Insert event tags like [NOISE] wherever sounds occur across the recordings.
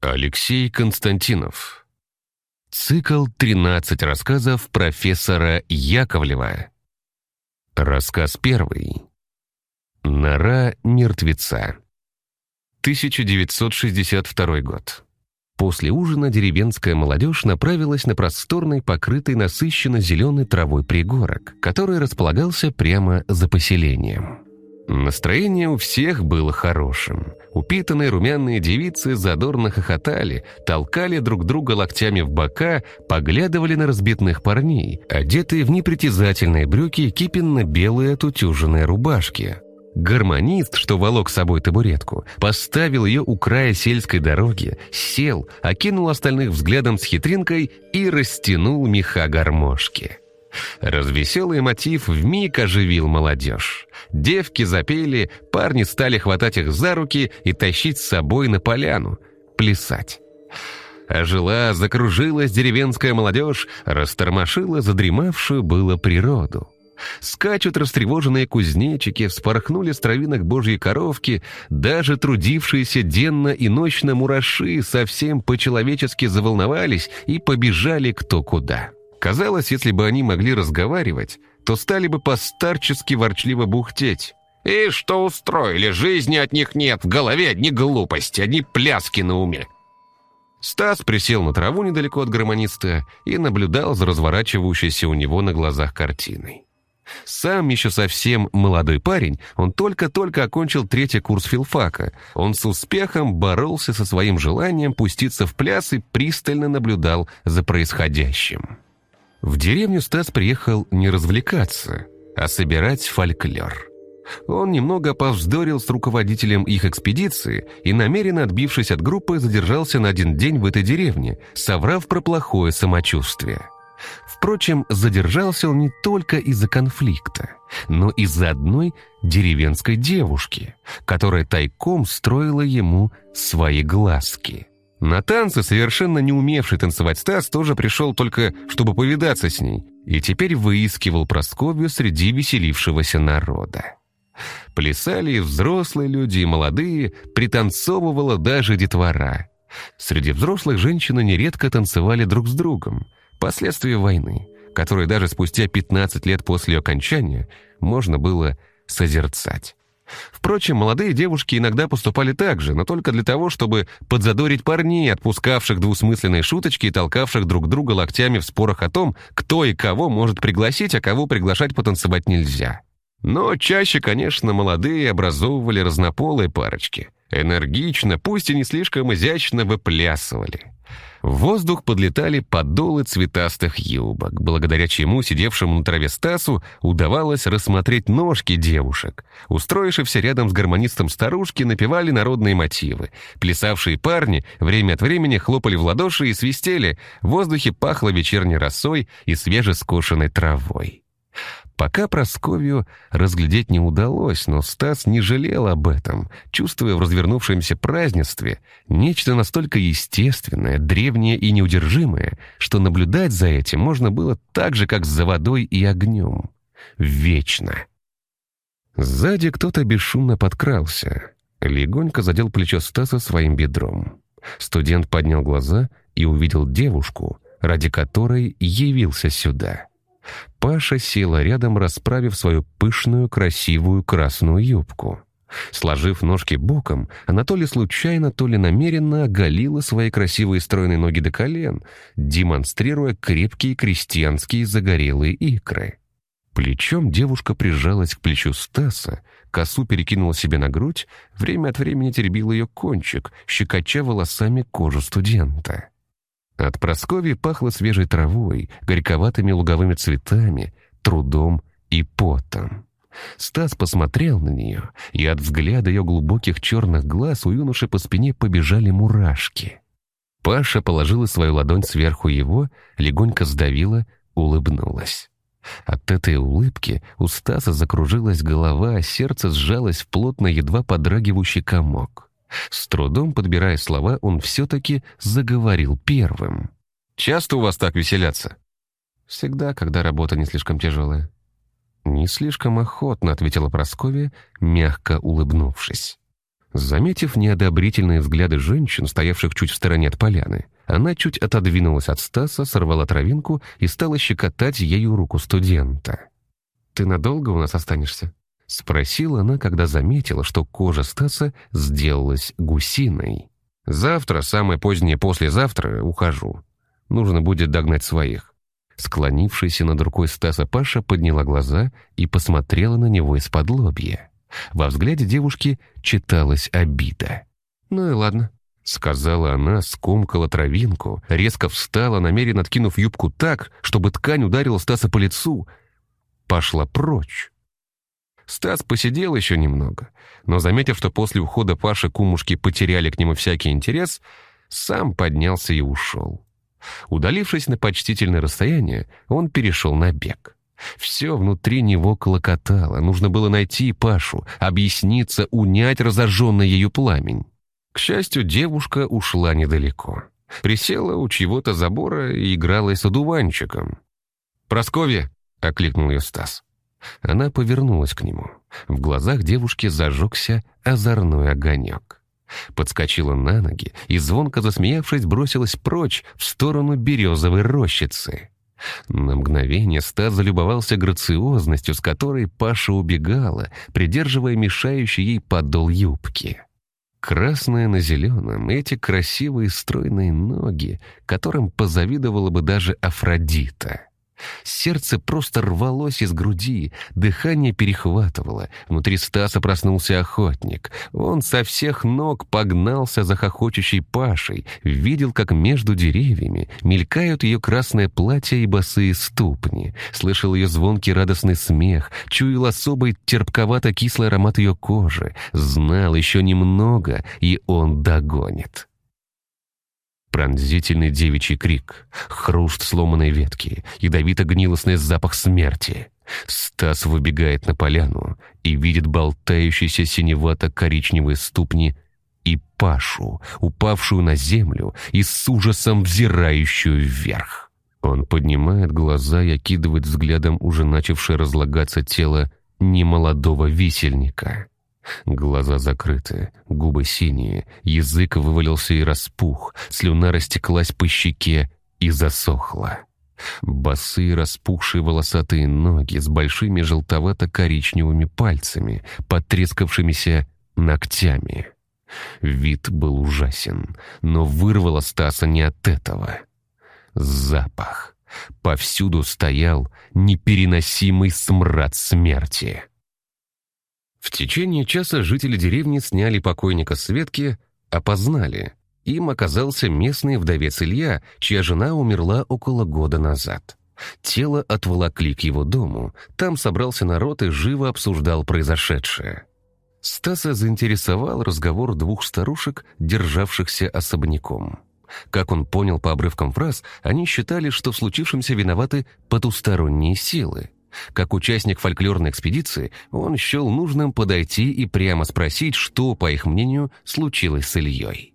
Алексей Константинов. Цикл «13 рассказов профессора Яковлева» Рассказ первый. Нора мертвеца 1962 год После ужина деревенская молодежь направилась на просторный, покрытый насыщенно зеленой травой пригорок, который располагался прямо за поселением. Настроение у всех было хорошим. Упитанные румяные девицы задорно хохотали, толкали друг друга локтями в бока, поглядывали на разбитных парней, одетые в непритязательные брюки и кипенно-белые отутюженные рубашки. Гармонист, что волок с собой табуретку, поставил ее у края сельской дороги, сел, окинул остальных взглядом с хитринкой и растянул меха гармошки. Развеселый мотив вмиг оживил молодежь. Девки запели, парни стали хватать их за руки и тащить с собой на поляну, плясать. Ожила, закружилась деревенская молодежь, растормошила задремавшую было природу. Скачут растревоженные кузнечики, вспорхнули с травинок божьи коровки, даже трудившиеся денно и ночно мураши совсем по-человечески заволновались и побежали кто куда. Казалось, если бы они могли разговаривать, то стали бы постарчески ворчливо бухтеть. «И что устроили? Жизни от них нет, в голове одни глупости, одни пляски на уме». Стас присел на траву недалеко от гармониста и наблюдал за разворачивающейся у него на глазах картиной. Сам еще совсем молодой парень, он только-только окончил третий курс филфака. Он с успехом боролся со своим желанием пуститься в пляс и пристально наблюдал за происходящим. В деревню Стас приехал не развлекаться, а собирать фольклор. Он немного повздорил с руководителем их экспедиции и, намеренно отбившись от группы, задержался на один день в этой деревне, соврав про плохое самочувствие. Впрочем, задержался он не только из-за конфликта, но из-за одной деревенской девушки, которая тайком строила ему свои глазки. На танцы, совершенно не умевший танцевать Стас, тоже пришел только, чтобы повидаться с ней, и теперь выискивал Просковью среди веселившегося народа. Плясали и взрослые люди, и молодые, пританцовывала даже детвора. Среди взрослых женщины нередко танцевали друг с другом. Последствия войны, которые даже спустя 15 лет после ее окончания можно было созерцать. Впрочем, молодые девушки иногда поступали так же, но только для того, чтобы подзадорить парней, отпускавших двусмысленные шуточки и толкавших друг друга локтями в спорах о том, кто и кого может пригласить, а кого приглашать потанцевать нельзя. Но чаще, конечно, молодые образовывали разнополые парочки. Энергично, пусть и не слишком изящно, выплясывали. В воздух подлетали подолы цветастых юбок, благодаря чему сидевшему на траве Стасу удавалось рассмотреть ножки девушек. Устроившиеся рядом с гармонистом старушки напевали народные мотивы. Плясавшие парни время от времени хлопали в ладоши и свистели. В воздухе пахло вечерней росой и свежескошенной травой. Пока Просковью разглядеть не удалось, но Стас не жалел об этом, чувствуя в развернувшемся празднестве нечто настолько естественное, древнее и неудержимое, что наблюдать за этим можно было так же, как за водой и огнем. Вечно. Сзади кто-то бесшумно подкрался. Легонько задел плечо Стаса своим бедром. Студент поднял глаза и увидел девушку, ради которой явился сюда. Паша села рядом, расправив свою пышную, красивую красную юбку. Сложив ножки боком, она то ли случайно, то ли намеренно оголила свои красивые стройные ноги до колен, демонстрируя крепкие крестьянские загорелые икры. Плечом девушка прижалась к плечу Стаса, косу перекинула себе на грудь, время от времени теребила ее кончик, щекоча волосами кожу студента. От Прасковьи пахло свежей травой, горьковатыми луговыми цветами, трудом и потом. Стас посмотрел на нее, и от взгляда ее глубоких черных глаз у юноши по спине побежали мурашки. Паша положила свою ладонь сверху его, легонько сдавила, улыбнулась. От этой улыбки у Стаса закружилась голова, а сердце сжалось в плотно едва подрагивающий комок. С трудом подбирая слова, он все-таки заговорил первым. Часто у вас так веселятся?» «Всегда, когда работа не слишком тяжелая». «Не слишком охотно», — ответила Прасковья, мягко улыбнувшись. Заметив неодобрительные взгляды женщин, стоявших чуть в стороне от поляны, она чуть отодвинулась от Стаса, сорвала травинку и стала щекотать ею руку студента. «Ты надолго у нас останешься?» — спросила она, когда заметила, что кожа Стаса сделалась гусиной. «Завтра, самое позднее послезавтра, ухожу. Нужно будет догнать своих». Склонившаяся над рукой Стаса Паша подняла глаза и посмотрела на него из-под лобья. Во взгляде девушки читалась обида. «Ну и ладно», — сказала она, скомкала травинку, резко встала, намеренно откинув юбку так, чтобы ткань ударила Стаса по лицу. Пошла прочь. Стас посидел еще немного, но, заметив, что после ухода Паши кумушки потеряли к нему всякий интерес, сам поднялся и ушел. Удалившись на почтительное расстояние, он перешел на бег. Все внутри него клокотало, нужно было найти Пашу, объясниться, унять разожженный ее пламень. К счастью, девушка ушла недалеко. Присела у чьего-то забора и играла с одуванчиком. «Просковья!» — окликнул ее Стас. Она повернулась к нему. В глазах девушки зажегся озорной огонек. Подскочила на ноги и, звонко засмеявшись, бросилась прочь в сторону березовой рощицы. На мгновение Стас залюбовался грациозностью, с которой Паша убегала, придерживая мешающий ей подол юбки. Красное на зеленом, эти красивые стройные ноги, которым позавидовала бы даже Афродита. Сердце просто рвалось из груди, дыхание перехватывало. Внутри Стаса проснулся охотник. Он со всех ног погнался за хохочущей Пашей, видел, как между деревьями мелькают ее красное платье и босые ступни, слышал ее звонкий радостный смех, чуял особый терпковато-кислый аромат ее кожи, знал еще немного, и он догонит. Пронзительный девичий крик, хруст сломанной ветки, ядовито-гнилостный запах смерти. Стас выбегает на поляну и видит болтающиеся синевато-коричневые ступни и Пашу, упавшую на землю и с ужасом взирающую вверх. Он поднимает глаза и окидывает взглядом уже начавшее разлагаться тело немолодого висельника. Глаза закрыты, губы синие, язык вывалился и распух, слюна растеклась по щеке и засохла. Босые распухшие волосатые ноги с большими желтовато-коричневыми пальцами, потрескавшимися ногтями. Вид был ужасен, но вырвало Стаса не от этого. Запах. Повсюду стоял непереносимый смрад смерти. В течение часа жители деревни сняли покойника с ветки, опознали. Им оказался местный вдовец Илья, чья жена умерла около года назад. Тело отволокли к его дому, там собрался народ и живо обсуждал произошедшее. Стаса заинтересовал разговор двух старушек, державшихся особняком. Как он понял по обрывкам фраз, они считали, что в случившемся виноваты потусторонние силы. Как участник фольклорной экспедиции, он счел нужным подойти и прямо спросить, что, по их мнению, случилось с Ильей.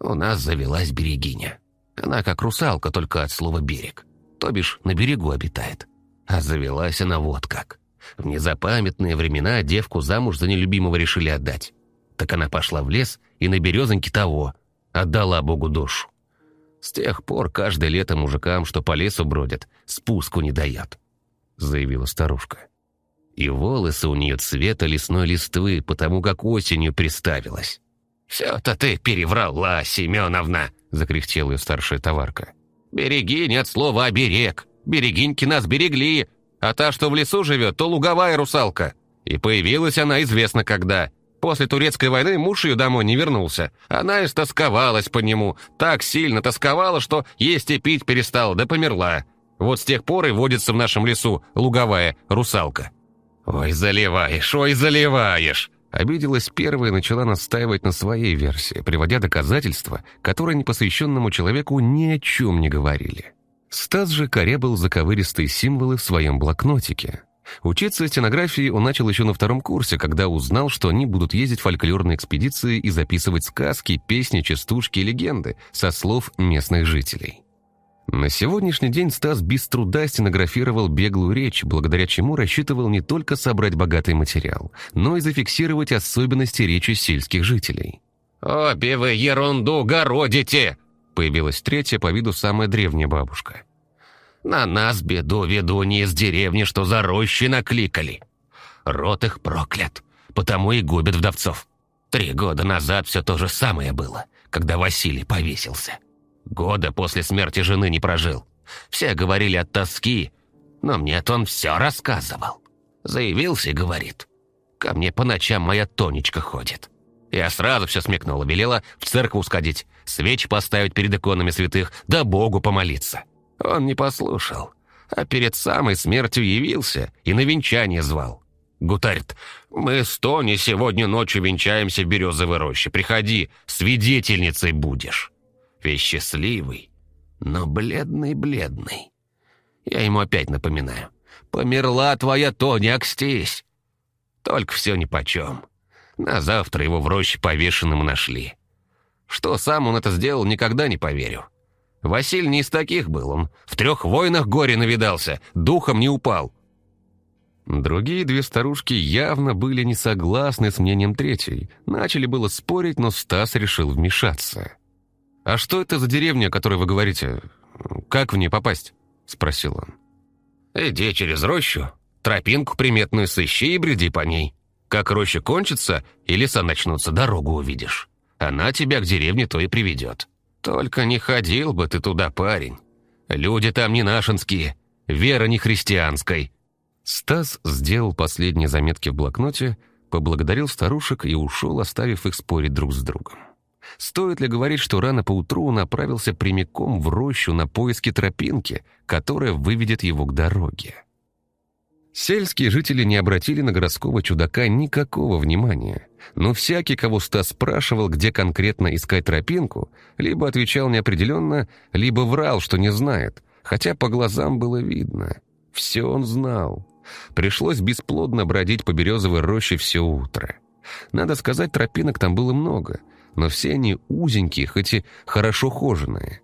«У нас завелась берегиня. Она как русалка, только от слова «берег». То бишь, на берегу обитает. А завелась она вот как. В незапамятные времена девку замуж за нелюбимого решили отдать. Так она пошла в лес и на березоньке того. Отдала Богу душу. С тех пор каждое лето мужикам, что по лесу бродят, спуску не дает. — заявила старушка. И волосы у нее цвета лесной листвы, потому как осенью приставилась. «Все-то ты переврала, Семеновна!» — закряхтела ее старшая товарка. «Береги нет слова «оберег». Берегиньки нас берегли, а та, что в лесу живет, то луговая русалка. И появилась она известно когда. После турецкой войны муж ее домой не вернулся. Она истосковалась по нему, так сильно тосковала, что есть и пить перестала, да померла. Вот с тех пор и водится в нашем лесу луговая русалка». «Ой, заливаешь, ой, заливаешь!» Обиделась первая и начала настаивать на своей версии, приводя доказательства, которые непосвященному человеку ни о чем не говорили. Стас же корябал заковыристые символы в своем блокнотике. Учиться стенографии он начал еще на втором курсе, когда узнал, что они будут ездить в фольклорные экспедиции и записывать сказки, песни, частушки и легенды со слов местных жителей. На сегодняшний день Стас без труда стенографировал беглую речь, благодаря чему рассчитывал не только собрать богатый материал, но и зафиксировать особенности речи сельских жителей. «Обе вы ерунду городите!» Появилась третья по виду самая древняя бабушка. «На нас беду веду не из деревни, что за рощи накликали. Рот их проклят, потому и губят вдовцов. Три года назад все то же самое было, когда Василий повесился. Года после смерти жены не прожил. Все говорили от тоски, но мне-то он все рассказывал. Заявился и говорит, ко мне по ночам моя Тонечка ходит. Я сразу все смекнула, велела в церковь сходить, свечи поставить перед иконами святых, да Богу помолиться. Он не послушал, а перед самой смертью явился и на венчание звал. Гутарит, мы с Тони сегодня ночью венчаемся в березовой роще. Приходи, свидетельницей будешь. Весь счастливый, но бледный-бледный. Я ему опять напоминаю. Померла твоя Тоня, акстись. Только все нипочем. На завтра его в роще повешенным нашли. Что сам он это сделал, никогда не поверю. Василь не из таких был, он в трех войнах горе навидался, духом не упал. Другие две старушки явно были не согласны с мнением третьей. Начали было спорить, но Стас решил вмешаться. «А что это за деревня, о которой вы говорите? Как в ней попасть?» — спросил он. «Иди через рощу, тропинку приметную сыщи и бреди по ней. Как роща кончится и леса начнутся, дорогу увидишь. Она тебя к деревне то и приведет. Только не ходил бы ты туда, парень. Люди там не нашинские, вера не христианской». Стас сделал последние заметки в блокноте, поблагодарил старушек и ушел, оставив их спорить друг с другом. Стоит ли говорить, что рано поутру он направился прямиком в рощу на поиски тропинки, которая выведет его к дороге? Сельские жители не обратили на городского чудака никакого внимания, но всякий, кого Стас спрашивал, где конкретно искать тропинку, либо отвечал неопределенно, либо врал, что не знает, хотя по глазам было видно. Все он знал. Пришлось бесплодно бродить по березовой роще все утро. Надо сказать, тропинок там было много, но все они узенькие, хоть и хорошо хоженые.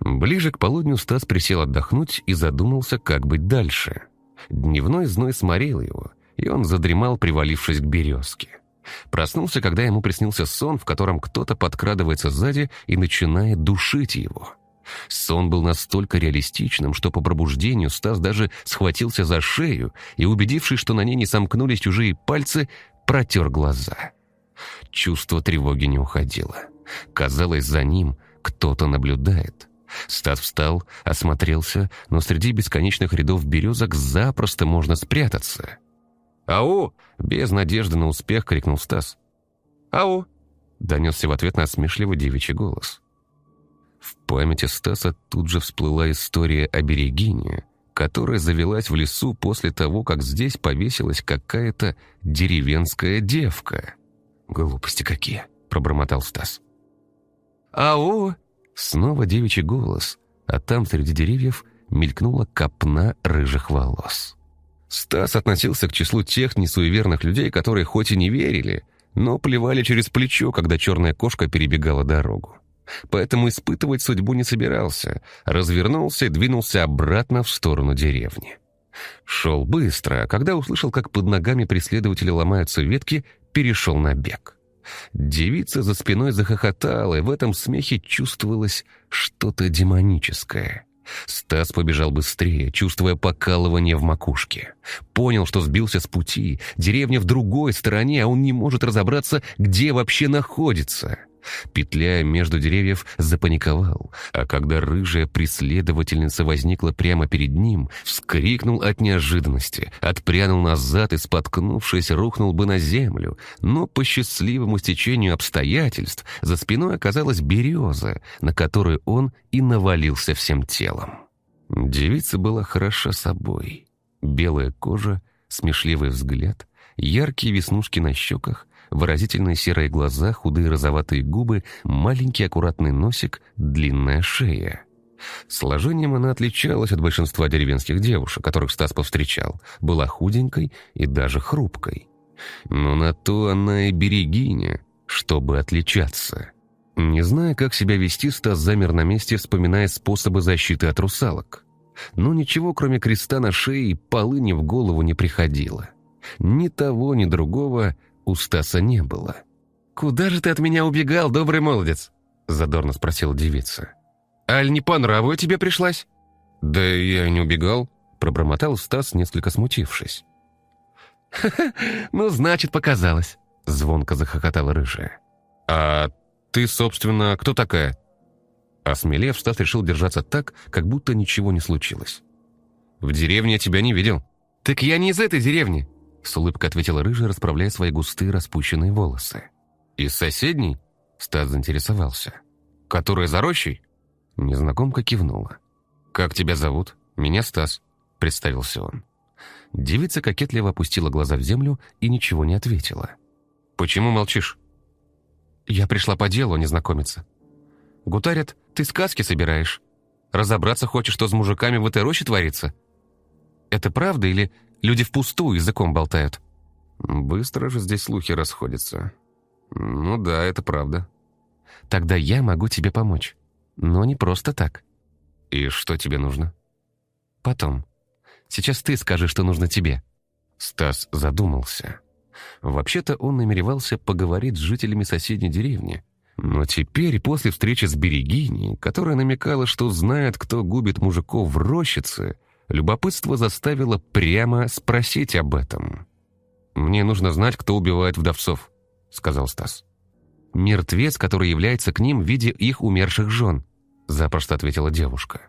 Ближе к полудню Стас присел отдохнуть и задумался, как быть дальше — Дневной зной сморил его, и он задремал, привалившись к березке. Проснулся, когда ему приснился сон, в котором кто-то подкрадывается сзади и начинает душить его. Сон был настолько реалистичным, что по пробуждению Стас даже схватился за шею и, убедившись, что на ней не сомкнулись чужие пальцы, протер глаза. Чувство тревоги не уходило. Казалось, за ним кто-то наблюдает. Стас встал, осмотрелся, но среди бесконечных рядов березок запросто можно спрятаться. «Ау!» — без надежды на успех крикнул Стас. «Ау!» — донесся в ответ на смешливый девичий голос. В памяти Стаса тут же всплыла история о Берегине, которая завелась в лесу после того, как здесь повесилась какая-то деревенская девка. «Глупости какие!» — пробормотал Стас. «Ау!» Снова девичий голос, а там среди деревьев мелькнула копна рыжих волос. Стас относился к числу тех несуеверных людей, которые хоть и не верили, но плевали через плечо, когда черная кошка перебегала дорогу. Поэтому испытывать судьбу не собирался, развернулся и двинулся обратно в сторону деревни. Шел быстро, а когда услышал, как под ногами преследователя ломаются ветки, перешел на бег. Девица за спиной захохотала, и в этом смехе чувствовалось что-то демоническое. Стас побежал быстрее, чувствуя покалывание в макушке. Понял, что сбился с пути. Деревня в другой стороне, а он не может разобраться, где вообще находится. Петляя между деревьев, запаниковал, а когда рыжая преследовательница возникла прямо перед ним, вскрикнул от неожиданности, отпрянул назад и, споткнувшись, рухнул бы на землю, но по счастливому стечению обстоятельств за спиной оказалась береза, на которую он и навалился всем телом. Девица была хороша собой. Белая кожа, смешливый взгляд, яркие веснушки на щеках — выразительные серые глаза, худые розоватые губы, маленький аккуратный носик, длинная шея. Сложением она отличалась от большинства деревенских девушек, которых Стас повстречал, была худенькой и даже хрупкой. Но на то она и берегиня, чтобы отличаться. Не зная, как себя вести, Стас замер на месте, вспоминая способы защиты от русалок. Но ничего, кроме креста на шее и полыни в голову не приходило. Ни того, ни другого у Стаса не было. «Куда же ты от меня убегал, добрый молодец?» — задорно спросила девица. «Аль не по нраву тебе пришлась?» «Да я не убегал», — пробормотал Стас, несколько смутившись. «Ха-ха, [LAUGHS] ну, значит, показалось», — звонко захохотала рыжая. «А ты, собственно, кто такая?» Осмелев, Стас решил держаться так, как будто ничего не случилось. «В деревне я тебя не видел». «Так я не из этой деревни», — с улыбкой ответила рыжая, расправляя свои густые распущенные волосы. «Из соседней?» — Стас заинтересовался. «Которая за рощей?» Незнакомка кивнула. «Как тебя зовут?» «Меня Стас», — представился он. Девица кокетливо опустила глаза в землю и ничего не ответила. «Почему молчишь?» «Я пришла по делу, незнакомиться. Гутарят, ты сказки собираешь. Разобраться хочешь, что с мужиками в этой роще творится? Это правда или люди впустую языком болтают?» «Быстро же здесь слухи расходятся. Ну да, это правда». «Тогда я могу тебе помочь. Но не просто так». «И что тебе нужно?» «Потом. Сейчас ты скажи, что нужно тебе». Стас задумался. Вообще-то он намеревался поговорить с жителями соседней деревни. Но теперь, после встречи с Берегиней, которая намекала, что знает, кто губит мужиков в рощице, любопытство заставило прямо спросить об этом. «Мне нужно знать, кто убивает вдовцов», — сказал Стас. «Мертвец, который является к ним в виде их умерших жен», — запросто ответила девушка.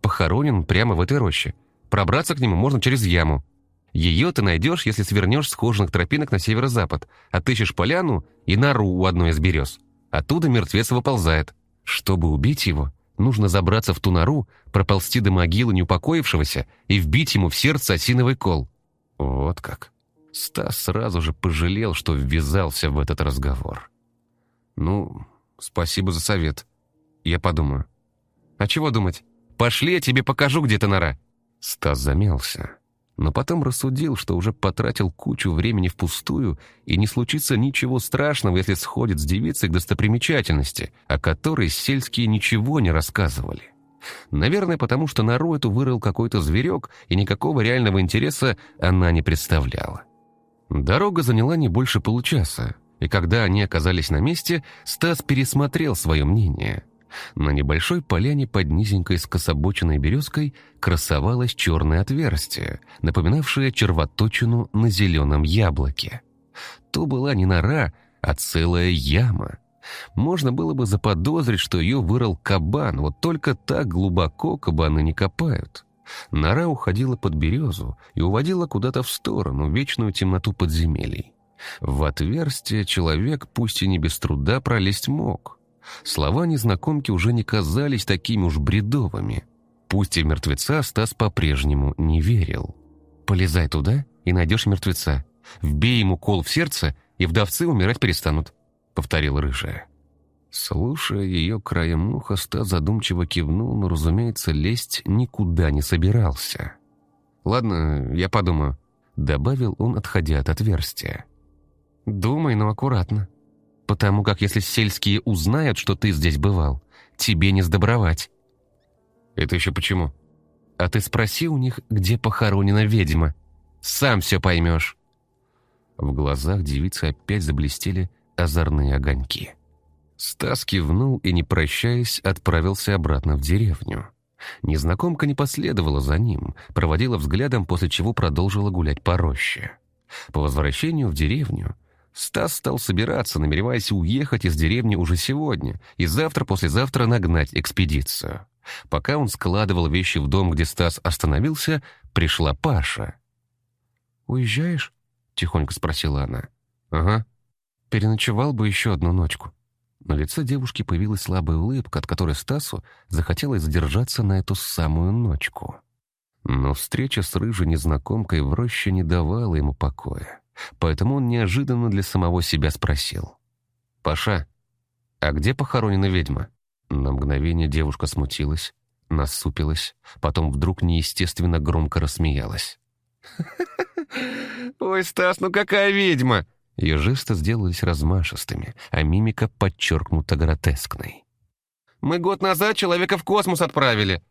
«Похоронен прямо в этой роще. Пробраться к нему можно через яму. Ее ты найдешь, если свернешь с кожаных тропинок на северо-запад, отыщешь поляну и нору у одной из берез. Оттуда мертвец выползает. Чтобы убить его, нужно забраться в ту нору, проползти до могилы неупокоившегося и вбить ему в сердце осиновый кол. Вот как. Стас сразу же пожалел, что ввязался в этот разговор. «Ну, спасибо за совет. Я подумаю». «А чего думать? Пошли, я тебе покажу, где ты нора». Стас замялся, но потом рассудил, что уже потратил кучу времени впустую, и не случится ничего страшного, если сходит с девицей к достопримечательности, о которой сельские ничего не рассказывали. Наверное, потому что нору эту вырыл какой-то зверек, и никакого реального интереса она не представляла. Дорога заняла не больше получаса, и когда они оказались на месте, Стас пересмотрел свое мнение. На небольшой поляне под низенькой скособоченной березкой красовалось черное отверстие, напоминавшее червоточину на зеленом яблоке. То была не нора, а целая яма. Можно было бы заподозрить, что ее вырыл кабан, вот только так глубоко кабаны не копают. Нора уходила под березу и уводила куда-то в сторону, вечную темноту подземелий. В отверстие человек, пусть и не без труда, пролезть мог. Слова незнакомки уже не казались такими уж бредовыми. Пусть и в мертвеца Стас по-прежнему не верил. «Полезай туда и найдешь мертвеца. Вбей ему кол в сердце, и вдовцы умирать перестанут», — повторил рыжая. Слушая ее краем уха, Стас задумчиво кивнул, но, разумеется, лезть никуда не собирался. «Ладно, я подумаю», — добавил он, отходя от отверстия. «Думай, но аккуратно», потому как если сельские узнают, что ты здесь бывал, тебе не сдобровать». «Это еще почему?» «А ты спроси у них, где похоронена ведьма. Сам все поймешь». В глазах девицы опять заблестели озорные огоньки. Стас кивнул и, не прощаясь, отправился обратно в деревню. Незнакомка не последовала за ним, проводила взглядом, после чего продолжила гулять по роще. По возвращению в деревню Стас стал собираться, намереваясь уехать из деревни уже сегодня и завтра-послезавтра нагнать экспедицию. Пока он складывал вещи в дом, где Стас остановился, пришла Паша. «Уезжаешь?» — тихонько спросила она. «Ага. Переночевал бы еще одну ночку». На лице девушки появилась слабая улыбка, от которой Стасу захотелось задержаться на эту самую ночку. Но встреча с рыжей незнакомкой в роще не давала ему покоя. Поэтому он неожиданно для самого себя спросил. «Паша, а где похоронена ведьма?» На мгновение девушка смутилась, насупилась, потом вдруг неестественно громко рассмеялась. [LAUGHS] «Ой, Стас, ну какая ведьма? Ее жесты сделались размашистыми, а мимика подчеркнута гротескной. «Мы год назад человека в космос отправили.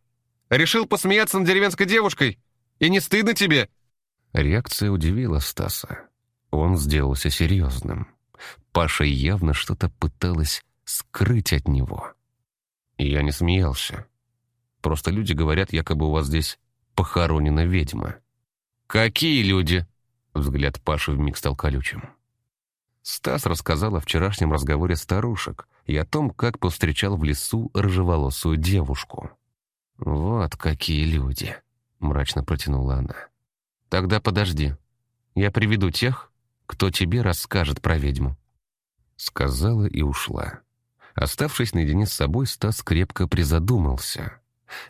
Решил посмеяться над деревенской девушкой? И не стыдно тебе?» Реакция удивила Стаса. Он сделался серьезным. Паша явно что-то пыталась скрыть от него. Я не смеялся. Просто люди говорят, якобы у вас здесь похоронена ведьма. «Какие люди?» Взгляд Паши вмиг стал колючим. Стас рассказал о вчерашнем разговоре старушек и о том, как повстречал в лесу рыжеволосую девушку. «Вот какие люди!» — мрачно протянула она. «Тогда подожди. Я приведу тех, кто тебе расскажет про ведьму». Сказала и ушла. Оставшись наедине с собой, Стас крепко призадумался.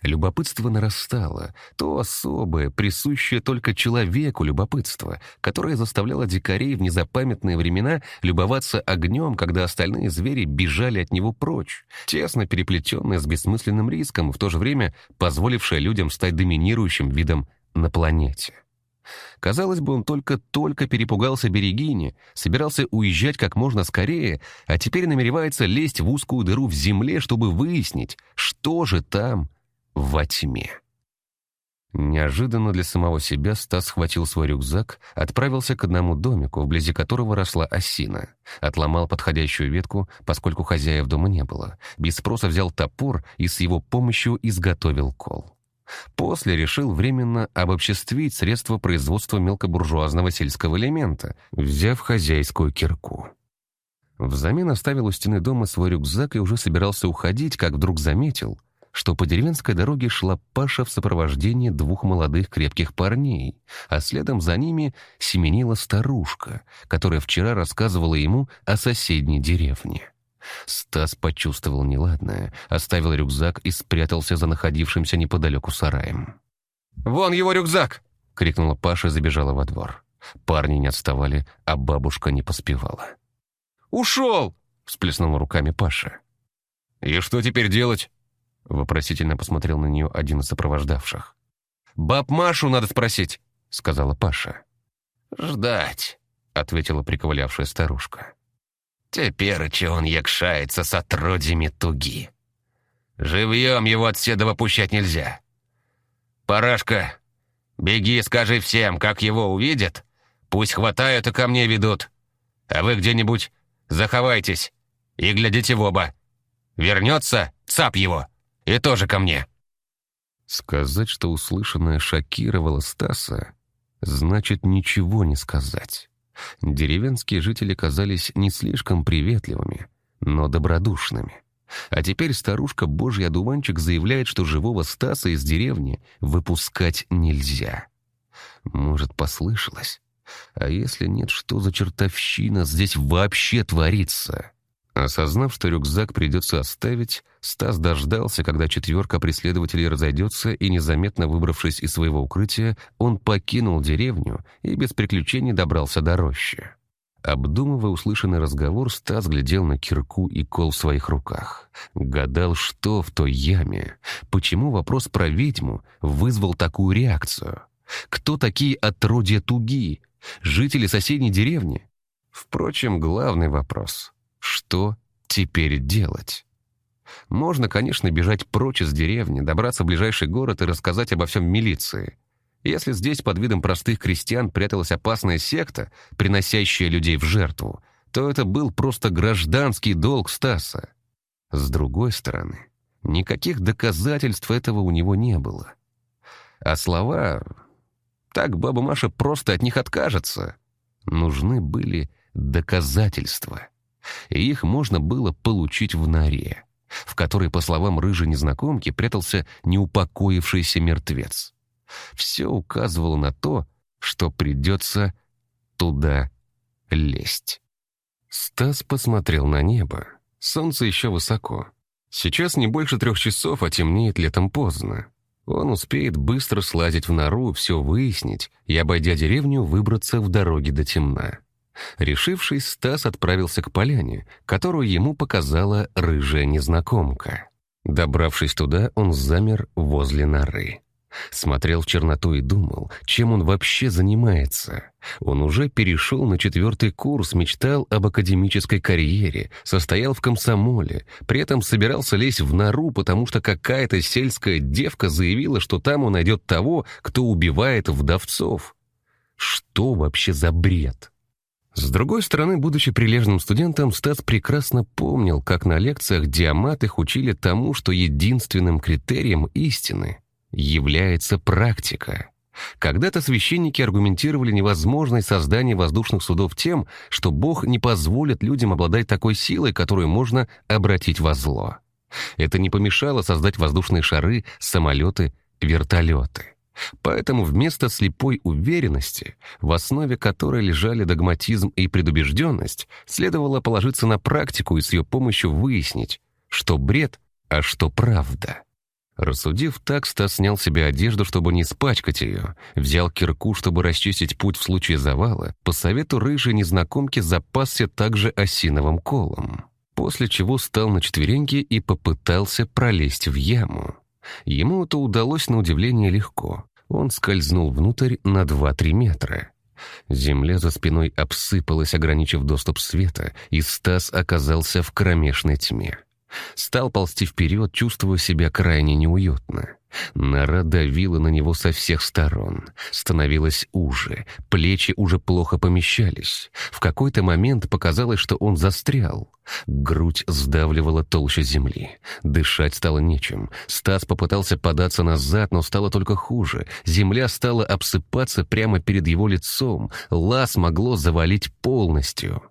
Любопытство нарастало, то особое, присущее только человеку любопытство, которое заставляло дикарей в незапамятные времена любоваться огнем, когда остальные звери бежали от него прочь, тесно переплетенное с бессмысленным риском, в то же время позволившее людям стать доминирующим видом на планете. Казалось бы, он только-только перепугался Берегине, собирался уезжать как можно скорее, а теперь намеревается лезть в узкую дыру в земле, чтобы выяснить, что же там во тьме. Неожиданно для самого себя Стас схватил свой рюкзак, отправился к одному домику, вблизи которого росла осина. Отломал подходящую ветку, поскольку хозяев дома не было. Без спроса взял топор и с его помощью изготовил кол. После решил временно обобществить средства производства мелкобуржуазного сельского элемента, взяв хозяйскую кирку. Взамен оставил у стены дома свой рюкзак и уже собирался уходить, как вдруг заметил, что по деревенской дороге шла Паша в сопровождении двух молодых крепких парней, а следом за ними семенила старушка, которая вчера рассказывала ему о соседней деревне. Стас почувствовал неладное, оставил рюкзак и спрятался за находившимся неподалеку сараем. «Вон его рюкзак!» — крикнула Паша и забежала во двор. Парни не отставали, а бабушка не поспевала. «Ушел!» — всплеснул руками Паша. «И что теперь делать?» — вопросительно посмотрел на нее один из сопровождавших. «Баб Машу надо спросить», — сказала Паша. «Ждать», — ответила приковылявшая старушка. Теперь он якшается с отродьями туги. Живьем его от седова пущать нельзя. Парашка, беги, скажи всем, как его увидят, пусть хватают и ко мне ведут. А вы где-нибудь заховайтесь и глядите в оба. Вернется, цап его, и тоже ко мне». Сказать, что услышанное шокировало Стаса, значит ничего не сказать. Деревенские жители казались не слишком приветливыми, но добродушными. А теперь старушка Божий одуванчик заявляет, что живого Стаса из деревни выпускать нельзя. Может, послышалось? А если нет, что за чертовщина здесь вообще творится? Осознав, что рюкзак придется оставить, Стас дождался, когда четверка преследователей разойдется, и, незаметно выбравшись из своего укрытия, он покинул деревню и без приключений добрался до рощи. Обдумывая услышанный разговор, Стас глядел на кирку и кол в своих руках. Гадал, что в той яме. Почему вопрос про ведьму вызвал такую реакцию? Кто такие отродья Туги? Жители соседней деревни? Впрочем, главный вопрос — что теперь делать? Можно, конечно, бежать прочь из деревни, добраться в ближайший город и рассказать обо всем милиции. Если здесь под видом простых крестьян пряталась опасная секта, приносящая людей в жертву, то это был просто гражданский долг Стаса. С другой стороны, никаких доказательств этого у него не было. А слова... Так баба Маша просто от них откажется. Нужны были доказательства и их можно было получить в норе, в которой, по словам рыжей незнакомки, прятался неупокоившийся мертвец. Все указывало на то, что придется туда лезть. Стас посмотрел на небо. Солнце еще высоко. Сейчас не больше трех часов, а темнеет летом поздно. Он успеет быстро слазить в нору, все выяснить и, обойдя деревню, выбраться в дороге до темна. Решившись, Стас отправился к поляне, которую ему показала рыжая незнакомка. Добравшись туда, он замер возле норы. Смотрел в черноту и думал, чем он вообще занимается. Он уже перешел на четвертый курс, мечтал об академической карьере, состоял в комсомоле, при этом собирался лезть в нору, потому что какая-то сельская девка заявила, что там он найдет того, кто убивает вдовцов. Что вообще за бред? С другой стороны, будучи прилежным студентом, Стас прекрасно помнил, как на лекциях Диамат их учили тому, что единственным критерием истины является практика. Когда-то священники аргументировали невозможность создания воздушных судов тем, что Бог не позволит людям обладать такой силой, которую можно обратить во зло. Это не помешало создать воздушные шары, самолеты, вертолеты. Поэтому вместо слепой уверенности, в основе которой лежали догматизм и предубежденность, следовало положиться на практику и с ее помощью выяснить, что бред, а что правда. Рассудив так, Стас снял себе одежду, чтобы не испачкать ее, взял кирку, чтобы расчистить путь в случае завала, по совету рыжей незнакомки запасся также осиновым колом, после чего стал на четвереньки и попытался пролезть в яму. Ему это удалось на удивление легко. Он скользнул внутрь на 2-3 метра. Земля за спиной обсыпалась, ограничив доступ света, и Стас оказался в кромешной тьме. Стал ползти вперед, чувствуя себя крайне неуютно. Нора давила на него со всех сторон. Становилось уже, плечи уже плохо помещались. В какой-то момент показалось, что он застрял. Грудь сдавливала толще земли. Дышать стало нечем. Стас попытался податься назад, но стало только хуже. Земля стала обсыпаться прямо перед его лицом. Лаз могло завалить полностью.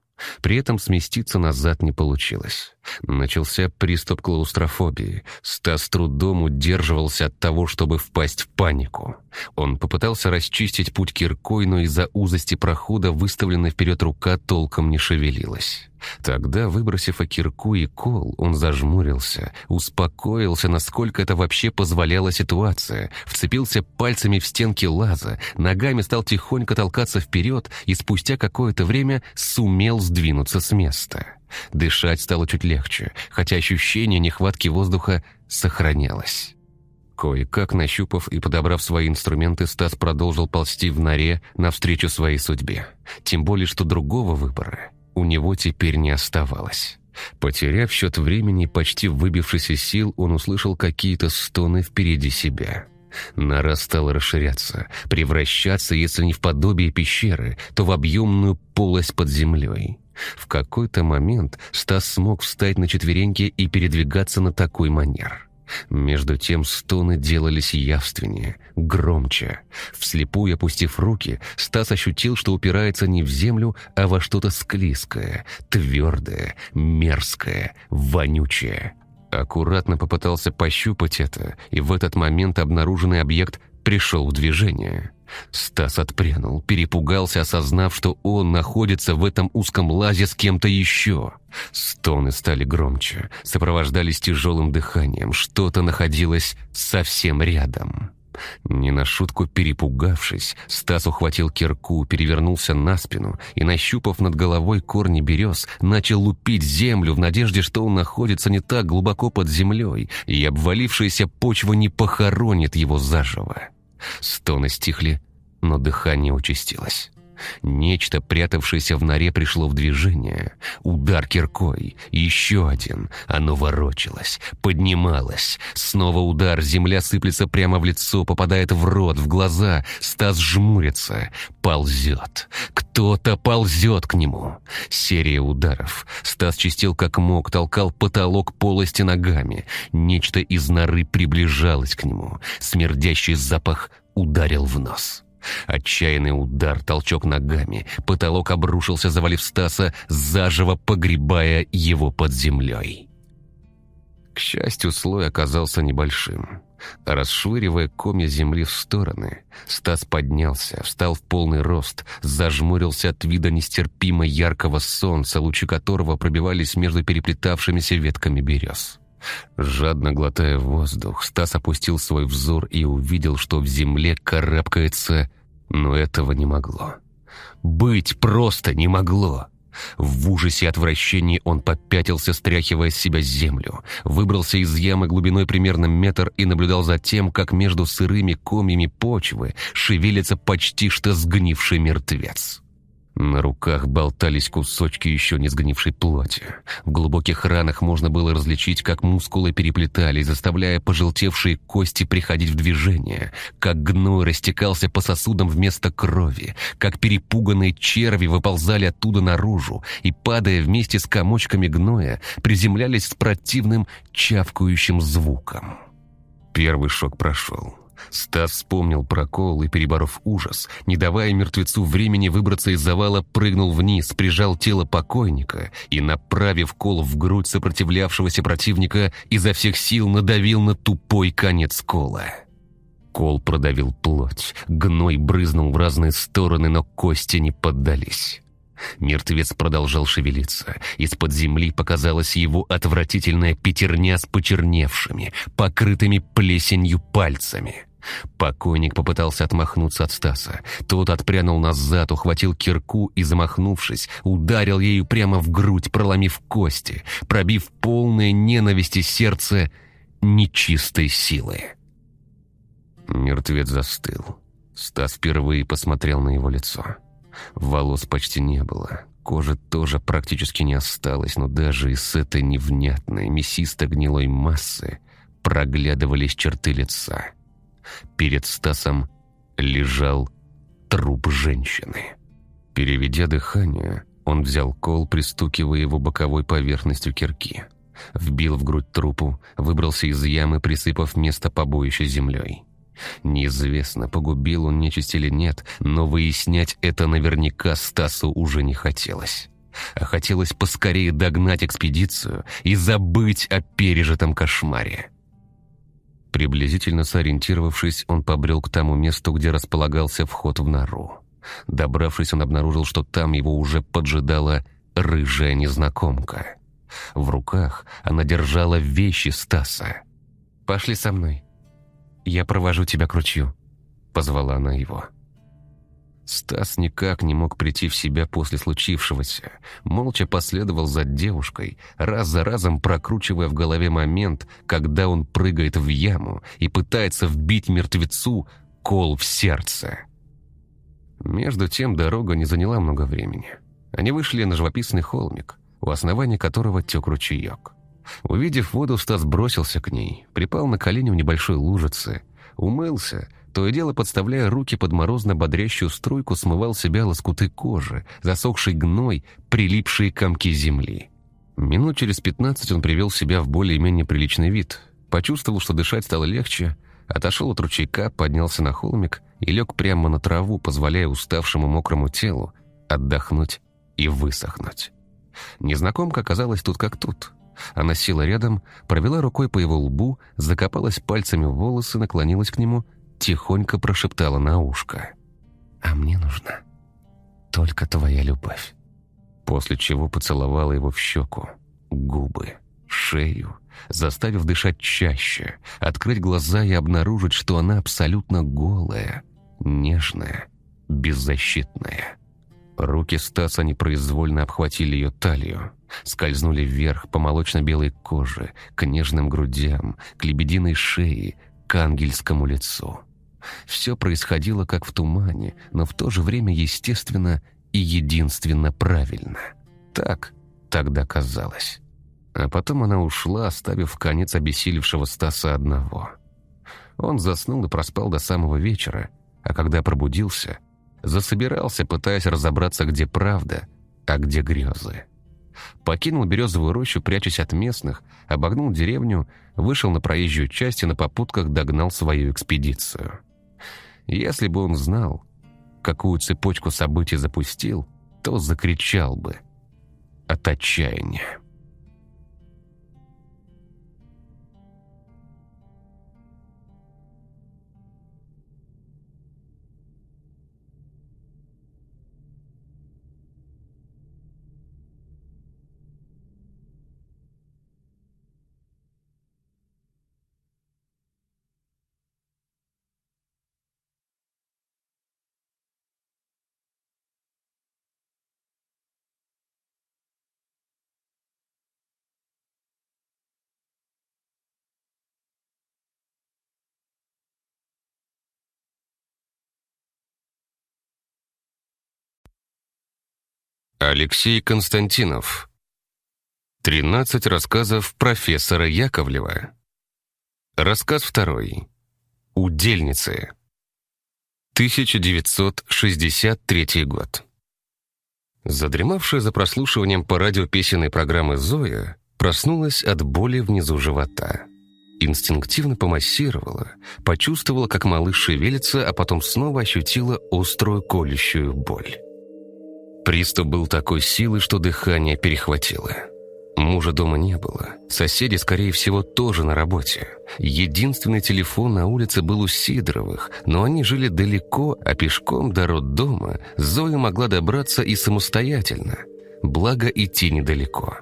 При этом сместиться назад не получилось. Начался приступ клаустрофобии. Стас трудом удерживался от того, чтобы впасть в панику. Он попытался расчистить путь киркой, но из-за узости прохода выставленная вперед рука толком не шевелилась. Тогда, выбросив о кирку и кол, он зажмурился, успокоился, насколько это вообще позволяла ситуация, вцепился пальцами в стенки лаза, ногами стал тихонько толкаться вперед и спустя какое-то время сумел сдвинуться с места. Дышать стало чуть легче, хотя ощущение нехватки воздуха сохранялось. Кое-как нащупав и подобрав свои инструменты, Стас продолжил ползти в норе навстречу своей судьбе. Тем более, что другого выбора у него теперь не оставалось. Потеряв счет времени, почти выбившись из сил, он услышал какие-то стоны впереди себя. Нора стала расширяться, превращаться, если не в подобие пещеры, то в объемную полость под землей. В какой-то момент Стас смог встать на четвереньки и передвигаться на такой манер. Между тем стоны делались явственнее, громче. Вслепую опустив руки, Стас ощутил, что упирается не в землю, а во что-то склизкое, твердое, мерзкое, вонючее. Аккуратно попытался пощупать это, и в этот момент обнаруженный объект пришел в движение. Стас отпрянул, перепугался, осознав, что он находится в этом узком лазе с кем-то еще. Стоны стали громче, сопровождались тяжелым дыханием, что-то находилось совсем рядом. Не на шутку перепугавшись, Стас ухватил кирку, перевернулся на спину и, нащупав над головой корни берез, начал лупить землю в надежде, что он находится не так глубоко под землей, и обвалившаяся почва не похоронит его заживо. Стоны стихли, но дыхание участилось. Нечто, прятавшееся в норе, пришло в движение. Удар киркой. Еще один. Оно ворочалось, поднималось. Снова удар. Земля сыплется прямо в лицо, попадает в рот, в глаза. Стас жмурится. Ползет. Кто-то ползет к нему. Серия ударов. Стас чистил как мог, толкал потолок полости ногами. Нечто из норы приближалось к нему. Смердящий запах ударил в нос. Отчаянный удар, толчок ногами. Потолок обрушился, завалив Стаса, заживо погребая его под землей. К счастью, слой оказался небольшим. Расшвыривая комья земли в стороны, Стас поднялся, встал в полный рост, зажмурился от вида нестерпимо яркого солнца, лучи которого пробивались между переплетавшимися ветками берез. Жадно глотая воздух, Стас опустил свой взор и увидел, что в земле карабкается, но этого не могло. Быть просто не могло. В ужасе и отвращении он попятился, стряхивая с себя землю, выбрался из ямы глубиной примерно метр и наблюдал за тем, как между сырыми комьями почвы шевелится почти что сгнивший мертвец. На руках болтались кусочки еще не сгнившей плоти. В глубоких ранах можно было различить, как мускулы переплетались, заставляя пожелтевшие кости приходить в движение, как гной растекался по сосудам вместо крови, как перепуганные черви выползали оттуда наружу и, падая вместе с комочками гноя, приземлялись с противным чавкающим звуком. Первый шок прошел. Стас вспомнил прокол и, переборов ужас, не давая мертвецу времени выбраться из завала, прыгнул вниз, прижал тело покойника и, направив кол в грудь сопротивлявшегося противника, изо всех сил надавил на тупой конец кола. Кол продавил плоть, гной брызнул в разные стороны, но кости не поддались. Мертвец продолжал шевелиться. Из-под земли показалась его отвратительная пятерня с почерневшими, покрытыми плесенью пальцами. Покойник попытался отмахнуться от Стаса. Тот отпрянул назад, ухватил кирку и, замахнувшись, ударил ею прямо в грудь, проломив кости, пробив полное ненависти сердце нечистой силы. Мертвец застыл. Стас впервые посмотрел на его лицо. Волос почти не было. Кожи тоже практически не осталось, но даже из этой невнятной, мясисто-гнилой массы проглядывались черты лица. Перед Стасом лежал труп женщины. Переведя дыхание, он взял кол, пристукивая его боковой поверхностью кирки. Вбил в грудь трупу, выбрался из ямы, присыпав место побоища землей. Неизвестно, погубил он нечисть или нет, но выяснять это наверняка Стасу уже не хотелось. А хотелось поскорее догнать экспедицию и забыть о пережитом кошмаре. Приблизительно сориентировавшись, он побрел к тому месту, где располагался вход в нору. Добравшись, он обнаружил, что там его уже поджидала рыжая незнакомка. В руках она держала вещи Стаса. «Пошли со мной», «Я провожу тебя к ручью», — позвала она его. Стас никак не мог прийти в себя после случившегося. Молча последовал за девушкой, раз за разом прокручивая в голове момент, когда он прыгает в яму и пытается вбить мертвецу кол в сердце. Между тем дорога не заняла много времени. Они вышли на живописный холмик, у основания которого тек ручеек. Увидев воду, Стас бросился к ней, припал на колени в небольшой лужице, умылся, то и дело подставляя руки под морозно-бодрящую струйку, смывал себя лоскуты кожи, засохший гной, прилипшие комки земли. Минут через пятнадцать он привел себя в более-менее приличный вид, почувствовал, что дышать стало легче, отошел от ручейка, поднялся на холмик и лег прямо на траву, позволяя уставшему мокрому телу отдохнуть и высохнуть. Незнакомка оказалась тут как тут — она села рядом, провела рукой по его лбу, закопалась пальцами в волосы, наклонилась к нему, тихонько прошептала на ушко. «А мне нужна только твоя любовь». После чего поцеловала его в щеку, губы, шею, заставив дышать чаще, открыть глаза и обнаружить, что она абсолютно голая, нежная, беззащитная. Руки Стаса непроизвольно обхватили ее талию, скользнули вверх по молочно-белой коже, к нежным грудям, к лебединой шее, к ангельскому лицу. Все происходило как в тумане, но в то же время естественно и единственно правильно. Так тогда казалось. А потом она ушла, оставив в конец обессилевшего Стаса одного. Он заснул и проспал до самого вечера, а когда пробудился – Засобирался, пытаясь разобраться, где правда, а где грезы. Покинул березовую рощу, прячась от местных, обогнул деревню, вышел на проезжую часть и на попутках догнал свою экспедицию. Если бы он знал, какую цепочку событий запустил, то закричал бы от отчаяния. Алексей Константинов. 13 рассказов профессора Яковлева. Рассказ второй. Удельницы. 1963 год. Задремавшая за прослушиванием по радио песенной программы Зоя проснулась от боли внизу живота. Инстинктивно помассировала, почувствовала, как малыш шевелится, а потом снова ощутила острую колющую боль. Приступ был такой силы, что дыхание перехватило. Мужа дома не было. Соседи, скорее всего, тоже на работе. Единственный телефон на улице был у Сидоровых, но они жили далеко, а пешком до роддома Зоя могла добраться и самостоятельно. Благо, идти недалеко.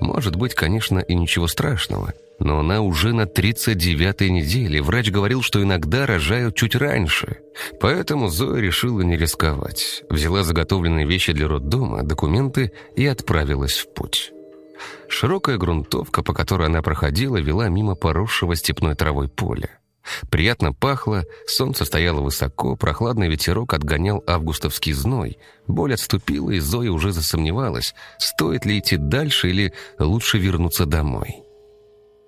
Может быть, конечно, и ничего страшного, но она уже на 39-й неделе. Врач говорил, что иногда рожают чуть раньше. Поэтому Зоя решила не рисковать. Взяла заготовленные вещи для роддома, документы и отправилась в путь. Широкая грунтовка, по которой она проходила, вела мимо поросшего степной травой поля. Приятно пахло, солнце стояло высоко, прохладный ветерок отгонял августовский зной. Боль отступила, и Зоя уже засомневалась, стоит ли идти дальше или лучше вернуться домой.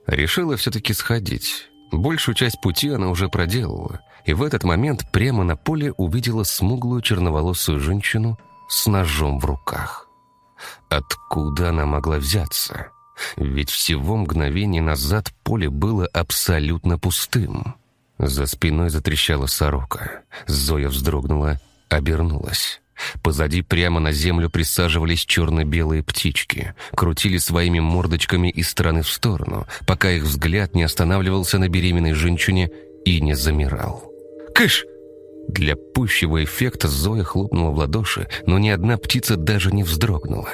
Решила все-таки сходить. Большую часть пути она уже проделала, и в этот момент прямо на поле увидела смуглую черноволосую женщину с ножом в руках. Откуда она могла взяться? Ведь всего мгновение назад поле было абсолютно пустым. За спиной затрещала сорока. Зоя вздрогнула, обернулась. Позади прямо на землю присаживались черно-белые птички, крутили своими мордочками из стороны в сторону, пока их взгляд не останавливался на беременной женщине и не замирал. «Кыш!» Для пущего эффекта Зоя хлопнула в ладоши, но ни одна птица даже не вздрогнула.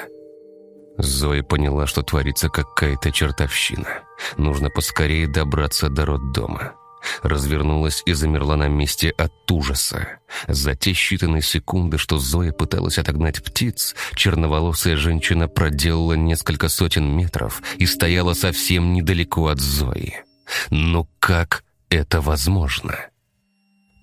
Зоя поняла, что творится какая-то чертовщина. Нужно поскорее добраться до роддома. Развернулась и замерла на месте от ужаса. За те считанные секунды, что Зоя пыталась отогнать птиц, черноволосая женщина проделала несколько сотен метров и стояла совсем недалеко от Зои. Но как это возможно?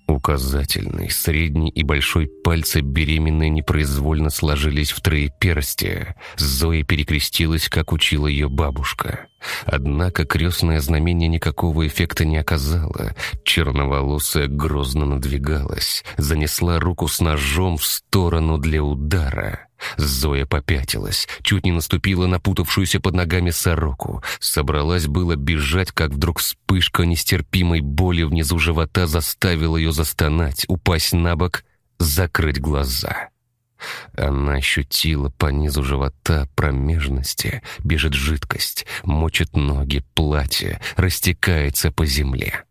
Указательный, средний и большой пальцы беременной непроизвольно сложились в троеперстие. Зоя перекрестилась, как учила ее бабушка. Однако крестное знамение никакого эффекта не оказало. Черноволосая грозно надвигалась, занесла руку с ножом в сторону для удара. Зоя попятилась, чуть не наступила на путавшуюся под ногами сороку. Собралась было бежать, как вдруг вспышка нестерпимой боли внизу живота заставила ее застонать, упасть на бок, закрыть глаза. Она ощутила по низу живота промежности, бежит жидкость, мочит ноги, платье, растекается по земле.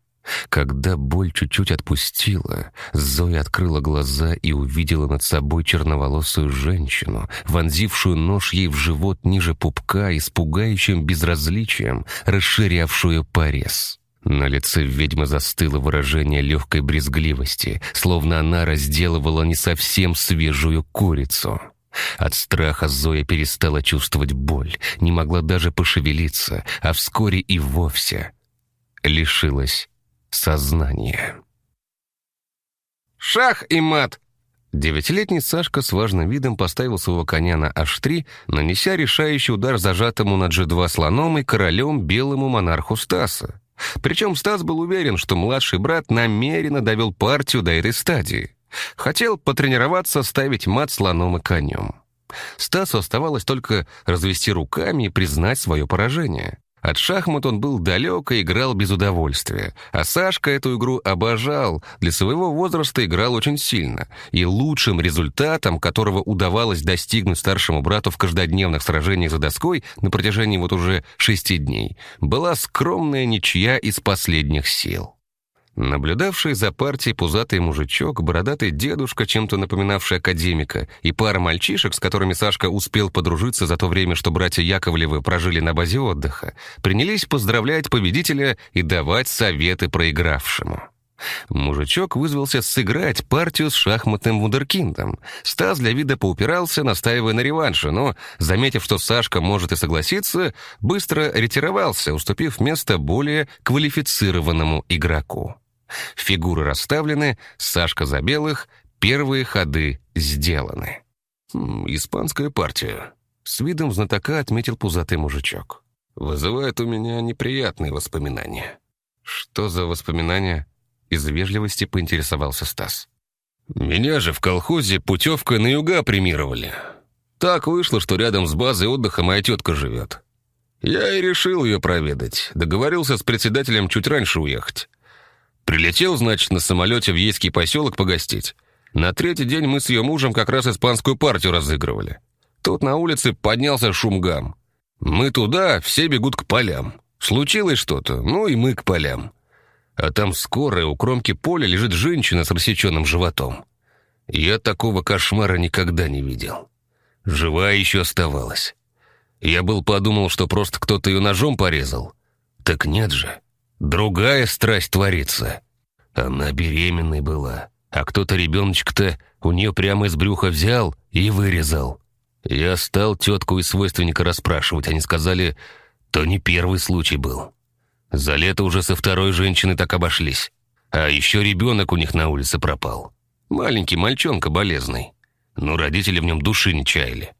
Когда боль чуть-чуть отпустила, Зоя открыла глаза и увидела над собой черноволосую женщину, вонзившую нож ей в живот ниже пупка и с пугающим безразличием расширявшую порез. На лице ведьмы застыло выражение легкой брезгливости, словно она разделывала не совсем свежую курицу. От страха Зоя перестала чувствовать боль, не могла даже пошевелиться, а вскоре и вовсе лишилась сознания. «Шах и мат!» Девятилетний Сашка с важным видом поставил своего коня на H3, нанеся решающий удар зажатому на G2 слоном и королем белому монарху Стаса. Причем Стас был уверен, что младший брат намеренно довел партию до этой стадии. Хотел потренироваться ставить мат слоном и конем. Стасу оставалось только развести руками и признать свое поражение. От шахмат он был далек и играл без удовольствия. А Сашка эту игру обожал, для своего возраста играл очень сильно. И лучшим результатом, которого удавалось достигнуть старшему брату в каждодневных сражениях за доской на протяжении вот уже шести дней, была скромная ничья из последних сил. Наблюдавший за партией пузатый мужичок, бородатый дедушка, чем-то напоминавший академика, и пара мальчишек, с которыми Сашка успел подружиться за то время, что братья Яковлевы прожили на базе отдыха, принялись поздравлять победителя и давать советы проигравшему. Мужичок вызвался сыграть партию с шахматным вундеркиндом. Стас для вида поупирался, настаивая на реванше, но, заметив, что Сашка может и согласиться, быстро ретировался, уступив место более квалифицированному игроку. Фигуры расставлены, Сашка за белых, первые ходы сделаны. Хм, «Испанская партия», — с видом знатока отметил пузатый мужичок. «Вызывает у меня неприятные воспоминания». «Что за воспоминания?» — из вежливости поинтересовался Стас. «Меня же в колхозе путевкой на юга премировали. Так вышло, что рядом с базой отдыха моя тетка живет. Я и решил ее проведать. Договорился с председателем чуть раньше уехать. Прилетел, значит, на самолете в Ейский поселок погостить. На третий день мы с ее мужем как раз испанскую партию разыгрывали. Тут на улице поднялся шум-гам. Мы туда, все бегут к полям. Случилось что-то, ну и мы к полям. А там скорая у кромки поля лежит женщина с рассеченным животом. Я такого кошмара никогда не видел. Живая еще оставалась. Я был подумал, что просто кто-то ее ножом порезал. Так нет же. Другая страсть творится. Она беременной была, а кто-то ребеночка-то у нее прямо из брюха взял и вырезал. Я стал тетку и свойственника расспрашивать. Они сказали, то не первый случай был. За лето уже со второй женщиной так обошлись. А еще ребенок у них на улице пропал. Маленький мальчонка болезный. Но родители в нем души не чаяли.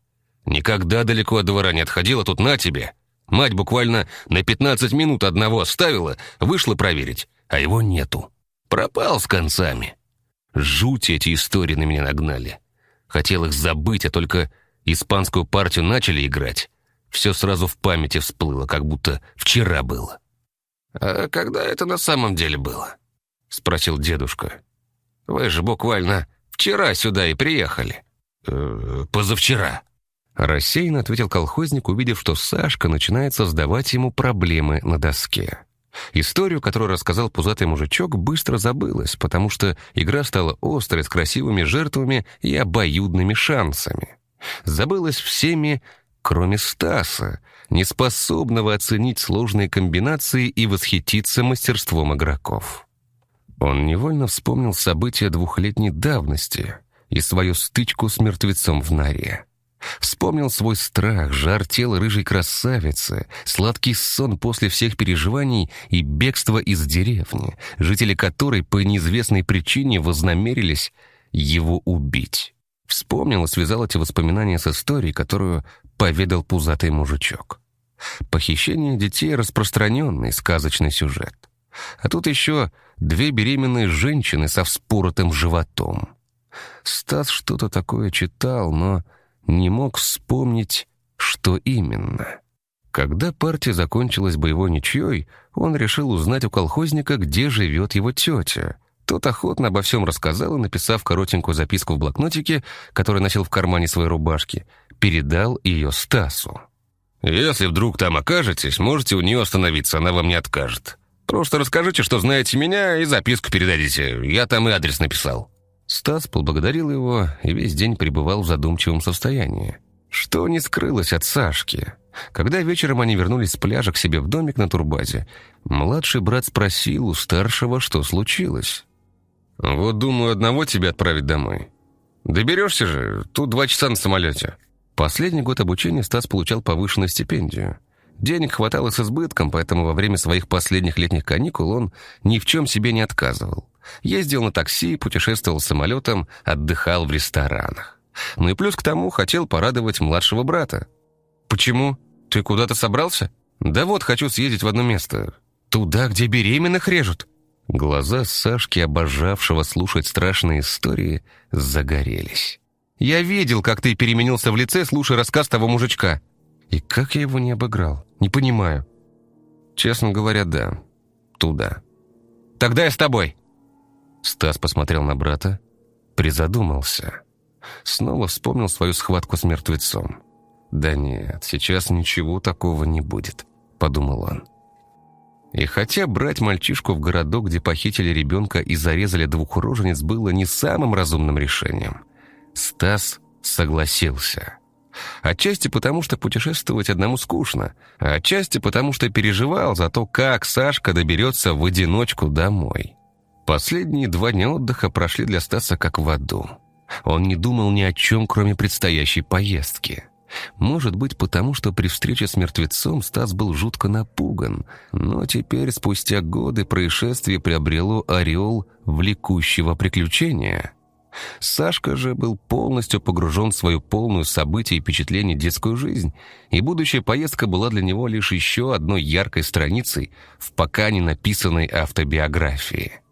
Никогда далеко от двора не отходила, тут на тебе. Мать буквально на 15 минут одного оставила, вышла проверить, а его нету. Пропал с концами. Жуть эти истории на меня нагнали. Хотел их забыть, а только испанскую партию начали играть. Все сразу в памяти всплыло, как будто вчера было. «А когда это на самом деле было?» — спросил дедушка. «Вы же буквально вчера сюда и приехали». «Э, «Позавчера», Рассеянно ответил колхозник, увидев, что Сашка начинает создавать ему проблемы на доске. Историю, которую рассказал пузатый мужичок, быстро забылась, потому что игра стала острой, с красивыми жертвами и обоюдными шансами. Забылась всеми, кроме Стаса, неспособного оценить сложные комбинации и восхититься мастерством игроков. Он невольно вспомнил события двухлетней давности и свою стычку с мертвецом в норе. Вспомнил свой страх, жар тела рыжей красавицы, сладкий сон после всех переживаний и бегство из деревни, жители которой по неизвестной причине вознамерились его убить. Вспомнил и связал эти воспоминания с историей, которую поведал пузатый мужичок. Похищение детей — распространенный сказочный сюжет. А тут еще две беременные женщины со вспоротым животом. Стас что-то такое читал, но не мог вспомнить, что именно. Когда партия закончилась боевой ничьей, он решил узнать у колхозника, где живет его тетя. Тот охотно обо всем рассказал и, написав коротенькую записку в блокнотике, который носил в кармане своей рубашки, передал ее Стасу. «Если вдруг там окажетесь, можете у нее остановиться, она вам не откажет. Просто расскажите, что знаете меня, и записку передадите. Я там и адрес написал». Стас поблагодарил его и весь день пребывал в задумчивом состоянии. Что не скрылось от Сашки. Когда вечером они вернулись с пляжа к себе в домик на турбазе, младший брат спросил у старшего, что случилось. «Вот думаю, одного тебя отправить домой. Доберешься же, тут два часа на самолете». Последний год обучения Стас получал повышенную стипендию. Денег хватало с избытком, поэтому во время своих последних летних каникул он ни в чем себе не отказывал. Ездил на такси, путешествовал самолетом, отдыхал в ресторанах. Ну и плюс к тому хотел порадовать младшего брата. «Почему? Ты куда-то собрался?» «Да вот, хочу съездить в одно место. Туда, где беременных режут». Глаза Сашки, обожавшего слушать страшные истории, загорелись. «Я видел, как ты переменился в лице, слушая рассказ того мужичка. И как я его не обыграл? Не понимаю». «Честно говоря, да. Туда». «Тогда я с тобой». Стас посмотрел на брата, призадумался. Снова вспомнил свою схватку с мертвецом. «Да нет, сейчас ничего такого не будет», — подумал он. И хотя брать мальчишку в городок, где похитили ребенка и зарезали двух рожениц, было не самым разумным решением, Стас согласился. Отчасти потому, что путешествовать одному скучно, а отчасти потому, что переживал за то, как Сашка доберется в одиночку домой. Последние два дня отдыха прошли для Стаса как в аду. Он не думал ни о чем, кроме предстоящей поездки. Может быть, потому что при встрече с мертвецом Стас был жутко напуган, но теперь, спустя годы, происшествие приобрело ореол влекущего приключения. Сашка же был полностью погружен в свою полную событий и впечатлений детскую жизнь, и будущая поездка была для него лишь еще одной яркой страницей в пока не написанной автобиографии.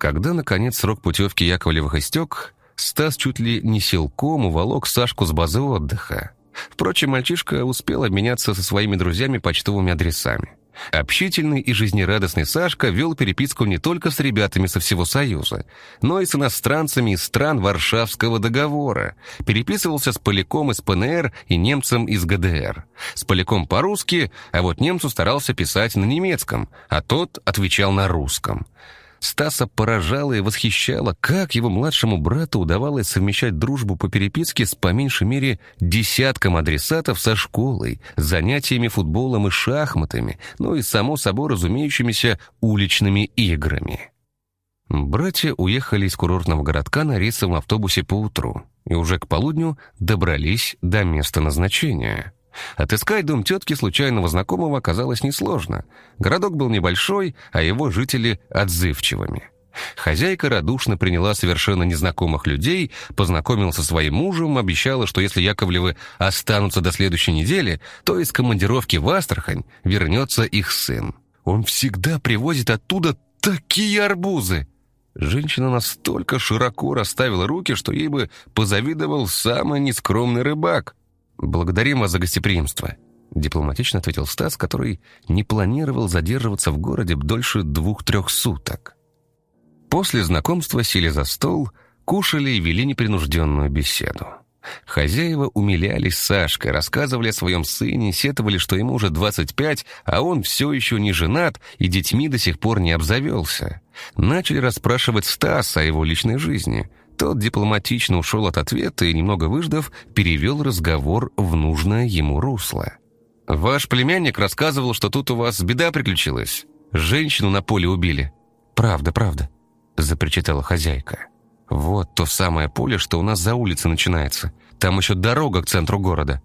Когда, наконец, срок путевки Яковлевых истек, Стас чуть ли не силком уволок Сашку с базы отдыха. Впрочем, мальчишка успел обменяться со своими друзьями почтовыми адресами. Общительный и жизнерадостный Сашка вел переписку не только с ребятами со всего Союза, но и с иностранцами из стран Варшавского договора. Переписывался с поляком из ПНР и немцем из ГДР. С поляком по-русски, а вот немцу старался писать на немецком, а тот отвечал на русском. Стаса поражало и восхищало, как его младшему брату удавалось совмещать дружбу по переписке с по меньшей мере десятком адресатов со школой, занятиями футболом и шахматами, ну и, само собой, разумеющимися уличными играми. Братья уехали из курортного городка на рейсовом автобусе поутру и уже к полудню добрались до места назначения — Отыскать дом тетки случайного знакомого оказалось несложно. Городок был небольшой, а его жители отзывчивыми. Хозяйка радушно приняла совершенно незнакомых людей, познакомила со своим мужем, обещала, что если Яковлевы останутся до следующей недели, то из командировки в Астрахань вернется их сын. Он всегда привозит оттуда такие арбузы. Женщина настолько широко расставила руки, что ей бы позавидовал самый нескромный рыбак. «Благодарим вас за гостеприимство», — дипломатично ответил Стас, который не планировал задерживаться в городе дольше двух-трех суток. После знакомства сели за стол, кушали и вели непринужденную беседу. Хозяева умилялись Сашкой, рассказывали о своем сыне, сетовали, что ему уже 25, а он все еще не женат и детьми до сих пор не обзавелся. Начали расспрашивать Стаса о его личной жизни. Тот дипломатично ушел от ответа и, немного выждав, перевел разговор в нужное ему русло. «Ваш племянник рассказывал, что тут у вас беда приключилась. Женщину на поле убили». «Правда, правда», — запричитала хозяйка. «Вот то самое поле, что у нас за улицей начинается. Там еще дорога к центру города.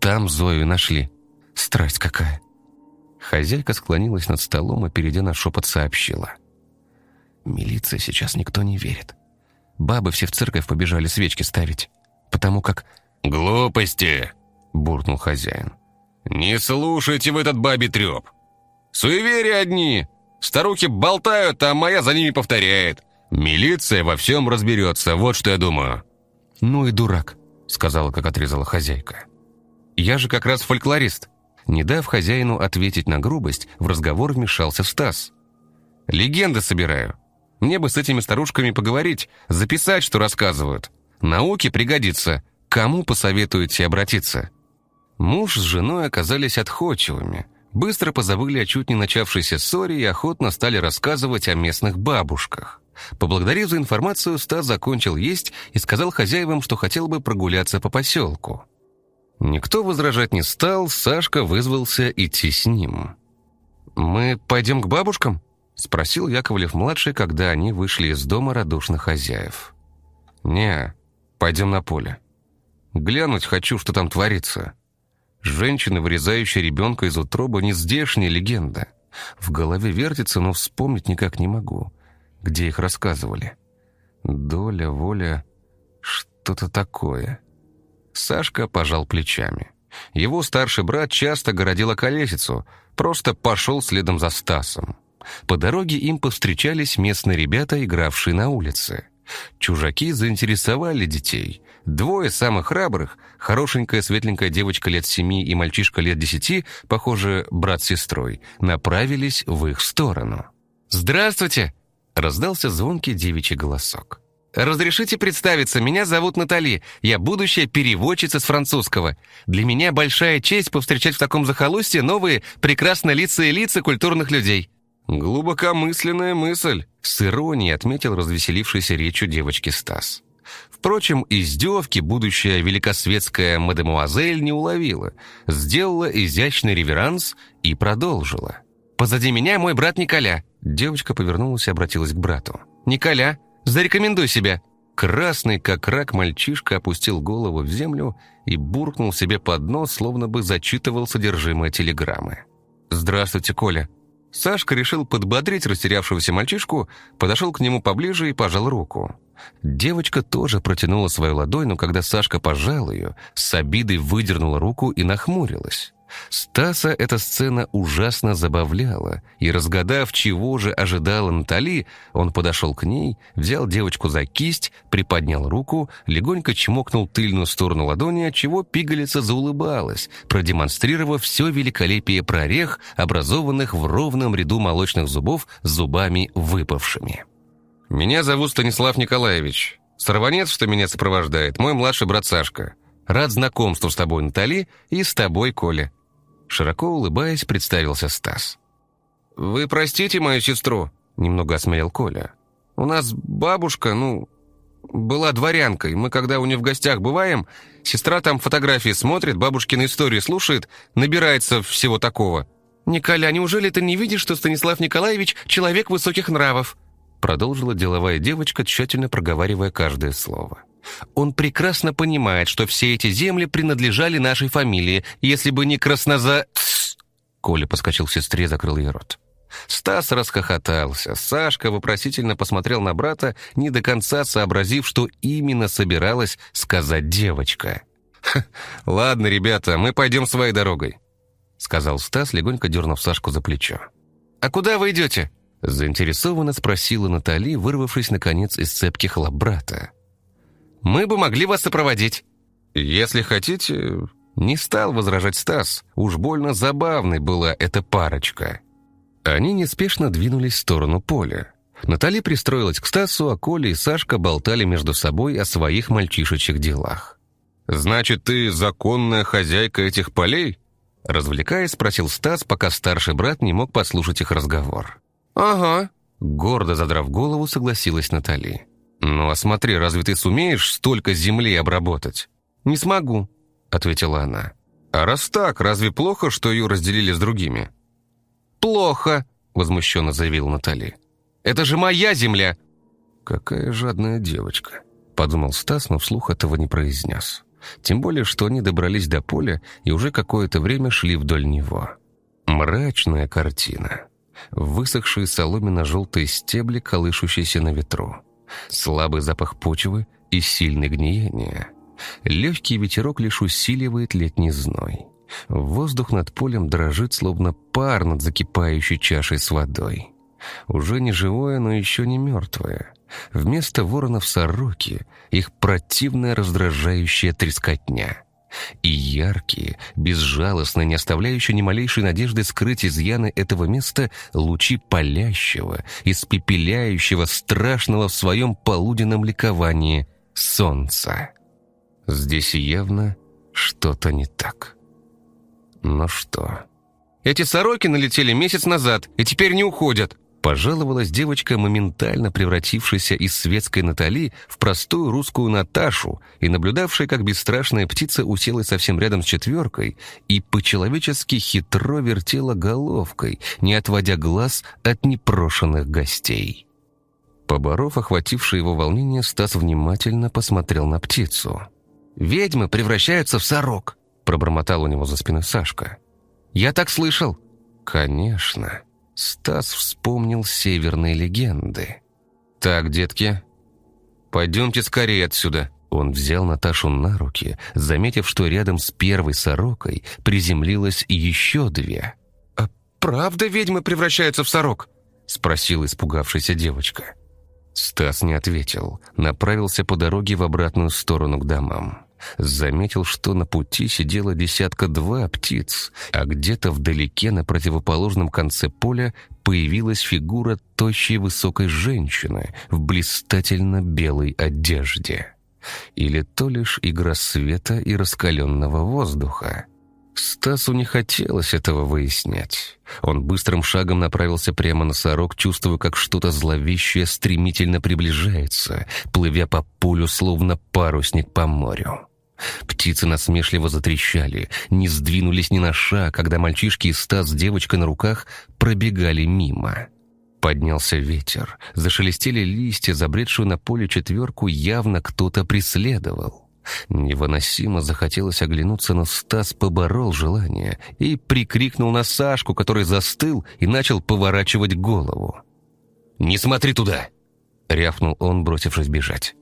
Там Зою нашли. Страсть какая!» Хозяйка склонилась над столом и, перейдя на шепот, сообщила. «Милиция сейчас никто не верит. Бабы все в церковь побежали свечки ставить, потому как... «Глупости!» — буркнул хозяин. «Не слушайте в этот бабий треп. Суеверия одни. Старухи болтают, а моя за ними повторяет. Милиция во всем разберется, вот что я думаю». «Ну и дурак», — сказала, как отрезала хозяйка. «Я же как раз фольклорист». Не дав хозяину ответить на грубость, в разговор вмешался Стас. «Легенды собираю. Мне бы с этими старушками поговорить, записать, что рассказывают. Науке пригодится. Кому посоветуете обратиться?» Муж с женой оказались отходчивыми. Быстро позабыли о чуть не начавшейся ссоре и охотно стали рассказывать о местных бабушках. Поблагодарив за информацию, Стас закончил есть и сказал хозяевам, что хотел бы прогуляться по поселку. Никто возражать не стал, Сашка вызвался идти с ним. «Мы пойдем к бабушкам?» — спросил Яковлев-младший, когда они вышли из дома радушных хозяев. «Не, пойдем на поле. Глянуть хочу, что там творится. Женщина, вырезающая ребенка из утробы, не здешняя легенда. В голове вертится, но вспомнить никак не могу, где их рассказывали. Доля, воля, что-то такое». Сашка пожал плечами. Его старший брат часто городил околесицу, просто пошел следом за Стасом. По дороге им повстречались местные ребята, игравшие на улице. Чужаки заинтересовали детей. Двое самых храбрых, хорошенькая светленькая девочка лет семи и мальчишка лет десяти, похоже, брат с сестрой, направились в их сторону. «Здравствуйте!» — раздался звонкий девичий голосок. «Разрешите представиться, меня зовут Натали, я будущая переводчица с французского. Для меня большая честь повстречать в таком захолустье новые, прекрасно лица и лица культурных людей. «Глубокомысленная мысль», — с иронией отметил развеселившийся речью девочки Стас. Впрочем, издевки будущая великосветская мадемуазель не уловила, сделала изящный реверанс и продолжила. «Позади меня мой брат Николя». Девочка повернулась и обратилась к брату. «Николя, зарекомендуй себя». Красный, как рак, мальчишка опустил голову в землю и буркнул себе под нос, словно бы зачитывал содержимое телеграммы. «Здравствуйте, Коля», Сашка решил подбодрить растерявшегося мальчишку, подошел к нему поближе и пожал руку. Девочка тоже протянула свою ладонь, но когда Сашка пожал ее, с обидой выдернула руку и нахмурилась. Стаса эта сцена ужасно забавляла, и, разгадав, чего же ожидала Натали, он подошел к ней, взял девочку за кисть, приподнял руку, легонько чмокнул тыльную сторону ладони, отчего пигалица заулыбалась, продемонстрировав все великолепие прорех, образованных в ровном ряду молочных зубов зубами выпавшими. «Меня зовут Станислав Николаевич. Сорванец, что меня сопровождает, мой младший брат Сашка. Рад знакомству с тобой, Натали, и с тобой, Коля». Широко улыбаясь, представился Стас. «Вы простите мою сестру?» — немного осмелел Коля. «У нас бабушка, ну, была дворянкой. Мы, когда у нее в гостях бываем, сестра там фотографии смотрит, бабушкины истории слушает, набирается всего такого». «Николя, неужели ты не видишь, что Станислав Николаевич — человек высоких нравов?» Продолжила деловая девочка, тщательно проговаривая каждое слово. Он прекрасно понимает, что все эти земли принадлежали нашей фамилии. Если бы не красноза...» Коля подскочил к сестре, закрыл ей рот. Стас расхохотался. Сашка вопросительно посмотрел на брата, не до конца сообразив, что именно собиралась сказать девочка. «Ладно, ребята, мы пойдем своей дорогой», — сказал Стас, легонько дернув Сашку за плечо. «А куда вы идете?» — заинтересованно спросила Натали, вырвавшись, наконец, из цепких лап брата. Мы бы могли вас сопроводить». «Если хотите...» Не стал возражать Стас. Уж больно забавной была эта парочка. Они неспешно двинулись в сторону поля. Натали пристроилась к Стасу, а Коля и Сашка болтали между собой о своих мальчишечьих делах. «Значит, ты законная хозяйка этих полей?» Развлекаясь, спросил Стас, пока старший брат не мог послушать их разговор. «Ага», — гордо задрав голову, согласилась Натали. «Ну а смотри, разве ты сумеешь столько земли обработать?» «Не смогу», — ответила она. «А раз так, разве плохо, что ее разделили с другими?» «Плохо», — возмущенно заявила Натали. «Это же моя земля!» «Какая жадная девочка», — подумал Стас, но вслух этого не произнес. Тем более, что они добрались до поля и уже какое-то время шли вдоль него. Мрачная картина. Высохшие соломенно-желтые стебли, колышущиеся на ветру слабый запах почвы и сильное гниение. Легкий ветерок лишь усиливает летний зной. Воздух над полем дрожит, словно пар над закипающей чашей с водой. Уже не живое, но еще не мертвое. Вместо воронов сороки их противная раздражающая трескотня и яркие, безжалостные, не оставляющие ни малейшей надежды скрыть изъяны этого места лучи палящего, испепеляющего, страшного в своем полуденном ликовании солнца. Здесь явно что-то не так. Но что? «Эти сороки налетели месяц назад и теперь не уходят», Пожаловалась девочка, моментально превратившаяся из светской Натали в простую русскую Наташу и наблюдавшая, как бесстрашная птица уселась совсем рядом с четверкой и по-человечески хитро вертела головкой, не отводя глаз от непрошенных гостей. Поборов охватившее его волнение, Стас внимательно посмотрел на птицу. «Ведьмы превращаются в сорок», — пробормотал у него за спиной Сашка. «Я так слышал». «Конечно». Стас вспомнил северные легенды. «Так, детки, пойдемте скорее отсюда». Он взял Наташу на руки, заметив, что рядом с первой сорокой приземлилось еще две. «А правда ведьмы превращаются в сорок?» — спросила испугавшаяся девочка. Стас не ответил, направился по дороге в обратную сторону к домам. Заметил, что на пути сидело десятка-два птиц, а где-то вдалеке на противоположном конце поля появилась фигура тощей высокой женщины в блистательно белой одежде. Или то лишь игра света и раскаленного воздуха. Стасу не хотелось этого выяснять. Он быстрым шагом направился прямо на сорок, чувствуя, как что-то зловещее стремительно приближается, плывя по полю, словно парусник по морю. Птицы насмешливо затрещали, не сдвинулись ни на шаг, когда мальчишки и Стас с девочкой на руках пробегали мимо. Поднялся ветер, зашелестели листья, забредшую на поле четверку явно кто-то преследовал. Невыносимо захотелось оглянуться, но Стас поборол желание и прикрикнул на Сашку, который застыл и начал поворачивать голову. «Не смотри туда!» — рявкнул он, бросившись бежать.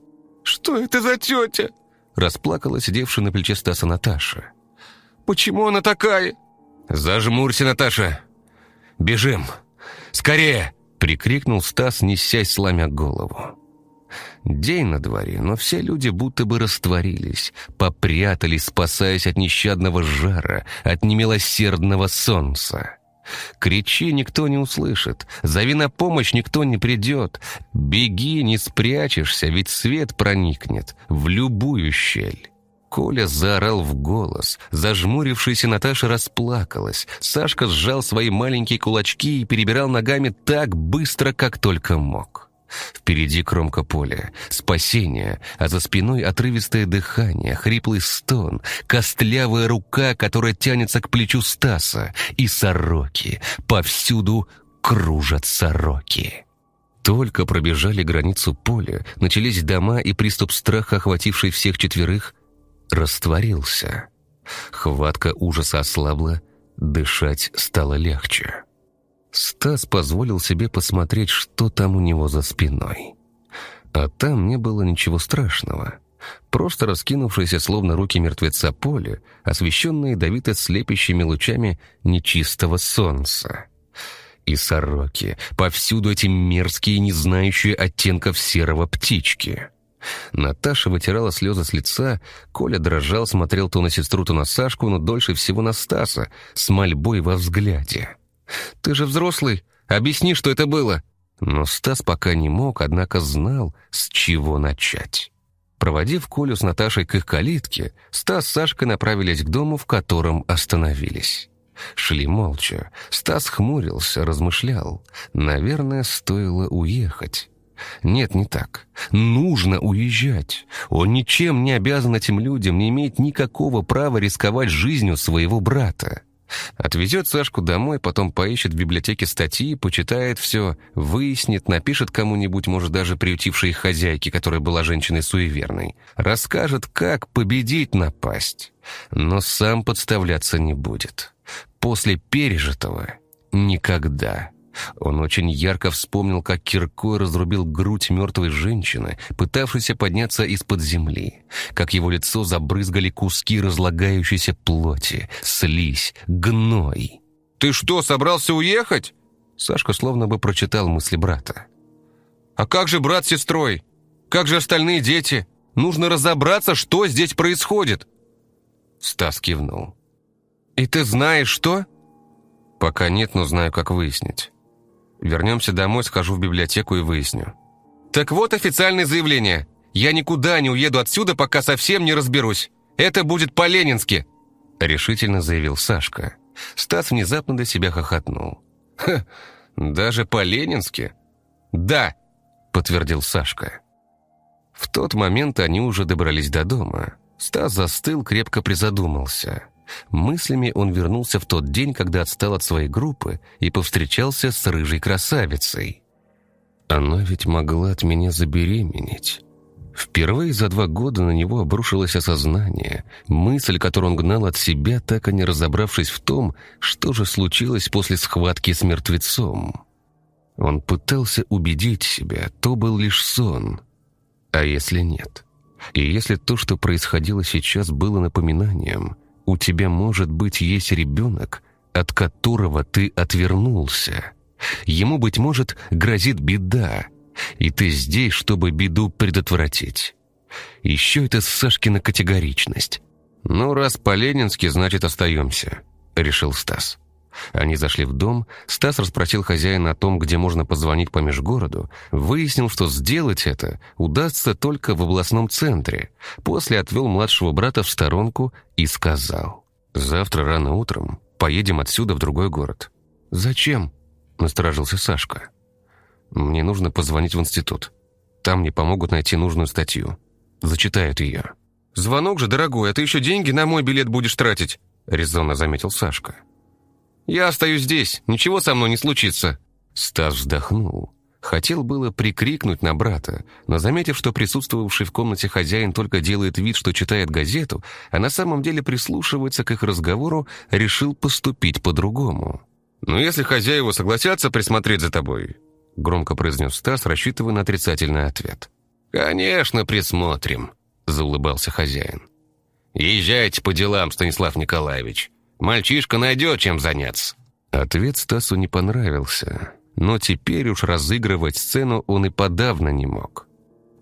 «Что это за тетя?» — расплакалась сидевшая на плече Стаса Наташа. «Почему она такая?» «Зажмурься, Наташа! Бежим! Скорее!» — прикрикнул Стас, несясь, сломя голову. День на дворе, но все люди будто бы растворились, попрятались, спасаясь от нещадного жара, от немилосердного солнца. Кричи, никто не услышит. Зови на помощь, никто не придет. Беги, не спрячешься, ведь свет проникнет в любую щель. Коля заорал в голос. Зажмурившаяся Наташа расплакалась. Сашка сжал свои маленькие кулачки и перебирал ногами так быстро, как только мог. Впереди кромка поля, спасение, а за спиной отрывистое дыхание, хриплый стон, костлявая рука, которая тянется к плечу Стаса, и сороки. Повсюду кружат сороки. Только пробежали границу поля, начались дома, и приступ страха, охвативший всех четверых, растворился. Хватка ужаса ослабла, дышать стало легче. Стас позволил себе посмотреть, что там у него за спиной. А там не было ничего страшного. Просто раскинувшееся словно руки мертвеца поле, освещенное ядовито слепящими лучами нечистого солнца. И сороки, повсюду эти мерзкие, не знающие оттенков серого птички. Наташа вытирала слезы с лица, Коля дрожал, смотрел то на сестру, то на Сашку, но дольше всего на Стаса, с мольбой во взгляде. Ты же взрослый, объясни, что это было». Но Стас пока не мог, однако знал, с чего начать. Проводив Колю с Наташей к их калитке, Стас с Сашкой направились к дому, в котором остановились. Шли молча. Стас хмурился, размышлял. Наверное, стоило уехать. Нет, не так. Нужно уезжать. Он ничем не обязан этим людям, не имеет никакого права рисковать жизнью своего брата. Отвезет Сашку домой, потом поищет в библиотеке статьи, почитает все, выяснит, напишет кому-нибудь, может, даже приютившей их хозяйке, которая была женщиной суеверной. Расскажет, как победить напасть. Но сам подставляться не будет. После пережитого — никогда. Он очень ярко вспомнил, как киркой разрубил грудь мертвой женщины, пытавшейся подняться из-под земли, как его лицо забрызгали куски разлагающейся плоти, слизь, гной. «Ты что, собрался уехать?» Сашка словно бы прочитал мысли брата. «А как же брат с сестрой? Как же остальные дети? Нужно разобраться, что здесь происходит!» Стас кивнул. «И ты знаешь, что?» «Пока нет, но знаю, как выяснить». Вернемся домой, схожу в библиотеку и выясню». «Так вот официальное заявление. Я никуда не уеду отсюда, пока совсем не разберусь. Это будет по-ленински», — решительно заявил Сашка. Стас внезапно до себя хохотнул. «Ха, даже по-ленински?» «Да», — подтвердил Сашка. В тот момент они уже добрались до дома. Стас застыл, крепко призадумался. Мыслями он вернулся в тот день, когда отстал от своей группы и повстречался с рыжей красавицей. Она ведь могла от меня забеременеть. Впервые за два года на него обрушилось осознание, мысль, которую он гнал от себя, так и не разобравшись в том, что же случилось после схватки с мертвецом. Он пытался убедить себя, то был лишь сон. А если нет? И если то, что происходило сейчас, было напоминанием, у тебя, может быть, есть ребенок, от которого ты отвернулся. Ему, быть может, грозит беда, и ты здесь, чтобы беду предотвратить. Еще это Сашкина категоричность. «Ну, раз по-ленински, значит, остаемся», — решил Стас. Они зашли в дом, Стас расспросил хозяина о том, где можно позвонить по межгороду, выяснил, что сделать это удастся только в областном центре, после отвел младшего брата в сторонку и сказал, «Завтра рано утром поедем отсюда в другой город». «Зачем?» — насторожился Сашка. «Мне нужно позвонить в институт. Там мне помогут найти нужную статью. Зачитают ее». «Звонок же, дорогой, а ты еще деньги на мой билет будешь тратить», — резонно заметил Сашка. «Я остаюсь здесь, ничего со мной не случится». Стас вздохнул. Хотел было прикрикнуть на брата, но заметив, что присутствовавший в комнате хозяин только делает вид, что читает газету, а на самом деле прислушивается к их разговору, решил поступить по-другому. «Ну, если хозяева согласятся присмотреть за тобой, — громко произнес Стас, рассчитывая на отрицательный ответ. «Конечно, присмотрим», — заулыбался хозяин. «Езжайте по делам, Станислав Николаевич. Мальчишка найдет чем заняться». Ответ Стасу не понравился, но теперь уж разыгрывать сцену он и подавно не мог.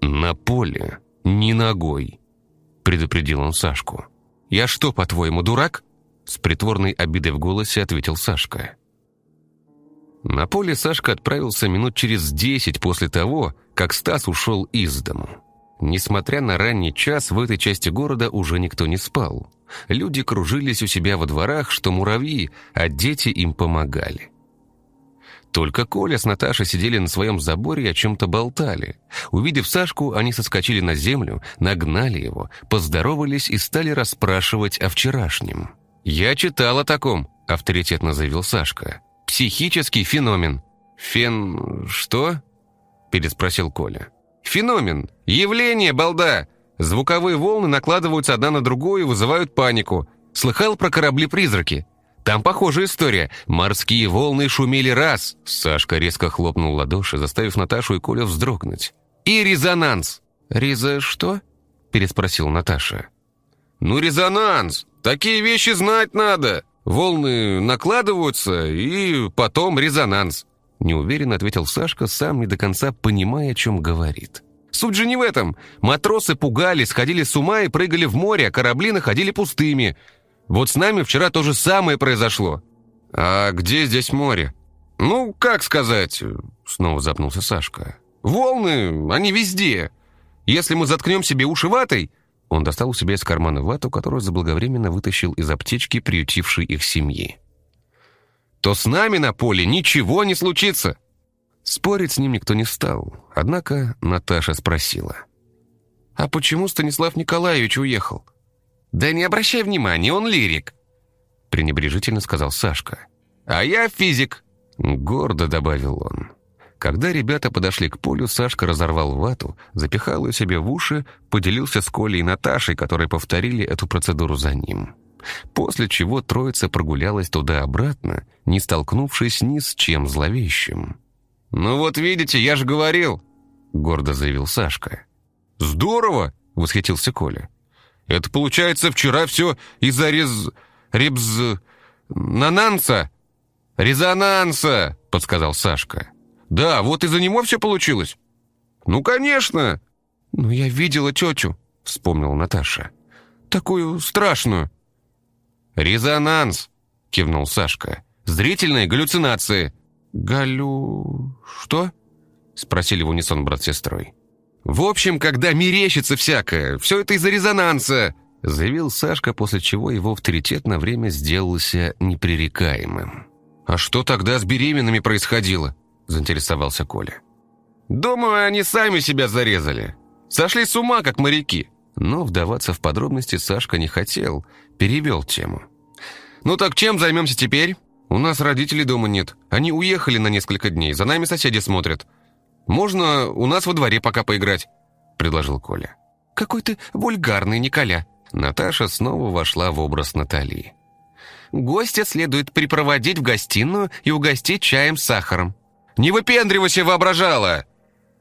«На поле, не ногой», — предупредил он Сашку. «Я что, по-твоему, дурак?» С притворной обидой в голосе ответил Сашка. На поле Сашка отправился минут через десять после того, как Стас ушел из дому. Несмотря на ранний час, в этой части города уже никто не спал. Люди кружились у себя во дворах, что муравьи, а дети им помогали. Только Коля с Наташей сидели на своем заборе и о чем-то болтали. Увидев Сашку, они соскочили на землю, нагнали его, поздоровались и стали расспрашивать о вчерашнем. «Я читал о таком», — авторитетно заявил Сашка. «Психический феномен». «Фен... что?» — переспросил Коля. «Феномен. Явление, балда. Звуковые волны накладываются одна на другую и вызывают панику. Слыхал про корабли-призраки? Там похожая история. Морские волны шумели раз». Сашка резко хлопнул ладоши, заставив Наташу и Коля вздрогнуть. «И резонанс». «Реза что?» — переспросил Наташа. «Ну, резонанс. Такие вещи знать надо. Волны накладываются, и потом резонанс. Неуверенно ответил Сашка, сам не до конца понимая, о чем говорит. Суть же не в этом. Матросы пугались, сходили с ума и прыгали в море, а корабли находили пустыми. Вот с нами вчера то же самое произошло. А где здесь море? Ну, как сказать? Снова запнулся Сашка. Волны, они везде. Если мы заткнем себе уши ватой... Он достал у себя из кармана вату, которую заблаговременно вытащил из аптечки, приютившей их семьи то с нами на поле ничего не случится». Спорить с ним никто не стал, однако Наташа спросила. «А почему Станислав Николаевич уехал?» «Да не обращай внимания, он лирик», — пренебрежительно сказал Сашка. «А я физик», — гордо добавил он. Когда ребята подошли к полю, Сашка разорвал вату, запихал ее себе в уши, поделился с Колей и Наташей, которые повторили эту процедуру за ним после чего троица прогулялась туда-обратно, не столкнувшись ни с чем зловещим. «Ну вот видите, я же говорил!» — гордо заявил Сашка. «Здорово!» — восхитился Коля. «Это получается вчера все из-за рез... ребз... нананса?» «Резонанса!» — подсказал Сашка. «Да, вот из-за него все получилось». «Ну, конечно!» «Ну, я видела тетю», — вспомнила Наташа. «Такую страшную». «Резонанс!» — кивнул Сашка. «Зрительные галлюцинации!» «Галю... что?» — спросили в унисон брат с сестрой. «В общем, когда мерещится всякое, все это из-за резонанса!» — заявил Сашка, после чего его авторитет на время сделался непререкаемым. «А что тогда с беременными происходило?» — заинтересовался Коля. «Думаю, они сами себя зарезали. Сошли с ума, как моряки. Но вдаваться в подробности Сашка не хотел, перевел тему. «Ну так чем займемся теперь? У нас родителей дома нет. Они уехали на несколько дней, за нами соседи смотрят. Можно у нас во дворе пока поиграть», — предложил Коля. «Какой ты вульгарный, Николя». Наташа снова вошла в образ Натальи. «Гостя следует припроводить в гостиную и угостить чаем с сахаром». «Не выпендривайся, воображала!»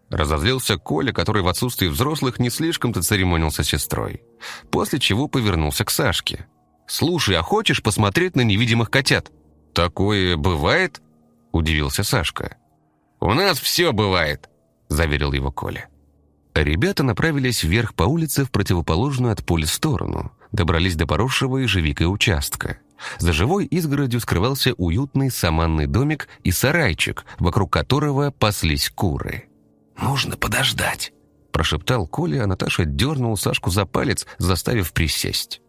Разозлился Коля, который в отсутствии взрослых не слишком-то церемонился с сестрой. После чего повернулся к Сашке. «Слушай, а хочешь посмотреть на невидимых котят?» «Такое бывает?» – удивился Сашка. «У нас все бывает», – заверил его Коля. Ребята направились вверх по улице в противоположную от поля сторону, добрались до поросшего ежевикой участка. За живой изгородью скрывался уютный саманный домик и сарайчик, вокруг которого паслись куры. «Нужно подождать», — прошептал Коля, а Наташа дернул Сашку за палец, заставив присесть.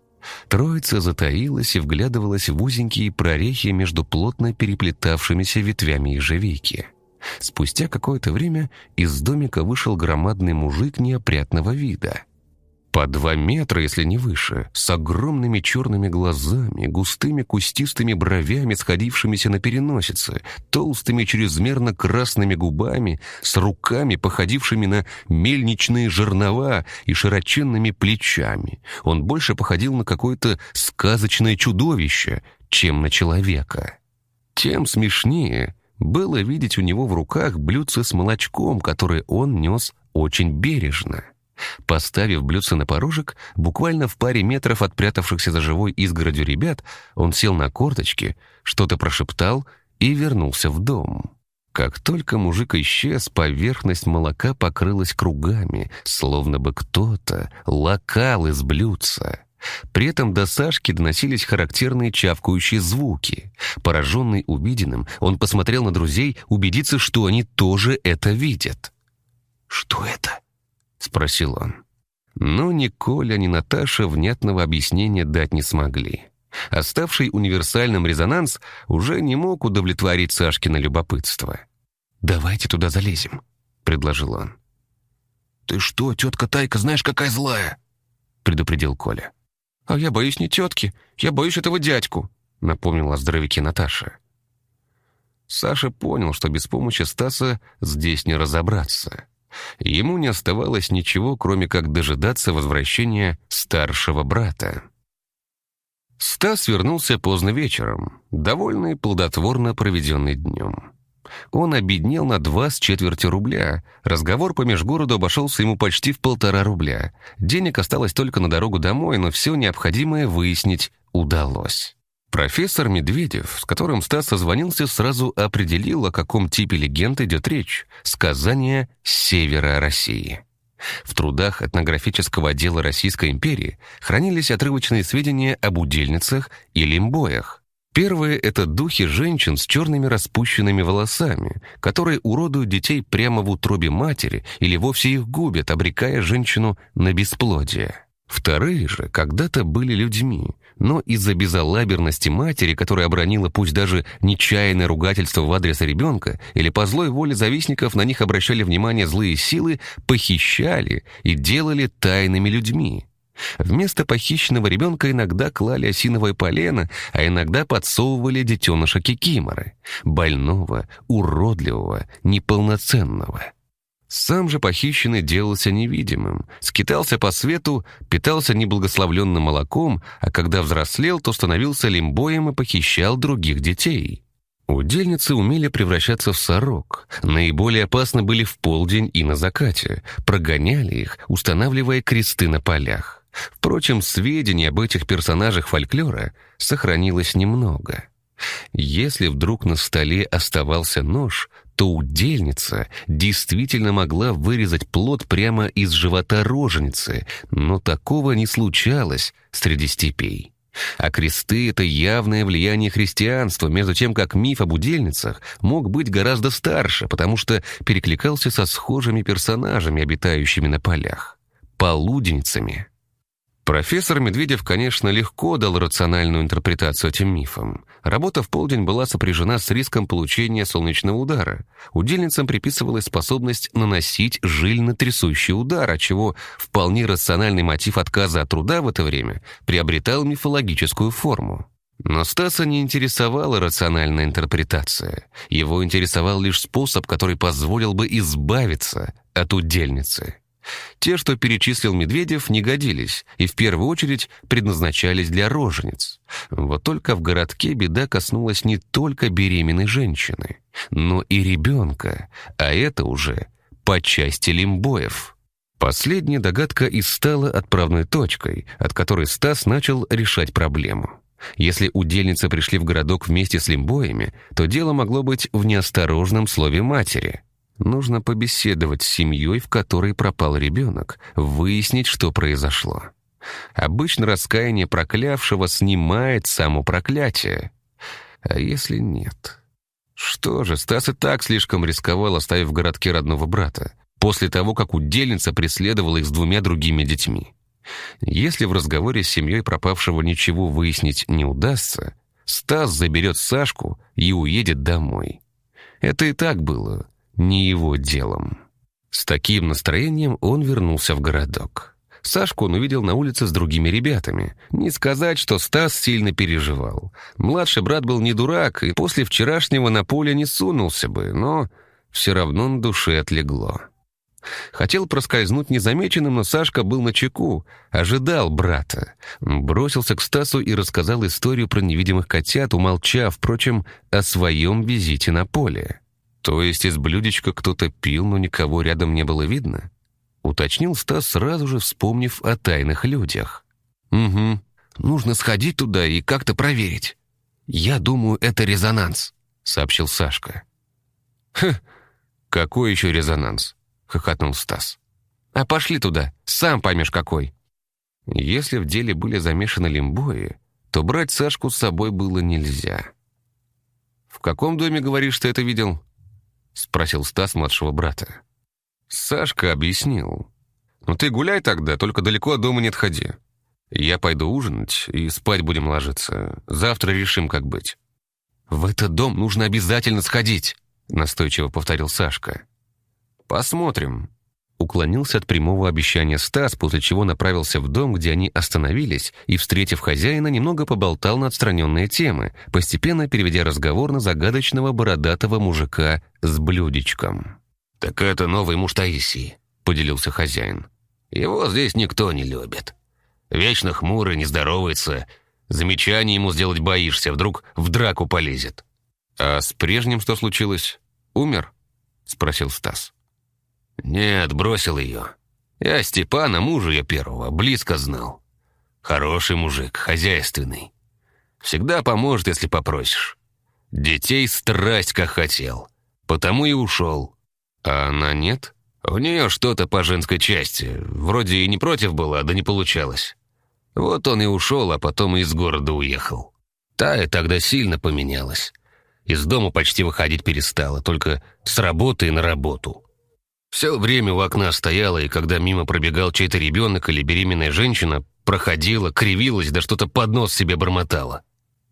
Троица затаилась и вглядывалась в узенькие прорехи между плотно переплетавшимися ветвями ежевики. Спустя какое-то время из домика вышел громадный мужик неопрятного вида — по два метра, если не выше, с огромными черными глазами, густыми кустистыми бровями, сходившимися на переносице, толстыми чрезмерно красными губами, с руками, походившими на мельничные жернова и широченными плечами. Он больше походил на какое-то сказочное чудовище, чем на человека. Тем смешнее было видеть у него в руках блюдце с молочком, которое он нес очень бережно. Поставив блюдце на порожек, буквально в паре метров от прятавшихся за живой изгородью ребят, он сел на корточки, что-то прошептал и вернулся в дом. Как только мужик исчез, поверхность молока покрылась кругами, словно бы кто-то лакал из блюдца. При этом до Сашки доносились характерные чавкающие звуки. Пораженный увиденным, он посмотрел на друзей, убедиться, что они тоже это видят. «Что это?» — спросил он. Но ни Коля, ни Наташа внятного объяснения дать не смогли. Оставший универсальным резонанс уже не мог удовлетворить Сашкино любопытство. «Давайте туда залезем», — предложил он. «Ты что, тетка Тайка, знаешь, какая злая?» — предупредил Коля. «А я боюсь не тетки, я боюсь этого дядьку», — напомнила о здоровяке Наташа. Саша понял, что без помощи Стаса здесь не разобраться. Ему не оставалось ничего, кроме как дожидаться возвращения старшего брата. Стас вернулся поздно вечером, довольный плодотворно проведенный днем. Он обеднел на два с четверти рубля. Разговор по межгороду обошелся ему почти в полтора рубля. Денег осталось только на дорогу домой, но все необходимое выяснить удалось. Профессор Медведев, с которым Стас созвонился, сразу определил, о каком типе легенд идет речь — сказания севера России. В трудах этнографического отдела Российской империи хранились отрывочные сведения об удельницах и лимбоях. Первые — это духи женщин с черными распущенными волосами, которые уродуют детей прямо в утробе матери или вовсе их губят, обрекая женщину на бесплодие. Вторые же когда-то были людьми, но из-за безалаберности матери, которая обронила пусть даже нечаянное ругательство в адрес ребенка, или по злой воле завистников на них обращали внимание злые силы, похищали и делали тайными людьми. Вместо похищенного ребенка иногда клали осиновое полено, а иногда подсовывали детеныша кикиморы, больного, уродливого, неполноценного. Сам же похищенный делался невидимым, скитался по свету, питался неблагословленным молоком, а когда взрослел, то становился лимбоем и похищал других детей. Удельницы умели превращаться в сорок. Наиболее опасны были в полдень и на закате. Прогоняли их, устанавливая кресты на полях. Впрочем, сведений об этих персонажах фольклора сохранилось немного. Если вдруг на столе оставался нож, то удельница действительно могла вырезать плод прямо из живота роженицы, но такого не случалось среди степей. А кресты — это явное влияние христианства, между тем как миф об удельницах мог быть гораздо старше, потому что перекликался со схожими персонажами, обитающими на полях — полуденницами. Профессор Медведев, конечно, легко дал рациональную интерпретацию этим мифам. Работа в полдень была сопряжена с риском получения солнечного удара. Удельницам приписывалась способность наносить жильно-трясущий удар, отчего вполне рациональный мотив отказа от труда в это время приобретал мифологическую форму. Но Стаса не интересовала рациональная интерпретация. Его интересовал лишь способ, который позволил бы избавиться от удельницы. Те, что перечислил Медведев, не годились и в первую очередь предназначались для рожениц. Вот только в городке беда коснулась не только беременной женщины, но и ребенка, а это уже по части лимбоев. Последняя догадка и стала отправной точкой, от которой Стас начал решать проблему. Если удельницы пришли в городок вместе с лимбоями, то дело могло быть в неосторожном слове матери — Нужно побеседовать с семьей, в которой пропал ребенок, выяснить, что произошло. Обычно раскаяние проклявшего снимает само проклятие. А если нет? Что же, Стас и так слишком рисковал, оставив в городке родного брата, после того, как удельница преследовала их с двумя другими детьми. Если в разговоре с семьей пропавшего ничего выяснить не удастся, Стас заберет Сашку и уедет домой. Это и так было не его делом. С таким настроением он вернулся в городок. Сашку он увидел на улице с другими ребятами. Не сказать, что Стас сильно переживал. Младший брат был не дурак, и после вчерашнего на поле не сунулся бы, но все равно на душе отлегло. Хотел проскользнуть незамеченным, но Сашка был на чеку, ожидал брата. Бросился к Стасу и рассказал историю про невидимых котят, умолчав, впрочем, о своем визите на поле. То есть из блюдечка кто-то пил, но никого рядом не было видно? Уточнил Стас, сразу же вспомнив о тайных людях. «Угу. Нужно сходить туда и как-то проверить. Я думаю, это резонанс», — сообщил Сашка. «Хм, какой еще резонанс?» — хохотнул Стас. «А пошли туда, сам поймешь какой». Если в деле были замешаны лимбои, то брать Сашку с собой было нельзя. «В каком доме, говоришь, ты это видел?» — спросил Стас младшего брата. Сашка объяснил. «Ну ты гуляй тогда, только далеко от дома не отходи. Я пойду ужинать, и спать будем ложиться. Завтра решим, как быть». «В этот дом нужно обязательно сходить», — настойчиво повторил Сашка. «Посмотрим», Уклонился от прямого обещания Стас, после чего направился в дом, где они остановились, и, встретив хозяина, немного поболтал на отстраненные темы, постепенно переведя разговор на загадочного бородатого мужика с блюдечком. «Так это новый муж Таисии», — поделился хозяин. «Его здесь никто не любит. Вечно хмурый, не здоровается. Замечание ему сделать боишься, вдруг в драку полезет». «А с прежним что случилось? Умер?» — спросил Стас. «Нет, бросил ее. Я Степана, мужа ее первого, близко знал. Хороший мужик, хозяйственный. Всегда поможет, если попросишь. Детей страсть как хотел. Потому и ушел. А она нет? У нее что-то по женской части. Вроде и не против была, да не получалось. Вот он и ушел, а потом и из города уехал. Тая тогда сильно поменялась. Из дома почти выходить перестала, только с работы на работу. Все время у окна стояла, и когда мимо пробегал чей-то ребенок или беременная женщина, проходила, кривилась, да что-то под нос себе бормотала.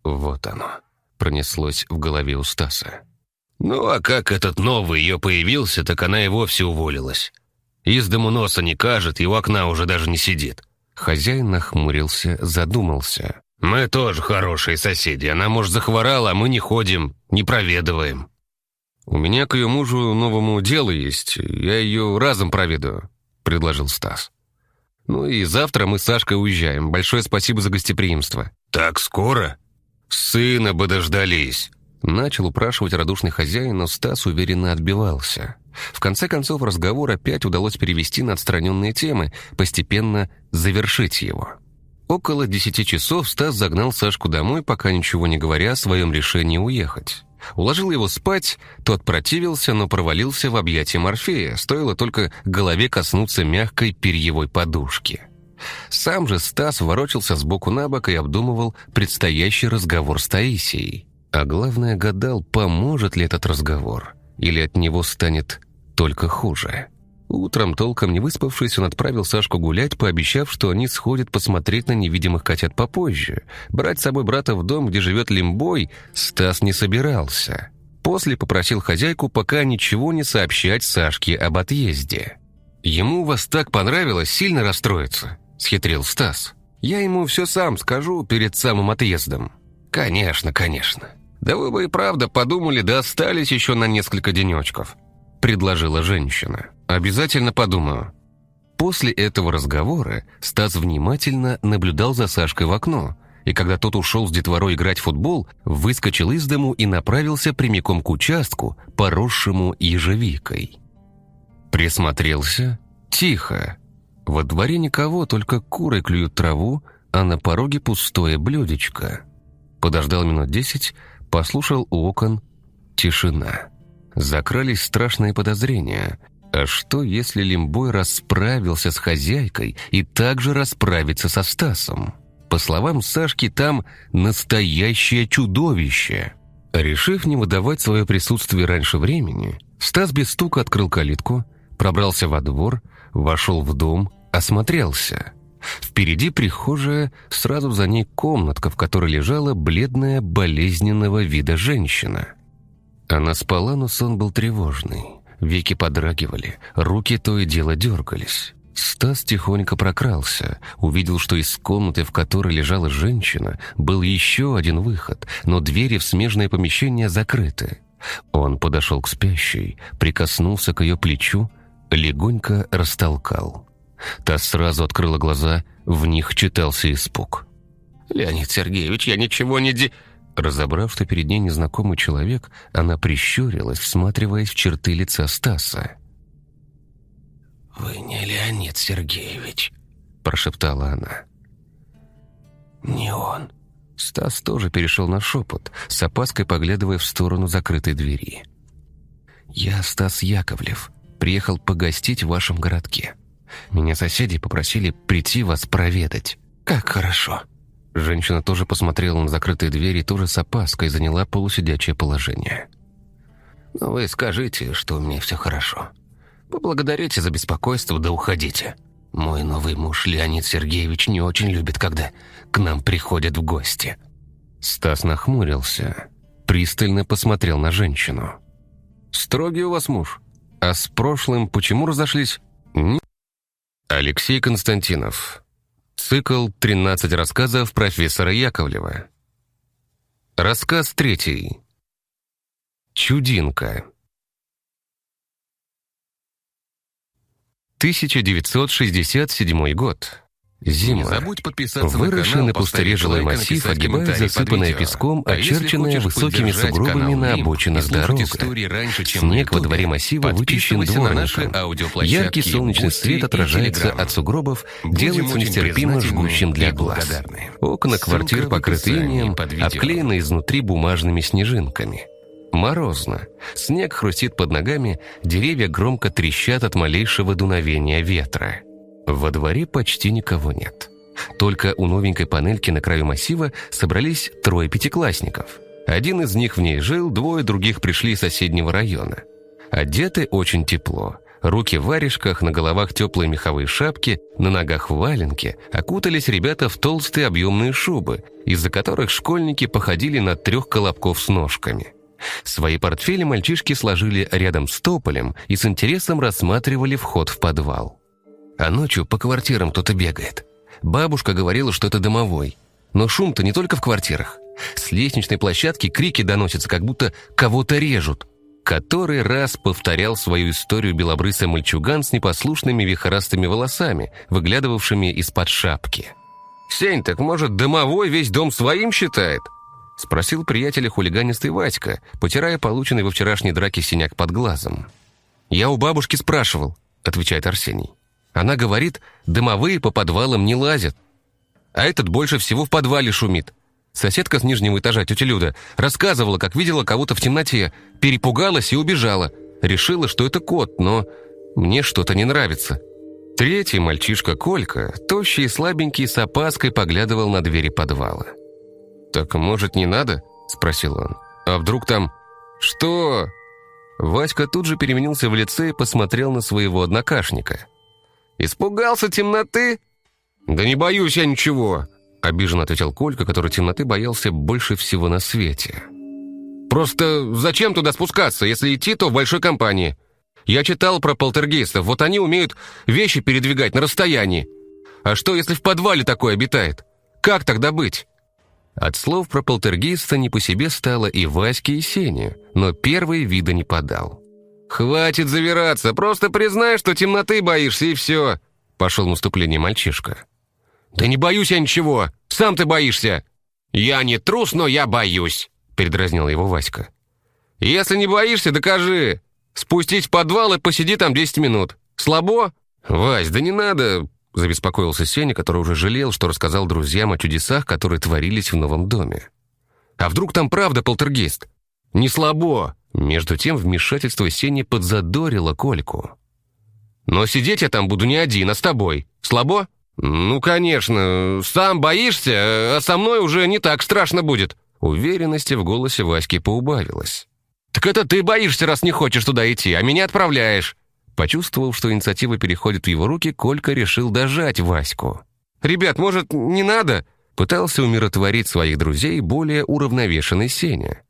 Вот оно, пронеслось в голове у Стаса. Ну, а как этот новый ее появился, так она и вовсе уволилась. Из дому носа не кажет, и у окна уже даже не сидит. Хозяин нахмурился, задумался. «Мы тоже хорошие соседи. Она, может, захворала, а мы не ходим, не проведываем. «У меня к ее мужу новому делу есть. Я ее разом проведу», — предложил Стас. «Ну и завтра мы с Сашкой уезжаем. Большое спасибо за гостеприимство». «Так скоро? Сына бы дождались». Начал упрашивать радушный хозяин, но Стас уверенно отбивался. В конце концов, разговор опять удалось перевести на отстраненные темы, постепенно завершить его. Около десяти часов Стас загнал Сашку домой, пока ничего не говоря о своем решении уехать. Уложил его спать, тот противился, но провалился в объятия Морфея, стоило только голове коснуться мягкой перьевой подушки. Сам же Стас ворочался сбоку на бок и обдумывал предстоящий разговор с Таисией. А главное, гадал, поможет ли этот разговор, или от него станет только хуже. Утром, толком не выспавшись, он отправил Сашку гулять, пообещав, что они сходят посмотреть на невидимых котят попозже. Брать с собой брата в дом, где живет Лимбой, Стас не собирался. После попросил хозяйку пока ничего не сообщать Сашке об отъезде. «Ему вас так понравилось, сильно расстроиться», — схитрил Стас. «Я ему все сам скажу перед самым отъездом». «Конечно, конечно. Да вы бы и правда подумали, да остались еще на несколько денечков», — предложила женщина. «Обязательно подумаю». После этого разговора Стас внимательно наблюдал за Сашкой в окно, и когда тот ушел с детворой играть в футбол, выскочил из дому и направился прямиком к участку, поросшему ежевикой. Присмотрелся. Тихо. Во дворе никого, только куры клюют траву, а на пороге пустое блюдечко. Подождал минут десять, послушал у окон. Тишина. Закрались страшные подозрения. А что, если Лимбой расправился с хозяйкой и также расправится со Стасом? По словам Сашки, там настоящее чудовище. Решив не выдавать свое присутствие раньше времени, Стас без стука открыл калитку, пробрался во двор, вошел в дом, осмотрелся. Впереди прихожая, сразу за ней комнатка, в которой лежала бледная, болезненного вида женщина. Она спала, но сон был тревожный. Веки подрагивали, руки то и дело дергались. Стас тихонько прокрался, увидел, что из комнаты, в которой лежала женщина, был еще один выход, но двери в смежное помещение закрыты. Он подошел к спящей, прикоснулся к ее плечу, легонько растолкал. Та сразу открыла глаза, в них читался испуг. «Леонид Сергеевич, я ничего не де...» Разобрав, что перед ней незнакомый человек, она прищурилась, всматриваясь в черты лица Стаса. «Вы не Леонид Сергеевич», — прошептала она. «Не он». Стас тоже перешел на шепот, с опаской поглядывая в сторону закрытой двери. «Я Стас Яковлев. Приехал погостить в вашем городке. Меня соседи попросили прийти вас проведать». «Как хорошо». Женщина тоже посмотрела на закрытые двери и тоже с опаской заняла полусидячее положение. «Но вы скажите, что у меня все хорошо. Поблагодарите за беспокойство, да уходите. Мой новый муж Леонид Сергеевич не очень любит, когда к нам приходят в гости». Стас нахмурился, пристально посмотрел на женщину. «Строгий у вас муж. А с прошлым почему разошлись?» Алексей Константинов. Цикл «13 рассказов профессора Яковлева». Рассказ третий. Чудинка. 1967 год. Зима. Не забудь подписаться Выросший на, на пустыре жилой массив огибает засыпанное песком, а очерченное высокими сугробами на обочинах дорог. Снег во дворе массива вычищен дворником. Яркий солнечный свет отражается от сугробов, делается нестерпимо жгущим для глаз. Окна квартир покрыты инеем, обклеены изнутри бумажными снежинками. Морозно. Снег хрустит под ногами, деревья громко трещат от малейшего дуновения ветра. Во дворе почти никого нет. Только у новенькой панельки на краю массива собрались трое пятиклассников. Один из них в ней жил, двое других пришли из соседнего района. Одеты очень тепло. Руки в варежках, на головах теплые меховые шапки, на ногах валенки. Окутались ребята в толстые объемные шубы, из-за которых школьники походили на трех колобков с ножками. Свои портфели мальчишки сложили рядом с тополем и с интересом рассматривали вход в подвал. А ночью по квартирам кто-то бегает. Бабушка говорила, что это домовой. Но шум-то не только в квартирах. С лестничной площадки крики доносятся, как будто кого-то режут. Который раз повторял свою историю белобрысый мальчуган с непослушными вихорастыми волосами, выглядывавшими из-под шапки. «Сень, так может, домовой весь дом своим считает?» Спросил приятеля хулиганистый Васька, потирая полученный во вчерашней драке синяк под глазом. «Я у бабушки спрашивал», — отвечает Арсений. Она говорит, дымовые по подвалам не лазят. А этот больше всего в подвале шумит. Соседка с нижнего этажа, тетя Люда, рассказывала, как видела кого-то в темноте, перепугалась и убежала. Решила, что это кот, но мне что-то не нравится. Третий мальчишка Колька, тощий и слабенький, с опаской поглядывал на двери подвала. «Так, может, не надо?» – спросил он. «А вдруг там...» «Что?» Васька тут же переменился в лице и посмотрел на своего однокашника – «Испугался темноты?» «Да не боюсь я ничего», — обиженно ответил Колька, который темноты боялся больше всего на свете. «Просто зачем туда спускаться? Если идти, то в большой компании. Я читал про полтергейстов, вот они умеют вещи передвигать на расстоянии. А что, если в подвале такое обитает? Как тогда быть?» От слов про полтергейста не по себе стало и Ваське, и Сене, но первый вида не подал. «Хватит завираться, просто признай, что темноты боишься, и все!» Пошел наступление мальчишка. «Да не боюсь я ничего, сам ты боишься!» «Я не трус, но я боюсь!» Передразнил его Васька. «Если не боишься, докажи! Спустить в подвал и посиди там 10 минут. Слабо?» «Вась, да не надо!» Забеспокоился Сеня, который уже жалел, что рассказал друзьям о чудесах, которые творились в новом доме. «А вдруг там правда полтергейст?» «Не слабо!» Между тем вмешательство Сени подзадорило Кольку. «Но сидеть я там буду не один, а с тобой. Слабо?» «Ну, конечно. Сам боишься, а со мной уже не так страшно будет». Уверенности в голосе Васьки поубавилось. «Так это ты боишься, раз не хочешь туда идти, а меня отправляешь». Почувствовав, что инициатива переходит в его руки, Колька решил дожать Ваську. «Ребят, может, не надо?» Пытался умиротворить своих друзей более уравновешенный Сеня.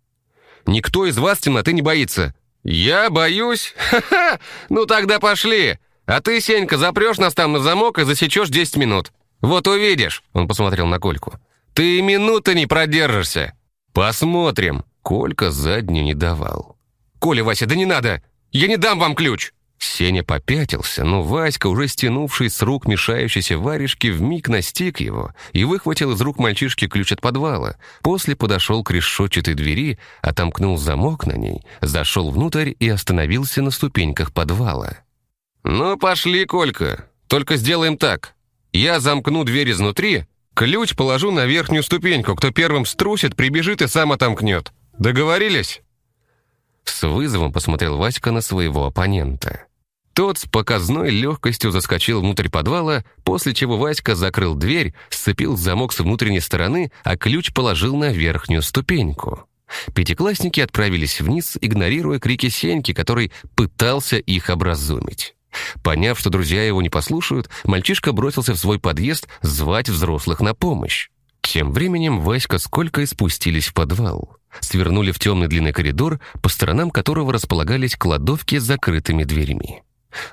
Никто из вас темноты не боится». «Я боюсь? Ха-ха! Ну тогда пошли! А ты, Сенька, запрешь нас там на замок и засечешь 10 минут. Вот увидишь!» Он посмотрел на Кольку. «Ты минуты не продержишься!» «Посмотрим!» Колька заднюю не давал. «Коля, Вася, да не надо! Я не дам вам ключ!» Сеня попятился, но Васька, уже стянувший с рук мешающейся варежки, вмиг настиг его и выхватил из рук мальчишки ключ от подвала. После подошел к решетчатой двери, отомкнул замок на ней, зашел внутрь и остановился на ступеньках подвала. «Ну, пошли, Колька, только сделаем так. Я замкну дверь изнутри, ключ положу на верхнюю ступеньку, кто первым струсит, прибежит и сам отомкнет. Договорились?» С вызовом посмотрел Васька на своего оппонента. Тот с показной легкостью заскочил внутрь подвала, после чего Васька закрыл дверь, сцепил замок с внутренней стороны, а ключ положил на верхнюю ступеньку. Пятиклассники отправились вниз, игнорируя крики Сеньки, который пытался их образумить. Поняв, что друзья его не послушают, мальчишка бросился в свой подъезд звать взрослых на помощь. Тем временем Васька с Колькой спустились в подвал. Свернули в темный длинный коридор, по сторонам которого располагались кладовки с закрытыми дверями.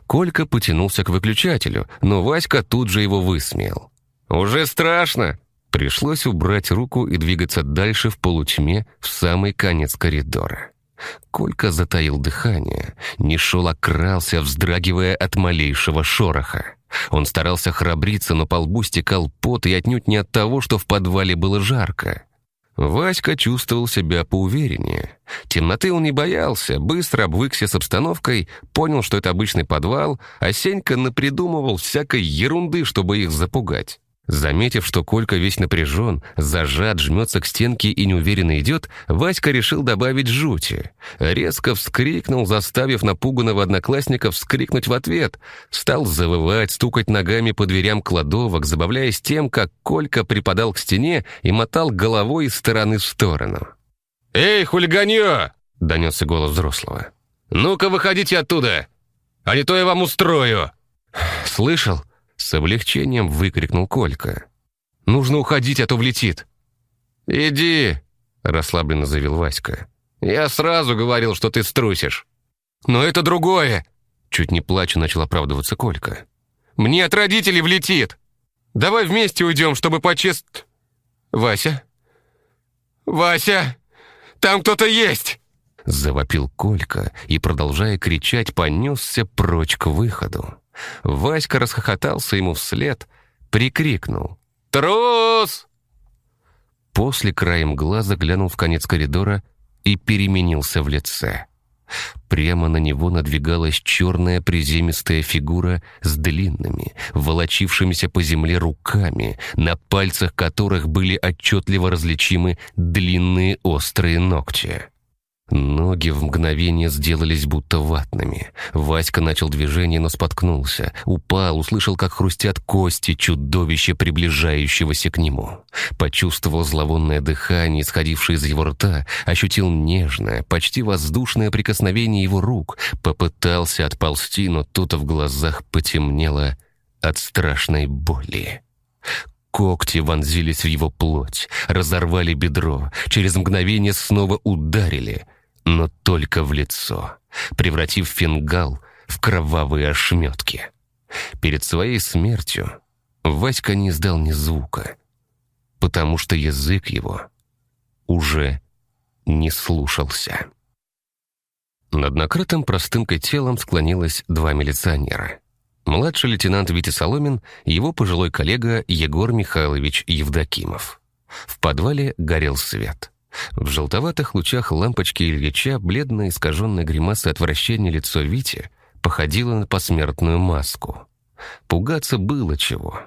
Колька потянулся к выключателю, но Васька тут же его высмеял. «Уже страшно!» Пришлось убрать руку и двигаться дальше в полутьме в самый конец коридора. Колька затаил дыхание, не шел, а крался, вздрагивая от малейшего шороха. Он старался храбриться, но по лбу стекал пот и отнюдь не от того, что в подвале было жарко. Васька чувствовал себя поувереннее. Темноты он не боялся, быстро обвыкся с обстановкой, понял, что это обычный подвал, а Сенька напридумывал всякой ерунды, чтобы их запугать. Заметив, что Колька весь напряжен, зажат, жмется к стенке и неуверенно идет, Васька решил добавить жути. Резко вскрикнул, заставив напуганного одноклассника вскрикнуть в ответ. Стал завывать, стукать ногами по дверям кладовок, забавляясь тем, как Колька припадал к стене и мотал головой из стороны в сторону. «Эй, хулиганье!» — донесся голос взрослого. «Ну-ка, выходите оттуда! А не то я вам устрою!» «Слышал?» С облегчением выкрикнул Колька. «Нужно уходить, а то влетит». «Иди», — расслабленно заявил Васька. «Я сразу говорил, что ты струсишь». «Но это другое!» Чуть не плача начал оправдываться Колька. «Мне от родителей влетит! Давай вместе уйдем, чтобы почест...» «Вася? Вася! Там кто-то есть!» Завопил Колька и, продолжая кричать, понесся прочь к выходу. Васька расхохотался ему вслед, прикрикнул «Трус!». После краем глаза глянул в конец коридора и переменился в лице. Прямо на него надвигалась черная приземистая фигура с длинными, волочившимися по земле руками, на пальцах которых были отчетливо различимы длинные острые ногти. Ноги в мгновение сделались будто ватными. Васька начал движение, но споткнулся. Упал, услышал, как хрустят кости чудовища, приближающегося к нему. Почувствовал зловонное дыхание, исходившее из его рта, ощутил нежное, почти воздушное прикосновение его рук. Попытался отползти, но тут в глазах потемнело от страшной боли. Когти вонзились в его плоть, разорвали бедро, через мгновение снова ударили — но только в лицо, превратив фингал в кровавые ошметки. Перед своей смертью Васька не издал ни звука, потому что язык его уже не слушался. Над накрытым простынкой телом склонилось два милиционера. Младший лейтенант Витя Соломин и его пожилой коллега Егор Михайлович Евдокимов. В подвале горел свет — в желтоватых лучах лампочки Ильича бледное искаженное гримаса отвращения лицо Вити походило на посмертную маску. Пугаться было чего.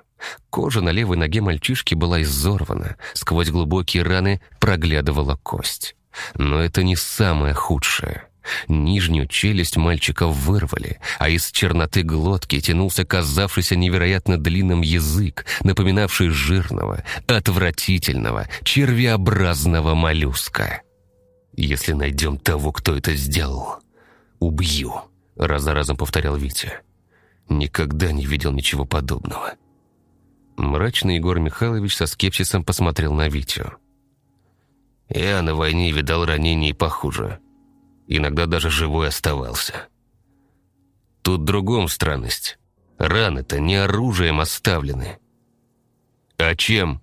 Кожа на левой ноге мальчишки была изорвана, сквозь глубокие раны проглядывала кость. Но это не самое худшее. Нижнюю челюсть мальчика вырвали, а из черноты глотки тянулся казавшийся невероятно длинным язык, напоминавший жирного, отвратительного, червеобразного моллюска. «Если найдем того, кто это сделал, убью», — раз за разом повторял Витя. «Никогда не видел ничего подобного». Мрачный Егор Михайлович со скепсисом посмотрел на Витю. «Я на войне видал ранений похуже», иногда даже живой оставался. Тут другом странность. Раны-то не оружием оставлены. А чем?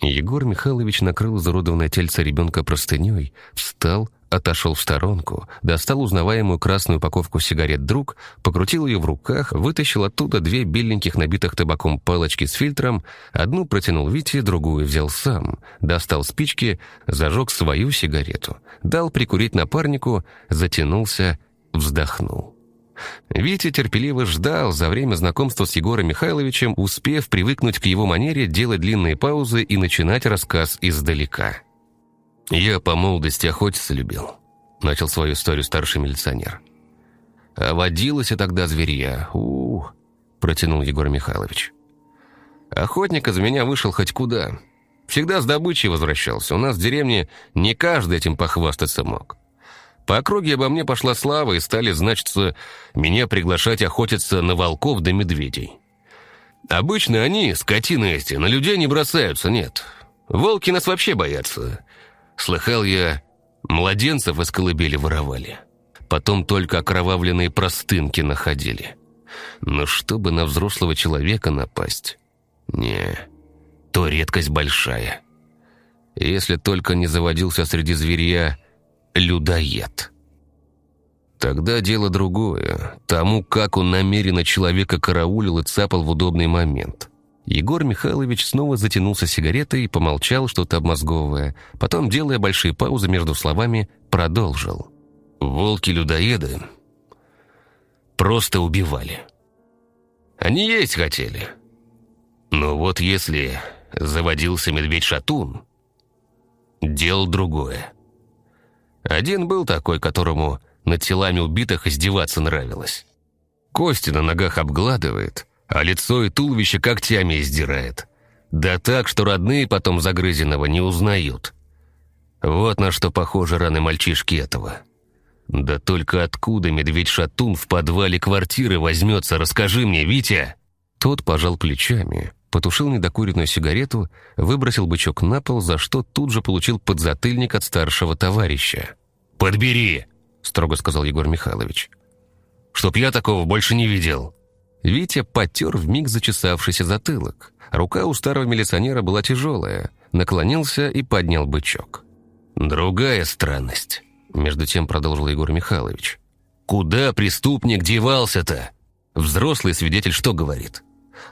Егор Михайлович накрыл изуродованное тельце ребенка простыней, встал, отошел в сторонку, достал узнаваемую красную упаковку сигарет «Друг», покрутил ее в руках, вытащил оттуда две беленьких набитых табаком палочки с фильтром, одну протянул Вите, другую взял сам, достал спички, зажег свою сигарету, дал прикурить напарнику, затянулся, вздохнул. Витя терпеливо ждал за время знакомства с Егором Михайловичем, успев привыкнуть к его манере делать длинные паузы и начинать рассказ издалека. «Я по молодости охотиться любил», — начал свою историю старший милиционер. «А водилась и тогда зверья. у, -у, -у протянул Егор Михайлович. «Охотник из меня вышел хоть куда. Всегда с добычей возвращался. У нас в деревне не каждый этим похвастаться мог. По округе обо мне пошла слава, и стали, значится, меня приглашать охотиться на волков да медведей. Обычно они, скотины эти, на людей не бросаются, нет. Волки нас вообще боятся. Слыхал я, младенцев из колыбели воровали. Потом только окровавленные простынки находили. Но чтобы на взрослого человека напасть... Не, то редкость большая. Если только не заводился среди зверья людоед. Тогда дело другое. Тому, как он намеренно человека караулил и цапал в удобный момент. Егор Михайлович снова затянулся сигаретой и помолчал, что-то обмозговывая. Потом, делая большие паузы между словами, продолжил. «Волки-людоеды просто убивали. Они есть хотели. Но вот если заводился медведь-шатун, дело другое. Один был такой, которому над телами убитых издеваться нравилось. Кости на ногах обгладывает, а лицо и туловище когтями издирает. Да так, что родные потом загрызенного не узнают. Вот на что похожи раны мальчишки этого. Да только откуда медведь-шатун в подвале квартиры возьмется, расскажи мне, Витя!» Тот пожал плечами, потушил недокуренную сигарету, выбросил бычок на пол, за что тут же получил подзатыльник от старшего товарища. «Подбери!» — строго сказал Егор Михайлович. «Чтоб я такого больше не видел!» Витя потер вмиг зачесавшийся затылок. Рука у старого милиционера была тяжелая. Наклонился и поднял бычок. «Другая странность», — между тем продолжил Егор Михайлович. «Куда преступник девался-то? Взрослый свидетель что говорит?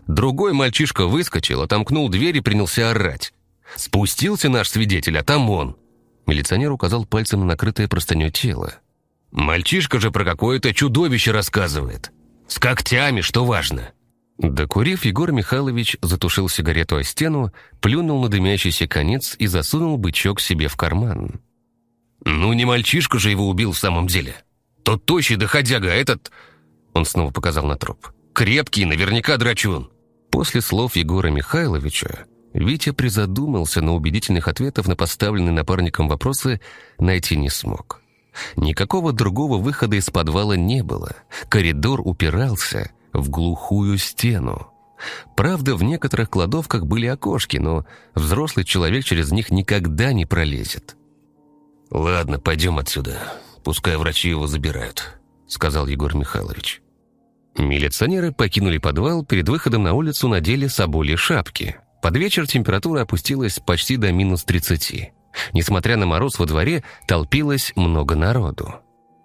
Другой мальчишка выскочил, отомкнул дверь и принялся орать. Спустился наш свидетель, а там он. Милиционер указал пальцем на накрытое простыней тело. «Мальчишка же про какое-то чудовище рассказывает. С когтями, что важно». Докурив, Егор Михайлович затушил сигарету о стену, плюнул на дымящийся конец и засунул бычок себе в карман. «Ну, не мальчишка же его убил в самом деле. Тот тощий доходяга, этот...» Он снова показал на труп. Крепкий, наверняка драчун». После слов Егора Михайловича Витя призадумался, но убедительных ответов на поставленные напарником вопросы найти не смог. Никакого другого выхода из подвала не было. Коридор упирался в глухую стену. Правда, в некоторых кладовках были окошки, но взрослый человек через них никогда не пролезет. «Ладно, пойдем отсюда. Пускай врачи его забирают», — сказал Егор Михайлович. Милиционеры покинули подвал, перед выходом на улицу надели соболи шапки. Под вечер температура опустилась почти до минус 30. Несмотря на мороз во дворе, толпилось много народу.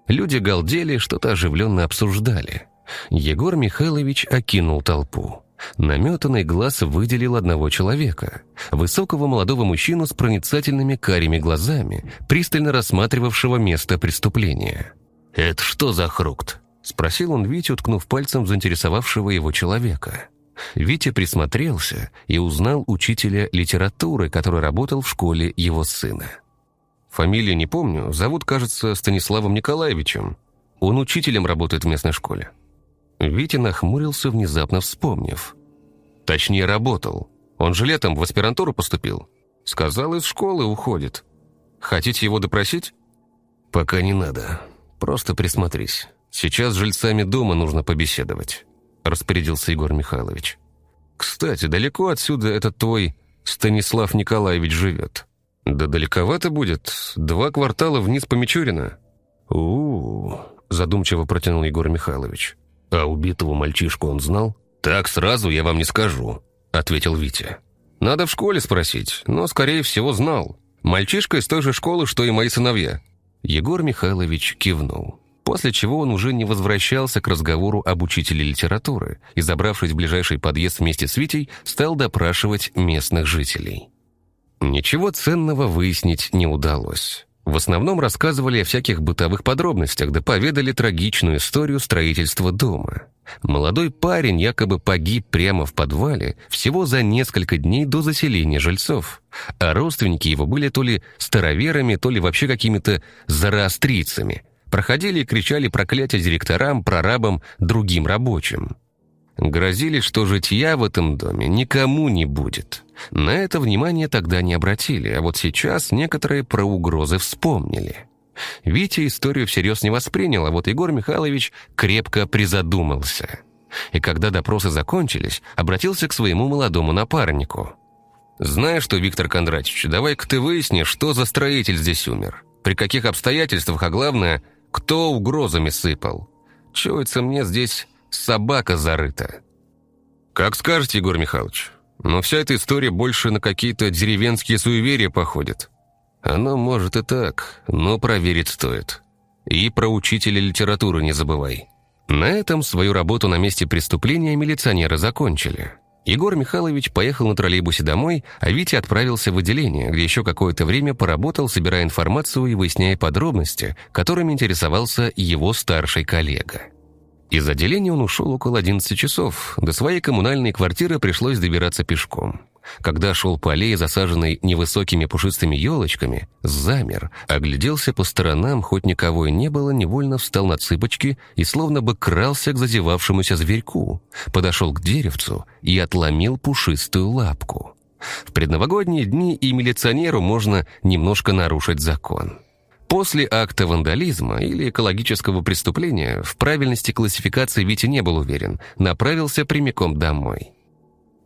Люди галдели, что-то оживленно обсуждали. Егор Михайлович окинул толпу. Наметанный глаз выделил одного человека. Высокого молодого мужчину с проницательными карими глазами, пристально рассматривавшего место преступления. «Это что за хрукт?» Спросил он Витю, уткнув пальцем заинтересовавшего его человека. Витя присмотрелся и узнал учителя литературы, который работал в школе его сына. Фамилию не помню, зовут, кажется, Станиславом Николаевичем. Он учителем работает в местной школе. Витя нахмурился, внезапно вспомнив. Точнее, работал. Он же летом в аспирантуру поступил. Сказал, из школы уходит. Хотите его допросить? Пока не надо. Просто присмотрись. Сейчас с жильцами дома нужно побеседовать», — распорядился Егор Михайлович. «Кстати, далеко отсюда этот твой Станислав Николаевич живет?» «Да далековато будет. Два квартала вниз по Мичурина». «У-у-у», задумчиво протянул Егор Михайлович. «А убитого мальчишку он знал?» «Так сразу я вам не скажу», — ответил Витя. «Надо в школе спросить, но, скорее всего, знал. Мальчишка из той же школы, что и мои сыновья. Егор Михайлович кивнул. После чего он уже не возвращался к разговору об учителе литературы и, забравшись в ближайший подъезд вместе с Витей, стал допрашивать местных жителей. Ничего ценного выяснить не удалось. В основном рассказывали о всяких бытовых подробностях, да поведали трагичную историю строительства дома. Молодой парень якобы погиб прямо в подвале всего за несколько дней до заселения жильцов, а родственники его были то ли староверами, то ли вообще какими-то зороастрийцами. Проходили и кричали проклятия директорам, прорабам, другим рабочим. Грозили, что житья в этом доме никому не будет. На это внимание тогда не обратили, а вот сейчас некоторые про угрозы вспомнили. Витя историю всерьез не воспринял, а вот Егор Михайлович крепко призадумался. И когда допросы закончились, обратился к своему молодому напарнику. «Знаешь что, Виктор Кондратьевич, давай-ка ты выяснишь, что за строитель здесь умер, при каких обстоятельствах, а главное, кто угрозами сыпал. Чуется мне здесь собака зарыта». «Как скажете, Егор Михайлович, но вся эта история больше на какие-то деревенские суеверия походит. Оно может и так, но проверить стоит. И про учителя литературы не забывай». На этом свою работу на месте преступления милиционеры закончили. Егор Михайлович поехал на троллейбусе домой, а Витя отправился в отделение, где еще какое-то время поработал, собирая информацию и выясняя подробности, которыми интересовался его старший коллега. Из отделения он ушел около 11 часов. До своей коммунальной квартиры пришлось добираться пешком. Когда шел по аллее, засаженной невысокими пушистыми елочками, замер, огляделся по сторонам, хоть никого и не было, невольно встал на цыпочки и словно бы крался к зазевавшемуся зверьку, подошел к деревцу и отломил пушистую лапку. В предновогодние дни и милиционеру можно немножко нарушить закон. После акта вандализма или экологического преступления в правильности классификации Витя не был уверен, направился прямиком домой.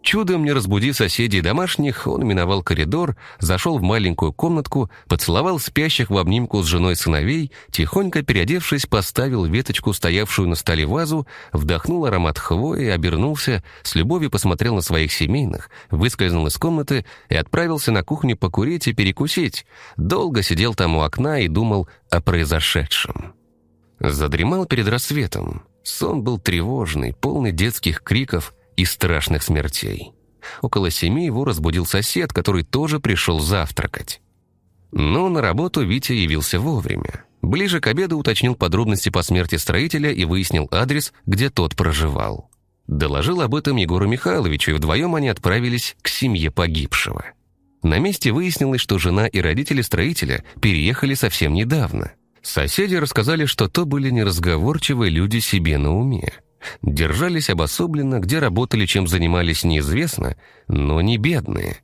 Чудом не разбудив соседей домашних, он миновал коридор, зашел в маленькую комнатку, поцеловал спящих в обнимку с женой сыновей, тихонько переодевшись, поставил веточку, стоявшую на столе вазу, вдохнул аромат хвои, обернулся, с любовью посмотрел на своих семейных, выскользнул из комнаты и отправился на кухню покурить и перекусить. Долго сидел там у окна и думал о произошедшем. Задремал перед рассветом. Сон был тревожный, полный детских криков, и страшных смертей. Около семи его разбудил сосед, который тоже пришел завтракать. Но на работу Витя явился вовремя. Ближе к обеду уточнил подробности по смерти строителя и выяснил адрес, где тот проживал. Доложил об этом Егору Михайловичу, и вдвоем они отправились к семье погибшего. На месте выяснилось, что жена и родители строителя переехали совсем недавно. Соседи рассказали, что то были неразговорчивые люди себе на уме. Держались обособленно, где работали, чем занимались, неизвестно, но не бедные.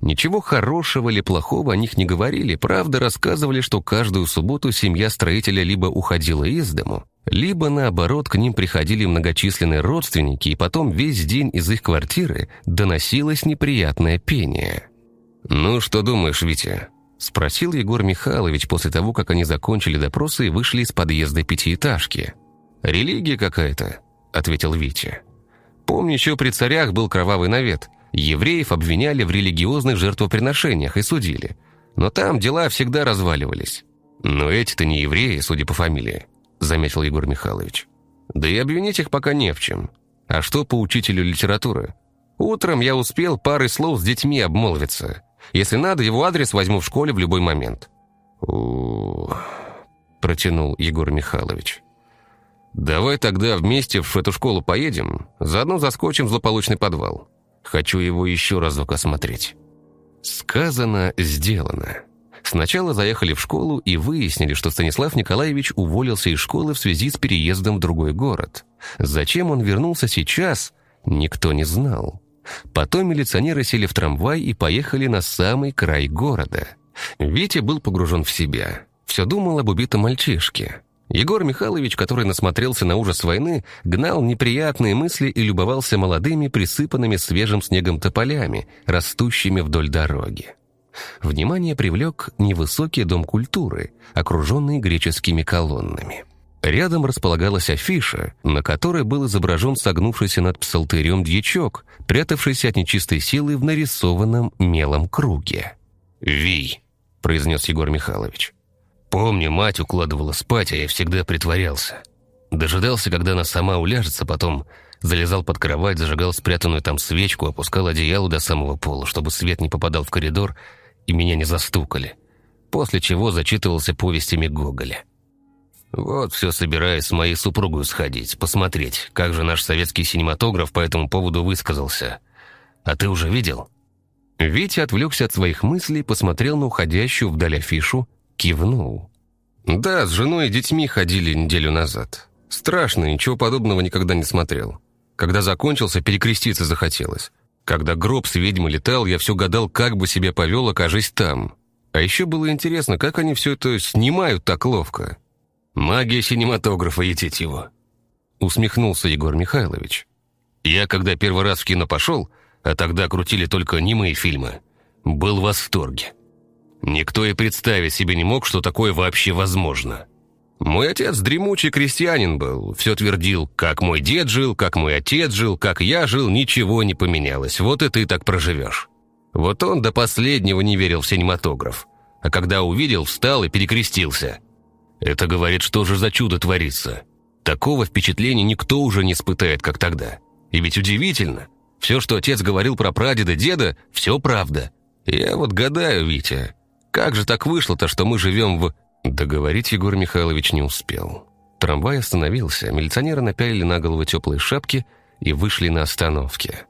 Ничего хорошего или плохого о них не говорили, правда рассказывали, что каждую субботу семья строителя либо уходила из дому, либо, наоборот, к ним приходили многочисленные родственники, и потом весь день из их квартиры доносилось неприятное пение. «Ну, что думаешь, Витя?» — спросил Егор Михайлович после того, как они закончили допросы и вышли из подъезда пятиэтажки. «Религия какая-то?» — ответил Витя. «Помню, еще при царях был кровавый навет. Евреев обвиняли в религиозных жертвоприношениях и судили. Но там дела всегда разваливались. Но эти-то не евреи, судя по фамилии», — заметил Егор Михайлович. «Да и обвинить их пока не в чем. А что по учителю литературы? Утром я успел парой слов с детьми обмолвиться. Если надо, его адрес возьму в школе в любой момент». «У-у-у», протянул Егор Михайлович. «Давай тогда вместе в эту школу поедем, заодно заскочим в злополучный подвал. Хочу его еще разок осмотреть». Сказано, сделано. Сначала заехали в школу и выяснили, что Станислав Николаевич уволился из школы в связи с переездом в другой город. Зачем он вернулся сейчас, никто не знал. Потом милиционеры сели в трамвай и поехали на самый край города. Витя был погружен в себя. Все думал об убитом мальчишке. Егор Михайлович, который насмотрелся на ужас войны, гнал неприятные мысли и любовался молодыми, присыпанными свежим снегом тополями, растущими вдоль дороги. Внимание привлек невысокий дом культуры, окруженный греческими колоннами. Рядом располагалась афиша, на которой был изображен согнувшийся над псалтырем дьячок, прятавшийся от нечистой силы в нарисованном мелом круге. «Вий», — произнес Егор Михайлович. Помню, мать укладывала спать, а я всегда притворялся. Дожидался, когда она сама уляжется, потом залезал под кровать, зажигал спрятанную там свечку, опускал одеяло до самого пола, чтобы свет не попадал в коридор и меня не застукали. После чего зачитывался повестями Гоголя. Вот все собираюсь с моей супругой сходить, посмотреть, как же наш советский синематограф по этому поводу высказался. А ты уже видел?» Витя отвлекся от своих мыслей, посмотрел на уходящую вдаль афишу, кивнул. «Да, с женой и детьми ходили неделю назад. Страшно, ничего подобного никогда не смотрел. Когда закончился, перекреститься захотелось. Когда гроб с ведьмой летал, я все гадал, как бы себя повел, окажись там. А еще было интересно, как они все это снимают так ловко. Магия синематографа, етить его. Усмехнулся Егор Михайлович. Я, когда первый раз в кино пошел, а тогда крутили только немые фильмы, был в восторге. Никто и представить себе не мог, что такое вообще возможно. Мой отец дремучий крестьянин был, все твердил, как мой дед жил, как мой отец жил, как я жил, ничего не поменялось, вот и ты так проживешь. Вот он до последнего не верил в синематограф, а когда увидел, встал и перекрестился. Это говорит, что же за чудо творится. Такого впечатления никто уже не испытает, как тогда. И ведь удивительно, все, что отец говорил про прадеда, деда, все правда. Я вот гадаю, Витя, как же так вышло-то, что мы живем в Договорить Егор Михайлович не успел. Трамвай остановился, милиционеры напялили на голову теплые шапки и вышли на остановке.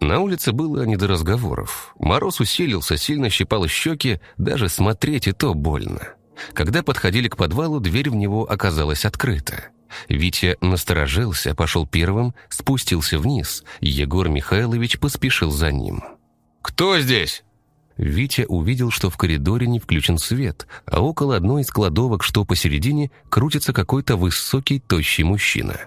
На улице было не до разговоров. Мороз усилился, сильно щипал щеки, даже смотреть и то больно. Когда подходили к подвалу, дверь в него оказалась открыта. Витя насторожился, пошел первым, спустился вниз. Егор Михайлович поспешил за ним. «Кто здесь?» Витя увидел, что в коридоре не включен свет, а около одной из кладовок, что посередине, крутится какой-то высокий, тощий мужчина.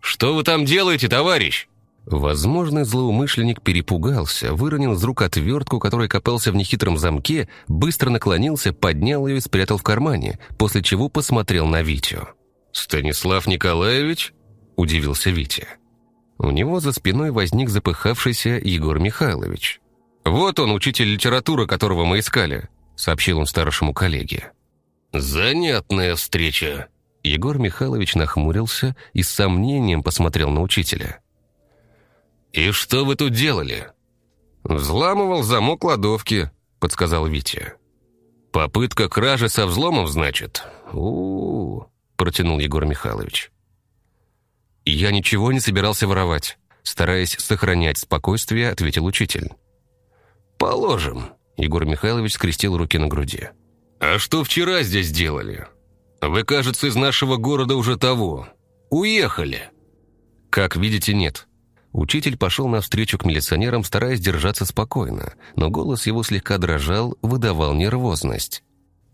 «Что вы там делаете, товарищ?» Возможный злоумышленник перепугался, выронил из рук отвертку, который копался в нехитром замке, быстро наклонился, поднял ее и спрятал в кармане, после чего посмотрел на Витю. «Станислав Николаевич?» – удивился Витя. У него за спиной возник запыхавшийся Егор Михайлович. «Вот он, учитель литературы, которого мы искали», — сообщил он старшему коллеге. «Занятная встреча». Егор Михайлович нахмурился и с сомнением посмотрел на учителя. «И что вы тут делали?» «Взламывал замок кладовки», — подсказал Витя. «Попытка кражи со взломом, значит?» у, -у, -у протянул Егор Михайлович. «Я ничего не собирался воровать», — стараясь сохранять спокойствие, ответил учитель. «Положим», — Егор Михайлович скрестил руки на груди. «А что вчера здесь делали? Вы, кажется, из нашего города уже того. Уехали». «Как видите, нет». Учитель пошел навстречу к милиционерам, стараясь держаться спокойно, но голос его слегка дрожал, выдавал нервозность.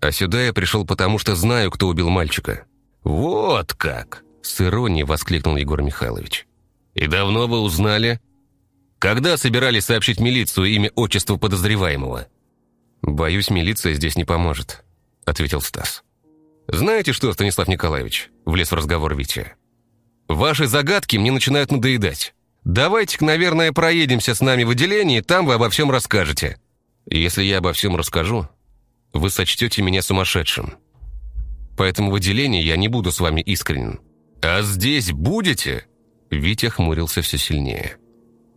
«А сюда я пришел потому, что знаю, кто убил мальчика». «Вот как!» — с иронией воскликнул Егор Михайлович. «И давно вы узнали?» Когда собирались сообщить милицию имя отчество подозреваемого?» «Боюсь, милиция здесь не поможет», — ответил Стас. «Знаете что, Станислав Николаевич?» — влез в разговор Витя. «Ваши загадки мне начинают надоедать. Давайте-ка, наверное, проедемся с нами в отделение, там вы обо всем расскажете. Если я обо всем расскажу, вы сочтете меня сумасшедшим. Поэтому в отделении я не буду с вами искренен. А здесь будете?» Витя хмурился все сильнее.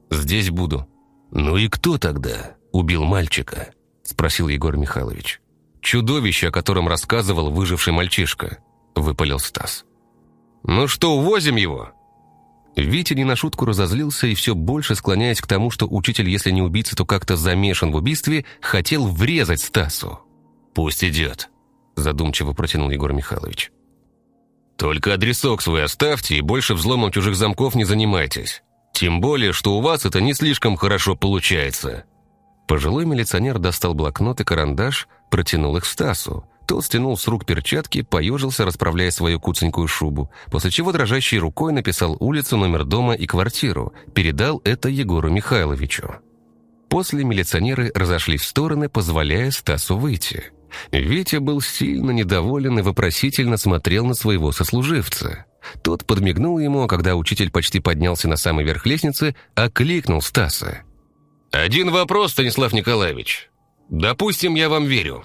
«Здесь буду». «Ну и кто тогда убил мальчика?» – спросил Егор Михайлович. «Чудовище, о котором рассказывал выживший мальчишка», – выпалил Стас. «Ну что, увозим его?» Витя не на шутку разозлился и все больше склоняясь к тому, что учитель, если не убийца, то как-то замешан в убийстве, хотел врезать Стасу. «Пусть идет», – задумчиво протянул Егор Михайлович. «Только адресок свой оставьте и больше взломом чужих замков не занимайтесь. Тем более, что у вас это не слишком хорошо получается». Пожилой милиционер достал блокнот и карандаш, протянул их Стасу. Тот стянул с рук перчатки, поежился, расправляя свою куценькую шубу, после чего дрожащей рукой написал улицу, номер дома и квартиру, передал это Егору Михайловичу. После милиционеры разошлись в стороны, позволяя Стасу выйти. Витя был сильно недоволен и вопросительно смотрел на своего сослуживца. Тот подмигнул ему, а когда учитель почти поднялся на самый верх лестницы, окликнул Стаса. «Один вопрос, Станислав Николаевич. Допустим, я вам верю.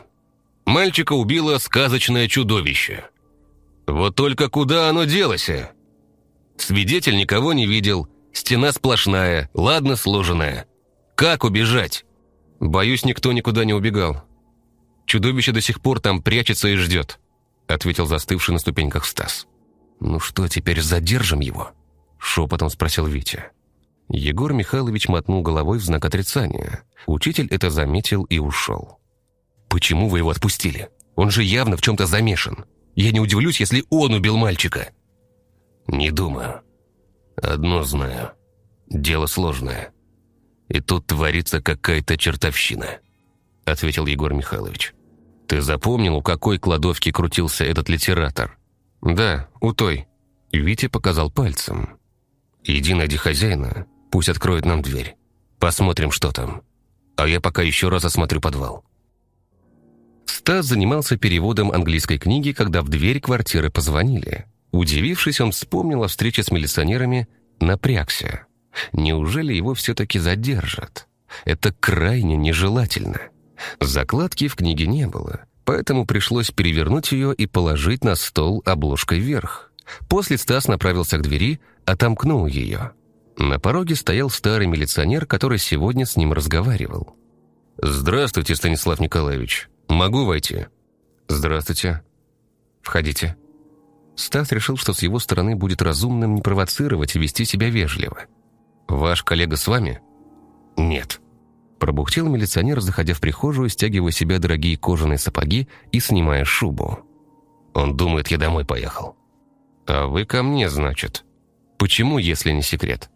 Мальчика убило сказочное чудовище. Вот только куда оно делось? Свидетель никого не видел, стена сплошная, ладно сложенная. Как убежать? Боюсь, никто никуда не убегал. Чудовище до сих пор там прячется и ждет, ответил застывший на ступеньках Стас. «Ну что, теперь задержим его?» Шепотом спросил Витя. Егор Михайлович мотнул головой в знак отрицания. Учитель это заметил и ушел. «Почему вы его отпустили? Он же явно в чем-то замешан. Я не удивлюсь, если он убил мальчика». «Не думаю. Одно знаю. Дело сложное. И тут творится какая-то чертовщина», — ответил Егор Михайлович. «Ты запомнил, у какой кладовки крутился этот литератор?» «Да, у той». Витя показал пальцем. «Иди найди хозяина, пусть откроет нам дверь. Посмотрим, что там. А я пока еще раз осмотрю подвал». Стас занимался переводом английской книги, когда в дверь квартиры позвонили. Удивившись, он вспомнил о встрече с милиционерами, напрягся. Неужели его все-таки задержат? Это крайне нежелательно. Закладки в книге не было, поэтому пришлось перевернуть ее и положить на стол обложкой вверх. После Стас направился к двери, отомкнул ее. На пороге стоял старый милиционер, который сегодня с ним разговаривал. «Здравствуйте, Станислав Николаевич. Могу войти?» «Здравствуйте. Входите». Стас решил, что с его стороны будет разумным не провоцировать и вести себя вежливо. «Ваш коллега с вами?» «Нет». Пробухтел милиционер, заходя в прихожую, стягивая себе дорогие кожаные сапоги и снимая шубу. «Он думает, я домой поехал». «А вы ко мне, значит?» «Почему, если не секрет?»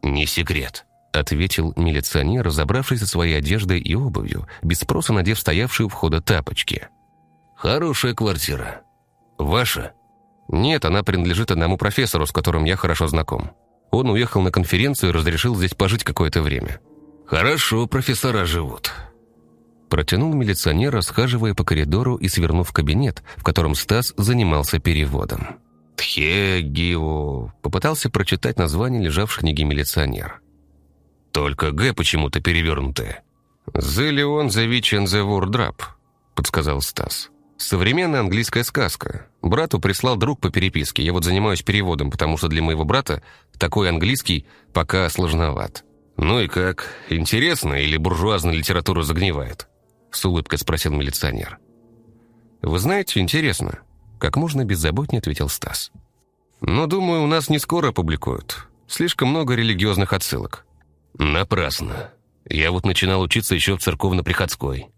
«Не секрет», — ответил милиционер, разобравшись со своей одеждой и обувью, без спроса надев стоявшие у входа тапочки. «Хорошая квартира. Ваша?» «Нет, она принадлежит одному профессору, с которым я хорошо знаком. Он уехал на конференцию и разрешил здесь пожить какое-то время». «Хорошо профессора живут», Протянул милиционер, расхаживая по коридору и свернув в кабинет, в котором Стас занимался переводом. «Тхегио», — попытался прочитать название лежавшей книги милиционер. «Только «Г» почему-то перевернутое». «Зелион the Witch and the Wardrop», — подсказал Стас. «Современная английская сказка. Брату прислал друг по переписке. Я вот занимаюсь переводом, потому что для моего брата такой английский пока сложноват». «Ну и как? Интересно или буржуазная литература загнивает?» — с улыбкой спросил милиционер. «Вы знаете, интересно», как можно беззаботнее ответил Стас. «Но, думаю, у нас не скоро опубликуют. Слишком много религиозных отсылок». «Напрасно. Я вот начинал учиться еще в церковно-приходской.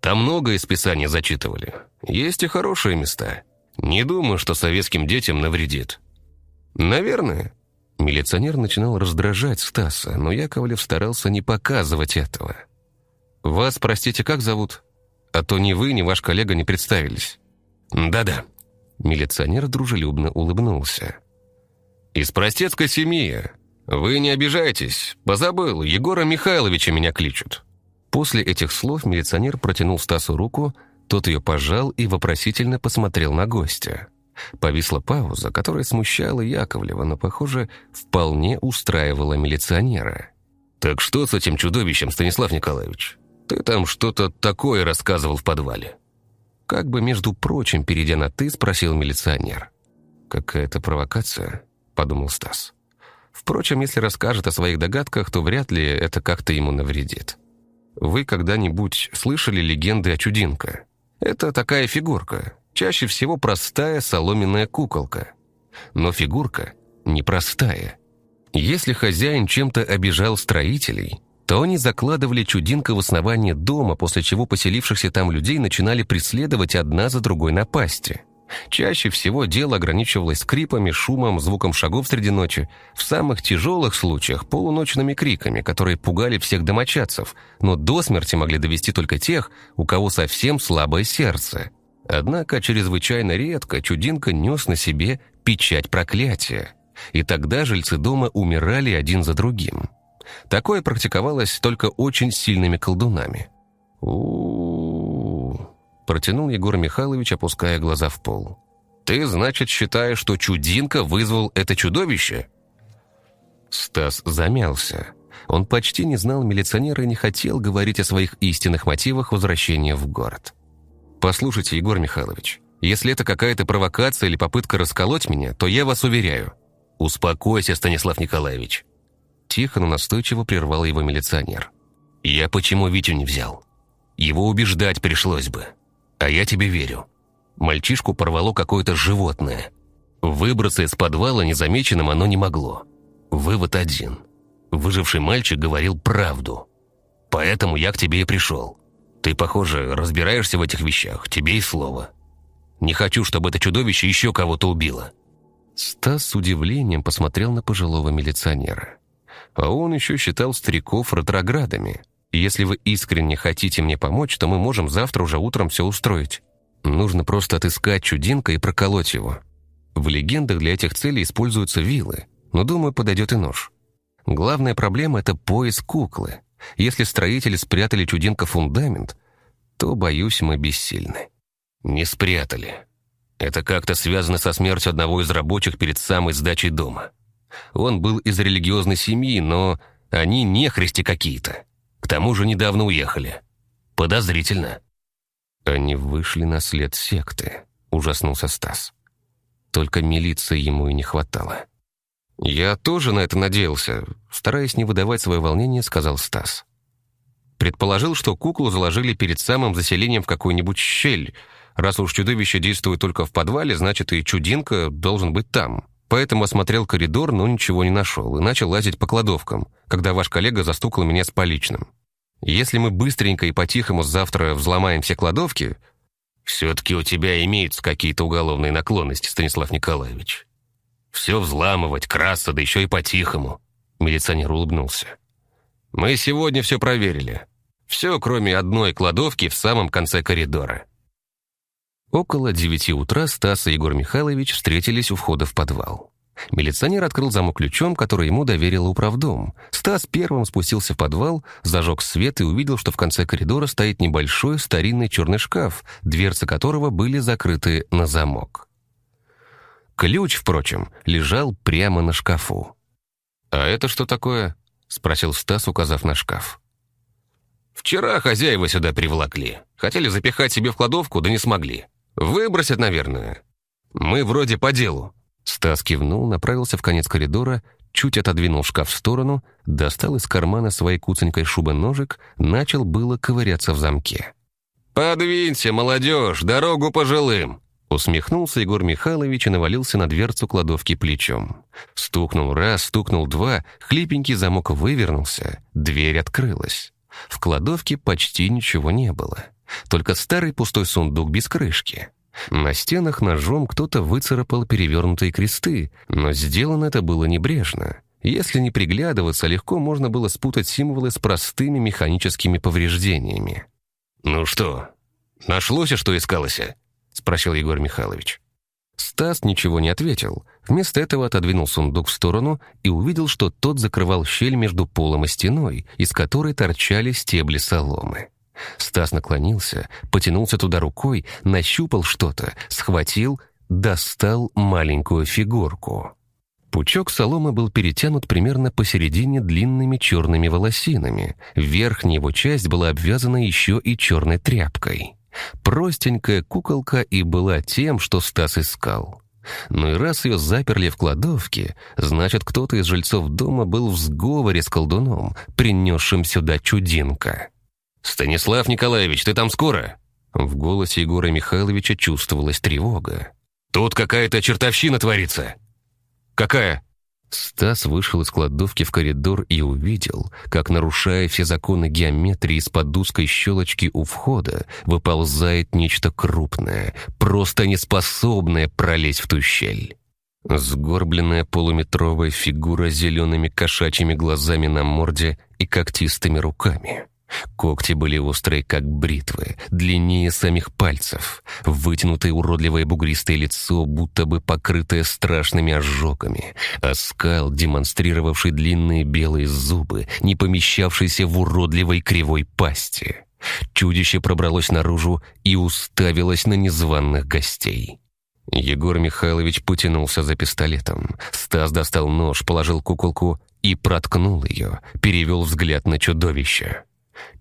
Там много из Писания зачитывали. Есть и хорошие места. Не думаю, что советским детям навредит». «Наверное». Милиционер начинал раздражать Стаса, но Яковлев старался не показывать этого. «Вас, простите, как зовут? А то ни вы, ни ваш коллега не представились». «Да-да», Милиционер дружелюбно улыбнулся. «Из простецкой семьи. Вы не обижайтесь. Позабыл, Егора Михайловича меня кличут». После этих слов милиционер протянул Стасу руку, тот ее пожал и вопросительно посмотрел на гостя. Повисла пауза, которая смущала Яковлева, но, похоже, вполне устраивала милиционера. «Так что с этим чудовищем, Станислав Николаевич? Ты там что-то такое рассказывал в подвале». Как бы, между прочим, перейдя на «ты», спросил милиционер. «Какая-то провокация?» – подумал Стас. Впрочем, если расскажет о своих догадках, то вряд ли это как-то ему навредит. Вы когда-нибудь слышали легенды о чудинка? Это такая фигурка, чаще всего простая соломенная куколка. Но фигурка непростая. Если хозяин чем-то обижал строителей, то они закладывали чудинка в основание дома, после чего поселившихся там людей начинали преследовать одна за другой напасти. Чаще всего дело ограничивалось скрипами, шумом, звуком шагов среди ночи. В самых тяжелых случаях – полуночными криками, которые пугали всех домочадцев, но до смерти могли довести только тех, у кого совсем слабое сердце. Однако чрезвычайно редко чудинка нес на себе печать проклятия. И тогда жильцы дома умирали один за другим. Такое практиковалось только очень сильными колдунами. у, протянул Егор Михайлович, опуская глаза в пол. «Ты, значит, считаешь, что чудинка вызвал это чудовище?» Стас замялся. Он почти не знал милиционера и не хотел говорить о своих истинных мотивах возвращения в город. «Послушайте, Егор Михайлович, если это какая-то провокация или попытка расколоть меня, то я вас уверяю». «Успокойся, Станислав Николаевич». Тихо, но настойчиво прервал его милиционер. «Я почему Витю не взял? Его убеждать пришлось бы. А я тебе верю. Мальчишку порвало какое-то животное. Выбраться из подвала незамеченным оно не могло. Вывод один. Выживший мальчик говорил правду. Поэтому я к тебе и пришел. Ты, похоже, разбираешься в этих вещах, тебе и слово. Не хочу, чтобы это чудовище еще кого-то убило». Стас с удивлением посмотрел на пожилого милиционера. А он еще считал стариков ретроградами. Если вы искренне хотите мне помочь, то мы можем завтра уже утром все устроить. Нужно просто отыскать чудинка и проколоть его. В легендах для этих целей используются вилы, но, думаю, подойдет и нож. Главная проблема — это пояс куклы. Если строители спрятали чудинка фундамент, то, боюсь, мы бессильны. Не спрятали. Это как-то связано со смертью одного из рабочих перед самой сдачей дома. Он был из религиозной семьи, но они не христи какие-то. К тому же недавно уехали. Подозрительно. Они вышли на след секты, ужаснулся Стас. Только милиции ему и не хватало. «Я тоже на это надеялся», стараясь не выдавать свое волнение, сказал Стас. Предположил, что куклу заложили перед самым заселением в какую-нибудь щель. Раз уж чудовище действует только в подвале, значит и чудинка должен быть там. Поэтому осмотрел коридор, но ничего не нашел, и начал лазить по кладовкам, когда ваш коллега застукал меня с поличным. Если мы быстренько и по-тихому завтра взломаем все кладовки... Все-таки у тебя имеются какие-то уголовные наклонности, Станислав Николаевич. Все взламывать, красться, да еще и по-тихому. Милиционер улыбнулся. Мы сегодня все проверили. Все, кроме одной кладовки в самом конце коридора. Около девяти утра Стас и Егор Михайлович встретились у входа в подвал. Милиционер открыл замок ключом, который ему доверил управдом. Стас первым спустился в подвал, зажег свет и увидел, что в конце коридора стоит небольшой старинный черный шкаф, дверцы которого были закрыты на замок. Ключ, впрочем, лежал прямо на шкафу. «А это что такое?» — спросил Стас, указав на шкаф. «Вчера хозяева сюда приволокли. Хотели запихать себе в кладовку, да не смогли. Выбросят, наверное. Мы вроде по делу». Стас кивнул, направился в конец коридора, чуть отодвинул шкаф в сторону, достал из кармана своей куценькой шубы ножик, начал было ковыряться в замке. «Подвинься, молодежь, дорогу пожилым!» Усмехнулся Егор Михайлович и навалился на дверцу кладовки плечом. Стукнул раз, стукнул два, хлипенький замок вывернулся, дверь открылась. В кладовке почти ничего не было. Только старый пустой сундук без крышки. На стенах ножом кто-то выцарапал перевернутые кресты, но сделано это было небрежно. Если не приглядываться, легко можно было спутать символы с простыми механическими повреждениями. «Ну что, нашлось, что искалось?» — спросил Егор Михайлович. Стас ничего не ответил. Вместо этого отодвинул сундук в сторону и увидел, что тот закрывал щель между полом и стеной, из которой торчали стебли соломы. Стас наклонился, потянулся туда рукой, нащупал что-то, схватил, достал маленькую фигурку. Пучок соломы был перетянут примерно посередине длинными черными волосинами. Верхняя его часть была обвязана еще и черной тряпкой. Простенькая куколка и была тем, что Стас искал. Но и раз ее заперли в кладовке, значит, кто-то из жильцов дома был в сговоре с колдуном, принесшим сюда чудинка. «Станислав Николаевич, ты там скоро?» В голосе Егора Михайловича чувствовалась тревога. «Тут какая-то чертовщина творится». «Какая?» Стас вышел из кладовки в коридор и увидел, как, нарушая все законы геометрии из-под узкой щелочки у входа, выползает нечто крупное, просто неспособное пролезть в ту щель. Сгорбленная полуметровая фигура с зелеными кошачьими глазами на морде и когтистыми руками. Когти были острые, как бритвы, длиннее самих пальцев. Вытянутое уродливое бугристое лицо, будто бы покрытое страшными ожогами. А скал, демонстрировавший длинные белые зубы, не помещавшийся в уродливой кривой пасти. Чудище пробралось наружу и уставилось на незваных гостей. Егор Михайлович потянулся за пистолетом. Стас достал нож, положил куколку и проткнул ее, перевел взгляд на чудовище.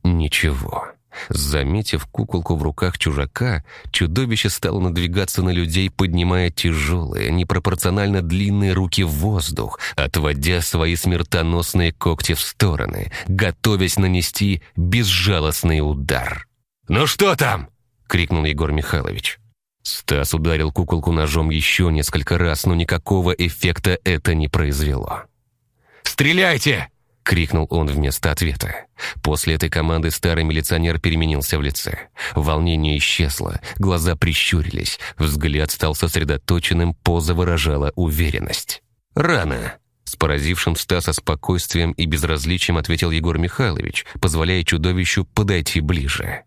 Ничего. Заметив куколку в руках чужака, чудовище стало надвигаться на людей, поднимая тяжелые, непропорционально длинные руки в воздух, отводя свои смертоносные когти в стороны, готовясь нанести безжалостный удар. «Ну что там?» — крикнул Егор Михайлович. Стас ударил куколку ножом еще несколько раз, но никакого эффекта это не произвело. «Стреляйте!» — крикнул он вместо ответа. После этой команды старый милиционер переменился в лице. Волнение исчезло, глаза прищурились, взгляд стал сосредоточенным, поза выражала уверенность. «Рано!» С поразившим Стаса спокойствием и безразличием ответил Егор Михайлович, позволяя чудовищу подойти ближе.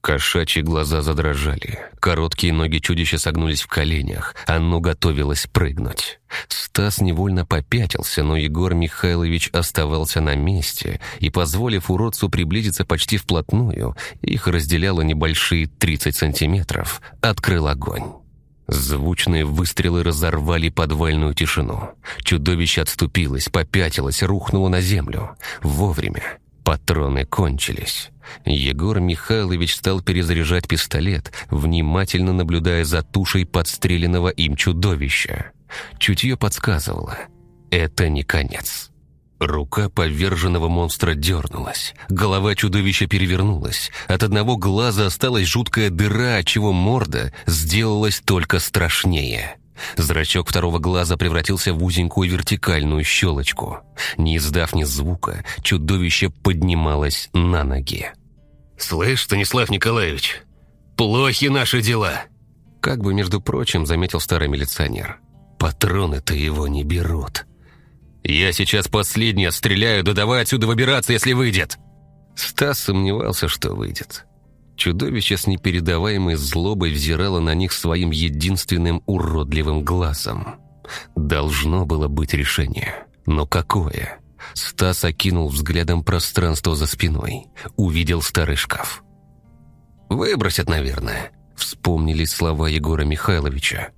Кошачьи глаза задрожали. Короткие ноги чудища согнулись в коленях. Оно готовилось прыгнуть. Стас невольно попятился, но Егор Михайлович оставался на месте и, позволив уродцу приблизиться почти вплотную, их разделяло небольшие 30 сантиметров, открыл огонь. Звучные выстрелы разорвали подвальную тишину. Чудовище отступилось, попятилось, рухнуло на землю. Вовремя. Патроны кончились. Егор Михайлович стал перезаряжать пистолет, внимательно наблюдая за тушей подстреленного им чудовища. Чутье подсказывало — это не конец. Рука поверженного монстра дернулась. Голова чудовища перевернулась. От одного глаза осталась жуткая дыра, отчего морда сделалась только страшнее. Зрачок второго глаза превратился в узенькую вертикальную щелочку. Не издав ни звука, чудовище поднималось на ноги. «Слышь, Станислав Николаевич, плохи наши дела!» Как бы, между прочим, заметил старый милиционер. «Патроны-то его не берут. Я сейчас последний отстреляю, да давай отсюда выбираться, если выйдет!» Стас сомневался, что выйдет. Чудовище с непередаваемой злобой взирало на них своим единственным уродливым глазом. Должно было быть решение. Но какое? Стас окинул взглядом пространство за спиной. Увидел старый шкаф. «Выбросят, наверное», — вспомнились слова Егора Михайловича.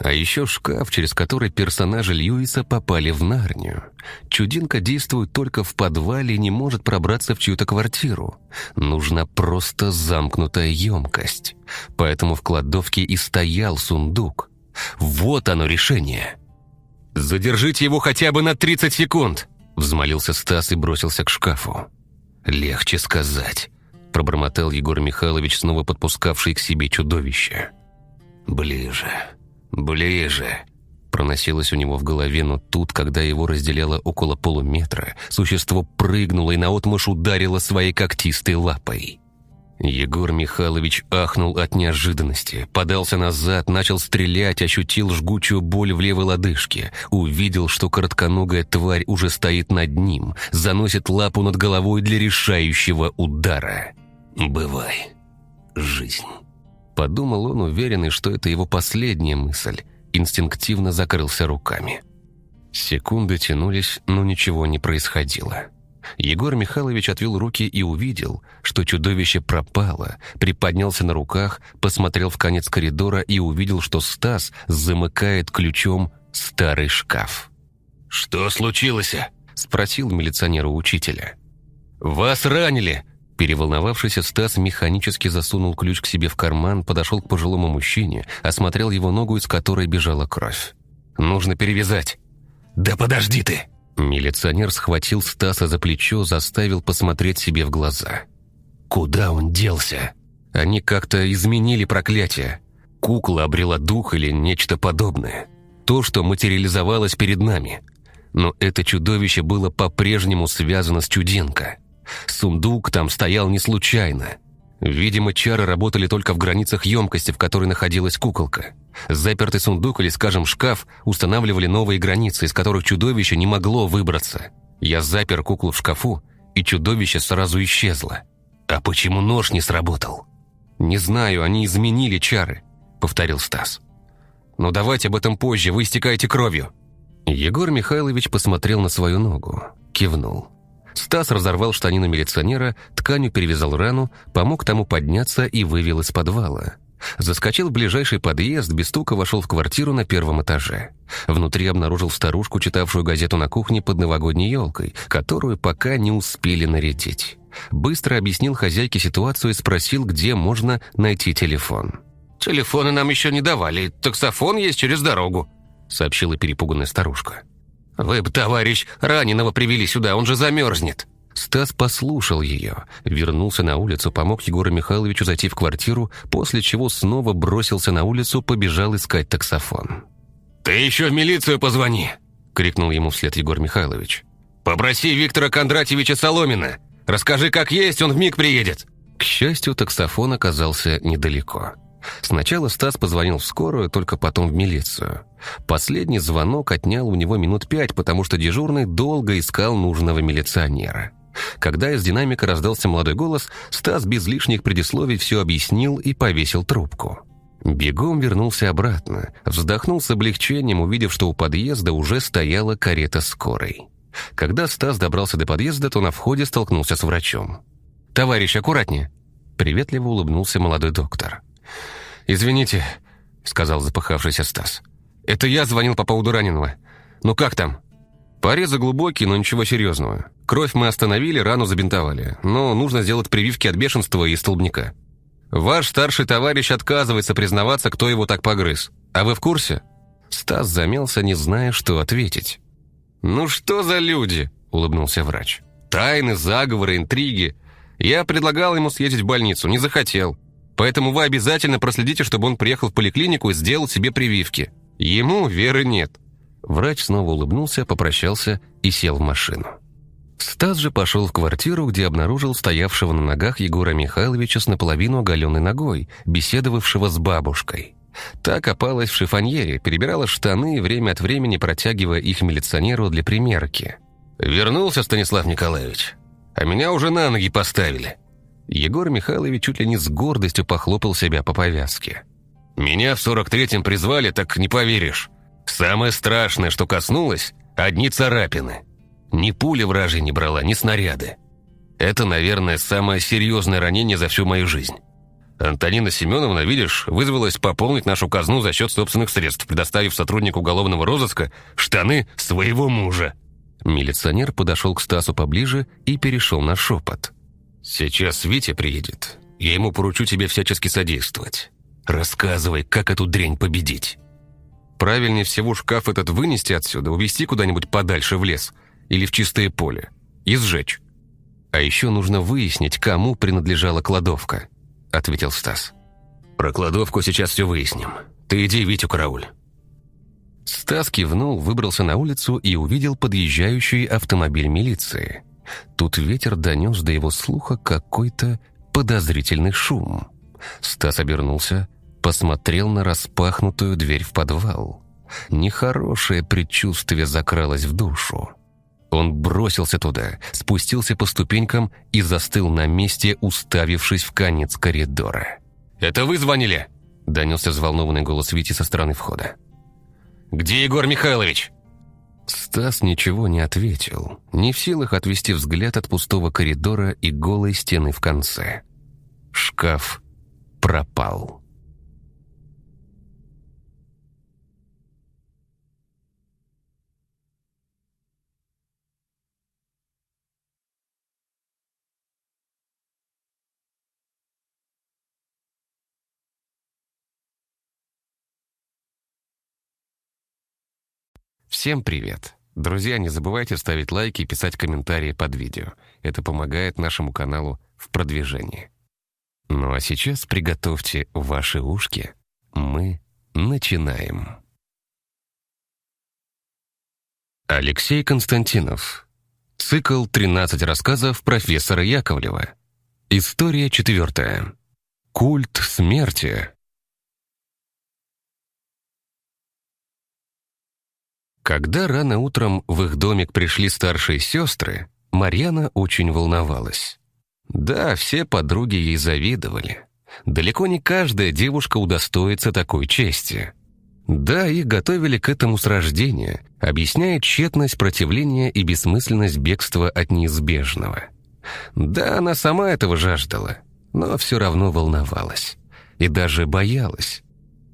А еще шкаф, через который персонажи Льюиса попали в Нарнию. Чудинка действует только в подвале и не может пробраться в чью-то квартиру. Нужна просто замкнутая емкость. Поэтому в кладовке и стоял сундук. Вот оно решение. «Задержите его хотя бы на 30 секунд!» Взмолился Стас и бросился к шкафу. «Легче сказать», — пробормотал Егор Михайлович, снова подпускавший к себе чудовище. «Ближе, ближе», — проносилось у него в голове, но тут, когда его разделяло около полуметра, существо прыгнуло и наотмашь ударило своей когтистой лапой. Егор Михайлович ахнул от неожиданности, подался назад, начал стрелять, ощутил жгучую боль в левой лодыжке, увидел, что коротконогая тварь уже стоит над ним, заносит лапу над головой для решающего удара. «Бывай, жизнь», — подумал он, уверенный, что это его последняя мысль, инстинктивно закрылся руками. Секунды тянулись, но ничего не происходило. Егор Михайлович отвел руки и увидел, что чудовище пропало, приподнялся на руках, посмотрел в конец коридора и увидел, что Стас замыкает ключом старый шкаф. «Что случилось?» – спросил милиционер у учителя. «Вас ранили!» Переволновавшийся Стас механически засунул ключ к себе в карман, подошел к пожилому мужчине, осмотрел его ногу, из которой бежала кровь. «Нужно перевязать». «Да подожди ты!» Милиционер схватил Стаса за плечо, заставил посмотреть себе в глаза. «Куда он делся?» Они как-то изменили проклятие. Кукла обрела дух или нечто подобное. То, что материализовалось перед нами. Но это чудовище было по-прежнему связано с Чуденко. Сундук там стоял не случайно. Видимо, чары работали только в границах емкости, в которой находилась куколка. Запертый сундук или, скажем, шкаф устанавливали новые границы, из которых чудовище не могло выбраться. Я запер куклу в шкафу, и чудовище сразу исчезло. А почему нож не сработал? «Не знаю, они изменили чары», — повторил Стас. «Но давайте об этом позже, вы истекаете кровью». Егор Михайлович посмотрел на свою ногу, кивнул. Стас разорвал штанину милиционера, тканью перевязал рану, помог тому подняться и вывел из подвала. Заскочил в ближайший подъезд, без стука вошел в квартиру на первом этаже. Внутри обнаружил старушку, читавшую газету на кухне под новогодней елкой, которую пока не успели нарядить. Быстро объяснил хозяйке ситуацию и спросил, где можно найти телефон. «Телефоны нам еще не давали, таксофон есть через дорогу», сообщила перепуганная старушка. «Вы бы, товарищ, раненого привели сюда, он же замерзнет». Стас послушал ее, вернулся на улицу, помог Егору Михайловичу зайти в квартиру, после чего снова бросился на улицу, побежал искать таксофон. «Ты еще в милицию позвони!» — крикнул ему вслед Егор Михайлович. «Попроси Виктора Кондратьевича Соломина. Расскажи, как есть, он вмиг приедет». К счастью, таксофон оказался недалеко. Сначала Стас позвонил в скорую, только потом в милицию. Последний звонок отнял у него минут пять, потому что дежурный долго искал нужного милиционера. Когда из динамика раздался молодой голос, Стас без лишних предисловий все объяснил и повесил трубку. Бегом вернулся обратно, вздохнул с облегчением, увидев, что у подъезда уже стояла карета скорой. Когда Стас добрался до подъезда, то на входе столкнулся с врачом. «Товарищ, аккуратнее!» Приветливо улыбнулся молодой доктор. «Извините», — сказал запыхавшийся Стас. «Это я звонил по поводу раненого. Ну как там?» «Порезы глубокие, но ничего серьезного. Кровь мы остановили, рану забинтовали. Но нужно сделать прививки от бешенства и столбняка. Ваш старший товарищ отказывается признаваться, кто его так погрыз. А вы в курсе?» Стас замялся, не зная, что ответить. «Ну что за люди?» — улыбнулся врач. «Тайны, заговоры, интриги. Я предлагал ему съездить в больницу, не захотел. Поэтому вы обязательно проследите, чтобы он приехал в поликлинику и сделал себе прививки. Ему веры нет». Врач снова улыбнулся, попрощался и сел в машину. Стас же пошел в квартиру, где обнаружил стоявшего на ногах Егора Михайловича с наполовину оголенной ногой, беседовавшего с бабушкой. Та копалась в шифоньере, перебирала штаны время от времени протягивая их милиционеру для примерки. «Вернулся Станислав Николаевич, а меня уже на ноги поставили», Егор Михайлович чуть ли не с гордостью похлопал себя по повязке. «Меня в 43-м призвали, так не поверишь. Самое страшное, что коснулось – одни царапины. Ни пули вражей не брала, ни снаряды. Это, наверное, самое серьезное ранение за всю мою жизнь. Антонина Семеновна, видишь, вызвалась пополнить нашу казну за счет собственных средств, предоставив сотруднику уголовного розыска штаны своего мужа». Милиционер подошел к Стасу поближе и перешел на шепот. «Сейчас Витя приедет. Я ему поручу тебе всячески содействовать. Рассказывай, как эту дрянь победить». Правильнее всего шкаф этот вынести отсюда, увезти куда-нибудь подальше в лес или в чистое поле и сжечь. А еще нужно выяснить, кому принадлежала кладовка, ответил Стас. Про кладовку сейчас все выясним. Ты иди Витю карауль. Стас кивнул, выбрался на улицу и увидел подъезжающий автомобиль милиции. Тут ветер донес до его слуха какой-то подозрительный шум. Стас обернулся, посмотрел на распахнутую дверь в подвал. Нехорошее предчувствие закралось в душу. Он бросился туда, спустился по ступенькам и застыл на месте, уставившись в конец коридора. «Это вы звонили?» – донесся взволнованный голос Вити со стороны входа. «Где Егор Михайлович?» Стас ничего не ответил, не в силах отвести взгляд от пустого коридора и голой стены в конце. Шкаф пропал. Всем привет! Друзья, не забывайте ставить лайки и писать комментарии под видео. Это помогает нашему каналу в продвижении. Ну а сейчас приготовьте ваши ушки. Мы начинаем. Алексей Константинов. Цикл «13 рассказов профессора Яковлева». История четвертая. Культ смерти. Когда рано утром в их домик пришли старшие сестры, Марьяна очень волновалась. Да, все подруги ей завидовали. Далеко не каждая девушка удостоится такой чести. Да, их готовили к этому с рождения, объясняя тщетность противления и бессмысленность бегства от неизбежного. Да, она сама этого жаждала, но все равно волновалась. И даже боялась.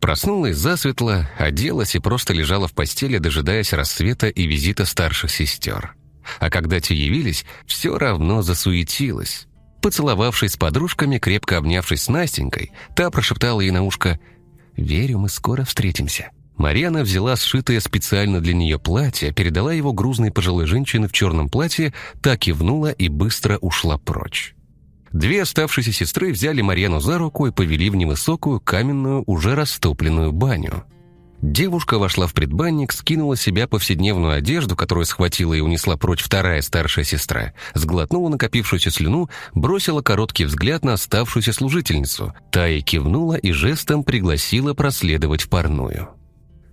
Проснулась засветло, оделась и просто лежала в постели, дожидаясь рассвета и визита старших сестер. а когда те явились, все равно засуетилась. Поцеловавшись с подружками, крепко обнявшись с Настенькой, та прошептала ей на ушко «Верю, мы скоро встретимся». Марьяна взяла сшитое специально для нее платье, передала его грузной пожилой женщине в черном платье, так кивнула и быстро ушла прочь. Две оставшиеся сестры взяли Марьяну за руку и повели в невысокую каменную, уже растопленную баню. Девушка вошла в предбанник, скинула с себя повседневную одежду, которую схватила и унесла прочь вторая старшая сестра, сглотнула накопившуюся слюну, бросила короткий взгляд на оставшуюся служительницу. Та и кивнула и жестом пригласила проследовать в парную.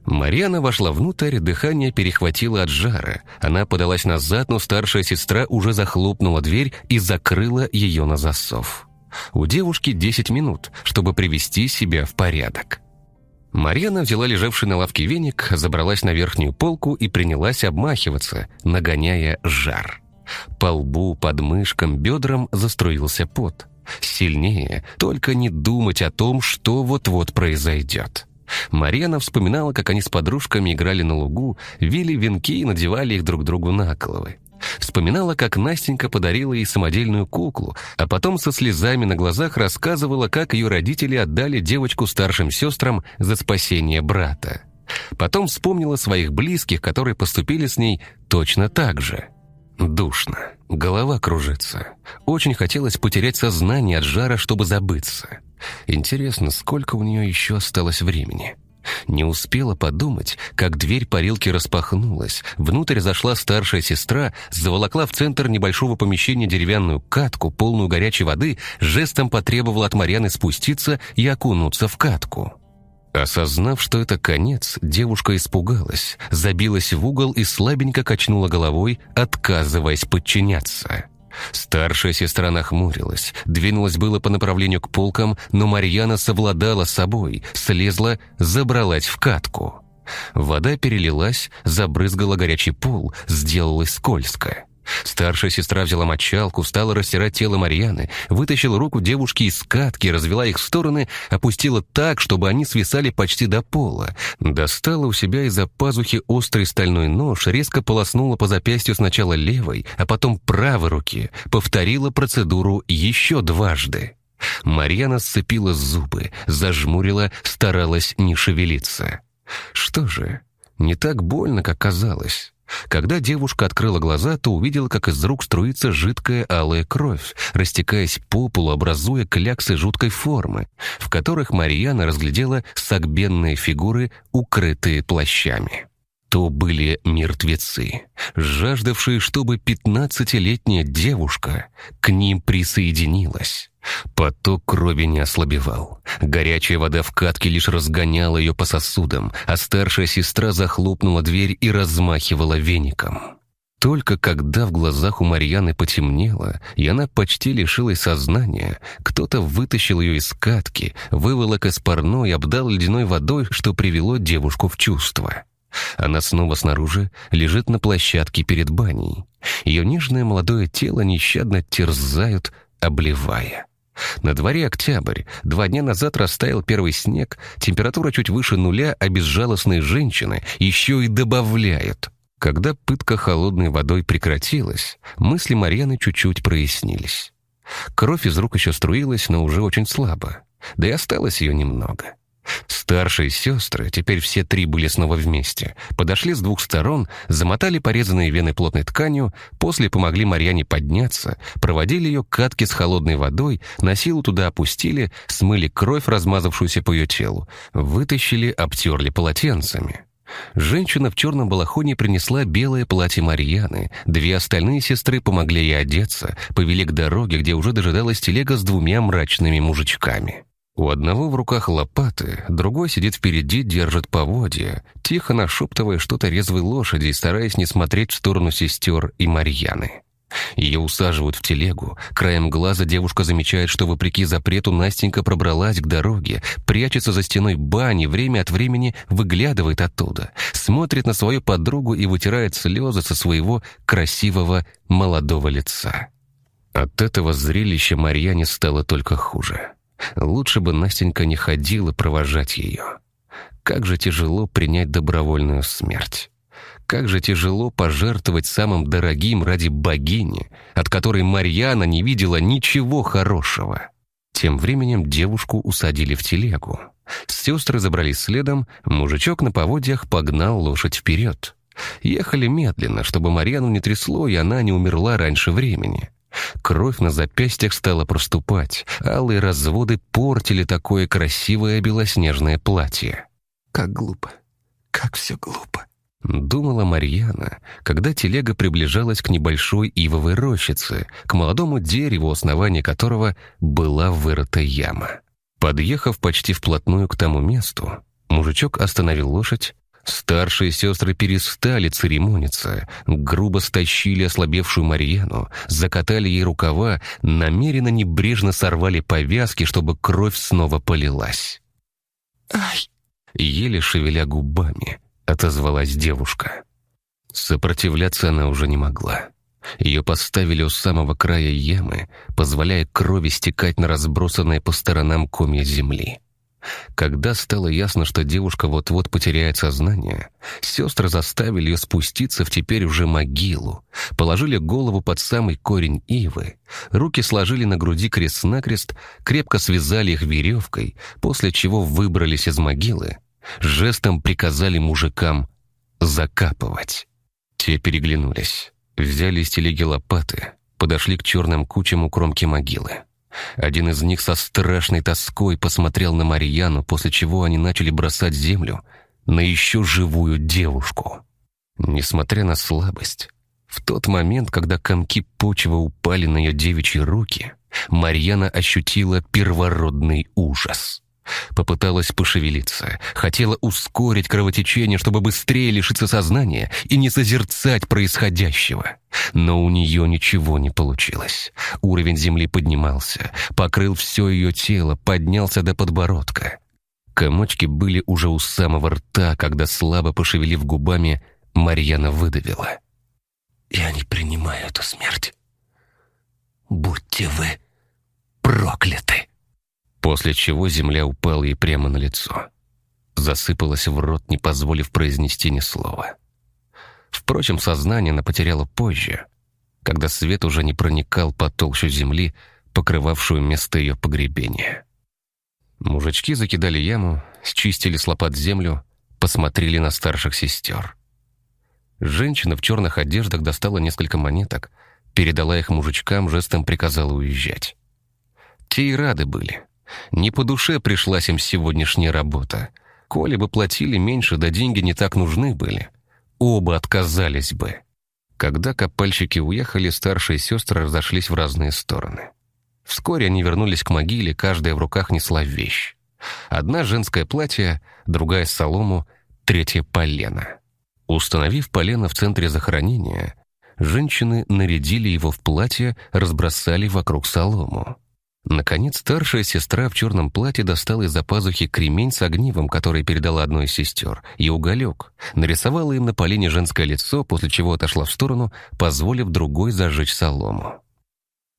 Марьяна вошла внутрь, дыхание перехватило от жара. Она подалась назад, но старшая сестра уже захлопнула дверь и закрыла ее на засов. У девушки 10 минут, чтобы привести себя в порядок. Марьяна взяла лежавший на лавке веник, забралась на верхнюю полку и принялась обмахиваться, нагоняя жар. По лбу, подмышкам, бедрам заструился пот. Сильнее, только не думать о том, что вот-вот произойдет. Марьяна вспоминала, как они с подружками играли на лугу, вили венки и надевали их друг другу на головы. Вспоминала, как Настенька подарила ей самодельную куклу, а потом со слезами на глазах рассказывала, как ее родители отдали девочку старшим сестрам за спасение брата. Потом вспомнила своих близких, которые поступили с ней точно так же. Душно, голова кружится. Очень хотелось потерять сознание от жара, чтобы забыться. Интересно, сколько у нее еще осталось времени? Не успела подумать, как дверь парилки распахнулась. Внутрь зашла старшая сестра, заволокла в центр небольшого помещения деревянную катку, полную горячей воды, жестом потребовала от Марьяны спуститься и окунуться в катку. Осознав, что это конец, девушка испугалась, забилась в угол и слабенько качнула головой, отказываясь подчиняться. Старшая сестра нахмурилась, двинулась было по направлению к полкам, но Марьяна совладала с собой, слезла, забралась в катку. Вода перелилась, забрызгала горячий пол, сделалась скользко. Старшая сестра взяла мочалку, стала растирать тело Марьяны, вытащила руку девушки из катки, развела их в стороны, опустила так, чтобы они свисали почти до пола. Достала у себя из-за пазухи острый стальной нож, резко полоснула по запястью сначала левой, а потом правой руки, повторила процедуру еще дважды. Марьяна сцепила зубы, зажмурила, старалась не шевелиться. Что же, не так больно, как казалось. Когда девушка открыла глаза, то увидела, как из рук струится жидкая алая кровь, растекаясь по полу, образуя кляксы жуткой формы, в которых Марьяна разглядела сагбенные фигуры, укрытые плащами. То были мертвецы, жаждавшие, чтобы пятнадцатилетняя девушка к ним присоединилась. Поток крови не ослабевал. Горячая вода в катке лишь разгоняла ее по сосудам, а старшая сестра захлопнула дверь и размахивала веником. Только когда в глазах у Марьяны потемнело, и она почти лишилась сознания, кто-то вытащил ее из катки, выволок из парной и обдал ледяной водой, что привело девушку в чувство. Она снова снаружи, лежит на площадке перед баней. Ее нежное молодое тело нещадно терзают, обливая. На дворе октябрь. Два дня назад растаял первый снег, температура чуть выше нуля, а безжалостные женщины еще и добавляют. Когда пытка холодной водой прекратилась, мысли Марьяны чуть-чуть прояснились. Кровь из рук еще струилась, но уже очень слабо. Да и осталось ее немного. Старшие сестры, теперь все три были снова вместе, подошли с двух сторон, замотали порезанные вены плотной тканью, после помогли Марьяне подняться, проводили ее к катке с холодной водой, на силу туда опустили, смыли кровь, размазавшуюся по ее телу, вытащили, обтерли полотенцами. Женщина в черном балахоне принесла белое платье Марьяны. Две остальные сестры помогли ей одеться, повели к дороге, где уже дожидалась телега с двумя мрачными мужичками. У одного в руках лопаты, другой сидит впереди, держит поводья, тихо нашептывая что-то резвой лошади и стараясь не смотреть в сторону сестер и Марьяны. Ее усаживают в телегу. Краем глаза девушка замечает, что, вопреки запрету, Настенька пробралась к дороге, прячется за стеной бани, время от времени выглядывает оттуда, смотрит на свою подругу и вытирает слезы со своего красивого молодого лица. От этого зрелища Марьяне стало только хуже. Лучше бы Настенька не ходила провожать ее. Как же тяжело принять добровольную смерть. Как же тяжело пожертвовать самым дорогим ради богини, от которой Марьяна не видела ничего хорошего. Тем временем девушку усадили в телегу. Сестры забрались следом, мужичок на поводьях погнал лошадь вперед. Ехали медленно, чтобы Марьяну не трясло, и она не умерла раньше времени. Кровь на запястьях стала проступать, алые разводы портили такое красивое белоснежное платье. «Как глупо, как все глупо», — думала Марьяна, когда телега приближалась к небольшой ивовой рощице, к молодому дереву, основании которого была вырыта яма. Подъехав почти вплотную к тому месту, мужичок остановил лошадь, Старшие сестры перестали церемониться, грубо стащили ослабевшую Марьяну, закатали ей рукава, намеренно небрежно сорвали повязки, чтобы кровь снова полилась. «Ай!» Еле шевеля губами, отозвалась девушка. Сопротивляться она уже не могла. Ее поставили у самого края ямы, позволяя крови стекать на разбросанные по сторонам комья земли. Когда стало ясно, что девушка вот-вот потеряет сознание, сестры заставили ее спуститься в теперь уже могилу, положили голову под самый корень ивы, руки сложили на груди крест-накрест, крепко связали их веревкой, после чего выбрались из могилы, жестом приказали мужикам закапывать. Те переглянулись, взяли из телеги лопаты, подошли к черным кучам у кромки могилы. Один из них со страшной тоской посмотрел на Марьяну, после чего они начали бросать землю на еще живую девушку. Несмотря на слабость, в тот момент, когда комки почвы упали на ее девичьи руки, Марьяна ощутила первородный ужас. Попыталась пошевелиться, хотела ускорить кровотечение, чтобы быстрее лишиться сознания и не созерцать происходящего. Но у нее ничего не получилось. Уровень земли поднимался, покрыл все ее тело, поднялся до подбородка. Комочки были уже у самого рта, когда, слабо пошевелив губами, Марьяна выдавила. «Я не принимаю эту смерть. Будьте вы прокляты!» После чего земля упала ей прямо на лицо. Засыпалась в рот, не позволив произнести ни слова. Впрочем, сознание она потеряла позже, когда свет уже не проникал по толщу земли, покрывавшую место ее погребения. Мужички закидали яму, счистили с лопат землю, посмотрели на старших сестер. Женщина в черных одеждах достала несколько монеток, передала их мужичкам, жестом приказала уезжать. Те и рады были. Не по душе пришлась им сегодняшняя работа. Коли бы платили меньше, да деньги не так нужны были. Оба отказались бы. Когда копальщики уехали, старшие сестры разошлись в разные стороны. Вскоре они вернулись к могиле, каждая в руках несла вещь. Одна женское платье, другая солому, третья полено. Установив полено в центре захоронения, женщины нарядили его в платье, разбросали вокруг солому. Наконец, старшая сестра в черном платье достала из-за пазухи кремень с огнивом, который передала одной из сестер, и уголек. Нарисовала им на полене женское лицо, после чего отошла в сторону, позволив другой зажечь солому.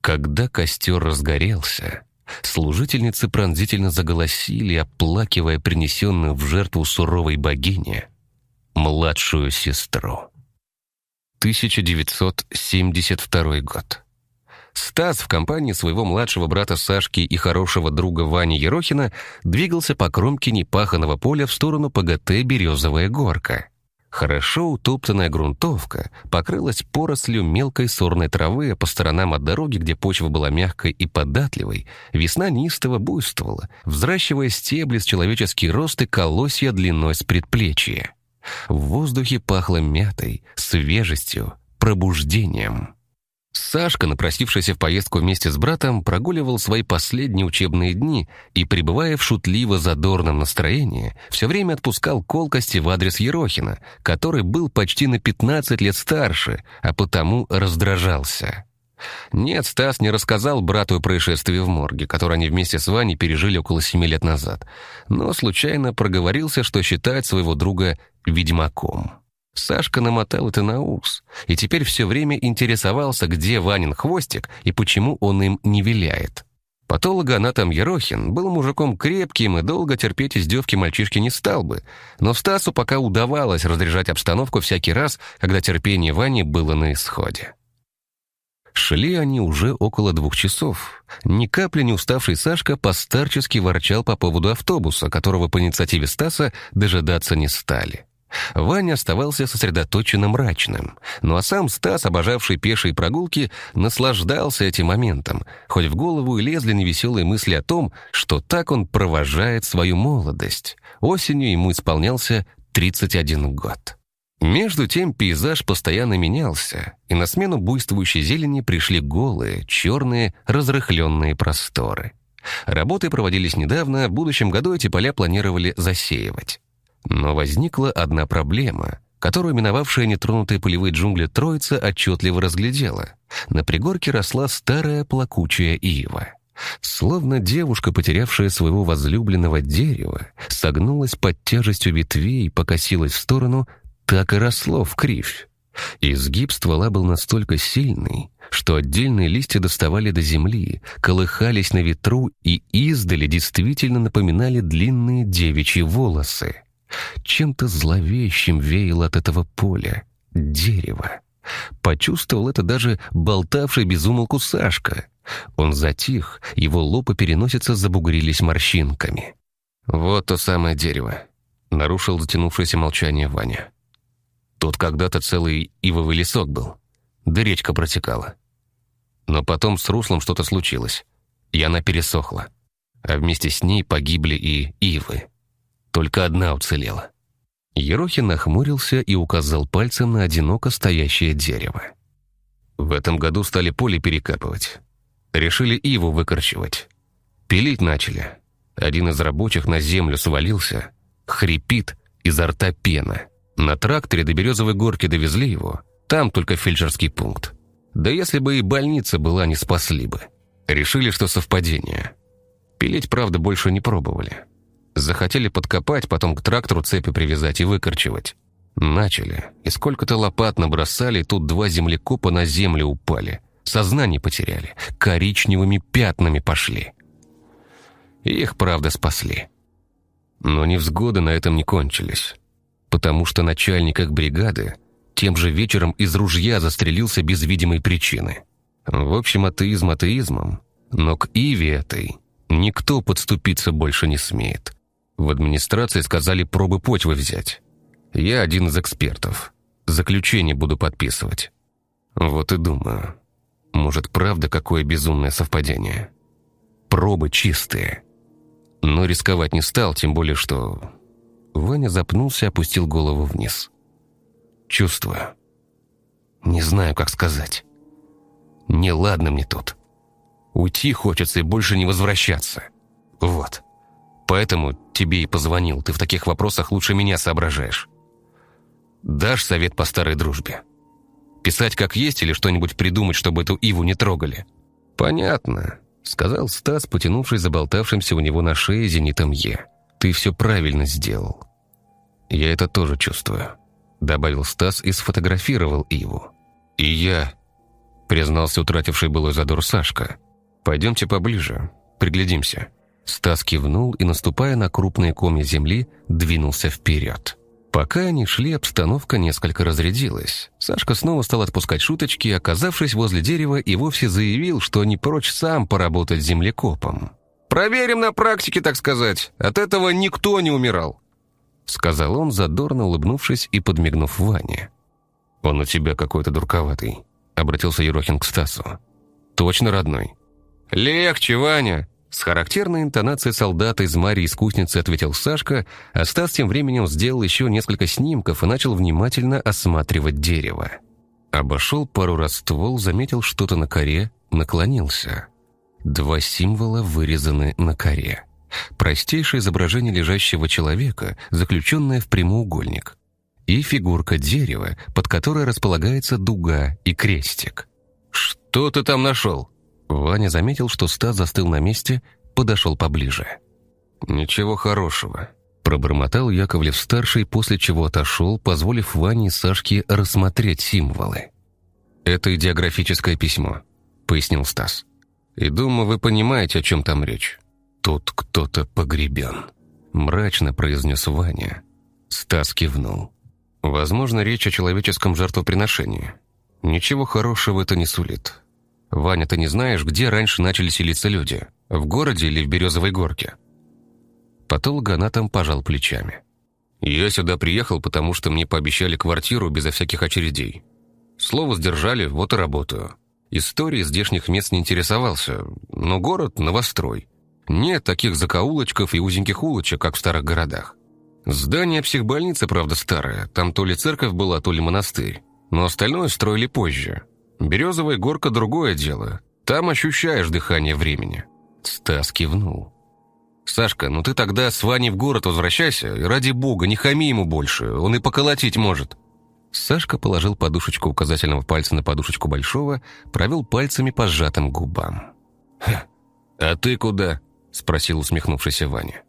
Когда костер разгорелся, служительницы пронзительно заголосили, оплакивая принесенную в жертву суровой богине, младшую сестру. 1972 год. Стас в компании своего младшего брата Сашки и хорошего друга Вани Ерохина двигался по кромке непаханого поля в сторону ПГТ «Березовая горка». Хорошо утоптанная грунтовка покрылась порослью мелкой сорной травы, а по сторонам от дороги, где почва была мягкой и податливой, весна неистово буйствовала, взращивая стебли с человеческий рост и колосья длиной с предплечья. В воздухе пахло мятой, свежестью, пробуждением. Сашка, напросившийся в поездку вместе с братом, прогуливал свои последние учебные дни и, пребывая в шутливо-задорном настроении, все время отпускал колкости в адрес Ерохина, который был почти на 15 лет старше, а потому раздражался. Нет, Стас не рассказал брату о происшествии в морге, которое они вместе с Ваней пережили около семи лет назад, но случайно проговорился, что считает своего друга ведьмаком. Сашка намотал это на ус, и теперь все время интересовался, где Ванин хвостик и почему он им не виляет. Патологоанатом Ерохин был мужиком крепким и долго терпеть издевки мальчишки не стал бы, но Стасу пока удавалось разряжать обстановку всякий раз, когда терпение Вани было на исходе. Шли они уже около двух часов. Ни капли не уставший Сашка постарчески ворчал по поводу автобуса, которого по инициативе Стаса дожидаться не стали. Ваня оставался сосредоточенно мрачным, ну а сам Стас, обожавший пешие прогулки, наслаждался этим моментом, хоть в голову и лезли невеселые мысли о том, что так он провожает свою молодость. Осенью ему исполнялся 31 год. Между тем пейзаж постоянно менялся, и на смену буйствующей зелени пришли голые, черные, разрыхленные просторы. Работы проводились недавно, в будущем году эти поля планировали засеивать. Но возникла одна проблема, которую миновавшая нетронутые полевые джунгли Троица отчетливо разглядела. На пригорке росла старая плакучая ива. Словно девушка, потерявшая своего возлюбленного дерева, согнулась под тяжестью ветвей покосилась в сторону, так и росло в кривь. Изгиб ствола был настолько сильный, что отдельные листья доставали до земли, колыхались на ветру и издали действительно напоминали длинные девичьи волосы. Чем-то зловещим веяло от этого поля, дерева. Почувствовал это даже болтавший безумолку Сашка. Он затих, его лоб и переносица забугрились морщинками. «Вот то самое дерево», — нарушил затянувшееся молчание Ваня. Тут когда-то целый ивовый лесок был. Да речка протекала. Но потом с руслом что-то случилось, и она пересохла. А вместе с ней погибли и ивы. Только одна уцелела. Ерохин нахмурился и указал пальцем на одиноко стоящее дерево. В этом году стали поле перекапывать. Решили иву выкорчевать. Пилить начали. Один из рабочих на землю свалился, хрипит, изо рта пена. На тракторе до Березовой горки довезли его, там только фельдшерский пункт. Да если бы и больница была, не спасли бы. Решили, что совпадение. Пилить, правда, больше не пробовали. Захотели подкопать, потом к трактору цепи привязать и выкорчевать. Начали. И сколько-то лопат набросали, тут два землекопа на землю упали. Сознание потеряли. Коричневыми пятнами пошли. Их, правда, спасли. Но невзгоды на этом не кончились потому что начальник их бригады тем же вечером из ружья застрелился без видимой причины. В общем, атеизм атеизмом, но к Иве этой никто подступиться больше не смеет. В администрации сказали пробы почвы взять. Я один из экспертов. Заключение буду подписывать. Вот и думаю, может, правда какое безумное совпадение? Пробы чистые. Но рисковать не стал, тем более, что Ваня запнулся и опустил голову вниз. «Чувствую. Не знаю, как сказать. Неладно мне тут. Уйти хочется и больше не возвращаться. Вот. Поэтому тебе и позвонил. Ты в таких вопросах лучше меня соображаешь. Дашь совет по старой дружбе? Писать как есть или что-нибудь придумать, чтобы эту Иву не трогали?» «Понятно», — сказал Стас, потянувшись за болтавшимся у него на шее зенитом «Е». «Ты все правильно сделал. Я это тоже чувствую», — добавил Стас и сфотографировал Иву. «И я», — признался утративший былой задор Сашка. «Пойдемте поближе, приглядимся». Стас кивнул и, наступая на крупные комья земли, двинулся вперед. Пока они шли, обстановка несколько разрядилась. Сашка снова стал отпускать шуточки, оказавшись возле дерева, и вовсе заявил, что не прочь сам поработать землекопом. «Проверим на практике, так сказать. От этого никто не умирал». — сказал он, задорно улыбнувшись и подмигнув Ване. «Он у тебя какой-то дурковатый», — обратился Ерохин к Стасу. «Точно родной?» «Легче, Ваня!» С характерной интонацией солдата из Марии искусницы ответил Сашка, а Стас тем временем сделал еще несколько снимков и начал внимательно осматривать дерево. Обошел пару раз ствол, заметил что-то на коре, наклонился. Два символа вырезаны на коре. Простейшее изображение лежащего человека, заключенное в прямоугольник. И фигурка дерева, под которой располагается дуга и крестик. «Что ты там нашел?» Ваня заметил, что Стас застыл на месте, подошел поближе. «Ничего хорошего», – пробормотал Яковлев-старший, после чего отошел, позволив Ване и Сашке рассмотреть символы. «Это идеографическое письмо», – пояснил Стас. И думаю, вы понимаете, о чем там речь. Тут кто-то погребен. Мрачно произнес Ваня. Стас кивнул. Возможно, речь о человеческом жертвоприношении. Ничего хорошего это не сулит. Ваня, ты не знаешь, где раньше начали селиться люди? В городе или в Березовой горке? Патологоанатом пожал плечами. Я сюда приехал, потому что мне пообещали квартиру безо всяких очередей. Слово сдержали, вот и работаю. Историей здешних мест не интересовался, но город — новострой. Нет таких закоулочков и узеньких улочек, как в старых городах. Здание психбольницы, правда, старое. Там то ли церковь была, то ли монастырь. Но остальное строили позже. Березовая горка — другое дело. Там ощущаешь дыхание времени. Стас кивнул. «Сашка, ну ты тогда с Ваней в город возвращайся, и ради бога, не хами ему больше, он и поколотить может». Сашка положил подушечку указательного пальца на подушечку большого, провел пальцами по сжатым губам. «А ты куда?» — спросил усмехнувшийся Ваня.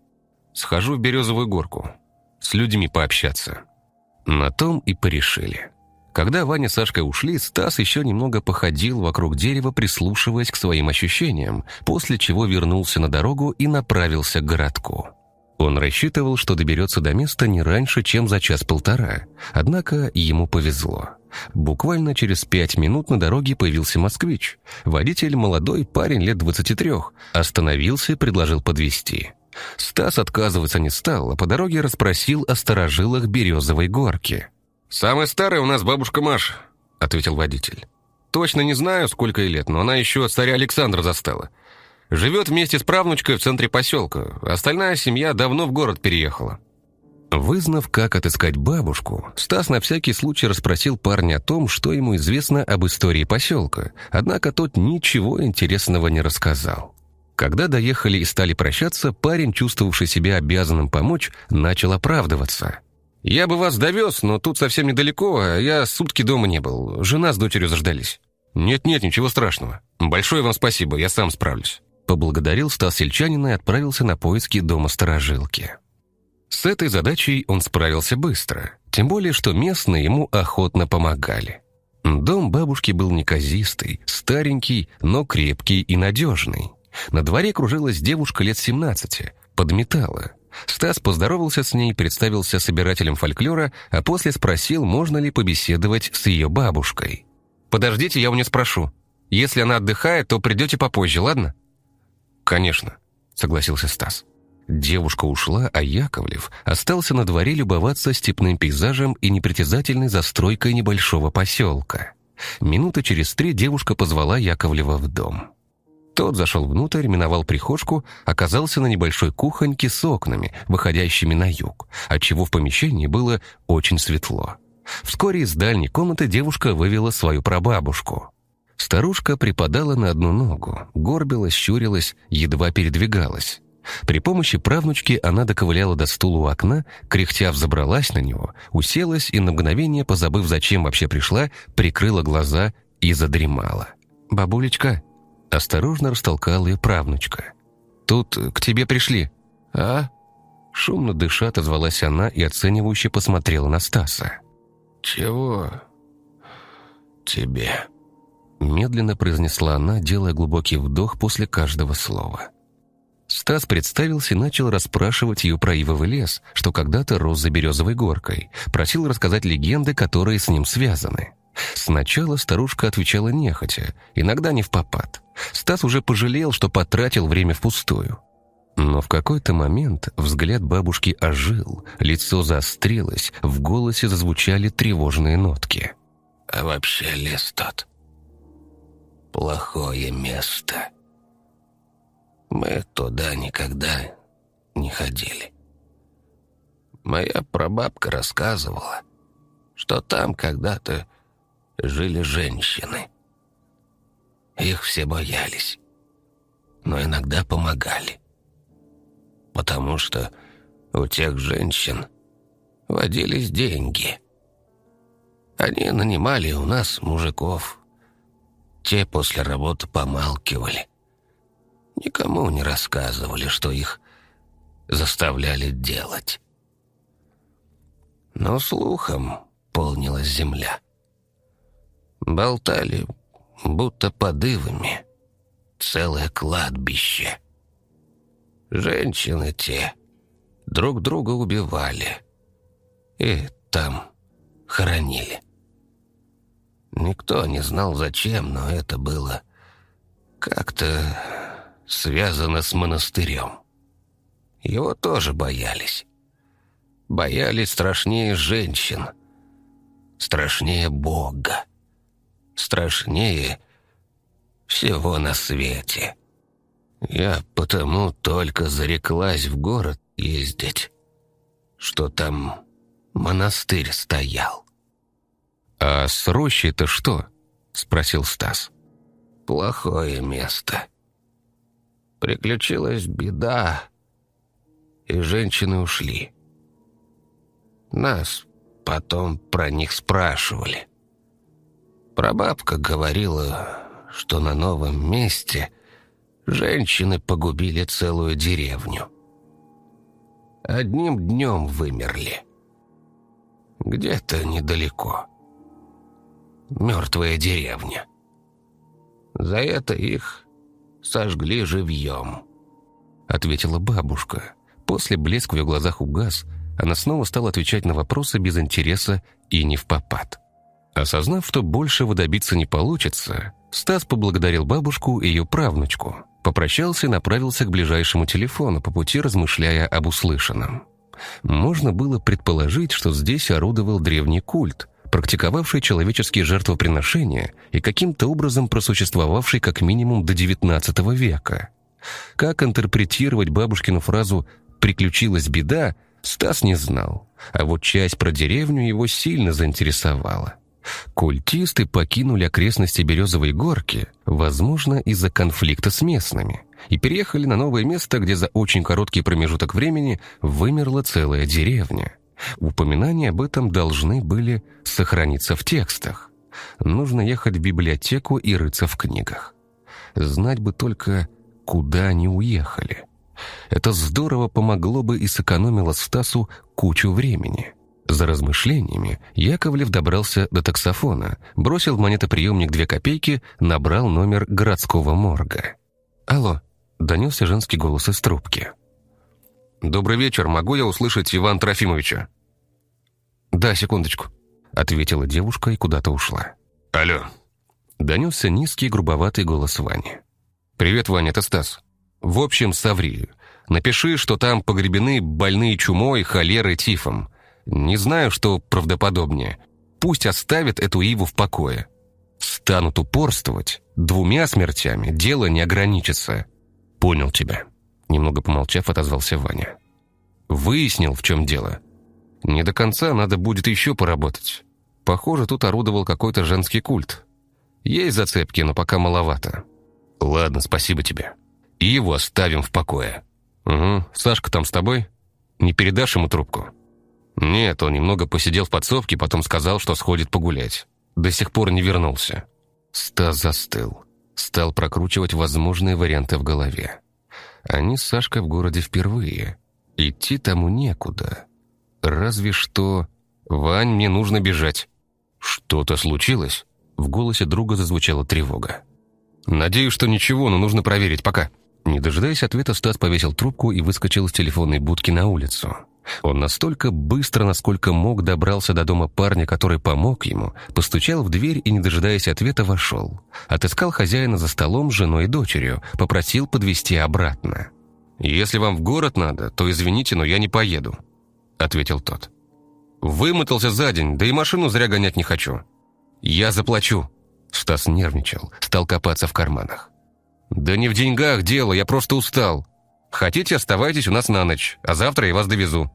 «Схожу в Березовую горку. С людьми пообщаться». На том и порешили. Когда Ваня с Сашкой ушли, Стас еще немного походил вокруг дерева, прислушиваясь к своим ощущениям, после чего вернулся на дорогу и направился к городку. Он рассчитывал, что доберется до места не раньше, чем за час-полтора, однако ему повезло. Буквально через пять минут на дороге появился москвич. Водитель, молодой парень лет 23, остановился и предложил подвезти. Стас отказываться не стал, а по дороге расспросил о сторожилах Березовой горки – «Самая старая у нас бабушка Маша», — ответил водитель. «Точно не знаю, сколько ей лет, но она еще царя Александра застала. Живет вместе с правнучкой в центре поселка. Остальная семья давно в город переехала». Вызнав, как отыскать бабушку, Стас на всякий случай расспросил парня о том, что ему известно об истории поселка, однако тот ничего интересного не рассказал. Когда доехали и стали прощаться, парень, чувствовавший себя обязанным помочь, начал оправдываться. «Я бы вас довез, но тут совсем недалеко, а я сутки дома не был. Жена с дочерью заждались». «Нет-нет, ничего страшного. Большое вам спасибо, я сам справлюсь». Поблагодарил Стас сельчанина и отправился на поиски дома сторожилки. С этой задачей он справился быстро, тем более, что местные ему охотно помогали. Дом бабушки был неказистый, старенький, но крепкий и надежный. На дворе кружилась девушка лет 17, подметала. Стас поздоровался с ней, представился собирателем фольклора, а после спросил, можно ли побеседовать с ее бабушкой. «Подождите, я у нее спрошу. Если она отдыхает, то придете попозже, ладно?» «Конечно», — согласился Стас. Девушка ушла, а Яковлев остался на дворе любоваться степным пейзажем и непритязательной застройкой небольшого поселка. Минуты через три девушка позвала Яковлева в дом. Тот зашел внутрь, миновал прихожку, оказался на небольшой кухоньке с окнами, выходящими на юг, отчего в помещении было очень светло. Вскоре из дальней комнаты девушка вывела свою прабабушку. Старушка припадала на одну ногу, горбилась, щурилась, едва передвигалась. При помощи правнучки она доковыляла до стула у окна, кряхтя взобралась на него, уселась и на мгновение, позабыв, зачем вообще пришла, прикрыла глаза и задремала. «Бабулечка», Осторожно растолкал ее правнучка. «Тут к тебе пришли». «А?» Шумно дыша отозвалась она и оценивающе посмотрела на Стаса. «Чего тебе?» Медленно произнесла она, делая глубокий вдох после каждого слова. Стас представился и начал расспрашивать ее про ивовый лес, что когда-то рос за березовой горкой, просил рассказать легенды, которые с ним связаны. Сначала старушка отвечала нехотя, иногда не в попад. Стас уже пожалел, что потратил время впустую. Но в какой-то момент взгляд бабушки ожил, лицо заострилось, в голосе зазвучали тревожные нотки. «А вообще лес тот плохое место. Мы туда никогда не ходили. Моя прабабка рассказывала, что там когда-то жили женщины. Их все боялись, но иногда помогали. Потому что у тех женщин водились деньги. Они нанимали у нас мужиков. Те после работы помалкивали. Никому не рассказывали, что их заставляли делать. Но слухом полнилась земля. Болтали, будто подывами. целое кладбище. Женщины те друг друга убивали и там хоронили. Никто не знал зачем, но это было как-то связано с монастырем. Его тоже боялись. Боялись страшнее женщин, страшнее Бога, страшнее всего на свете. Я потому только зареклась в город ездить, что там монастырь стоял. «А с рощей-то что?» — спросил Стас. «Плохое место. Приключилась беда, и женщины ушли. Нас потом про них спрашивали. Прабабка говорила, что на новом месте женщины погубили целую деревню. Одним днем вымерли. Где-то недалеко. Мертвая деревня. За это их сожгли живьем. Ответила бабушка. После блеск в ее глазах угас, она снова стала отвечать на вопросы без интереса и не в попад. Осознав, что большего добиться не получится, Стас поблагодарил бабушку и ее правнучку, попрощался и направился к ближайшему телефону, по пути размышляя об услышанном. Можно было предположить, что здесь орудовал древний культ, практиковавший человеческие жертвоприношения и каким-то образом просуществовавший как минимум до XIX века. Как интерпретировать бабушкину фразу «приключилась беда» Стас не знал, а вот часть про деревню его сильно заинтересовала. Культисты покинули окрестности Березовой горки, возможно, из-за конфликта с местными, и переехали на новое место, где за очень короткий промежуток времени вымерла целая деревня. Упоминания об этом должны были сохраниться в текстах. Нужно ехать в библиотеку и рыться в книгах. Знать бы только, куда они уехали. Это здорово помогло бы и сэкономило Стасу кучу времени. За размышлениями Яковлев добрался до таксофона, бросил в монетоприемник две копейки, набрал номер городского морга. «Алло», — донесся женский голос из трубки. «Добрый вечер, могу я услышать Ивана Трофимовича?» «Да, секундочку», — ответила девушка и куда-то ушла. «Алло», — донесся низкий грубоватый голос Вани. «Привет, Ваня, это Стас. В общем, соври. Напиши, что там погребены больные чумой, холерой, тифом. Не знаю, что правдоподобнее. Пусть оставят эту Иву в покое. Станут упорствовать. Двумя смертями дело не ограничится. Понял тебя. Немного помолчав, отозвался Ваня. Выяснил, в чем дело. Не до конца надо будет еще поработать. Похоже, тут орудовал какой-то женский культ. Есть зацепки, но пока маловато. Ладно, спасибо тебе. И его оставим в покое. Угу, Сашка там с тобой? Не передашь ему трубку? «Нет, он немного посидел в подсобке, потом сказал, что сходит погулять. До сих пор не вернулся». Стас застыл. Стал прокручивать возможные варианты в голове. Они с Сашкой в городе впервые. Идти тому некуда. Разве что... «Вань, мне нужно бежать». «Что-то случилось?» В голосе друга зазвучала тревога. «Надеюсь, что ничего, но нужно проверить. Пока». Не дожидаясь ответа, Стас повесил трубку и выскочил из телефонной будки на улицу. Он настолько быстро, насколько мог, добрался до дома парня, который помог ему, постучал в дверь и, не дожидаясь ответа, вошел. Отыскал хозяина за столом с женой и дочерью, попросил подвезти обратно. «Если вам в город надо, то извините, но я не поеду», — ответил тот. «Вымотался за день, да и машину зря гонять не хочу». «Я заплачу», — Стас нервничал, стал копаться в карманах. «Да не в деньгах дело, я просто устал. Хотите, оставайтесь у нас на ночь, а завтра я вас довезу».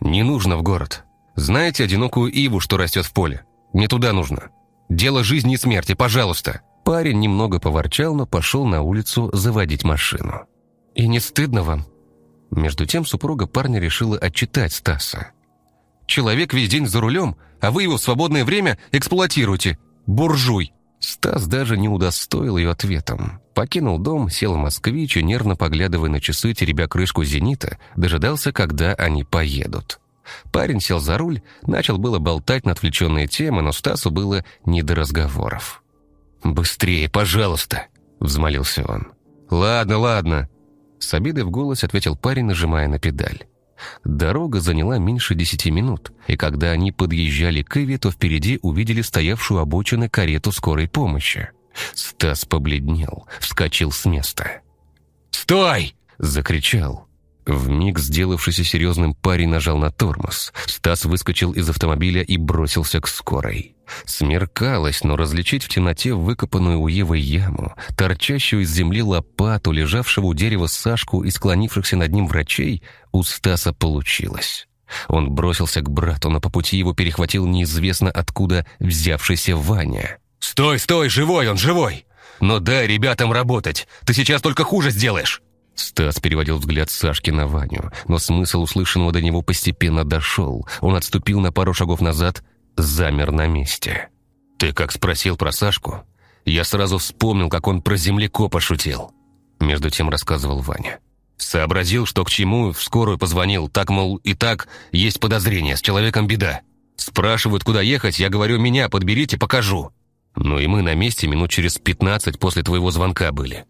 «Не нужно в город. Знаете одинокую иву, что растет в поле? Не туда нужно. Дело жизни и смерти, пожалуйста». Парень немного поворчал, но пошел на улицу заводить машину. «И не стыдно вам?» Между тем супруга парня решила отчитать Стаса. «Человек весь день за рулем, а вы его в свободное время эксплуатируете. Буржуй!» Стас даже не удостоил ее ответом. Покинул дом, сел в москвич и, нервно поглядывая на часы, теребя крышку «Зенита», дожидался, когда они поедут. Парень сел за руль, начал было болтать на отвлеченные темы, но Стасу было не до разговоров. «Быстрее, пожалуйста!» — взмолился он. «Ладно, ладно», — с обидой в голос ответил парень, нажимая на педаль. Дорога заняла меньше десяти минут, и когда они подъезжали к Иве, то впереди увидели стоявшую обочины карету скорой помощи. Стас побледнел, вскочил с места. «Стой!» – закричал. Вмиг сделавшийся серьезным парень нажал на тормоз. Стас выскочил из автомобиля и бросился к скорой. Смеркалось, но различить в темноте выкопанную у Евы яму, торчащую из земли лопату, лежавшего у дерева Сашку и склонившихся над ним врачей, у Стаса получилось. Он бросился к брату, но по пути его перехватил неизвестно откуда взявшийся Ваня. «Стой, стой, живой он, живой! Но дай ребятам работать, ты сейчас только хуже сделаешь!» Стас переводил взгляд Сашки на Ваню, но смысл услышанного до него постепенно дошел. Он отступил на пару шагов назад, замер на месте. «Ты как спросил про Сашку? Я сразу вспомнил, как он про землекопа шутил». Между тем рассказывал Ваня. Сообразил, что к чему, в скорую позвонил. Так, мол, и так есть подозрение, с человеком беда. Спрашивают, куда ехать, я говорю, меня подберите, покажу. Ну и мы на месте минут через пятнадцать после твоего звонка были.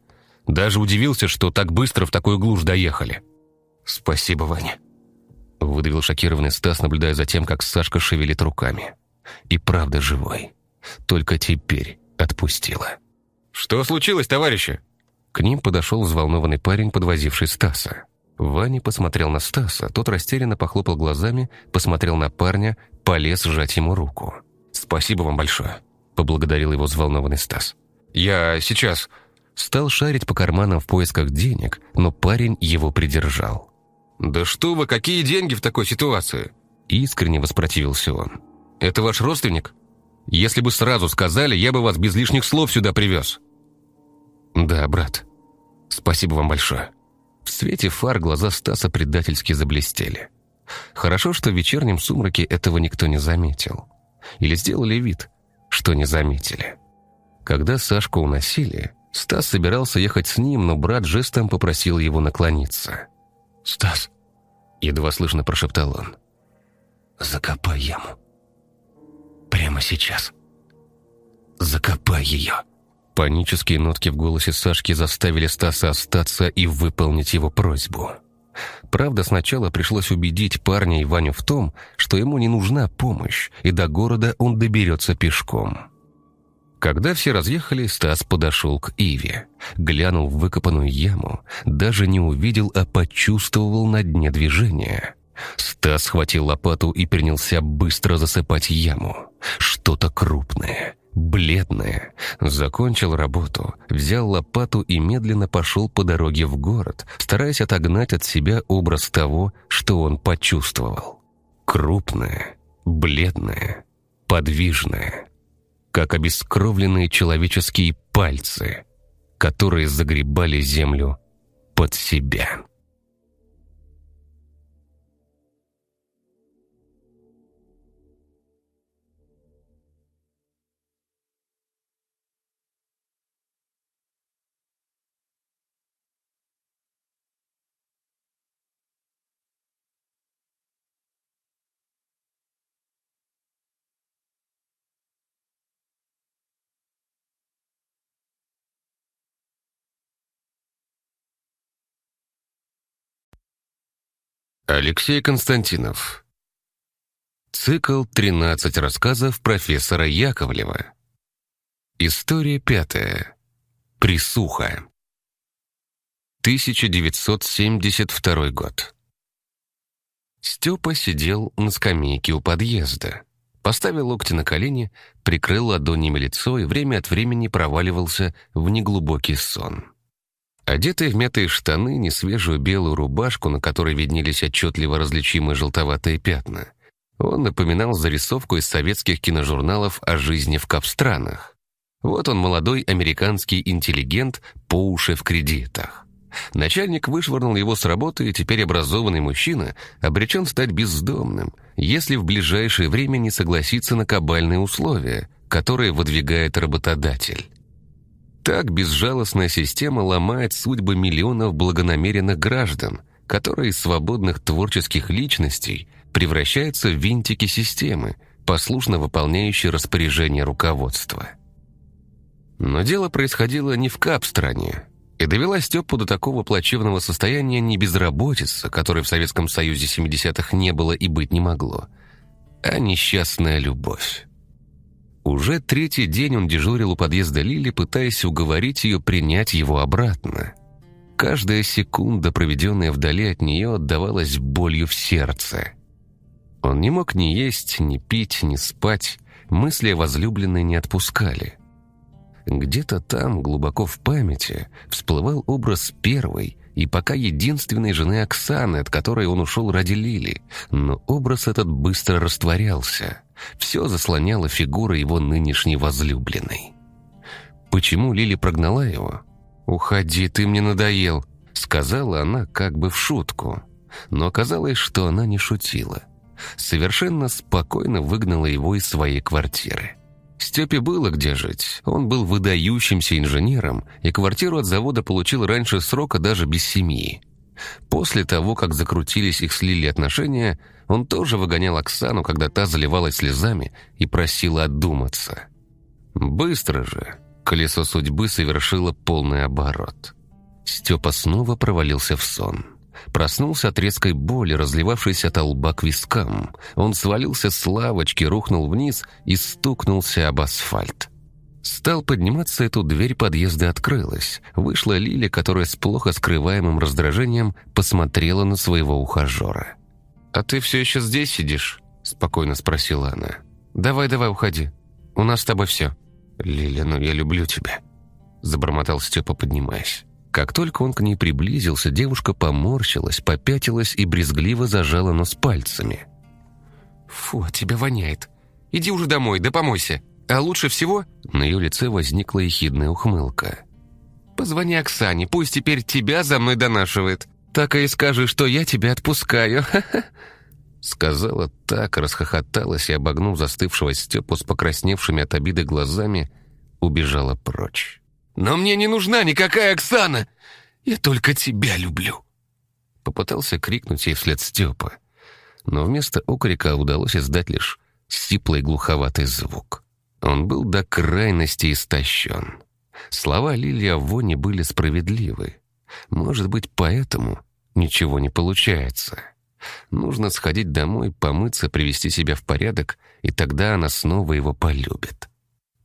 Даже удивился, что так быстро в такую глушь доехали. Спасибо, Ваня. Выдавил шокированный Стас, наблюдая за тем, как Сашка шевелит руками. И правда живой. Только теперь отпустила. «Что случилось, товарищи?» К ним подошел взволнованный парень, подвозивший Стаса. Ваня посмотрел на Стаса, тот растерянно похлопал глазами, посмотрел на парня, полез сжать ему руку. «Спасибо вам большое», — поблагодарил его взволнованный Стас. «Я сейчас...» Стал шарить по карманам в поисках денег, но парень его придержал. «Да что вы, какие деньги в такой ситуации?» Искренне воспротивился он. «Это ваш родственник? Если бы сразу сказали, я бы вас без лишних слов сюда привез». «Да, брат. Спасибо вам большое». В свете фар глаза Стаса предательски заблестели. Хорошо, что в вечернем сумраке этого никто не заметил. Или сделали вид, что не заметили. Когда Сашку уносили, Стас собирался ехать с ним, но брат жестом попросил его наклониться. «Стас!» — едва слышно прошептал он. «Закопай яму. Прямо сейчас. Закопай ее!» Панические нотки в голосе Сашки заставили Стаса остаться и выполнить его просьбу. Правда, сначала пришлось убедить парня и Ваню в том, что ему не нужна помощь, и до города он доберется пешком. Когда все разъехали, Стас подошел к Иве, глянул в выкопанную яму, даже не увидел, а почувствовал на дне движение. Стас схватил лопату и принялся быстро засыпать яму. Что-то крупное, бледное. Закончил работу, взял лопату и медленно пошел по дороге в город, стараясь отогнать от себя образ того, что он почувствовал. Крупное, бледное, подвижное как обескровленные человеческие пальцы, которые загребали землю под себя. Алексей Константинов. Цикл «13 рассказов профессора Яковлева». История пятая. Присуха. 1972 год. Степа сидел на скамейке у подъезда. Поставил локти на колени, прикрыл ладонями лицо и время от времени проваливался в неглубокий сон. Одетый в мятые штаны, несвежую белую рубашку, на которой виднелись отчетливо различимые желтоватые пятна, он напоминал зарисовку из советских киножурналов о жизни в капстранах. Вот он, молодой американский интеллигент, по уши в кредитах. Начальник вышвырнул его с работы, и теперь образованный мужчина обречен стать бездомным, если в ближайшее время не согласится на кабальные условия, которые выдвигает работодатель. Так безжалостная система ломает судьбы миллионов благонамеренных граждан, которые из свободных творческих личностей превращаются в винтики системы, послушно выполняющие распоряжения руководства. Но дело происходило не в Кап-стране, И довела Степу до такого плачевного состояния не безработица, которой в Советском Союзе 70-х не было и быть не могло, а несчастная любовь. Уже третий день он дежурил у подъезда Лили, пытаясь уговорить ее принять его обратно. Каждая секунда, проведенная вдали от нее, отдавалась болью в сердце. Он не мог ни есть, ни пить, ни спать, мысли о возлюбленной не отпускали. Где-то там, глубоко в памяти, всплывал образ первой и пока единственной жены Оксаны, от которой он ушел ради Лили, но образ этот быстро растворялся. Все заслоняло фигура его нынешней возлюбленной. Почему Лили прогнала его? «Уходи, ты мне надоел», — сказала она как бы в шутку. Но оказалось, что она не шутила. Совершенно спокойно выгнала его из своей квартиры. Степе было где жить. Он был выдающимся инженером, и квартиру от завода получил раньше срока даже без семьи. После того, как закрутились их слили отношения, он тоже выгонял Оксану, когда та заливалась слезами и просила отдуматься. Быстро же колесо судьбы совершило полный оборот. Степа снова провалился в сон. Проснулся от резкой боли, разливавшейся от лба к вискам. Он свалился с лавочки, рухнул вниз и стукнулся об асфальт. Стал подниматься, эту дверь подъезда открылась. Вышла Лиля, которая с плохо скрываемым раздражением посмотрела на своего ухажера. «А ты все еще здесь сидишь?» – спокойно спросила она. «Давай, давай, уходи. У нас с тобой все». «Лиля, ну я люблю тебя», – забормотал Степа, поднимаясь. Как только он к ней приблизился, девушка поморщилась, попятилась и брезгливо зажала нос пальцами. «Фу, от тебя воняет. Иди уже домой, да помойся. А лучше всего...» На ее лице возникла ехидная ухмылка. «Позвони Оксане, пусть теперь тебя за мной донашивает. Так и скажи, что я тебя отпускаю. [LAUGHS] Сказала так, расхохоталась и, обогнув застывшего Степу с покрасневшими от обиды глазами, убежала прочь. «Но мне не нужна никакая Оксана! Я только тебя люблю!» Попытался крикнуть ей вслед Степа, но вместо окрика удалось издать лишь сиплый глуховатый звук. Он был до крайности истощен. Слова Лилия Вони были справедливы. Может быть, поэтому ничего не получается. Нужно сходить домой, помыться, привести себя в порядок, и тогда она снова его полюбит.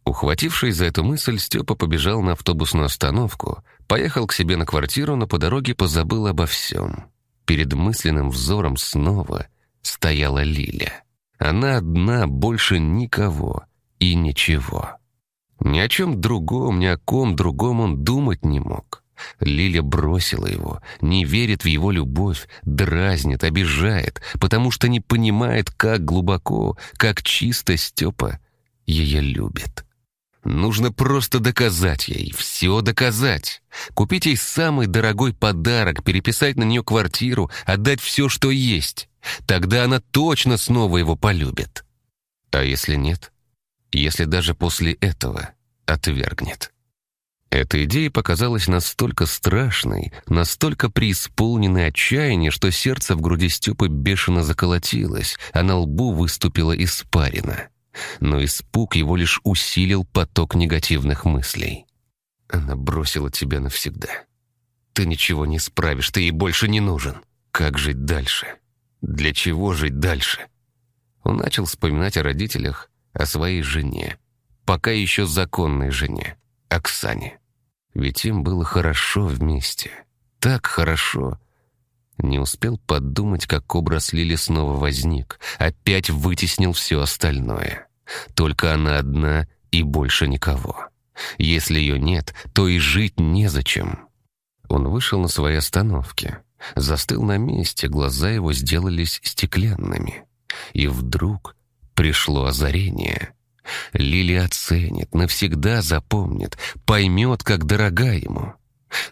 Ухватившись за эту мысль, Степа побежал на автобусную остановку, поехал к себе на квартиру, но по дороге позабыл обо всем. Перед мысленным взором снова стояла Лиля. Она одна, больше никого и ничего. Ни о чем другом, ни о ком другом он думать не мог. Лиля бросила его, не верит в его любовь, дразнит, обижает, потому что не понимает, как глубоко, как чисто Степа ее любит. Нужно просто доказать ей, все доказать. Купить ей самый дорогой подарок, переписать на нее квартиру, отдать все, что есть. Тогда она точно снова его полюбит. А если нет? Если даже после этого отвергнет. Эта идея показалась настолько страшной, настолько преисполненной отчаяния, что сердце в груди Степы бешено заколотилось, а на лбу выступила испарина но испуг его лишь усилил поток негативных мыслей. «Она бросила тебя навсегда. Ты ничего не справишь, ты ей больше не нужен. Как жить дальше? Для чего жить дальше?» Он начал вспоминать о родителях, о своей жене, пока еще законной жене, Оксане. Ведь им было хорошо вместе. Так хорошо. Не успел подумать, как образ Лили снова возник, опять вытеснил все остальное. Только она одна и больше никого. Если ее нет, то и жить незачем. Он вышел на своей остановке. Застыл на месте, глаза его сделались стеклянными. И вдруг пришло озарение. Лили оценит, навсегда запомнит, поймет, как дорога ему.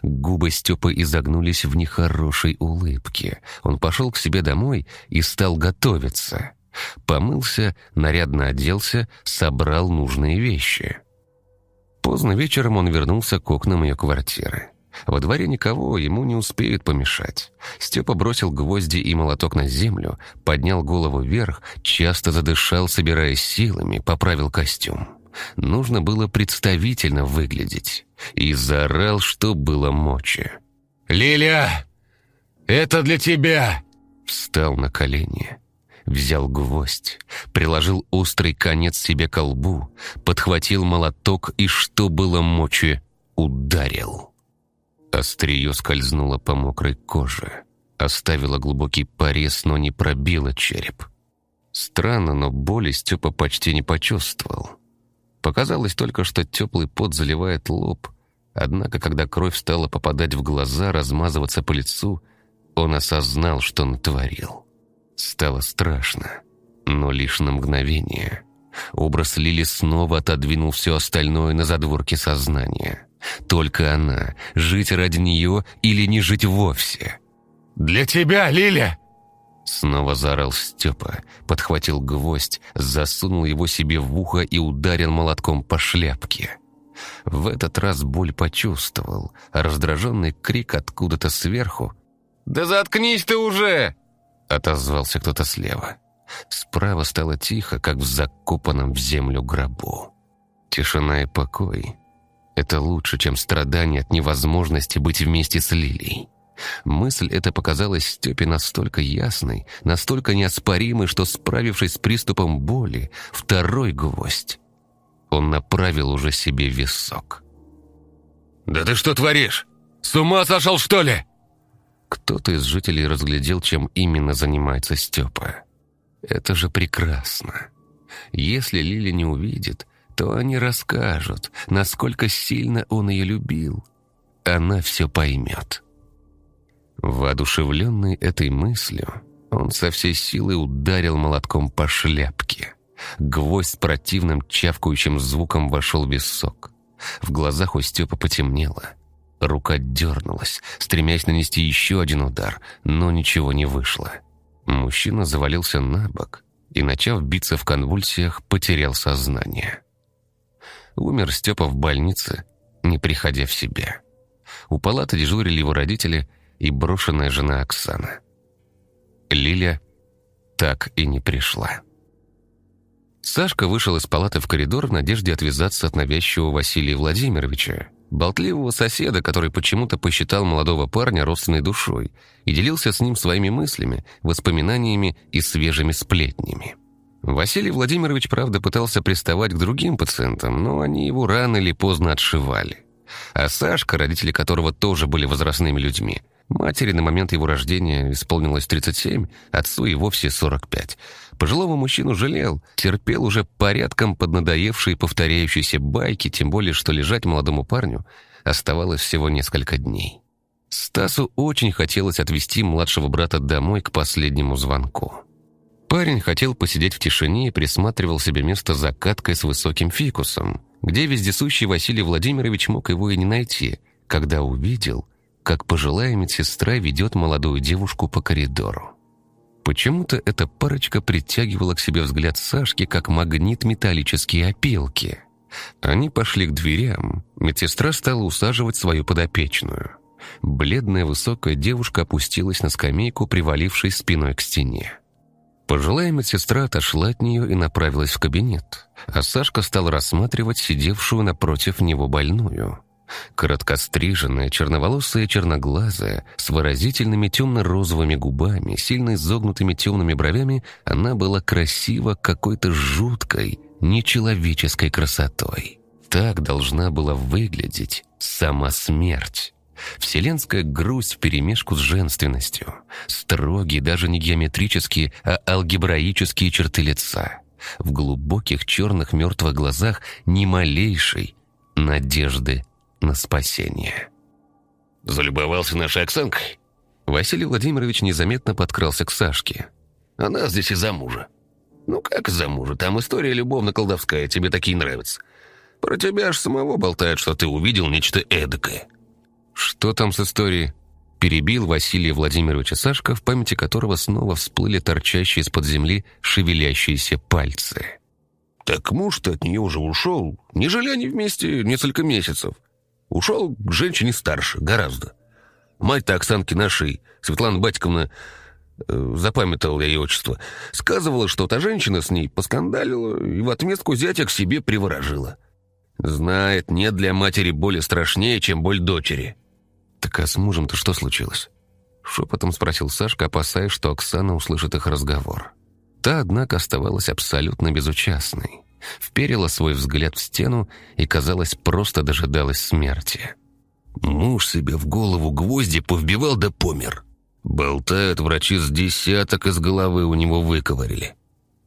Губы Степы изогнулись в нехорошей улыбке. Он пошел к себе домой и стал готовиться. Помылся, нарядно оделся, собрал нужные вещи. Поздно вечером он вернулся к окнам ее квартиры. Во дворе никого, ему не успеют помешать. Степа бросил гвозди и молоток на землю, поднял голову вверх, часто задышал, собираясь силами, поправил костюм. Нужно было представительно выглядеть. и заорал, что было мочи. «Лиля, это для тебя!» Встал на колени, взял гвоздь, приложил острый конец себе к лбу, подхватил молоток и, что было мочи, ударил. Острие скользнуло по мокрой коже, оставило глубокий порез, но не пробило череп. Странно, но боли Степа почти не почувствовал. Показалось только, что теплый пот заливает лоб, однако, когда кровь стала попадать в глаза, размазываться по лицу, он осознал, что натворил. Стало страшно, но лишь на мгновение. Образ Лили снова отодвинул все остальное на задворке сознания. Только она, жить ради нее или не жить вовсе. «Для тебя, Лиля!» Снова заорал Степа, подхватил гвоздь, засунул его себе в ухо и ударил молотком по шляпке. В этот раз боль почувствовал, а раздраженный крик откуда-то сверху «Да заткнись ты уже!» Отозвался кто-то слева. Справа стало тихо, как в закопанном в землю гробу. Тишина и покой — это лучше, чем страдание от невозможности быть вместе с Лилией. Мысль эта показалась Степе настолько ясной, настолько неоспоримой, что, справившись с приступом боли, второй гвоздь он направил уже себе висок. «Да ты что творишь? С ума сошел, что ли?» Кто-то из жителей разглядел, чем именно занимается Степа. Это же прекрасно. Если Лили не увидит, то они расскажут, насколько сильно он ее любил. Она все поймет. Воодушевленный этой мыслью, он со всей силы ударил молотком по шляпке. Гвоздь противным чавкающим звуком вошел в висок. В глазах у Степа потемнело. Рука дернулась, стремясь нанести еще один удар, но ничего не вышло. Мужчина завалился на бок и, начав биться в конвульсиях, потерял сознание. Умер Степа в больнице, не приходя в себя. У палаты дежурили его родители и брошенная жена Оксана. Лиля так и не пришла. Сашка вышел из палаты в коридор в надежде отвязаться от навязчивого Василия Владимировича, болтливого соседа, который почему-то посчитал молодого парня родственной душой и делился с ним своими мыслями, воспоминаниями и свежими сплетнями. Василий Владимирович, правда, пытался приставать к другим пациентам, но они его рано или поздно отшивали. А Сашка, родители которого тоже были возрастными людьми, Матери на момент его рождения исполнилось 37, отцу и вовсе 45. Пожилого мужчину жалел, терпел уже порядком поднадоевшие повторяющиеся байки, тем более, что лежать молодому парню оставалось всего несколько дней. Стасу очень хотелось отвезти младшего брата домой к последнему звонку. Парень хотел посидеть в тишине и присматривал себе место за каткой с высоким фикусом, где вездесущий Василий Владимирович мог его и не найти, когда увидел – как пожилая медсестра ведет молодую девушку по коридору. Почему-то эта парочка притягивала к себе взгляд Сашки, как магнит металлические опилки. Они пошли к дверям. Медсестра стала усаживать свою подопечную. Бледная высокая девушка опустилась на скамейку, привалившись спиной к стене. Пожилая медсестра отошла от нее и направилась в кабинет, а Сашка стал рассматривать сидевшую напротив него больную. Короткостриженная, черноволосая, черноглазая, с выразительными темно-розовыми губами, сильно изогнутыми темными бровями, она была красива какой-то жуткой, нечеловеческой красотой. Так должна была выглядеть сама смерть. Вселенская грусть вперемешку с женственностью. Строгие, даже не геометрические, а алгебраические черты лица. В глубоких черных мертвых глазах ни малейшей надежды на спасение. Залюбовался нашей Оксанкой? Василий Владимирович незаметно подкрался к Сашке. Она здесь из-за мужа. Ну как из-за мужа? Там история любовно-колдовская, тебе такие нравятся. Про тебя аж самого болтают, что ты увидел нечто эдакое. Что там с историей? Перебил Василия Владимировича Сашка, в памяти которого снова всплыли торчащие из-под земли шевелящиеся пальцы. Так муж-то от нее уже ушел. Не жили они вместе несколько месяцев. Ушел к женщине старше, гораздо. Мать-то Оксанки нашей, Светлана Батьковна, э, запамятовал я ее отчество, сказывала, что та женщина с ней поскандалила и в отместку зятя к себе приворожила. Знает, нет для матери боли страшнее, чем боль дочери. Так а с мужем-то что случилось? Шепотом спросил Сашка, опасаясь, что Оксана услышит их разговор. Та, однако, оставалась абсолютно безучастной. Вперила свой взгляд в стену и, казалось, просто дожидалась смерти. Муж себе в голову гвозди повбивал да помер. Болтают врачи с десяток из головы у него выковырили.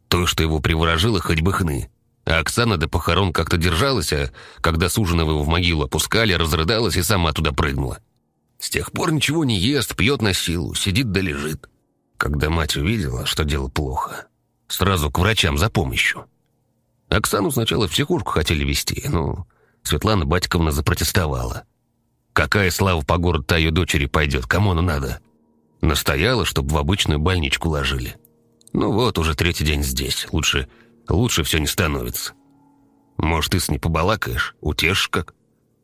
То, что его приворожило, хоть бы хны. А Оксана до похорон как-то держалась, а когда суженого его в могилу опускали, разрыдалась и сама туда прыгнула. С тех пор ничего не ест, пьет на силу, сидит да лежит. Когда мать увидела, что дело плохо, сразу к врачам за помощью. Оксану сначала в психушку хотели везти, но Светлана Батьковна запротестовала. Какая слава по городу-то ее дочери пойдет, кому она надо? Настояла, чтобы в обычную больничку ложили. Ну вот, уже третий день здесь. Лучше, лучше все не становится. Может, ты с ней побалакаешь, утешишь как?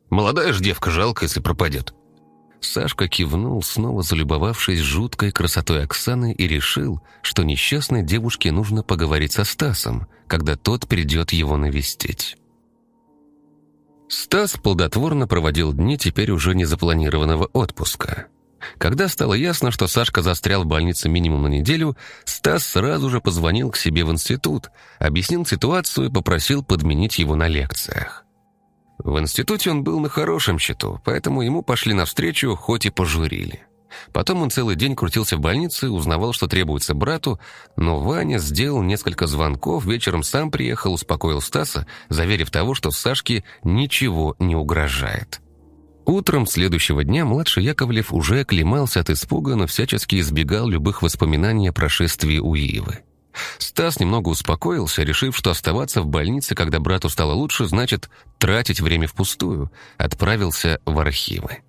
Молодая ж девка, жалко, если пропадет. Сашка кивнул, снова залюбовавшись жуткой красотой Оксаны и решил, что несчастной девушке нужно поговорить со Стасом, когда тот придет его навестить. Стас плодотворно проводил дни теперь уже незапланированного отпуска. Когда стало ясно, что Сашка застрял в больнице минимум на неделю, Стас сразу же позвонил к себе в институт, объяснил ситуацию и попросил подменить его на лекциях. В институте он был на хорошем счету, поэтому ему пошли навстречу, хоть и пожурили. Потом он целый день крутился в больнице, узнавал, что требуется брату, но Ваня сделал несколько звонков, вечером сам приехал, успокоил Стаса, заверив того, что Сашке ничего не угрожает. Утром следующего дня младший Яковлев уже оклемался от испуга, но всячески избегал любых воспоминаний о прошествии у Ивы. Стас немного успокоился, решив, что оставаться в больнице, когда брату стало лучше, значит тратить время впустую, отправился в архивы.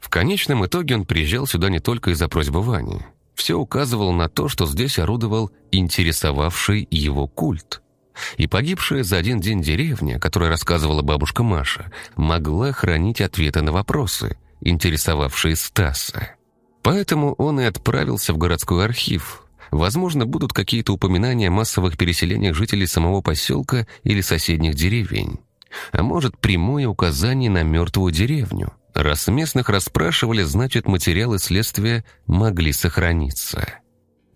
В конечном итоге он приезжал сюда не только из-за просьбы Вани. Все указывало на то, что здесь орудовал интересовавший его культ. И погибшая за один день деревня, которой рассказывала бабушка Маша, могла хранить ответы на вопросы, интересовавшие Стаса. Поэтому он и отправился в городской архив. Возможно, будут какие-то упоминания о массовых переселениях жителей самого поселка или соседних деревень. А может, прямое указание на мертвую деревню – Раз местных расспрашивали, значит, материалы следствия могли сохраниться.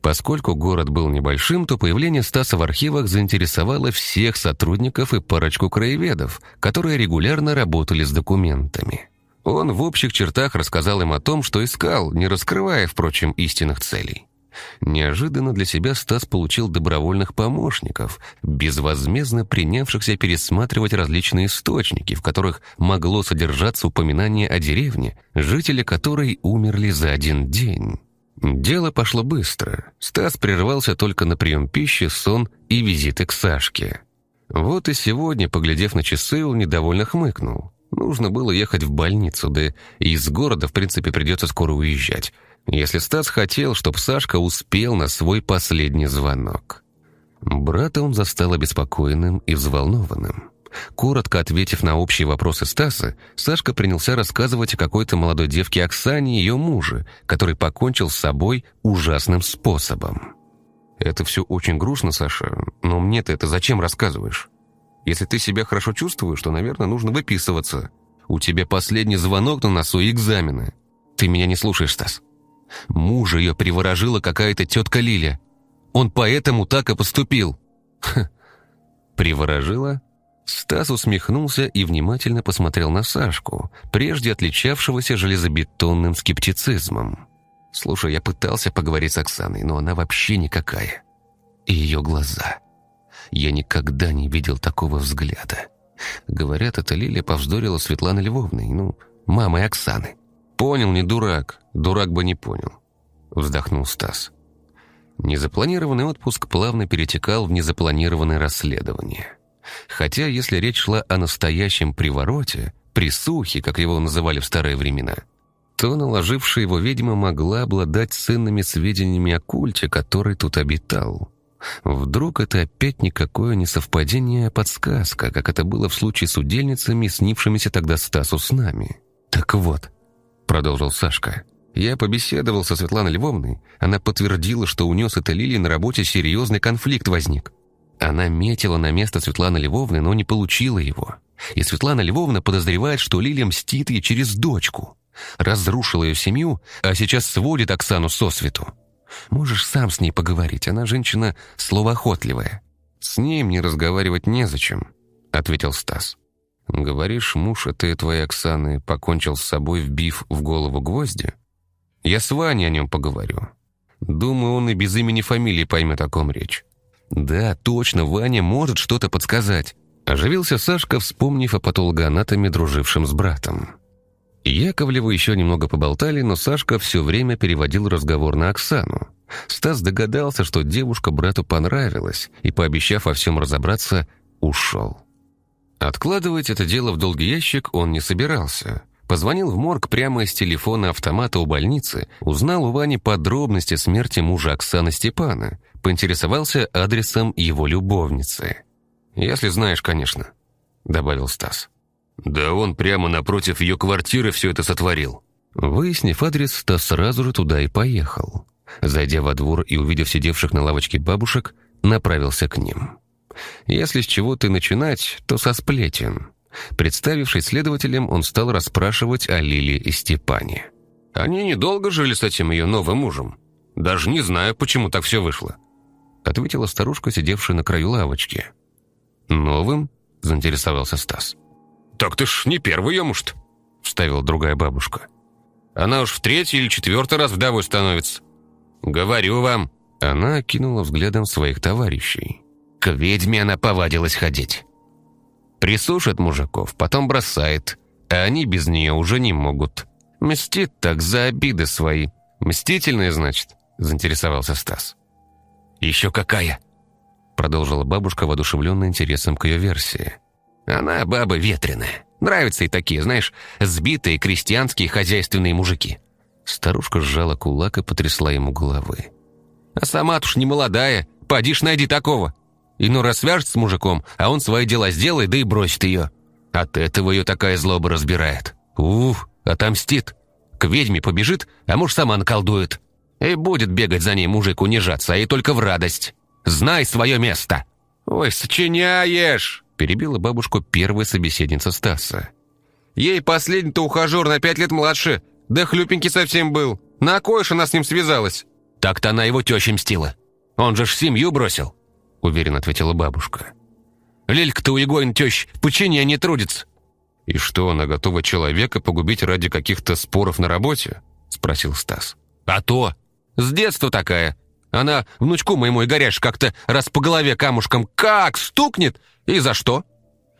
Поскольку город был небольшим, то появление Стаса в архивах заинтересовало всех сотрудников и парочку краеведов, которые регулярно работали с документами. Он в общих чертах рассказал им о том, что искал, не раскрывая, впрочем, истинных целей. Неожиданно для себя Стас получил добровольных помощников, безвозмездно принявшихся пересматривать различные источники, в которых могло содержаться упоминание о деревне, жители которой умерли за один день. Дело пошло быстро. Стас прервался только на прием пищи, сон и визиты к Сашке. Вот и сегодня, поглядев на часы, он недовольно хмыкнул. Нужно было ехать в больницу, да и из города, в принципе, придется скоро уезжать если Стас хотел, чтобы Сашка успел на свой последний звонок. Брата он застал обеспокоенным и взволнованным. Коротко ответив на общие вопросы Стаса, Сашка принялся рассказывать о какой-то молодой девке Оксане и ее муже, который покончил с собой ужасным способом. «Это все очень грустно, Саша, но мне-то это зачем рассказываешь? Если ты себя хорошо чувствуешь, то, наверное, нужно выписываться. У тебя последний звонок на носу и экзамены. Ты меня не слушаешь, Стас. Мужа ее приворожила какая-то тетка Лиля. Он поэтому так и поступил. Ха. Приворожила? Стас усмехнулся и внимательно посмотрел на Сашку, прежде отличавшегося железобетонным скептицизмом. «Слушай, я пытался поговорить с Оксаной, но она вообще никакая. И ее глаза. Я никогда не видел такого взгляда. Говорят, это Лилия повздорила Светланой Львовной, ну, мамой Оксаны. «Понял, не дурак. Дурак бы не понял», — вздохнул Стас. Незапланированный отпуск плавно перетекал в незапланированное расследование. Хотя, если речь шла о настоящем привороте, присухе, как его называли в старые времена, то наложившая его ведьма могла обладать ценными сведениями о культе, который тут обитал. Вдруг это опять никакое не совпадение, а подсказка, как это было в случае с удельницами, снившимися тогда Стасу с нами. Так вот, — продолжил Сашка. «Я побеседовал со Светланой Львовной. Она подтвердила, что у нее с этой Лилией на работе серьезный конфликт возник. Она метила на место Светланы Львовны, но не получила его. И Светлана Львовна подозревает, что Лилия мстит ей через дочку. Разрушила ее семью, а сейчас сводит Оксану со свету. Можешь сам с ней поговорить, она женщина словоохотливая». «С ней мне разговаривать незачем», — ответил Стас. «Говоришь, муж этой твоей Оксаны покончил с собой, вбив в голову гвозди? Я с Ваней о нем поговорю. Думаю, он и без имени фамилии поймет, о ком речь». «Да, точно, Ваня может что-то подсказать», — оживился Сашка, вспомнив о патологоанатоме, дружившем с братом. Яковлеву еще немного поболтали, но Сашка все время переводил разговор на Оксану. Стас догадался, что девушка брату понравилась, и, пообещав во всем разобраться, ушел. Откладывать это дело в долгий ящик он не собирался. Позвонил в морг прямо из телефона автомата у больницы, узнал у Вани подробности смерти мужа Оксаны Степана, поинтересовался адресом его любовницы. «Если знаешь, конечно», — добавил Стас. «Да он прямо напротив ее квартиры все это сотворил». Выяснив адрес, Стас сразу же туда и поехал. Зайдя во двор и увидев сидевших на лавочке бабушек, направился к ним. Если с чего-то начинать, то со сплетен. Представившись следователем, он стал расспрашивать о Лиле и Степане. «Они недолго жили с этим ее новым мужем. Даже не знаю, почему так все вышло», ответила старушка, сидевшая на краю лавочки. «Новым?» – заинтересовался Стас. «Так ты ж не первый ее муж вставила другая бабушка. «Она уж в третий или четвертый раз вдовой становится. Говорю вам». Она окинула взглядом своих товарищей. К ведьме она повадилась ходить. Присушит мужиков, потом бросает, а они без нее уже не могут. Мстит так за обиды свои. Мстительная, значит?» – заинтересовался Стас. «Еще какая!» – продолжила бабушка, воодушевленная интересом к ее версии. «Она баба ветреная. Нравятся и такие, знаешь, сбитые крестьянские хозяйственные мужики». Старушка сжала кулак и потрясла ему головы. «А сама-то уж не молодая. Поди ж найди такого. И ну рассвяжется с мужиком, а он свои дела сделает, да и бросит ее. От этого ее такая злоба разбирает. Уф, отомстит. К ведьме побежит, а муж сама наколдует. И будет бегать за ней мужик унижаться, а ей только в радость. Знай свое место!» «Ой, сочиняешь!» – перебила бабушку первая собеседница Стаса. «Ей последний-то ухажер на пять лет младше, да хлюпенький совсем был. На кой ж она с ним связалась?» «Так-то она его теща мстила. Он же ж семью бросил», – уверенно ответила бабушка. «Лилька-то у Егорин тещ пучине не трудится». «И что, она готова человека погубить ради каких-то споров на работе?» – спросил Стас. «А то! С детства такая. Она внучку моему Игоряш как-то раз по голове камушком как стукнет, и за что?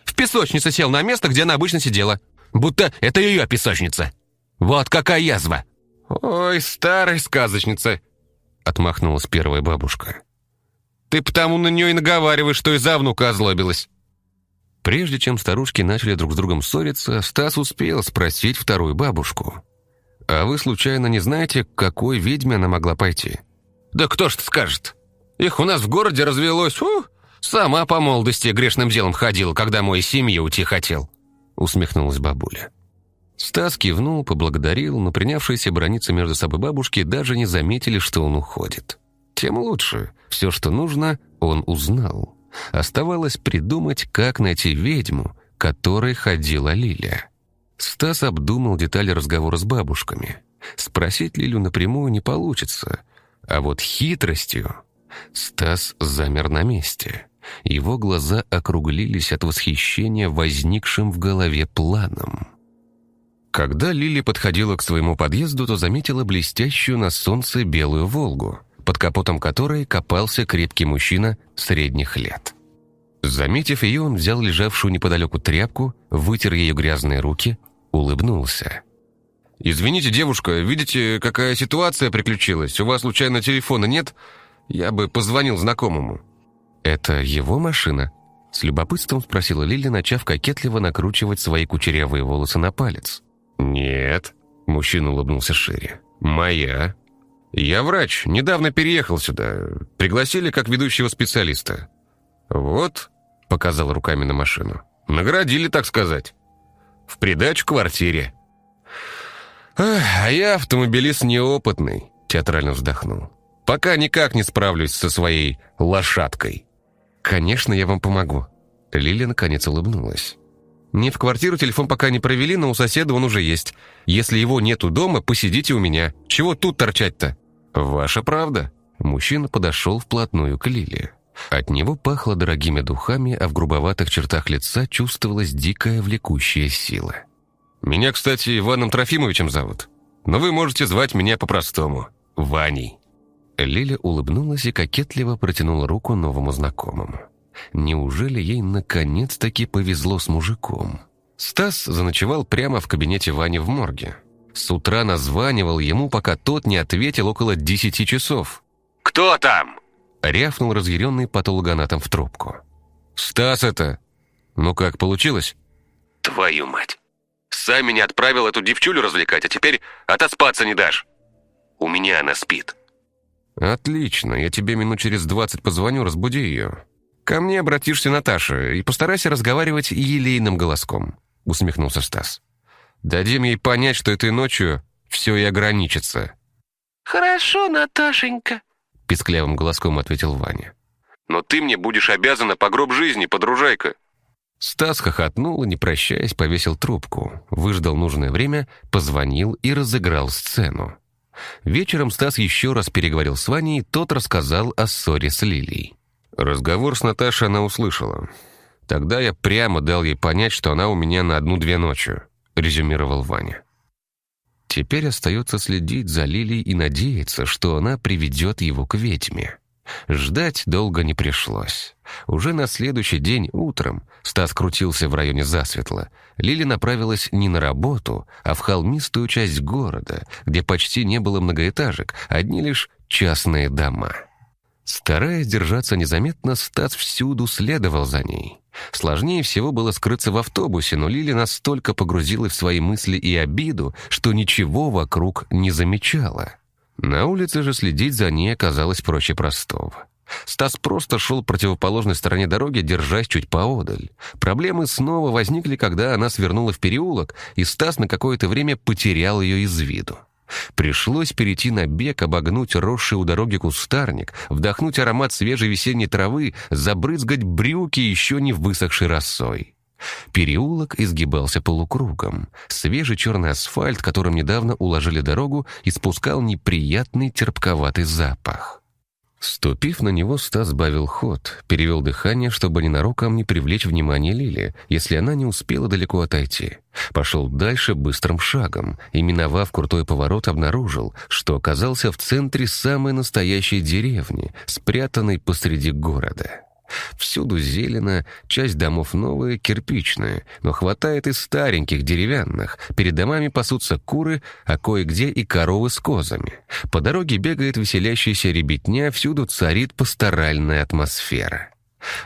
В песочнице сел на место, где она обычно сидела. Будто это ее песочница. Вот какая язва!» «Ой, старая сказочница!» — отмахнулась первая бабушка. «Ты потому на нее и наговариваешь, что из-за внука озлобилась». Прежде чем старушки начали друг с другом ссориться, Стас успел спросить вторую бабушку. «А вы, случайно, не знаете, к какой ведьме она могла пойти?» «Да кто ж скажет? Их у нас в городе развелось. Фу, сама по молодости грешным делом ходила, когда мой семью уйти хотел», — усмехнулась бабуля. Стас кивнул, поблагодарил, но принявшиеся брониться между собой бабушки даже не заметили, что он уходит. Тем лучше. Все, что нужно, он узнал. Оставалось придумать, как найти ведьму, которой ходила Лилия. Стас обдумал детали разговора с бабушками. Спросить Лилю напрямую не получится. А вот хитростью... Стас замер на месте. Его глаза округлились от восхищения возникшим в голове планом. Когда Лили подходила к своему подъезду, то заметила блестящую на солнце белую «Волгу», под капотом которой копался крепкий мужчина средних лет. Заметив ее, он взял лежавшую неподалеку тряпку, вытер ее грязные руки, улыбнулся. «Извините, девушка, видите, какая ситуация приключилась? У вас, случайно, телефона нет? Я бы позвонил знакомому». «Это его машина?» С любопытством спросила Лили, начав кокетливо накручивать свои кучерявые волосы на палец. «Нет», — мужчина улыбнулся шире. «Моя. Я врач, недавно переехал сюда. Пригласили как ведущего специалиста. Вот», — показал руками на машину. «Наградили, так сказать. В придачу квартире». «А я автомобилист неопытный», — театрально вздохнул. «Пока никак не справлюсь со своей лошадкой». «Конечно, я вам помогу». Лилия наконец улыбнулась. Мне в квартиру телефон пока не провели, но у соседа он уже есть. Если его нету дома, посидите у меня. Чего тут торчать-то?» «Ваша правда». Мужчина подошел вплотную к Лиле. От него пахло дорогими духами, а в грубоватых чертах лица чувствовалась дикая влекущая сила. «Меня, кстати, Иваном Трофимовичем зовут. Но вы можете звать меня по-простому. Ваней». Лиля улыбнулась и кокетливо протянула руку новому знакомому. Неужели ей наконец-таки повезло с мужиком? Стас заночевал прямо в кабинете Вани в морге. С утра названивал ему, пока тот не ответил около десяти часов. «Кто там?» — рявкнул разъяренный патологоанатом в трубку. «Стас это! Ну как, получилось?» «Твою мать! Сам меня отправил эту девчулю развлекать, а теперь отоспаться не дашь! У меня она спит!» «Отлично, я тебе минут через двадцать позвоню, разбуди ее. Ко мне обратишься Наташа и постарайся разговаривать елейным голоском», — усмехнулся Стас. «Дадим ей понять, что этой ночью все и ограничится». «Хорошо, Наташенька», — писклявым голоском ответил Ваня. «Но ты мне будешь обязана по гроб жизни, подружайка». Стас хохотнул и, не прощаясь, повесил трубку, выждал нужное время, позвонил и разыграл сцену. Вечером Стас еще раз переговорил с Ваней, тот рассказал о ссоре с Лилией. Разговор с Наташей она услышала. Тогда я прямо дал ей понять, что она у меня на одну-две ночи, резюмировал Ваня. Теперь остается следить за Лилией и надеяться, что она приведет его к ведьме. Ждать долго не пришлось. Уже на следующий день утром Стас крутился в районе засветла. Лили направилась не на работу, а в холмистую часть города, где почти не было многоэтажек, одни лишь частные дома. Стараясь держаться незаметно, Стас всюду следовал за ней. Сложнее всего было скрыться в автобусе, но Лили настолько погрузилась в свои мысли и обиду, что ничего вокруг не замечала. На улице же следить за ней оказалось проще простого. Стас просто шел противоположной стороне дороги, держась чуть поодаль. Проблемы снова возникли, когда она свернула в переулок, и Стас на какое-то время потерял ее из виду. Пришлось перейти на бег, обогнуть росший у дороги кустарник, вдохнуть аромат свежей весенней травы, забрызгать брюки еще не высохшей росой. Переулок изгибался полукругом. Свежий черный асфальт, которым недавно уложили дорогу, испускал неприятный терпковатый запах. Ступив на него, Стас сбавил ход, перевел дыхание, чтобы ненароком не привлечь внимание Лили, если она не успела далеко отойти. Пошел дальше быстрым шагом и, миновав крутой поворот, обнаружил, что оказался в центре самой настоящей деревни, спрятанной посреди города. Всюду зелено, часть домов новые, кирпичные, но хватает и стареньких, деревянных. Перед домами пасутся куры, а кое-где и коровы с козами. По дороге бегает веселящаяся ребятня, всюду царит пасторальная атмосфера.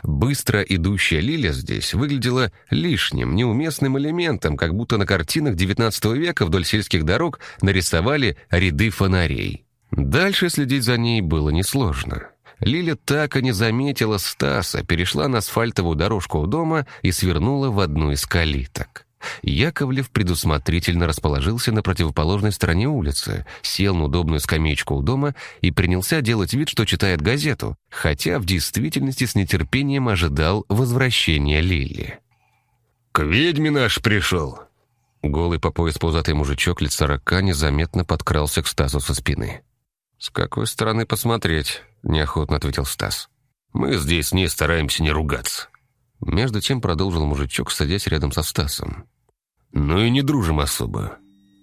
Быстро идущая Лиля здесь выглядела лишним, неуместным элементом, как будто на картинах XIX века вдоль сельских дорог нарисовали ряды фонарей. Дальше следить за ней было несложно. Лиля так и не заметила Стаса, перешла на асфальтовую дорожку у дома и свернула в одну из калиток. Яковлев предусмотрительно расположился на противоположной стороне улицы, сел на удобную скамеечку у дома и принялся делать вид, что читает газету, хотя в действительности с нетерпением ожидал возвращения Лили. «К ведьме наш пришел!» Голый по пояс пузатый мужичок лет сорока незаметно подкрался к Стасу со спины. «С какой стороны посмотреть?» — неохотно ответил Стас. «Мы здесь с ней стараемся не ругаться». Между тем продолжил мужичок, садясь рядом со Стасом. «Ну и не дружим особо.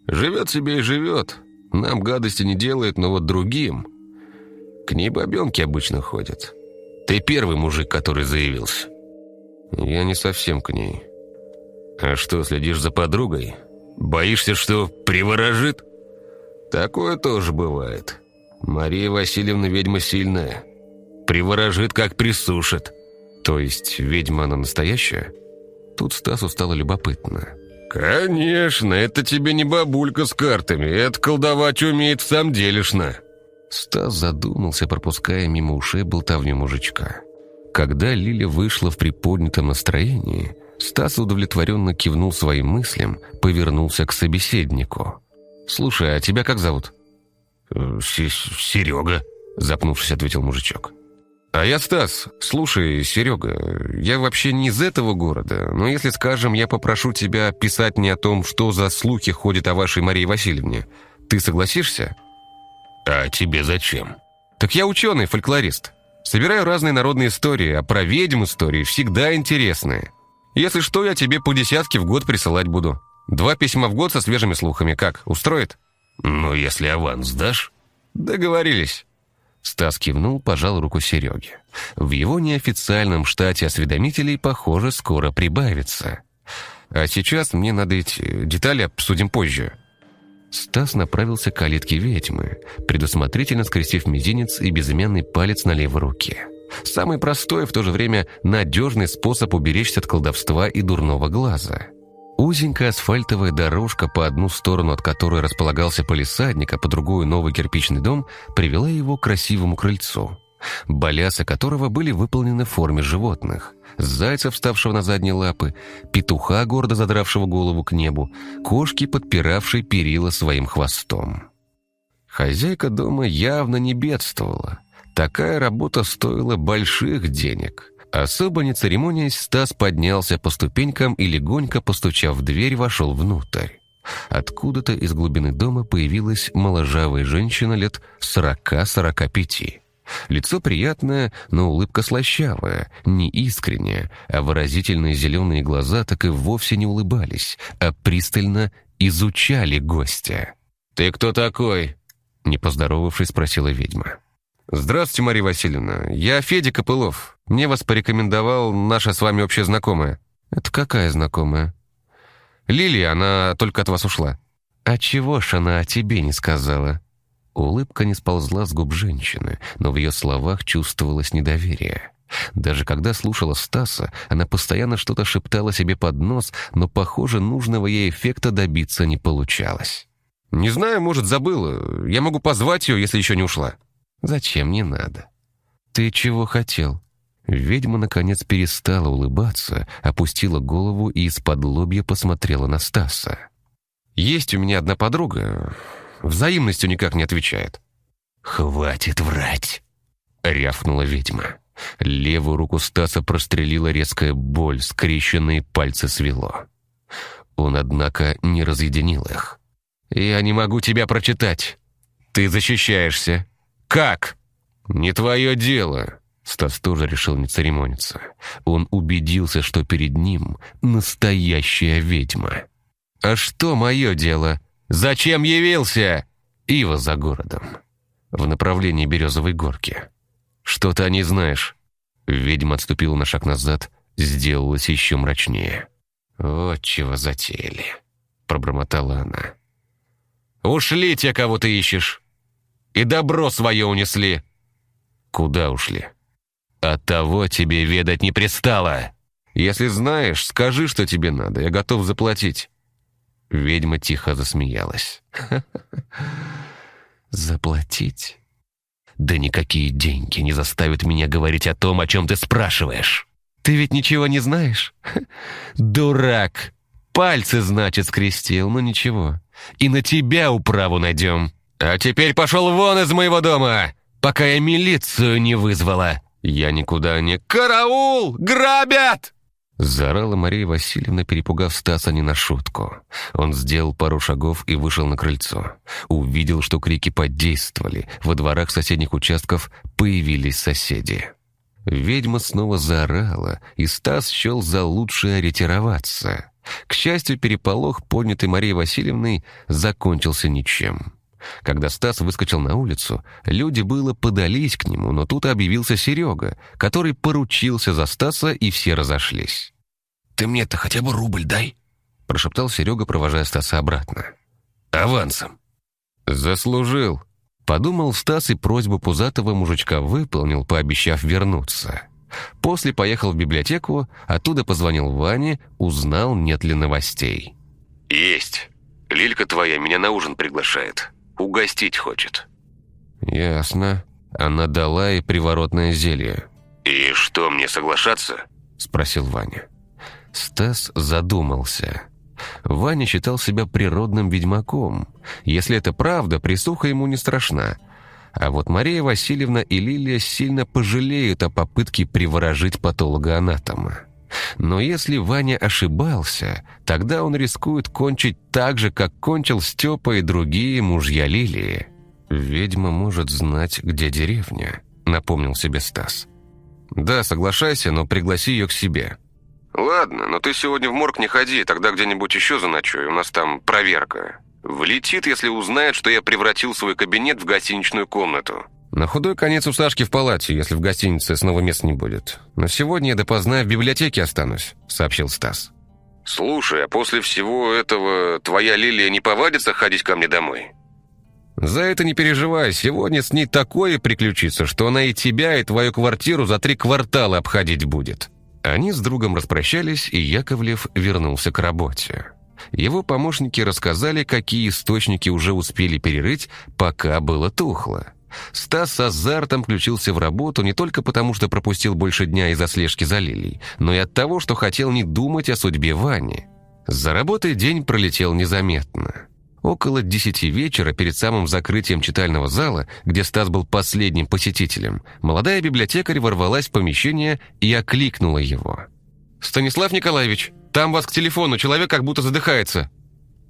Живет себе и живет. Нам гадости не делает, но вот другим. К ней бабенки обычно ходят. Ты первый мужик, который заявился». «Я не совсем к ней». «А что, следишь за подругой? Боишься, что приворожит?» «Такое тоже бывает. Мария Васильевна ведьма сильная. Приворожит, как присушит». «То есть ведьма она настоящая?» Тут Стасу стало любопытно. «Конечно, это тебе не бабулька с картами, это колдовать умеет в самом делешно». Стас задумался, пропуская мимо ушей болтовню мужичка. Когда Лиля вышла в приподнятом настроении, Стас удовлетворенно кивнул своим мыслям, повернулся к собеседнику. «Слушай, а тебя как зовут?» Серега», — запнувшись, ответил мужичок. «А я Стас. Слушай, Серега, я вообще не из этого города, но если, скажем, я попрошу тебя писать мне о том, что за слухи ходят о вашей Марии Васильевне, ты согласишься?» «А тебе зачем?» «Так я ученый, фольклорист. Собираю разные народные истории, а про ведьм истории всегда интересные. Если что, я тебе по десятке в год присылать буду. Два письма в год со свежими слухами. Как, устроит?» «Ну, если аванс дашь?» «Договорились». Стас кивнул, пожал руку Сереге. В его неофициальном штате осведомителей, похоже, скоро прибавится. А сейчас мне надо идти. Детали обсудим позже. Стас направился к калитке ведьмы, предусмотрительно скрестив мизинец и безымянный палец на левой руке. Самый простой, в то же время надежный способ уберечься от колдовства и дурного глаза. Узенькая асфальтовая дорожка, по одну сторону от которой располагался полисадник, а по другую новый кирпичный дом, привела его к красивому крыльцу, балясы которого были выполнены в форме животных. Зайца, вставшего на задние лапы, петуха, гордо задравшего голову к небу, кошки, подпиравшей перила своим хвостом. Хозяйка дома явно не бедствовала. Такая работа стоила больших денег. Особо не церемонясь, Стас поднялся по ступенькам и, легонько постучав в дверь, вошел внутрь. Откуда-то из глубины дома появилась моложавая женщина лет сорока-сорока пяти. Лицо приятное, но улыбка слащавая, не искренняя, а выразительные зеленые глаза так и вовсе не улыбались, а пристально изучали гостя. «Ты кто такой?» — не поздоровавшись, спросила ведьма. «Здравствуйте, Мария Васильевна. Я Федя Копылов. Мне вас порекомендовал наша с вами общая знакомая». «Это какая знакомая?» «Лилия, она только от вас ушла». «А чего ж она о тебе не сказала?» Улыбка не сползла с губ женщины, но в ее словах чувствовалось недоверие. Даже когда слушала Стаса, она постоянно что-то шептала себе под нос, но, похоже, нужного ей эффекта добиться не получалось. «Не знаю, может, забыла. Я могу позвать ее, если еще не ушла». «Зачем не надо?» «Ты чего хотел?» Ведьма, наконец, перестала улыбаться, опустила голову и из-под лобья посмотрела на Стаса. «Есть у меня одна подруга. Взаимностью никак не отвечает». «Хватит врать!» — рявкнула ведьма. Левую руку Стаса прострелила резкая боль, скрещенные пальцы свело. Он, однако, не разъединил их. «Я не могу тебя прочитать. Ты защищаешься. Как?» «Не твое дело». Стас тоже решил не церемониться. Он убедился, что перед ним настоящая ведьма. «А что мое дело? Зачем явился?» «Ива за городом. В направлении Березовой горки. Что-то о ней знаешь». Ведьма отступила на шаг назад, сделалась еще мрачнее. «Вот чего затеяли», — пробормотала она. «Ушли те, кого ты ищешь!» И добро свое унесли». «Куда ушли?» «От того тебе ведать не пристало. Если знаешь, скажи, что тебе надо, я готов заплатить». Ведьма тихо засмеялась. [LAUGHS] «Заплатить? Да никакие деньги не заставят меня говорить о том, о чем ты спрашиваешь. Ты ведь ничего не знаешь? [LAUGHS] Дурак! Пальцы, значит, скрестил, но ничего. И на тебя управу найдем». «А теперь пошел вон из моего дома, пока я милицию не вызвала!» «Я никуда не... Караул! Грабят!» Заорала Мария Васильевна, перепугав Стаса не на шутку. Он сделал пару шагов и вышел на крыльцо. Увидел, что крики подействовали. Во дворах соседних участков появились соседи. Ведьма снова заорала, и Стас счел за лучшее ретироваться. К счастью, переполох, поднятый Марией Васильевной, закончился ничем. Когда Стас выскочил на улицу, люди было подались к нему, но тут объявился Серега, который поручился за Стаса, и все разошлись. «Ты мне-то хотя бы рубль дай», — прошептал Серега, провожая Стаса обратно. «Авансом». «Заслужил», — подумал Стас и просьбу пузатого мужичка выполнил, пообещав вернуться. После поехал в библиотеку, оттуда позвонил Ване, узнал, нет ли новостей. «Есть. Лилька твоя меня на ужин приглашает. Угостить хочет». «Ясно. Она дала и приворотное зелье». «И что, мне соглашаться?» — спросил Ваня. Стас задумался. Ваня считал себя природным ведьмаком. Если это правда, присуха ему не страшна. А вот Мария Васильевна и Лилия сильно пожалеют о попытке приворожить патологоанатома. Но если Ваня ошибался, тогда он рискует кончить так же, как кончил Степа и другие мужья Лилии. «Ведьма может знать, где деревня», — напомнил себе Стас. «Да, соглашайся, но пригласи ее к себе». «Ладно, но ты сегодня в морг не ходи, тогда где-нибудь еще заночуй, у нас там проверка. Влетит, если узнает, что я превратил свой кабинет в гостиничную комнату». На худой конец у Сашки в палате, если в гостинице снова мест не будет. Но сегодня я допоздна в библиотеке останусь», — сообщил Стас. «Слушай, а после всего этого твоя Лилия не повадится ходить ко мне домой?» «За это не переживай, сегодня с ней такое приключится, что она и тебя, и твою квартиру за три квартала обходить будет». Они с другом распрощались, и Яковлев вернулся к работе. Его помощники рассказали, какие источники уже успели перерыть, пока было тухло. Стас с азартом включился в работу не только потому, что пропустил больше дня из-за слежки за Лилией, но и от того, что хотел не думать о судьбе Вани. За работой день пролетел незаметно. Около десяти вечера, перед самым закрытием читального зала, где Стас был последним посетителем, молодая библиотекарь ворвалась в помещение и окликнула его. «Станислав Николаевич, там вас к телефону, человек как будто задыхается».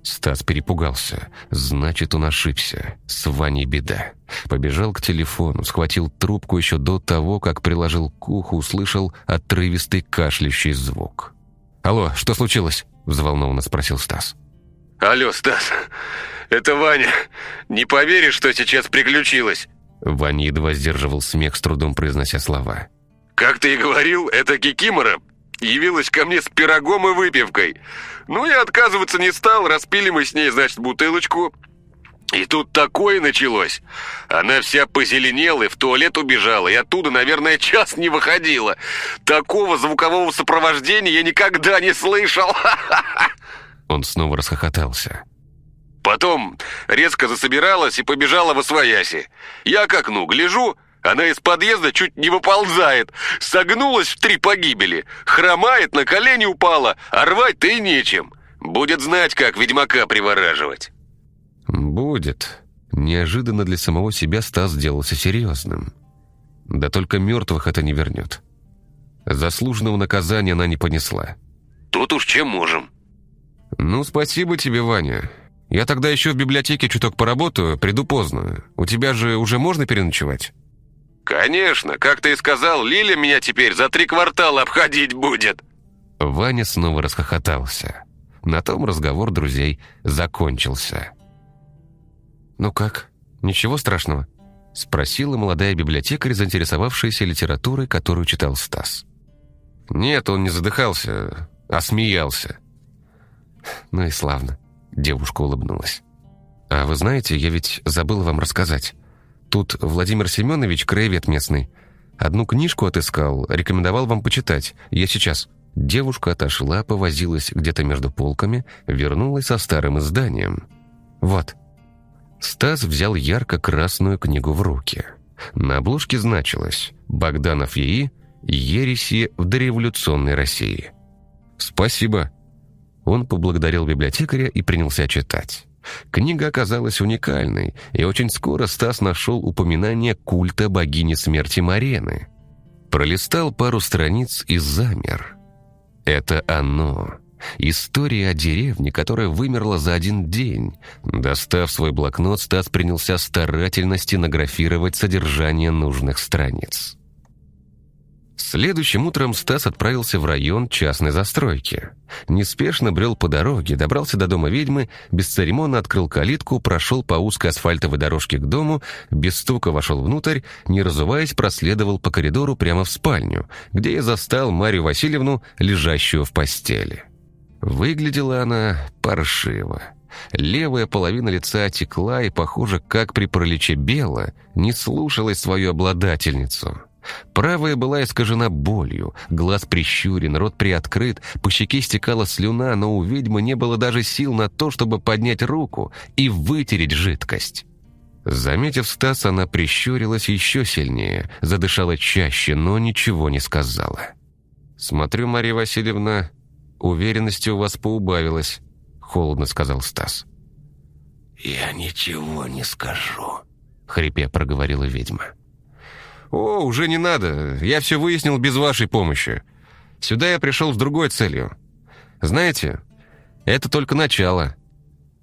Стас перепугался. Значит, он ошибся. С Ваней беда. Побежал к телефону, схватил трубку еще до того, как приложил к уху, услышал отрывистый кашляющий звук. «Алло, что случилось?» – взволнованно спросил Стас. «Алло, Стас, это Ваня. Не поверишь, что сейчас приключилось?» Ваня едва сдерживал смех, с трудом произнося слова. «Как ты и говорил, это Кикимора явилась ко мне с пирогом и выпивкой. Ну, я отказываться не стал, распили мы с ней, значит, бутылочку. И тут такое началось. Она вся позеленела и в туалет убежала, и оттуда, наверное, час не выходила. Такого звукового сопровождения я никогда не слышал. [LAUGHS] Он снова расхохотался. Потом резко засобиралась и побежала во свояси. Я к окну гляжу, она из подъезда чуть не выползает, согнулась в три погибели, хромает, на колени упала, а рвать-то и нечем. Будет знать, как ведьмака привораживать. Будет. Неожиданно для самого себя Стас сделался серьезным. Да только мертвых это не вернет. Заслуженного наказания она не понесла. Тут уж чем можем. «Ну, спасибо тебе, Ваня. Я тогда еще в библиотеке чуток поработаю, приду поздно. У тебя же уже можно переночевать?» «Конечно, как ты и сказал, Лиля меня теперь за три квартала обходить будет!» Ваня снова расхохотался. На том разговор друзей закончился. «Ну как? Ничего страшного?» — спросила молодая библиотекарь, заинтересовавшаяся литературой, которую читал Стас. «Нет, он не задыхался, а смеялся», «Ну и славно», — девушка улыбнулась. «А вы знаете, я ведь забыл вам рассказать. Тут Владимир Семенович, краевед местный. Одну книжку отыскал, рекомендовал вам почитать. Я сейчас». Девушка отошла, повозилась где-то между полками, вернулась со старым изданием. «Вот». Стас взял ярко-красную книгу в руки. На обложке значилось «Богданов ЕИ. Ереси в дореволюционной России». «Спасибо», он поблагодарил библиотекаря и принялся читать. Книга оказалась уникальной, и очень скоро Стас нашел упоминание культа богини смерти Марены. Пролистал пару страниц и замер. Это оно. История о деревне, которая вымерла за один день. Достав свой блокнот, Стас принялся старательно стенографировать содержание нужных страниц. Следующим утром Стас отправился в район частной застройки. Неспешно брел по дороге, добрался до дома ведьмы, бесцеремонно открыл калитку, прошел по узкой асфальтовой дорожке к дому, без стука вошел внутрь, не разуваясь, проследовал по коридору прямо в спальню, где я застал Марию Васильевну, лежащую в постели. Выглядела она паршиво. Левая половина лица отекла и, похоже, как при параличе Бела, не слушалась свою обладательницу. Правая была искажена болью, глаз прищурен, рот приоткрыт, по щеке стекала слюна, но у ведьмы не было даже сил на то, чтобы поднять руку и вытереть жидкость. Заметив Стас, она прищурилась еще сильнее, задышала чаще, но ничего не сказала. «Смотрю, Мария Васильевна, уверенности у вас поубавилось», — холодно сказал Стас. «Я ничего не скажу», хрипя проговорила ведьма. «О, уже не надо. Я все выяснил без вашей помощи. Сюда я пришел с другой целью. Знаете, это только начало.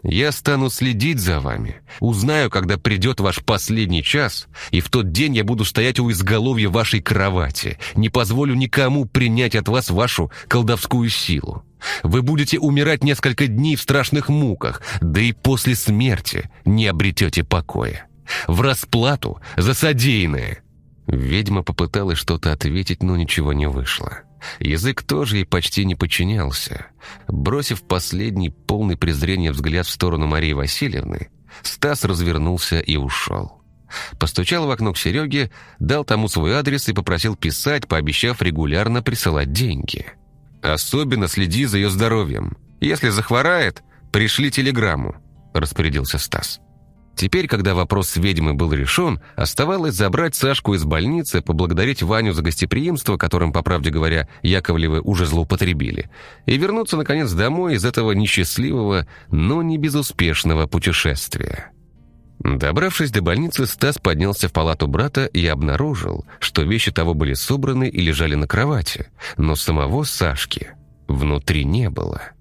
Я стану следить за вами, узнаю, когда придет ваш последний час, и в тот день я буду стоять у изголовья вашей кровати, не позволю никому принять от вас вашу колдовскую силу. Вы будете умирать несколько дней в страшных муках, да и после смерти не обретете покоя. В расплату за содеянное». Ведьма попыталась что-то ответить, но ничего не вышло. Язык тоже ей почти не подчинялся. Бросив последний полный презрения взгляд в сторону Марии Васильевны, Стас развернулся и ушел. Постучал в окно к Сереге, дал тому свой адрес и попросил писать, пообещав регулярно присылать деньги. «Особенно следи за ее здоровьем. Если захворает, пришли телеграмму», – распорядился Стас. Теперь, когда вопрос с ведьмой был решен, оставалось забрать Сашку из больницы, поблагодарить Ваню за гостеприимство, которым, по правде говоря, Яковлевы уже злоупотребили, и вернуться, наконец, домой из этого несчастливого, но не безуспешного путешествия. Добравшись до больницы, Стас поднялся в палату брата и обнаружил, что вещи того были собраны и лежали на кровати, но самого Сашки внутри не было.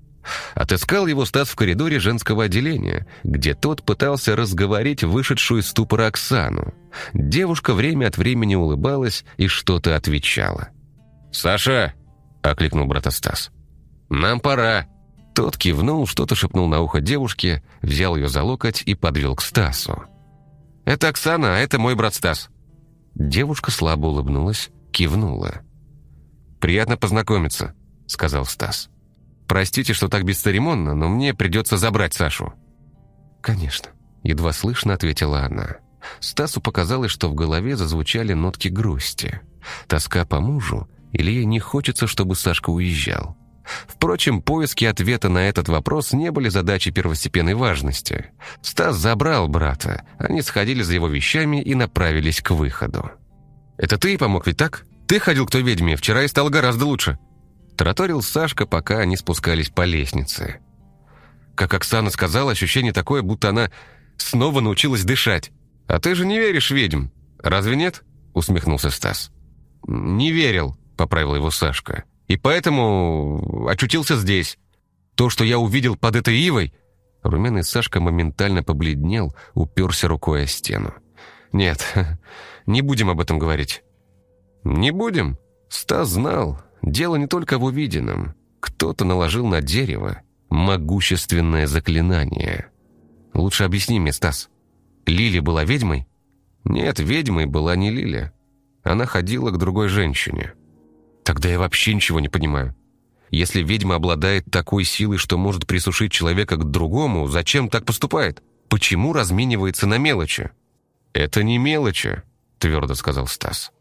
Отыскал его Стас в коридоре женского отделения, где тот пытался разговорить вышедшую из ступора Оксану. Девушка время от времени улыбалась и что-то отвечала. «Саша!» — окликнул брата Стас. «Нам пора!» Тот кивнул, что-то шепнул на ухо девушке, взял ее за локоть и подвел к Стасу. «Это Оксана, а это мой брат Стас». Девушка слабо улыбнулась, кивнула. «Приятно познакомиться», — сказал Стас. Простите, что так бесцеремонно, но мне придется забрать Сашу». «Конечно», — едва слышно ответила она. Стасу показалось, что в голове зазвучали нотки грусти. Тоска по мужу или ей не хочется, чтобы Сашка уезжал? Впрочем, поиски ответа на этот вопрос не были задачей первостепенной важности. Стас забрал брата, они сходили за его вещами и направились к выходу. «Это ты помог, ведь так? Ты ходил к той ведьме, вчера и стал гораздо лучше», Тараторил Сашка, пока они спускались по лестнице. Как Оксана сказала, ощущение такое, будто она снова научилась дышать. «А ты же не веришь ведьм, разве нет?» усмехнулся Стас. «Не верил», — поправил его Сашка. «И поэтому очутился здесь. То, что я увидел под этой ивой...» Румяный Сашка моментально побледнел, уперся рукой о стену. «Нет, [LAUGHS] не будем об этом говорить». «Не будем?» Стас знал, Дело не только в увиденном. Кто-то наложил на дерево могущественное заклинание. Лучше объясни мне, Стас. Лили была ведьмой? Нет, ведьмой была не Лиля. Она ходила к другой женщине. Тогда я вообще ничего не понимаю. Если ведьма обладает такой силой, что может присушить человека к другому, зачем так поступает? Почему разменивается на мелочи? «Это не мелочи», — твердо сказал Стас.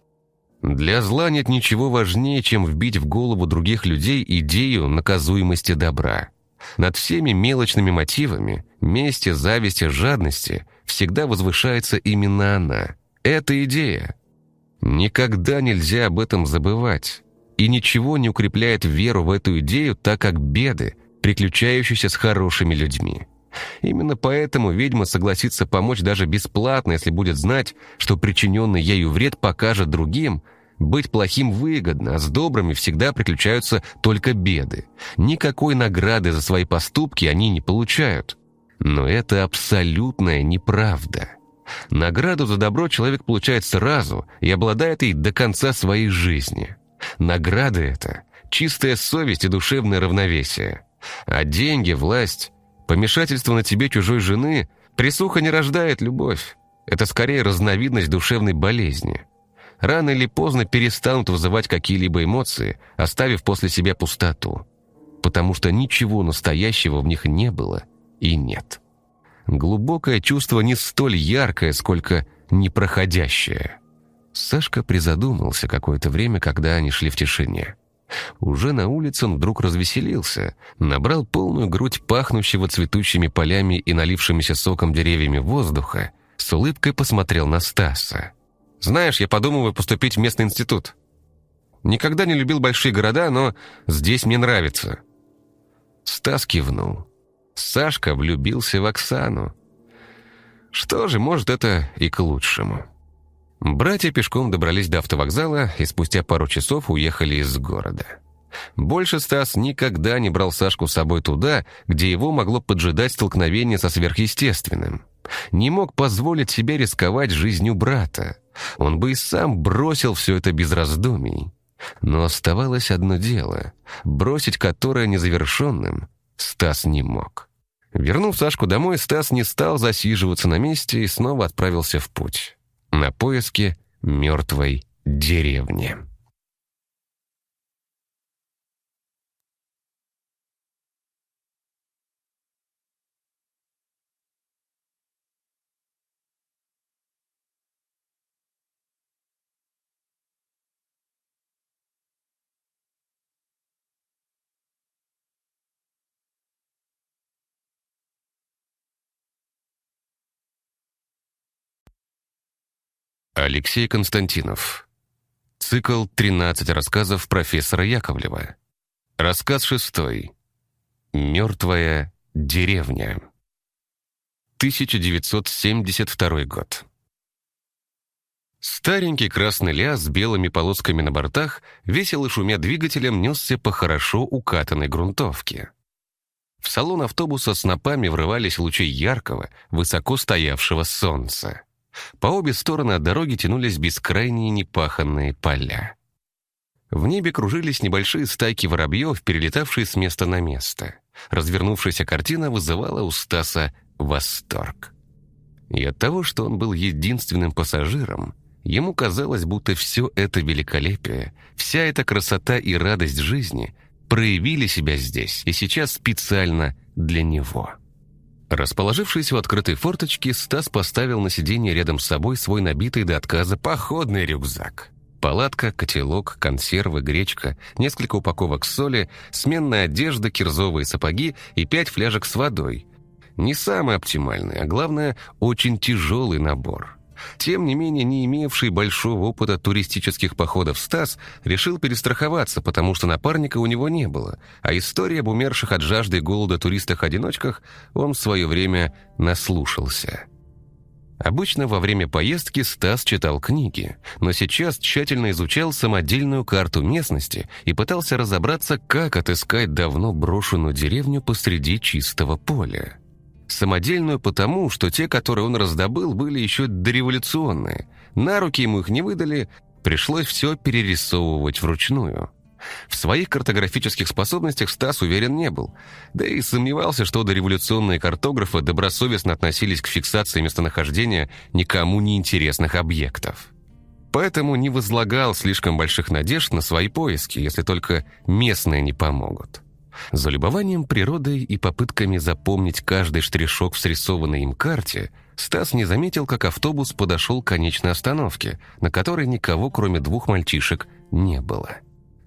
Для зла нет ничего важнее, чем вбить в голову других людей идею наказуемости добра. Над всеми мелочными мотивами, мести, зависти, жадности всегда возвышается именно она. Эта идея. Никогда нельзя об этом забывать. И ничего не укрепляет веру в эту идею, так как беды, приключающиеся с хорошими людьми. Именно поэтому ведьма согласится помочь даже бесплатно, если будет знать, что причиненный ею вред покажет другим, быть плохим выгодно, а с добрыми всегда приключаются только беды. Никакой награды за свои поступки они не получают. Но это абсолютная неправда. Награду за добро человек получает сразу и обладает ей до конца своей жизни. Награда это – чистая совесть и душевное равновесие. А деньги, власть, помешательство на тебе чужой жены, присуха не рождает любовь. Это скорее разновидность душевной болезни – рано или поздно перестанут вызывать какие-либо эмоции, оставив после себя пустоту. Потому что ничего настоящего в них не было и нет. Глубокое чувство не столь яркое, сколько непроходящее. Сашка призадумался какое-то время, когда они шли в тишине. Уже на улице он вдруг развеселился, набрал полную грудь пахнущего цветущими полями и налившимися соком деревьями воздуха, с улыбкой посмотрел на Стаса. Знаешь, я подумываю поступить в местный институт. Никогда не любил большие города, но здесь мне нравится». Стас кивнул. Сашка влюбился в Оксану. Что же, может, это и к лучшему. Братья пешком добрались до автовокзала и спустя пару часов уехали из города. Больше Стас никогда не брал Сашку с собой туда, где его могло поджидать столкновение со сверхъестественным. Не мог позволить себе рисковать жизнью брата. Он бы и сам бросил все это без раздумий. Но оставалось одно дело, бросить которое незавершенным Стас не мог. Вернув Сашку домой, Стас не стал засиживаться на месте и снова отправился в путь. На поиски мертвой деревни. Алексей Константинов. Цикл «13 рассказов профессора Яковлева». Рассказ шестой. «Мертвая деревня». 1972 год. Старенький красный ля с белыми полосками на бортах, весело шумя двигателем, несся по хорошо укатанной грунтовке. В салон автобуса снопами врывались лучи яркого, высоко стоявшего солнца. По обе стороны от дороги тянулись бескрайние непаханные поля. В небе кружились небольшие стайки воробьев, перелетавшие с места на место. Развернувшаяся картина вызывала у Стаса восторг. И от того, что он был единственным пассажиром, ему казалось, будто все это великолепие, вся эта красота и радость жизни проявили себя здесь и сейчас специально для него. Расположившись у открытой форточки, Стас поставил на сиденье рядом с собой свой набитый до отказа походный рюкзак. Палатка, котелок, консервы, гречка, несколько упаковок соли, сменная одежда, кирзовые сапоги и пять фляжек с водой. Не самый оптимальный, а главное, очень тяжелый набор. Тем не менее, не имевший большого опыта туристических походов Стас решил перестраховаться, потому что напарника у него не было, а история об умерших от жажды и голода туристах-одиночках он в свое время наслушался. Обычно во время поездки Стас читал книги, но сейчас тщательно изучал самодельную карту местности и пытался разобраться, как отыскать давно брошенную деревню посреди чистого поля. Самодельную потому, что те, которые он раздобыл, были еще дореволюционные. На руки ему их не выдали, пришлось все перерисовывать вручную. В своих картографических способностях Стас уверен не был, да и сомневался, что дореволюционные картографы добросовестно относились к фиксации местонахождения никому не интересных объектов. Поэтому не возлагал слишком больших надежд на свои поиски, если только местные не помогут. За любованием природой и попытками запомнить каждый штришок в срисованной им карте, Стас не заметил, как автобус подошел к конечной остановке, на которой никого, кроме двух мальчишек, не было.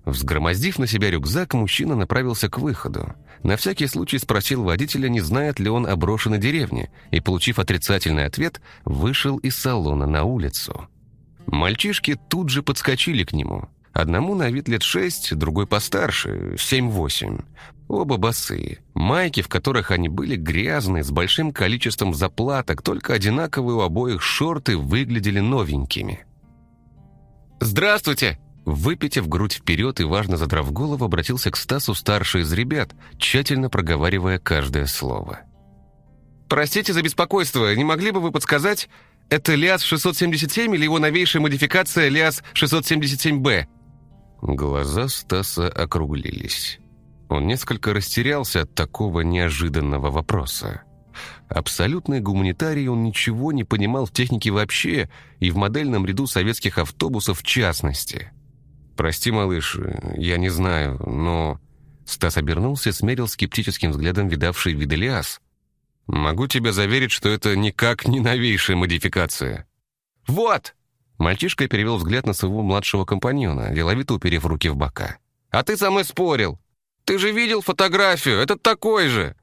Взгромоздив на себя рюкзак, мужчина направился к выходу. На всякий случай спросил водителя, не знает ли он о брошенной деревне, и, получив отрицательный ответ, вышел из салона на улицу. Мальчишки тут же подскочили к нему. Одному на вид лет шесть, другой постарше, семь-восемь. Оба босые. Майки, в которых они были грязные, с большим количеством заплаток, только одинаковые у обоих шорты выглядели новенькими. «Здравствуйте!» Выпитив грудь вперед и важно задрав голову, обратился к Стасу старший из ребят, тщательно проговаривая каждое слово. «Простите за беспокойство, не могли бы вы подсказать, это ЛиАЗ-677 или его новейшая модификация ЛиАЗ-677Б?» Глаза Стаса округлились. Он несколько растерялся от такого неожиданного вопроса. Абсолютный гуманитарий, он ничего не понимал в технике вообще и в модельном ряду советских автобусов в частности. «Прости, малыш, я не знаю, но...» Стас обернулся и смерил скептическим взглядом видавший вид Элиас. «Могу тебе заверить, что это никак не новейшая модификация». «Вот!» Мальчишка перевел взгляд на своего младшего компаньона, деловито уперев руки в бока. «А ты со мной спорил! Ты же видел фотографию! Это такой же!»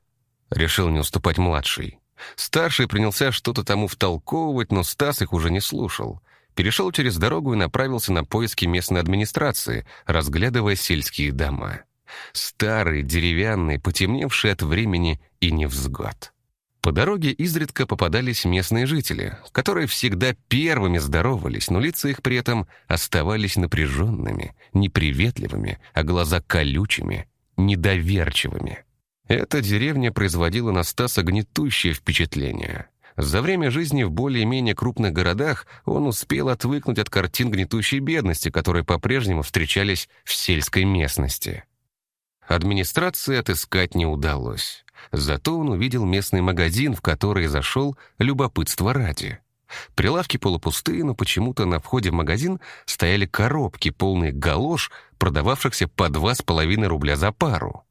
Решил не уступать младший. Старший принялся что-то тому втолковывать, но Стас их уже не слушал. Перешел через дорогу и направился на поиски местной администрации, разглядывая сельские дома. Старые, деревянные, потемневшие от времени и невзгод. По дороге изредка попадались местные жители, которые всегда первыми здоровались, но лица их при этом оставались напряженными, неприветливыми, а глаза колючими, недоверчивыми. Эта деревня производила на Стаса гнетущее впечатление. За время жизни в более-менее крупных городах он успел отвыкнуть от картин гнетущей бедности, которые по-прежнему встречались в сельской местности. Администрации отыскать не удалось. Зато он увидел местный магазин, в который зашел любопытство ради. Прилавки полупустые, но почему-то на входе в магазин стояли коробки, полные галош, продававшихся по два с половиной рубля за пару.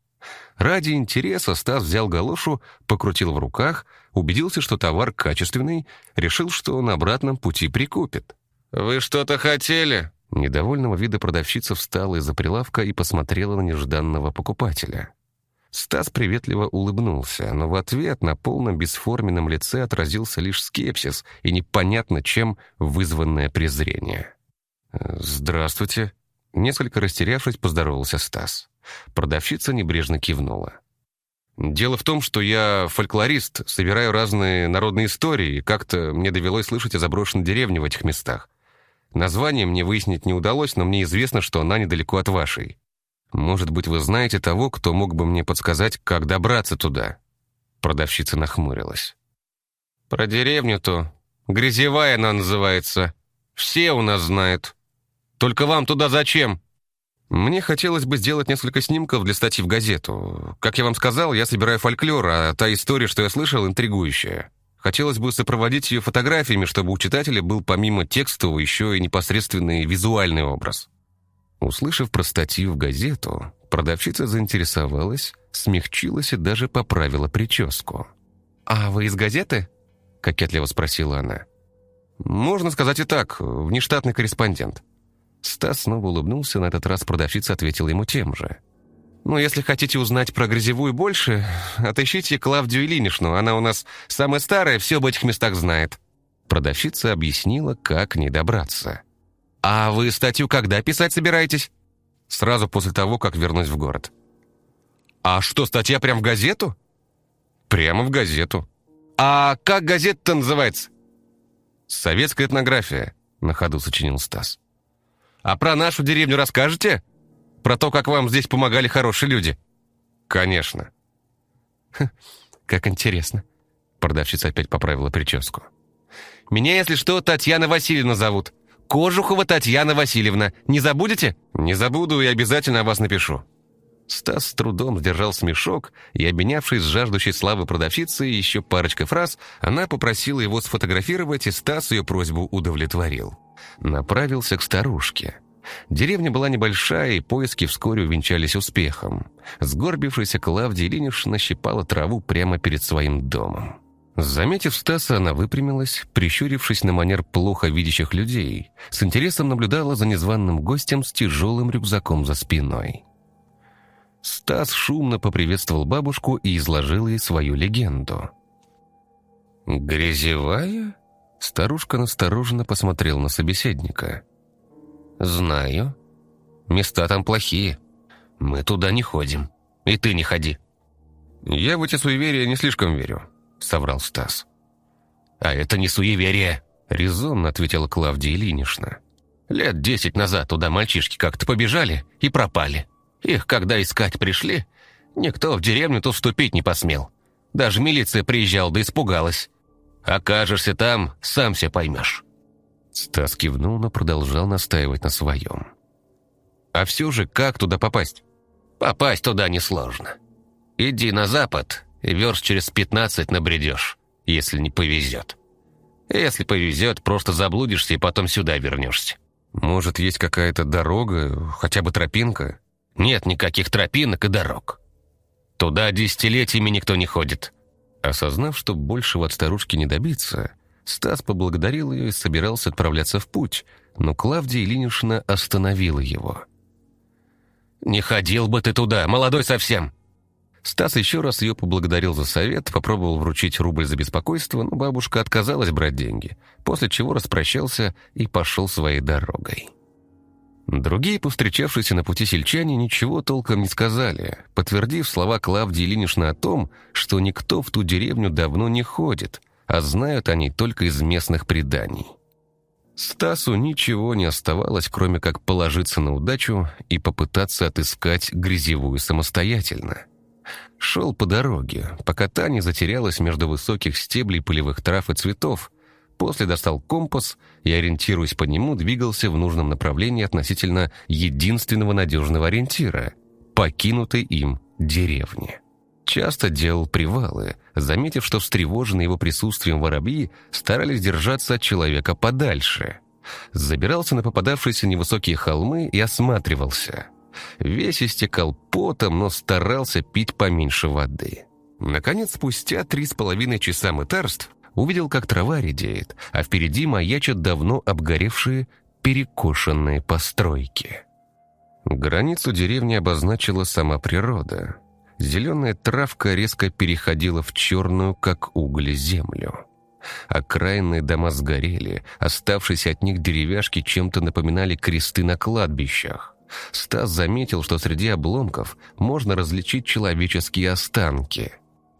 Ради интереса Стас взял галошу, покрутил в руках, убедился, что товар качественный, решил, что на обратном пути прикупит. «Вы что-то хотели?» Недовольного вида продавщица встала из-за прилавка и посмотрела на нежданного покупателя. Стас приветливо улыбнулся, но в ответ на полном бесформенном лице отразился лишь скепсис и непонятно чем вызванное презрение. «Здравствуйте», — несколько растерявшись, поздоровался Стас. Продавщица небрежно кивнула. «Дело в том, что я фольклорист, собираю разные народные истории, и как-то мне довелось слышать о заброшенной деревне в этих местах. Название мне выяснить не удалось, но мне известно, что она недалеко от вашей. Может быть, вы знаете того, кто мог бы мне подсказать, как добраться туда?» Продавщица нахмурилась. «Про деревню-то. Грязевая она называется. Все у нас знают. Только вам туда зачем?» Мне хотелось бы сделать несколько снимков для статьи в газету. Как я вам сказал, я собираю фольклор, а та история, что я слышал, интригующая. Хотелось бы сопроводить ее фотографиями, чтобы у читателя был помимо текстового еще и непосредственный визуальный образ. Услышав про статью в газету, продавщица заинтересовалась, смягчилась и даже поправила прическу. «А вы из газеты?» — кокетливо спросила она. «Можно сказать и так, внештатный корреспондент». Стас снова улыбнулся, на этот раз продавщица ответила ему тем же. «Ну, если хотите узнать про грязевую больше, отыщите Клавдию Ильиничну, она у нас самая старая, все об этих местах знает». Продавщица объяснила, как не добраться. «А вы статью когда писать собираетесь?» «Сразу после того, как вернусь в город». «А что, статья прям в газету?» «Прямо в газету». «А как газета-то называется?» «Советская этнография», — на ходу сочинил Стас. А про нашу деревню расскажете? Про то, как вам здесь помогали хорошие люди?» «Конечно». «Как интересно». Продавщица опять поправила прическу. «Меня, если что, Татьяна Васильевна зовут. Кожухова Татьяна Васильевна. Не забудете?» «Не забуду и обязательно о вас напишу». Стас с трудом сдержал смешок, и, обменявшись с жаждущей славы продавщицей еще парочкой фраз, она попросила его сфотографировать, и Стас ее просьбу удовлетворил направился к старушке. Деревня была небольшая, и поиски вскоре увенчались успехом. Сгорбившаяся Клавдия Ильинична щипала траву прямо перед своим домом. Заметив Стаса, она выпрямилась, прищурившись на манер плохо видящих людей, с интересом наблюдала за незваным гостем с тяжелым рюкзаком за спиной. Стас шумно поприветствовал бабушку и изложил ей свою легенду. «Грязевая?» Старушка настороженно посмотрел на собеседника. «Знаю. Места там плохие. Мы туда не ходим. И ты не ходи». «Я в эти суеверия не слишком верю», — соврал Стас. «А это не суеверие», — резонно ответила Клавдия Ильинична. «Лет десять назад туда мальчишки как-то побежали и пропали. Их, когда искать пришли, никто в деревню-то вступить не посмел. Даже милиция приезжала да испугалась. Окажешься там, сам все поймешь». Стас кивнул, но продолжал настаивать на своем. «А все же, как туда попасть?» «Попасть туда несложно. Иди на запад, и верст через пятнадцать набредешь, если не повезет. Если повезет, просто заблудишься и потом сюда вернешься». «Может, есть какая-то дорога, хотя бы тропинка?» «Нет никаких тропинок и дорог. Туда десятилетиями никто не ходит. Осознав, что большего от старушки не добиться, Стас поблагодарил ее и собирался отправляться в путь, но Клавдия Ильинична остановила его. «Не ходил бы ты туда, молодой совсем!» Стас еще раз ее поблагодарил за совет, попробовал вручить рубль за беспокойство, но бабушка отказалась брать деньги, после чего распрощался и пошел своей дорогой. Другие, повстречавшиеся на пути сельчане, ничего толком не сказали, подтвердив слова Клавдии Ильиничны о том, что никто в ту деревню давно не ходит, а знают они только из местных преданий. Стасу ничего не оставалось, кроме как положиться на удачу и попытаться отыскать грязевую самостоятельно. Шел по дороге, пока та не затерялась между высоких стеблей полевых трав и цветов, после достал компас и, ориентируясь по нему, двигался в нужном направлении относительно единственного надежного ориентира – покинутой им деревни. Часто делал привалы, заметив, что встревоженные его присутствием воробьи старались держаться от человека подальше. Забирался на попадавшиеся невысокие холмы и осматривался. Весь истекал потом, но старался пить поменьше воды. Наконец, спустя три с половиной часа мытарств, увидел, как трава редеет, а впереди маячат давно обгоревшие перекошенные постройки. Границу деревни обозначила сама природа. Зеленая травка резко переходила в черную, как уголь, землю. Окраинные дома сгорели, оставшиеся от них деревяшки чем-то напоминали кресты на кладбищах. Стас заметил, что среди обломков можно различить человеческие останки.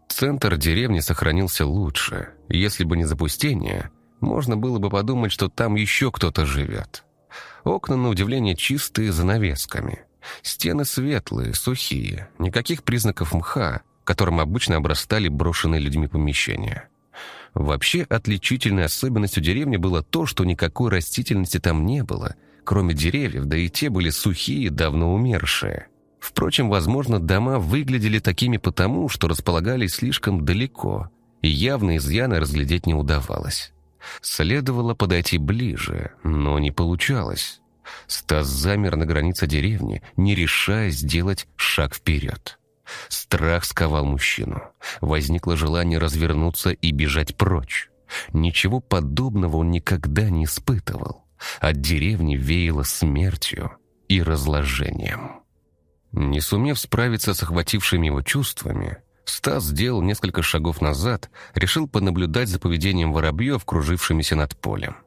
Центр деревни сохранился лучше. Если бы не запустение, можно было бы подумать, что там еще кто-то живет. Окна, на удивление, чистые занавесками – Стены светлые, сухие, никаких признаков мха, которым обычно обрастали брошенные людьми помещения. Вообще, отличительной особенностью деревни было то, что никакой растительности там не было, кроме деревьев, да и те были сухие, давно умершие. Впрочем, возможно, дома выглядели такими потому, что располагались слишком далеко, и явно изъяны разглядеть не удавалось. Следовало подойти ближе, но не получалось. Стас замер на границе деревни, не решая сделать шаг вперед. Страх сковал мужчину. Возникло желание развернуться и бежать прочь. Ничего подобного он никогда не испытывал. От деревни веяло смертью и разложением. Не сумев справиться с охватившими его чувствами, Стас сделал несколько шагов назад, решил понаблюдать за поведением воробьев, кружившимися над полем.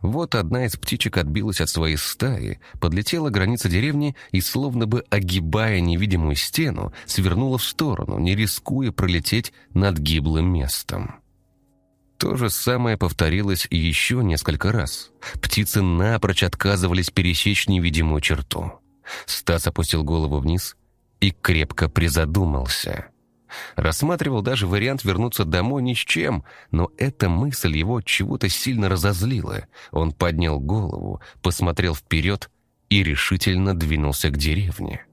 Вот одна из птичек отбилась от своей стаи, подлетела граница деревни и, словно бы огибая невидимую стену, свернула в сторону, не рискуя пролететь над гиблым местом. То же самое повторилось еще несколько раз. Птицы напрочь отказывались пересечь невидимую черту. Стас опустил голову вниз и крепко призадумался — Рассматривал даже вариант вернуться домой ни с чем, но эта мысль его чего-то сильно разозлила. Он поднял голову, посмотрел вперед и решительно двинулся к деревне.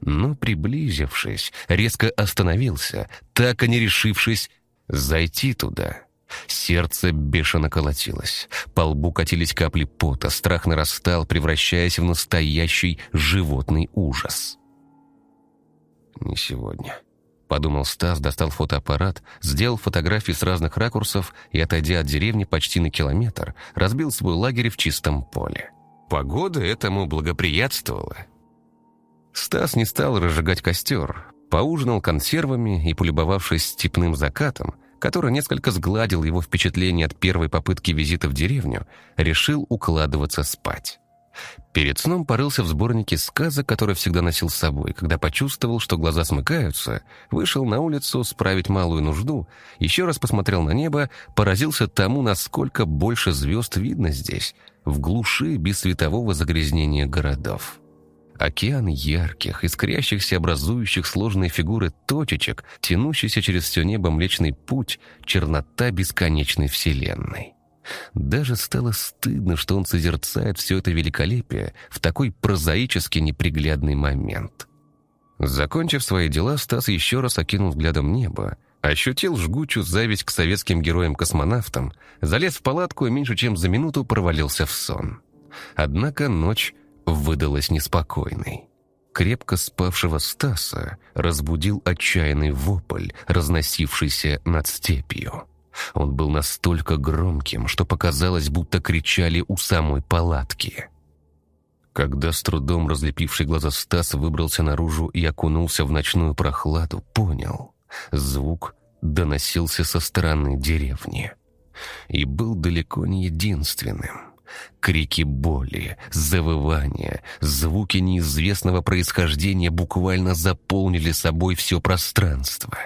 Но, приблизившись, резко остановился, так и не решившись зайти туда. Сердце бешено колотилось, по лбу катились капли пота, страх нарастал, превращаясь в настоящий животный ужас. «Не сегодня», Подумал Стас, достал фотоаппарат, сделал фотографии с разных ракурсов и, отойдя от деревни почти на километр, разбил свой лагерь в чистом поле. Погода этому благоприятствовала. Стас не стал разжигать костер, поужинал консервами и, полюбовавшись степным закатом, который несколько сгладил его впечатление от первой попытки визита в деревню, решил укладываться спать. Перед сном порылся в сборнике сказок, который всегда носил с собой. Когда почувствовал, что глаза смыкаются, вышел на улицу справить малую нужду, еще раз посмотрел на небо, поразился тому, насколько больше звезд видно здесь, в глуши без светового загрязнения городов. Океан ярких, искрящихся, образующих сложные фигуры точечек, тянущийся через все небо Млечный Путь, чернота бесконечной вселенной. Даже стало стыдно, что он созерцает все это великолепие в такой прозаически неприглядный момент. Закончив свои дела, Стас еще раз окинул взглядом небо, ощутил жгучую зависть к советским героям-космонавтам, залез в палатку и меньше чем за минуту провалился в сон. Однако ночь выдалась неспокойной. Крепко спавшего Стаса разбудил отчаянный вопль, разносившийся над степью. Он был настолько громким, что показалось, будто кричали у самой палатки. Когда с трудом разлепивший глаза Стас выбрался наружу и окунулся в ночную прохладу, понял — звук доносился со стороны деревни. И был далеко не единственным. Крики боли, завывания, звуки неизвестного происхождения буквально заполнили собой все пространство.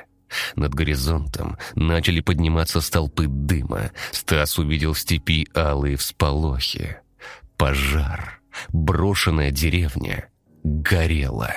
Над горизонтом начали подниматься столпы дыма. Стас увидел в степи алые всполохи. Пожар. Брошенная деревня. Горела.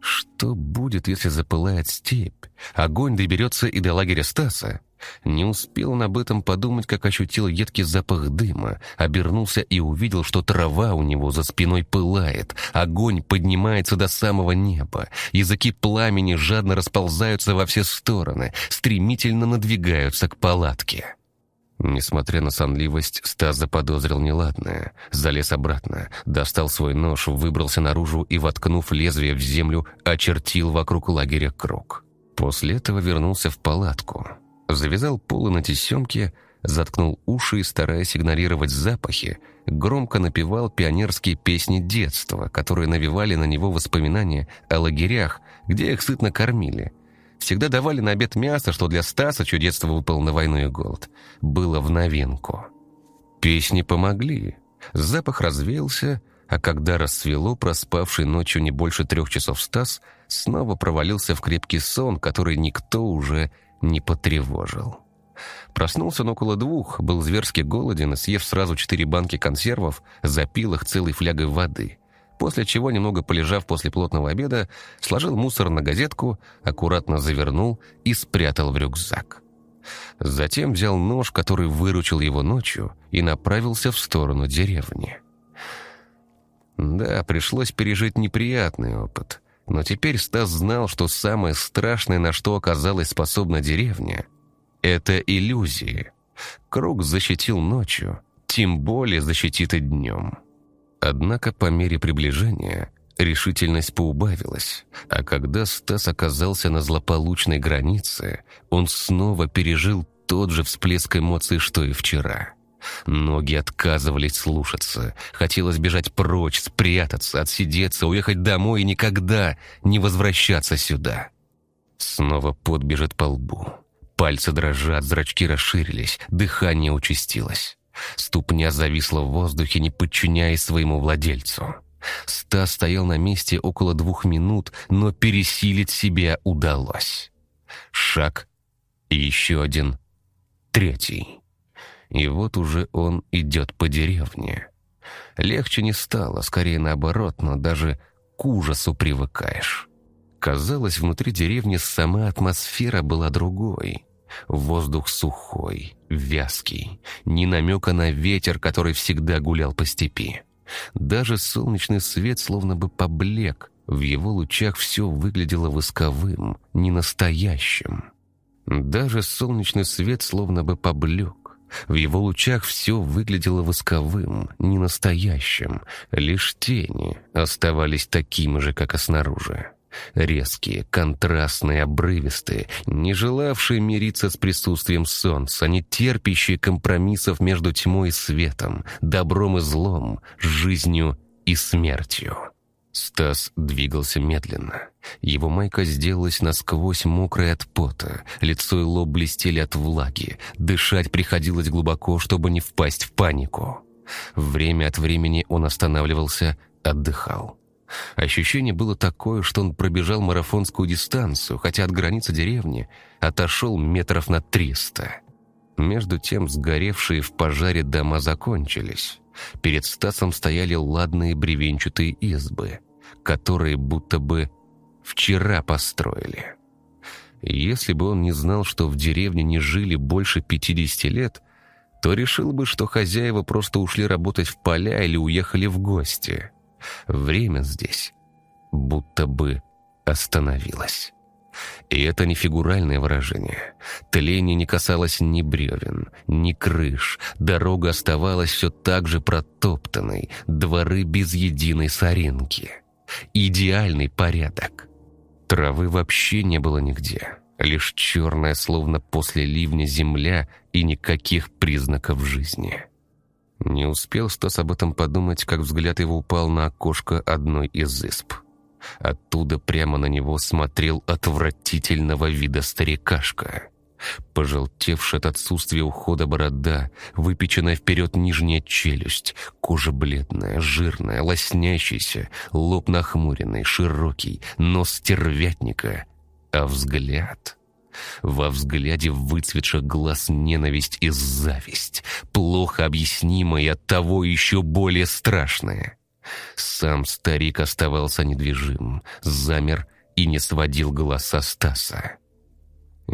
Что будет, если запылает степь? Огонь доберется и до лагеря Стаса. Не успел он об этом подумать, как ощутил едкий запах дыма, обернулся и увидел, что трава у него за спиной пылает, огонь поднимается до самого неба, языки пламени жадно расползаются во все стороны, стремительно надвигаются к палатке. Несмотря на сонливость, Стас заподозрил неладное. Залез обратно, достал свой нож, выбрался наружу и, воткнув лезвие в землю, очертил вокруг лагеря круг. После этого вернулся в палатку. Завязал полы на тесемке, заткнул уши и, стараясь игнорировать запахи, громко напевал пионерские песни детства, которые навевали на него воспоминания о лагерях, где их сытно кормили. Всегда давали на обед мясо, что для Стаса, чье детство выпал на войну и голод, было в новинку. Песни помогли. Запах развеялся, а когда рассвело, проспавший ночью не больше трех часов Стас снова провалился в крепкий сон, который никто уже не потревожил. Проснулся он около двух, был зверски голоден и, съев сразу четыре банки консервов, запил их целой флягой воды. После чего, немного полежав после плотного обеда, сложил мусор на газетку, аккуратно завернул и спрятал в рюкзак. Затем взял нож, который выручил его ночью, и направился в сторону деревни. Да, пришлось пережить неприятный опыт. Но теперь Стас знал, что самое страшное, на что оказалась способна деревня, это иллюзии. Круг защитил ночью, тем более защитит и днем. Однако по мере приближения решительность поубавилась, а когда Стас оказался на злополучной границе, он снова пережил тот же всплеск эмоций, что и вчера – Ноги отказывались слушаться. Хотелось бежать прочь, спрятаться, отсидеться, уехать домой и никогда не возвращаться сюда. Снова пот бежит по лбу. Пальцы дрожат, зрачки расширились, дыхание участилось. Ступня зависла в воздухе, не подчиняясь своему владельцу. Стас стоял на месте около двух минут, но пересилить себя удалось. Шаг, и еще один, третий. И вот уже он идет по деревне. Легче не стало, скорее наоборот, но даже к ужасу привыкаешь. Казалось, внутри деревни сама атмосфера была другой. Воздух сухой, вязкий, ни намека на ветер, который всегда гулял по степи. Даже солнечный свет словно бы поблек, в его лучах все выглядело восковым, ненастоящим. Даже солнечный свет словно бы поблек, в его лучах все выглядело восковым, ненастоящим. Лишь тени оставались такими же, как и снаружи. Резкие, контрастные, обрывистые, не желавшие мириться с присутствием солнца, не терпящие компромиссов между тьмой и светом, добром и злом, жизнью и смертью. Стас двигался медленно. Его майка сделалась насквозь мокрой от пота, лицо и лоб блестели от влаги, дышать приходилось глубоко, чтобы не впасть в панику. Время от времени он останавливался, отдыхал. Ощущение было такое, что он пробежал марафонскую дистанцию, хотя от границы деревни отошел метров на триста. Между тем сгоревшие в пожаре дома закончились. Перед Стасом стояли ладные бревенчатые избы, которые будто бы вчера построили. Если бы он не знал, что в деревне не жили больше 50 лет, то решил бы, что хозяева просто ушли работать в поля или уехали в гости. Время здесь будто бы остановилось. И это не фигуральное выражение. Тление не касалось ни бревен, ни крыш. Дорога оставалась все так же протоптанной, дворы без единой соринки. Идеальный порядок. Травы вообще не было нигде. Лишь черная, словно после ливня, земля и никаких признаков жизни. Не успел Стас об этом подумать, как взгляд его упал на окошко одной из исп. Оттуда прямо на него смотрел отвратительного вида старикашка. Пожелтевшая от отсутствия ухода борода, выпеченная вперед нижняя челюсть, кожа бледная, жирная, лоснящаяся, лоб нахмуренный, широкий, нос стервятника, а взгляд... Во взгляде выцветших глаз ненависть и зависть, плохо объяснимая и оттого еще более страшная. Сам старик оставался недвижим, замер и не сводил глаз со Стаса.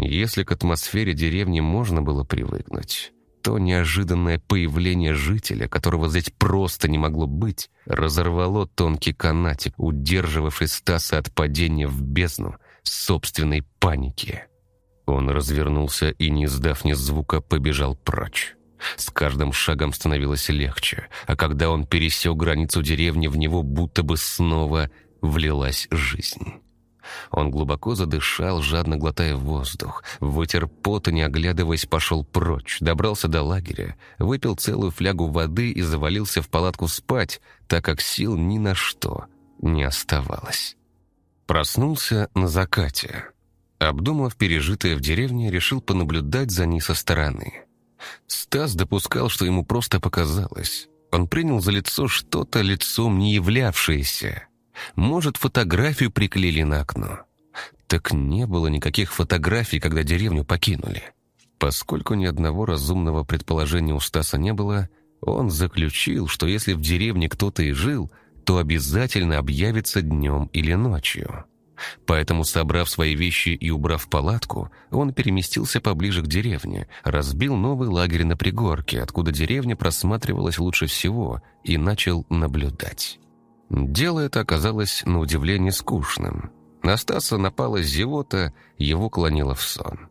Если к атмосфере деревни можно было привыкнуть, то неожиданное появление жителя, которого здесь просто не могло быть, разорвало тонкий канатик, удерживавший Стаса от падения в бездну собственной паники. Он развернулся и, не издав ни звука, побежал прочь. С каждым шагом становилось легче, а когда он пересек границу деревни, в него будто бы снова влилась жизнь. Он глубоко задышал, жадно глотая воздух, вытер пот и, не оглядываясь, пошел прочь, добрался до лагеря, выпил целую флягу воды и завалился в палатку спать, так как сил ни на что не оставалось. Проснулся на закате. Обдумав пережитое в деревне, решил понаблюдать за ней со стороны. Стас допускал, что ему просто показалось. Он принял за лицо что-то лицом не являвшееся. Может, фотографию приклеили на окно. Так не было никаких фотографий, когда деревню покинули. Поскольку ни одного разумного предположения у Стаса не было, он заключил, что если в деревне кто-то и жил, то обязательно объявится днем или ночью. Поэтому, собрав свои вещи и убрав палатку, он переместился поближе к деревне, разбил новый лагерь на пригорке, откуда деревня просматривалась лучше всего, и начал наблюдать. Дело это оказалось на удивление скучным. На Стаса напала зевота, его клонило в сон.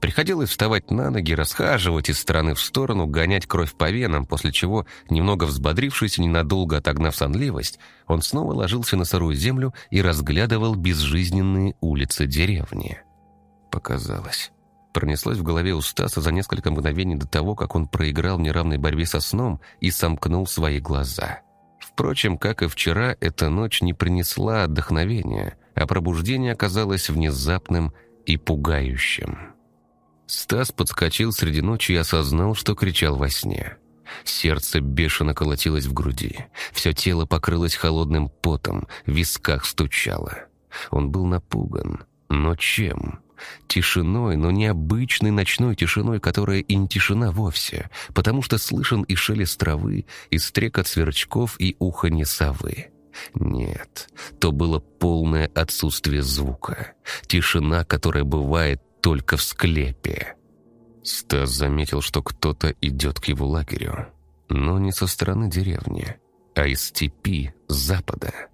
Приходилось вставать на ноги, расхаживать из стороны в сторону, гонять кровь по венам, после чего, немного взбодрившись и ненадолго отогнав сонливость, он снова ложился на сырую землю и разглядывал безжизненные улицы деревни. Показалось. Пронеслось в голове у Стаса за несколько мгновений до того, как он проиграл в неравной борьбе со сном и сомкнул свои глаза. Впрочем, как и вчера, эта ночь не принесла отдохновения, а пробуждение оказалось внезапным и пугающим. Стас подскочил среди ночи и осознал, что кричал во сне. Сердце бешено колотилось в груди. Все тело покрылось холодным потом, в висках стучало. Он был напуган. Но чем? Тишиной, но необычной ночной тишиной, которая и не тишина вовсе, потому что слышен и шелест травы, и стрекот сверчков, и уханье совы. Нет, то было полное отсутствие звука. Тишина, которая бывает только в склепе. Стас заметил, что кто-то идет к его лагерю, но не со стороны деревни, а из степи запада.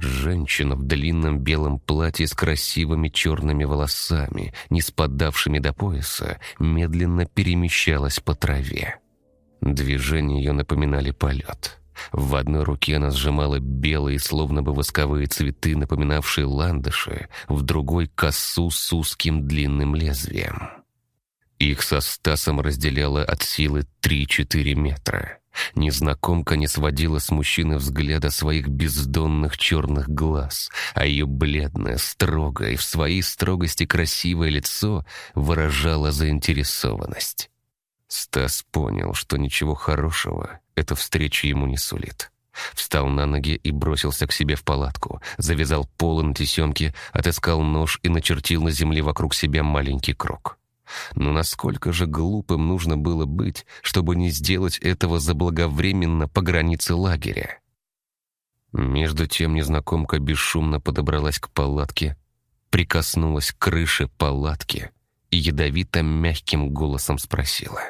Женщина в длинном белом платье с красивыми черными волосами, не спадавшими до пояса, медленно перемещалась по траве. Движения ее напоминали полет. В одной руке она сжимала белые, словно бы восковые цветы, напоминавшие ландыши, в другой — косу с узким длинным лезвием. Их со Стасом разделяло от силы 3-4 метра. Незнакомка не сводила с мужчины взгляда своих бездонных черных глаз, а ее бледное, строгое и в своей строгости красивое лицо выражало заинтересованность. Стас понял, что ничего хорошего эта встреча ему не сулит. Встал на ноги и бросился к себе в палатку, завязал полы на тесемке, отыскал нож и начертил на земле вокруг себя маленький круг. Но насколько же глупым нужно было быть, чтобы не сделать этого заблаговременно по границе лагеря? Между тем незнакомка бесшумно подобралась к палатке, прикоснулась к крыше палатки и ядовито мягким голосом спросила.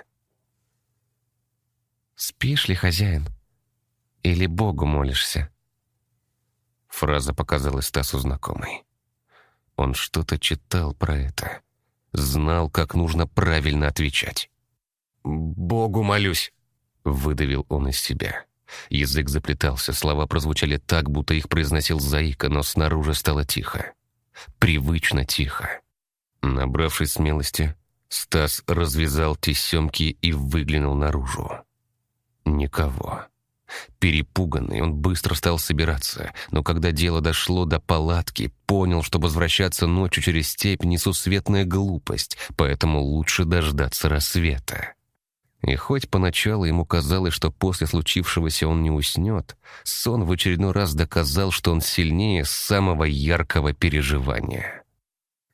«Спишь ли, хозяин? Или Богу молишься?» Фраза показалась Стасу знакомой. Он что-то читал про это — Знал, как нужно правильно отвечать. «Богу молюсь!» — выдавил он из себя. Язык заплетался, слова прозвучали так, будто их произносил Заика, но снаружи стало тихо. Привычно тихо. Набравшись смелости, Стас развязал тесемки и выглянул наружу. Никого. Перепуганный, он быстро стал собираться, но когда дело дошло до палатки, понял, что возвращаться ночью через степь несусветная глупость, поэтому лучше дождаться рассвета. И хоть поначалу ему казалось, что после случившегося он не уснет, сон в очередной раз доказал, что он сильнее самого яркого переживания.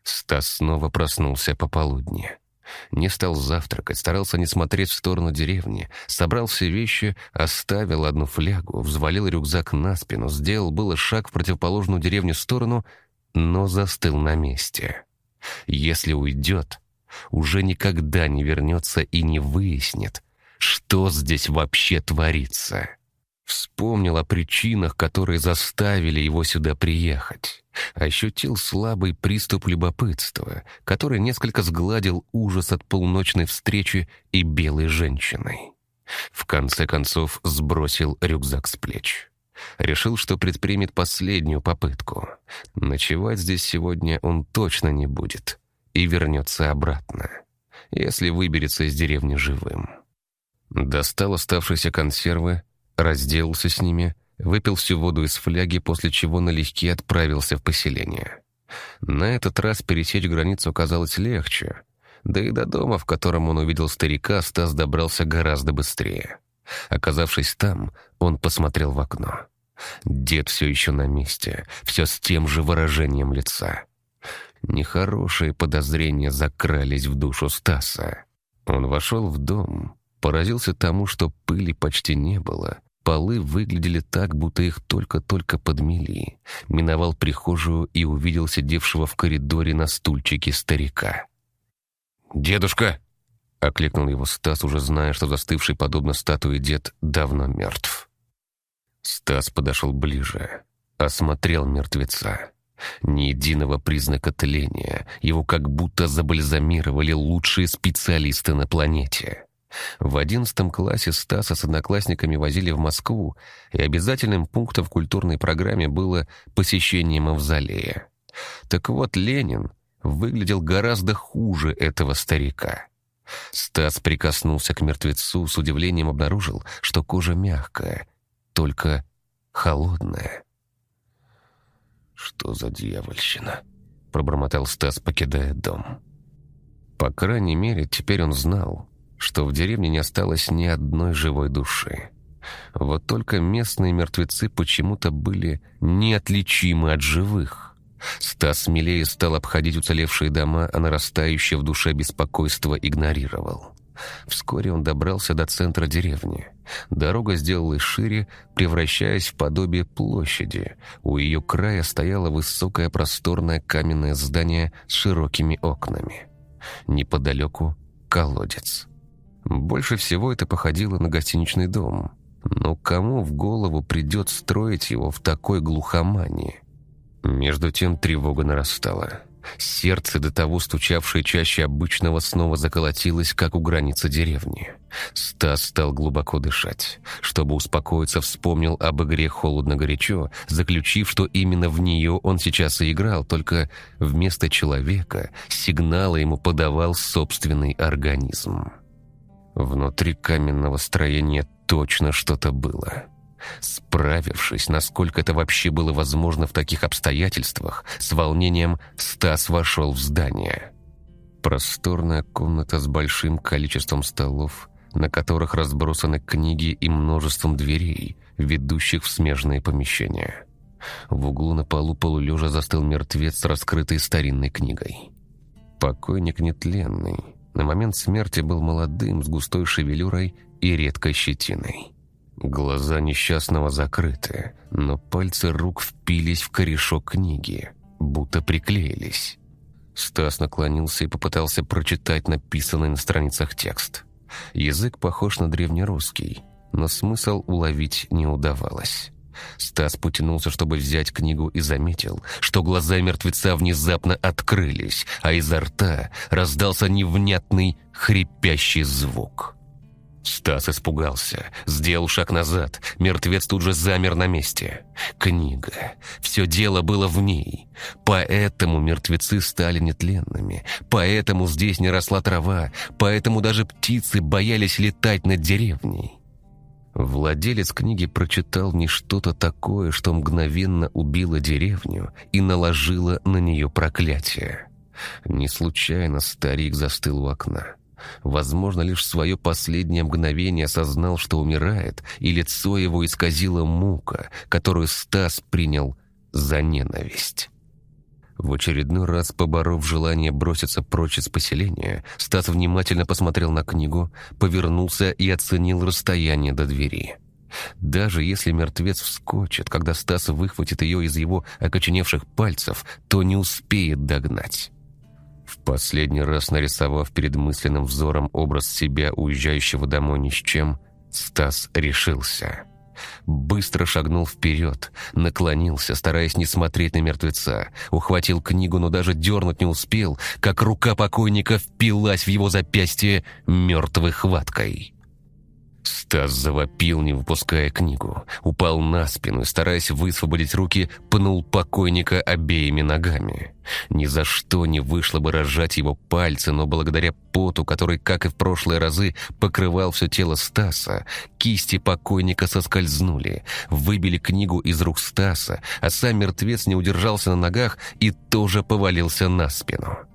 Стас снова проснулся пополудни. Не стал завтракать, старался не смотреть в сторону деревни, собрал все вещи, оставил одну флягу, взвалил рюкзак на спину, сделал было шаг в противоположную деревню сторону, но застыл на месте. Если уйдет, уже никогда не вернется и не выяснит, что здесь вообще творится. Вспомнил о причинах, которые заставили его сюда приехать. Ощутил слабый приступ любопытства, который несколько сгладил ужас от полночной встречи и белой женщиной. В конце концов сбросил рюкзак с плеч. Решил, что предпримет последнюю попытку. Ночевать здесь сегодня он точно не будет и вернется обратно, если выберется из деревни живым. Достал оставшиеся консервы, разделался с ними, выпил всю воду из фляги, после чего налегке отправился в поселение. На этот раз пересечь границу оказалось легче, да и до дома, в котором он увидел старика, Стас добрался гораздо быстрее. Оказавшись там, он посмотрел в окно. Дед все еще на месте, все с тем же выражением лица. Нехорошие подозрения закрались в душу Стаса. Он вошел в дом, поразился тому, что пыли почти не было. Полы выглядели так, будто их только-только подмели. Миновал прихожую и увидел сидевшего в коридоре на стульчике старика. «Дедушка!» — окликнул его Стас, уже зная, что застывший подобно статуе дед давно мертв. Стас подошел ближе, осмотрел мертвеца. Ни единого признака тления, его как будто забальзамировали лучшие специалисты на планете. В одиннадцатом классе Стаса с одноклассниками возили в Москву, и обязательным пунктом в культурной программе было посещение мавзолея. Так вот, Ленин выглядел гораздо хуже этого старика. Стас прикоснулся к мертвецу, с удивлением обнаружил, что кожа мягкая, только холодная. «Что за дьявольщина?» — пробормотал Стас, покидая дом. По крайней мере, теперь он знал, что в деревне не осталось ни одной живой души. Вот только местные мертвецы почему-то были неотличимы от живых. Стас смелее стал обходить уцелевшие дома, а нарастающее в душе беспокойство игнорировал. Вскоре он добрался до центра деревни. Дорога сделалась шире, превращаясь в подобие площади. У ее края стояло высокое просторное каменное здание с широкими окнами. Неподалеку — колодец. Больше всего это походило на гостиничный дом. Но кому в голову придет строить его в такой глухомании? Между тем тревога нарастала. Сердце, до того стучавшее чаще обычного, снова заколотилось, как у границы деревни. Стас стал глубоко дышать. Чтобы успокоиться, вспомнил об игре «Холодно-горячо», заключив, что именно в нее он сейчас и играл, только вместо человека сигналы ему подавал собственный организм. Внутри каменного строения точно что-то было. Справившись, насколько это вообще было возможно в таких обстоятельствах, с волнением Стас вошел в здание. Просторная комната с большим количеством столов, на которых разбросаны книги и множеством дверей, ведущих в смежные помещения. В углу на полу полулежа застыл мертвец с раскрытой старинной книгой. Покойник нетленный. На момент смерти был молодым, с густой шевелюрой и редкой щетиной. Глаза несчастного закрыты, но пальцы рук впились в корешок книги, будто приклеились. Стас наклонился и попытался прочитать написанный на страницах текст. Язык похож на древнерусский, но смысл уловить не удавалось. Стас потянулся, чтобы взять книгу, и заметил, что глаза мертвеца внезапно открылись, а изо рта раздался невнятный хрипящий звук. Стас испугался, сделал шаг назад. Мертвец тут же замер на месте. Книга. Все дело было в ней. Поэтому мертвецы стали нетленными. Поэтому здесь не росла трава. Поэтому даже птицы боялись летать над деревней. Владелец книги прочитал не что-то такое, что мгновенно убило деревню и наложило на нее проклятие. Не случайно старик застыл у окна. Возможно, лишь в свое последнее мгновение осознал, что умирает, и лицо его исказило мука, которую Стас принял за ненависть. В очередной раз, поборов желание броситься прочь из поселения, Стас внимательно посмотрел на книгу, повернулся и оценил расстояние до двери. Даже если мертвец вскочит, когда Стас выхватит ее из его окоченевших пальцев, то не успеет догнать. В последний раз нарисовав перед мысленным взором образ себя, уезжающего домой ни с чем, Стас решился. Быстро шагнул вперед, наклонился, стараясь не смотреть на мертвеца. Ухватил книгу, но даже дернуть не успел, как рука покойника впилась в его запястье мертвой хваткой. Стас завопил, не выпуская книгу. Упал на спину и, стараясь высвободить руки, пнул покойника обеими ногами. Ни за что не вышло бы разжать его пальцы, но благодаря поту, который, как и в прошлые разы, покрывал все тело Стаса, кисти покойника соскользнули, выбили книгу из рук Стаса, а сам мертвец не удержался на ногах и тоже повалился на спину.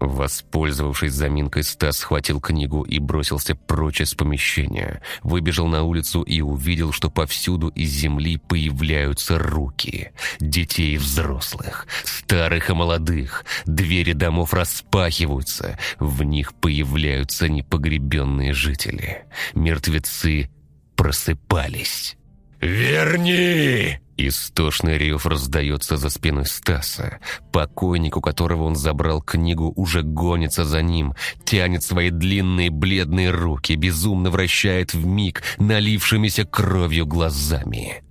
Воспользовавшись заминкой, Стас схватил книгу и бросился прочь из помещения. Выбежал на улицу и увидел, что повсюду из земли появляются руки. Детей и взрослых, старых и молодых. Двери домов распахиваются. В них появляются непогребенные жители. Мертвецы просыпались. «Верни!» Истошный рев раздается за спиной Стаса. Покойник, у которого он забрал книгу, уже гонится за ним, тянет свои длинные бледные руки, безумно вращает в миг налившимися кровью глазами.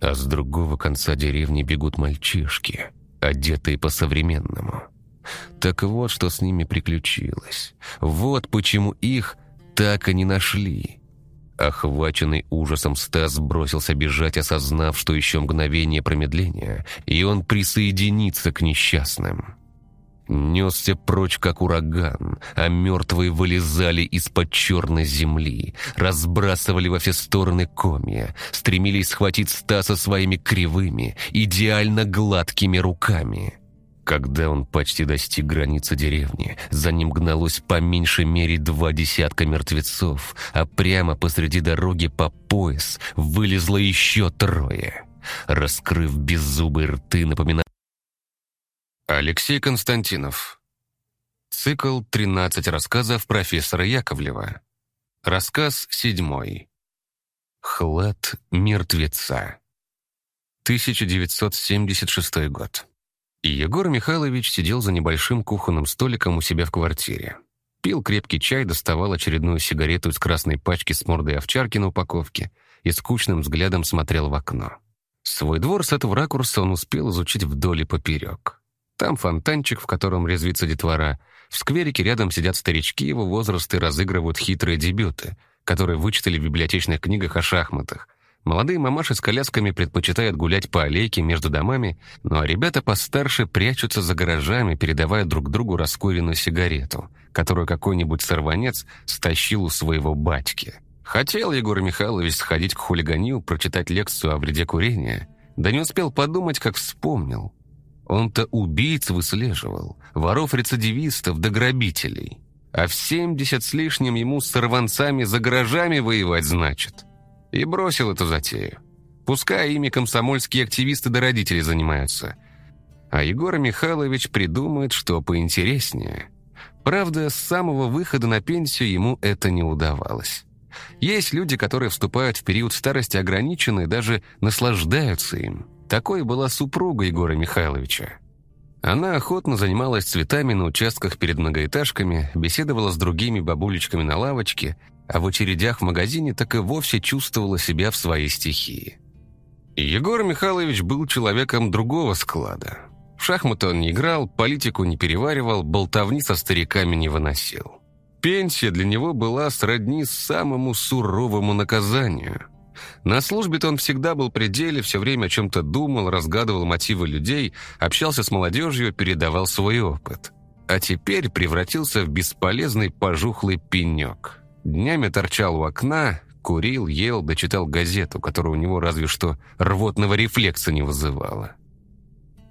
А с другого конца деревни бегут мальчишки, одетые по-современному. Так вот, что с ними приключилось. Вот почему их так и не нашли. Охваченный ужасом Стас бросился бежать, осознав, что еще мгновение промедления, и он присоединится к несчастным. Несся прочь, как ураган, а мертвые вылезали из-под черной земли, разбрасывали во все стороны комья, стремились схватить Стаса своими кривыми, идеально гладкими руками. Когда он почти достиг границы деревни, за ним гналось по меньшей мере два десятка мертвецов, а прямо посреди дороги по пояс вылезло еще трое. Раскрыв беззубые рты, напоминая... Алексей Константинов. Цикл «13 рассказов профессора Яковлева». Рассказ седьмой. Хлад мертвеца. 1976 год. И Егор Михайлович сидел за небольшим кухонным столиком у себя в квартире. Пил крепкий чай, доставал очередную сигарету из красной пачки с мордой овчарки на упаковке и скучным взглядом смотрел в окно. Свой двор с этого ракурса он успел изучить вдоль и поперек. Там фонтанчик, в котором резвится детвора. В скверике рядом сидят старички его возраста и разыгрывают хитрые дебюты, которые вычитали в библиотечных книгах о шахматах, Молодые мамаши с колясками предпочитают гулять по аллейке между домами, ну а ребята постарше прячутся за гаражами, передавая друг другу раскуренную сигарету, которую какой-нибудь сорванец стащил у своего батьки. Хотел Егор Михайлович сходить к хулиганию, прочитать лекцию о вреде курения, да не успел подумать, как вспомнил. Он-то убийц выслеживал, воров-рецидивистов да грабителей. А в семьдесят с лишним ему с сорванцами за гаражами воевать значит – и бросил эту затею. Пускай ими комсомольские активисты да родители занимаются. А Егор Михайлович придумает, что поинтереснее. Правда, с самого выхода на пенсию ему это не удавалось. Есть люди, которые вступают в период старости ограниченные, даже наслаждаются им. Такой была супруга Егора Михайловича. Она охотно занималась цветами на участках перед многоэтажками, беседовала с другими бабулечками на лавочке, а в очередях в магазине так и вовсе чувствовала себя в своей стихии. Егор Михайлович был человеком другого склада. В шахматы он не играл, политику не переваривал, болтовни со стариками не выносил. Пенсия для него была сродни самому суровому наказанию. На службе-то он всегда был при деле, все время о чем-то думал, разгадывал мотивы людей, общался с молодежью, передавал свой опыт. А теперь превратился в бесполезный пожухлый пенек – Днями торчал у окна, Курил, ел, дочитал газету, которая у него разве что рвотного рефлекса не вызывала.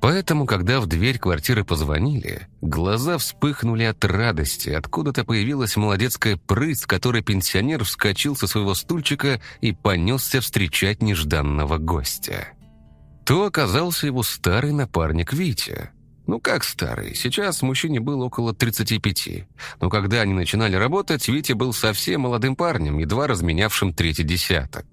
Поэтому, когда в дверь квартиры позвонили, глаза вспыхнули от радости. Откуда-то появилась молодецкая прыть, которой пенсионер вскочил со своего стульчика и понесся встречать нежданного гостя. То оказался его старый напарник Витя. Ну как старый, сейчас мужчине было около 35. Но когда они начинали работать, Витя был совсем молодым парнем, едва разменявшим третий десяток.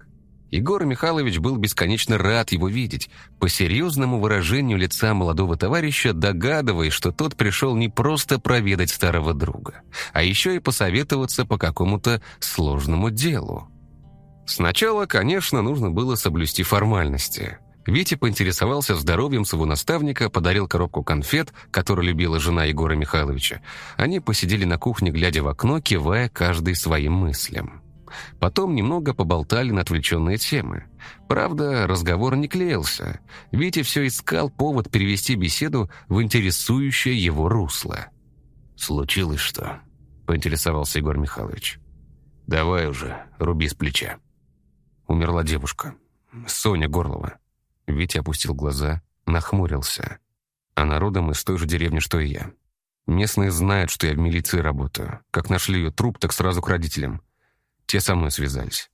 Егор Михайлович был бесконечно рад его видеть, по серьезному выражению лица молодого товарища догадываясь, что тот пришел не просто проведать старого друга, а еще и посоветоваться по какому-то сложному делу. Сначала, конечно, нужно было соблюсти формальности. Витя поинтересовался здоровьем своего наставника, подарил коробку конфет, которую любила жена Егора Михайловича. Они посидели на кухне, глядя в окно, кивая каждый своим мыслям. Потом немного поболтали на отвлеченные темы. Правда, разговор не клеился. Витя все искал повод перевести беседу в интересующее его русло. «Случилось что?» — поинтересовался Егор Михайлович. «Давай уже, руби с плеча». Умерла девушка. Соня Горлова. Витя опустил глаза, нахмурился. Она родом из той же деревни, что и я. Местные знают, что я в милиции работаю. Как нашли ее труп, так сразу к родителям. Те со мной связались.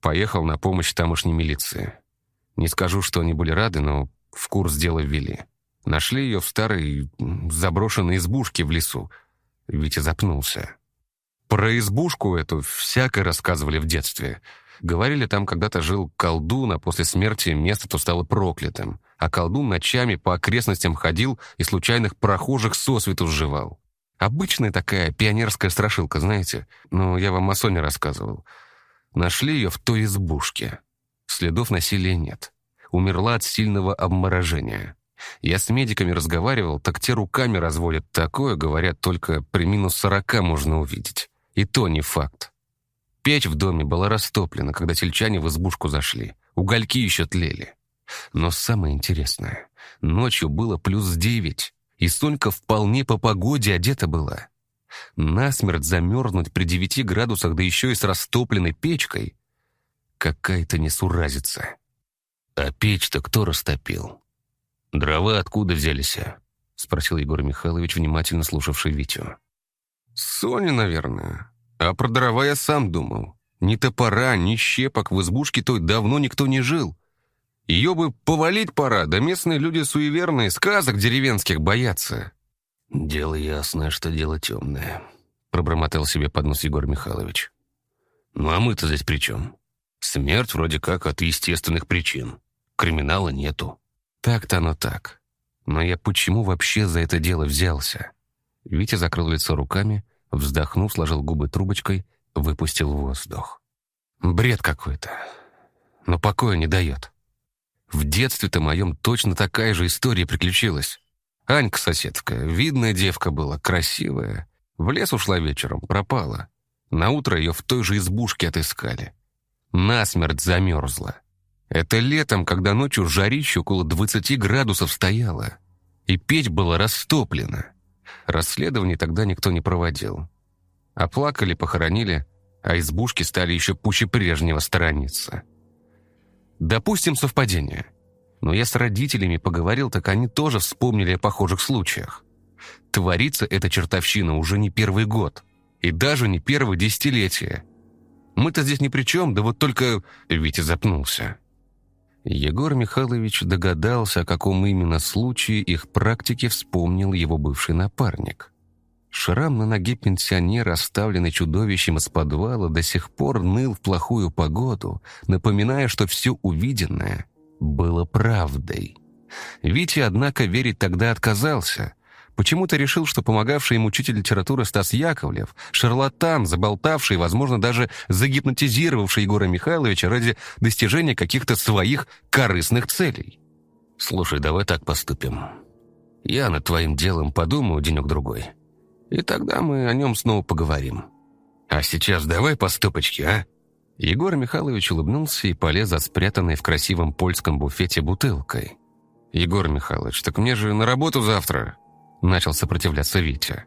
Поехал на помощь тамошней милиции. Не скажу, что они были рады, но в курс дела ввели. Нашли ее в старой заброшенной избушке в лесу. Витя запнулся. Про избушку эту всяко рассказывали в детстве. Говорили, там когда-то жил колдун, а после смерти место то стало проклятым. А колдун ночами по окрестностям ходил и случайных прохожих сосвету сживал. Обычная такая пионерская страшилка, знаете. Но я вам о Соне рассказывал. Нашли ее в той избушке. Следов насилия нет. Умерла от сильного обморожения. Я с медиками разговаривал, так те руками разводят такое, говорят, только при минус сорока можно увидеть. И то не факт. Печь в доме была растоплена, когда сельчане в избушку зашли. Угольки еще тлели. Но самое интересное, ночью было плюс девять. И Сонька вполне по погоде одета была. Насмерть замерзнуть при девяти градусах, да еще и с растопленной печкой. Какая-то несуразица. А печь-то кто растопил? Дрова откуда взялись? Спросил Егор Михайлович, внимательно слушавший Витю. Соня, наверное. А про дрова я сам думал. Ни топора, ни щепок в избушке той давно никто не жил. Ее бы повалить пора, да местные люди суеверные, сказок деревенских боятся». «Дело ясное, что дело темное», — пробормотал себе под нос Егор Михайлович. «Ну а мы-то здесь при чем? Смерть вроде как от естественных причин. Криминала нету». «Так-то оно так. Но я почему вообще за это дело взялся?» Витя закрыл лицо руками, вздохнув, сложил губы трубочкой, выпустил воздух. «Бред какой-то. Но покоя не дает». В детстве-то моем точно такая же история приключилась. Анька соседка, видная девка была, красивая. В лес ушла вечером, пропала. На утро ее в той же избушке отыскали. Насмерть замерзла. Это летом, когда ночью жарище около 20 градусов стояло. И печь была растоплена. Расследований тогда никто не проводил. Оплакали, похоронили, а избушки стали еще пуще прежнего сторониться. Допустим, совпадение. Но я с родителями поговорил, так они тоже вспомнили о похожих случаях. Творится эта чертовщина уже не первый год. И даже не первое десятилетие. Мы-то здесь ни при чем, да вот только Витя запнулся. Егор Михайлович догадался, о каком именно случае их практике вспомнил его бывший напарник. Шрам на ноге пенсионера, оставленный чудовищем из подвала, до сих пор ныл в плохую погоду, напоминая, что все увиденное было правдой. Витя, однако, верить тогда отказался. Почему-то решил, что помогавший ему учитель литературы Стас Яковлев, шарлатан, заболтавший, возможно, даже загипнотизировавший Егора Михайловича ради достижения каких-то своих корыстных целей. «Слушай, давай так поступим. Я над твоим делом подумаю денек-другой» и тогда мы о нем снова поговорим. А сейчас давай по стопочке, а?» Егор Михайлович улыбнулся и полез за спрятанной в красивом польском буфете бутылкой. «Егор Михайлович, так мне же на работу завтра!» Начал сопротивляться Витя.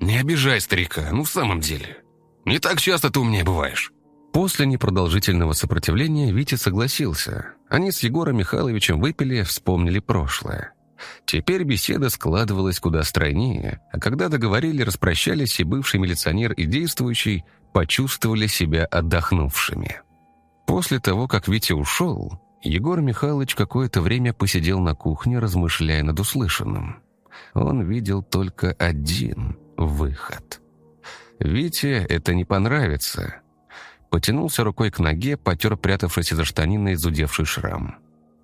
«Не обижай старика, ну в самом деле. Не так часто ты у меня бываешь». После непродолжительного сопротивления Витя согласился. Они с Егором Михайловичем выпили, вспомнили прошлое. Теперь беседа складывалась куда стройнее, а когда договорили, распрощались, и бывший милиционер, и действующий почувствовали себя отдохнувшими. После того, как Витя ушел, Егор Михайлович какое-то время посидел на кухне, размышляя над услышанным. Он видел только один выход. Вите это не понравится. Потянулся рукой к ноге, потер прятавшийся за штаниной зудевший шрам.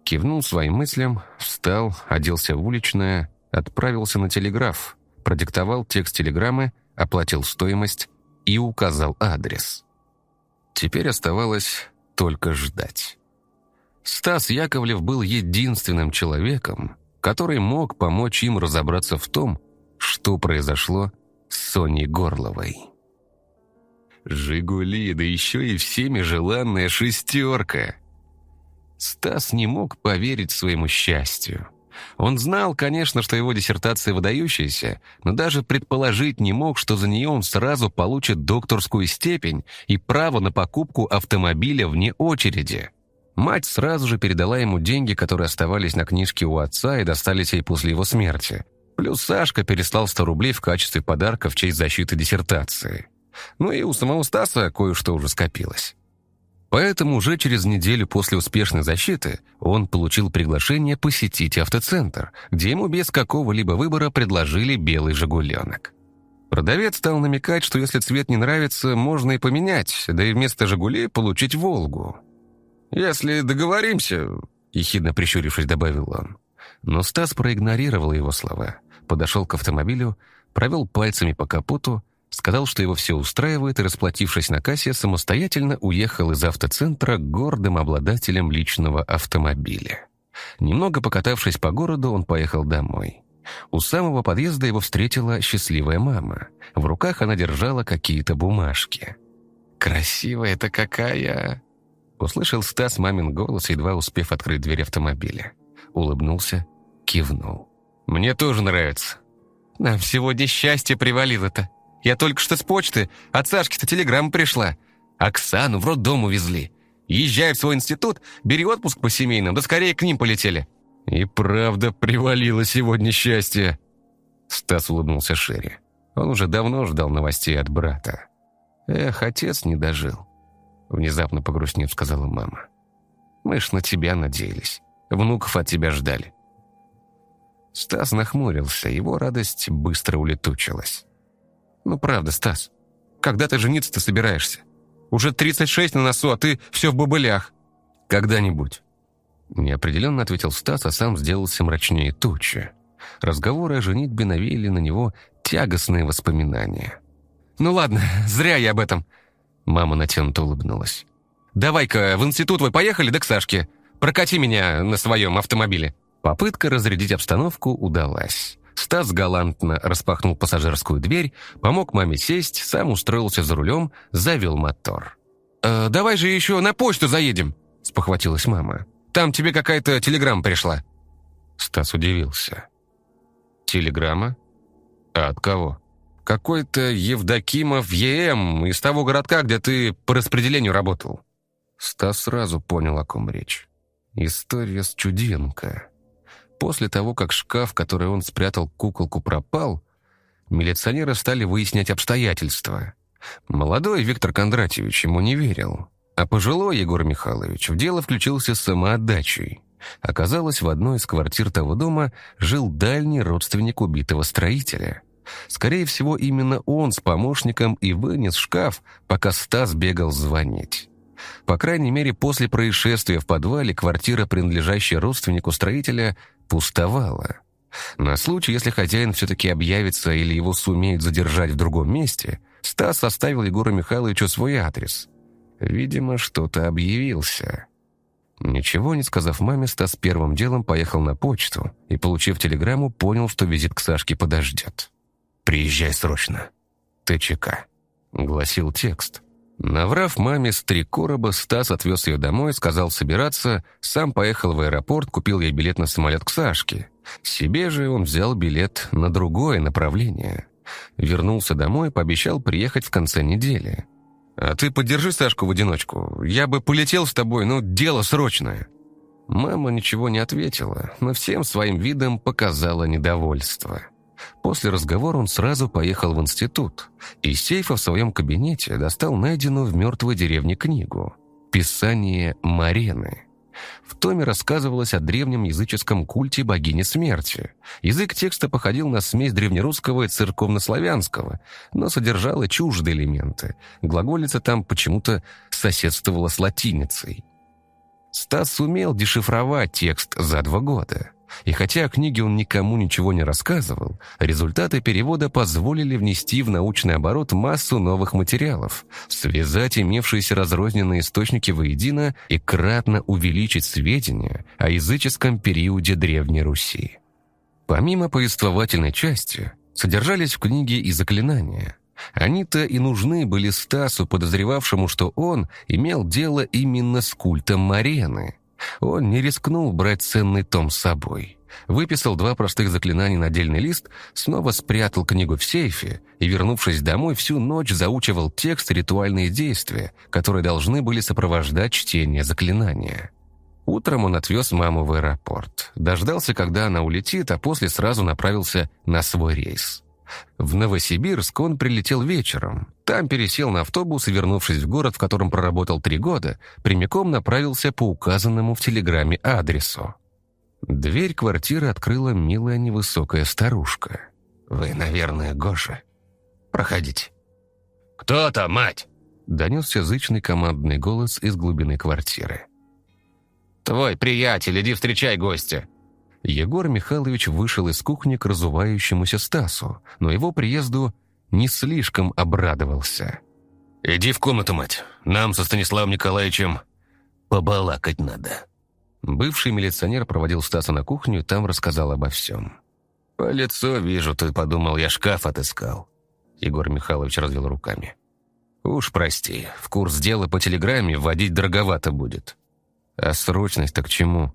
Кивнул своим мыслям, встал, оделся в уличное, отправился на телеграф, продиктовал текст телеграммы, оплатил стоимость и указал адрес. Теперь оставалось только ждать. Стас Яковлев был единственным человеком, который мог помочь им разобраться в том, что произошло с Соней Горловой. «Жигули, да еще и всеми желанная шестерка!» Стас не мог поверить своему счастью. Он знал, конечно, что его диссертация выдающаяся, но даже предположить не мог, что за нее он сразу получит докторскую степень и право на покупку автомобиля вне очереди. Мать сразу же передала ему деньги, которые оставались на книжке у отца и достались ей после его смерти. Плюс Сашка переслал 100 рублей в качестве подарка в честь защиты диссертации. Ну и у самого Стаса кое-что уже скопилось. Поэтому уже через неделю после успешной защиты он получил приглашение посетить автоцентр, где ему без какого-либо выбора предложили белый «Жигуленок». Продавец стал намекать, что если цвет не нравится, можно и поменять, да и вместо «Жигулей» получить «Волгу». «Если договоримся», — ехидно прищурившись, добавил он. Но Стас проигнорировал его слова, подошел к автомобилю, провел пальцами по капоту, сказал, что его все устраивает, и, расплатившись на кассе, самостоятельно уехал из автоцентра гордым обладателем личного автомобиля. Немного покатавшись по городу, он поехал домой. У самого подъезда его встретила счастливая мама. В руках она держала какие-то бумажки. «Красивая-то какая!» Услышал Стас мамин голос, едва успев открыть дверь автомобиля. Улыбнулся, кивнул. «Мне тоже нравится. Нам сегодня счастье привалило-то. Я только что с почты, от Сашки-то телеграмма пришла. Оксану в роддом увезли. Езжай в свой институт, бери отпуск по семейным, да скорее к ним полетели». «И правда привалило сегодня счастье!» Стас улыбнулся шире. Он уже давно ждал новостей от брата. Эх, отец не дожил. Внезапно погрустнев, сказала мама. «Мы ж на тебя надеялись. Внуков от тебя ждали». Стас нахмурился, его радость быстро улетучилась. «Ну правда, Стас, когда ты жениться-то собираешься? Уже 36 на носу, а ты все в бобылях». «Когда-нибудь». Неопределенно ответил Стас, а сам сделался мрачнее тучи. Разговоры о женитьбе навеяли на него тягостные воспоминания. «Ну ладно, зря я об этом. Мама натянуто улыбнулась. «Давай-ка в институт твой поехали, да к Сашке. Прокати меня на своем автомобиле». Попытка разрядить обстановку удалась. Стас галантно распахнул пассажирскую дверь, помог маме сесть, сам устроился за рулем, завел мотор. «Э, «Давай же еще на почту заедем», — спохватилась мама. «Там тебе какая-то телеграмма пришла». Стас удивился. «Телеграмма? А от кого?» Какой-то Евдокимов ЕМ из того городка, где ты по распределению работал». Стас сразу понял, о ком речь. История с Чуденко. После того, как шкаф, который он спрятал куколку, пропал, милиционеры стали выяснять обстоятельства. Молодой Виктор Кондратьевич ему не верил, а пожилой Егор Михайлович в дело включился самоотдачей. Оказалось, в одной из квартир того дома жил дальний родственник убитого строителя – Скорее всего, именно он с помощником и вынес шкаф, пока Стас бегал звонить. По крайней мере, после происшествия в подвале квартира, принадлежащая родственнику строителя, пустовала. На случай, если хозяин все-таки объявится или его сумеют задержать в другом месте, Стас оставил Егору Михайловичу свой адрес. Видимо, что-то объявился. Ничего не сказав маме, Стас первым делом поехал на почту и, получив телеграмму, понял, что визит к Сашке подождет. «Приезжай срочно. ТЧК», — гласил текст. Наврав маме с три короба, Стас отвез ее домой, сказал собираться, сам поехал в аэропорт, купил ей билет на самолет к Сашке. Себе же он взял билет на другое направление. Вернулся домой, пообещал приехать в конце недели. «А ты поддержи Сашку в одиночку. Я бы полетел с тобой, но дело срочное». Мама ничего не ответила, но всем своим видом показала недовольство. После разговора он сразу поехал в институт. Из сейфа в своем кабинете достал найденную в мертвой деревне книгу «Писание Марены». В томе рассказывалось о древнем языческом культе богини смерти. Язык текста походил на смесь древнерусского и церковнославянского, но содержал и чуждые элементы. Глаголица там почему-то соседствовала с латиницей. Стас сумел дешифровать текст за два года. И хотя о книге он никому ничего не рассказывал, результаты перевода позволили внести в научный оборот массу новых материалов, связать имевшиеся разрозненные источники воедино и кратно увеличить сведения о языческом периоде Древней Руси. Помимо повествовательной части, содержались в книге и заклинания. Они-то и нужны были Стасу, подозревавшему, что он имел дело именно с культом Марены – он не рискнул брать ценный том с собой. Выписал два простых заклинания на отдельный лист, снова спрятал книгу в сейфе и, вернувшись домой, всю ночь заучивал текст ритуальные действия, которые должны были сопровождать чтение заклинания. Утром он отвез маму в аэропорт. Дождался, когда она улетит, а после сразу направился на свой рейс. В Новосибирск он прилетел вечером. Там пересел на автобус и, вернувшись в город, в котором проработал три года, прямиком направился по указанному в телеграмме адресу. Дверь квартиры открыла милая невысокая старушка. «Вы, наверное, Гоша. Проходите». «Кто там, мать?» Донесся зычный командный голос из глубины квартиры. «Твой приятель, иди встречай гостя», Егор Михайлович вышел из кухни к разувающемуся Стасу, но его приезду не слишком обрадовался. «Иди в комнату, мать. Нам со Станиславом Николаевичем побалакать надо». Бывший милиционер проводил Стаса на кухню и там рассказал обо всем. «По лицу вижу, ты подумал, я шкаф отыскал». Егор Михайлович развел руками. «Уж прости, в курс дела по телеграмме вводить дороговато будет». «А срочность-то к чему?»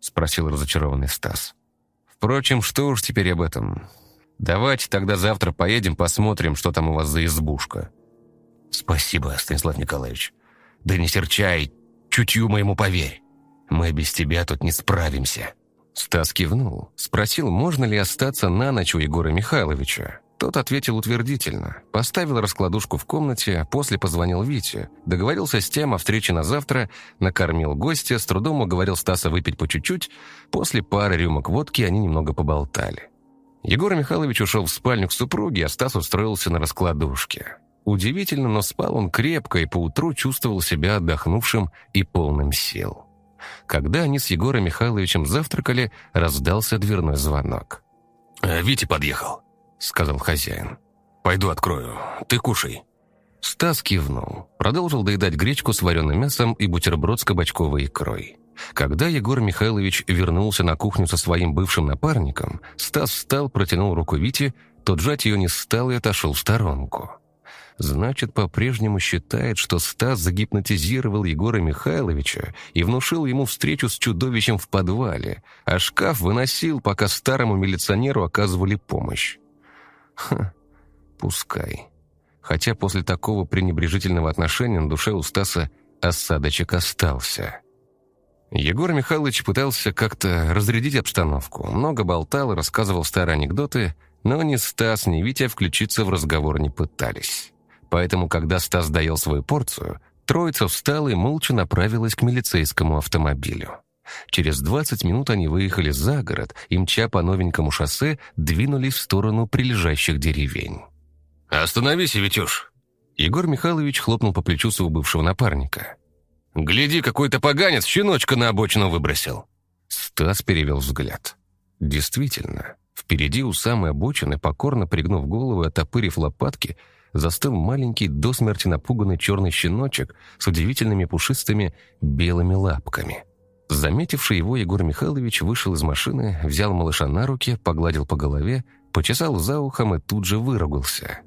Спросил разочарованный Стас. «Впрочем, что уж теперь об этом. Давайте тогда завтра поедем, посмотрим, что там у вас за избушка». «Спасибо, Станислав Николаевич. Да не серчай, чутью моему поверь. Мы без тебя тут не справимся». Стас кивнул, спросил, можно ли остаться на ночь у Егора Михайловича. Тот ответил утвердительно, поставил раскладушку в комнате, а после позвонил Вите, договорился с тем о встрече на завтра, накормил гостя, с трудом уговорил Стаса выпить по чуть-чуть, после пары рюмок водки они немного поболтали. Егор Михайлович ушел в спальню к супруге, а Стас устроился на раскладушке. Удивительно, но спал он крепко и поутру чувствовал себя отдохнувшим и полным сил. Когда они с Егором Михайловичем завтракали, раздался дверной звонок. «Э, «Витя подъехал», — сказал хозяин. «Пойду открою. Ты кушай». Стас кивнул. Продолжил доедать гречку с вареным мясом и бутерброд с кабачковой икрой. Когда Егор Михайлович вернулся на кухню со своим бывшим напарником, Стас встал, протянул руку Вите, тот жать ее не стал и отошел в сторонку. Значит, по-прежнему считает, что Стас загипнотизировал Егора Михайловича и внушил ему встречу с чудовищем в подвале, а шкаф выносил, пока старому милиционеру оказывали помощь. Ха, пускай. Хотя после такого пренебрежительного отношения на душе у Стаса осадочек остался. Егор Михайлович пытался как-то разрядить обстановку. Много болтал и рассказывал старые анекдоты, но ни Стас, ни Витя включиться в разговор не пытались. Поэтому, когда Стас доел свою порцию, троица встала и молча направилась к милицейскому автомобилю. Через 20 минут они выехали за город и, мча по новенькому шоссе, двинулись в сторону прилежащих деревень. «Остановись, Витюш!» Егор Михайлович хлопнул по плечу своего бывшего напарника. «Гляди, какой-то поганец щеночка на обочину выбросил!» Стас перевел взгляд. Действительно, впереди у самой обочины, покорно пригнув голову и отопырив лопатки, застыл маленький до смерти напуганный черный щеночек с удивительными пушистыми белыми лапками – Заметивший его, Егор Михайлович вышел из машины, взял малыша на руки, погладил по голове, почесал за ухом и тут же выругался.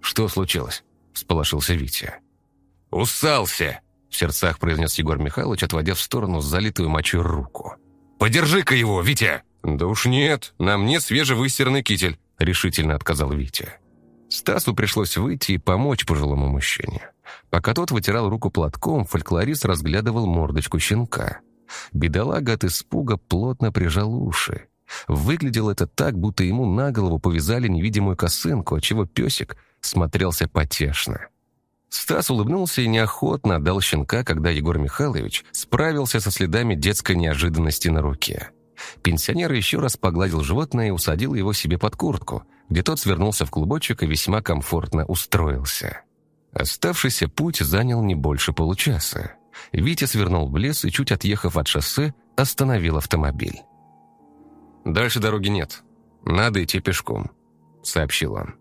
«Что случилось?» – всполошился Витя. «Усался!» – в сердцах произнес Егор Михайлович, отводя в сторону залитую мочой руку. «Подержи-ка его, Витя!» «Да уж нет, на мне свежевыстиранный китель», – решительно отказал Витя. Стасу пришлось выйти и помочь пожилому мужчине. Пока тот вытирал руку платком, фольклорист разглядывал мордочку щенка. Бедолага от испуга плотно прижал уши. Выглядело это так, будто ему на голову повязали невидимую косынку, отчего песик смотрелся потешно. Стас улыбнулся и неохотно отдал щенка, когда Егор Михайлович справился со следами детской неожиданности на руке. Пенсионер еще раз погладил животное и усадил его себе под куртку, где тот свернулся в клубочек и весьма комфортно устроился. Оставшийся путь занял не больше получаса. Витя свернул в лес и, чуть отъехав от шоссе, остановил автомобиль. «Дальше дороги нет. Надо идти пешком», — сообщил он.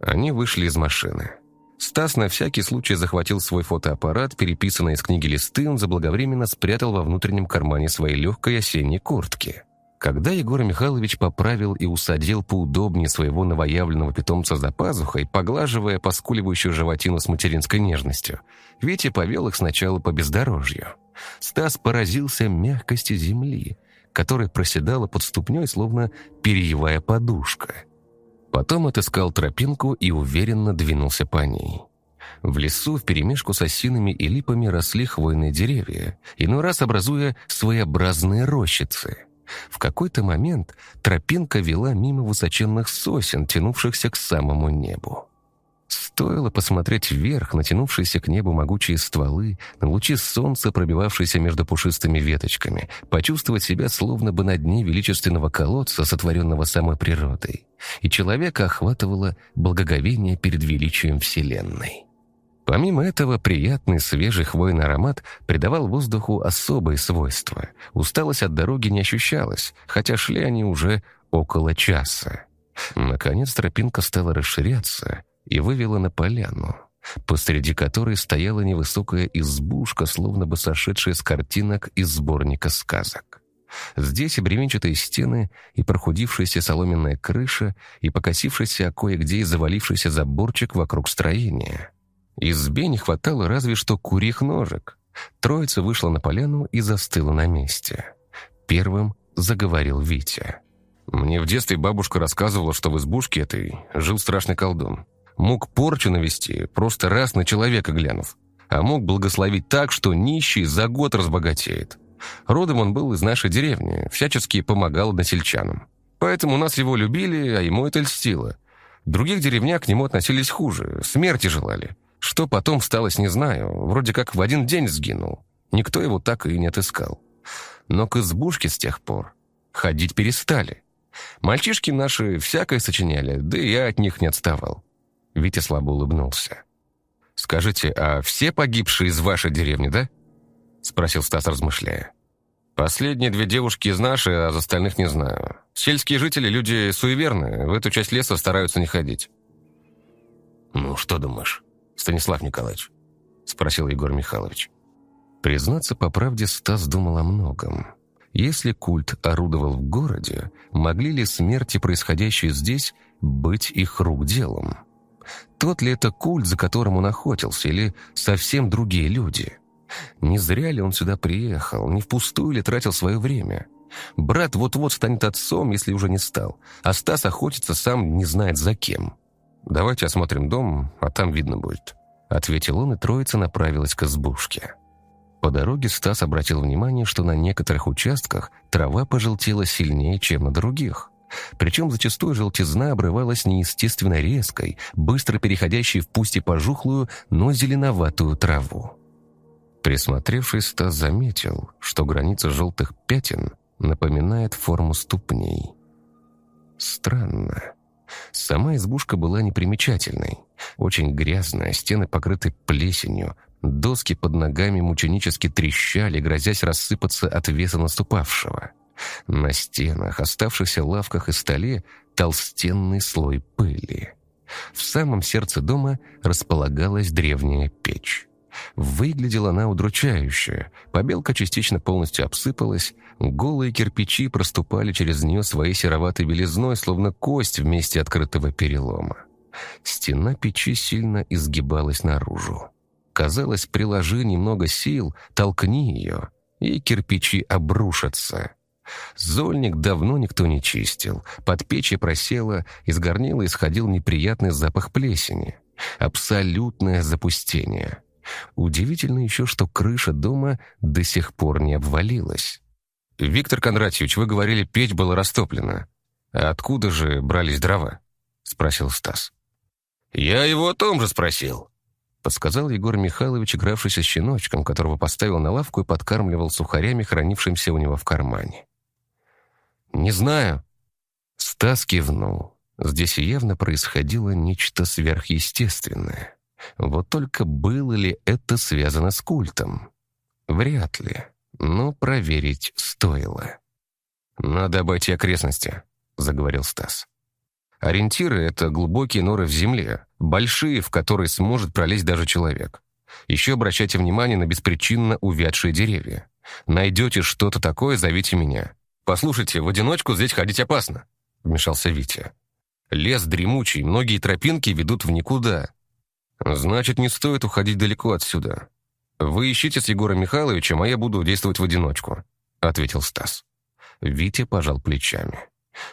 Они вышли из машины. Стас на всякий случай захватил свой фотоаппарат, переписанный из книги листы он заблаговременно спрятал во внутреннем кармане своей легкой осенней куртки. Когда Егор Михайлович поправил и усадил поудобнее своего новоявленного питомца за пазухой, поглаживая поскуливающую животину с материнской нежностью, Витя повел их сначала по бездорожью. Стас поразился мягкости земли, которая проседала под ступней, словно перьевая подушка — Потом отыскал тропинку и уверенно двинулся по ней. В лесу вперемешку с осинами и липами росли хвойные деревья, иной раз образуя своеобразные рощицы. В какой-то момент тропинка вела мимо высоченных сосен, тянувшихся к самому небу. Стоило посмотреть вверх, натянувшиеся к небу могучие стволы, на лучи солнца, пробивавшиеся между пушистыми веточками, почувствовать себя словно бы на дне величественного колодца, сотворенного самой природой. И человека охватывало благоговение перед величием Вселенной. Помимо этого, приятный свежий хвойный аромат придавал воздуху особые свойства. Усталость от дороги не ощущалась, хотя шли они уже около часа. Наконец тропинка стала расширяться, и вывела на поляну, посреди которой стояла невысокая избушка, словно бы сошедшая с картинок из сборника сказок. Здесь и бревенчатые стены, и прохудившаяся соломенная крыша, и покосившийся, а кое-где и завалившийся заборчик вокруг строения. Избе не хватало разве что курьих ножек. Троица вышла на поляну и застыла на месте. Первым заговорил Витя. «Мне в детстве бабушка рассказывала, что в избушке этой жил страшный колдун. Мог порчу навести, просто раз на человека глянув. А мог благословить так, что нищий за год разбогатеет. Родом он был из нашей деревни, всячески помогал односельчанам. Поэтому нас его любили, а ему это льстило. Других деревнях к нему относились хуже, смерти желали. Что потом сталось, не знаю, вроде как в один день сгинул. Никто его так и не отыскал. Но к избушке с тех пор ходить перестали. Мальчишки наши всякое сочиняли, да и я от них не отставал. Витя слабо улыбнулся. «Скажите, а все погибшие из вашей деревни, да?» Спросил Стас, размышляя. «Последние две девушки из нашей, а за остальных не знаю. Сельские жители – люди суеверные, в эту часть леса стараются не ходить». «Ну, что думаешь, Станислав Николаевич?» Спросил Егор Михайлович. Признаться по правде, Стас думал о многом. Если культ орудовал в городе, могли ли смерти, происходящие здесь, быть их рук делом? Тот ли это культ, за которым он охотился, или совсем другие люди? Не зря ли он сюда приехал, не впустую ли тратил свое время? Брат вот-вот станет отцом, если уже не стал, а Стас охотится сам не знает за кем. «Давайте осмотрим дом, а там видно будет», — ответил он, и троица направилась к избушке. По дороге Стас обратил внимание, что на некоторых участках трава пожелтела сильнее, чем на других. Причем зачастую желтизна обрывалась неестественно резкой, быстро переходящей в пусть и пожухлую, но зеленоватую траву. Присмотревшись, Стас заметил, что граница желтых пятен напоминает форму ступней. Странно. Сама избушка была непримечательной. Очень грязная, стены покрыты плесенью, доски под ногами мученически трещали, грозясь рассыпаться от веса наступавшего. На стенах, оставшихся лавках и столе толстенный слой пыли. В самом сердце дома располагалась древняя печь. Выглядела она удручающе. Побелка частично полностью обсыпалась, голые кирпичи проступали через нее своей сероватой белизной, словно кость вместе открытого перелома. Стена печи сильно изгибалась наружу. Казалось, приложи немного сил, толкни ее, и кирпичи обрушатся. Зольник давно никто не чистил. Под печи просело, из горнила исходил неприятный запах плесени. Абсолютное запустение. Удивительно еще, что крыша дома до сих пор не обвалилась. «Виктор Кондратьевич, вы говорили, печь была растоплена. А откуда же брались дрова?» — спросил Стас. «Я его о том же спросил», — подсказал Егор Михайлович, игравшийся с щеночком, которого поставил на лавку и подкармливал сухарями, хранившимся у него в кармане. «Не знаю». Стас кивнул. Здесь явно происходило нечто сверхъестественное. Вот только было ли это связано с культом? Вряд ли, но проверить стоило. «Надо обойти окрестности», — заговорил Стас. «Ориентиры — это глубокие норы в земле, большие, в которые сможет пролезть даже человек. Еще обращайте внимание на беспричинно увядшие деревья. Найдете что-то такое, зовите меня. Послушайте, в одиночку здесь ходить опасно», — вмешался Витя. «Лес дремучий, многие тропинки ведут в никуда. «Значит, не стоит уходить далеко отсюда. Вы ищите с Егором Михайловичем, а я буду действовать в одиночку», — ответил Стас. Витя пожал плечами.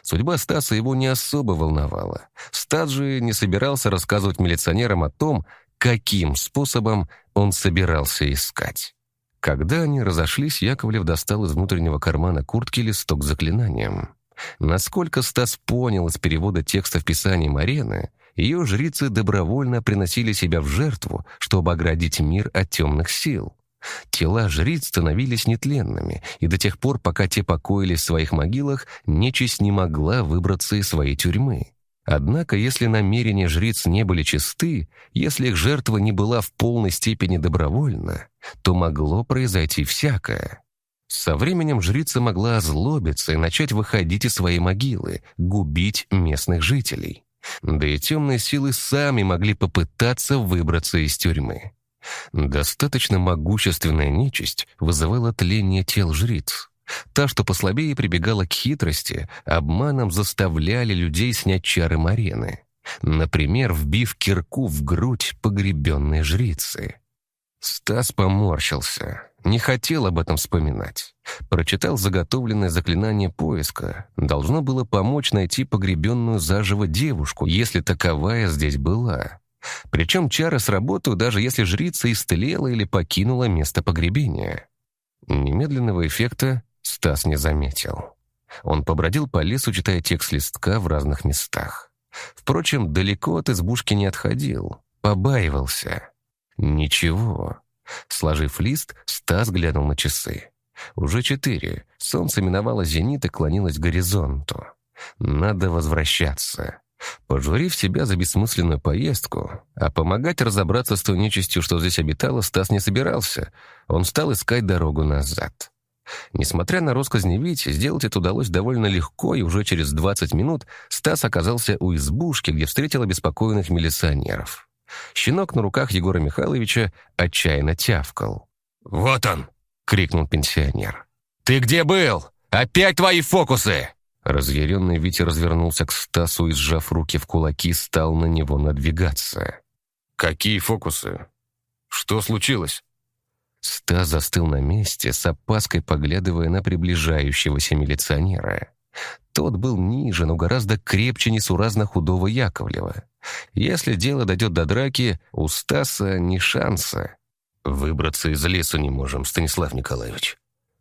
Судьба Стаса его не особо волновала. Стас же не собирался рассказывать милиционерам о том, каким способом он собирался искать. Когда они разошлись, Яковлев достал из внутреннего кармана куртки листок с заклинанием. Насколько Стас понял из перевода текста в писании Марены, ее жрицы добровольно приносили себя в жертву, чтобы оградить мир от темных сил. Тела жриц становились нетленными, и до тех пор, пока те покоились в своих могилах, нечисть не могла выбраться из своей тюрьмы. Однако, если намерения жриц не были чисты, если их жертва не была в полной степени добровольна, то могло произойти всякое. Со временем жрица могла озлобиться и начать выходить из своей могилы, губить местных жителей. Да и темные силы сами могли попытаться выбраться из тюрьмы. Достаточно могущественная нечисть вызывала тление тел жриц. Та, что послабее прибегала к хитрости, обманом заставляли людей снять чары Марены. Например, вбив кирку в грудь погребенной жрицы. Стас поморщился. Не хотел об этом вспоминать. Прочитал заготовленное заклинание поиска. Должно было помочь найти погребенную заживо девушку, если таковая здесь была. Причем чары сработают, даже если жрица истлела или покинула место погребения. Немедленного эффекта Стас не заметил. Он побродил по лесу, читая текст листка в разных местах. Впрочем, далеко от избушки не отходил. Побаивался. Ничего. Сложив лист, Стас глянул на часы. Уже четыре. Солнце миновало зенит и клонилось к горизонту. Надо возвращаться. Пожурив себя за бессмысленную поездку, а помогать разобраться с той нечистью, что здесь обитала, Стас не собирался. Он стал искать дорогу назад. Несмотря на росказни Вити, сделать это удалось довольно легко, и уже через 20 минут Стас оказался у избушки, где встретил обеспокоенных милиционеров. Щенок на руках Егора Михайловича отчаянно тявкал. «Вот он!» — крикнул пенсионер. «Ты где был? Опять твои фокусы!» Разъяренный Витя развернулся к Стасу и, сжав руки в кулаки, стал на него надвигаться. «Какие фокусы? Что случилось?» Стас застыл на месте, с опаской поглядывая на приближающегося милиционера. Тот был ниже, но гораздо крепче несуразно худого Яковлева. Если дело дойдет до драки, у Стаса ни шанса. «Выбраться из лесу не можем, Станислав Николаевич»,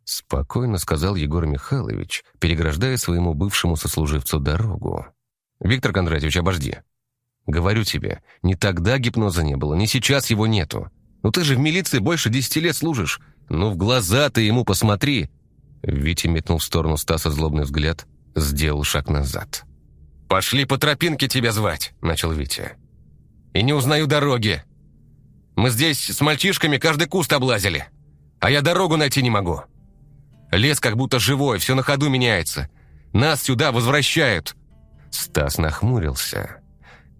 спокойно сказал Егор Михайлович, переграждая своему бывшему сослуживцу дорогу. «Виктор Кондратьевич, обожди. Говорю тебе, ни тогда гипноза не было, ни сейчас его нету. Ну ты же в милиции больше десяти лет служишь. Ну в глаза ты ему посмотри!» Витя метнул в сторону Стаса злобный взгляд, сделал шаг назад. «Пошли по тропинке тебя звать», — начал Витя. «И не узнаю дороги. Мы здесь с мальчишками каждый куст облазили, а я дорогу найти не могу. Лес как будто живой, все на ходу меняется. Нас сюда возвращают». Стас нахмурился.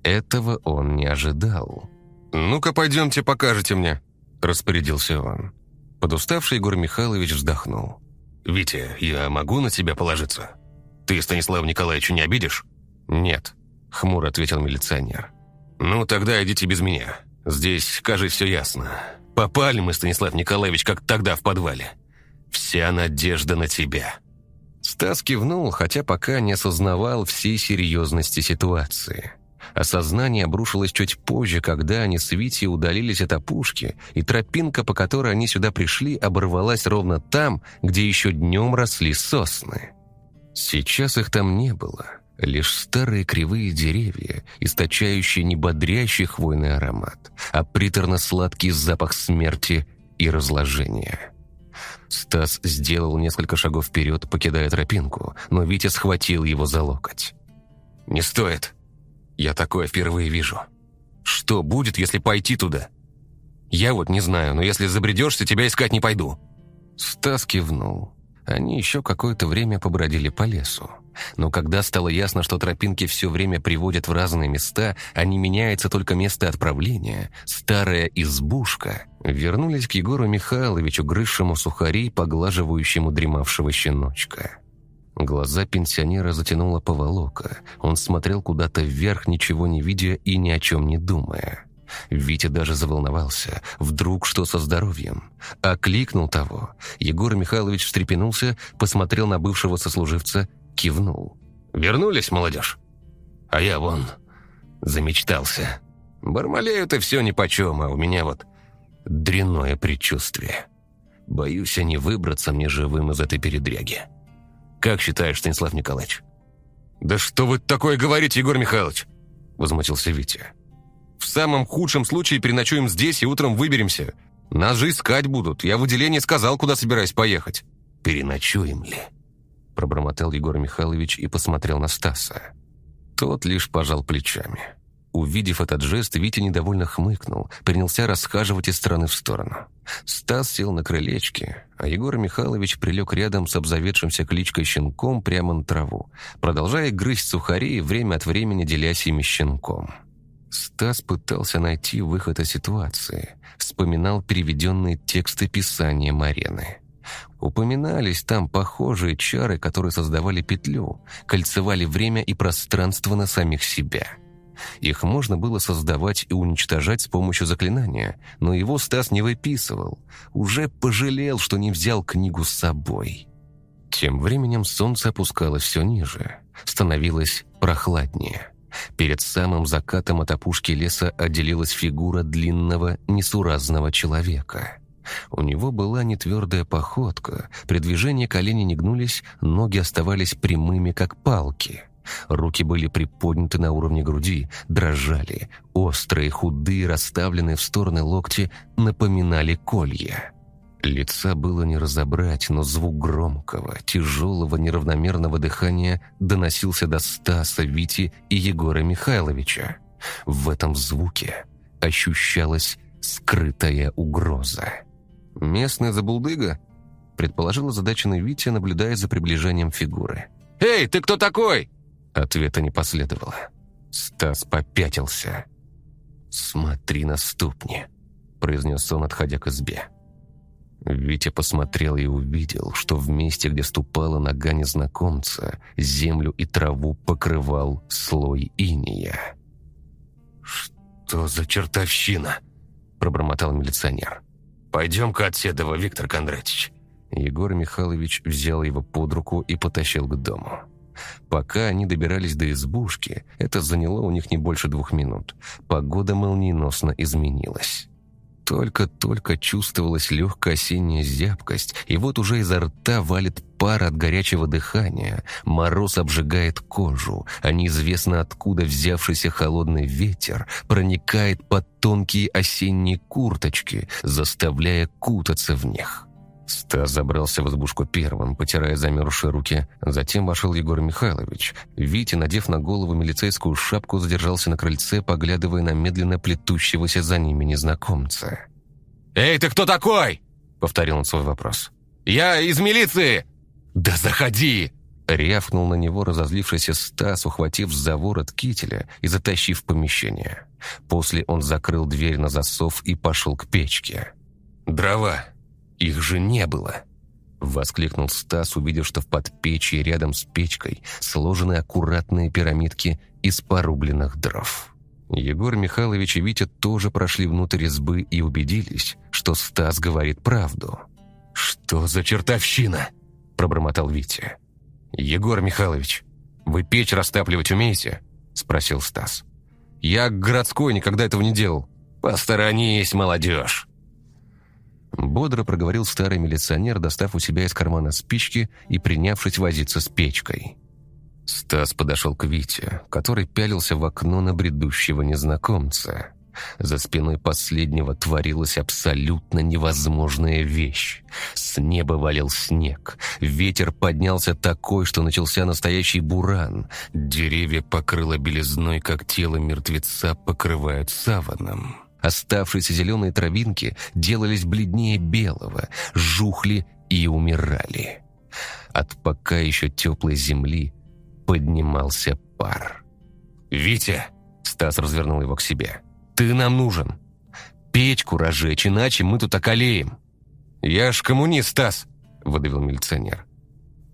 Этого он не ожидал. «Ну-ка, пойдемте, покажете мне», — распорядился он. Подуставший Егор Михайлович вздохнул. «Витя, я могу на тебя положиться? Ты Станислава Николаевича не обидишь?» «Нет», — хмуро ответил милиционер. «Ну, тогда идите без меня. Здесь, кажется, все ясно. Попали мы, Станислав Николаевич, как тогда в подвале. Вся надежда на тебя». Стас кивнул, хотя пока не осознавал всей серьезности ситуации. Осознание обрушилось чуть позже, когда они с Витей удалились от опушки, и тропинка, по которой они сюда пришли, оборвалась ровно там, где еще днем росли сосны. Сейчас их там не было, лишь старые кривые деревья, источающие не бодрящий хвойный аромат, а приторно-сладкий запах смерти и разложения. Стас сделал несколько шагов вперед, покидая тропинку, но Витя схватил его за локоть. «Не стоит. Я такое впервые вижу. Что будет, если пойти туда? Я вот не знаю, но если забредешься, тебя искать не пойду». Стас кивнул. Они еще какое-то время побродили по лесу. Но когда стало ясно, что тропинки все время приводят в разные места, а не меняется только место отправления, старая избушка, вернулись к Егору Михайловичу, грызшему сухари, поглаживающему дремавшего щеночка. Глаза пенсионера затянула поволока. Он смотрел куда-то вверх, ничего не видя и ни о чем не думая. Витя даже заволновался. Вдруг что со здоровьем? Окликнул того. Егор Михайлович встрепенулся, посмотрел на бывшего сослуживца, кивнул. «Вернулись, молодежь?» «А я вон замечтался. Бармалею-то все нипочем, а у меня вот дрянное предчувствие. Боюсь, не выбраться мне живым из этой передряги. Как считаешь, Станислав Николаевич?» «Да что вы такое говорите, Егор Михайлович?» Возмутился Витя. «В самом худшем случае переночуем здесь и утром выберемся. Нас же искать будут. Я в отделении сказал, куда собираюсь поехать». «Переночуем ли?» Пробормотал Егор Михайлович и посмотрел на Стаса. Тот лишь пожал плечами. Увидев этот жест, Витя недовольно хмыкнул, принялся расхаживать из стороны в сторону. Стас сел на крылечке, а Егор Михайлович прилег рядом с обзаведшимся кличкой щенком прямо на траву, продолжая грызть сухари, время от времени делясь ими щенком. Стас пытался найти выход из ситуации, вспоминал переведенные тексты писания Марены. Упоминались там похожие чары, которые создавали петлю, кольцевали время и пространство на самих себя – их можно было создавать и уничтожать с помощью заклинания, но его Стас не выписывал. Уже пожалел, что не взял книгу с собой. Тем временем солнце опускалось все ниже, становилось прохладнее. Перед самым закатом от опушки леса отделилась фигура длинного, несуразного человека. У него была нетвердая походка, при движении колени не гнулись, ноги оставались прямыми, как палки – Руки были приподняты на уровне груди, дрожали. Острые, худые, расставленные в стороны локти напоминали колья. Лица было не разобрать, но звук громкого, тяжелого, неравномерного дыхания доносился до Стаса, Вити и Егора Михайловича. В этом звуке ощущалась скрытая угроза. «Местная забулдыга?» – предположила задаченный Витя, наблюдая за приближением фигуры. «Эй, ты кто такой?» Ответа не последовало. Стас попятился. «Смотри на ступни», — произнес он, отходя к избе. Витя посмотрел и увидел, что в месте, где ступала нога незнакомца, землю и траву покрывал слой иния. «Что за чертовщина?» – пробормотал милиционер. «Пойдем-ка от Седова, Виктор Кондратьевич». Егор Михайлович взял его под руку и потащил к дому. Пока они добирались до избушки, это заняло у них не больше двух минут. Погода молниеносно изменилась. Только-только чувствовалась легкая осенняя зябкость, и вот уже изо рта валит пар от горячего дыхания, мороз обжигает кожу, а неизвестно откуда взявшийся холодный ветер проникает под тонкие осенние курточки, заставляя кутаться в них. Стас забрался в избушку первым, потирая замерзшие руки. Затем вошел Егор Михайлович. Витя, надев на голову милицейскую шапку, задержался на крыльце, поглядывая на медленно плетущегося за ними незнакомца. «Эй, ты кто такой?» — повторил он свой вопрос. «Я из милиции!» «Да заходи!» Рявкнул на него разозлившийся Стас, ухватив за ворот кителя и затащив в помещение. После он закрыл дверь на засов и пошел к печке. «Дрова!» «Их же не было!» Воскликнул Стас, увидев, что в подпечье рядом с печкой сложены аккуратные пирамидки из порубленных дров. Егор Михайлович и Витя тоже прошли внутрь избы и убедились, что Стас говорит правду. «Что за чертовщина?» – пробормотал Витя. «Егор Михайлович, вы печь растапливать умеете?» – спросил Стас. Я городской никогда этого не делал». «Посторонись, молодежь!» Бодро проговорил старый милиционер, достав у себя из кармана спички и принявшись возиться с печкой. Стас подошел к Вите, который пялился в окно на бредущего незнакомца. За спиной последнего творилась абсолютно невозможная вещь. С неба валил снег. Ветер поднялся такой, что начался настоящий буран. Деревья покрыло белизной, как тело мертвеца покрывают саваном. Оставшиеся зеленые травинки делались бледнее белого, жухли и умирали. От пока еще теплой земли поднимался пар. «Витя!» — Стас развернул его к себе. «Ты нам нужен. Печку разжечь, иначе мы тут околеем». «Я ж коммунист, Стас!» — выдавил милиционер.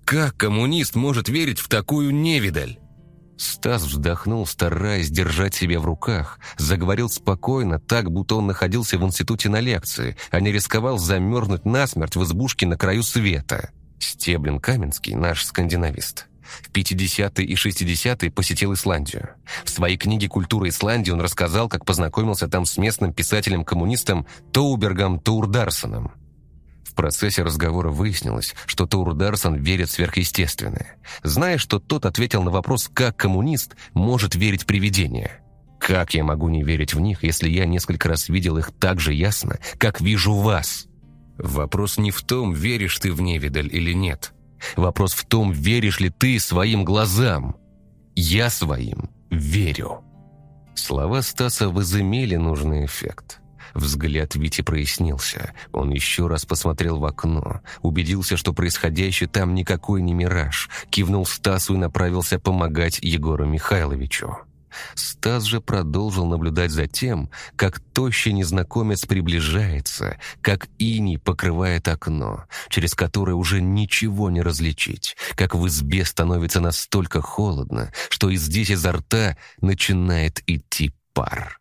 «Как коммунист может верить в такую невидаль?» Стас вздохнул, стараясь держать себя в руках. Заговорил спокойно, так, будто он находился в институте на лекции, а не рисковал замерзнуть насмерть в избушке на краю света. Стеблин Каменский, наш скандинавист, в 50-е и 60-е посетил Исландию. В своей книге «Культура Исландии» он рассказал, как познакомился там с местным писателем-коммунистом Тоубергом Туурдарсоном. В процессе разговора выяснилось, что Туурдарсон верит в сверхъестественное. Зная, что тот ответил на вопрос «как коммунист может верить в привидения?» Как я могу не верить в них, если я несколько раз видел их так же ясно, как вижу вас? Вопрос не в том, веришь ты в невидаль или нет. Вопрос в том, веришь ли ты своим глазам. Я своим верю. Слова Стаса возымели нужный эффект. Взгляд Вити прояснился. Он еще раз посмотрел в окно, убедился, что происходящее там никакой не мираж, кивнул Стасу и направился помогать Егору Михайловичу. Стас же продолжил наблюдать за тем, как тощий незнакомец приближается, как иней покрывает окно, через которое уже ничего не различить, как в избе становится настолько холодно, что и здесь изо рта начинает идти пар.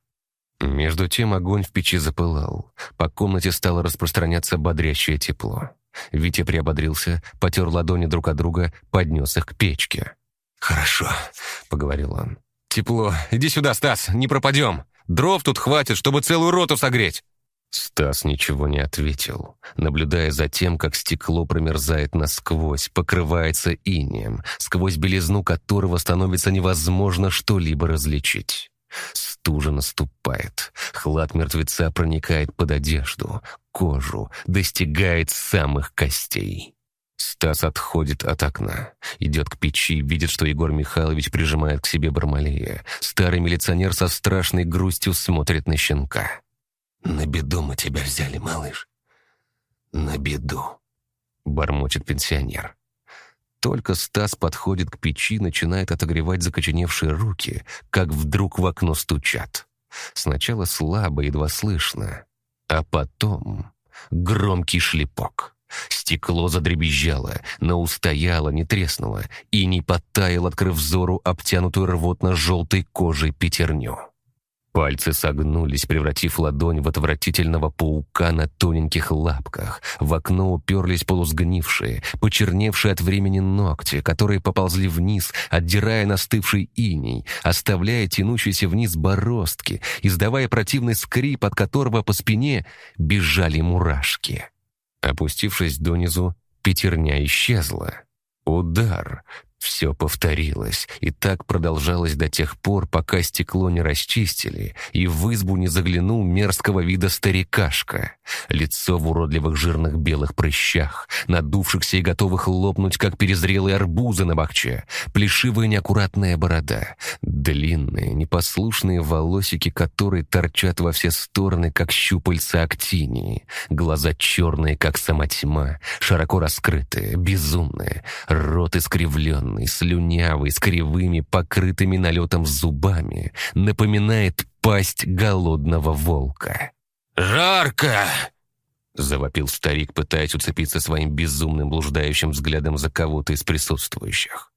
Между тем огонь в печи запылал. По комнате стало распространяться бодрящее тепло. Витя приободрился, потер ладони друг от друга, поднес их к печке. «Хорошо», — поговорил он. «Тепло. Иди сюда, Стас, не пропадем. Дров тут хватит, чтобы целую роту согреть». Стас ничего не ответил, наблюдая за тем, как стекло промерзает насквозь, покрывается инеем, сквозь белизну которого становится невозможно что-либо различить. Стужа наступает. Хлад мертвеца проникает под одежду, кожу, достигает самых костей. Стас отходит от окна, идет к печи, видит, что Егор Михайлович прижимает к себе Бармалея. Старый милиционер со страшной грустью смотрит на щенка. «На беду мы тебя взяли, малыш. На беду», — бормочет пенсионер. Только Стас подходит к печи, начинает отогревать закоченевшие руки, как вдруг в окно стучат. Сначала слабо, едва слышно, а потом громкий шлепок. Стекло задребезжало, но устояло, не треснуло и не подтаял, открыв взору обтянутую рвотно-желтой кожей пятерню. Пальцы согнулись, превратив ладонь в отвратительного паука на тоненьких лапках. В окно уперлись полусгнившие, почерневшие от времени ногти, которые поползли вниз, отдирая настывший иней, оставляя тянущиеся вниз бороздки, издавая противный скрип, от которого по спине бежали мурашки. Опустившись донизу, пятерня исчезла. Удар, все повторилось, и так продолжалось до тех пор, пока стекло не расчистили, и в избу не заглянул мерзкого вида старикашка. Лицо в уродливых жирных белых прыщах, надувшихся и готовых лопнуть, как перезрелые арбузы на бахче, плешивая неаккуратная борода, длинные, непослушные волосики, которые торчат во все стороны, как щупальца актинии, глаза черные, как сама тьма, широко раскрытые, безумные, рот искривленный, длинный, слюнявый, с кривыми, покрытыми налетом зубами, напоминает пасть голодного волка. «Жарко!» — завопил старик, пытаясь уцепиться своим безумным блуждающим взглядом за кого-то из присутствующих.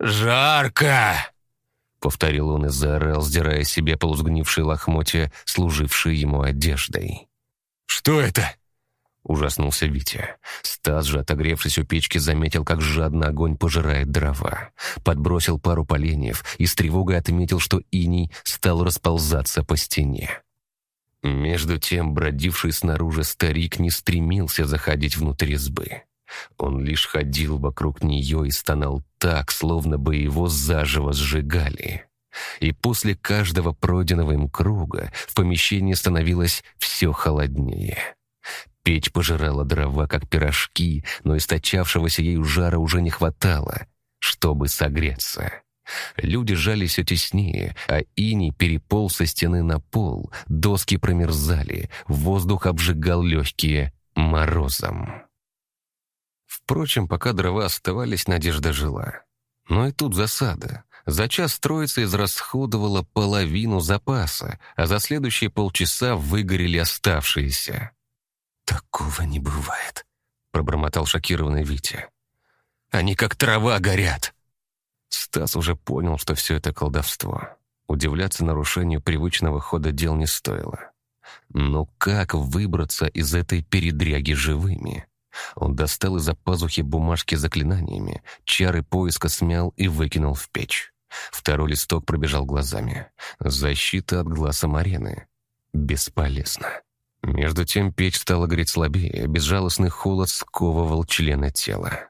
«Жарко!» — повторил он и заорал, сдирая себе полузгнившие лохмотья, служившие ему одеждой. «Что это?» Ужаснулся Витя. Стас же, отогревшись у печки, заметил, как жадно огонь пожирает дрова. Подбросил пару поленьев и с тревогой отметил, что иней стал расползаться по стене. Между тем, бродивший снаружи старик не стремился заходить внутрь избы. Он лишь ходил вокруг нее и стонал так, словно бы его заживо сжигали. И после каждого пройденного им круга в помещении становилось все холоднее. Печь пожирала дрова, как пирожки, но источавшегося ею жара уже не хватало, чтобы согреться. Люди жали все теснее, а иней переполз со стены на пол, доски промерзали, воздух обжигал легкие морозом. Впрочем, пока дрова оставались, надежда жила. Но и тут засада. За час строица израсходовала половину запаса, а за следующие полчаса выгорели оставшиеся. «Такого не бывает», — пробормотал шокированный Витя. «Они как трава горят!» Стас уже понял, что все это колдовство. Удивляться нарушению привычного хода дел не стоило. Но как выбраться из этой передряги живыми? Он достал из-за пазухи бумажки с заклинаниями, чары поиска смял и выкинул в печь. Второй листок пробежал глазами. Защита от глаза Марены. Бесполезно. Между тем печь стала гореть слабее, безжалостный холод сковывал члены тела.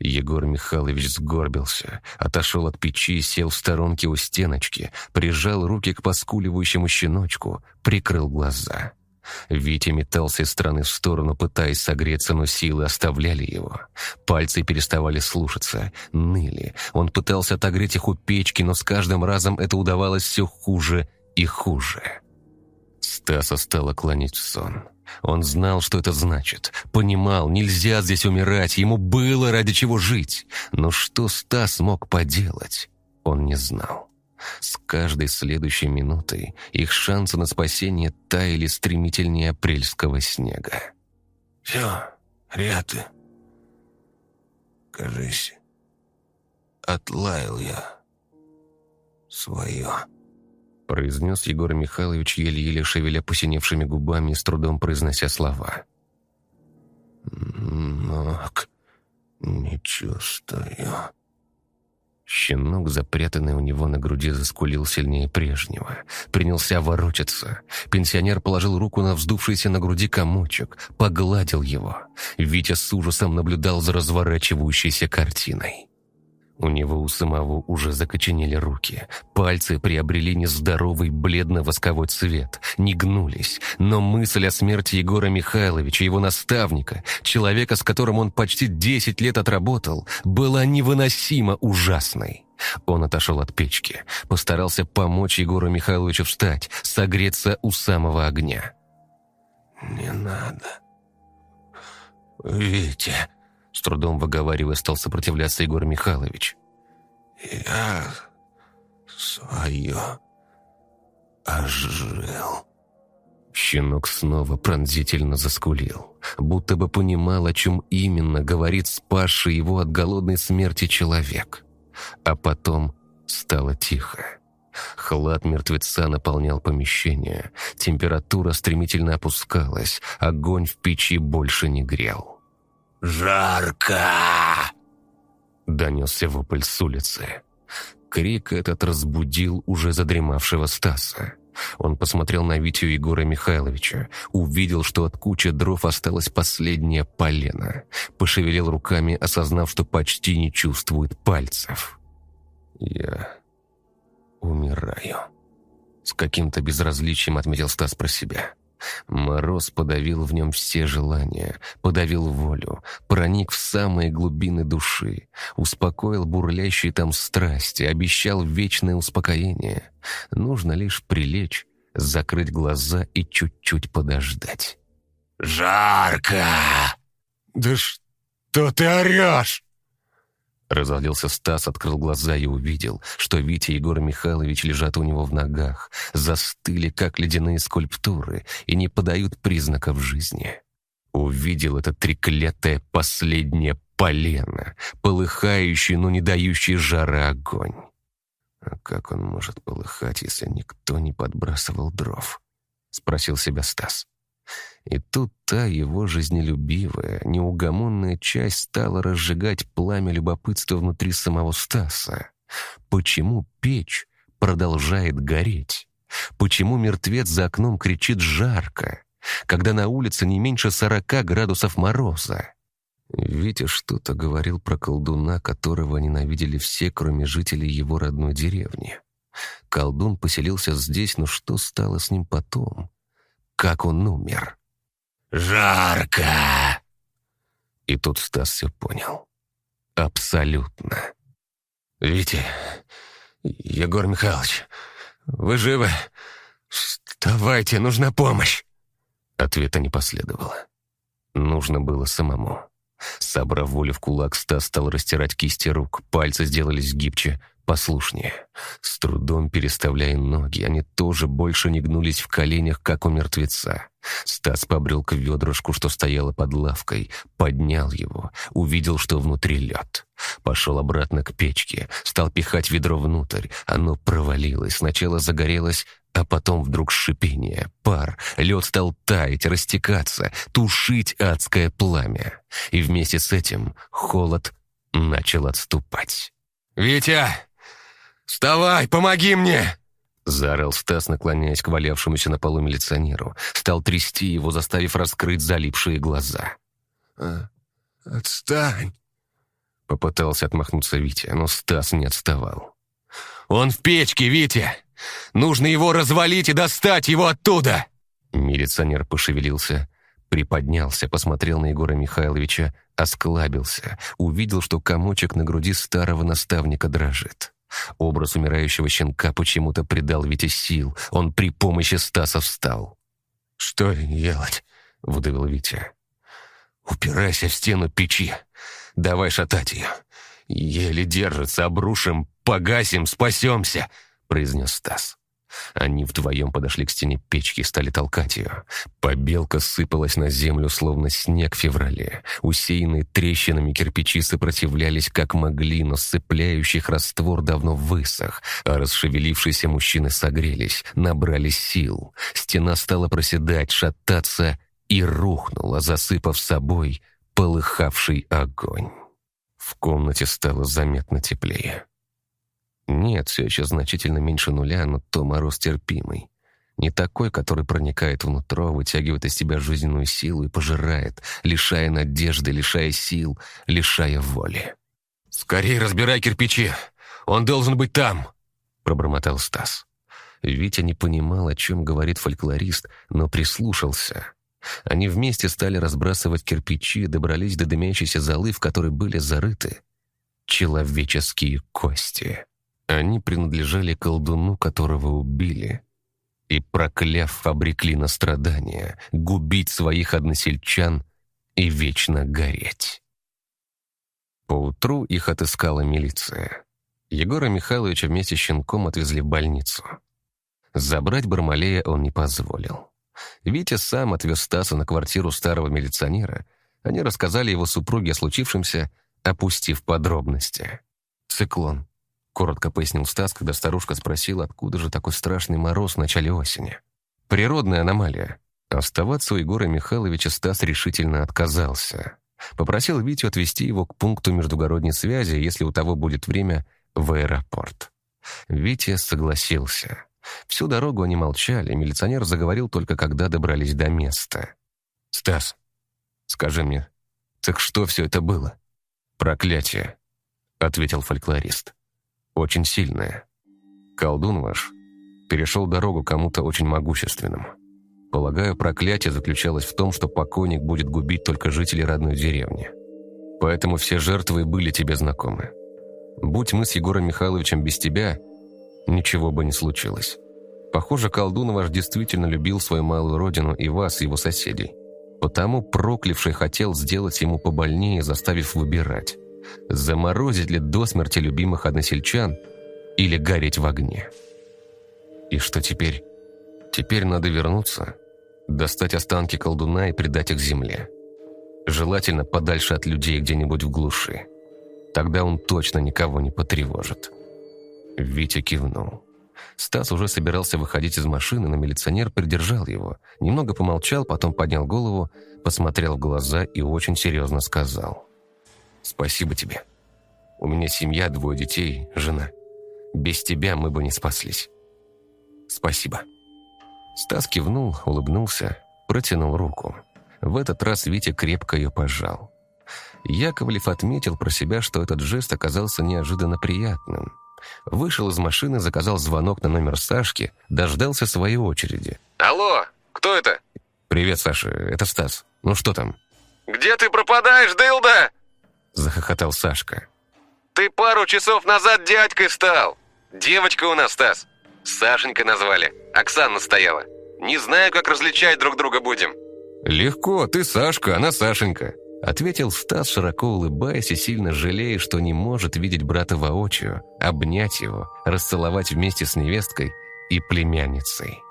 Егор Михайлович сгорбился, отошел от печи, сел в сторонке у стеночки, прижал руки к поскуливающему щеночку, прикрыл глаза. Витя метался из стороны в сторону, пытаясь согреться, но силы оставляли его. Пальцы переставали слушаться, ныли. Он пытался отогреть их у печки, но с каждым разом это удавалось все хуже и хуже. Стаса стало клонить в сон. Он знал, что это значит. Понимал, нельзя здесь умирать, ему было ради чего жить. Но что Стас мог поделать, он не знал. С каждой следующей минутой их шансы на спасение таяли стремительнее апрельского снега. «Все, ряты. Кажись, отлаял я свое» произнес Егор Михайлович, еле-еле шевеля посиневшими губами и с трудом произнося слова. «Ног не чувствую». Щенок, запрятанный у него на груди, заскулил сильнее прежнего. Принялся ворочаться. Пенсионер положил руку на вздувшийся на груди комочек, погладил его. Витя с ужасом наблюдал за разворачивающейся картиной. У него у самого уже закоченели руки. Пальцы приобрели нездоровый бледно-восковой цвет, не гнулись. Но мысль о смерти Егора Михайловича, его наставника, человека, с которым он почти 10 лет отработал, была невыносимо ужасной. Он отошел от печки, постарался помочь Егору Михайловичу встать, согреться у самого огня. «Не надо. Витя!» С трудом выговаривая, стал сопротивляться Егор Михайлович. «Я свое ожил». Щенок снова пронзительно заскулил, будто бы понимал, о чем именно говорит спасший его от голодной смерти человек. А потом стало тихо. Хлад мертвеца наполнял помещение, температура стремительно опускалась, огонь в печи больше не грел. «Жарко!» Донесся вопль с улицы. Крик этот разбудил уже задремавшего Стаса. Он посмотрел на Витю Егора Михайловича, увидел, что от кучи дров осталось последнее полено, пошевелил руками, осознав, что почти не чувствует пальцев. «Я умираю», — с каким-то безразличием отметил Стас про себя. Мороз подавил в нем все желания, подавил волю, проник в самые глубины души, успокоил бурлящие там страсти, обещал вечное успокоение. Нужно лишь прилечь, закрыть глаза и чуть-чуть подождать. «Жарко!» «Да что ты орешь?» Разозлился Стас, открыл глаза и увидел, что Витя и Егор Михайлович лежат у него в ногах, застыли, как ледяные скульптуры, и не подают признаков жизни. Увидел это треклятое последнее полено, полыхающий, но не дающий жара огонь. А как он может полыхать, если никто не подбрасывал дров? Спросил себя Стас. И тут та его жизнелюбивая, неугомонная часть стала разжигать пламя любопытства внутри самого Стаса. Почему печь продолжает гореть? Почему мертвец за окном кричит «жарко», когда на улице не меньше сорока градусов мороза? Витя что-то говорил про колдуна, которого ненавидели все, кроме жителей его родной деревни. Колдун поселился здесь, но что стало с ним потом? Как он умер? «Жарко!» И тут Стас все понял. Абсолютно. «Витя, Егор Михайлович, вы живы? Вставайте, нужна помощь!» Ответа не последовало. Нужно было самому. Собрав волю в кулак, Стас стал растирать кисти рук, пальцы сделались гибче, послушнее. С трудом переставляя ноги, они тоже больше не гнулись в коленях, как у мертвеца. Стас побрел к ведрышку, что стояло под лавкой, поднял его, увидел, что внутри лед. Пошел обратно к печке, стал пихать ведро внутрь. Оно провалилось, сначала загорелось, а потом вдруг шипение, пар, лед стал таять, растекаться, тушить адское пламя. И вместе с этим холод начал отступать. «Витя, вставай, помоги мне!» Заорал Стас, наклоняясь к валявшемуся на полу милиционеру. Стал трясти его, заставив раскрыть залипшие глаза. А, «Отстань!» Попытался отмахнуться Витя, но Стас не отставал. «Он в печке, Витя! Нужно его развалить и достать его оттуда!» Милиционер пошевелился, приподнялся, посмотрел на Егора Михайловича, осклабился, увидел, что комочек на груди старого наставника дрожит. Образ умирающего щенка почему-то придал Вите сил. Он при помощи Стаса встал. «Что делать?» — выдавил Витя. «Упирайся в стену печи. Давай шатать ее. Еле держится, обрушим, погасим, спасемся», — произнес Стас. Они вдвоем подошли к стене печки и стали толкать ее. Побелка сыпалась на землю, словно снег в феврале. Усеянные трещинами кирпичи сопротивлялись как могли, но сцепляющих раствор давно высох, а расшевелившиеся мужчины согрелись, набрали сил. Стена стала проседать, шататься и рухнула, засыпав собой полыхавший огонь. В комнате стало заметно теплее. Нет, все еще значительно меньше нуля, но то мороз терпимый. Не такой, который проникает внутрь, вытягивает из тебя жизненную силу и пожирает, лишая надежды, лишая сил, лишая воли. «Скорей разбирай кирпичи! Он должен быть там!» — пробормотал Стас. Витя не понимал, о чем говорит фольклорист, но прислушался. Они вместе стали разбрасывать кирпичи и добрались до дымящейся золы, в которой были зарыты человеческие кости. Они принадлежали колдуну, которого убили, и, прокляв, обрекли на страдания, губить своих односельчан и вечно гореть. Поутру их отыскала милиция. Егора Михайловича вместе с щенком отвезли в больницу. Забрать Бармалея он не позволил. Витя сам отвез Стаса на квартиру старого милиционера. Они рассказали его супруге о случившемся, опустив подробности. «Циклон», — коротко пояснил Стас, когда старушка спросила, откуда же такой страшный мороз в начале осени. «Природная аномалия». Оставаться у Егора Михайловича Стас решительно отказался. Попросил Витю отвезти его к пункту междугородней связи, если у того будет время, в аэропорт. Витя согласился. Всю дорогу они молчали, милиционер заговорил только когда добрались до места. «Стас, скажи мне, так что все это было?» «Проклятие», — ответил фольклорист очень сильная. Колдун ваш перешел дорогу кому-то очень могущественному. Полагаю, проклятие заключалось в том, что покойник будет губить только жителей родной деревни. Поэтому все жертвы были тебе знакомы. Будь мы с Егором Михайловичем без тебя, ничего бы не случилось. Похоже, колдун ваш действительно любил свою малую родину и вас, его соседей. Потому проклявший хотел сделать ему побольнее, заставив выбирать заморозить ли до смерти любимых односельчан или гореть в огне. И что теперь? Теперь надо вернуться, достать останки колдуна и предать их земле. Желательно подальше от людей где-нибудь в глуши. Тогда он точно никого не потревожит. Витя кивнул. Стас уже собирался выходить из машины, но милиционер придержал его. Немного помолчал, потом поднял голову, посмотрел в глаза и очень серьезно сказал. «Спасибо тебе. У меня семья, двое детей, жена. Без тебя мы бы не спаслись. Спасибо». Стас кивнул, улыбнулся, протянул руку. В этот раз Витя крепко ее пожал. Яковлев отметил про себя, что этот жест оказался неожиданно приятным. Вышел из машины, заказал звонок на номер Сашки, дождался своей очереди. «Алло, кто это?» «Привет, Саша, это Стас. Ну что там?» «Где ты пропадаешь, Дылда?» Захохотал Сашка. «Ты пару часов назад дядькой стал. Девочка у нас, Стас. Сашенька назвали. Оксана стояла. Не знаю, как различать друг друга будем». «Легко, ты Сашка, она Сашенька», ответил Стас, широко улыбаясь и сильно жалея, что не может видеть брата воочию, обнять его, расцеловать вместе с невесткой и племянницей.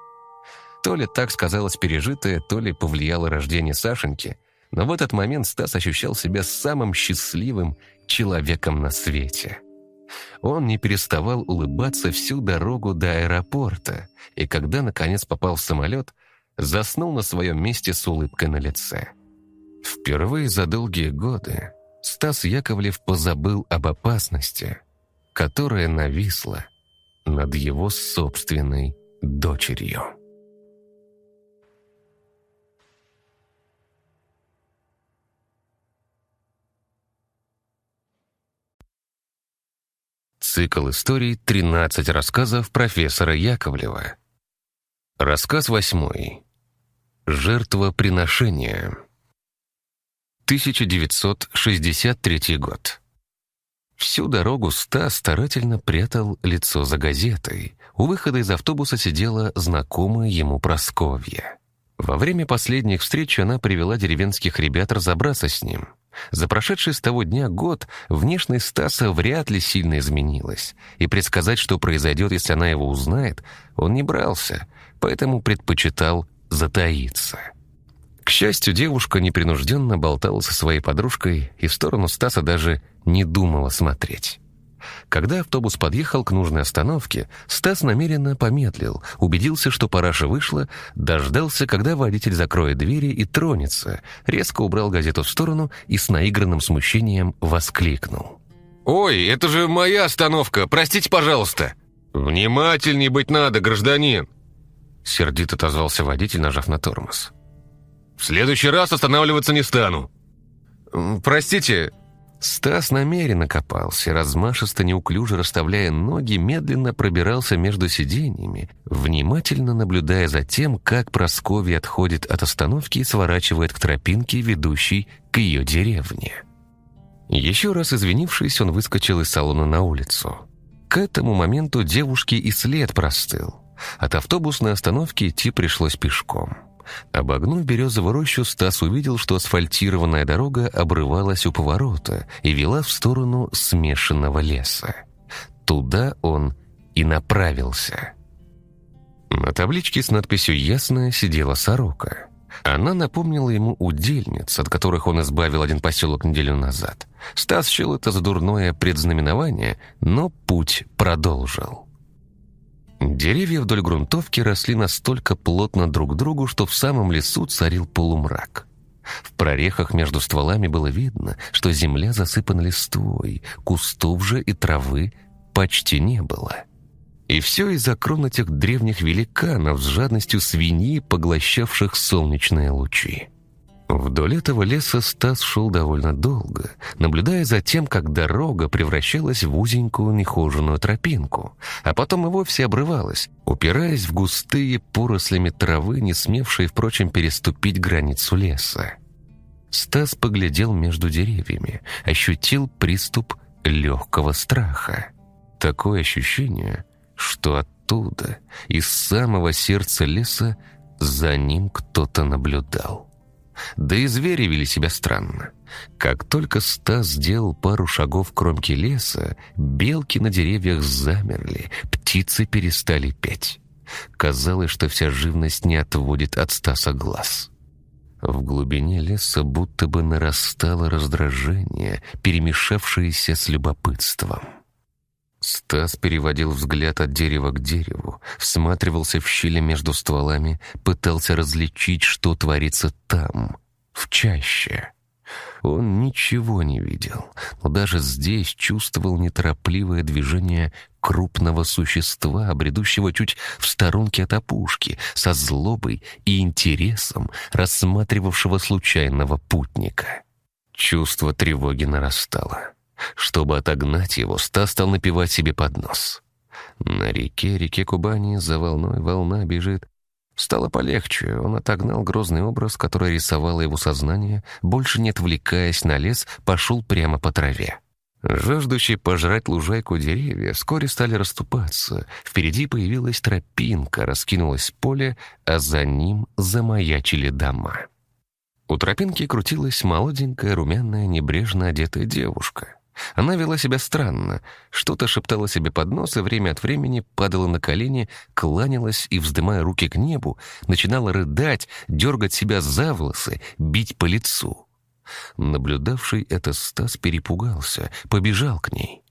То ли так сказалось пережитое, то ли повлияло рождение Сашеньки, но в этот момент Стас ощущал себя самым счастливым человеком на свете. Он не переставал улыбаться всю дорогу до аэропорта, и когда, наконец, попал в самолет, заснул на своем месте с улыбкой на лице. Впервые за долгие годы Стас Яковлев позабыл об опасности, которая нависла над его собственной дочерью. Цикл историй «13 рассказов профессора Яковлева». Рассказ восьмой. Жертвоприношение. 1963 год. Всю дорогу Стас старательно прятал лицо за газетой. У выхода из автобуса сидела знакомая ему Просковья. Во время последних встреч она привела деревенских ребят разобраться с ним. За прошедший с того дня год внешность Стаса вряд ли сильно изменилась, и предсказать, что произойдет, если она его узнает, он не брался, поэтому предпочитал затаиться. К счастью, девушка непринужденно болтала со своей подружкой и в сторону Стаса даже не думала смотреть. Когда автобус подъехал к нужной остановке, Стас намеренно помедлил, убедился, что параша вышла, дождался, когда водитель закроет двери и тронется, резко убрал газету в сторону и с наигранным смущением воскликнул. «Ой, это же моя остановка! Простите, пожалуйста!» «Внимательней быть надо, гражданин!» Сердито отозвался водитель, нажав на тормоз. В следующий раз останавливаться не стану». «Простите». Стас намеренно копался, размашисто неуклюже расставляя ноги, медленно пробирался между сиденьями, внимательно наблюдая за тем, как Просковья отходит от остановки и сворачивает к тропинке, ведущей к ее деревне. Еще раз извинившись, он выскочил из салона на улицу. К этому моменту девушке и след простыл. От автобусной остановки идти пришлось пешком. Обогнув березовую рощу, Стас увидел, что асфальтированная дорога обрывалась у поворота и вела в сторону смешанного леса. Туда он и направился. На табличке с надписью «Ясная» сидела сорока. Она напомнила ему удельниц, от которых он избавил один поселок неделю назад. Стас счел это за дурное предзнаменование, но путь продолжил. Деревья вдоль грунтовки росли настолько плотно друг к другу, что в самом лесу царил полумрак. В прорехах между стволами было видно, что земля засыпана листвой, кустов же и травы почти не было. И все из-за крон этих древних великанов с жадностью свиньи, поглощавших солнечные лучи. Вдоль этого леса Стас шел довольно долго, наблюдая за тем, как дорога превращалась в узенькую нехоженную тропинку, а потом и вовсе обрывалась, упираясь в густые порослями травы, не смевшие, впрочем, переступить границу леса. Стас поглядел между деревьями, ощутил приступ легкого страха. Такое ощущение, что оттуда, из самого сердца леса, за ним кто-то наблюдал. Да и звери вели себя странно. Как только Стас сделал пару шагов к кромке леса, белки на деревьях замерли, птицы перестали петь. Казалось, что вся живность не отводит от Стаса глаз. В глубине леса будто бы нарастало раздражение, перемешавшееся с любопытством. Стас переводил взгляд от дерева к дереву, всматривался в щели между стволами, пытался различить, что творится там, в чаще. Он ничего не видел, но даже здесь чувствовал неторопливое движение крупного существа, бредущего чуть в сторонке от опушки, со злобой и интересом рассматривавшего случайного путника. Чувство тревоги нарастало. Чтобы отогнать его, Стас стал напевать себе под нос. На реке, реке Кубани, за волной волна бежит, Стало полегче, он отогнал грозный образ, который рисовало его сознание, больше не отвлекаясь на лес, пошел прямо по траве. Жаждущие пожрать лужайку деревья вскоре стали расступаться. Впереди появилась тропинка, раскинулось поле, а за ним замаячили дома. У тропинки крутилась молоденькая, румяная, небрежно одетая девушка. Она вела себя странно, что-то шептала себе под нос и время от времени падала на колени, кланялась и, вздымая руки к небу, начинала рыдать, дергать себя за волосы, бить по лицу. Наблюдавший это Стас перепугался, побежал к ней.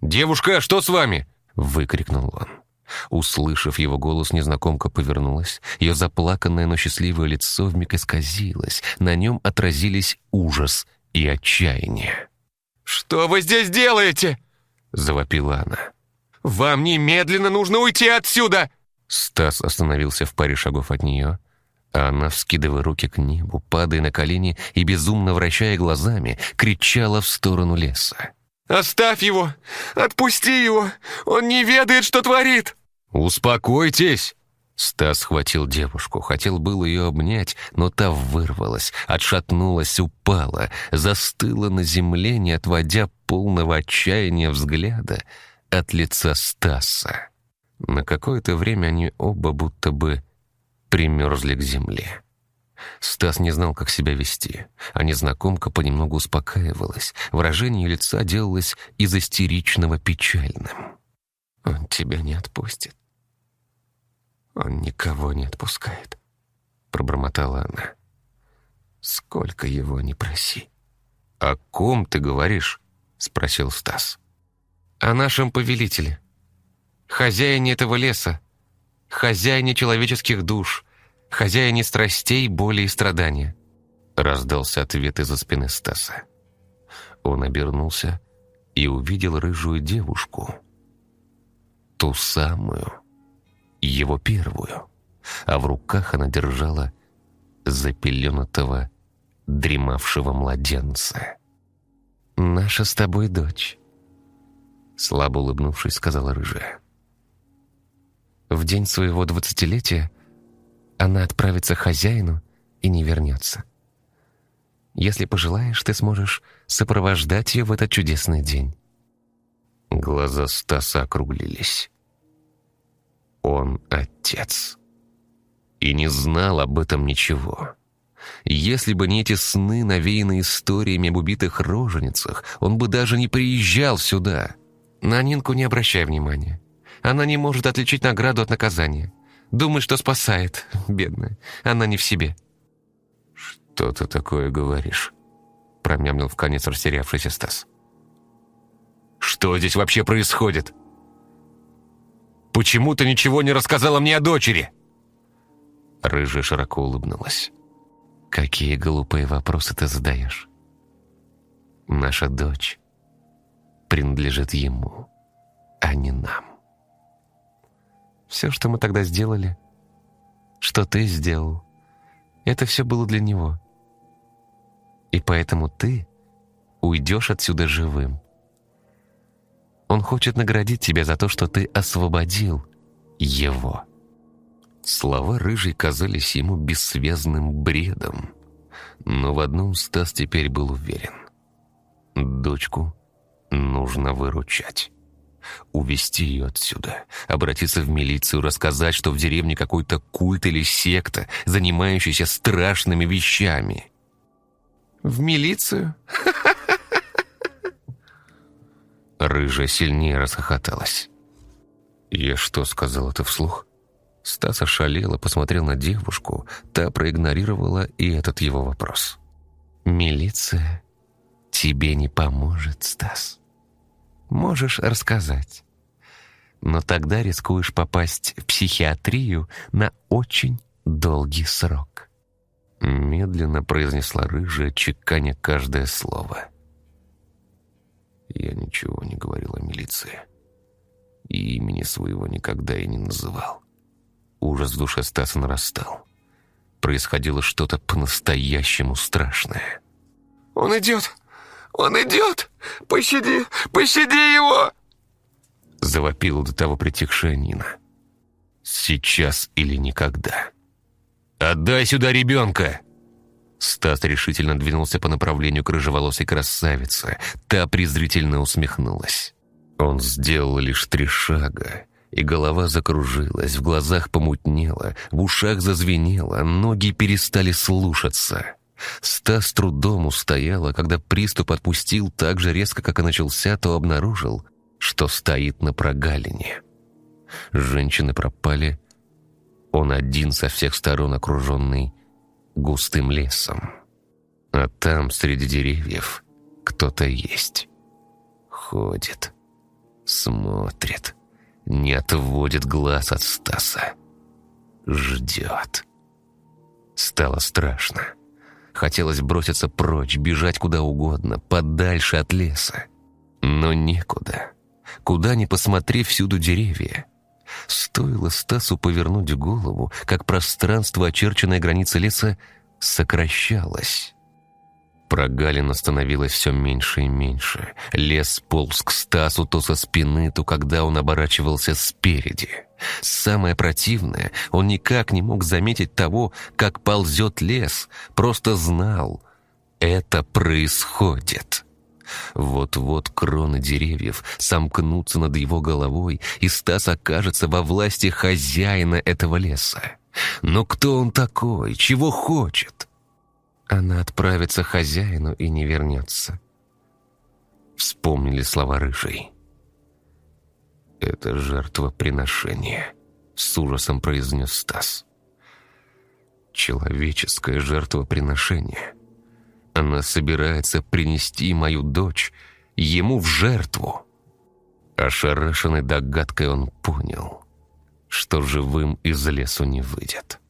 «Девушка, что с вами?» — выкрикнул он. Услышав его голос, незнакомка повернулась. Ее заплаканное, но счастливое лицо вмиг исказилось. На нем отразились ужас и отчаяние. «Что вы здесь делаете?» — завопила она. «Вам немедленно нужно уйти отсюда!» Стас остановился в паре шагов от нее, а она, вскидывая руки к небу, падая на колени и безумно вращая глазами, кричала в сторону леса. «Оставь его! Отпусти его! Он не ведает, что творит!» «Успокойтесь!» Стас схватил девушку, хотел было ее обнять, но та вырвалась, отшатнулась, упала, застыла на земле, не отводя полного отчаяния взгляда от лица Стаса. На какое-то время они оба будто бы примерзли к земле. Стас не знал, как себя вести, а незнакомка понемногу успокаивалась, выражение лица делалось из истеричного печальным. «Он тебя не отпустит», «Он никого не отпускает», — пробормотала она. «Сколько его не проси». «О ком ты говоришь?» — спросил Стас. «О нашем повелителе. Хозяине этого леса. Хозяине человеческих душ. Хозяине страстей, боли и страдания». Раздался ответ из-за спины Стаса. Он обернулся и увидел рыжую девушку. Ту самую, его первую, а в руках она держала запеленутого, дремавшего младенца. «Наша с тобой дочь», — слабо улыбнувшись, сказала рыжая. «В день своего двадцатилетия она отправится к хозяину и не вернется. Если пожелаешь, ты сможешь сопровождать ее в этот чудесный день». Глаза Стаса округлились. Он отец. И не знал об этом ничего. Если бы не эти сны, навеянные историями об убитых роженицах, он бы даже не приезжал сюда. На Нинку не обращай внимания. Она не может отличить награду от наказания. Думает, что спасает, [LAUGHS] бедная. Она не в себе. «Что ты такое говоришь?» промямлил в конец растерявшийся Стас. «Что здесь вообще происходит?» Почему ты ничего не рассказала мне о дочери?» Рыжая широко улыбнулась. «Какие глупые вопросы ты задаешь? Наша дочь принадлежит ему, а не нам. Все, что мы тогда сделали, что ты сделал, это все было для него. И поэтому ты уйдешь отсюда живым. Он хочет наградить тебя за то, что ты освободил его». Слова рыжей казались ему бессвязным бредом. Но в одном Стас теперь был уверен. Дочку нужно выручать. Увести ее отсюда, обратиться в милицию, рассказать, что в деревне какой-то культ или секта, занимающийся страшными вещами. «В милицию? [LAUGHS] Рыжая сильнее расхохоталась. «Я что, сказал это вслух?» Стас ошалел и посмотрел на девушку. Та проигнорировала и этот его вопрос. «Милиция тебе не поможет, Стас. можешь рассказать. Но тогда рискуешь попасть в психиатрию на очень долгий срок». Медленно произнесла рыжая, чеканя каждое слово. Я ничего не говорил о милиции. И имени своего никогда и не называл. Ужас в душе Стаса нарастал. Происходило что-то по-настоящему страшное. «Он идет! Он идет! Пощади! Пощади его!» Завопила до того притихшая Нина. «Сейчас или никогда!» «Отдай сюда ребенка!» Стас решительно двинулся по направлению к рыжеволосой красавице. Та презрительно усмехнулась. Он сделал лишь три шага, и голова закружилась, в глазах помутнело, в ушах зазвенело, ноги перестали слушаться. Стас трудом устояла, когда приступ отпустил так же резко, как и начался, то обнаружил, что стоит на прогалине. Женщины пропали, он один со всех сторон окруженный густым лесом. А там, среди деревьев, кто-то есть. Ходит, смотрит, не отводит глаз от Стаса. Ждет. Стало страшно. Хотелось броситься прочь, бежать куда угодно, подальше от леса. Но некуда. Куда ни посмотри, всюду деревья. Стоило Стасу повернуть голову, как пространство, очерченное границей леса, сокращалось. Прогалина становилась все меньше и меньше. Лес полз к Стасу то со спины, то когда он оборачивался спереди. Самое противное, он никак не мог заметить того, как ползет лес, просто знал — это происходит. Вот-вот кроны деревьев сомкнутся над его головой, и Стас окажется во власти хозяина этого леса. Но кто он такой? Чего хочет? Она отправится хозяину и не вернется. Вспомнили слова рыжей. «Это жертвоприношение», — с ужасом произнес Стас. «Человеческое жертвоприношение». Она собирается принести мою дочь ему в жертву. Ошарашенный догадкой он понял, что живым из лесу не выйдет.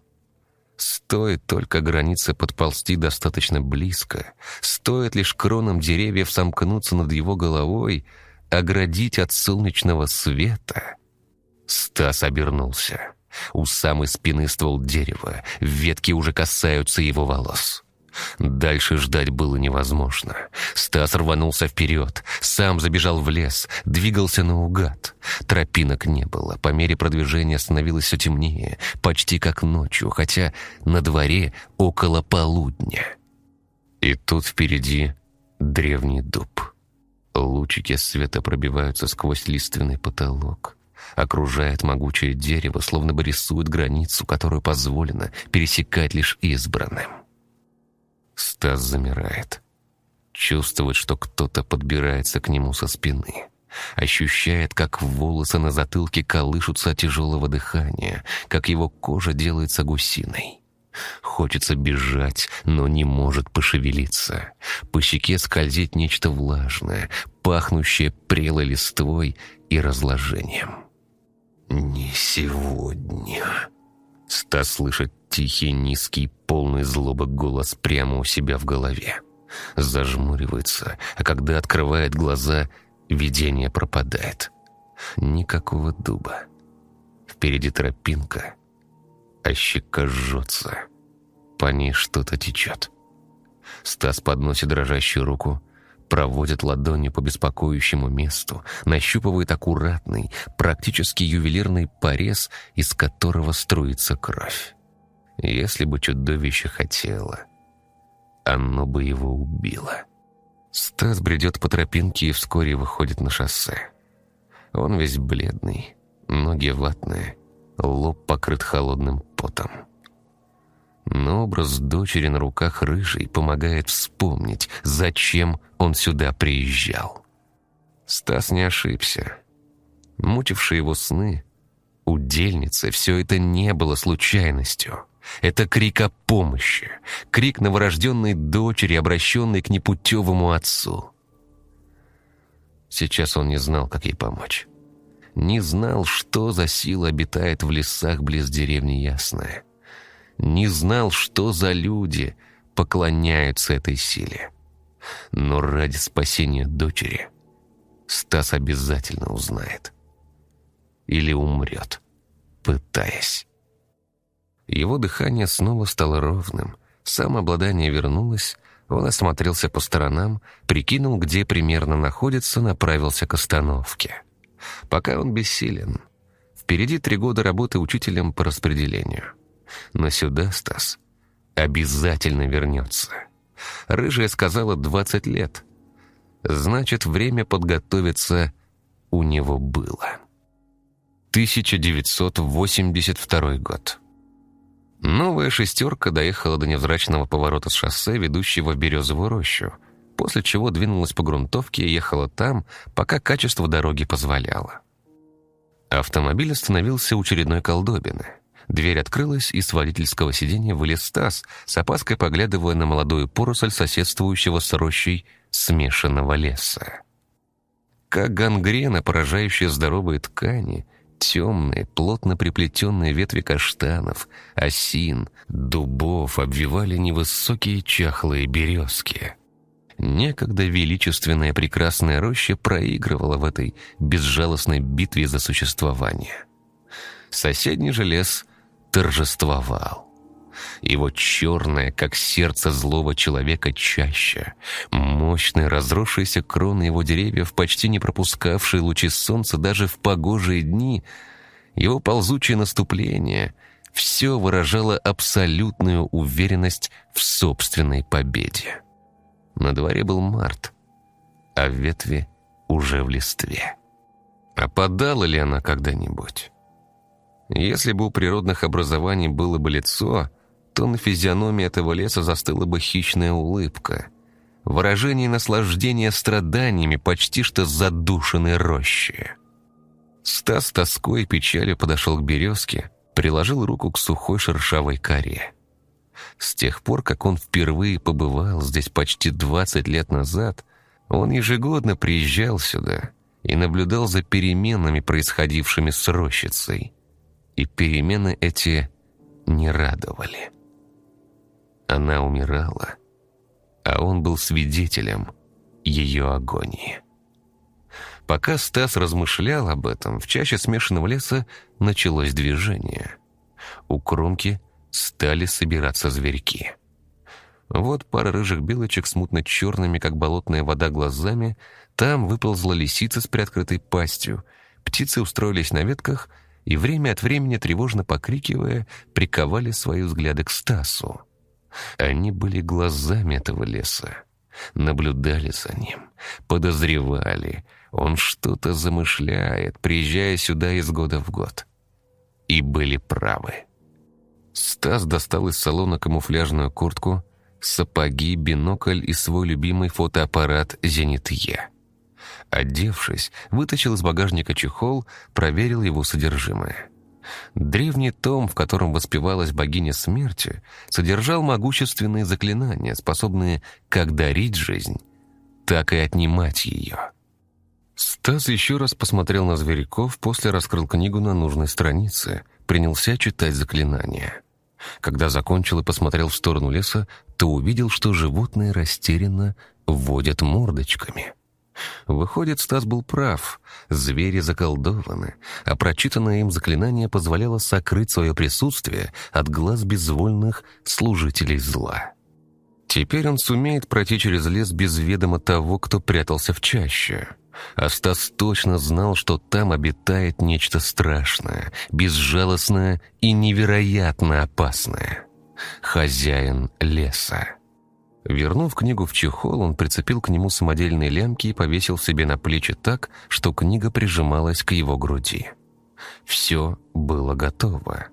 Стоит только границе подползти достаточно близко, стоит лишь кронам деревьев сомкнуться над его головой, оградить от солнечного света. Стас обернулся. У самой спины ствол дерева, ветки уже касаются его волос. Дальше ждать было невозможно. Стас рванулся вперед, сам забежал в лес, двигался наугад. Тропинок не было, по мере продвижения становилось все темнее, почти как ночью, хотя на дворе около полудня. И тут впереди древний дуб. Лучики света пробиваются сквозь лиственный потолок. Окружает могучее дерево, словно бы рисует границу, которую позволено пересекать лишь избранным. Стас замирает. Чувствует, что кто-то подбирается к нему со спины. Ощущает, как волосы на затылке колышутся от тяжелого дыхания, как его кожа делается гусиной. Хочется бежать, но не может пошевелиться. По щеке скользит нечто влажное, пахнущее прелой листвой и разложением. «Не сегодня», Стас слышит тихий, низкий, полный злобы голос прямо у себя в голове. Зажмуривается, а когда открывает глаза, видение пропадает. Никакого дуба. Впереди тропинка, а щека жжется. По ней что-то течет. Стас подносит дрожащую руку, проводит ладонью по беспокоящему месту, нащупывает аккуратный, практически ювелирный порез, из которого струится кровь. Если бы чудовище хотело, оно бы его убило. Стас бредет по тропинке и вскоре выходит на шоссе. Он весь бледный, ноги ватные, лоб покрыт холодным потом. Но образ дочери на руках рыжей помогает вспомнить, зачем он сюда приезжал. Стас не ошибся. Мучившие его сны, удельницы, все это не было случайностью. Это крик о помощи, крик новорожденной дочери, обращенной к непутевому отцу. Сейчас он не знал, как ей помочь. Не знал, что за сила обитает в лесах близ деревни Ясная. Не знал, что за люди поклоняются этой силе. Но ради спасения дочери Стас обязательно узнает. Или умрет, пытаясь. Его дыхание снова стало ровным, самообладание вернулось, он осмотрелся по сторонам, прикинул, где примерно находится, направился к остановке. Пока он бессилен. Впереди три года работы учителем по распределению. Но сюда Стас обязательно вернется. Рыжая сказала 20 лет. Значит, время подготовиться у него было. 1982 год. Новая «шестерка» доехала до невзрачного поворота с шоссе, ведущего в Березовую рощу, после чего двинулась по грунтовке и ехала там, пока качество дороги позволяло. Автомобиль остановился у очередной колдобины. Дверь открылась, и с водительского сиденья вылез Стас, с опаской поглядывая на молодую поросль соседствующего с рощей смешанного леса. Как гангрена, поражающая здоровые ткани, Темные, плотно приплетенные ветви каштанов, осин, дубов обвивали невысокие чахлые березки. Некогда величественная прекрасная роща проигрывала в этой безжалостной битве за существование. Соседний же лес торжествовал. Его черное, как сердце злого человека, чаще. Мощные, разросшиеся кроны его деревьев, почти не пропускавшие лучи солнца даже в погожие дни, его ползучее наступление — все выражало абсолютную уверенность в собственной победе. На дворе был март, а ветви уже в листве. Опадала ли она когда-нибудь? Если бы у природных образований было бы лицо, то на физиономии этого леса застыла бы хищная улыбка. Выражение наслаждения страданиями почти что задушенной рощи. Стас тоской и печалью подошел к березке, приложил руку к сухой шершавой коре. С тех пор, как он впервые побывал здесь почти 20 лет назад, он ежегодно приезжал сюда и наблюдал за переменами, происходившими с рощицей. И перемены эти не радовали. Она умирала, а он был свидетелем ее агонии. Пока Стас размышлял об этом, в чаще смешанного леса началось движение. У кромки стали собираться зверьки. Вот пара рыжих белочек с мутно-черными, как болотная вода, глазами. Там выползла лисица с приоткрытой пастью. Птицы устроились на ветках и время от времени, тревожно покрикивая, приковали свои взгляды к Стасу. Они были глазами этого леса, наблюдали за ним, подозревали, он что-то замышляет, приезжая сюда из года в год. И были правы. Стас достал из салона камуфляжную куртку, сапоги, бинокль и свой любимый фотоаппарат «Зенит-Е». Одевшись, вытащил из багажника чехол, проверил его содержимое. Древний том, в котором воспевалась богиня смерти, содержал могущественные заклинания, способные как дарить жизнь, так и отнимать ее. Стас еще раз посмотрел на зверьков, после раскрыл книгу на нужной странице, принялся читать заклинания. Когда закончил и посмотрел в сторону леса, то увидел, что животные растерянно водят мордочками — Выходит, Стас был прав. Звери заколдованы, а прочитанное им заклинание позволяло сокрыть свое присутствие от глаз безвольных служителей зла. Теперь он сумеет пройти через лес без ведома того, кто прятался в чаще. А Стас точно знал, что там обитает нечто страшное, безжалостное и невероятно опасное. Хозяин леса. Вернув книгу в чехол, он прицепил к нему самодельные лямки и повесил себе на плечи так, что книга прижималась к его груди. Все было готово.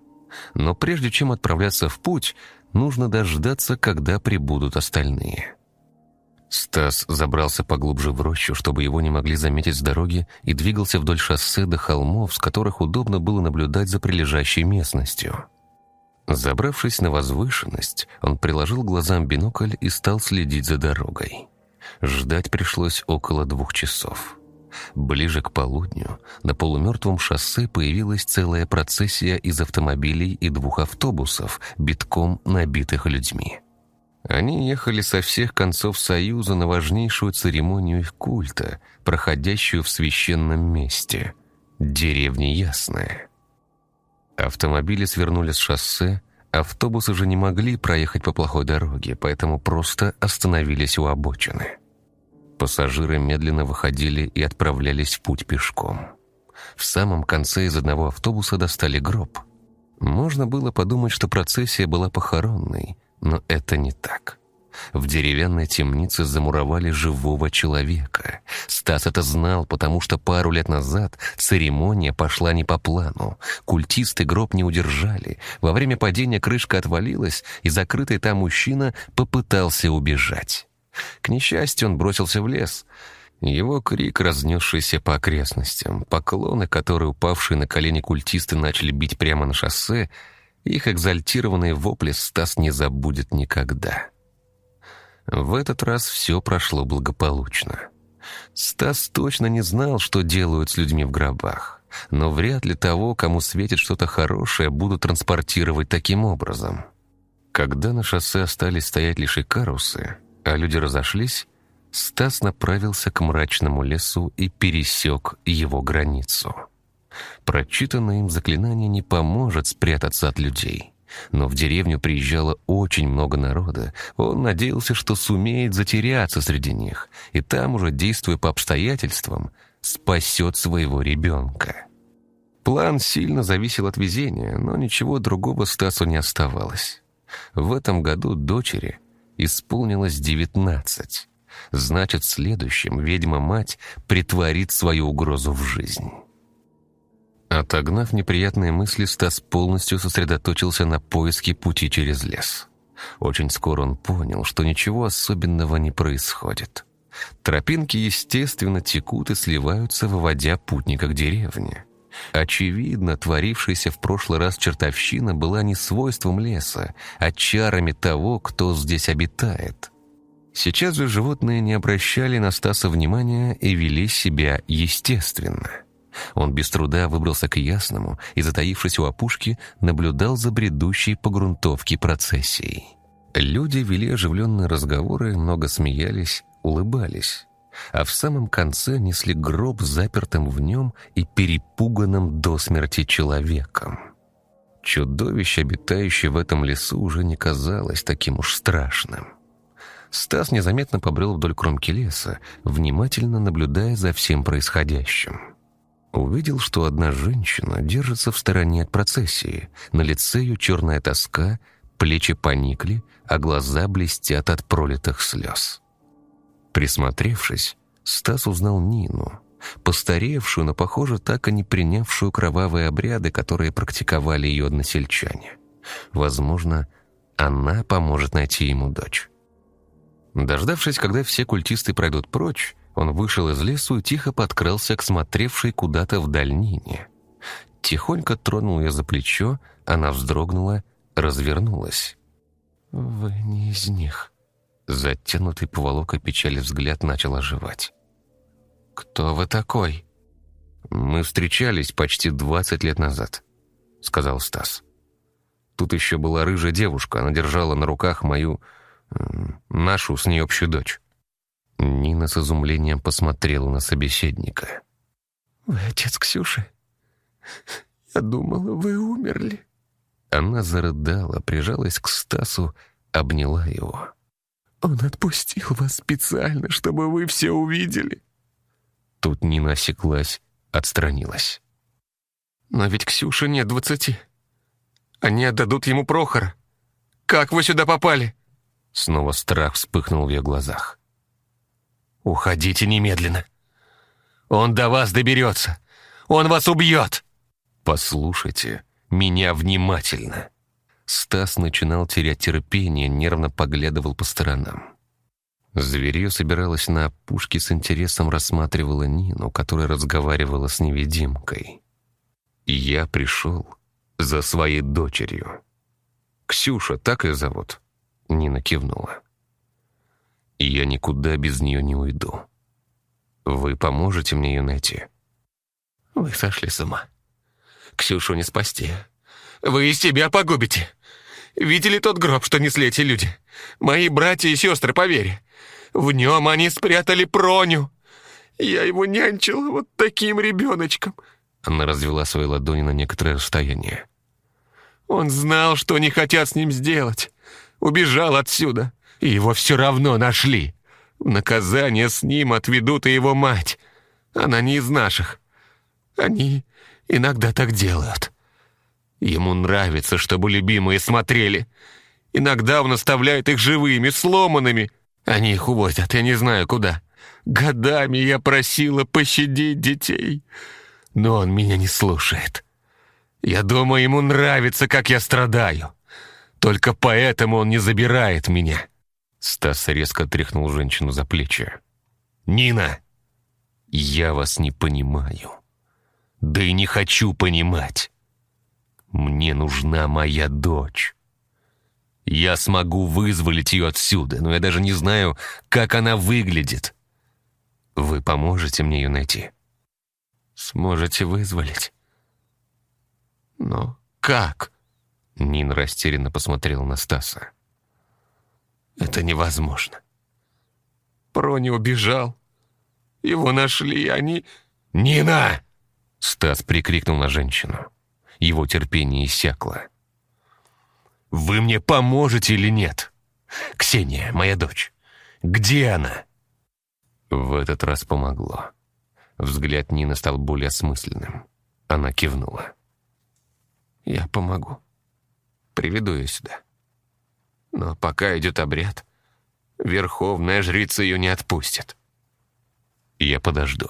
Но прежде чем отправляться в путь, нужно дождаться, когда прибудут остальные. Стас забрался поглубже в рощу, чтобы его не могли заметить с дороги, и двигался вдоль шоссе до холмов, с которых удобно было наблюдать за прилежащей местностью. Забравшись на возвышенность, он приложил глазам бинокль и стал следить за дорогой. Ждать пришлось около двух часов. Ближе к полудню на полумертвом шоссе появилась целая процессия из автомобилей и двух автобусов, битком набитых людьми. Они ехали со всех концов Союза на важнейшую церемонию их культа, проходящую в священном месте – деревне Ясная. Автомобили свернули с шоссе, автобусы же не могли проехать по плохой дороге, поэтому просто остановились у обочины. Пассажиры медленно выходили и отправлялись в путь пешком. В самом конце из одного автобуса достали гроб. Можно было подумать, что процессия была похоронной, но это не так. В деревянной темнице замуровали живого человека. Стас это знал, потому что пару лет назад церемония пошла не по плану. Культисты гроб не удержали. Во время падения крышка отвалилась, и закрытый там мужчина попытался убежать. К несчастью, он бросился в лес. Его крик, разнесшийся по окрестностям, поклоны, которые упавшие на колени культисты начали бить прямо на шоссе, их экзальтированные вопли Стас не забудет никогда. В этот раз все прошло благополучно. Стас точно не знал, что делают с людьми в гробах, но вряд ли того, кому светит что-то хорошее, будут транспортировать таким образом. Когда на шоссе остались стоять лишь икарусы, а люди разошлись, Стас направился к мрачному лесу и пересек его границу. Прочитанное им заклинание не поможет спрятаться от людей. Но в деревню приезжало очень много народа. Он надеялся, что сумеет затеряться среди них, и там уже, действуя по обстоятельствам, спасет своего ребенка. План сильно зависел от везения, но ничего другого Стасу не оставалось. В этом году дочери исполнилось девятнадцать. Значит, в следующем ведьма-мать притворит свою угрозу в жизнь. Отогнав неприятные мысли, Стас полностью сосредоточился на поиске пути через лес. Очень скоро он понял, что ничего особенного не происходит. Тропинки, естественно, текут и сливаются, выводя путника к деревне. Очевидно, творившаяся в прошлый раз чертовщина была не свойством леса, а чарами того, кто здесь обитает. Сейчас же животные не обращали на Стаса внимания и вели себя естественно – он без труда выбрался к Ясному и, затаившись у опушки, наблюдал за бредущей по грунтовке процессией. Люди вели оживленные разговоры, много смеялись, улыбались. А в самом конце несли гроб запертым в нем и перепуганным до смерти человеком. Чудовище, обитающее в этом лесу, уже не казалось таким уж страшным. Стас незаметно побрел вдоль кромки леса, внимательно наблюдая за всем происходящим. Увидел, что одна женщина держится в стороне от процессии. На лице ее черная тоска, плечи поникли, а глаза блестят от пролитых слез. Присмотревшись, Стас узнал Нину, постаревшую, но, похоже, так и не принявшую кровавые обряды, которые практиковали ее односельчане. Возможно, она поможет найти ему дочь. Дождавшись, когда все культисты пройдут прочь, он вышел из лесу и тихо подкрался к смотревшей куда-то в дальнине. Тихонько тронул ее за плечо, она вздрогнула, развернулась. «Вы не из них». Затянутый поволокой печали взгляд начал оживать. «Кто вы такой?» «Мы встречались почти двадцать лет назад», — сказал Стас. «Тут еще была рыжая девушка, она держала на руках мою... нашу с ней общую дочь». Нина с изумлением посмотрела на собеседника. «Вы отец Ксюши? Я думала, вы умерли». Она зарыдала, прижалась к Стасу, обняла его. «Он отпустил вас специально, чтобы вы все увидели». Тут Нина осеклась, отстранилась. «Но ведь Ксюша нет двадцати. Они отдадут ему Прохора. Как вы сюда попали?» Снова страх вспыхнул в ее глазах. «Уходите немедленно. Он до вас доберется. Он вас убьет!» «Послушайте меня внимательно». Стас начинал терять терпение, нервно поглядывал по сторонам. Зверье собиралось на опушке с интересом рассматривала Нину, которая разговаривала с невидимкой. «Я пришел за своей дочерью. Ксюша, так ее зовут?» Нина кивнула и я никуда без нее не уйду. Вы поможете мне ее найти?» «Вы сошли с ума. Ксюшу не спасти. Вы из себя погубите. Видели тот гроб, что несли эти люди? Мои братья и сестры, поверь. В нем они спрятали Проню. Я его нянчила вот таким ребеночком». Она развела свои ладони на некоторое расстояние. «Он знал, что они хотят с ним сделать. Убежал отсюда. И его все равно нашли. В наказание с ним отведут и его мать. Она не из наших. Они иногда так делают. Ему нравится, чтобы любимые смотрели. Иногда он оставляет их живыми, сломанными. Они их увозят, я не знаю куда. Годами я просила пощадить детей, но он меня не слушает. Я думаю, ему нравится, как я страдаю. Только поэтому он не забирает меня». Стас резко тряхнул женщину за плечи. «Нина, я вас не понимаю. Да и не хочу понимать. Мне нужна моя дочь. Я смогу вызволить ее отсюда, но я даже не знаю, как она выглядит. Вы поможете мне ее найти?» «Сможете вызволить?» «Но как?» Нина растерянно посмотрела на Стаса. «Это невозможно. Прони убежал. Его нашли, они...» «Нина!» Стас прикрикнул на женщину. Его терпение иссякло. «Вы мне поможете или нет? Ксения, моя дочь, где она?» В этот раз помогло. Взгляд Нины стал более осмысленным. Она кивнула. «Я помогу. Приведу ее сюда. Но пока идет обряд, верховная жрица ее не отпустит». «Я подожду.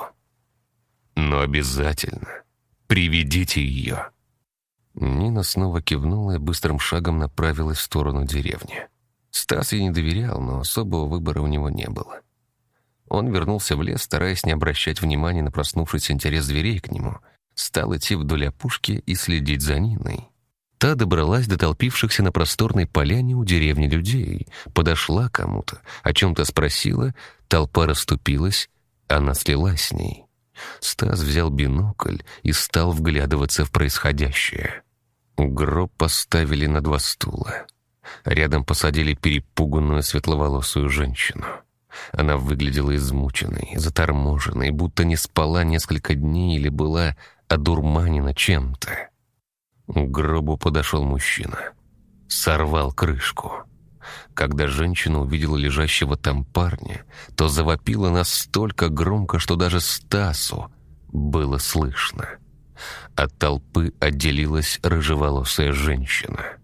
Но обязательно приведите ее». Нина снова кивнула и быстрым шагом направилась в сторону деревни. Стас ей не доверял, но особого выбора у него не было. Он вернулся в лес, стараясь не обращать внимания на проснувшийся интерес зверей к нему, стал идти вдоль опушки и следить за Ниной. Та добралась до толпившихся на просторной поляне у деревни людей, подошла кому-то, о чем-то спросила, толпа расступилась, она слилась с ней. Стас взял бинокль и стал вглядываться в происходящее. Гроб поставили на два стула. Рядом посадили перепуганную светловолосую женщину. Она выглядела измученной, заторможенной, будто не спала несколько дней или была одурманена чем-то. К гробу подошел мужчина. Сорвал крышку. Когда женщина увидела лежащего там парня, то завопила настолько громко, что даже Стасу было слышно. От толпы отделилась рыжеволосая женщина.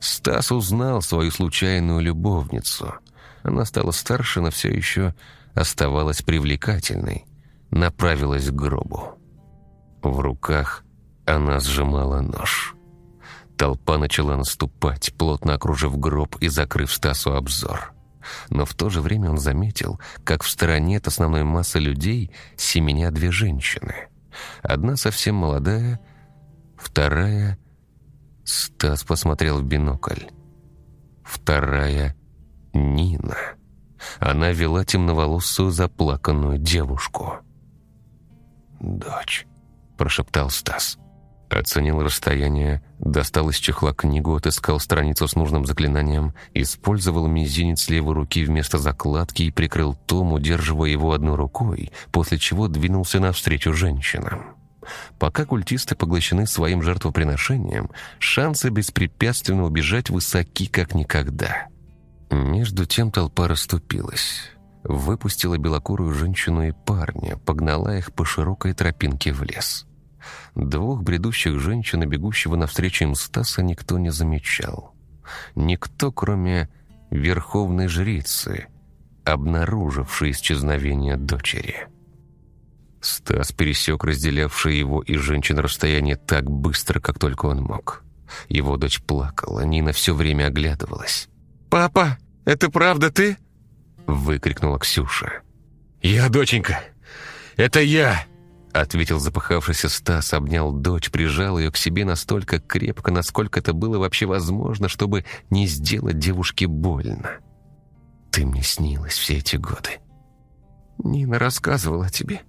Стас узнал свою случайную любовницу. Она стала старше, но все еще оставалась привлекательной. Направилась к гробу. В руках она сжимала нож. Толпа начала наступать, плотно окружив гроб и закрыв Стасу обзор. Но в то же время он заметил, как в стороне от основной массы людей семеня две женщины. Одна совсем молодая, вторая... Стас посмотрел в бинокль. Вторая — Нина. Она вела темноволосую заплаканную девушку. «Дочь», — прошептал Стас. Оценил расстояние, достал из чехла книгу, отыскал страницу с нужным заклинанием, использовал мизинец левой руки вместо закладки и прикрыл том, удерживая его одной рукой, после чего двинулся навстречу женщинам. Пока культисты поглощены своим жертвоприношением, шансы беспрепятственно убежать высоки как никогда. Между тем толпа расступилась. Выпустила белокурую женщину и парня, погнала их по широкой тропинке в лес. Двух бредущих женщин и бегущего навстречу им Стаса никто не замечал. Никто, кроме верховной жрицы, обнаружившей исчезновение дочери. Стас пересек разделявшее его и женщин расстояние так быстро, как только он мог. Его дочь плакала, Нина все время оглядывалась. «Папа, это правда ты?» выкрикнула Ксюша. «Я, доченька, это я!» Ответил запыхавшийся Стас, обнял дочь, прижал ее к себе настолько крепко, насколько это было вообще возможно, чтобы не сделать девушке больно. «Ты мне снилась все эти годы». Нина рассказывала тебе.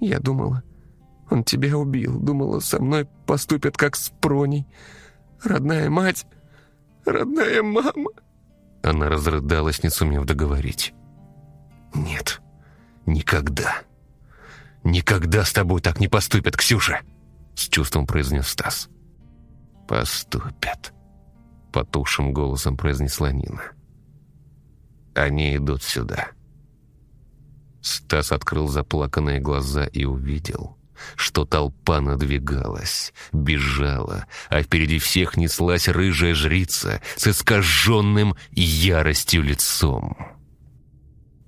Я думала, он тебя убил. Думала, со мной поступят как с Проней. Родная мать, родная мама. Она разрыдалась, не сумев договорить. «Нет, никогда. Никогда с тобой так не поступят, Ксюша!» С чувством произнес Стас. «Поступят», — потухшим голосом произнесла Нина. «Они идут сюда». Стас открыл заплаканные глаза и увидел, что толпа надвигалась, бежала, а впереди всех неслась рыжая жрица с искаженным яростью лицом.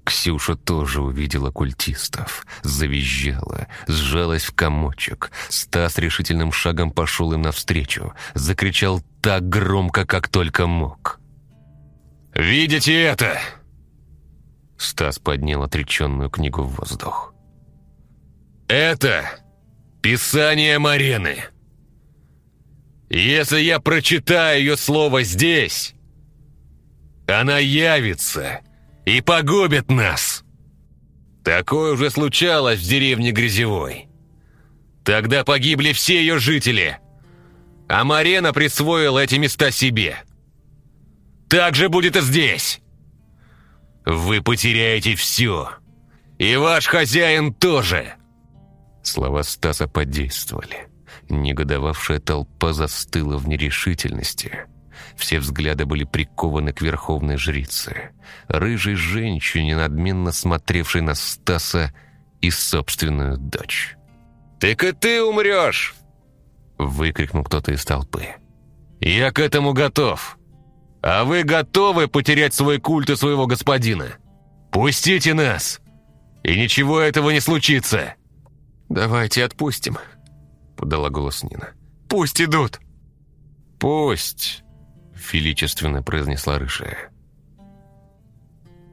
Ксюша тоже увидела культистов, завизжала, сжалась в комочек. Стас решительным шагом пошел им навстречу, закричал так громко, как только мог. «Видите это?» Стас поднял отреченную книгу в воздух. «Это Писание Марены. Если я прочитаю ее слово здесь, она явится и погубит нас. Такое уже случалось в деревне Грязевой. Тогда погибли все ее жители, а Марена присвоила эти места себе. Так же будет и здесь. Вы потеряете все, и ваш хозяин тоже». Слова Стаса подействовали. Негодовавшая толпа застыла в нерешительности. Все взгляды были прикованы к верховной жрице, рыжей женщине, надменно смотревшей на Стаса и собственную дочь. «Так и ты умрешь!» — выкрикнул кто-то из толпы. «Я к этому готов! А вы готовы потерять свой культ и своего господина? Пустите нас, и ничего этого не случится!» «Давайте отпустим», — подала голос Нина. «Пусть идут!» «Пусть!» — величественно произнесла рыжая.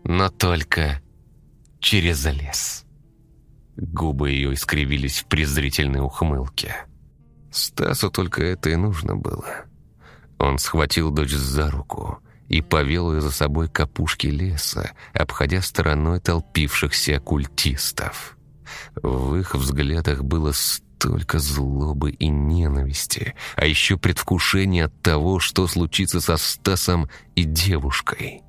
«Но только через лес». Губы ее искривились в презрительной ухмылке. Стасу только это и нужно было. Он схватил дочь за руку и повел ее за собой к опушке леса, обходя стороной толпившихся оккультистов. В их взглядах было столько злобы и ненависти, а еще предвкушение от того, что случится со Стасом и девушкой.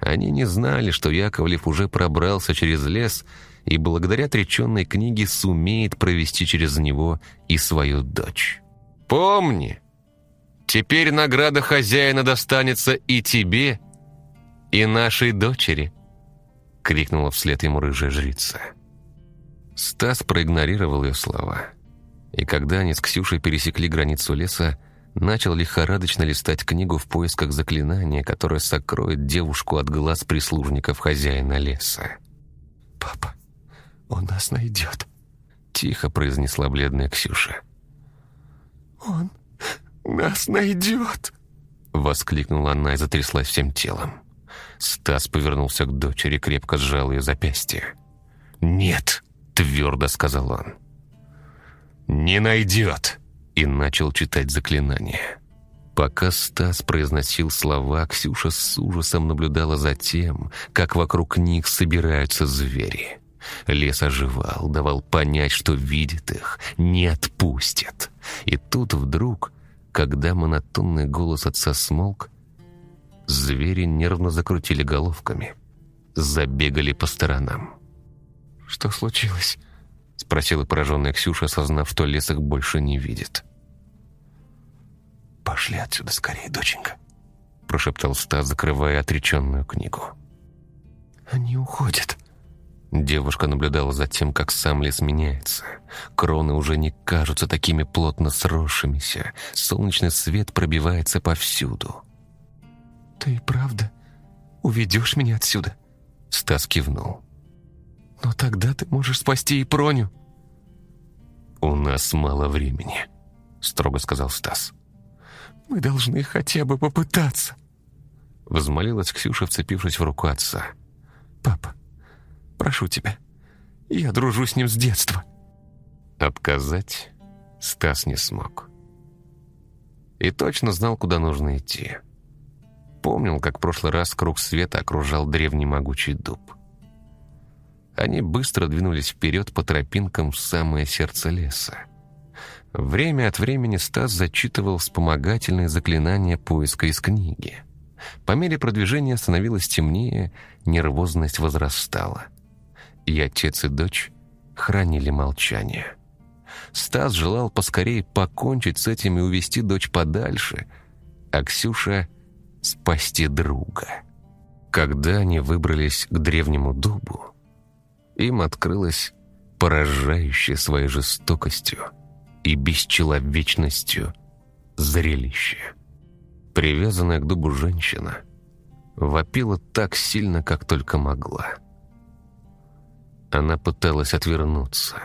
Они не знали, что Яковлев уже пробрался через лес и благодаря отреченной книге сумеет провести через него и свою дочь. «Помни, теперь награда хозяина достанется и тебе, и нашей дочери», — крикнула вслед ему рыжая жрица. Стас проигнорировал ее слова. И когда они с Ксюшей пересекли границу леса, начал лихорадочно листать книгу в поисках заклинания, которое сокроет девушку от глаз прислужников хозяина леса. «Папа, он нас найдет», — тихо произнесла бледная Ксюша. «Он нас найдет!» — воскликнула она и затряслась всем телом. Стас повернулся к дочери, крепко сжал ее запястье. «Нет!» Твердо сказал он. «Не найдет!» и начал читать заклинание. Пока Стас произносил слова, Ксюша с ужасом наблюдала за тем, как вокруг них собираются звери. Лес оживал, давал понять, что видит их, не отпустит. И тут вдруг, когда монотонный голос отца смолк, звери нервно закрутили головками, забегали по сторонам. «Что случилось?» — спросила пораженная Ксюша, осознав, что лес их больше не видит. «Пошли отсюда скорее, доченька», — прошептал Стас, закрывая отреченную книгу. «Они уходят». Девушка наблюдала за тем, как сам лес меняется. Кроны уже не кажутся такими плотно сросшимися. Солнечный свет пробивается повсюду. «Ты правда уведешь меня отсюда?» Стас кивнул. Но тогда ты можешь спасти и Проню. «У нас мало времени», — строго сказал Стас. «Мы должны хотя бы попытаться», — возмолилась Ксюша, вцепившись в руку отца. «Папа, прошу тебя, я дружу с ним с детства». Отказать Стас не смог. И точно знал, куда нужно идти. Помнил, как в прошлый раз круг света окружал древний могучий дуб. Они быстро двинулись вперед по тропинкам в самое сердце леса. Время от времени Стас зачитывал вспомогательные заклинания поиска из книги. По мере продвижения становилось темнее, нервозность возрастала. И отец и дочь хранили молчание. Стас желал поскорее покончить с этим и увести дочь подальше, а Ксюша — спасти друга. Когда они выбрались к древнему дубу, им открылось поражающее своей жестокостью и бесчеловечностью зрелище. Привязанная к дубу женщина вопила так сильно, как только могла. Она пыталась отвернуться,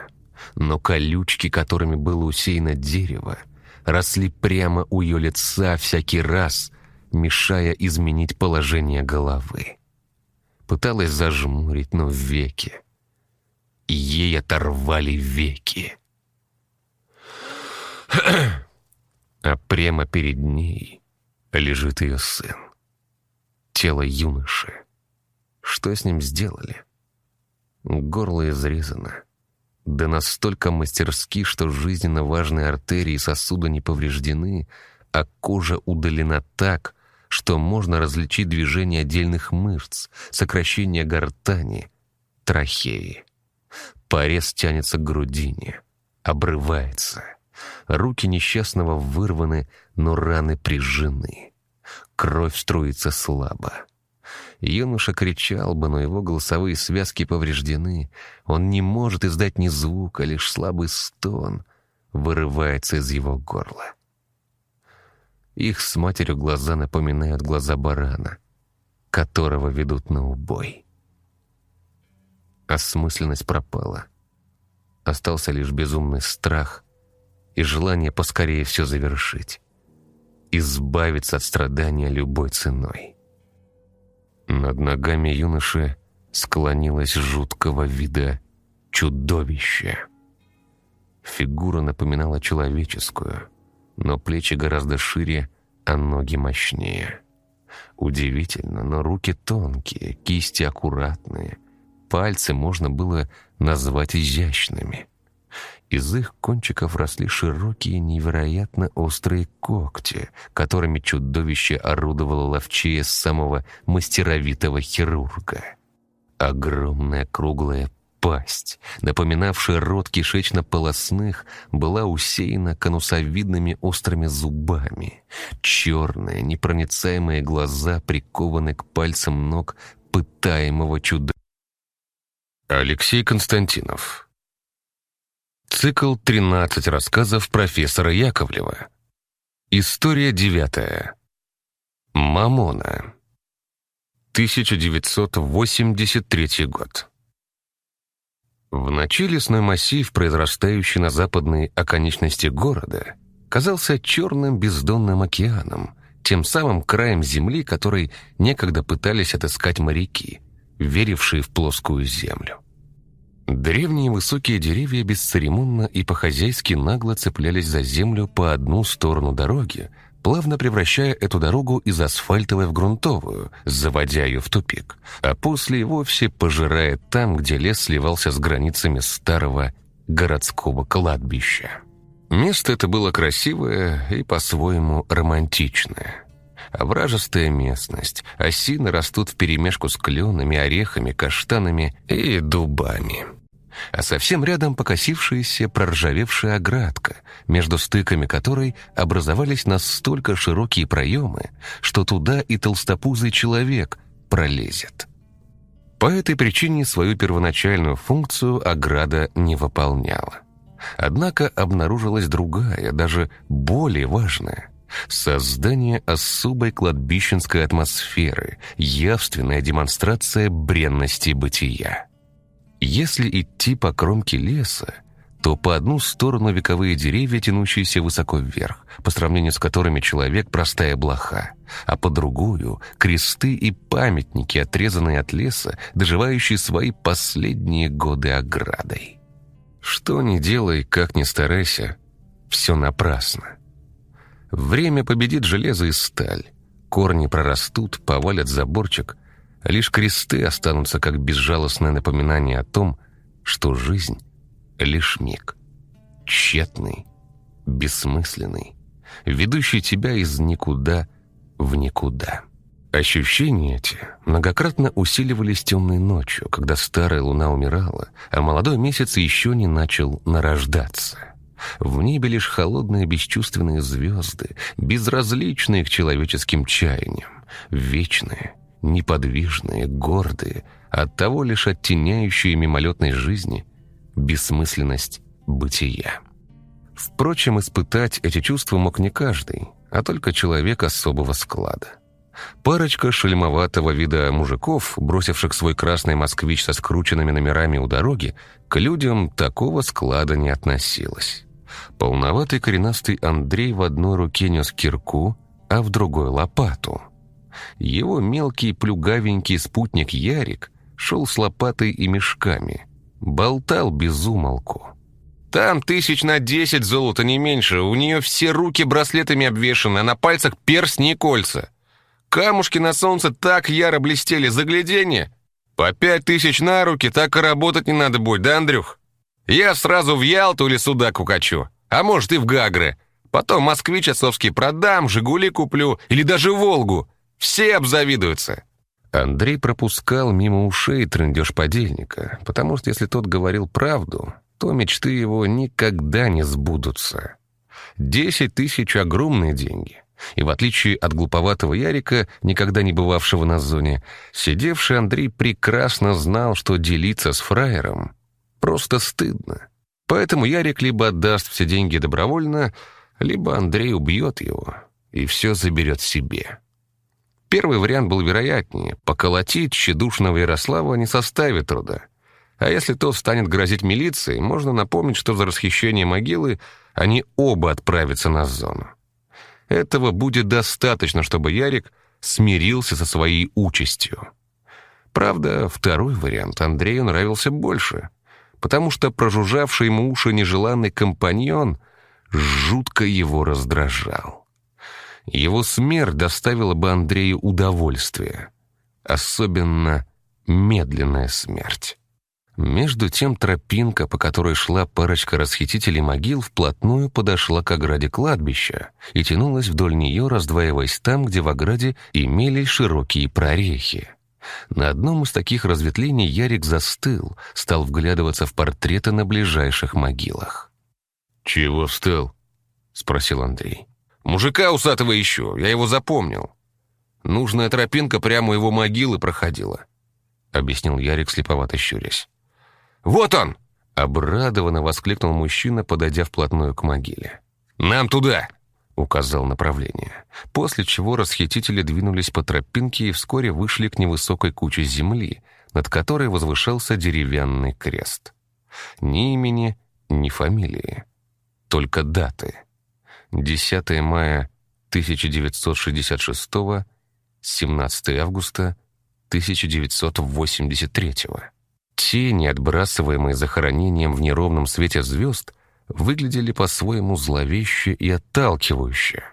но колючки, которыми было усеяно дерево, росли прямо у ее лица всякий раз, мешая изменить положение головы. Пыталась зажмурить, но веки ей оторвали веки. А прямо перед ней лежит ее сын. Тело юноши. Что с ним сделали? Горло изрезано. Да настолько мастерски, что жизненно важные артерии и сосуды не повреждены, а кожа удалена так, что можно различить движение отдельных мышц, сокращение гортани, трахеи. Порез тянется к грудине, обрывается. Руки несчастного вырваны, но раны прижжены. Кровь струится слабо. Юноша кричал бы, но его голосовые связки повреждены. Он не может издать ни звука, лишь слабый стон вырывается из его горла. Их с матерью глаза напоминают глаза барана, которого ведут на убой. Осмысленность пропала. Остался лишь безумный страх и желание поскорее все завершить. Избавиться от страдания любой ценой. Над ногами юноши склонилось жуткого вида чудовище. Фигура напоминала человеческую, но плечи гораздо шире, а ноги мощнее. Удивительно, но руки тонкие, кисти аккуратные, пальцы можно было назвать изящными. Из их кончиков росли широкие, невероятно острые когти, которыми чудовище орудовало ловчее самого мастеровитого хирурга. Огромная круглая пасть, напоминавшая рот кишечно-полосных, была усеяна конусовидными острыми зубами. Черные, непроницаемые глаза прикованы к пальцам ног пытаемого чудовища. Алексей Константинов. Цикл «13 рассказов профессора Яковлева». История девятая. Мамона. 1983 год. В ночи лесной массив, произрастающий на западной оконечности города, казался черным бездонным океаном, тем самым краем земли, который некогда пытались отыскать моряки, верившие в плоскую землю. Древние высокие деревья бесцеремонно и по-хозяйски нагло цеплялись за землю по одну сторону дороги, плавно превращая эту дорогу из асфальтовой в грунтовую, заводя ее в тупик, а после и вовсе пожирая там, где лес сливался с границами старого городского кладбища. Место это было красивое и по-своему романтичное. Овражистая местность, осины растут вперемешку с кленами, орехами, каштанами и дубами. А совсем рядом покосившаяся проржавевшая оградка, между стыками которой образовались настолько широкие проемы, что туда и толстопузый человек пролезет. По этой причине свою первоначальную функцию ограда не выполняла. Однако обнаружилась другая, даже более важная создание особой кладбищенской атмосферы, явственная демонстрация бренности бытия. Если идти по кромке леса, то по одну сторону вековые деревья, тянущиеся высоко вверх, по сравнению с которыми человек – простая блоха, а по другую – кресты и памятники, отрезанные от леса, доживающие свои последние годы оградой. Что ни делай, как ни старайся, все напрасно. Время победит железо и сталь. Корни прорастут, повалят заборчик, Лишь кресты останутся как безжалостное напоминание о том, что жизнь — лишь миг. Тщетный, бессмысленный, ведущий тебя из никуда в никуда. Ощущения эти многократно усиливались темной ночью, когда старая луна умирала, а молодой месяц еще не начал нарождаться. В небе лишь холодные бесчувственные звезды, безразличные к человеческим чаяниям, вечные, неподвижные, гордые, оттого лишь оттеняющие мимолетной жизни бессмысленность бытия. Впрочем, испытать эти чувства мог не каждый, а только человек особого склада. Парочка шельмоватого вида мужиков, бросивших свой красный москвич со скрученными номерами у дороги, к людям такого склада не относилась. Полноватый коренастый Андрей в одной руке нес кирку, а в другой — лопату. Его мелкий плюгавенький спутник Ярик шел с лопатой и мешками, болтал без умолку. Там тысяч на десять золота, не меньше. У нее все руки браслетами обвешаны, а на пальцах перстни и кольца. Камушки на солнце так яро блестели, загляденье. По пять тысяч на руки так и работать не надо будет, да, Андрюх? Я сразу в Ялту или Судак укачу, а может и в Гагры. Потом москвич отцовский продам, Жигули куплю или даже Волгу. Все обзавидуются». Андрей пропускал мимо ушей трындеж подельника, потому что если тот говорил правду, то мечты его никогда не сбудутся. Десять тысяч — огромные деньги. И в отличие от глуповатого Ярика, никогда не бывавшего на зоне, сидевший Андрей прекрасно знал, что делиться с фраером просто стыдно. Поэтому Ярик либо отдаст все деньги добровольно, либо Андрей убьет его и все заберет себе. Первый вариант был вероятнее. Поколотить тщедушного Ярослава не составит труда. А если тот станет грозить милицией, можно напомнить, что за расхищение могилы они оба отправятся на зону. Этого будет достаточно, чтобы Ярик смирился со своей участью. Правда, второй вариант Андрею нравился больше, потому что прожужжавший ему уши нежеланный компаньон жутко его раздражал. Его смерть доставила бы Андрею удовольствие, особенно медленная смерть. Между тем тропинка, по которой шла парочка расхитителей могил, вплотную подошла к ограде кладбища и тянулась вдоль нее, раздваиваясь там, где в ограде имели широкие прорехи. На одном из таких разветвлений Ярик застыл, стал вглядываться в портреты на ближайших могилах. «Чего встал?» — спросил Андрей. «Мужика усатого ищу, я его запомнил. Нужная тропинка прямо у его могилы проходила», — объяснил Ярик, слеповато щурясь. «Вот он!» — обрадованно воскликнул мужчина, подойдя вплотную к могиле. «Нам туда!» — указал направление. После чего расхитители двинулись по тропинке и вскоре вышли к невысокой куче земли, над которой возвышался деревянный крест. Ни имени, ни фамилии. Только даты. 10 мая 1966 17 августа 1983 Тени, отбрасываемые захоронением в неровном свете звезд, выглядели по-своему зловеще и отталкивающе.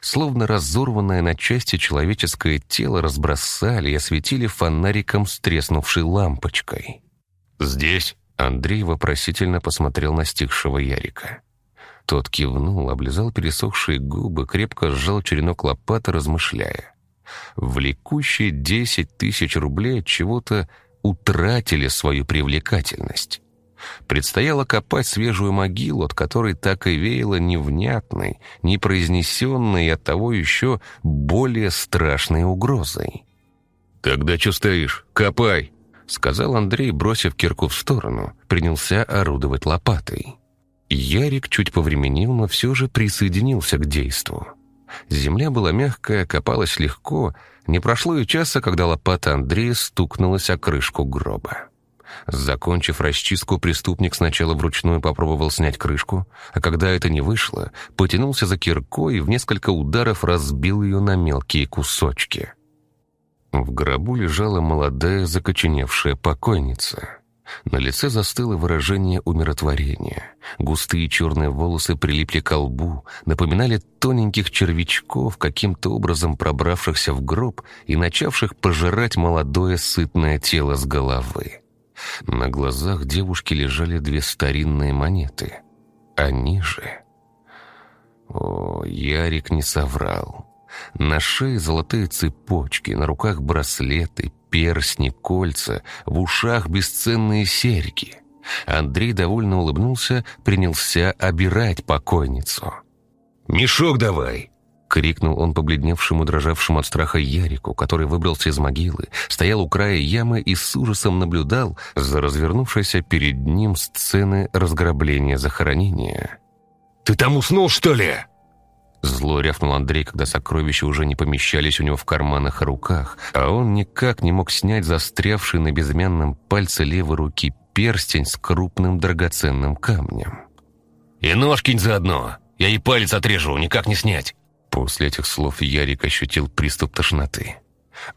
Словно разорванное на части человеческое тело разбросали и осветили фонариком с треснувшей лампочкой. «Здесь?» Андрей вопросительно посмотрел на стихшего Ярика. Тот кивнул, облизал пересохшие губы, крепко сжал черенок лопаты, размышляя. Влекущие десять тысяч рублей от чего-то утратили свою привлекательность. Предстояло копать свежую могилу, от которой так и веяло невнятной, непроизнесенной и оттого еще более страшной угрозой. «Тогда что стоишь? Копай!» — сказал Андрей, бросив кирку в сторону, принялся орудовать лопатой. Ярик чуть повременил, но все же присоединился к действу. Земля была мягкая, копалась легко, не прошло и часа, когда лопата Андрея стукнулась о крышку гроба. Закончив расчистку, преступник сначала вручную попробовал снять крышку, а когда это не вышло, потянулся за киркой и в несколько ударов разбил ее на мелкие кусочки. В гробу лежала молодая закоченевшая покойница. На лице застыло выражение умиротворения. Густые черные волосы прилипли к лбу, напоминали тоненьких червячков, каким-то образом пробравшихся в гроб и начавших пожирать молодое сытное тело с головы. На глазах девушки лежали две старинные монеты. Они же... О, Ярик не соврал. На шее золотые цепочки, на руках браслеты, перстни, кольца, в ушах бесценные серьги. Андрей довольно улыбнулся, принялся обирать покойницу. «Мешок давай!» — крикнул он побледневшему, дрожавшему от страха Ярику, который выбрался из могилы, стоял у края ямы и с ужасом наблюдал за развернувшейся перед ним сцены разграбления захоронения. «Ты там уснул, что ли?» Зло рявкнул Андрей, когда сокровища уже не помещались у него в карманах и руках, а он никак не мог снять застрявший на безымянном пальце левой руки перстень с крупным драгоценным камнем. «И нож кинь заодно! Я ей палец отрежу, никак не снять!» После этих слов Ярик ощутил приступ тошноты.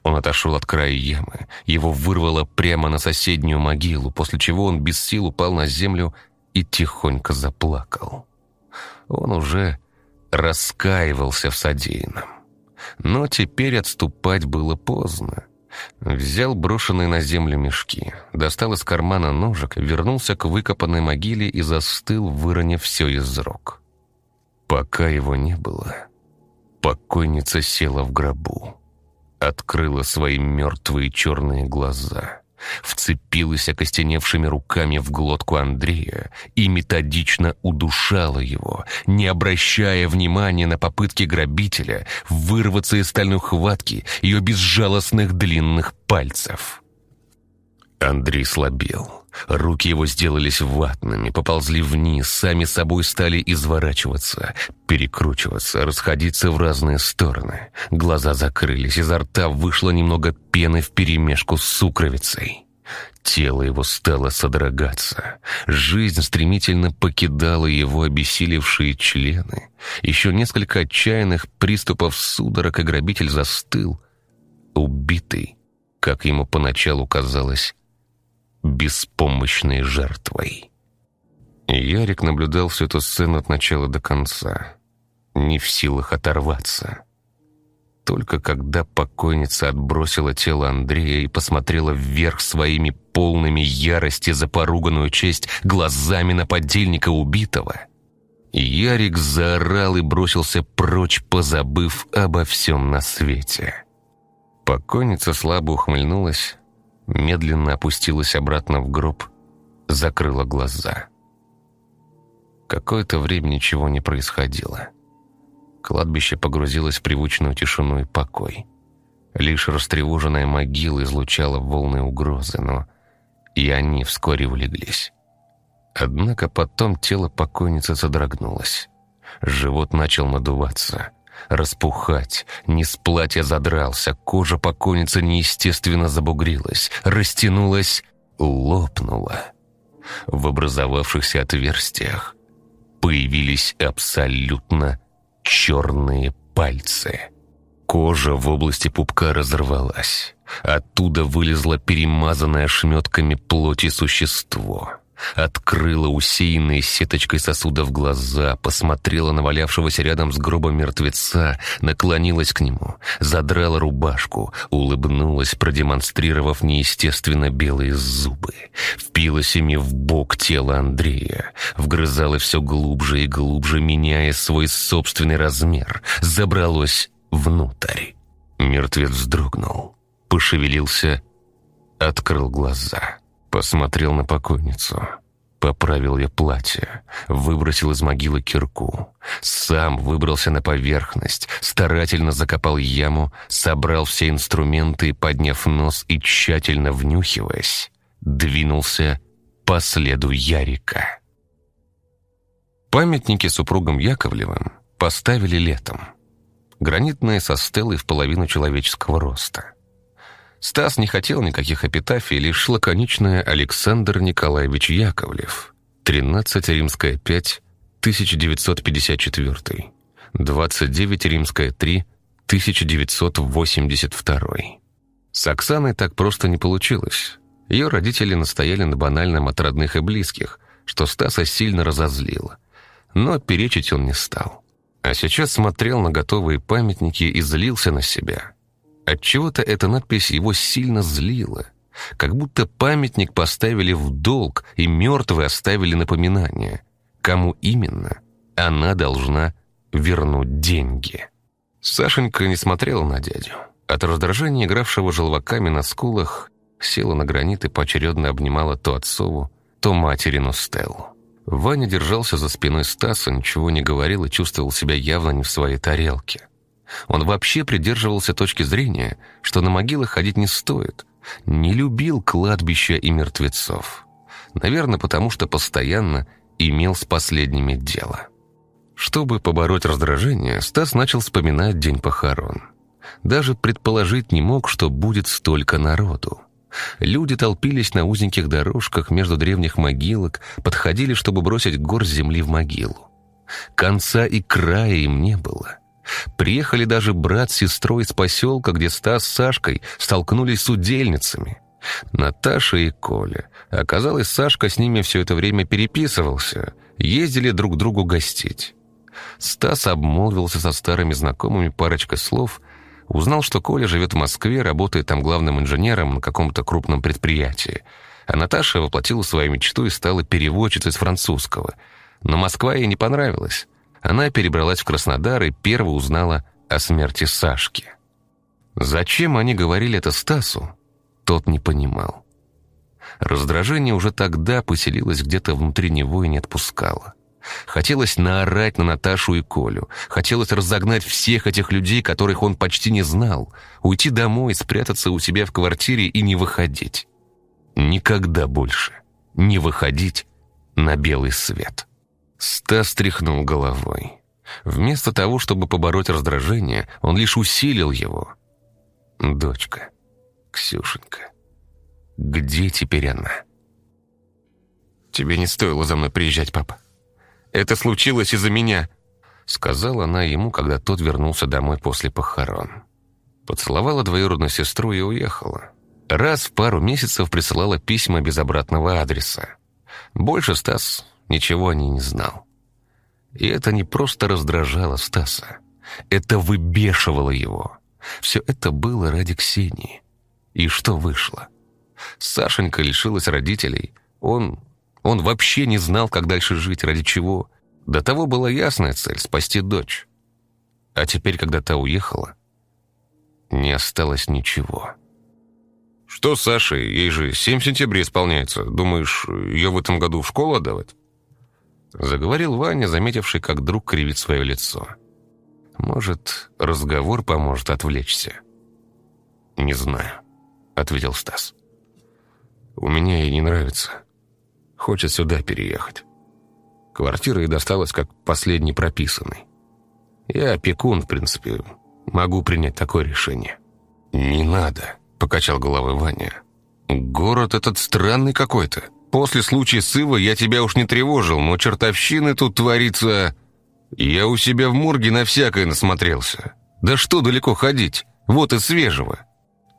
Он отошел от края ямы, его вырвало прямо на соседнюю могилу, после чего он без сил упал на землю и тихонько заплакал. Он уже раскаивался в содеянном. Но теперь отступать было поздно. Взял брошенные на землю мешки, достал из кармана ножик, вернулся к выкопанной могиле и застыл, выронив все из рук. Пока его не было, покойница села в гробу, открыла свои мертвые черные глаза — вцепилась окостеневшими руками в глотку Андрея и методично удушала его, не обращая внимания на попытки грабителя вырваться из стальной хватки ее безжалостных длинных пальцев. Андрей слабел. Руки его сделались ватными, поползли вниз, сами собой стали изворачиваться, перекручиваться, расходиться в разные стороны. Глаза закрылись, изо рта вышло немного пены вперемешку с сукровицей. Тело его стало содрогаться. Жизнь стремительно покидала его обессилевшие члены. Еще несколько отчаянных приступов судорог и грабитель застыл, убитый, как ему поначалу казалось, беспомощной жертвой. Ярик наблюдал всю эту сцену от начала до конца, не в силах оторваться. Только когда покойница отбросила тело Андрея и посмотрела вверх своими полными ярости за поруганную честь глазами на подельника убитого, Ярик заорал и бросился прочь, позабыв обо всем на свете. Покойница слабо ухмыльнулась, медленно опустилась обратно в гроб, закрыла глаза. Какое-то время ничего не происходило. Кладбище погрузилось в привычную тишину и покой. Лишь растревоженная могила излучала волны угрозы, но и они вскоре улеглись. Однако потом тело покойницы содрогнулось. Живот начал надуваться распухать, низ платья задрался, кожа покойницы неестественно забугрилась, растянулась, лопнула. В образовавшихся отверстиях появились абсолютно черные пальцы. Кожа в области пупка разорвалась. Оттуда вылезло перемазанное шметками плоти существо. Открыла усеянные сеточкой сосудов глаза, посмотрела на валявшегося рядом с гробом мертвеца, наклонилась к нему, задрала рубашку, улыбнулась, продемонстрировав неестественно белые зубы, впилась ими в бок тела Андрея, вгрызалась все глубже и глубже, меняя свой собственный размер, забралась внутрь. Мертвец вздрогнул, пошевелился, открыл глаза. Посмотрел на покойницу. Поправил я платье, выбросил из могилы кирку. Сам выбрался на поверхность, старательно закопал яму, собрал все инструменты, подняв нос и тщательно внюхиваясь, двинулся по следу Ярика. Памятники супругам Яковлевым поставили летом. Гранитные со стелой в половину человеческого роста. Стас не хотел никаких эпитафий, лишь лаконичное «Александр Николаевич Яковлев». 13 Римская 5, 1954. 29 Римская 3, 1982. С Оксаной так просто не получилось. Ее родители настояли на банальном от родных и близких, что Стаса сильно разозлило. Но перечить он не стал. А сейчас смотрел на готовые памятники и злился на себя. Отчего-то эта надпись его сильно злила. Как будто памятник поставили в долг, и мертвые оставили напоминание. Кому именно она должна вернуть деньги? Сашенька не смотрела на дядю. От раздражения игравшего желваками на скулах села на гранит и поочередно обнимала то отцову, то материну Стеллу. Ваня держался за спиной Стаса, ничего не говорил и чувствовал себя явно не в своей тарелке. Он вообще придерживался точки зрения, что на могилы ходить не стоит, не любил кладбища и мертвецов. Наверное, потому что постоянно имел с последними дело. Чтобы побороть раздражение, Стас начал вспоминать день похорон. Даже предположить не мог, что будет столько народу. Люди толпились на узеньких дорожках между древних могилок, подходили, чтобы бросить гор земли в могилу. Конца и края им не было. Приехали даже брат с сестрой из поселка, где Стас с Сашкой столкнулись с удельницами. Наташа и Коля. Оказалось, Сашка с ними все это время переписывался. Ездили друг к другу гостить. Стас обмолвился со старыми знакомыми парочкой слов – Узнал, что Коля живет в Москве, работает там главным инженером на каком-то крупном предприятии. А Наташа воплотила свою мечту и стала переводчицей с французского. Но Москва ей не понравилась. Она перебралась в Краснодар и первой узнала о смерти Сашки. Зачем они говорили это Стасу, тот не понимал. Раздражение уже тогда поселилось где-то внутри него и не отпускало. Хотелось наорать на Наташу и Колю. Хотелось разогнать всех этих людей, которых он почти не знал. Уйти домой, спрятаться у себя в квартире и не выходить. Никогда больше не выходить на белый свет. Стас тряхнул головой. Вместо того, чтобы побороть раздражение, он лишь усилил его. «Дочка, Ксюшенька, где теперь она?» «Тебе не стоило за мной приезжать, папа. Это случилось из-за меня», — сказала она ему, когда тот вернулся домой после похорон. Поцеловала двоюродную сестру и уехала. Раз в пару месяцев присылала письма без обратного адреса. Больше Стас ничего о ней не знал. И это не просто раздражало Стаса. Это выбешивало его. Все это было ради Ксении. И что вышло? Сашенька лишилась родителей. Он он вообще не знал, как дальше жить, ради чего. До того была ясная цель — спасти дочь. А теперь, когда та уехала, не осталось ничего. «Что с Сашей? Ей же 7 сентября исполняется. Думаешь, ее в этом году в школу отдавать?» Заговорил Ваня, заметивший, как друг кривит свое лицо. «Может, разговор поможет отвлечься?» «Не знаю», — ответил Стас. «У меня ей не нравится. Хочет сюда переехать. Квартира ей досталась как последний прописанный. Я опекун, в принципе, могу принять такое решение». «Не надо», — покачал головой Ваня. «Город этот странный какой-то. После случая с Ивой я тебя уж не тревожил, но чертовщины тут творится... Я у себя в морге на всякое насмотрелся. Да что далеко ходить? Вот и свежего.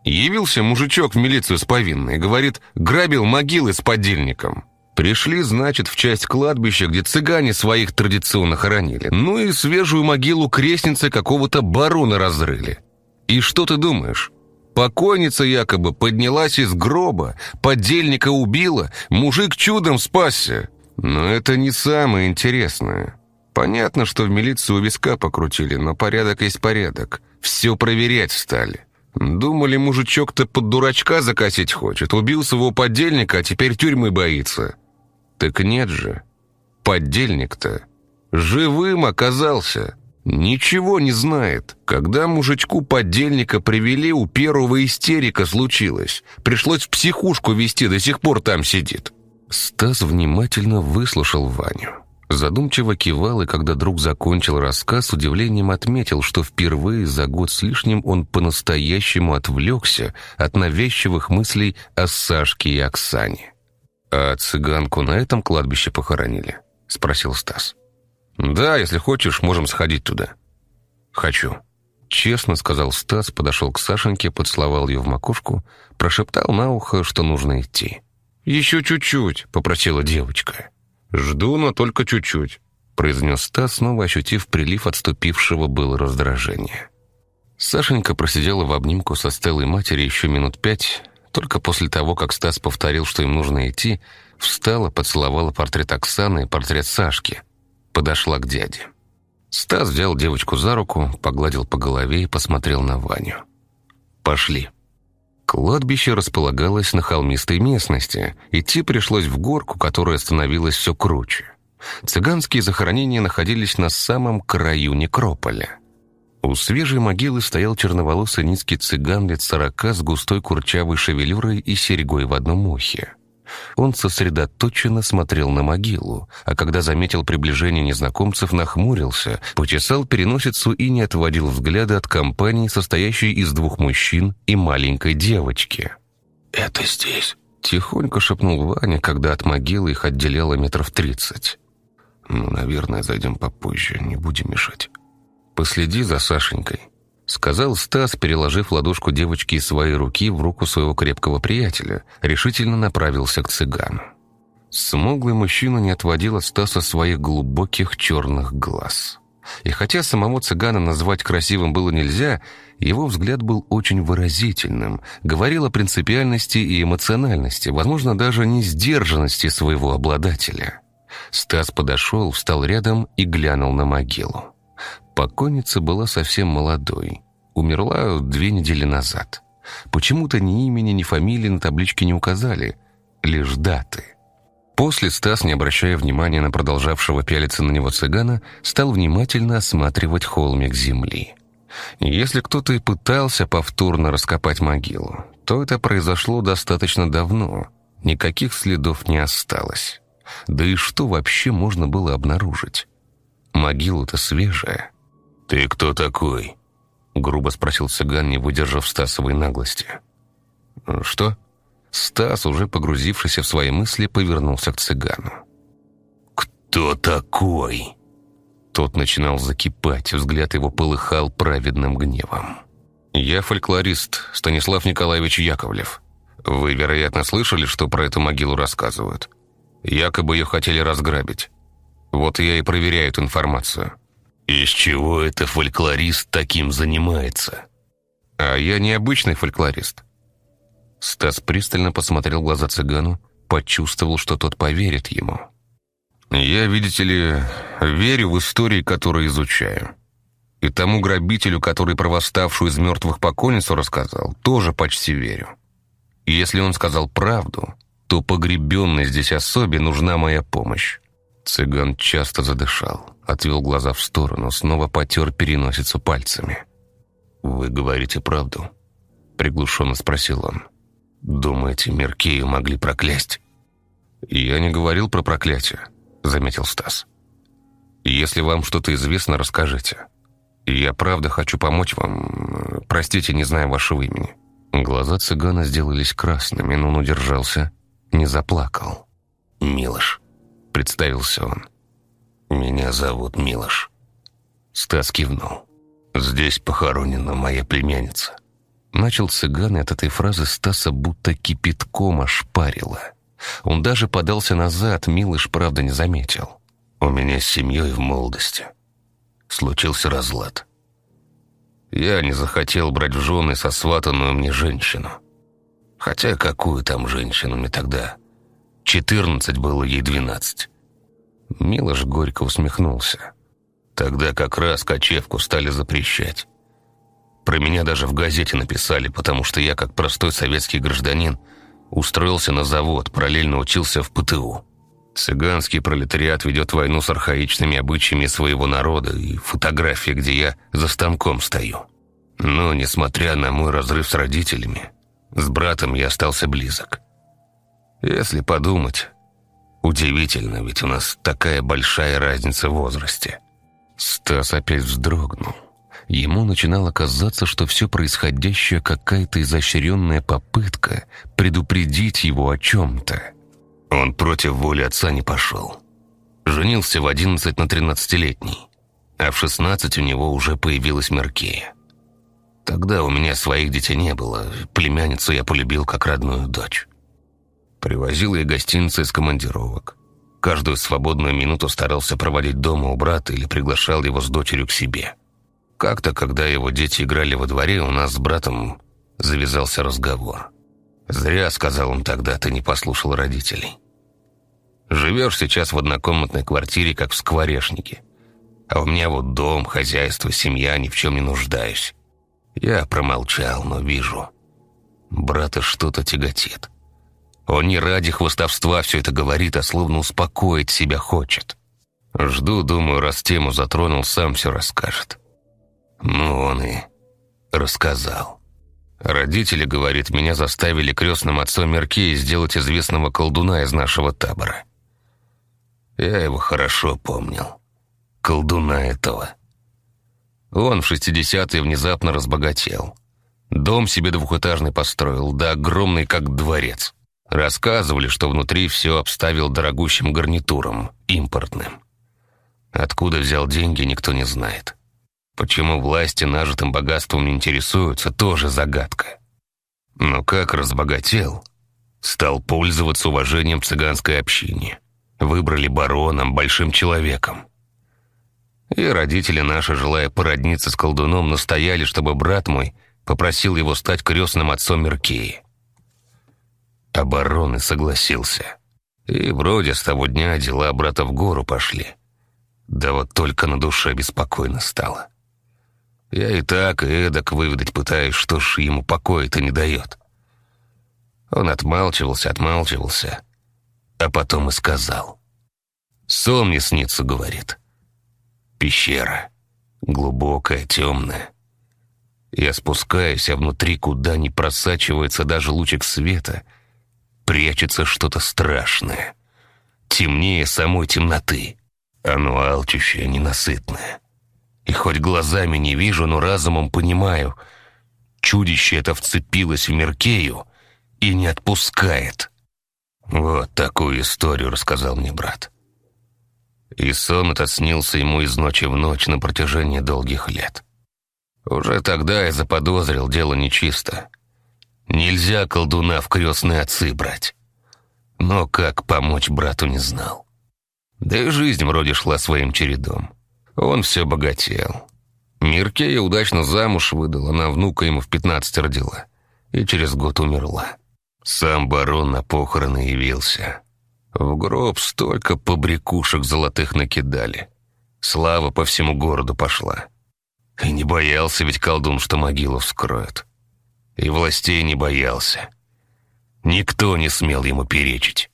Явился мужичок в милицию с повинной, говорит, грабил могилы с подельником. Пришли, значит, в часть кладбища, где цыгане своих традиционно хоронили. Ну и свежую могилу крестницы какого-то барона разрыли. И что ты думаешь? Покойница якобы поднялась из гроба, подельника убила, мужик чудом спасся. Но это не самое интересное. Понятно, что в милицию виска покрутили, но порядок есть порядок. Все проверять стали. Думали, мужичок-то под дурачка закосить хочет. Убил своего подельника, а теперь тюрьмы боится. Так нет же. Подельник-то живым оказался. Ничего не знает. Когда мужичку подельника привели, у первого истерика случилась. Пришлось в психушку вести, до сих пор там сидит. Стас внимательно выслушал Ваню. Задумчиво кивал, и когда друг закончил рассказ, с удивлением отметил, что впервые за год с лишним он по-настоящему отвлекся от навязчивых мыслей о Сашке и Оксане. «А цыганку на этом кладбище похоронили?» — спросил Стас. «Да, если хочешь, можем сходить туда». «Хочу». честно», — сказал Стас, подошел к Сашеньке, поцеловал ее в макушку, прошептал на ухо, что нужно идти. «Еще чуть-чуть», — попросила девочка. «Жду, но только чуть-чуть», — произнес Стас, снова ощутив прилив отступившего было раздражения. Сашенька просидела в обнимку со Стеллой матери еще минут пять, только после того, как Стас повторил, что им нужно идти, встала, поцеловала портрет Оксаны и портрет Сашки, подошла к дяде. Стас взял девочку за руку, погладил по голове и посмотрел на Ваню. «Пошли». Кладбище располагалось на холмистой местности. Идти пришлось в горку, которая становилась все круче. Цыганские захоронения находились на самом краю некрополя. У свежей могилы стоял черноволосый низкий цыган лет сорока с густой курчавой шевелюрой и серьгой в одном ухе. Он сосредоточенно смотрел на могилу, а когда заметил приближение незнакомцев, нахмурился, почесал переносицу и не отводил взгляда от компании, состоящей из двух мужчин и маленькой девочки. «Это здесь», — тихонько шепнул Ваня, когда от могилы их отделяло метров тридцать. «Ну, наверное, зайдем попозже, не будем мешать. Последи за Сашенькой». Сказал Стас, переложив ладошку девочки из своей руки в руку своего крепкого приятеля, решительно направился к цыгану. Смуглый мужчина не отводил от Стаса своих глубоких черных глаз. И хотя самого цыгана назвать красивым было нельзя, его взгляд был очень выразительным, говорил о принципиальности и эмоциональности, возможно, даже не сдержанности своего обладателя. Стас подошел, встал рядом и глянул на могилу. Покойница была совсем молодой. Умерла две недели назад. Почему-то ни имени, ни фамилии на табличке не указали, лишь даты. После Стас, не обращая внимания на продолжавшего пялиться на него цыгана, стал внимательно осматривать холмик земли. Если кто-то и пытался повторно раскопать могилу, то это произошло достаточно давно. Никаких следов не осталось. Да и что вообще можно было обнаружить? Могила-то свежая. «Ты кто такой?» — грубо спросил цыган, не выдержав Стасовой наглости. «Что?» Стас, уже погрузившийся в свои мысли, повернулся к цыгану. «Кто такой?» Тот начинал закипать, взгляд его полыхал праведным гневом. «Я фольклорист Станислав Николаевич Яковлев. Вы, вероятно, слышали, что про эту могилу рассказывают? Якобы ее хотели разграбить. Вот я и проверяю эту информацию». «Из чего это фольклорист таким занимается?» «А я не обычный фольклорист». Стас пристально посмотрел в глаза цыгану, почувствовал, что тот поверит ему. «Я, видите ли, верю в истории, которые изучаю. И тому грабителю, который провоставшую из мертвых покойницу рассказал, тоже почти верю. И если он сказал правду, то погребенной здесь особе нужна моя помощь». Цыган часто задышал отвел глаза в сторону, снова потер переносицу пальцами. «Вы говорите правду?» — приглушенно спросил он. «Думаете, Меркею могли проклясть?» «Я не говорил про проклятие», — заметил Стас. «Если вам что-то известно, расскажите. Я правда хочу помочь вам. Простите, не знаю вашего имени». Глаза цыгана сделались красными, но он удержался, не заплакал. «Милош», — представился он. «Меня зовут Милош». Стас кивнул. «Здесь похоронена моя племянница». Начал цыган, и от этой фразы Стаса будто кипятком ошпарило. Он даже подался назад, Милыш, правда, не заметил. «У меня с семьей в молодости. Случился разлад. Я не захотел брать в жены сосватанную мне женщину. Хотя какую там женщину мне тогда? Четырнадцать было, ей двенадцать. Милош горько усмехнулся. Тогда как раз кочевку стали запрещать. Про меня даже в газете написали, потому что я, как простой советский гражданин, устроился на завод, параллельно учился в ПТУ. Цыганский пролетариат ведет войну с архаичными обычаями своего народа и фотография, где я за станком стою. Но, несмотря на мой разрыв с родителями, с братом я остался близок. Если подумать, Удивительно, ведь у нас такая большая разница в возрасте. Стас опять вздрогнул. Ему начинало казаться, что все происходящее какая-то изощренная попытка предупредить его о чем-то. Он против воли отца не пошел. Женился в 11 на 13-летний, а в 16 у него уже появилась Меркея. Тогда у меня своих детей не было. Племянницу я полюбил как родную дочь. Привозил ей гостинцы из командировок. Каждую свободную минуту старался проводить дома у брата или приглашал его с дочерью к себе. Как-то, когда его дети играли во дворе, у нас с братом завязался разговор. «Зря», — сказал он тогда, — «ты не послушал родителей. Живешь сейчас в однокомнатной квартире, как в скворечнике. А у меня вот дом, хозяйство, семья, ни в чем не нуждаюсь. Я промолчал, но вижу. Брата что-то тяготит. Он не ради хвостовства все это говорит, а словно успокоить себя хочет. Жду, думаю, раз тему затронул, сам все расскажет. Ну, он и рассказал. Родители, говорит, меня заставили крестным отцом Меркея сделать известного колдуна из нашего табора. Я его хорошо помнил. Колдуна этого. Он в 60-е внезапно разбогател. Дом себе двухэтажный построил, да огромный, как дворец. Рассказывали, что внутри все обставил дорогущим гарнитуром, импортным. Откуда взял деньги, никто не знает. Почему власти нажитым богатством не интересуются, тоже загадка. Но как разбогател, стал пользоваться уважением цыганской общине. Выбрали бароном, большим человеком. И родители наши, желая породниться с колдуном, настояли, чтобы брат мой попросил его стать крестным отцом Меркеи. Обороны согласился. И вроде с того дня дела брата в гору пошли. Да вот только на душе беспокойно стало. Я и так, и эдак выведать пытаюсь, что ж ему покоя-то не дает. Он отмалчивался, отмалчивался, а потом и сказал. «Сон мне снится», — говорит. Пещера. Глубокая, темная. Я спускаюсь, а внутри, куда не просачивается даже лучик света, прячется что-то страшное. Темнее самой темноты. Оно алчущее, ненасытное. И хоть глазами не вижу, но разумом понимаю, чудище это вцепилось в Меркею и не отпускает. Вот такую историю рассказал мне брат. И сон этот снился ему из ночи в ночь на протяжении долгих лет. Уже тогда я заподозрил дело нечисто. Нельзя колдуна в крестные отцы брать. Но как помочь брату не знал. Да и жизнь вроде шла своим чередом. Он все богател. Миркея удачно замуж выдал, она внука ему в пятнадцать родила. И через год умерла. Сам барон на похороны явился. В гроб столько побрякушек золотых накидали. Слава по всему городу пошла. И не боялся ведь колдун, что могилу вскроют. И властей не боялся. Никто не смел ему перечить.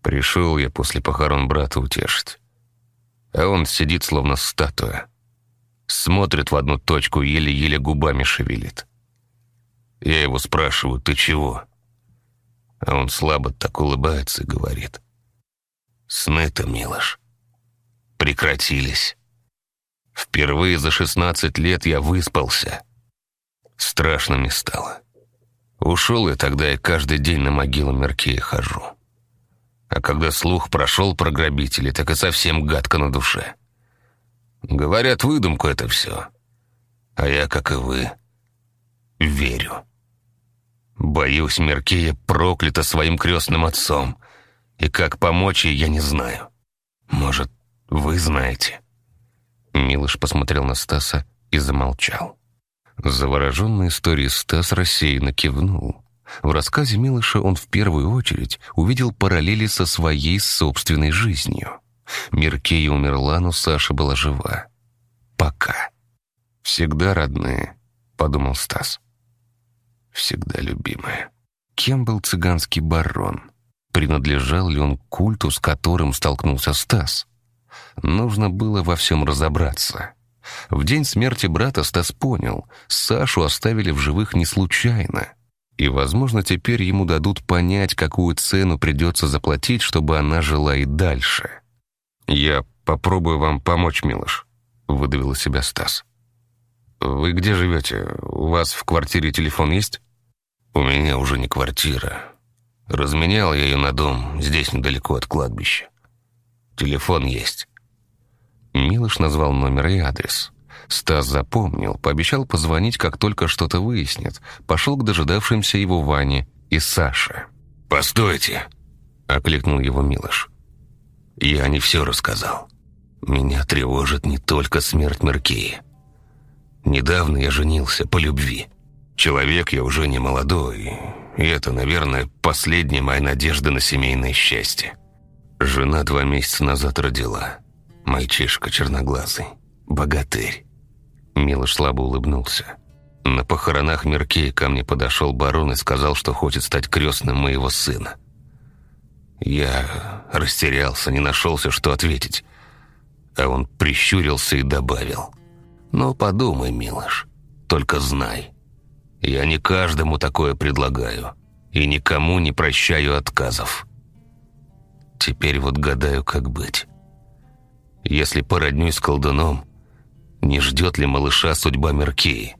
Пришел я после похорон брата утешить. А он сидит, словно статуя. Смотрит в одну точку, еле-еле губами шевелит. Я его спрашиваю, ты чего? А он слабо так улыбается и говорит. Сны-то, Милош, прекратились. Впервые за шестнадцать лет я выспался. Страшно мне стало. Ушел я тогда и каждый день на могилу Меркея хожу. А когда слух прошел про грабителей, так и совсем гадко на душе. Говорят, выдумку это все. А я, как и вы, верю. Боюсь, Меркея проклята своим крестным отцом — и как помочь ей, я не знаю. Может, вы знаете?» Милыш посмотрел на Стаса и замолчал. Завороженный историей Стас рассеянно кивнул. В рассказе Милыша он в первую очередь увидел параллели со своей собственной жизнью. Миркея умерла, но Саша была жива. Пока. «Всегда родные», — подумал Стас. «Всегда любимая». Кем был цыганский барон? Принадлежал ли он культу, с которым столкнулся Стас? Нужно было во всем разобраться. В день смерти брата Стас понял, Сашу оставили в живых не случайно. И, возможно, теперь ему дадут понять, какую цену придется заплатить, чтобы она жила и дальше. «Я попробую вам помочь, Милош», — выдавил из себя Стас. «Вы где живете? У вас в квартире телефон есть?» «У меня уже не квартира. Разменял я ее на дом, здесь недалеко от кладбища. Телефон есть. Милош назвал номер и адрес. Стас запомнил, пообещал позвонить, как только что-то выяснит. Пошел к дожидавшимся его Ване и Саше. «Постойте!» — окликнул его Милош. «Я не все рассказал. Меня тревожит не только смерть Меркеи. Недавно я женился по любви. Человек я уже не молодой, и это, наверное, последняя моя надежда на семейное счастье. Жена два месяца назад родила. Мальчишка черноглазый. Богатырь. Милош слабо улыбнулся. На похоронах Меркея ко мне подошел барон и сказал, что хочет стать крестным моего сына. Я растерялся, не нашелся, что ответить. А он прищурился и добавил. «Но подумай, Милош, только знай, я не каждому такое предлагаю и никому не прощаю отказов. Теперь вот гадаю, как быть. Если породнюсь с колдуном, не ждет ли малыша судьба Меркеи?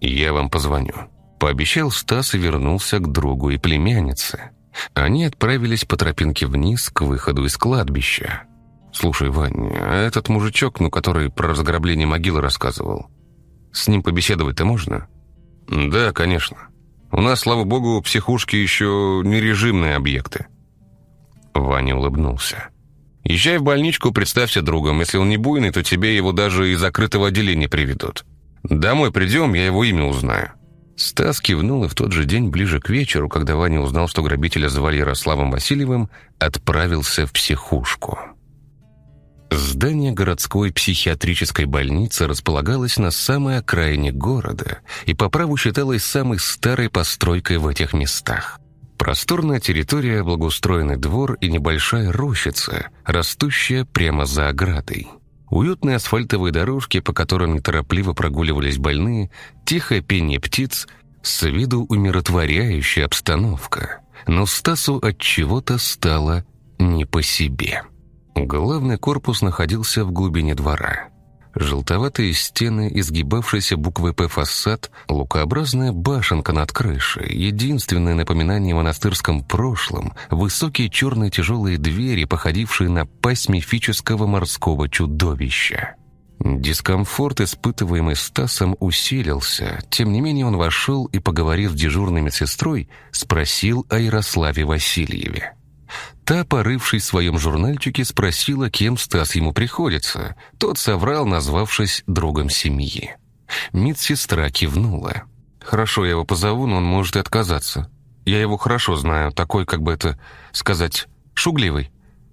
Я вам позвоню. Пообещал Стас и вернулся к другу и племяннице. Они отправились по тропинке вниз к выходу из кладбища. «Слушай, Вань, а этот мужичок, ну, который про разграбление могилы рассказывал, с ним побеседовать-то можно?» «Да, конечно. У нас, слава богу, психушки еще не режимные объекты». Ваня улыбнулся. «Езжай в больничку, представься другом. Если он не буйный, то тебе его даже из закрытого отделения приведут. Домой придем, я его имя узнаю». Стас кивнул и в тот же день, ближе к вечеру, когда Ваня узнал, что грабителя звали Ярославом Васильевым, отправился в психушку. Здание городской психиатрической больницы располагалось на самой окраине города и по праву считалось самой старой постройкой в этих местах. Просторная территория, благоустроенный двор и небольшая рощица, растущая прямо за оградой. Уютные асфальтовые дорожки, по которым неторопливо прогуливались больные, тихое пение птиц, с виду умиротворяющая обстановка. Но Стасу от чего-то стало не по себе. Главный корпус находился в глубине двора. Желтоватые стены, изгибавшийся буквой «П» фасад, лукообразная башенка над крышей, единственное напоминание о монастырском прошлом, высокие черные тяжелые двери, походившие на пасть мифического морского чудовища. Дискомфорт, испытываемый Стасом, усилился. Тем не менее он вошел и, поговорив с дежурной медсестрой, спросил о Ярославе Васильеве. Та, порывшись в своем журнальчике, спросила, кем Стас ему приходится. Тот соврал, назвавшись другом семьи. Медсестра кивнула. «Хорошо, я его позову, но он может и отказаться. Я его хорошо знаю, такой, как бы это сказать, шугливый.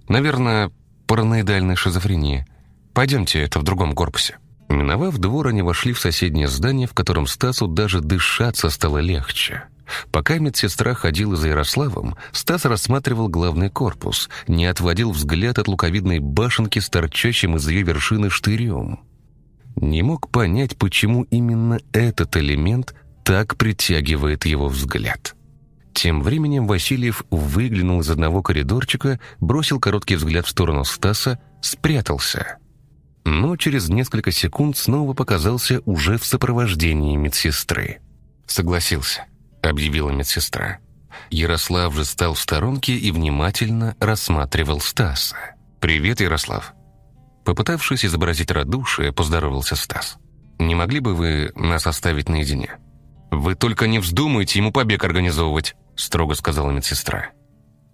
Наверное, параноидальная шизофрения. Пойдемте, это в другом корпусе». Миновав двор, они вошли в соседнее здание, в котором Стасу даже дышаться стало легче. Пока медсестра ходила за Ярославом, Стас рассматривал главный корпус, не отводил взгляд от луковидной башенки с торчащим из ее вершины штырем. Не мог понять, почему именно этот элемент так притягивает его взгляд. Тем временем Васильев выглянул из одного коридорчика, бросил короткий взгляд в сторону Стаса, спрятался. Но через несколько секунд снова показался уже в сопровождении медсестры. Согласился. — объявила медсестра. Ярослав же стал в сторонке и внимательно рассматривал Стаса. «Привет, Ярослав». Попытавшись изобразить радушие, поздоровался Стас. «Не могли бы вы нас оставить наедине?» «Вы только не вздумайте ему побег организовывать», — строго сказала медсестра.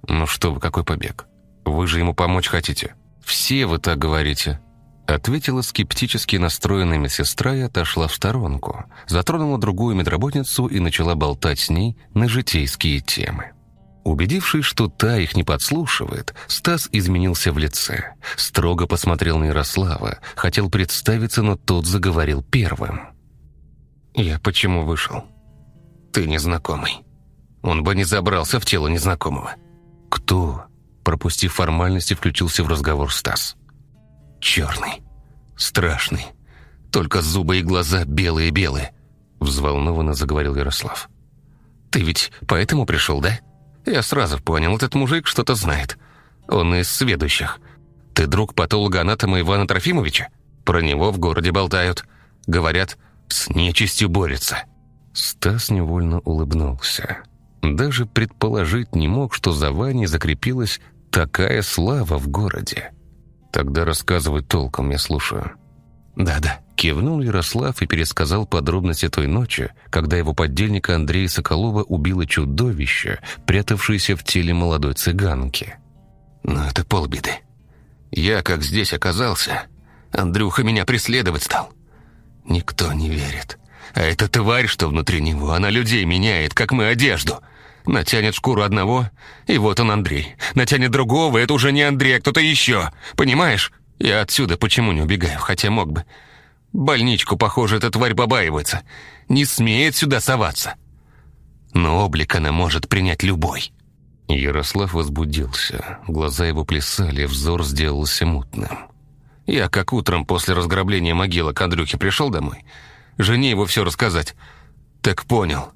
«Ну что вы, какой побег? Вы же ему помочь хотите». «Все вы так говорите», Ответила скептически настроенная медсестра и отошла в сторонку, затронула другую медработницу и начала болтать с ней на житейские темы. Убедившись, что та их не подслушивает, Стас изменился в лице. Строго посмотрел на Ярослава, хотел представиться, но тот заговорил первым. «Я почему вышел?» «Ты незнакомый. Он бы не забрался в тело незнакомого». «Кто?» Пропустив формальности, включился в разговор Стас. Черный. Страшный. Только зубы и глаза белые-белые. Взволнованно заговорил Ярослав. Ты ведь поэтому пришел, да? Я сразу понял, этот мужик что-то знает. Он из сведущих. Ты друг патолога-анатома Ивана Трофимовича? Про него в городе болтают. Говорят, с нечистью борется. Стас невольно улыбнулся. Даже предположить не мог, что за Ваней закрепилась такая слава в городе. Тогда рассказывай толком, я слушаю. Да-да, Кивнул Ярослав и пересказал подробности той ночи, когда его поддельника Андрея Соколова убило чудовище, прятавшееся в теле молодой цыганки. Но это полбеды. Я, как здесь оказался, Андрюха меня преследовать стал. Никто не верит. А эта тварь, что внутри него, она людей меняет, как мы одежду. Натянет шкуру одного, и вот он Андрей. Натянет другого, это уже не Андрей, а кто-то еще. Понимаешь? Я отсюда почему не убегаю, хотя мог бы. Больничку, похоже, эта тварь побаивается. Не смеет сюда соваться. Но облик она может принять любой. Ярослав возбудился. Глаза его плясали, взор сделался мутным. Я как утром после разграбления могилы к Андрюхе пришел домой. Жене его все рассказать. Так понял.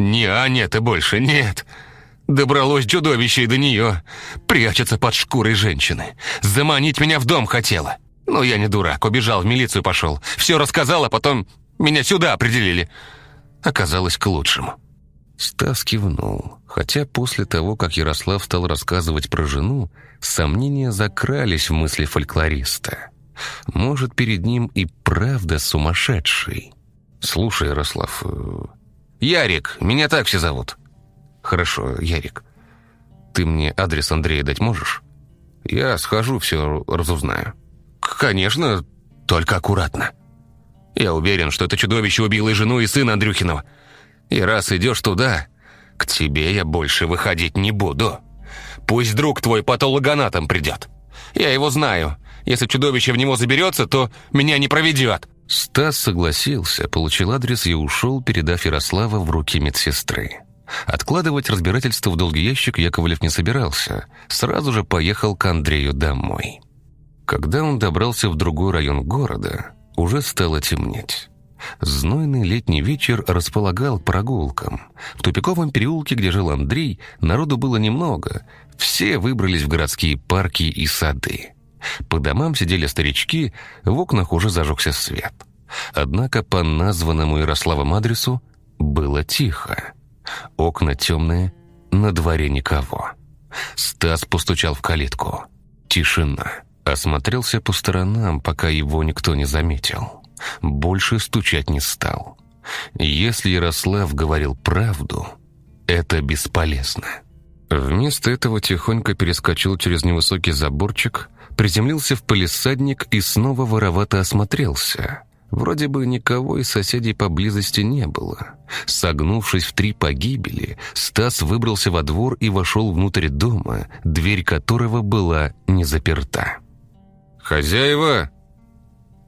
Не Аня ты больше, нет. Добралось чудовище и до нее. Прячется под шкурой женщины. Заманить меня в дом хотела. Но я не дурак, убежал, в милицию пошел. Все рассказал, а потом меня сюда определили. Оказалось к лучшему. Стас кивнул, хотя после того, как Ярослав стал рассказывать про жену, сомнения закрались в мысли фольклориста. Может, перед ним и правда сумасшедший. «Слушай, Ярослав...» «Ярик, меня так все зовут». «Хорошо, Ярик. Ты мне адрес Андрея дать можешь?» «Я схожу, все разузнаю». «Конечно, только аккуратно. Я уверен, что это чудовище убило и жену, и сына Андрюхинова. И раз идешь туда, к тебе я больше выходить не буду. Пусть друг твой патологоанатом придет. Я его знаю. Если чудовище в него заберется, то меня не проведет». Стас согласился, получил адрес и ушел, передав Ярослава в руки медсестры. Откладывать разбирательство в долгий ящик Яковлев не собирался. Сразу же поехал к Андрею домой. Когда он добрался в другой район города, уже стало темнеть. Знойный летний вечер располагал прогулкам. В тупиковом переулке, где жил Андрей, народу было немного. Все выбрались в городские парки и сады. По домам сидели старички, в окнах уже зажегся свет. Однако по названному Ярославом адресу было тихо. Окна темные, на дворе никого. Стас постучал в калитку. Тишина. Осмотрелся по сторонам, пока его никто не заметил больше стучать не стал. Если Ярослав говорил правду, это бесполезно. Вместо этого тихонько перескочил через невысокий заборчик, приземлился в палисадник и снова воровато осмотрелся. Вроде бы никого из соседей поблизости не было. Согнувшись в три погибели, Стас выбрался во двор и вошел внутрь дома, дверь которого была не заперта. «Хозяева!»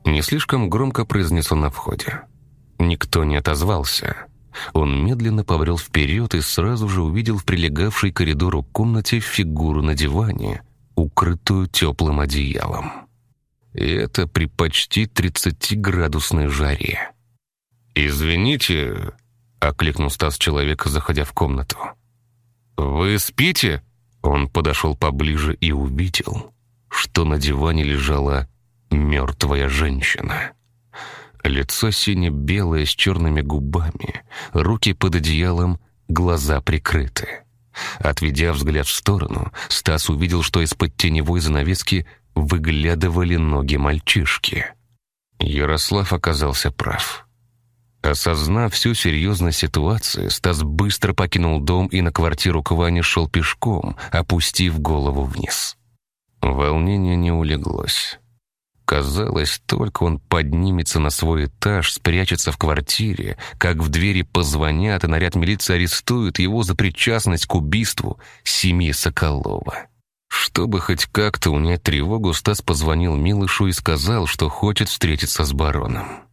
Не слишком громко произнес он на входе. Никто не отозвался. Он медленно побрел вперед и сразу же увидел в прилегавшей к коридору комнате фигуру на диване, укрытую теплым одеялом. И это при почти 30-градусной жаре. «Извините», — окликнул Стас человека, заходя в комнату. «Вы спите?» Он подошел поближе и увидел, что на диване лежала Мертвая женщина. Лицо сине-белое с черными губами, руки под одеялом, глаза прикрыты. Отведя взгляд в сторону, Стас увидел, что из-под теневой занавески выглядывали ноги мальчишки. Ярослав оказался прав. Осознав всю серьезность ситуации, Стас быстро покинул дом и на квартиру к Ване шел пешком, опустив голову вниз. Волнение не улеглось. Казалось, только он поднимется на свой этаж, спрячется в квартире, как в двери позвонят, и наряд милиции арестуют его за причастность к убийству семьи Соколова. Чтобы хоть как-то унять тревогу, Стас позвонил Милышу и сказал, что хочет встретиться с бароном.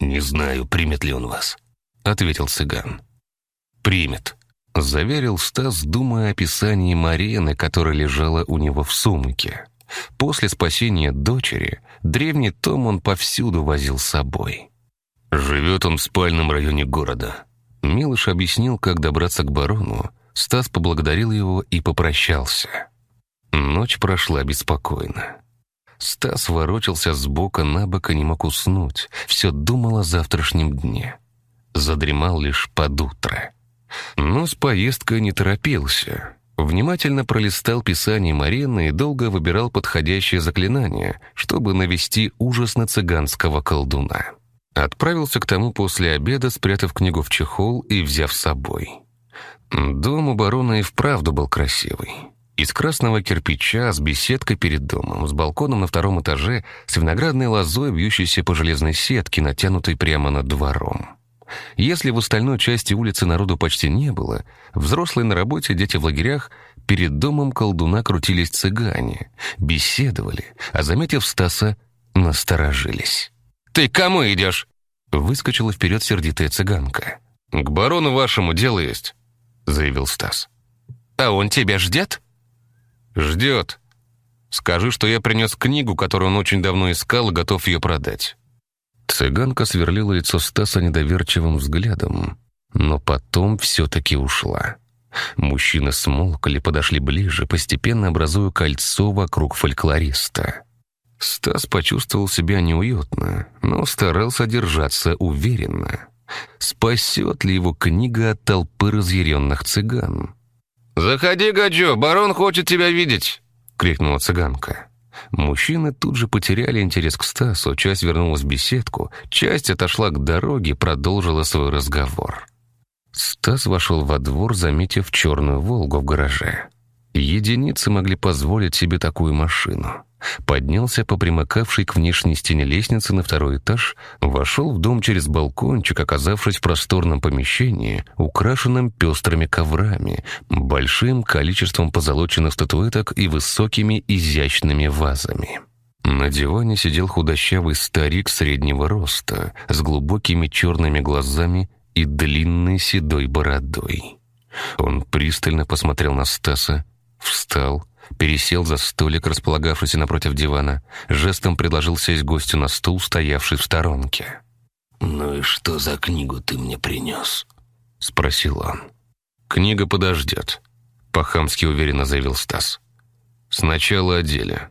«Не знаю, примет ли он вас», — ответил цыган. «Примет», — заверил Стас, думая о описании Марены, которая лежала у него в сумке. После спасения дочери древний том он повсюду возил с собой. Живет он в спальном районе города. Милыш объяснил, как добраться к барону. Стас поблагодарил его и попрощался. Ночь прошла беспокойно. Стас ворочался с бока на бок и не мог уснуть. Все думал о завтрашнем дне. Задремал лишь под утро. Но с поездкой не торопился. Внимательно пролистал писание Марины и долго выбирал подходящее заклинание, чтобы навести ужас на цыганского колдуна. Отправился к тому после обеда, спрятав книгу в чехол и взяв с собой. Дом у барона и вправду был красивый. Из красного кирпича, с беседкой перед домом, с балконом на втором этаже, с виноградной лозой, бьющейся по железной сетке, натянутой прямо над двором. Если в остальной части улицы народу почти не было, взрослые на работе, дети в лагерях, перед домом колдуна крутились цыгане, беседовали, а, заметив Стаса, насторожились. «Ты кому идешь?» Выскочила вперед сердитая цыганка. «К барону вашему дело есть», — заявил Стас. «А он тебя ждет?» «Ждет. Скажи, что я принес книгу, которую он очень давно искал и готов ее продать». Цыганка сверлила лицо Стаса недоверчивым взглядом, но потом все-таки ушла. Мужчины смолкли, подошли ближе, постепенно образуя кольцо вокруг фольклориста. Стас почувствовал себя неуютно, но старался держаться уверенно. Спасет ли его книга от толпы разъяренных цыган? «Заходи, Гаджо, барон хочет тебя видеть!» — крикнула цыганка. Мужчины тут же потеряли интерес к Стасу, часть вернулась в беседку, часть отошла к дороге, продолжила свой разговор. Стас вошел во двор, заметив черную «Волгу» в гараже. Единицы могли позволить себе такую машину. Поднялся по примыкавшей к внешней стене лестницы на второй этаж, вошел в дом через балкончик, оказавшись в просторном помещении, украшенном пестрыми коврами, большим количеством позолоченных статуэток и высокими изящными вазами. На диване сидел худощавый старик среднего роста, с глубокими черными глазами и длинной седой бородой. Он пристально посмотрел на Стаса, встал, пересел за столик, располагавшийся напротив дивана, жестом предложил сесть гостю на стул, стоявший в сторонке. «Ну и что за книгу ты мне принес?» — спросил он. «Книга подождет», — по-хамски уверенно заявил Стас. «Сначала о деле.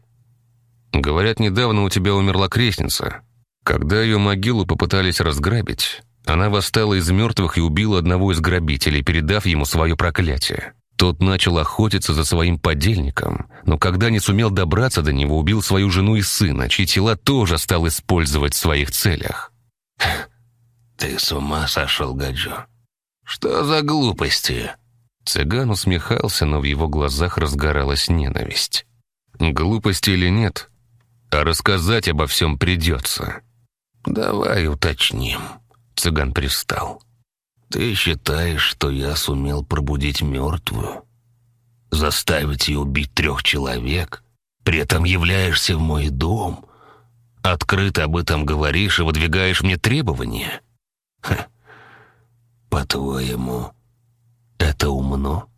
Говорят, недавно у тебя умерла крестница. Когда ее могилу попытались разграбить, она восстала из мертвых и убила одного из грабителей, передав ему свое проклятие. Тот начал охотиться за своим подельником, но когда не сумел добраться до него, убил свою жену и сына, чьи тела тоже стал использовать в своих целях. [LAUGHS] «Ты с ума сошел, Гаджо? Что за глупости?» Цыган усмехался, но в его глазах разгоралась ненависть. «Глупости или нет, а рассказать обо всем придется». «Давай уточним». Цыган пристал. «Ты считаешь, что я сумел пробудить мертвую? Заставить ее убить трех человек? При этом являешься в мой дом? Открыто об этом говоришь и выдвигаешь мне требования? По-твоему, это умно?»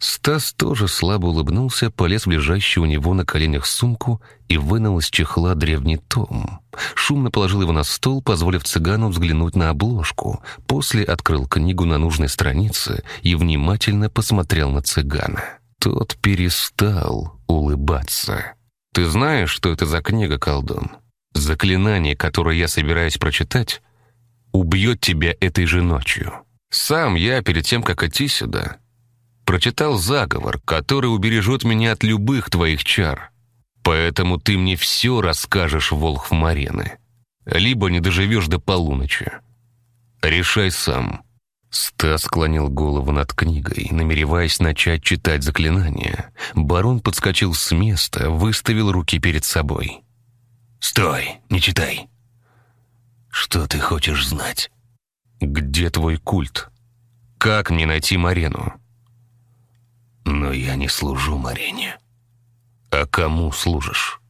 Стас тоже слабо улыбнулся, полез в лежащую у него на коленях сумку и вынул из чехла древний том. Шумно положил его на стол, позволив цыгану взглянуть на обложку. После открыл книгу на нужной странице и внимательно посмотрел на цыгана. Тот перестал улыбаться. «Ты знаешь, что это за книга, колдун? Заклинание, которое я собираюсь прочитать, убьет тебя этой же ночью. Сам я, перед тем, как идти сюда, прочитал заговор, который убережет меня от любых твоих чар. Поэтому ты мне все расскажешь, Волхв Марены. Либо не доживешь до полуночи. Решай сам». Стас склонил голову над книгой, намереваясь начать читать заклинание. Барон подскочил с места, выставил руки перед собой. «Стой, не читай. Что ты хочешь знать?» «Где твой культ? Как мне найти Марену?» «Но я не служу Марине». «А кому служишь?»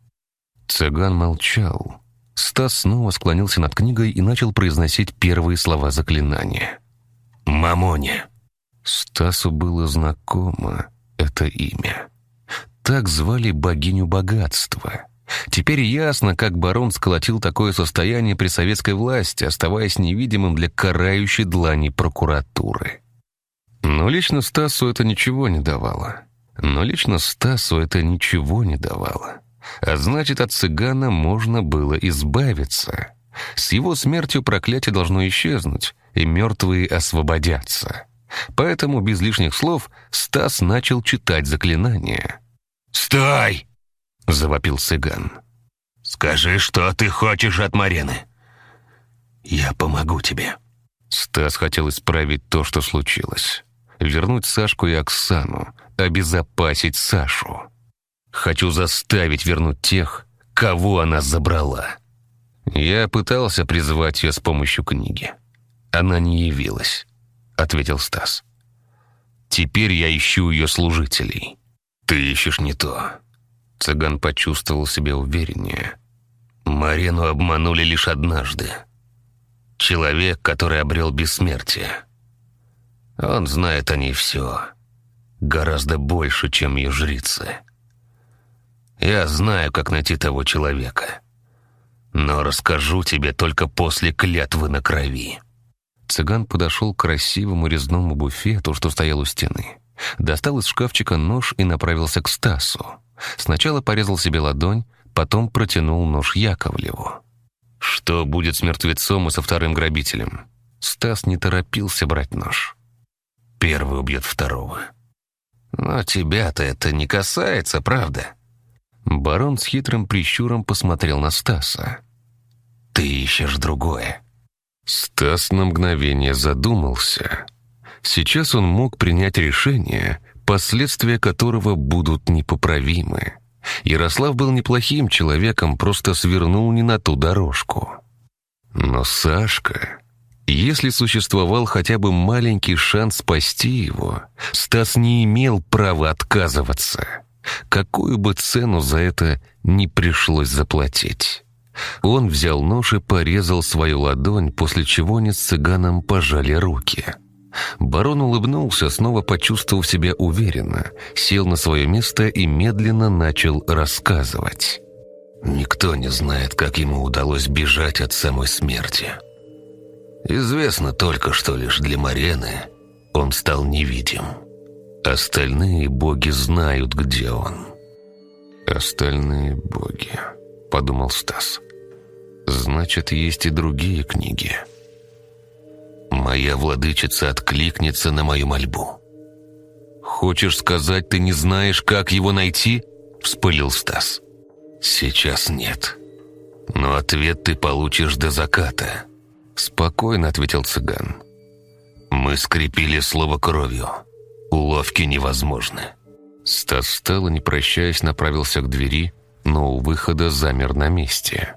Цыган молчал. Стас снова склонился над книгой и начал произносить первые слова заклинания. «Мамоне». Стасу было знакомо это имя. Так звали богиню богатства. Теперь ясно, как барон сколотил такое состояние при советской власти, оставаясь невидимым для карающей длани прокуратуры. Но лично Стасу это ничего не давало. Но лично Стасу это ничего не давало. А значит, от цыгана можно было избавиться. С его смертью проклятие должно исчезнуть, и мертвые освободятся. Поэтому без лишних слов Стас начал читать заклинание. «Стой!» — завопил цыган. «Скажи, что ты хочешь от Марены. Я помогу тебе». Стас хотел исправить то, что случилось. Вернуть Сашку и Оксану, обезопасить Сашу. Хочу заставить вернуть тех, кого она забрала. Я пытался призывать ее с помощью книги. Она не явилась, ответил Стас. Теперь я ищу ее служителей. Ты ищешь не то. Цыган почувствовал себя увереннее. Марену обманули лишь однажды. Человек, который обрел бессмертие. Он знает о ней все. Гораздо больше, чем ее жрицы. Я знаю, как найти того человека. Но расскажу тебе только после клятвы на крови». Цыган подошел к красивому резному буфету, что стоял у стены. Достал из шкафчика нож и направился к Стасу. Сначала порезал себе ладонь, потом протянул нож Яковлеву. Что будет с мертвецом и со вторым грабителем? Стас не торопился брать нож. Первый убьет второго. Но тебя-то это не касается, правда? Барон с хитрым прищуром посмотрел на Стаса. «Ты ищешь другое». Стас на мгновение задумался. Сейчас он мог принять решение, последствия которого будут непоправимы. Ярослав был неплохим человеком, просто свернул не на ту дорожку. Но Сашка... Если существовал хотя бы маленький шанс спасти его, Стас не имел права отказываться какую бы цену за это не пришлось заплатить. Он взял нож и порезал свою ладонь, после чего они с цыганом пожали руки. Барон улыбнулся, снова почувствовав себя уверенно, сел на свое место и медленно начал рассказывать. «Никто не знает, как ему удалось бежать от самой смерти. Известно только, что лишь для Марены он стал невидим». Остальные боги знают, где он. Остальные боги, подумал Стас. Значит, есть и другие книги. Моя владычица откликнется на мою мольбу. Хочешь сказать, ты не знаешь, как его найти? Вспылил Стас. Сейчас нет. Но ответ ты получишь до заката. Спокойно ответил цыган. Мы скрепили слово кровью. Уловки невозможны». Стас встал и, не прощаясь, направился к двери, но у выхода замер на месте.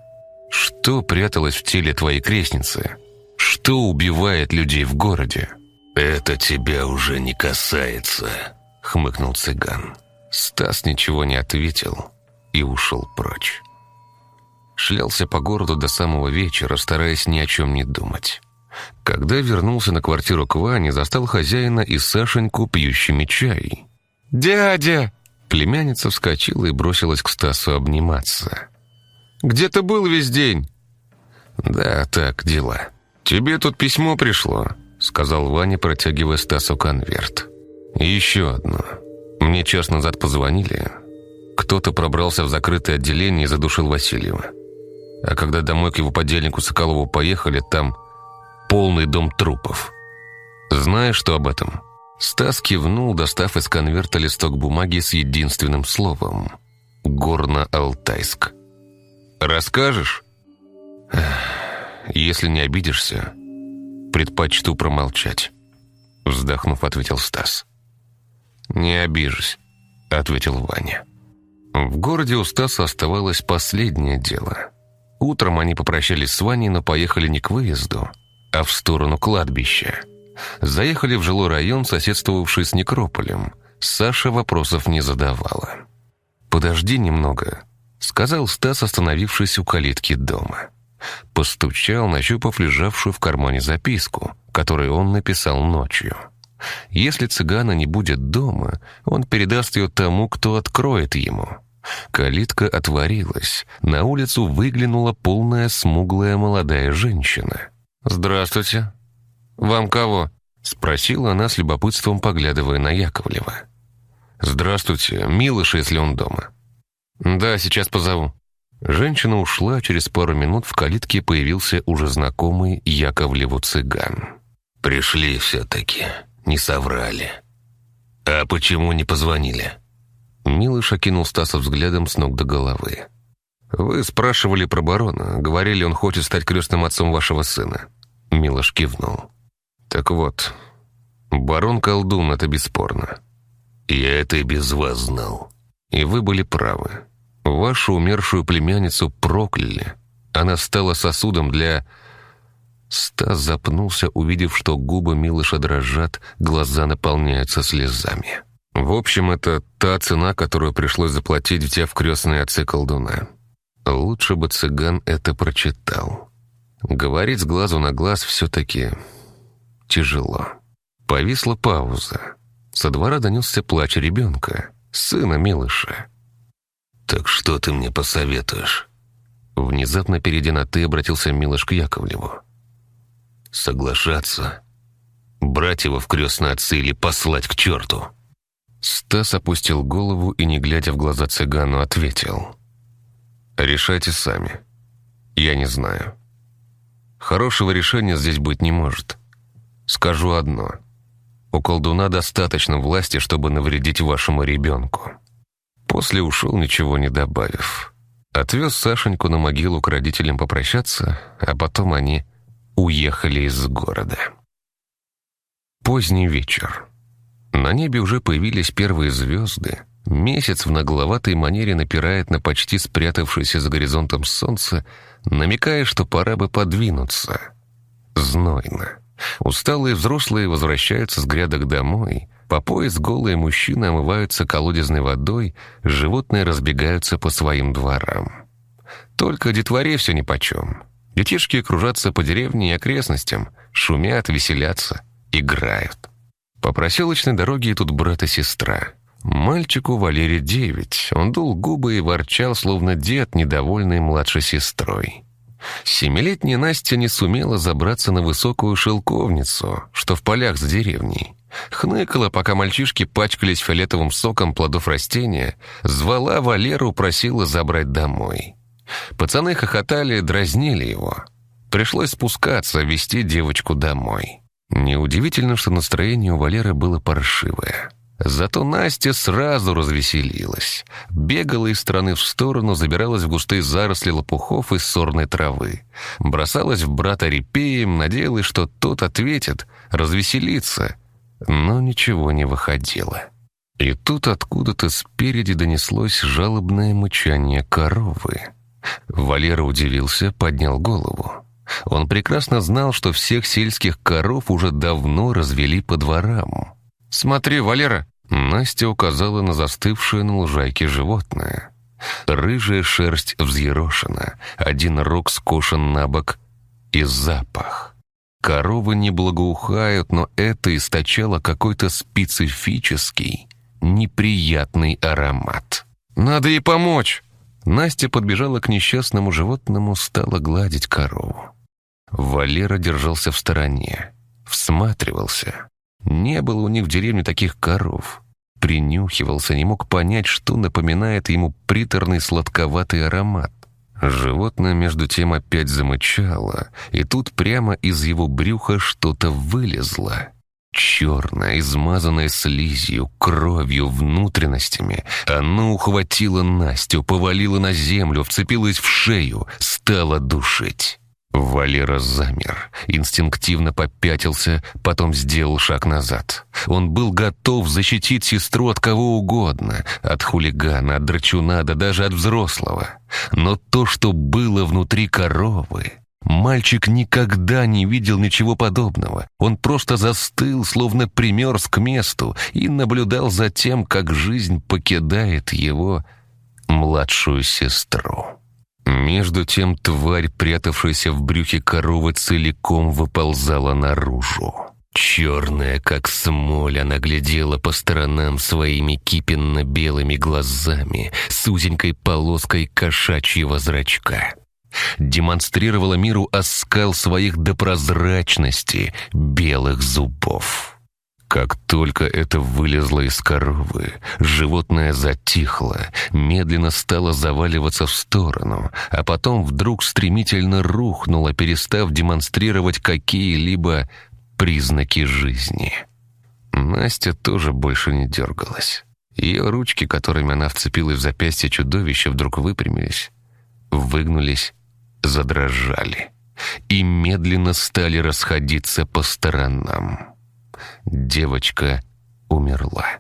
«Что пряталось в теле твоей крестницы? Что убивает людей в городе?» «Это тебя уже не касается», — хмыкнул цыган. Стас ничего не ответил и ушел прочь. Шлялся по городу до самого вечера, стараясь ни о чем не думать. Когда вернулся на квартиру к Ване, застал хозяина и Сашеньку пьющими чай. «Дядя!» Племянница вскочила и бросилась к Стасу обниматься. «Где ты был весь день?» «Да, так, дела. Тебе тут письмо пришло», — сказал Ваня, протягивая Стасу конверт. «И еще одно. Мне час назад позвонили. Кто-то пробрался в закрытое отделение и задушил Васильева. А когда домой к его подельнику Соколову поехали, там полный дом трупов. Знаешь, что об этом?» Стас кивнул, достав из конверта листок бумаги с единственным словом. «Горно-Алтайск». «Расскажешь?» «Если не обидишься, предпочту промолчать», — вздохнув, ответил Стас. «Не обижусь», — ответил Ваня. В городе у Стаса оставалось последнее дело. Утром они попрощались с Ваней, но поехали не к выезду, а в сторону кладбища. Заехали в жилой район, соседствовавший с некрополем. Саша вопросов не задавала. «Подожди немного», — сказал Стас, остановившись у калитки дома. Постучал, нащупав лежавшую в кармане записку, которую он написал ночью. Если цыгана не будет дома, он передаст ее тому, кто откроет ему. Калитка отворилась. На улицу выглянула полная смуглая молодая женщина. «Здравствуйте. Вам кого?» — спросила она с любопытством, поглядывая на Яковлева. «Здравствуйте. Милыш, если он дома». «Да, сейчас позову». Женщина ушла, через пару минут в калитке появился уже знакомый Яковлеву цыган. «Пришли все-таки. не соврали. А почему не позвонили?» Милыш окинул Стаса взглядом с ног до головы. «Вы спрашивали про барона. Говорили, он хочет стать крестным отцом вашего сына». Милош кивнул. «Так вот, барон колдун, это бесспорно. Я это и без вас знал. И вы были правы. Вашу умершую племянницу прокляли. Она стала сосудом для...» Стас запнулся, увидев, что губы Милыша дрожат, глаза наполняются слезами. В общем, это та цена, которую пришлось заплатить, взяв крестные отцы колдуна. Лучше бы цыган это прочитал. Говорить с глазу на глаз все-таки тяжело. Повисла пауза. Со двора донесся плач ребенка, сына Милыша. «Так что ты мне посоветуешь?» Внезапно перейдя на «ты» обратился Милош к Яковлеву. «Соглашаться? Брать его в крестные отцы или послать к черту?» Стас опустил голову и, не глядя в глаза цыгану, ответил. «Решайте сами. Я не знаю. Хорошего решения здесь быть не может. Скажу одно. У колдуна достаточно власти, чтобы навредить вашему ребенку». После ушел, ничего не добавив. Отвез Сашеньку на могилу к родителям попрощаться, а потом они уехали из города. Поздний вечер. На небе уже появились первые звезды. Месяц в нагловатой манере напирает на почти спрятавшееся за горизонтом солнце, намекая, что пора бы подвинуться. Знойно. Усталые взрослые возвращаются с грядок домой. По пояс голые мужчины омываются колодезной водой, животные разбегаются по своим дворам. Только детворе все нипочем. Детишки кружатся по деревне и окрестностям, шумят, веселятся, играют. По проселочной дороге идут брат и сестра. Мальчику Валере девять. Он дул губы и ворчал, словно дед, недовольный младшей сестрой. Семилетняя Настя не сумела забраться на высокую шелковницу, что в полях за деревней. Хныкала, пока мальчишки пачкались фиолетовым соком плодов растения, звала Валеру, просила забрать домой. Пацаны хохотали, дразнили его. Пришлось спускаться, вести девочку домой. Неудивительно, что настроение у Валеры было паршивое. Зато Настя сразу развеселилась. Бегала из стороны в сторону, забиралась в густые заросли лопухов и сорной травы. Бросалась в брата репеем, надеялась, что тот ответит, развеселится. Но ничего не выходило. И тут откуда-то спереди донеслось жалобное мычание коровы. Валера удивился, поднял голову. Он прекрасно знал, что всех сельских коров уже давно развели по дворам. «Смотри, Валера!» Настя указала на застывшее на лужайке животное. Рыжая шерсть взъерошена, один рог скошен на бок и запах. Коровы не благоухают, но это источало какой-то специфический, неприятный аромат. «Надо ей помочь!» Настя подбежала к несчастному животному, стала гладить корову. Валера держался в стороне, всматривался. Не было у них в деревне таких коров. Принюхивался, не мог понять, что напоминает ему приторный сладковатый аромат. Животное между тем опять замычало, и тут прямо из его брюха что-то вылезло. Черное, измазанное слизью, кровью, внутренностями. Оно ухватило Настю, повалило на землю, вцепилось в шею, стало душить. Валера замер, инстинктивно попятился, потом сделал шаг назад. Он был готов защитить сестру от кого угодно, от хулигана, от драчуна, да даже от взрослого. Но то, что было внутри коровы, Мальчик никогда не видел ничего подобного. Он просто застыл, словно примерз к месту, и наблюдал за тем, как жизнь покидает его младшую сестру. Между тем тварь, прятавшаяся в брюхе коровы, целиком выползала наружу. Черная, как смоль, она глядела по сторонам своими кипенно-белыми глазами с узенькой полоской кошачьего зрачка демонстрировала миру оскал своих до прозрачности белых зубов. Как только это вылезло из коровы, животное затихло, медленно стало заваливаться в сторону, а потом вдруг стремительно рухнуло, перестав демонстрировать какие-либо признаки жизни. Настя тоже больше не дергалась. Ее ручки, которыми она вцепилась в запястье чудовища, вдруг выпрямились, выгнулись, задрожали и медленно стали расходиться по сторонам. Девочка умерла.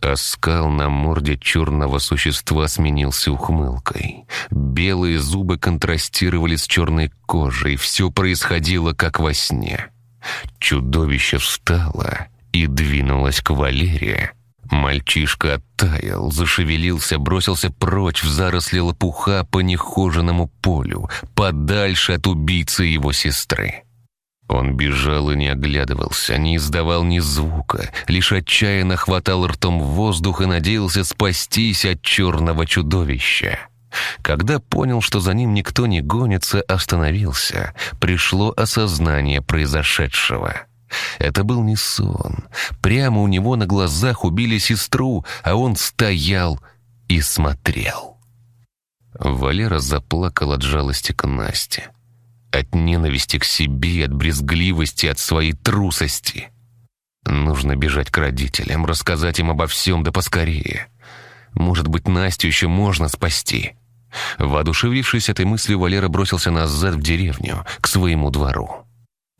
Оскал на морде черного существа сменился ухмылкой. Белые зубы контрастировали с черной кожей, все происходило как во сне. Чудовище встало и двинулось к Валерии. Мальчишка оттаял, зашевелился, бросился прочь в заросли лопуха по нехоженному полю, подальше от убийцы его сестры. Он бежал и не оглядывался, не издавал ни звука, лишь отчаянно хватал ртом воздух и надеялся спастись от черного чудовища. Когда понял, что за ним никто не гонится, остановился. Пришло осознание произошедшего. Это был не сон. Прямо у него на глазах убили сестру, а он стоял и смотрел. Валера заплакал от жалости к Насте. От ненависти к себе, от брезгливости, от своей трусости. Нужно бежать к родителям, рассказать им обо всем, да поскорее. Может быть, Настю еще можно спасти. Воодушевившись этой мыслью, Валера бросился назад в деревню, к своему двору.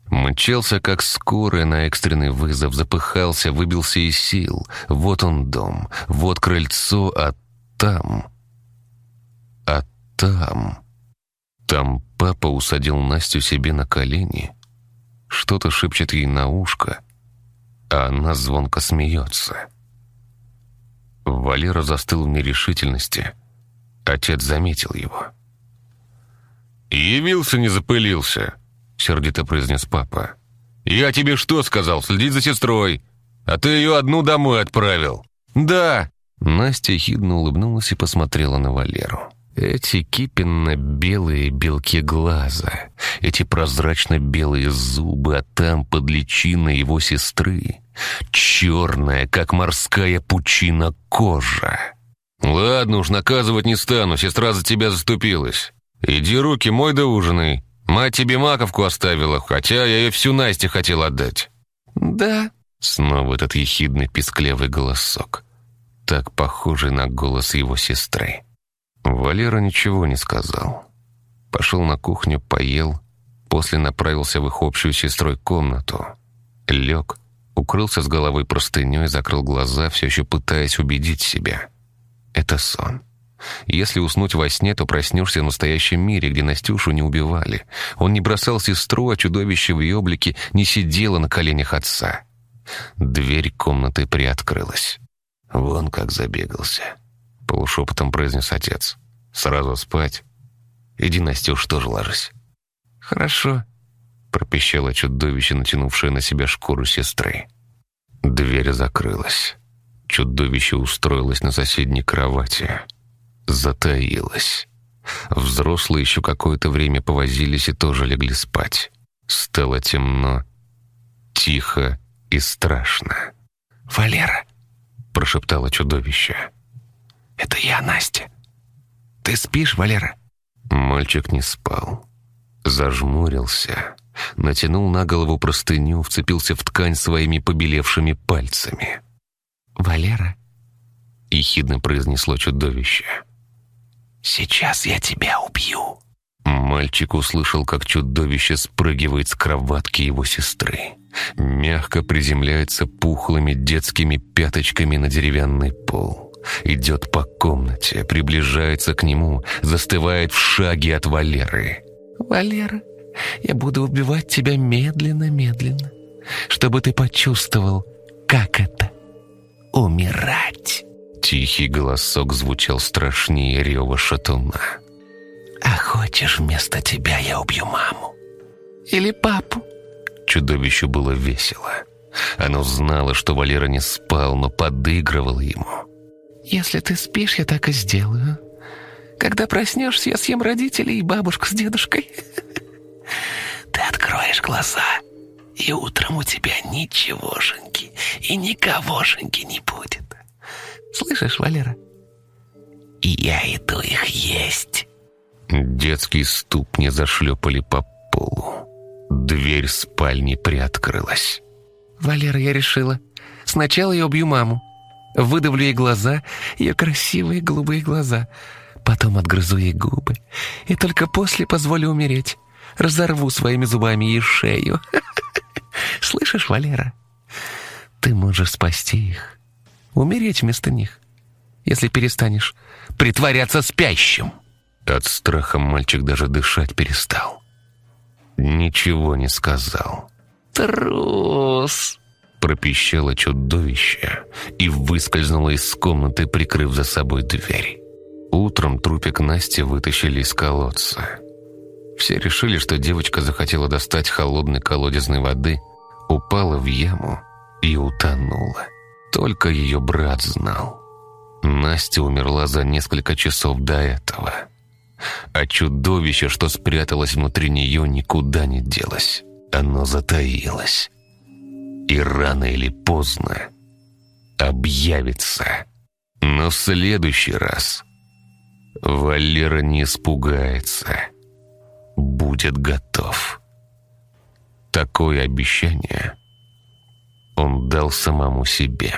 Мчался, как скорый на экстренный вызов, запыхался, выбился из сил. Вот он дом, вот крыльцо, а там... А там... Там папа усадил Настю себе на колени, что-то шепчет ей на ушко, а она звонко смеется. Валера застыл в нерешительности. Отец заметил его. «Явился, не запылился», — сердито произнес папа. «Я тебе что сказал? Следить за сестрой. А ты ее одну домой отправил». «Да». Настя хидно улыбнулась и посмотрела на Валеру. Эти кипенно-белые белки глаза, эти прозрачно-белые зубы, а там под личиной его сестры, черная, как морская пучина кожа. «Ладно уж, наказывать не стану, сестра за тебя заступилась. Иди руки мой да ужинай. Мать тебе маковку оставила, хотя я ее всю Насте хотел отдать». «Да», — снова этот ехидный писклявый голосок, так похожий на голос его сестры. Валера ничего не сказал. Пошел на кухню, поел, после направился в их общую сестрой комнату. Лег, укрылся с головой простыней, закрыл глаза, все еще пытаясь убедить себя. Это сон. Если уснуть во сне, то проснешься в настоящем мире, где Настюшу не убивали. Он не бросал сестру, а чудовище в ее облике не сидело на коленях отца. Дверь комнаты приоткрылась. Вон как забегался полушепотом произнес отец. «Сразу спать. Иди, Настюш, тоже ложись». «Хорошо», — пропищало чудовище, натянувшее на себя шкуру сестры. Дверь закрылась. Чудовище устроилось на соседней кровати. Затаилось. Взрослые еще какое-то время повозились и тоже легли спать. Стало темно, тихо и страшно. «Валера!» — прошептало чудовище. «Это я, Настя. Ты спишь, Валера?» Мальчик не спал. Зажмурился, натянул на голову простыню, вцепился в ткань своими побелевшими пальцами. «Валера?» — ехидно произнесло чудовище. «Сейчас я тебя убью!» Мальчик услышал, как чудовище спрыгивает с кроватки его сестры. Мягко приземляется пухлыми детскими пяточками на деревянный пол идет по комнате, приближается к нему, застывает в шаге от Валеры. «Валера, я буду убивать тебя медленно-медленно, чтобы ты почувствовал, как это — умирать». Тихий голосок звучал страшнее рева шатуна. «А хочешь, вместо тебя я убью маму? Или папу?» Чудовищу было весело. Оно знало, что Валера не спал, но подыгрывал ему. «Если ты спишь, я так и сделаю. Когда проснешься, я съем родителей и бабушку с дедушкой. [LAUGHS] Ты откроешь глаза, и утром у тебя ничегошеньки и никогошеньки не будет. Слышишь, Валера? И я иду их есть». Детские ступни зашлепали по полу. Дверь спальни приоткрылась. «Валера, я решила. Сначала я убью маму. Выдавлю ей глаза, ее красивые голубые глаза. Потом отгрызу ей губы. И только после позволю умереть. Разорву своими зубами ей шею. [LAUGHS] Слышишь, Валера? Ты можешь спасти их. Умереть вместо них, если перестанешь притворяться спящим». От страха мальчик даже дышать перестал. Ничего не сказал. «Трус!» Пропищало чудовище и выскользнуло из комнаты, прикрыв за собой дверь. Утром трупик Насти вытащили из колодца. Все решили, что девочка захотела достать холодной колодезной воды, упала в яму и утонула. Только ее брат знал. Настя умерла за несколько часов до этого. А чудовище, что спряталось внутри нее, никуда не делось. Оно затаилось. И рано или поздно объявится. Но в следующий раз Валера не испугается. Будет готов. Такое обещание он дал самому себе.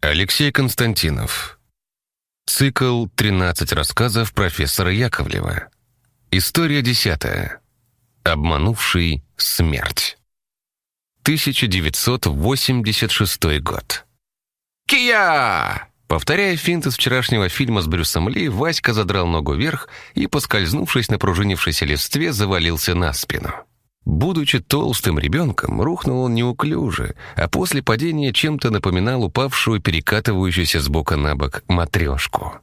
Алексей Константинов. Цикл «13 рассказов профессора Яковлева». История десятая. Обманувший смерть. 1986 год. «Кия!» Повторяя финт из вчерашнего фильма с Брюсом Ли, Васька задрал ногу вверх и, поскользнувшись на пружинившейся листве, завалился на спину. Будучи толстым ребенком, рухнул он неуклюже, а после падения чем-то напоминал упавшую, перекатывающуюся с бока на бок матрешку.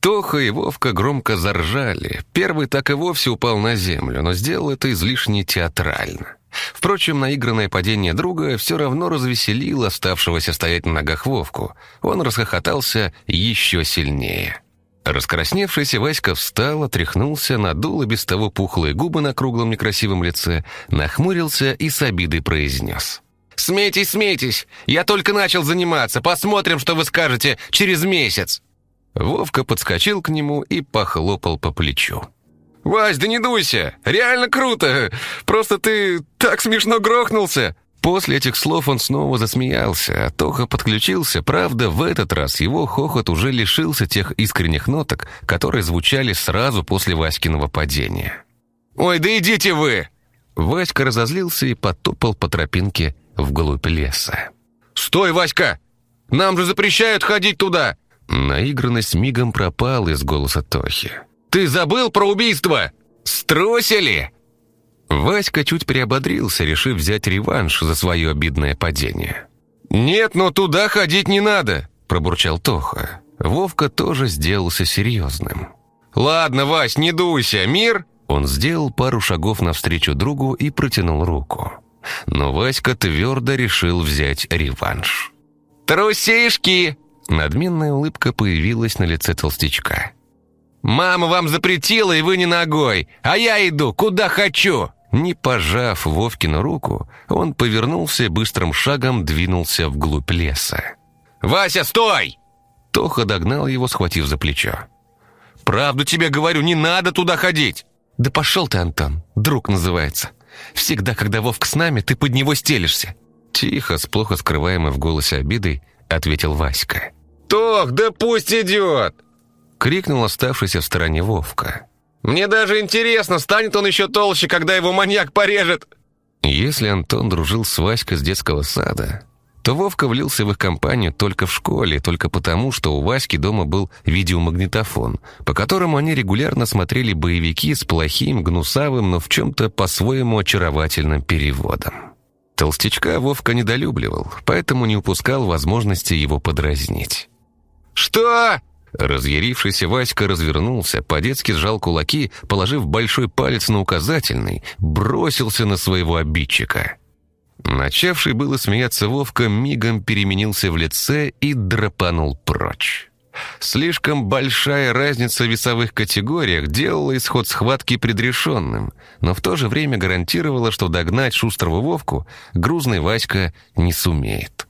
Тоха и Вовка громко заржали. Первый так и вовсе упал на землю, но сделал это излишне театрально. Впрочем, наигранное падение друга все равно развеселило оставшегося стоять на ногах Вовку. Он расхохотался еще сильнее. Раскрасневшийся Васька встал, отряхнулся, надул и без того пухлые губы на круглом некрасивом лице, нахмурился и с обидой произнес. «Смейтесь, смейтесь! Я только начал заниматься, посмотрим, что вы скажете через месяц!» Вовка подскочил к нему и похлопал по плечу. «Вась, да не дуйся! Реально круто! Просто ты так смешно грохнулся!» После этих слов он снова засмеялся, а Тоха подключился. Правда, в этот раз его хохот уже лишился тех искренних ноток, которые звучали сразу после Васькиного падения. «Ой, да идите вы!» Васька разозлился и потопал по тропинке вглубь леса. «Стой, Васька! Нам же запрещают ходить туда!» Наигранность мигом пропала из голоса Тохи. «Ты забыл про убийство? Струсили!» Васька чуть приободрился, решив взять реванш за свое обидное падение. «Нет, но туда ходить не надо!» – пробурчал Тоха. Вовка тоже сделался серьезным. «Ладно, Вась, не дуйся, мир!» Он сделал пару шагов навстречу другу и протянул руку. Но Васька твердо решил взять реванш. «Трусишки!» Надменная улыбка появилась на лице толстячка. «Мама вам запретила, и вы не ногой, а я иду, куда хочу!» Не пожав Вовкину руку, он повернулся и быстрым шагом двинулся вглубь леса. «Вася, стой!» Тоха догнал его, схватив за плечо. «Правду тебе говорю, не надо туда ходить!» «Да пошел ты, Антон, друг называется. Всегда, когда Вовка с нами, ты под него стелишься». Тихо, с плохо скрываемой в голосе обидой, ответил Васька. «Тох, да пусть идет!» Крикнул оставшийся в стороне Вовка. «Мне даже интересно, станет он еще толще, когда его маньяк порежет!» Если Антон дружил с Васькой с детского сада, то Вовка влился в их компанию только в школе, только потому, что у Васьки дома был видеомагнитофон, по которому они регулярно смотрели боевики с плохим, гнусавым, но в чем-то по-своему очаровательным переводом. Толстячка Вовка недолюбливал, поэтому не упускал возможности его подразнить. «Что?» Разъярившийся Васька развернулся, по-детски сжал кулаки, положив большой палец на указательный, бросился на своего обидчика. Начавший было смеяться Вовка мигом переменился в лице и драпанул прочь. Слишком большая разница в весовых категориях делала исход схватки предрешенным, но в то же время гарантировала, что догнать шустрого Вовку грузный Васька не сумеет.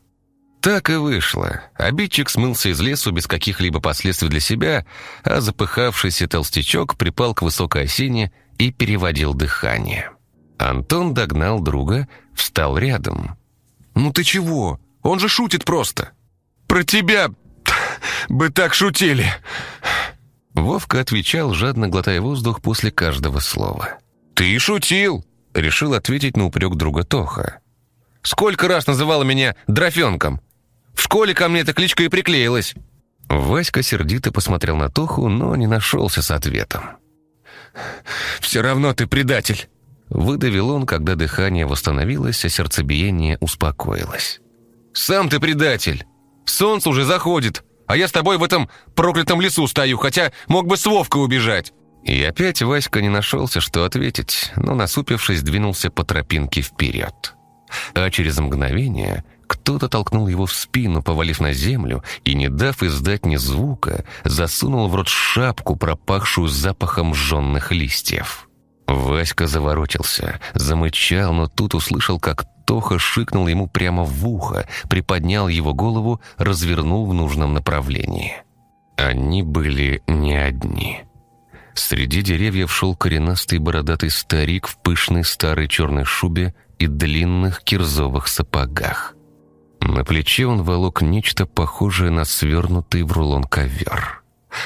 Так и вышло. Обидчик смылся из лесу без каких-либо последствий для себя, а запыхавшийся толстячок припал к высокой осине и переводил дыхание. Антон догнал друга, встал рядом. «Ну ты чего? Он же шутит просто!» «Про тебя бы так шутили!» Вовка отвечал, жадно глотая воздух после каждого слова. «Ты шутил!» — решил ответить на упрек друга Тоха. «Сколько раз называла меня Дрофенком? В школе ко мне эта кличка и приклеилась!» Васька сердито посмотрел на Тоху, но не нашелся с ответом. «Все равно ты предатель!» Выдавил он, когда дыхание восстановилось, а сердцебиение успокоилось. «Сам ты предатель! Солнце уже заходит, а я с тобой в этом проклятом лесу стою, хотя мог бы с Вовкой убежать!» И опять Васька не нашелся, что ответить, но, насупившись, двинулся по тропинке вперед. А через мгновение кто-то толкнул его в спину, повалив на землю, и, не дав издать ни звука, засунул в рот шапку, пропахшую запахом жженных листьев. Васька заворочился, замычал, но тут услышал, как Тоха шикнул ему прямо в ухо, приподнял его голову, развернул в нужном направлении. Они были не одни. Среди деревьев шел коренастый бородатый старик в пышной старой черной шубе и длинных кирзовых сапогах. На плече он волок нечто похожее на свернутый в рулон ковер.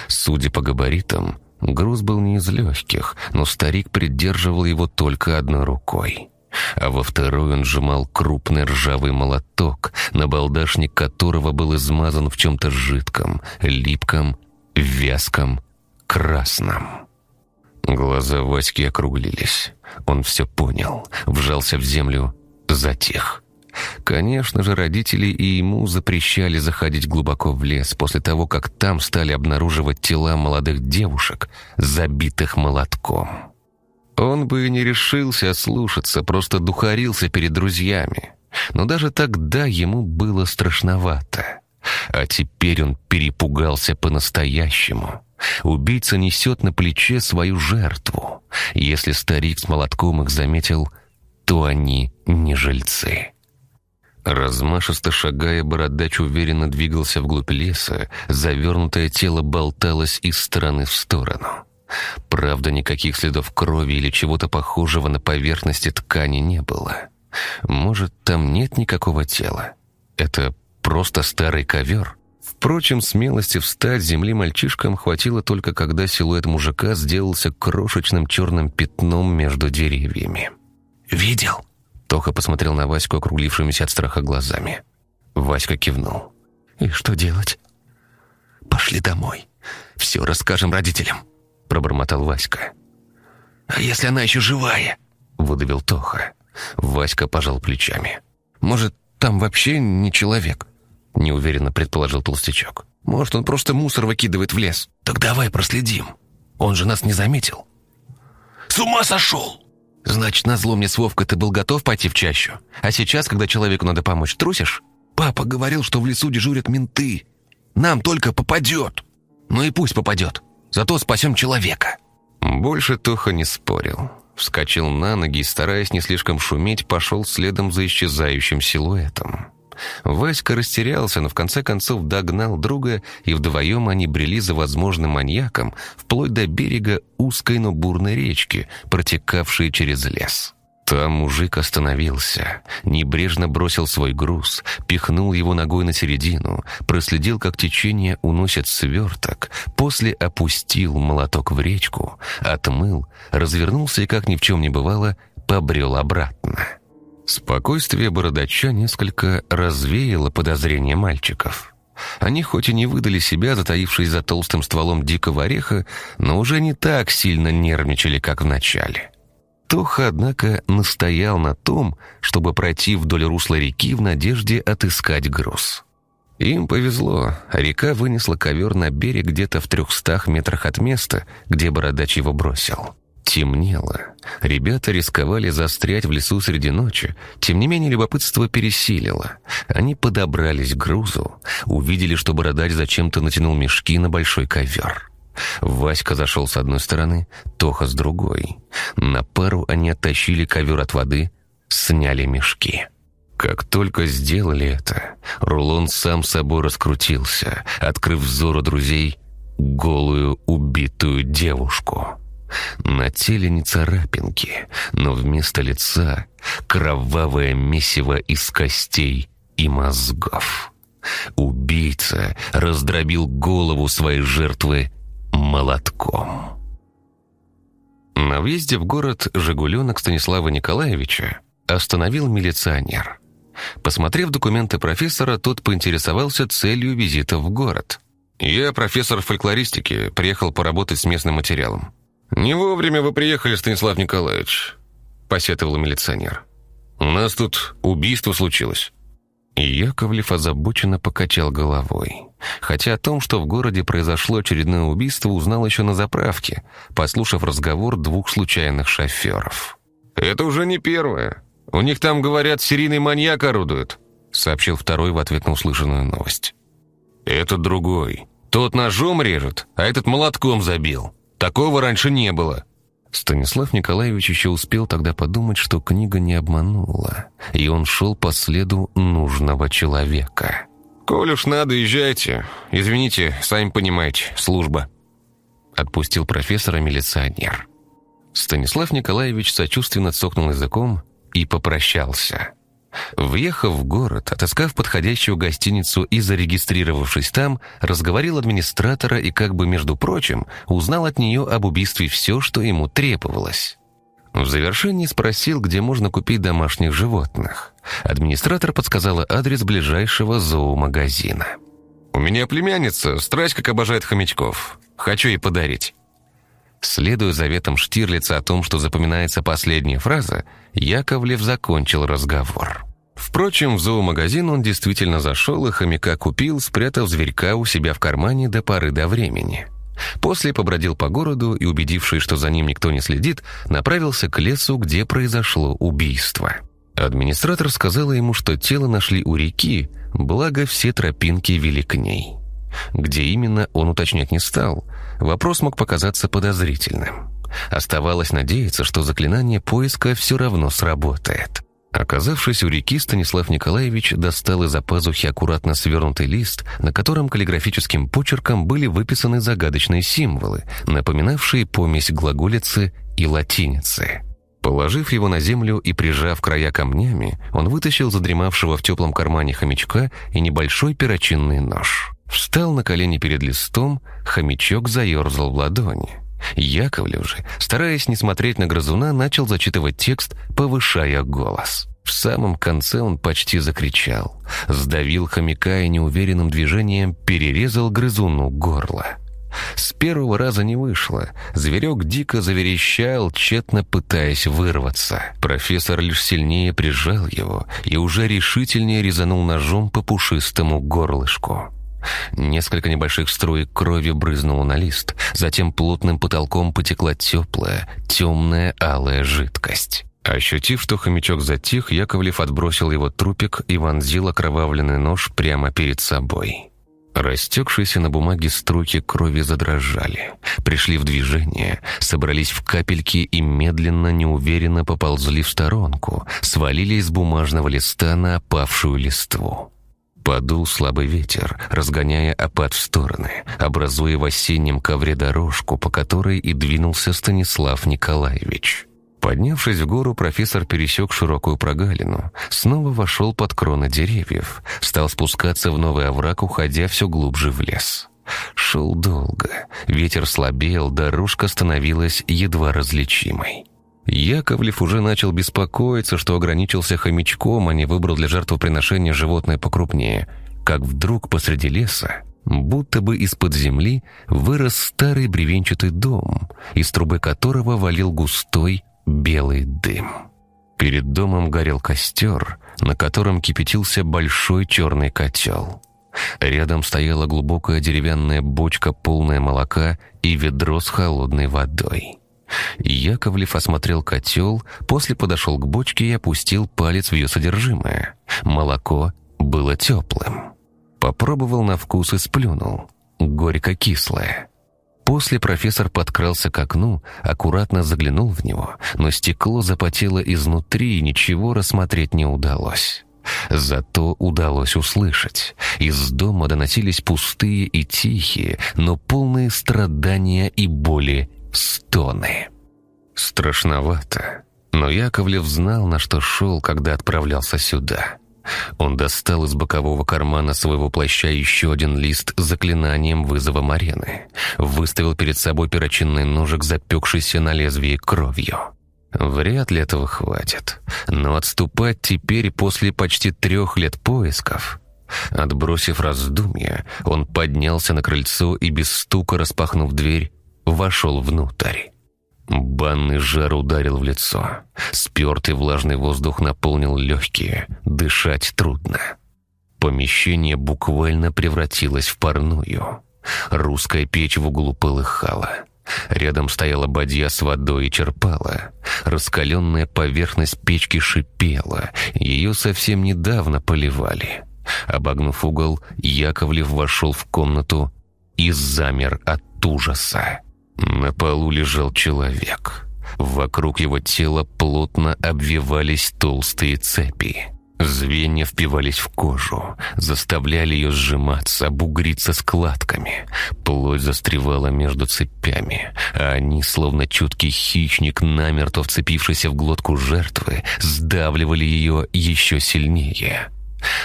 Судя по габаритам, Груз был не из легких, но старик придерживал его только одной рукой. А во второй он сжимал крупный ржавый молоток, набалдашник которого был измазан в чем-то жидком, липком, вязком, красном. Глаза Васьки округлились. Он все понял, вжался в землю, затих. Конечно же, родители и ему запрещали заходить глубоко в лес после того, как там стали обнаруживать тела молодых девушек, забитых молотком. Он бы и не решился ослушаться, просто духарился перед друзьями. Но даже тогда ему было страшновато. А теперь он перепугался по-настоящему. Убийца несет на плече свою жертву. Если старик с молотком их заметил, то они не жильцы. Размашисто шагая, бородач уверенно двигался вглубь леса, завернутое тело болталось из стороны в сторону. Правда, никаких следов крови или чего-то похожего на поверхности ткани не было. Может, там нет никакого тела? Это просто старый ковер? Впрочем, смелости встать земли мальчишкам хватило только когда силуэт мужика сделался крошечным черным пятном между деревьями. «Видел?» Тоха посмотрел на Ваську округлившимися от страха глазами. Васька кивнул. «И что делать?» «Пошли домой. Все расскажем родителям», — пробормотал Васька. «А если она еще живая?» — выдавил Тоха. Васька пожал плечами. «Может, там вообще не человек?» — неуверенно предположил толстячок. «Может, он просто мусор выкидывает в лес?» «Так давай проследим. Он же нас не заметил». «С ума сошел!» «Значит, на зло мне с Вовкой ты был готов пойти в чащу? А сейчас, когда человеку надо помочь, трусишь? Папа говорил, что в лесу дежурят менты. Нам только попадет. Ну и пусть попадет. Зато спасем человека». Больше Тоха не спорил. Вскочил на ноги и, стараясь не слишком шуметь, пошел следом за исчезающим силуэтом. Васька растерялся, но в конце концов догнал друга, и вдвоем они брели за возможным маньяком вплоть до берега узкой, но бурной речки, протекавшей через лес. Там мужик остановился, небрежно бросил свой груз, пихнул его ногой на середину, проследил, как течение уносит сверток, после опустил молоток в речку, отмыл, развернулся и, как ни в чем не бывало, побрел обратно. Спокойствие бородача несколько развеяло подозрения мальчиков. Они хоть и не выдали себя, затаившись за толстым стволом дикого ореха, но уже не так сильно нервничали, как в начале. Тоха, однако, настоял на том, чтобы пройти вдоль русла реки в надежде отыскать груз. Им повезло, река вынесла ковер на берег где-то в трехстах метрах от места, где бородач его бросил. Темнело. Ребята рисковали застрять в лесу среди ночи. Тем не менее, любопытство пересилило. Они подобрались к грузу, увидели, что бородач зачем-то натянул мешки на большой ковер. Васька зашел с одной стороны, Тоха с другой. На пару они оттащили ковер от воды, сняли мешки. Как только сделали это, рулон сам собой раскрутился, открыв взору друзей голую убитую девушку. На теле не царапинки, но вместо лица кровавое месиво из костей и мозгов. Убийца раздробил голову своей жертвы молотком. На въезде в город «Жигуленок» Станислава Николаевича остановил милиционер. Посмотрев документы профессора, тот поинтересовался целью визита в город. «Я профессор фольклористики, приехал поработать с местным материалом». «Не вовремя вы приехали, Станислав Николаевич», — посетовал милиционер. «У нас тут убийство случилось». Яковлев озабоченно покачал головой. Хотя о том, что в городе произошло очередное убийство, узнал еще на заправке, послушав разговор двух случайных шоферов. «Это уже не первое. У них там, говорят, серийный маньяк орудует», сообщил второй в ответ на услышанную новость. «Это другой. Тот ножом режет, а этот молотком забил. Такого раньше не было». Станислав Николаевич еще успел тогда подумать, что книга не обманула, и он шел по следу нужного человека. «Коль уж надо, езжайте. Извините, сами понимаете, служба». Отпустил профессора милиционер. Станислав Николаевич сочувственно цокнул языком и попрощался. Въехав в город, отыскав подходящую гостиницу и зарегистрировавшись там, разговорил администратора и как бы, между прочим, узнал от нее об убийстве все, что ему требовалось. В завершении спросил, где можно купить домашних животных. Администратор подсказала адрес ближайшего зоомагазина. «У меня племянница, страсть как обожает хомячков. Хочу ей подарить». Следуя заветам Штирлица о том, что запоминается последняя фраза, Яковлев закончил разговор. Впрочем, в зоомагазин он действительно зашел и хомяка купил, спрятав зверька у себя в кармане до поры до времени. После побродил по городу и, убедившись, что за ним никто не следит, направился к лесу, где произошло убийство. Администратор сказала ему, что тело нашли у реки, благо все тропинки вели к ней. Где именно, он уточнять не стал. Вопрос мог показаться подозрительным. Оставалось надеяться, что заклинание поиска все равно сработает. Оказавшись у реки, Станислав Николаевич достал из-за пазухи аккуратно свернутый лист, на котором каллиграфическим почерком были выписаны загадочные символы, напоминавшие помесь глаголицы и латиницы. Положив его на землю и прижав края камнями, он вытащил задремавшего в теплом кармане хомячка и небольшой перочинный нож. Встал на колени перед листом, хомячок заерзал в ладони. Яковлев же, стараясь не смотреть на грызуна, начал зачитывать текст, повышая голос. В самом конце он почти закричал. Сдавил хомяка и неуверенным движением перерезал грызуну горло. С первого раза не вышло. Зверек дико заверещал, тщетно пытаясь вырваться. Профессор лишь сильнее прижал его и уже решительнее резанул ножом по пушистому горлышку. Несколько небольших струек крови брызнуло на лист, затем плотным потолком потекла теплая, темная алая жидкость. Ощутив, что хомячок затих, Яковлев отбросил его трупик и вонзил окровавленный нож прямо перед собой. Растекшиеся на бумаге струйки крови задрожали, пришли в движение, собрались в капельки и медленно, неуверенно поползли в сторонку, свалились с бумажного листа на опавшую листву. Подул слабый ветер, разгоняя опад в стороны, образуя в осеннем ковре дорожку, по которой и двинулся Станислав Николаевич. Поднявшись в гору, профессор пересек широкую прогалину, снова вошел под кроны деревьев, стал спускаться в новый овраг, уходя все глубже в лес. Шел долго, ветер слабел, дорожка становилась едва различимой. Яковлев уже начал беспокоиться, что ограничился хомячком, а не выбрал для жертвоприношения животное покрупнее. Как вдруг посреди леса, будто бы из-под земли, вырос старый бревенчатый дом, из трубы которого валил густой белый дым. Перед домом горел костер, на котором кипятился большой черный котел. Рядом стояла глубокая деревянная бочка, полная молока и ведро с холодной водой. Яковлев осмотрел котел, после подошел к бочке и опустил палец в ее содержимое. Молоко было теплым. Попробовал на вкус и сплюнул. Горько-кислое. После профессор подкрался к окну, аккуратно заглянул в него, но стекло запотело изнутри, и ничего рассмотреть не удалось. Зато удалось услышать. Из дома доносились пустые и тихие, но полные страдания и боли стоны. Страшновато. Но Яковлев знал, на что шел, когда отправлялся сюда. Он достал из бокового кармана своего плаща еще один лист с заклинанием вызова Марены. Выставил перед собой перочинный ножик, запекшийся на лезвии кровью. Вряд ли этого хватит. Но отступать теперь после почти трех лет поисков... Отбросив раздумья, он поднялся на крыльцо и без стука, распахнув дверь, вошел внутрь. Банный жар ударил в лицо. Спертый влажный воздух наполнил легкие. Дышать трудно. Помещение буквально превратилось в парную. Русская печь в углу полыхала. Рядом стояла бадья с водой и черпала. Раскаленная поверхность печки шипела. Ее совсем недавно поливали. Обогнув угол, Яковлев вошел в комнату и замер от ужаса. На полу лежал человек. Вокруг его тела плотно обвивались толстые цепи. Звенья впивались в кожу, заставляли ее сжиматься, бугриться складками. Плоть застревала между цепями, а они, словно чуткий хищник, намертво вцепившийся в глотку жертвы, сдавливали ее еще сильнее.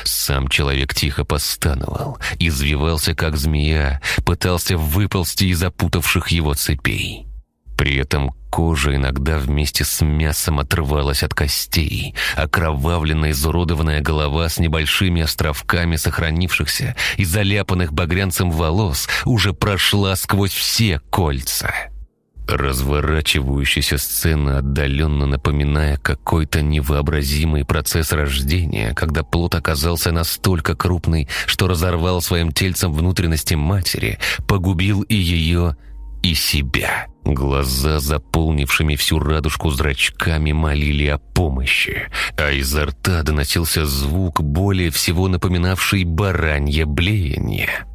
Сам человек тихо постановал, извивался, как змея, пытался выползти из запутавших его цепей. При этом кожа иногда вместе с мясом отрывалась от костей, окровавленная изуродованная голова с небольшими островками сохранившихся и заляпанных багрянцем волос уже прошла сквозь все кольца. Разворачивающаяся сцена, отдаленно напоминая какой-то невообразимый процесс рождения, когда плод оказался настолько крупный, что разорвал своим тельцем внутренности матери, погубил и ее, и себя. Глаза, заполнившими всю радужку зрачками, молили о помощи, а изо рта доносился звук, более всего напоминавший баранье блеяние.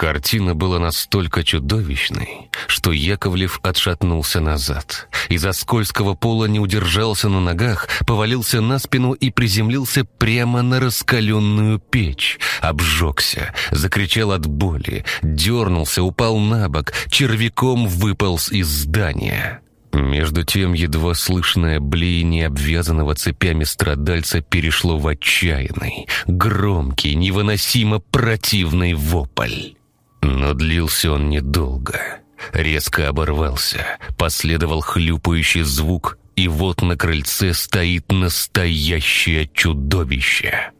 Картина была настолько чудовищной, что Яковлев отшатнулся назад. Из-за скользкого пола не удержался на ногах, повалился на спину и приземлился прямо на раскаленную печь. Обжегся, закричал от боли, дернулся, упал на бок, червяком выполз из здания. Между тем, едва слышное блеяние обвязанного цепями страдальца перешло в отчаянный, громкий, невыносимо противный вопль. Но длился он недолго. Резко оборвался, последовал хлюпающий звук, и вот на крыльце стоит настоящее чудовище.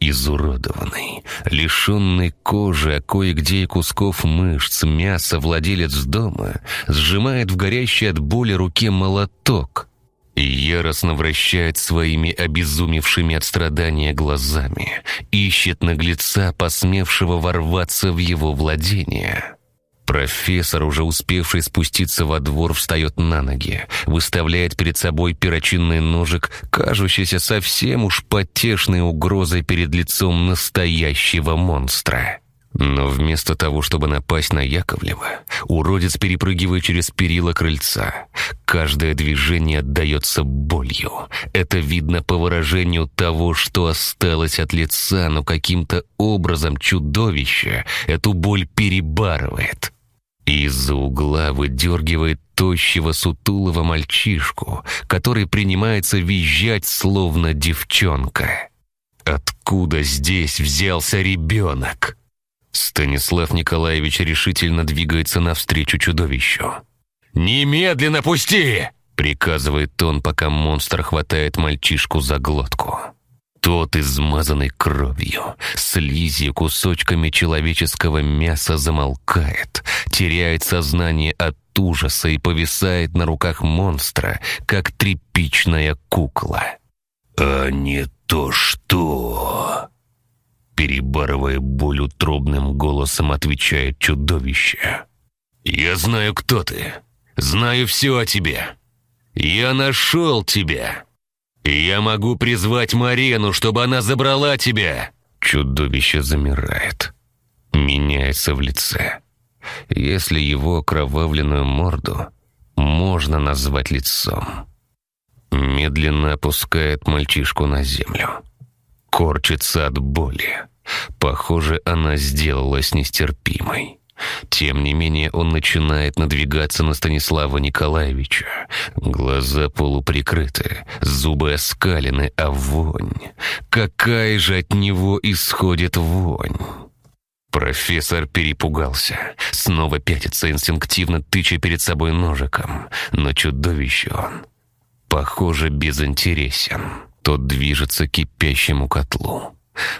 Изуродованный, лишенный кожи, а кое-где и кусков мышц, мяса, владелец дома сжимает в горящей от боли руке молоток — и яростно вращает своими обезумевшими от страдания глазами, ищет наглеца, посмевшего ворваться в его владение. Профессор, уже успевший спуститься во двор, встает на ноги, выставляет перед собой перочинный ножик, кажущийся совсем уж потешной угрозой перед лицом настоящего монстра. Но вместо того, чтобы напасть на Яковлева, уродец перепрыгивает через перила крыльца. Каждое движение отдается болью. Это видно по выражению того, что осталось от лица, но каким-то образом чудовище эту боль перебарывает. Из-за угла выдергивает тощего сутулого мальчишку, который принимается визжать, словно девчонка. Откуда здесь взялся ребенок? Станислав Николаевич решительно двигается навстречу чудовищу. «Немедленно пусти!» — приказывает он, пока монстр хватает мальчишку за глотку. Тот, измазанный кровью, слизью, кусочками человеческого мяса замолкает, теряет сознание от ужаса и повисает на руках монстра, как тряпичная кукла. «А не то что...» Перебарывая боль утробным голосом, отвечает чудовище. «Я знаю, кто ты. Знаю все о тебе. Я нашел тебя. Я могу призвать Марену, чтобы она забрала тебя». Чудовище замирает. Меняется в лице. Если его окровавленную морду можно назвать лицом. Медленно опускает мальчишку на землю. Корчится от боли. Похоже, она сделалась нестерпимой. Тем не менее, он начинает надвигаться на Станислава Николаевича. Глаза полуприкрыты, зубы оскалены, а вонь... Какая же от него исходит вонь? Профессор перепугался. Снова пятится, инстинктивно тыча перед собой ножиком. Но чудовище он, похоже, безинтересен. Тот движется к кипящему котлу.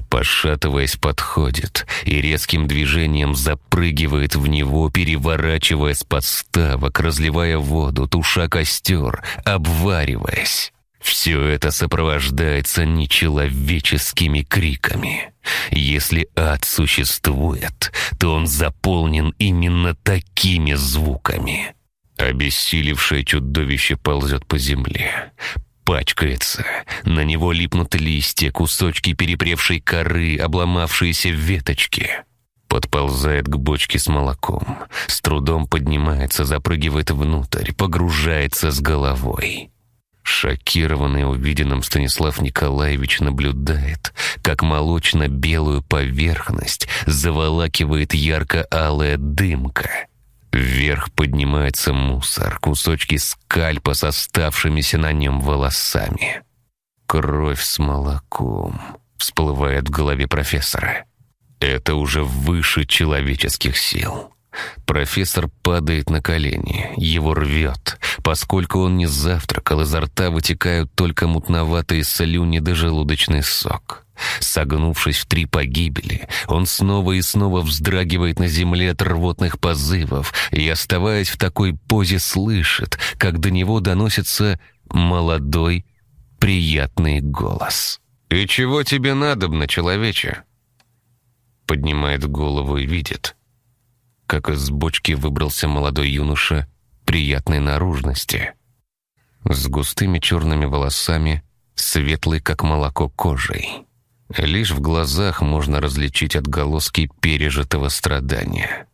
Пошатываясь, подходит и резким движением запрыгивает в него, переворачивая с подставок, разливая воду, туша костер, обвариваясь. Все это сопровождается нечеловеческими криками. Если ад существует, то он заполнен именно такими звуками. Обессилевшее чудовище ползет по земле, пачкается. На него липнут листья, кусочки перепревшей коры, обломавшиеся веточки. Подползает к бочке с молоком. С трудом поднимается, запрыгивает внутрь, погружается с головой. Шокированный увиденным Станислав Николаевич наблюдает, как молочно-белую поверхность заволакивает ярко-алая дымка — Вверх поднимается мусор, кусочки скальпа с оставшимися на нем волосами. Кровь с молоком всплывает в голове профессора. Это уже выше человеческих сил. Профессор падает на колени, его рвет. Поскольку он не завтракал, изо рта вытекают только мутноватые слюни да желудочный сок. Согнувшись в три погибели, он снова и снова вздрагивает на земле от рвотных позывов и, оставаясь в такой позе, слышит, как до него доносится молодой, приятный голос. «И чего тебе надобно, человече?» Поднимает голову и видит, как из бочки выбрался молодой юноша приятной наружности, с густыми черными волосами, светлой, как молоко, кожей. Лишь в глазах можно различить отголоски пережитого страдания.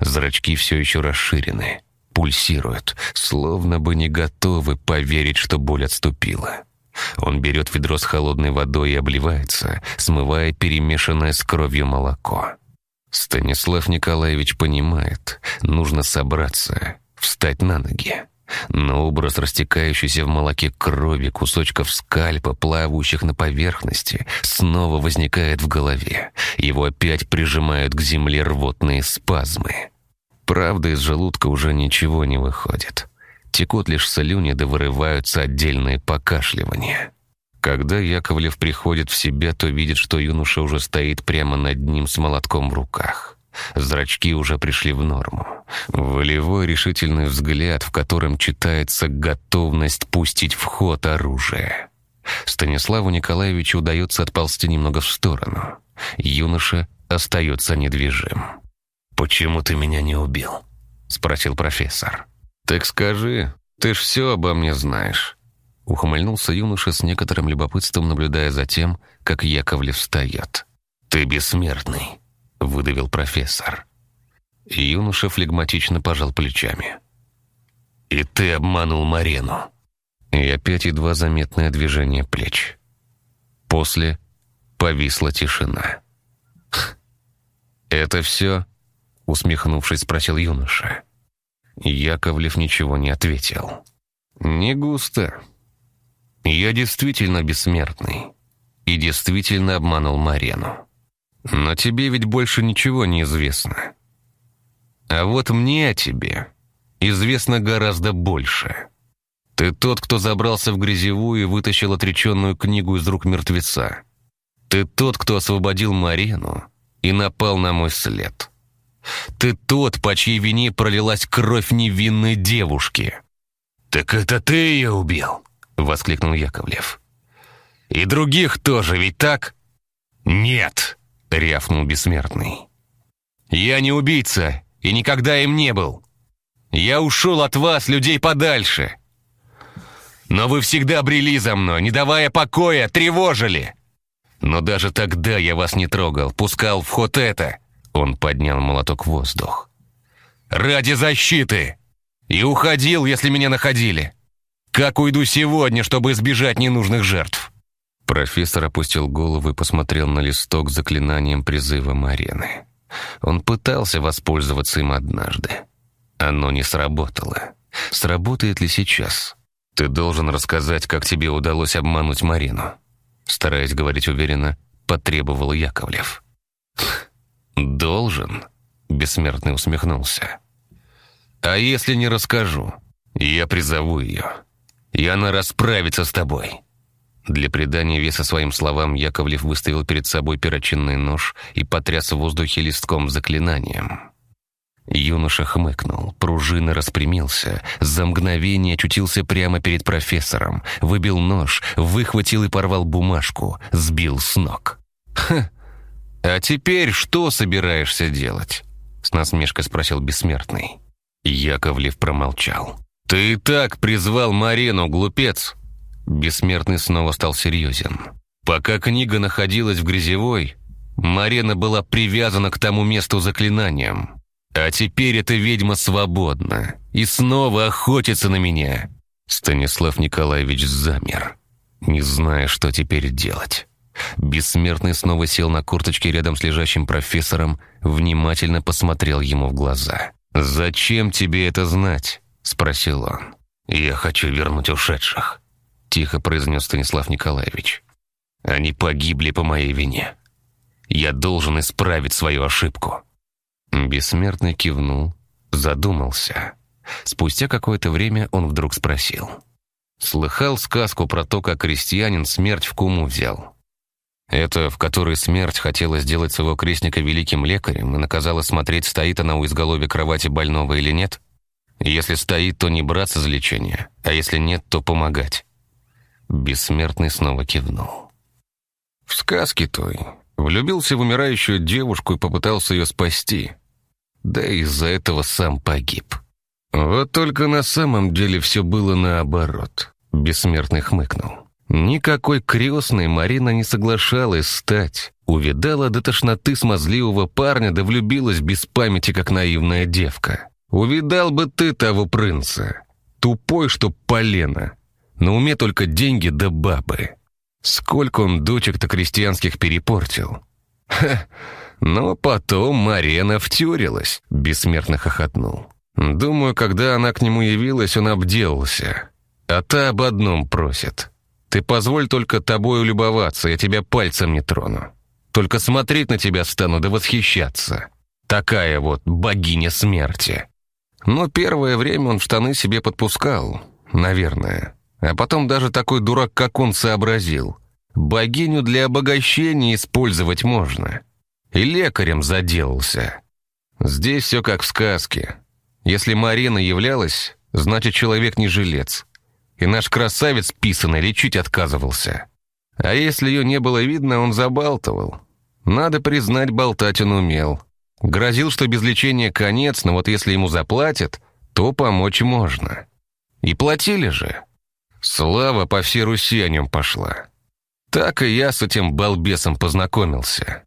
Зрачки все еще расширены, пульсируют, словно бы не готовы поверить, что боль отступила. Он берет ведро с холодной водой и обливается, смывая перемешанное с кровью молоко. Станислав Николаевич понимает, нужно собраться, встать на ноги. Но образ растекающейся в молоке крови, кусочков скальпа, плавающих на поверхности, снова возникает в голове. Его опять прижимают к земле рвотные спазмы. Правда, из желудка уже ничего не выходит. Текут лишь слюни, да вырываются отдельные покашливания. Когда Яковлев приходит в себя, то видит, что юноша уже стоит прямо над ним с молотком в руках. Зрачки уже пришли в норму. Волевой решительный взгляд, в котором читается готовность пустить в ход оружие. Станиславу Николаевичу удается отползти немного в сторону. Юноша остается недвижим. «Почему ты меня не убил?» — спросил профессор. «Так скажи, ты ж все обо мне знаешь». Ухмыльнулся юноша с некоторым любопытством, наблюдая за тем, как Яковлев встает. «Ты бессмертный», — выдавил профессор. Юноша флегматично пожал плечами. «И ты обманул Марену». И опять едва заметное движение плеч. После повисла тишина. «Это все?» — усмехнувшись, спросил юноша. Яковлев ничего не ответил. «Не густо. Я действительно бессмертный. И действительно обманул Марену. Но тебе ведь больше ничего не известно. А вот мне о тебе известно гораздо больше. Ты тот, кто забрался в грязевую и вытащил отреченную книгу из рук мертвеца. Ты тот, кто освободил Марину и напал на мой след. Ты тот, по чьей вине пролилась кровь невинной девушки. «Так это ты ее убил?» — воскликнул Яковлев. «И других тоже, ведь так?» «Нет!» — рявкнул бессмертный. «Я не убийца и никогда им не был. Я ушел от вас, людей, подальше. Но вы всегда брели за мной, не давая покоя, тревожили. Но даже тогда я вас не трогал, пускал в ход это». Он поднял молоток в воздух. «Ради защиты! И уходил, если меня находили. Как уйду сегодня, чтобы избежать ненужных жертв? Профессор опустил голову и посмотрел на листок с заклинанием призыва Марены. Он пытался воспользоваться им однажды. Оно не сработало. Сработает ли сейчас? Ты должен рассказать, как тебе удалось обмануть Марину. Стараясь говорить уверенно, потребовал Яковлев. «Должен?» — бессмертный усмехнулся. «А если не расскажу? Я призову ее, и она расправится с тобой». Для придания веса своим словам Яковлев выставил перед собой перочинный нож и потряс в воздухе листком заклинанием. Юноша хмыкнул, пружина распрямился, за мгновение очутился прямо перед профессором, выбил нож, выхватил и порвал бумажку, сбил с ног. «Ха! А теперь что собираешься делать?» — с насмешкой спросил бессмертный. Яковлев промолчал. «Ты и так призвал Марину, глупец!» Бессмертный снова стал серьезен. Пока книга находилась в грязевой, Марена была привязана к тому месту заклинанием. А теперь эта ведьма свободна и снова охотится на меня. Станислав Николаевич замер, не зная, что теперь делать. Бессмертный снова сел на курточке рядом с лежащим профессором, внимательно посмотрел ему в глаза. «Зачем тебе это знать?» — спросил он. «Я хочу вернуть ушедших», — тихо произнес Станислав Николаевич. «Они погибли по моей вине. Я должен исправить свою ошибку». Бессмертный кивнул, задумался. Спустя какое-то время он вдруг спросил. «Слыхал сказку про то, как крестьянин смерть в куму взял?» Это в которой смерть хотела сделать своего крестника великим лекарем и наказала смотреть, стоит она у изголовья кровати больного или нет? Если стоит, то не браться за лечение, а если нет, то помогать. Бессмертный снова кивнул. В сказке той влюбился в умирающую девушку и попытался ее спасти. Да из-за этого сам погиб. Вот только на самом деле все было наоборот. Бессмертный хмыкнул. Никакой крестной Марина не соглашалась стать. Увидала до тошноты смазливого парня, да влюбилась без памяти, как наивная девка. Увидал бы ты того принца. Тупой, что полено. На уме только деньги да бабы. Сколько он дочек-то крестьянских перепортил. Ха, но потом Марена втюрилась, бессмертно хохотнул. Думаю, когда она к нему явилась, он обделался. А та об одном просит. Ты позволь только тобой улюбоваться, я тебя пальцем не трону. Только смотреть на тебя стану да восхищаться. Такая вот богиня смерти. Но первое время он штаны себе подпускал, наверное. А потом даже такой дурак, как он, сообразил. Богиню для обогащения использовать можно. И лекарем заделался. Здесь все как в сказке. Если Марина являлась, значит, человек не жилец и наш красавец писаный лечить отказывался. А если ее не было видно, он забалтывал. Надо признать, болтать он умел. Грозил, что без лечения конец, но вот если ему заплатят, то помочь можно. И платили же. Слава по всей Руси о нем пошла. Так и я с этим балбесом познакомился.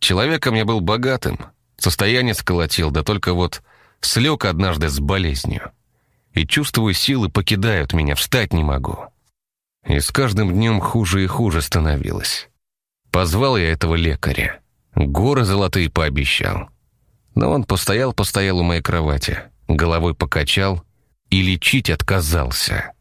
Человеком я был богатым, состояние сколотил, да только вот слег однажды с болезнью и чувствую, силы покидают меня, встать не могу. И с каждым днем хуже и хуже становилось. Позвал я этого лекаря. Горы золотые пообещал. Но он постоял-постоял у моей кровати, головой покачал и лечить отказался.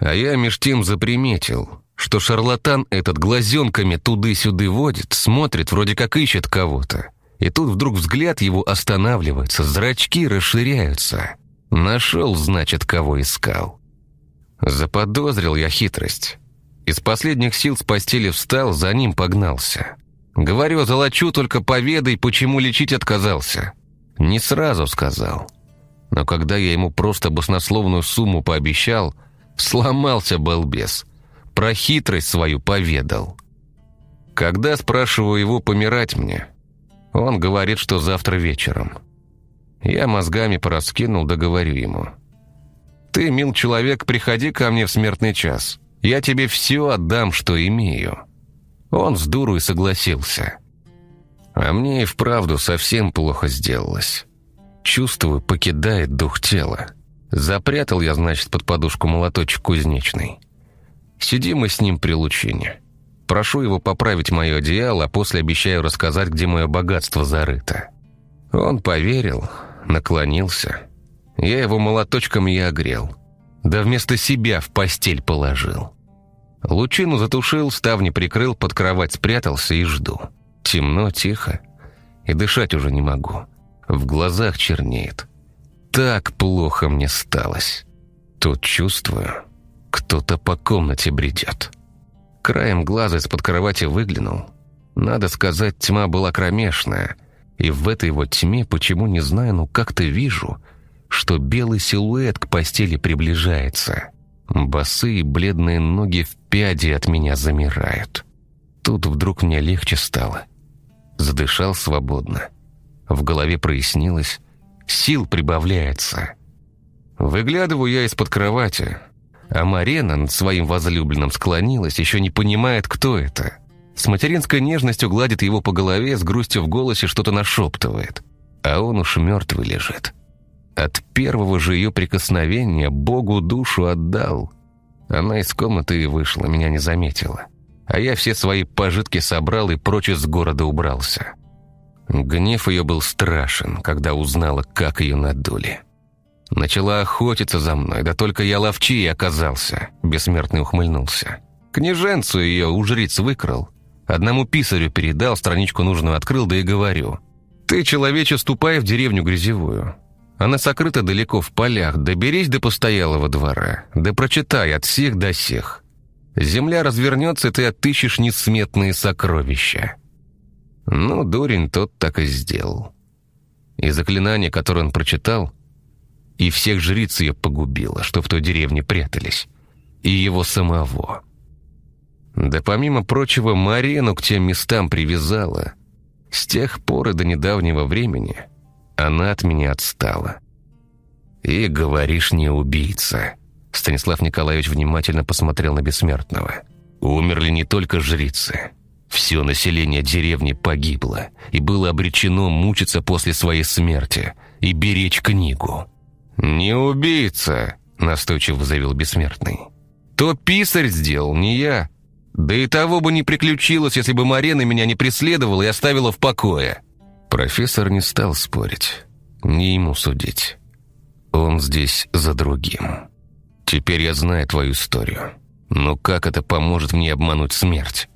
А я меж тем заприметил, что шарлатан этот глазенками туды-сюды водит, смотрит, вроде как ищет кого-то. И тут вдруг взгляд его останавливается, зрачки расширяются. Нашел, значит, кого искал. Заподозрил я хитрость. Из последних сил с постели встал, за ним погнался. Говорю, золочу, только поведай, почему лечить отказался. Не сразу сказал. Но когда я ему просто баснословную сумму пообещал, сломался балбес. Про хитрость свою поведал. Когда спрашиваю его помирать мне, он говорит, что завтра вечером. Я мозгами пораскинул, да говорю ему. «Ты, мил человек, приходи ко мне в смертный час. Я тебе все отдам, что имею». Он с дуру и согласился. А мне и вправду совсем плохо сделалось. Чувствую, покидает дух тела. Запрятал я, значит, под подушку молоточек кузнечный. Сидим мы с ним при лучине. Прошу его поправить мое одеяло, а после обещаю рассказать, где мое богатство зарыто. Он поверил, наклонился. Я его молоточком и огрел. Да вместо себя в постель положил. Лучину затушил, ставни прикрыл, под кровать спрятался и жду. Темно, тихо. И дышать уже не могу. В глазах чернеет. Так плохо мне сталось. Тут чувствую, кто-то по комнате бредет. Краем глаза из-под кровати выглянул. Надо сказать, тьма была кромешная. И в этой вот тьме, почему не знаю, но как-то вижу, что белый силуэт к постели приближается. Босые бледные ноги в пяди от меня замирают. Тут вдруг мне легче стало. Задышал свободно. В голове прояснилось. Сил прибавляется. Выглядываю я из-под кровати, а Марена над своим возлюбленным склонилась, еще не понимает, кто это. С материнской нежностью гладит его по голове, с грустью в голосе что-то нашептывает. А он уж мертвый лежит. От первого же ее прикосновения Богу душу отдал. Она из комнаты и вышла, меня не заметила. А я все свои пожитки собрал и прочь из города убрался. Гнев ее был страшен, когда узнала, как ее надули. Начала охотиться за мной, да только я ловчий оказался, бессмертный ухмыльнулся. Княженцу ее у жриц выкрал. Одному писарю передал, страничку нужную открыл, да и говорю. «Ты, человече, ступай в деревню грязевую. Она сокрыта далеко в полях, доберись до постоялого двора, да прочитай от всех до всех. Земля развернется, и ты отыщешь несметные сокровища». Ну, дурень тот так и сделал. И заклинание, которое он прочитал, и всех жриц ее погубило, что в той деревне прятались, и его самого. Да помимо прочего, Марину к тем местам привязала. С тех пор и до недавнего времени она от меня отстала. «И говоришь, не убийца», — Станислав Николаевич внимательно посмотрел на бессмертного. «Умерли не только жрицы». Все население деревни погибло и было обречено мучиться после своей смерти и беречь книгу. «Не убийца», — настойчиво заявил Бессмертный. «То писарь сделал, не я. Да и того бы не приключилось, если бы Марена меня не преследовала и оставила в покое». Профессор не стал спорить. Не ему судить. Он здесь за другим. Теперь я знаю твою историю. Но как это поможет мне обмануть смерть?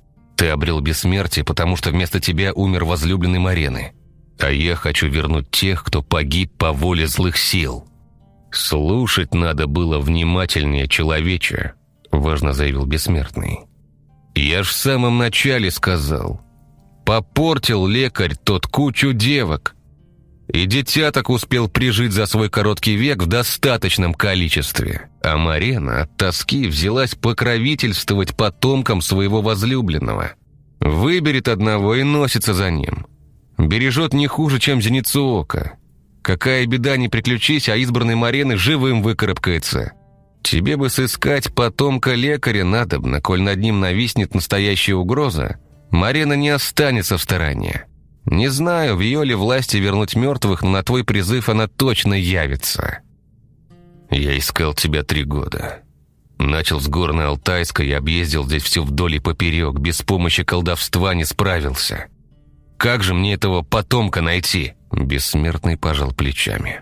Ты обрел бессмертие, потому что вместо тебя умер возлюбленный Марены. А я хочу вернуть тех, кто погиб по воле злых сил. «Слушать надо было внимательнее человече», — важно заявил Бессмертный. «Я ж в самом начале сказал. Попортил лекарь тот кучу девок. И дитя так успел прижить за свой короткий век в достаточном количестве. А Марена от тоски взялась покровительствовать потомкам своего возлюбленного. Выберет одного и носится за ним. Бережет не хуже, чем зеницу ока. Какая беда не приключись, а избранный Марены живым выкарабкается. Тебе бы сыскать потомка лекаря надобно, коль над ним нависнет настоящая угроза. Марена не останется в стороне. Не знаю, в ее ли власти вернуть мертвых, но на твой призыв она точно явится. Я искал тебя три года. Начал с горной Алтайской и объездил здесь все вдоль и поперек, без помощи колдовства не справился. Как же мне этого потомка найти?» Бессмертный пожал плечами.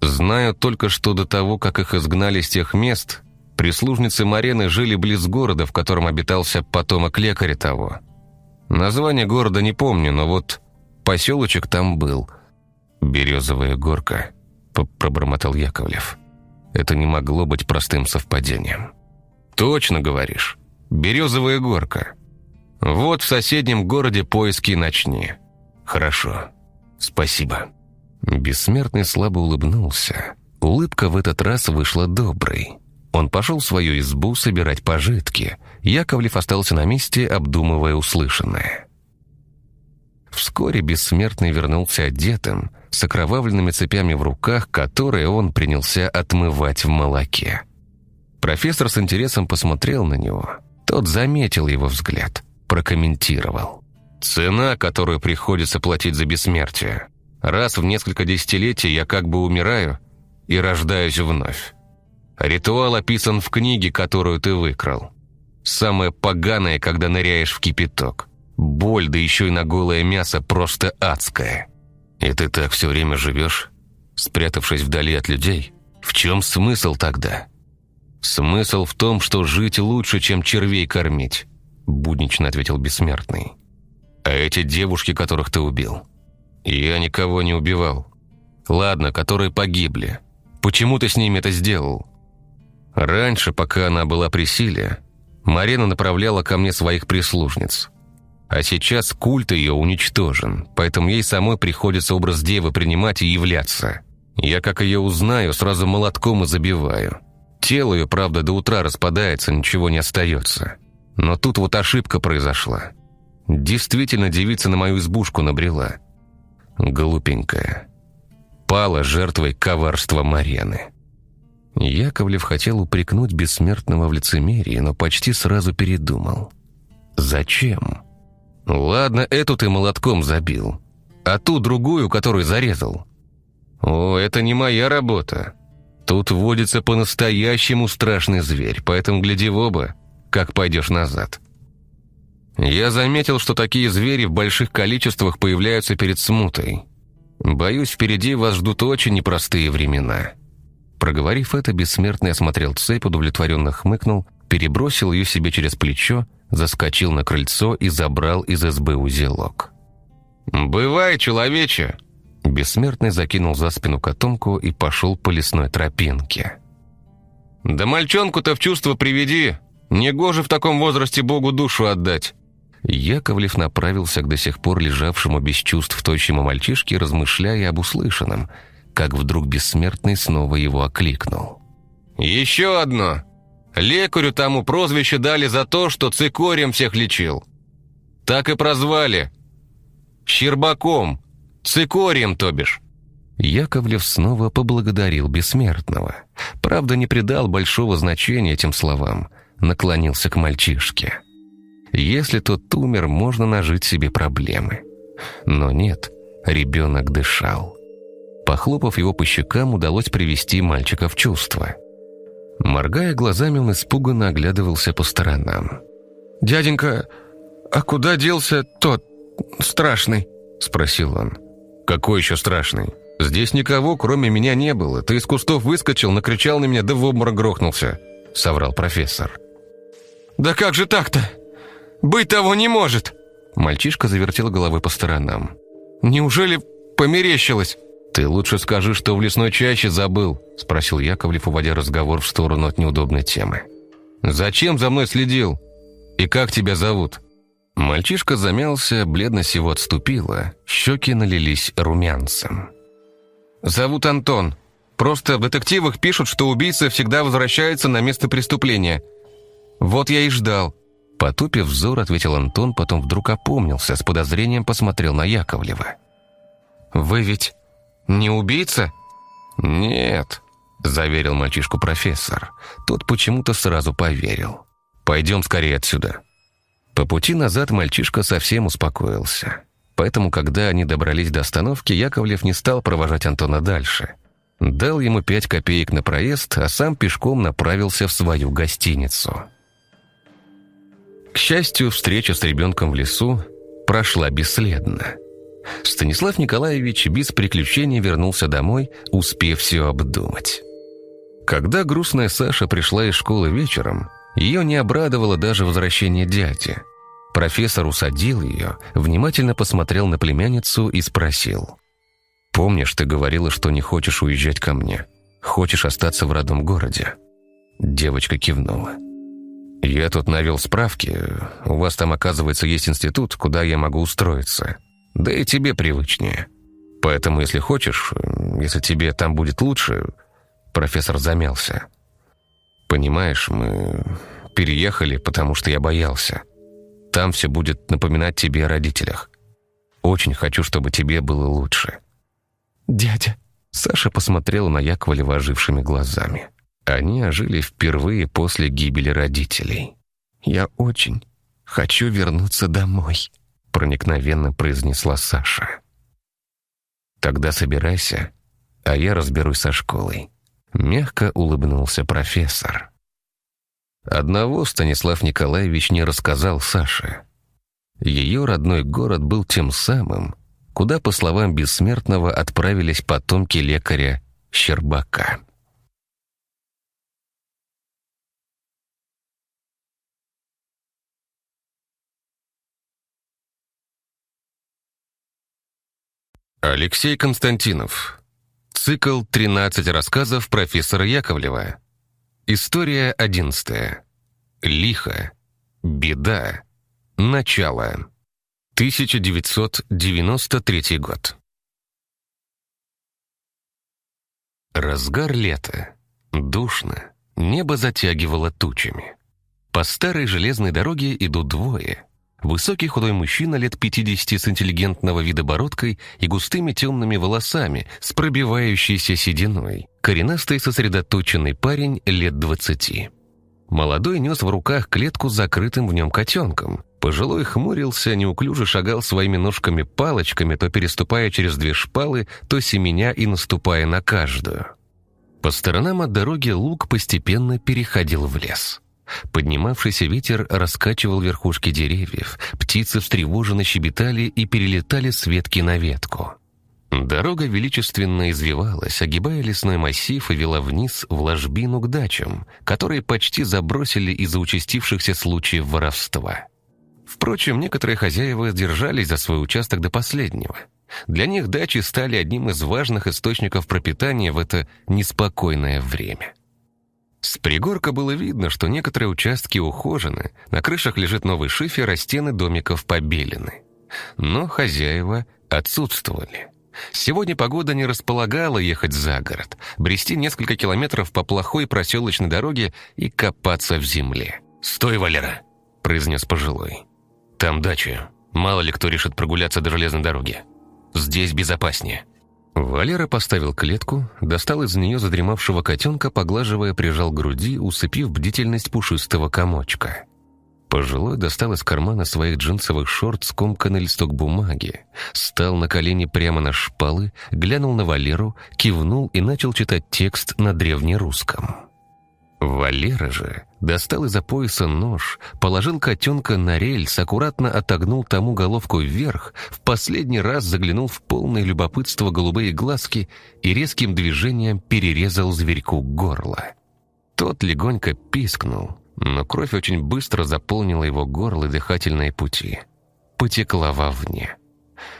«Знаю только, что до того, как их изгнали с тех мест, прислужницы Марены жили близ города, в котором обитался потомок лекаря того. Название города не помню, но вот поселочек там был. «Березовая горка», — пробормотал Яковлев. «Это не могло быть простым совпадением». «Точно говоришь. Березовая горка. Вот в соседнем городе поиски начни. Хорошо. Спасибо». Бессмертный слабо улыбнулся. Улыбка в этот раз вышла доброй. Он пошел в свою избу собирать пожитки. Яковлев остался на месте, обдумывая услышанное. Вскоре Бессмертный вернулся одетым, с окровавленными цепями в руках, которые он принялся отмывать в молоке. Профессор с интересом посмотрел на него. Тот заметил его взгляд, прокомментировал. «Цена, которую приходится платить за бессмертие. Раз в несколько десятилетий я как бы умираю и рождаюсь вновь. Ритуал описан в книге, которую ты выкрал. Самое поганое, когда ныряешь в кипяток. Боль, да еще и на голое мясо, просто адская. И ты так все время живешь, спрятавшись вдали от людей? В чем смысл тогда? Смысл в том, что жить лучше, чем червей кормить, буднично ответил бессмертный. А эти девушки, которых ты убил? Я никого не убивал. Ладно, которые погибли. Почему ты с ними это сделал? Раньше, пока она была при силе, Марина направляла ко мне своих прислужниц. А сейчас культ ее уничтожен, поэтому ей самой приходится образ девы принимать и являться. Я, как ее узнаю, сразу молотком и забиваю. Тело ее, правда, до утра распадается, ничего не остается. Но тут вот ошибка произошла. Действительно, девица на мою избушку набрела. Глупенькая. Пала жертвой коварства Марены. Яковлев хотел упрекнуть бессмертного в лицемерии, но почти сразу передумал. «Зачем?» «Ладно, эту ты молотком забил. А ту другую, которую зарезал?» «О, это не моя работа. Тут водится по-настоящему страшный зверь, поэтому гляди в оба, как пойдешь назад». Я заметил, что такие звери в больших количествах появляются перед смутой. Боюсь, впереди вас ждут очень непростые времена. Проговорив это, бессмертный осмотрел цепь, удовлетворенно хмыкнул, перебросил ее себе через плечо, заскочил на крыльцо и забрал из СБ узелок. «Бывай, человече!» Бессмертный закинул за спину котомку и пошел по лесной тропинке. «Да мальчонку-то в чувство приведи! Негоже в таком возрасте Богу душу отдать!» Яковлев направился к до сих пор лежавшему без чувств тощему мальчишке, размышляя об услышанном, как вдруг бессмертный снова его окликнул. «Еще одно! Лекарю тому прозвище дали за то, что цикорием всех лечил. Так и прозвали. Щербаком, цикорием, то бишь». Яковлев снова поблагодарил бессмертного. Правда, не придал большого значения этим словам, наклонился к мальчишке. Если тот умер, можно нажить себе проблемы. Но нет, ребенок дышал. Похлопав его по щекам, удалось привести мальчика в чувство. Моргая глазами, он испуганно оглядывался по сторонам. «Дяденька, а куда делся тот страшный?» – спросил он. «Какой еще страшный? Здесь никого, кроме меня, не было. Ты из кустов выскочил, накричал на меня, да в обморок грохнулся», – соврал профессор. «Да как же так-то?» Быть того не может!» Мальчишка завертел головой по сторонам. «Неужели померещилось?» «Ты лучше скажи, что в лесной чаще забыл», — спросил Яковлев, уводя разговор в сторону от неудобной темы. «Зачем за мной следил? И как тебя зовут?» Мальчишка замялся, бледность его отступила, щеки налились румянцем. «Зовут Антон. Просто в детективах пишут, что убийца всегда возвращается на место преступления. Вот я и ждал. Потупив взор, ответил Антон, потом вдруг опомнился, с подозрением посмотрел на Яковлева. «Вы ведь не убийца?» «Нет», — заверил мальчишку профессор. Тот почему-то сразу поверил. «Пойдем скорее отсюда». По пути назад мальчишка совсем успокоился. Поэтому, когда они добрались до остановки, Яковлев не стал провожать Антона дальше. Дал ему пять копеек на проезд, а сам пешком направился в свою гостиницу. К счастью, встреча с ребенком в лесу прошла бесследно. Станислав Николаевич без приключений вернулся домой, успев все обдумать. Когда грустная Саша пришла из школы вечером, ее не обрадовало даже возвращение дяди. Профессор усадил ее, внимательно посмотрел на племянницу и спросил. «Помнишь, ты говорила, что не хочешь уезжать ко мне? Хочешь остаться в родном городе?» Девочка кивнула. «Я тут навел справки. У вас там, оказывается, есть институт, куда я могу устроиться. Да и тебе привычнее. Поэтому, если хочешь, если тебе там будет лучше...» Профессор замялся. «Понимаешь, мы переехали, потому что я боялся. Там все будет напоминать тебе о родителях. Очень хочу, чтобы тебе было лучше». «Дядя...» Саша посмотрела на Яковлева ожившими глазами. Они ожили впервые после гибели родителей. «Я очень хочу вернуться домой», — проникновенно произнесла Саша. «Тогда собирайся, а я разберусь со школой», — мягко улыбнулся профессор. Одного Станислав Николаевич не рассказал Саше. Ее родной город был тем самым, куда, по словам Бессмертного, отправились потомки лекаря Щербака. Алексей Константинов. Цикл «13 рассказов профессора Яковлева». История одиннадцатая. Лихо. Беда. Начало. 1993 год. Разгар лета. Душно. Небо затягивало тучами. По старой железной дороге идут двое. Высокий худой мужчина лет 50 с интеллигентного вида бородкой и густыми темными волосами с пробивающейся сединой. Коренастый сосредоточенный парень лет 20. Молодой нес в руках клетку с закрытым в нем котенком. Пожилой хмурился, неуклюже шагал своими ножками-палочками, то переступая через две шпалы, то семеня и наступая на каждую. По сторонам от дороги луг постепенно переходил в лес. Поднимавшийся ветер раскачивал верхушки деревьев, птицы встревоженно щебетали и перелетали с ветки на ветку. Дорога величественно извивалась, огибая лесной массив и вела вниз в ложбину к дачам, которые почти забросили из-за участившихся случаев воровства. Впрочем, некоторые хозяева держались за свой участок до последнего. Для них дачи стали одним из важных источников пропитания в это неспокойное время. С пригорка было видно, что некоторые участки ухожены, на крышах лежит новый шифер, а стены домиков побелены. Но хозяева отсутствовали. Сегодня погода не располагала ехать за город, брести несколько километров по плохой проселочной дороге и копаться в земле. «Стой, Валера!» – произнес пожилой. Там дача. Мало ли кто решит прогуляться до железной дороги. Здесь безопаснее». Валера поставил клетку, достал из нее задремавшего котенка, поглаживая, прижал к груди, усыпив бдительность пушистого комочка. Пожилой достал из кармана своих джинсовых шорт скомканный листок бумаги, стал на колени прямо на шпалы, глянул на Валеру, кивнул и начал читать текст на древнерусском. Валера же достал из-за пояса нож, положил котенка на рельс, аккуратно отогнул тому головку вверх, в последний раз заглянул в полное любопытство голубые глазки и резким движением перерезал зверьку горло. Тот легонько пискнул, но кровь очень быстро заполнила его горло и дыхательные пути. Потекла вовне.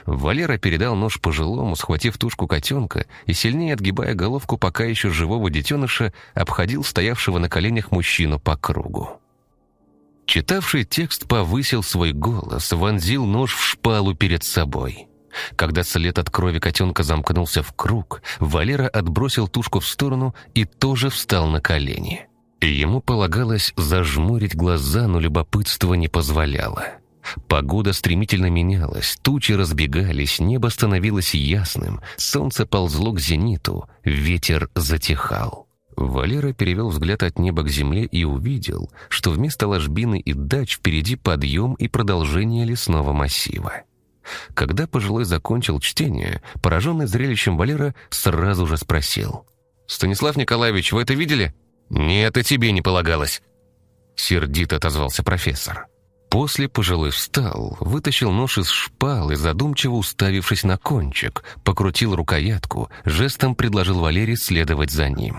Валера передал нож пожилому, схватив тушку котенка и, сильнее отгибая головку пока еще живого детеныша, обходил стоявшего на коленях мужчину по кругу. Читавший текст повысил свой голос, вонзил нож в шпалу перед собой. Когда след от крови котенка замкнулся в круг, Валера отбросил тушку в сторону и тоже встал на колени. Ему полагалось зажмурить глаза, но любопытство не позволяло. Погода стремительно менялась, тучи разбегались, небо становилось ясным, солнце ползло к зениту, ветер затихал. Валера перевел взгляд от неба к земле и увидел, что вместо ложбины и дач впереди подъем и продолжение лесного массива. Когда пожилой закончил чтение, пораженный зрелищем Валера сразу же спросил. «Станислав Николаевич, вы это видели?» «Нет, и тебе не полагалось», — сердито отозвался профессор. После пожилой встал, вытащил нож из шпал и, задумчиво уставившись на кончик, покрутил рукоятку, жестом предложил Валерий следовать за ним.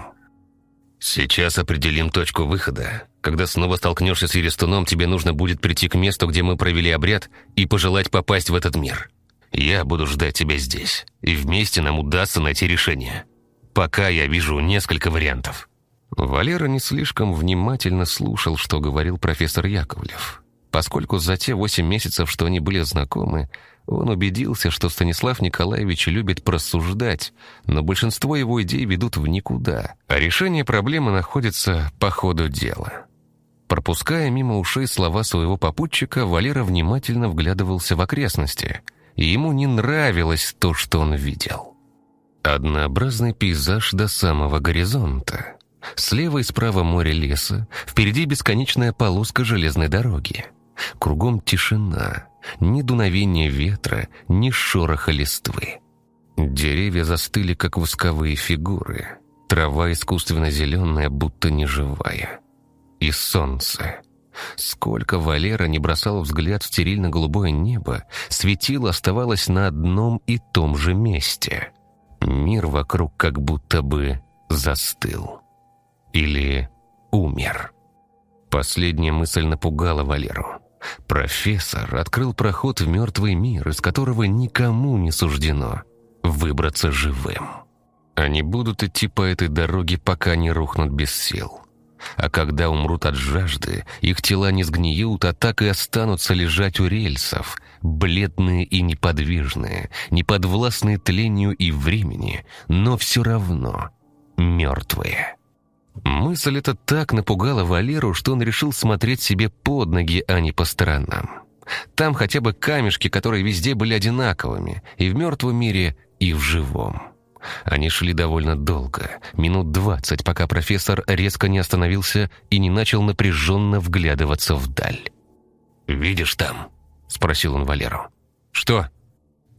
«Сейчас определим точку выхода. Когда снова столкнешься с Ерестуном, тебе нужно будет прийти к месту, где мы провели обряд, и пожелать попасть в этот мир. Я буду ждать тебя здесь, и вместе нам удастся найти решение. Пока я вижу несколько вариантов». Валера не слишком внимательно слушал, что говорил профессор Яковлев поскольку за те восемь месяцев, что они были знакомы, он убедился, что Станислав Николаевич любит просуждать, но большинство его идей ведут в никуда, а решение проблемы находится по ходу дела. Пропуская мимо ушей слова своего попутчика, Валера внимательно вглядывался в окрестности, и ему не нравилось то, что он видел. Однообразный пейзаж до самого горизонта. Слева и справа море леса, впереди бесконечная полоска железной дороги. Кругом тишина, ни дуновения ветра, ни шороха листвы. Деревья застыли, как восковые фигуры. Трава искусственно зеленая, будто неживая. и солнце. Сколько Валера не бросал взгляд в стерильно-голубое небо, светило оставалось на одном и том же месте. Мир вокруг как будто бы застыл. Или умер. Последняя мысль напугала Валеру. Профессор открыл проход в мертвый мир, из которого никому не суждено выбраться живым. Они будут идти по этой дороге, пока не рухнут без сил. А когда умрут от жажды, их тела не сгниют, а так и останутся лежать у рельсов, бледные и неподвижные, неподвластные тлению и времени, но все равно мертвые. Мысль эта так напугала Валеру, что он решил смотреть себе под ноги, а не по сторонам. Там хотя бы камешки, которые везде были одинаковыми, и в мертвом мире, и в живом. Они шли довольно долго, минут двадцать, пока профессор резко не остановился и не начал напряженно вглядываться вдаль. «Видишь там?» — спросил он Валеру. «Что?»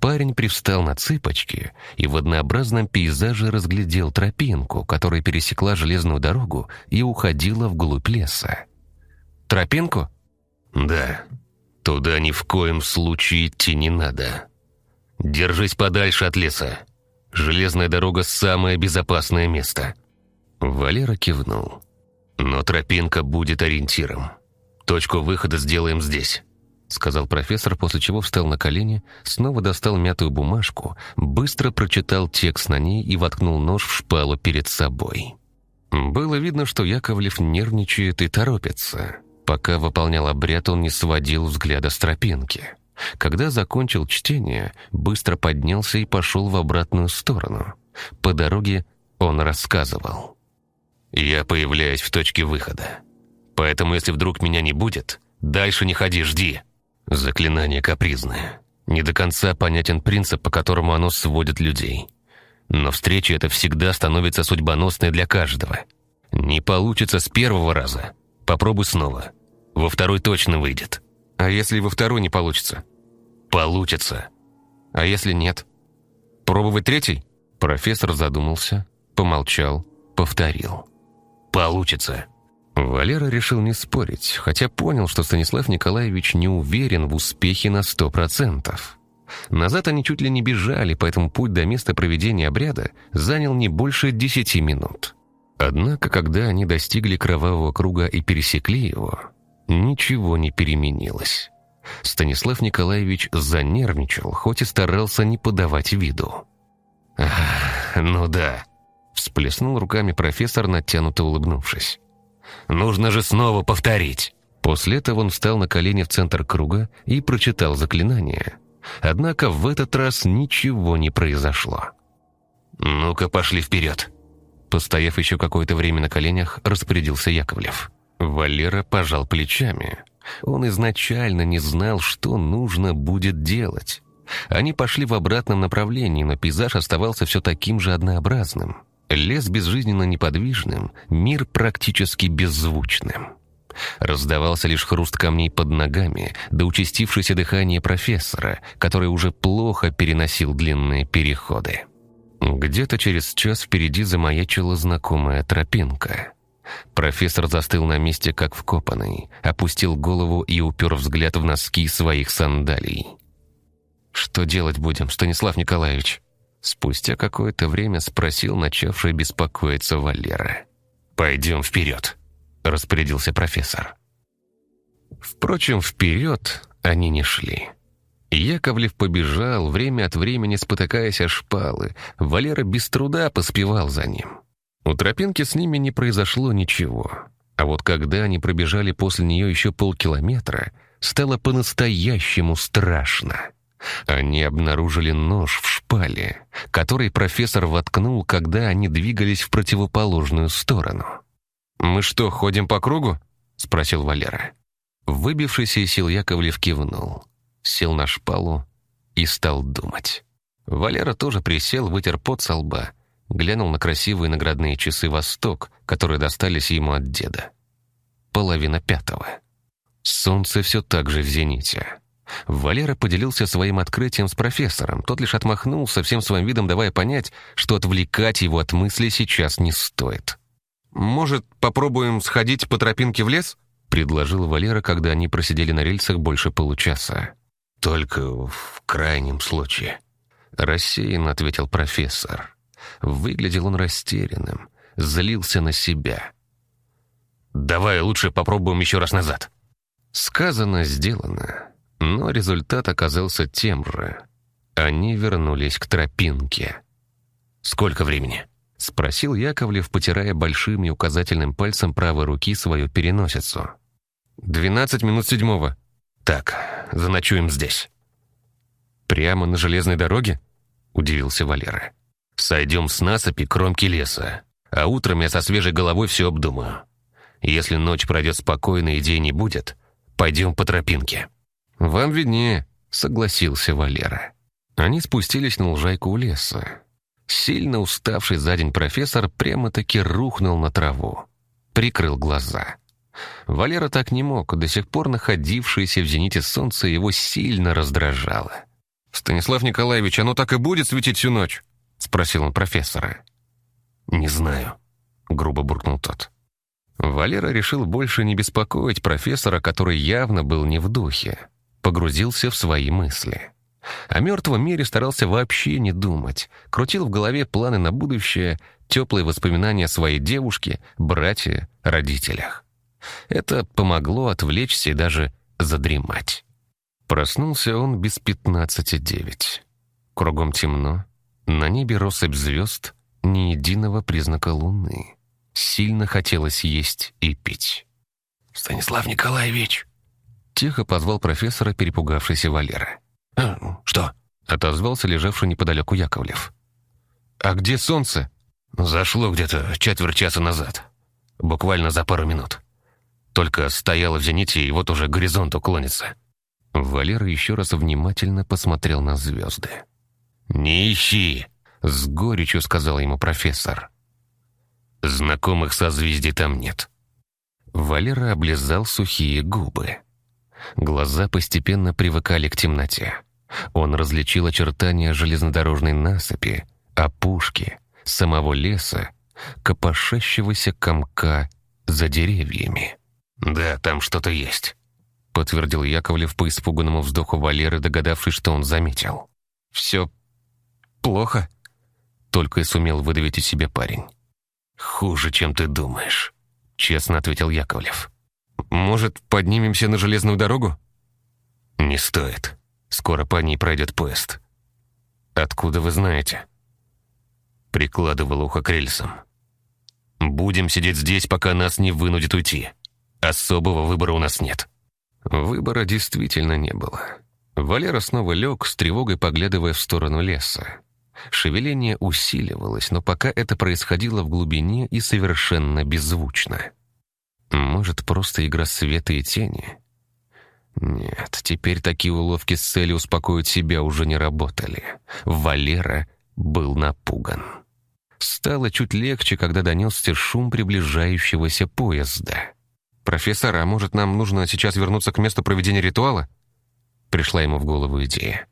Парень привстал на цыпочки и в однообразном пейзаже разглядел тропинку, которая пересекла железную дорогу и уходила вглубь леса. «Тропинку?» «Да. Туда ни в коем случае идти не надо. Держись подальше от леса. Железная дорога — самое безопасное место». Валера кивнул. «Но тропинка будет ориентиром. Точку выхода сделаем здесь» сказал профессор, после чего встал на колени, снова достал мятую бумажку, быстро прочитал текст на ней и воткнул нож в шпалу перед собой. Было видно, что Яковлев нервничает и торопится. Пока выполнял обряд, он не сводил взгляда с тропинки. Когда закончил чтение, быстро поднялся и пошел в обратную сторону. По дороге он рассказывал. «Я появляюсь в точке выхода. Поэтому, если вдруг меня не будет, дальше не ходи, жди». Заклинание капризное. Не до конца понятен принцип, по которому оно сводит людей. Но встреча это всегда становится судьбоносной для каждого. Не получится с первого раза. Попробуй снова. Во второй точно выйдет. А если во второй не получится? Получится. А если нет? Пробовать третий? Профессор задумался, помолчал, повторил. Получится. Валера решил не спорить, хотя понял, что Станислав Николаевич не уверен в успехе на сто процентов. Назад они чуть ли не бежали, поэтому путь до места проведения обряда занял не больше десяти минут. Однако, когда они достигли кровавого круга и пересекли его, ничего не переменилось. Станислав Николаевич занервничал, хоть и старался не подавать виду. «Ну да», — всплеснул руками профессор, натянуто улыбнувшись. Нужно же снова повторить». После этого он встал на колени в центр круга и прочитал заклинание. Однако в этот раз ничего не произошло. «Ну-ка, пошли вперед!» Постояв еще какое-то время на коленях, распорядился Яковлев. Валера пожал плечами. Он изначально не знал, что нужно будет делать. Они пошли в обратном направлении, но пейзаж оставался все таким же однообразным. Лес безжизненно неподвижным, мир практически беззвучным. Раздавался лишь хруст камней под ногами, да участившееся дыхание профессора, который уже плохо переносил длинные переходы. Где-то через час впереди замаячила знакомая тропинка. Профессор застыл на месте, как вкопанный, опустил голову и упер взгляд в носки своих сандалий. «Что делать будем, Станислав Николаевич?» Спустя какое-то время спросил начавший беспокоиться Валера. «Пойдем вперед», — распорядился профессор. Впрочем, вперед они не шли. Яковлев побежал, время от времени спотыкаясь о шпалы. Валера без труда поспевал за ним. У тропинки с ними не произошло ничего. А вот когда они пробежали после нее еще полкилометра, стало по-настоящему страшно. Они обнаружили нож в шпале, который профессор воткнул, когда они двигались в противоположную сторону. «Мы что, ходим по кругу?» — спросил Валера. Выбившийся из сил Яковлев кивнул, сел на шпалу и стал думать. Валера тоже присел, вытер пот со лба, глянул на красивые наградные часы «Восток», которые достались ему от деда. Половина пятого. Солнце все так же в зените. Валера поделился своим открытием с профессором. Тот лишь отмахнулся, всем своим видом давая понять, что отвлекать его от мысли сейчас не стоит. может, попробуем сходить по тропинке в лес?» — предложил Валера, когда они просидели на рельсах больше получаса. «Только в крайнем случае», — рассеянно ответил профессор. Выглядел он растерянным, злился на себя. «Давай лучше попробуем еще раз назад». Сказано, сделано, но результат оказался тем же. Они вернулись к тропинке. «Сколько времени?» — спросил Яковлев, потирая большим и указательным пальцем правой руки свою переносицу. «Двенадцать минут седьмого». «Так, заночуем здесь». «Прямо на железной дороге?» — удивился Валера. «Сойдем с насыпи кромки леса, а утром я со свежей головой все обдумаю. Если ночь пройдет спокойно и день не будет, пойдем по тропинке». «Вам виднее», — согласился Валера. Они спустились на лужайку у леса. Сильно уставший за день профессор прямо-таки рухнул на траву. Прикрыл глаза. Валера так не мог, до сих пор находившееся в зените солнце его сильно раздражало. «Станислав Николаевич, оно так и будет светить всю ночь?» — спросил он профессора. «Не знаю», — грубо буркнул тот. Валера решил больше не беспокоить профессора, который явно был не в духе. Погрузился в свои мысли. О мертвом мире старался вообще не думать. Крутил в голове планы на будущее, теплые воспоминания о своей девушке, брате, родителях. Это помогло отвлечься и даже задремать. Проснулся он без пятнадцати девять. Кругом темно, на небе россыпь звезд, ни единого признака луны. Сильно хотелось есть и пить. «Станислав Николаевич!» Тихо позвал профессора перепугавшийся Валера. «А, «Что?» — отозвался лежавший неподалеку Яковлев. «А где солнце?» «Зашло где-то четверть часа назад. Буквально за пару минут. Только стояло в зените, и вот уже горизонт уклонится». Валера еще раз внимательно посмотрел на звезды. «Не ищи!» — с горечью сказал ему профессор. «Знакомых созвездий там нет». Валера облизал сухие губы. Глаза постепенно привыкали к темноте. Он различил очертания железнодорожной насыпи, опушки, самого леса, копошащегося комка за деревьями. «Да, там что-то есть», — подтвердил Яковлев по испуганному вздоху Валеры, догадавшись, что он заметил. «Все плохо?» — только и сумел выдавить из себя парень. «Хуже, чем ты думаешь», — честно ответил Яковлев. «Может, поднимемся на железную дорогу?» «Не стоит. Скоро по ней пройдет поезд». «Откуда вы знаете?» Прикладывал ухо к рельсам. «Будем сидеть здесь, пока нас не вынудит уйти. Особого выбора у нас нет». Выбора действительно не было. Валера снова лег, с тревогой поглядывая в сторону леса. Шевеление усиливалось, но пока это происходило в глубине и совершенно беззвучно. Может, просто игра света и тени? Нет, теперь такие уловки с целью успокоить себя уже не работали. Валера был напуган. Стало чуть легче, когда донесся шум приближающегося поезда. «Профессор, а может, нам нужно сейчас вернуться к месту проведения ритуала?» Пришла ему в голову идея.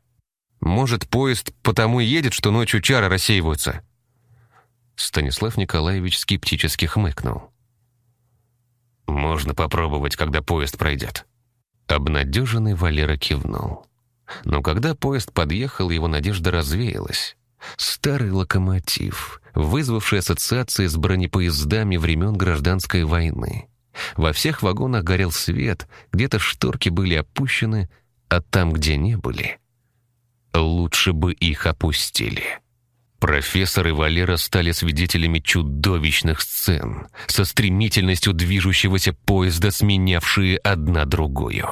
«Может, поезд потому и едет, что ночью чары рассеиваются?» Станислав Николаевич скептически хмыкнул. «Можно попробовать, когда поезд пройдет». Обнадеженный Валера кивнул. Но когда поезд подъехал, его надежда развеялась. Старый локомотив, вызвавший ассоциации с бронепоездами времен Гражданской войны. Во всех вагонах горел свет, где-то шторки были опущены, а там, где не были, лучше бы их опустили. Профессор и Валера стали свидетелями чудовищных сцен, со стремительностью движущегося поезда, сменявшие одна другую.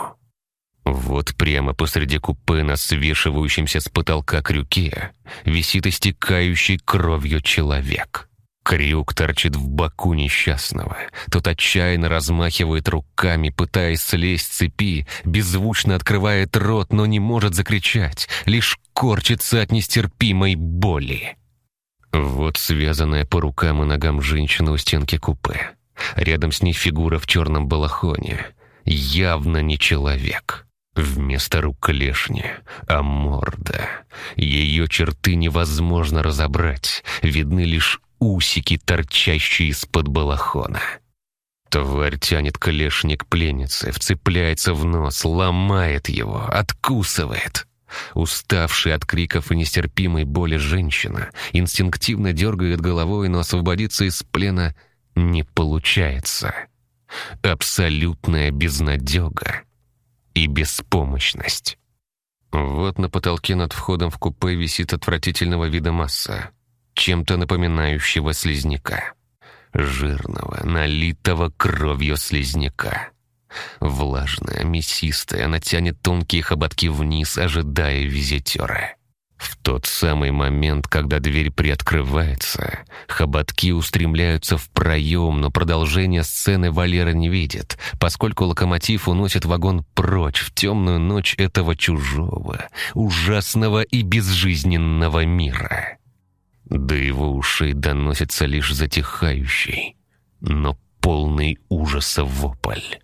Вот прямо посреди купе на свешивающемся с потолка крюке висит истекающий кровью человек. Крюк торчит в боку несчастного. Тот отчаянно размахивает руками, пытаясь слезть с цепи, беззвучно открывает рот, но не может закричать, лишь корчится от нестерпимой боли. Вот связанная по рукам и ногам женщина у стенки купе. Рядом с ней фигура в черном балахоне. Явно не человек. Вместо рук клешни, а морда. Ее черты невозможно разобрать. Видны лишь усики, торчащие из-под балахона. Тварь тянет клешник пленницы, вцепляется в нос, ломает его, откусывает. Уставшая от криков и нестерпимой боли женщина инстинктивно дергает головой, но освободиться из плена не получается. Абсолютная безнадега и беспомощность. Вот на потолке над входом в купе висит отвратительного вида масса, чем-то напоминающего слизняка. Жирного, налитого кровью слизняка. Влажная, мясистая, она тянет тонкие хоботки вниз, ожидая визитера. В тот самый момент, когда дверь приоткрывается, хоботки устремляются в проем, но продолжение сцены Валера не видит, поскольку локомотив уносит вагон прочь в темную ночь этого чужого, ужасного и безжизненного мира. До его ушей доносится лишь затихающий, но полный ужаса вопль.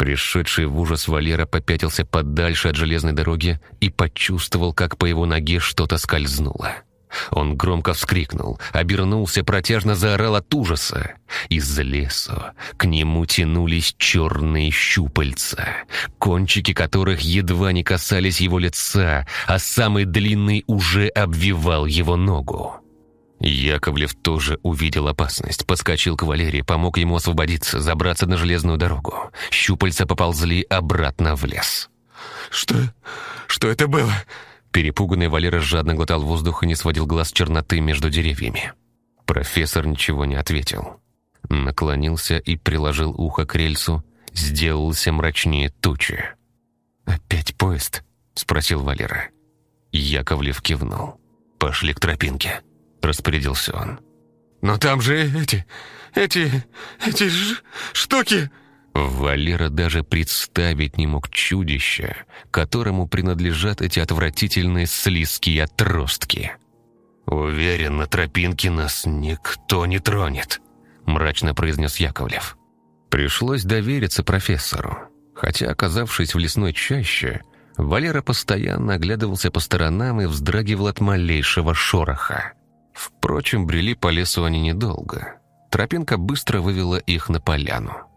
Пришедший в ужас Валера попятился подальше от железной дороги и почувствовал, как по его ноге что-то скользнуло. Он громко вскрикнул, обернулся, протяжно заорал от ужаса. Из лесу к нему тянулись черные щупальца, кончики которых едва не касались его лица, а самый длинный уже обвивал его ногу. Яковлев тоже увидел опасность, подскочил к Валерии, помог ему освободиться, забраться на железную дорогу. Щупальца поползли обратно в лес. «Что? Что это было?» Перепуганный Валера жадно глотал воздух и не сводил глаз черноты между деревьями. Профессор ничего не ответил. Наклонился и приложил ухо к рельсу, сделался мрачнее тучи. «Опять поезд?» — спросил Валера. Яковлев кивнул. «Пошли к тропинке». — распорядился он. «Но там же эти... эти... эти ж... штуки...» Валера даже представить не мог чудища, которому принадлежат эти отвратительные слизкие отростки. «Уверен, на тропинке нас никто не тронет», — мрачно произнес Яковлев. Пришлось довериться профессору. Хотя, оказавшись в лесной чаще, Валера постоянно оглядывался по сторонам и вздрагивал от малейшего шороха. Впрочем, брели по лесу они недолго. Тропинка быстро вывела их на поляну.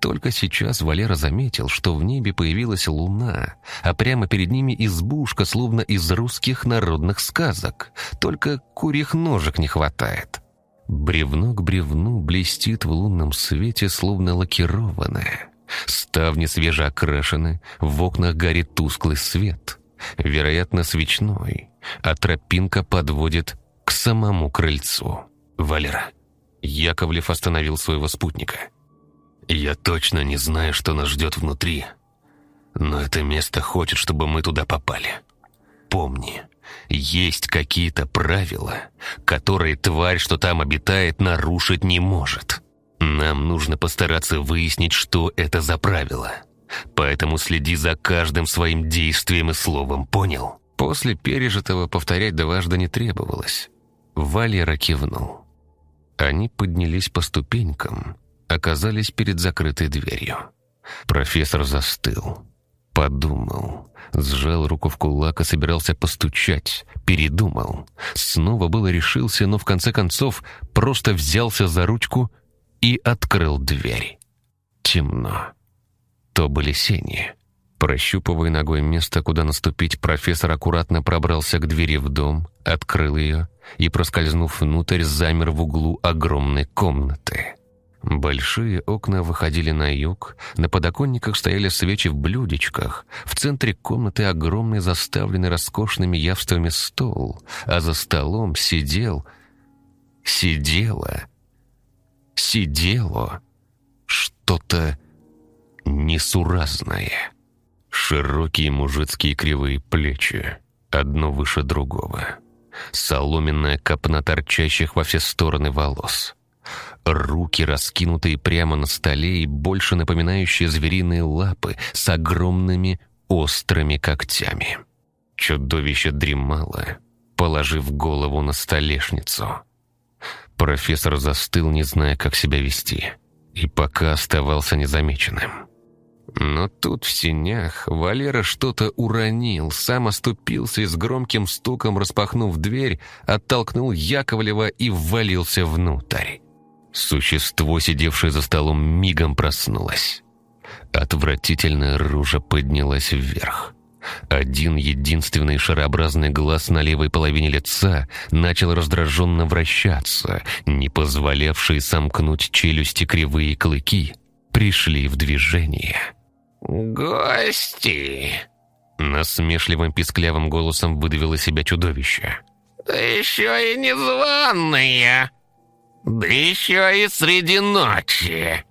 Только сейчас Валера заметил, что в небе появилась луна, а прямо перед ними избушка, словно из русских народных сказок. Только курьих ножек не хватает. Бревно к бревну блестит в лунном свете, словно лакированное. Ставни свежеокрашены, в окнах горит тусклый свет, вероятно, свечной, а тропинка подводит к самому крыльцу. «Валера». Яковлев остановил своего спутника. «Я точно не знаю, что нас ждет внутри, но это место хочет, чтобы мы туда попали. Помни, есть какие-то правила, которые тварь, что там обитает, нарушить не может. Нам нужно постараться выяснить, что это за правила. Поэтому следи за каждым своим действием и словом, понял?» После пережитого повторять дважды не требовалось. Валера кивнул. Они поднялись по ступенькам, оказались перед закрытой дверью. Профессор застыл, подумал, сжал руку в кулак и собирался постучать, передумал. Снова было решился, но в конце концов просто взялся за ручку и открыл дверь. Темно. То были сени. Прощупывая ногой место, куда наступить, профессор аккуратно пробрался к двери в дом, открыл ее и, проскользнув внутрь, замер в углу огромной комнаты. Большие окна выходили на юг, на подоконниках стояли свечи в блюдечках, в центре комнаты огромный заставленный роскошными явствами стол, а за столом сидел... сидело... сидело... что-то несуразное. Широкие мужицкие кривые плечи, одно выше другого соломенная копна торчащих во все стороны волос. Руки, раскинутые прямо на столе и больше напоминающие звериные лапы с огромными острыми когтями. Чудовище дремало, положив голову на столешницу. Профессор застыл, не зная, как себя вести, и пока оставался незамеченным. Но тут в синях Валера что-то уронил, сам оступился и с громким стуком, распахнув дверь, оттолкнул Яковлева и ввалился внутрь. Существо, сидевшее за столом, мигом проснулось. Отвратительная ружа поднялась вверх. Один единственный шарообразный глаз на левой половине лица начал раздраженно вращаться, не позволявшие сомкнуть челюсти кривые клыки, пришли в движение. «Гости!» Насмешливым писклявым голосом выдавило себя чудовище. «Да еще и незваные! Да еще и среди ночи!»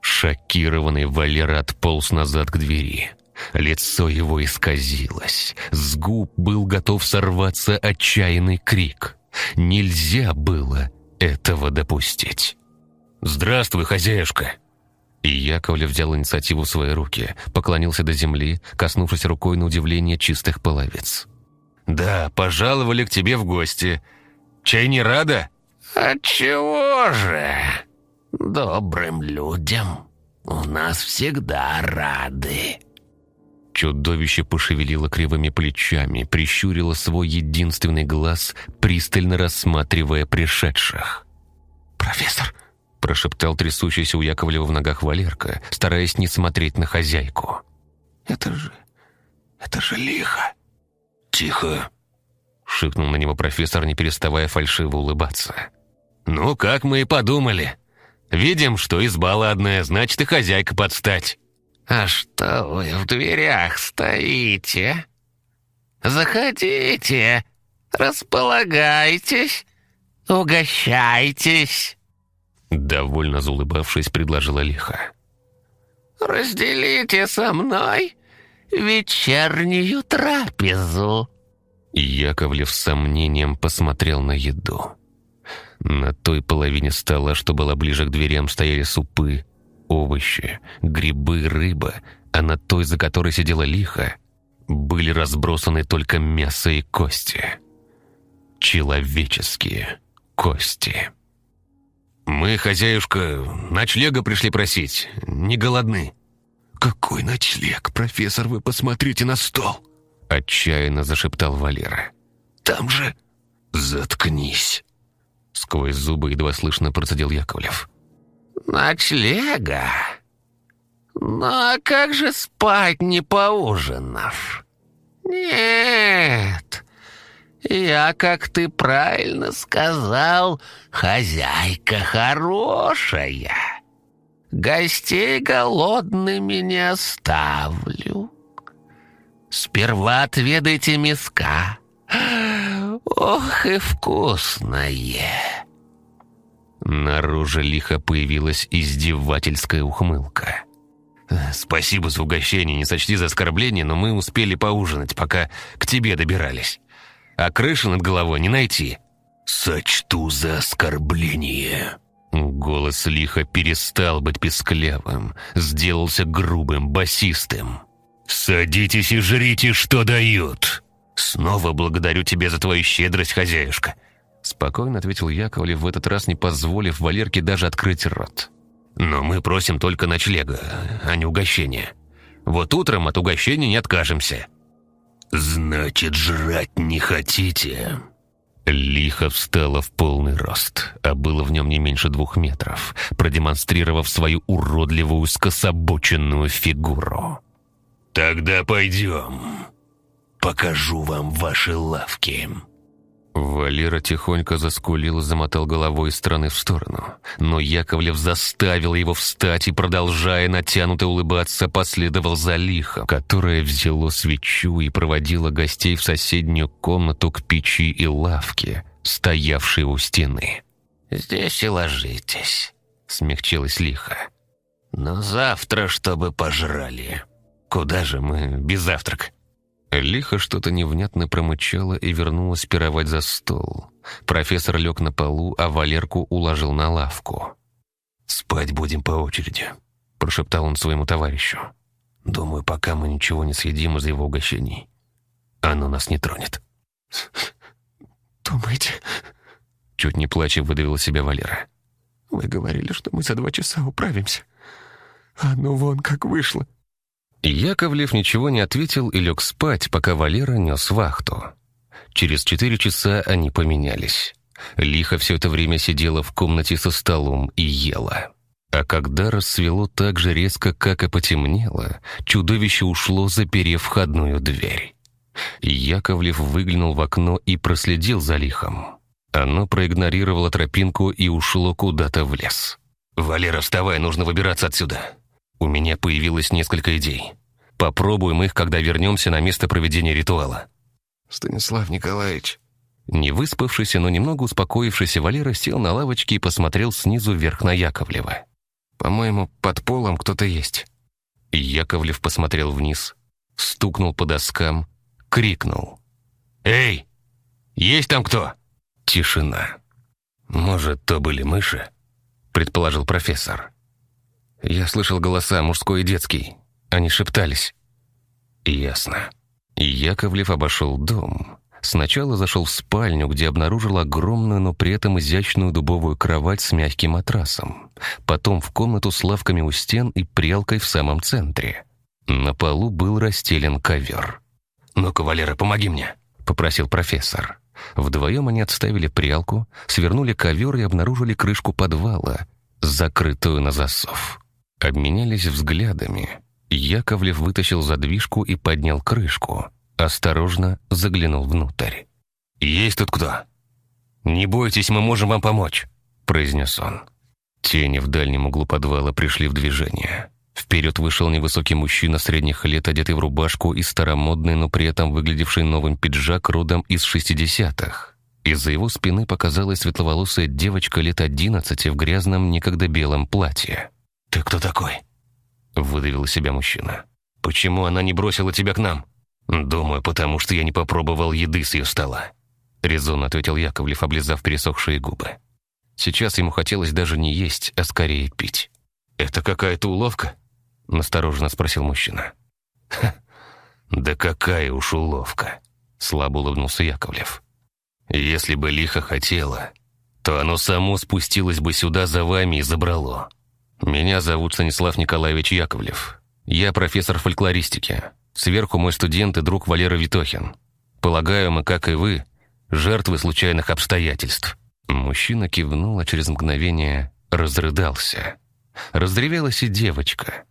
Шокированный Валера отполз назад к двери. Лицо его исказилось. С губ был готов сорваться отчаянный крик. Нельзя было этого допустить. «Здравствуй, хозяюшка!» И Яковлев взял инициативу в свои руки, поклонился до земли, коснувшись рукой на удивление чистых половец. «Да, пожаловали к тебе в гости. Чай не рада?» «Отчего же? Добрым людям у нас всегда рады». Чудовище пошевелило кривыми плечами, прищурило свой единственный глаз, пристально рассматривая пришедших. «Профессор!» — прошептал трясущийся у Яковлева в ногах Валерка, стараясь не смотреть на хозяйку. «Это же... это же лихо!» «Тихо!» — шикнул на него профессор, не переставая фальшиво улыбаться. «Ну, как мы и подумали. Видим, что изба ладная, значит, и хозяйка подстать». «А что вы в дверях стоите? Заходите, располагайтесь, угощайтесь!» Довольно заулыбавшись, предложила лихо. «Разделите со мной вечернюю трапезу!» Яковлев с сомнением посмотрел на еду. На той половине стола, что была ближе к дверям, стояли супы, овощи, грибы, рыба, а на той, за которой сидела лиха, были разбросаны только мясо и кости. Человеческие кости. «Мы, хозяюшка, ночлега пришли просить. Не голодны». «Какой ночлег, профессор, вы посмотрите на стол!» Отчаянно зашептал Валера. «Там же...» «Заткнись!» Сквозь зубы едва слышно процедил Яковлев. «Ночлега? Ну а как же спать, не поужинав? Нет, я, как ты правильно сказал, хозяйка хорошая. Гостей голодными не оставлю. Сперва отведайте миска. Ох и вкусное!» Наружу лихо появилась издевательская ухмылка. «Спасибо за угощение, не сочти за оскорбление, но мы успели поужинать, пока к тебе добирались. А крыши над головой не найти». «Сочту за оскорбление». Голос лихо перестал быть песклявым, сделался грубым, басистым. «Садитесь и жрите, что дают!» «Снова благодарю тебя за твою щедрость, хозяюшка!» Спокойно ответил Яковлев, в этот раз не позволив Валерке даже открыть рот. «Но мы просим только ночлега, а не угощения. Вот утром от угощения не откажемся». «Значит, жрать не хотите?» Лихо встала в полный рост, а было в нем не меньше двух метров, продемонстрировав свою уродливую скособоченную фигуру. «Тогда пойдем. Покажу вам ваши лавки». Валера тихонько заскулил и замотал головой из стороны в сторону. Но Яковлев заставил его встать и, продолжая натянуто улыбаться, последовал за лихом, которое взяло свечу и проводило гостей в соседнюю комнату к печи и лавке, стоявшей у стены. «Здесь и ложитесь», — смягчилась лихо. «Но завтра, чтобы пожрали». «Куда же мы без завтрака?» Лихо что-то невнятно промычало и вернулась пировать за стол. Профессор лег на полу, а Валерку уложил на лавку. «Спать будем по очереди», — прошептал он своему товарищу. «Думаю, пока мы ничего не съедим из его угощений, оно нас не тронет». «Думаете?» Чуть не плача выдавил себя Валера. «Вы говорили, что мы за два часа управимся. А ну вон как вышло». Яковлев ничего не ответил и лег спать, пока Валера нес вахту. Через четыре часа они поменялись. Лиха все это время сидела в комнате со столом и ела. А когда рассвело так же резко, как и потемнело, чудовище ушло, заперев входную дверь. Яковлев выглянул в окно и проследил за лихом. Оно проигнорировало тропинку и ушло куда-то в лес. «Валера, вставай, нужно выбираться отсюда. У меня появилось несколько идей. Попробуем их, когда вернемся на место проведения ритуала». «Станислав Николаевич...» Не выспавшийся, но немного успокоившийся Валера сел на лавочке и посмотрел снизу вверх на Яковлева. «По-моему, под полом кто-то есть». Яковлев посмотрел вниз, стукнул по доскам, крикнул. «Эй, есть там кто?» Тишина. «Может, то были мыши?» предположил профессор. Я слышал голоса, мужской и детский. Они шептались. Ясно. Яковлев обошел дом. Сначала зашел в спальню, где обнаружил огромную, но при этом изящную дубовую кровать с мягким матрасом. Потом в комнату с лавками у стен и прялкой в самом центре. На полу был расстелен ковер. «Ну-ка, Валера, помоги мне», — попросил профессор. Вдвоем они отставили прялку, свернули ковер и обнаружили крышку подвала, закрытую на засов. Обменялись взглядами. Яковлев вытащил задвижку и поднял крышку. Осторожно заглянул внутрь. «Есть тут кто?» «Не бойтесь, мы можем вам помочь», — произнес он. Тени в дальнем углу подвала пришли в движение. Вперед вышел невысокий мужчина средних лет, одетый в рубашку и старомодный, но при этом выглядевший новым пиджак родом из шестидесятых. Из-за его спины показалась светловолосая девочка лет одиннадцати в грязном, некогда белом платье. «Ты кто такой?» — выдавил из себя мужчина. «Почему она не бросила тебя к нам?» «Думаю, потому что я не попробовал еды с ее стола», — резонно ответил Яковлев, облизав пересохшие губы. Сейчас ему хотелось даже не есть, а скорее пить. «Это какая-то уловка?» — настороженно спросил мужчина. «Да какая уж уловка!» — слабо улыбнулся Яковлев. «Если бы лихо хотела, то оно само спустилось бы сюда за вами и забрало. Меня зовут Станислав Николаевич Яковлев. Я профессор фольклористики. Сверху мой студент и друг Валера Витохин. Полагаю, мы, как и вы, жертвы случайных обстоятельств». Мужчина кивнул, а через мгновение разрыдался. Разревелась и девочка.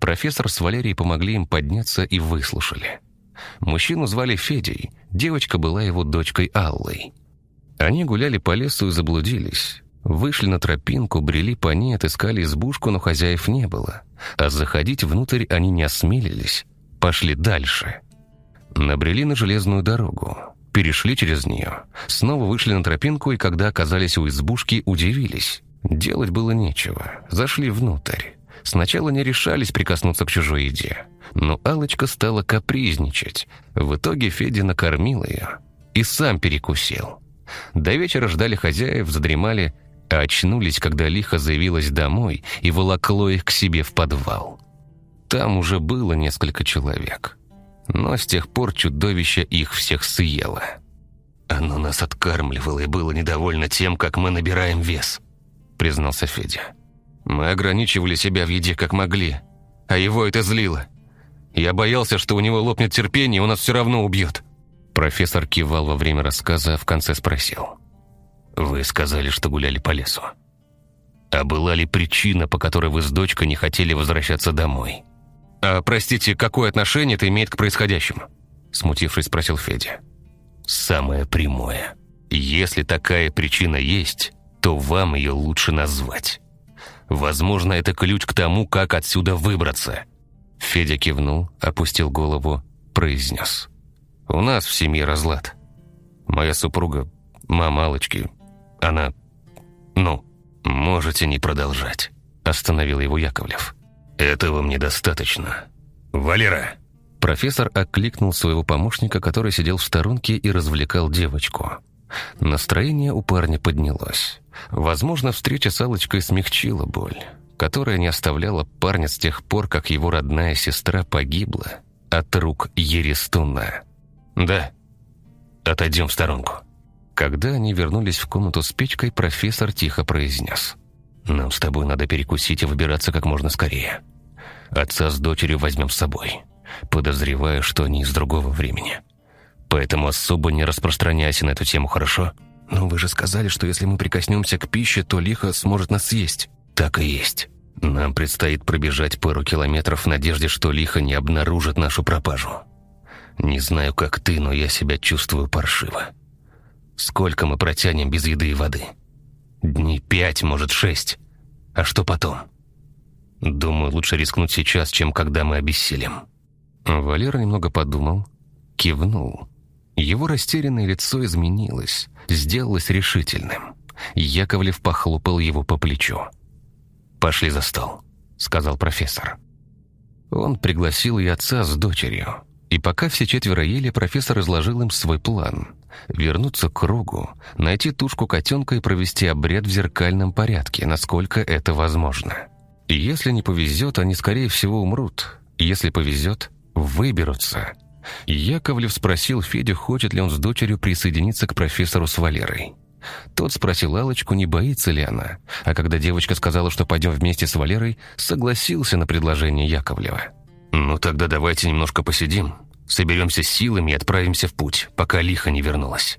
Профессор с Валерией помогли им подняться и выслушали. Мужчину звали Федей, девочка была его дочкой Аллой. Они гуляли по лесу и заблудились. Вышли на тропинку, брели по ней, отыскали избушку, но хозяев не было. А заходить внутрь они не осмелились. Пошли дальше. Набрели на железную дорогу. Перешли через нее. Снова вышли на тропинку, и когда оказались у избушки, удивились. Делать было нечего. Зашли внутрь. Сначала не решались прикоснуться к чужой еде. Но алочка стала капризничать. В итоге Федя накормил ее. И сам перекусил. До вечера ждали хозяев, задремали, а очнулись, когда лихо заявилась домой и волокло их к себе в подвал. Там уже было несколько человек. Но с тех пор чудовище их всех съело. Оно нас откармливало и было недовольно тем, как мы набираем вес, признался Федя. Мы ограничивали себя в еде как могли, а его это злило. Я боялся, что у него лопнет терпение, и он нас все равно убьет. Профессор кивал во время рассказа, а в конце спросил. «Вы сказали, что гуляли по лесу. А была ли причина, по которой вы с дочкой не хотели возвращаться домой?» «А, простите, какое отношение это имеет к происходящему?» Смутившись, спросил Федя. «Самое прямое. Если такая причина есть, то вам ее лучше назвать. Возможно, это ключ к тому, как отсюда выбраться». Федя кивнул, опустил голову, произнес. «У нас в семье разлад. Моя супруга, мама Алочки, она... Ну, можете не продолжать», — остановил его Яковлев. «Этого мне достаточно. Валера!» Профессор окликнул своего помощника, который сидел в сторонке и развлекал девочку. Настроение у парня поднялось. Возможно, встреча с Аллочкой смягчила боль, которая не оставляла парня с тех пор, как его родная сестра погибла от рук Ерестуна. «Да, отойдем в сторонку». Когда они вернулись в комнату с печкой, профессор тихо произнес. «Нам с тобой надо перекусить и выбираться как можно скорее. Отца с дочерью возьмем с собой. Подозреваю, что они из другого времени. Поэтому особо не распространяйся на эту тему, хорошо? Но вы же сказали, что если мы прикоснемся к пище, то лихо сможет нас съесть. Так и есть. Нам предстоит пробежать пару километров в надежде, что лихо не обнаружит нашу пропажу. Не знаю, как ты, но я себя чувствую паршиво. Сколько мы протянем без еды и воды? Дней пять, может, шесть. А что потом? Думаю, лучше рискнуть сейчас, чем когда мы обессилим». Валера немного подумал, кивнул. Его растерянное лицо изменилось, сделалось решительным. Яковлев похлопал его по плечу. «Пошли за стол», — сказал профессор. Он пригласил и отца с дочерью. И пока все четверо ели, профессор изложил им свой план. Вернуться к кругу, найти тушку котенка и провести обряд в зеркальном порядке, насколько это возможно. И если не повезет, они, скорее всего, умрут. Если повезет, выберутся. Яковлев спросил Федю, хочет ли он с дочерью присоединиться к профессору с Валерой. Тот спросил Алочку, не боится ли она, а когда девочка сказала, что пойдем вместе с Валерой, согласился на предложение Яковлева. «Ну тогда давайте немножко посидим, соберемся силами и отправимся в путь, пока лихо не вернулась»,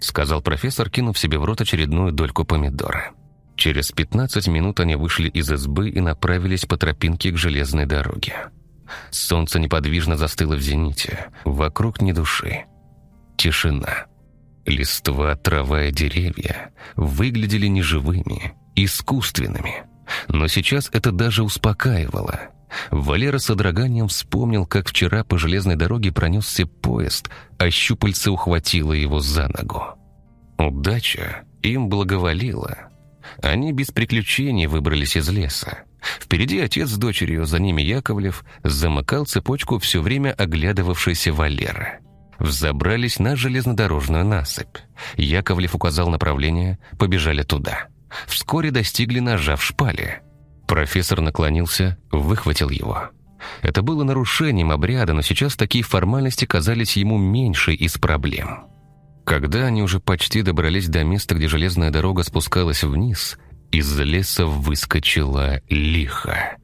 сказал профессор, кинув себе в рот очередную дольку помидора. Через 15 минут они вышли из избы и направились по тропинке к железной дороге. Солнце неподвижно застыло в зените, вокруг ни души. Тишина. Листва, трава и деревья выглядели неживыми, искусственными. Но сейчас это даже успокаивало. Валера с одраганием вспомнил, как вчера по железной дороге пронесся поезд, а щупальце ухватило его за ногу. Удача им благоволила. Они без приключений выбрались из леса. Впереди отец с дочерью, за ними Яковлев, замыкал цепочку все время оглядывавшийся Валера. Взобрались на железнодорожную насыпь. Яковлев указал направление, побежали туда. Вскоре достигли ножа в шпале. Профессор наклонился, выхватил его. Это было нарушением обряда, но сейчас такие формальности казались ему меньшей из проблем. Когда они уже почти добрались до места, где железная дорога спускалась вниз, из леса выскочила лиха.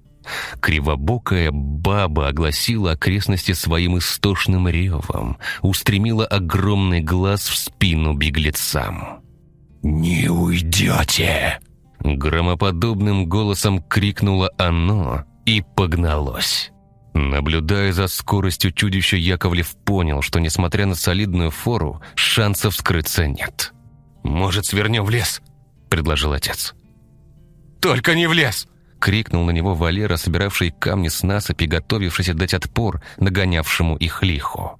Кривобокая баба огласила окрестности своим истошным ревом, устремила огромный глаз в спину беглецам. «Не уйдете!» Громоподобным голосом крикнуло оно и погналось. Наблюдая за скоростью чудища, Яковлев понял, что, несмотря на солидную фору, шансов скрыться нет. «Может, свернем в лес?» – предложил отец. «Только не в лес!» — крикнул на него Валера, собиравший камни с насыпи, готовившийся дать отпор нагонявшему их лиху.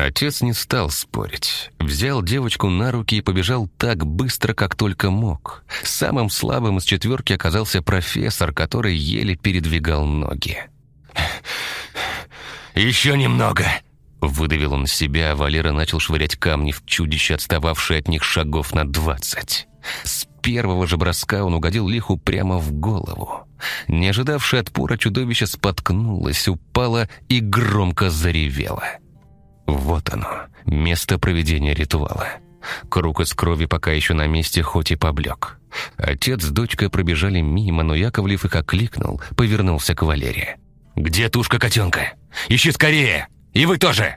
Отец не стал спорить. Взял девочку на руки и побежал так быстро, как только мог. Самым слабым из четверки оказался профессор, который еле передвигал ноги. «Еще немного!» Выдавил он себя, а Валера начал швырять камни в чудище, отстававшее от них шагов на двадцать. С первого же броска он угодил лиху прямо в голову. Не ожидавшее отпора чудовище споткнулось, упало и громко заревело. Вот оно, место проведения ритуала. Круг из крови пока еще на месте, хоть и поблек. Отец с дочкой пробежали мимо, но Яковлев их окликнул, повернулся к Валере. «Где тушка котенка? Ищи скорее! И вы тоже!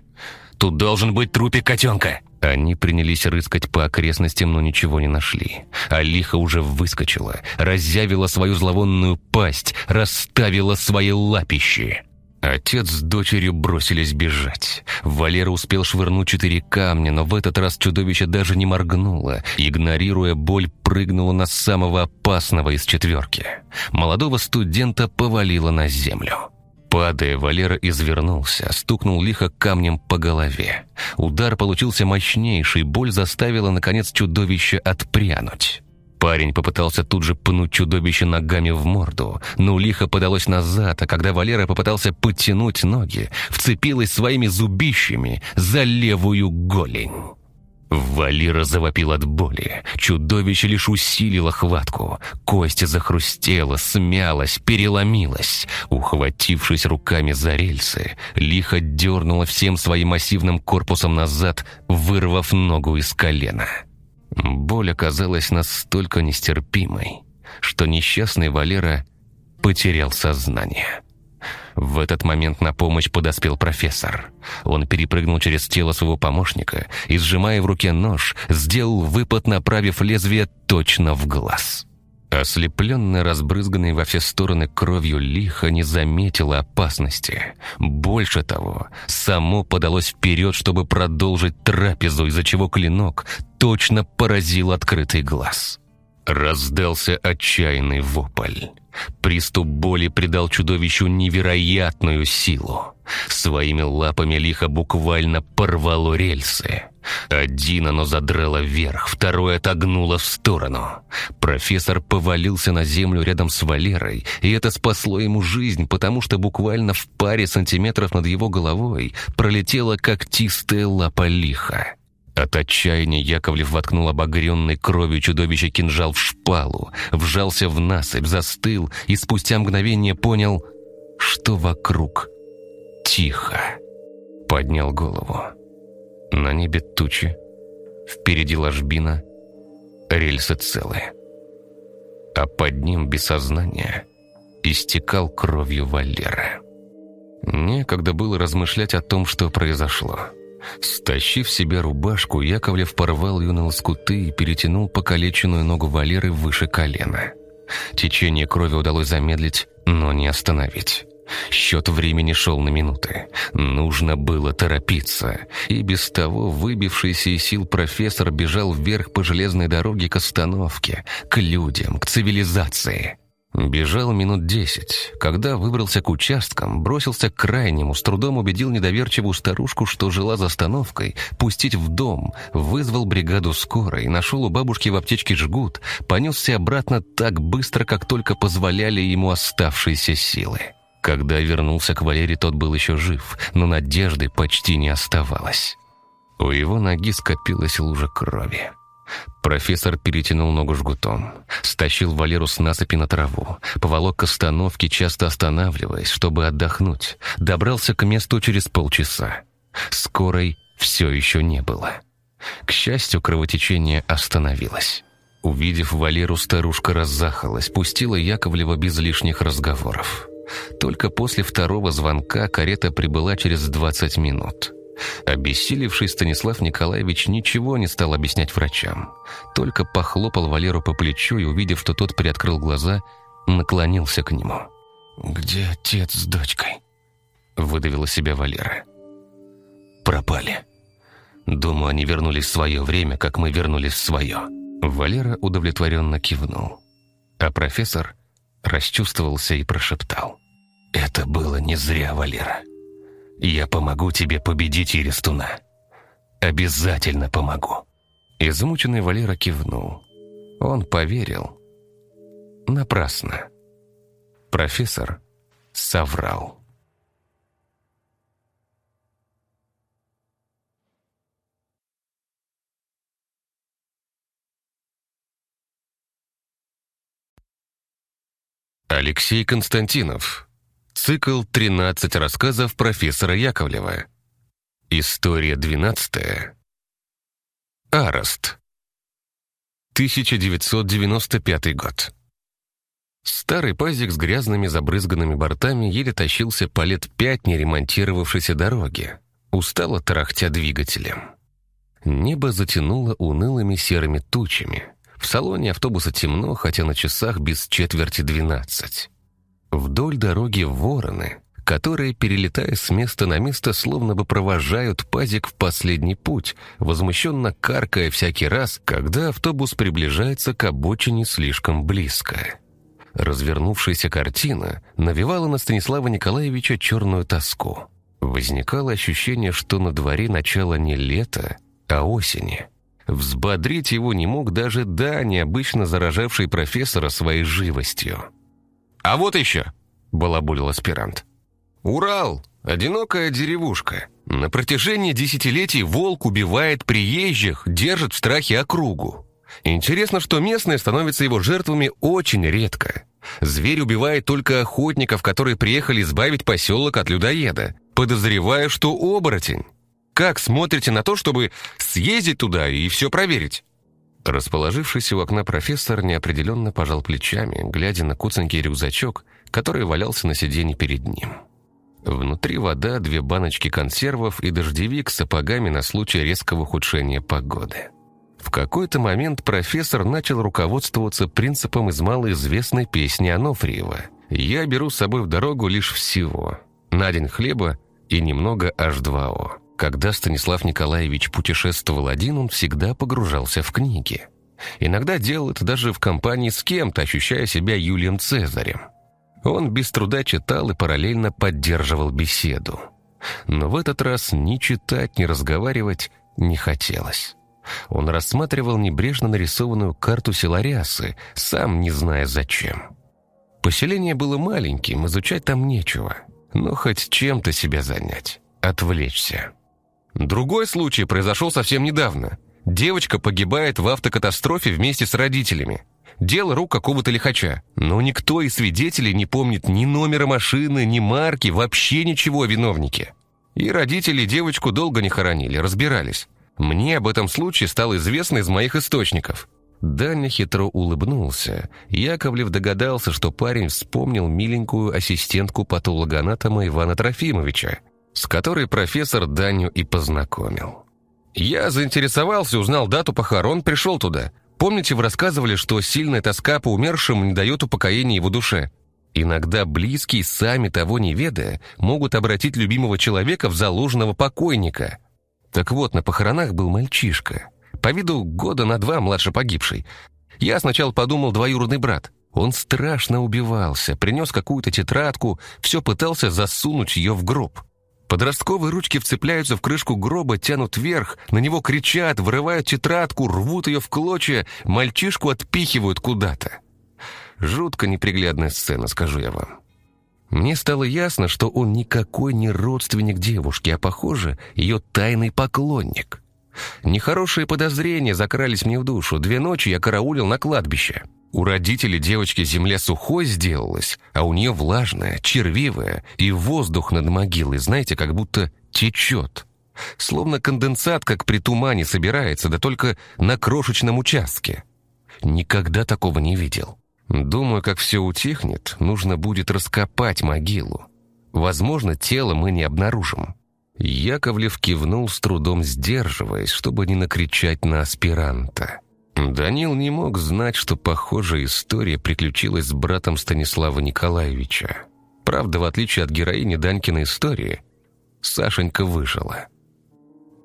Тут должен быть трупик котенка!» Они принялись рыскать по окрестностям, но ничего не нашли. А лихо уже выскочила, разъявила свою зловонную пасть, расставила свои лапищи. Отец с дочерью бросились бежать. Валера успел швырнуть четыре камня, но в этот раз чудовище даже не моргнуло. Игнорируя боль, прыгнуло на самого опасного из четверки. Молодого студента повалило на землю. Падая, Валера извернулся, стукнул лихо камнем по голове. Удар получился мощнейший, боль заставила, наконец, чудовище отпрянуть. Парень попытался тут же пнуть чудовище ногами в морду, но лихо подалось назад, а когда Валера попытался подтянуть ноги, вцепилась своими зубищами за левую голень. Валера завопил от боли. Чудовище лишь усилило хватку. Кость захрустела, смялась, переломилась. Ухватившись руками за рельсы, лихо дернула всем своим массивным корпусом назад, вырвав ногу из колена. Боль оказалась настолько нестерпимой, что несчастный Валера потерял сознание. В этот момент на помощь подоспел профессор. Он перепрыгнул через тело своего помощника и, сжимая в руке нож, сделал выпад, направив лезвие точно в глаз. Ослепленный, разбрызганный во все стороны кровью лихо не заметила опасности. Больше того, само подалось вперед, чтобы продолжить трапезу, из-за чего клинок точно поразил открытый глаз. Раздался отчаянный вопль. Приступ боли придал чудовищу невероятную силу. Своими лапами лихо буквально порвало рельсы. Один оно задрало вверх, второе отогнуло в сторону. Профессор повалился на землю рядом с Валерой, и это спасло ему жизнь, потому что буквально в паре сантиметров над его головой пролетела когтистая лапа лиха. От отчаяния Яковлев воткнул обогренный кровью чудовище кинжал в шпалу, вжался в насыпь, застыл и спустя мгновение понял, что вокруг тихо. Поднял голову. На небе тучи, впереди ложбина, рельсы целые. А под ним без сознания истекал кровью Валера. Некогда было размышлять о том, что произошло. Стащив себе рубашку, Яковлев порвал ее на лоскуты и перетянул покалеченную ногу Валеры выше колена. Течение крови удалось замедлить, но не остановить. Счет времени шел на минуты. Нужно было торопиться. И без того выбившийся из сил профессор бежал вверх по железной дороге к остановке, к людям, к цивилизации. Бежал минут десять. Когда выбрался к участкам, бросился к крайнему, с трудом убедил недоверчивую старушку, что жила за остановкой, пустить в дом, вызвал бригаду скорой, нашел у бабушки в аптечке жгут, понесся обратно так быстро, как только позволяли ему оставшиеся силы. Когда вернулся к Валере, тот был еще жив, но надежды почти не оставалось. У его ноги скопилась лужа крови. Профессор перетянул ногу жгутом, стащил Валеру с насыпи на траву, поволок к остановке, часто останавливаясь, чтобы отдохнуть, добрался к месту через полчаса. Скорой все еще не было. К счастью, кровотечение остановилось. Увидев Валеру, старушка раззахалась, пустила Яковлева без лишних разговоров. Только после второго звонка карета прибыла через 20 минут. Обессилевший Станислав Николаевич ничего не стал объяснять врачам. Только похлопал Валеру по плечу и, увидев, что тот приоткрыл глаза, наклонился к нему. «Где отец с дочкой?» — выдавила себя Валера. «Пропали. Думаю, они вернулись в свое время, как мы вернулись в свое». Валера удовлетворенно кивнул. А профессор расчувствовался и прошептал. «Это было не зря, Валера. Я помогу тебе победить Иристуна. Обязательно помогу». Измученный Валера кивнул. Он поверил. Напрасно. Профессор соврал. Алексей Константинов. Цикл «13 рассказов профессора Яковлева». История 12. Арест. 1995 год. Старый пазик с грязными забрызганными бортами еле тащился по лет пять неремонтировавшейся дороге, устало тарахтя двигателем. Небо затянуло унылыми серыми тучами. В салоне автобуса темно, хотя на часах без четверти двенадцать. Вдоль дороги вороны, которые, перелетая с места на место, словно бы провожают пазик в последний путь, возмущенно каркая всякий раз, когда автобус приближается к обочине слишком близко. Развернувшаяся картина навевала на Станислава Николаевича черную тоску. Возникало ощущение, что на дворе начало не лета, а осени. Взбодрить его не мог даже Дани, обычно заражавший профессора своей живостью. «А вот еще!» — балабулил аспирант. «Урал! Одинокая деревушка. На протяжении десятилетий волк убивает приезжих, держит в страхе округу. Интересно, что местные становятся его жертвами очень редко. Зверь убивает только охотников, которые приехали избавить поселок от людоеда, подозревая, что оборотень. Как смотрите на то, чтобы съездить туда и все проверить?» Расположившийся у окна профессор неопределенно пожал плечами, глядя на куценький рюкзачок, который валялся на сиденье перед ним. Внутри вода, две баночки консервов и дождевик с сапогами на случай резкого ухудшения погоды. В какой-то момент профессор начал руководствоваться принципом из малоизвестной песни Анофриева «Я беру с собой в дорогу лишь всего. На день хлеба и немного H2O». Когда Станислав Николаевич путешествовал один, он всегда погружался в книги. Иногда делал это даже в компании с кем-то, ощущая себя Юлием Цезарем. Он без труда читал и параллельно поддерживал беседу. Но в этот раз ни читать, ни разговаривать не хотелось. Он рассматривал небрежно нарисованную карту Силариасы, сам не зная зачем. Поселение было маленьким, изучать там нечего. Но хоть чем-то себя занять, отвлечься. Другой случай произошел совсем недавно. Девочка погибает в автокатастрофе вместе с родителями. Дело рук какого-то лихача. Но никто из свидетелей не помнит ни номера машины, ни марки, вообще ничего о виновнике. И родители девочку долго не хоронили, разбирались. Мне об этом случае стало известно из моих источников. Даня хитро улыбнулся. Яковлев догадался, что парень вспомнил миленькую ассистентку патологоанатома Ивана Трофимовича, с которой профессор Даню и познакомил. Я заинтересовался, узнал дату похорон, пришел туда. Помните, вы рассказывали, что сильная тоска по умершим не дает упокоения его душе? Иногда близкие, сами того не ведая, могут обратить любимого человека в заложенного покойника. Так вот, на похоронах был мальчишка. По виду года на два младше погибший. Я сначала подумал двоюродный брат. Он страшно убивался, принес какую-то тетрадку, все пытался засунуть ее в гроб. Подростковые ручки вцепляются в крышку гроба, тянут вверх, на него кричат, вырывают тетрадку, рвут ее в клочья, мальчишку отпихивают куда-то. Жутко неприглядная сцена, скажу я вам. Мне стало ясно, что он никакой не родственник девушки, а, похоже, ее тайный поклонник. Нехорошие подозрения закрались мне в душу. Две ночи я караулил на кладбище. У родителей девочки земля сухой сделалась, а у нее влажная, червивая, и воздух над могилой, знаете, как будто течет. Словно конденсат, как при тумане, собирается, да только на крошечном участке. Никогда такого не видел. Думаю, как все утихнет, нужно будет раскопать могилу. Возможно, тело мы не обнаружим. Яковлев кивнул с трудом сдерживаясь, чтобы не накричать на аспиранта. Данил не мог знать, что похожая история приключилась с братом Станислава Николаевича. Правда, в отличие от героини Данькиной истории, Сашенька выжила.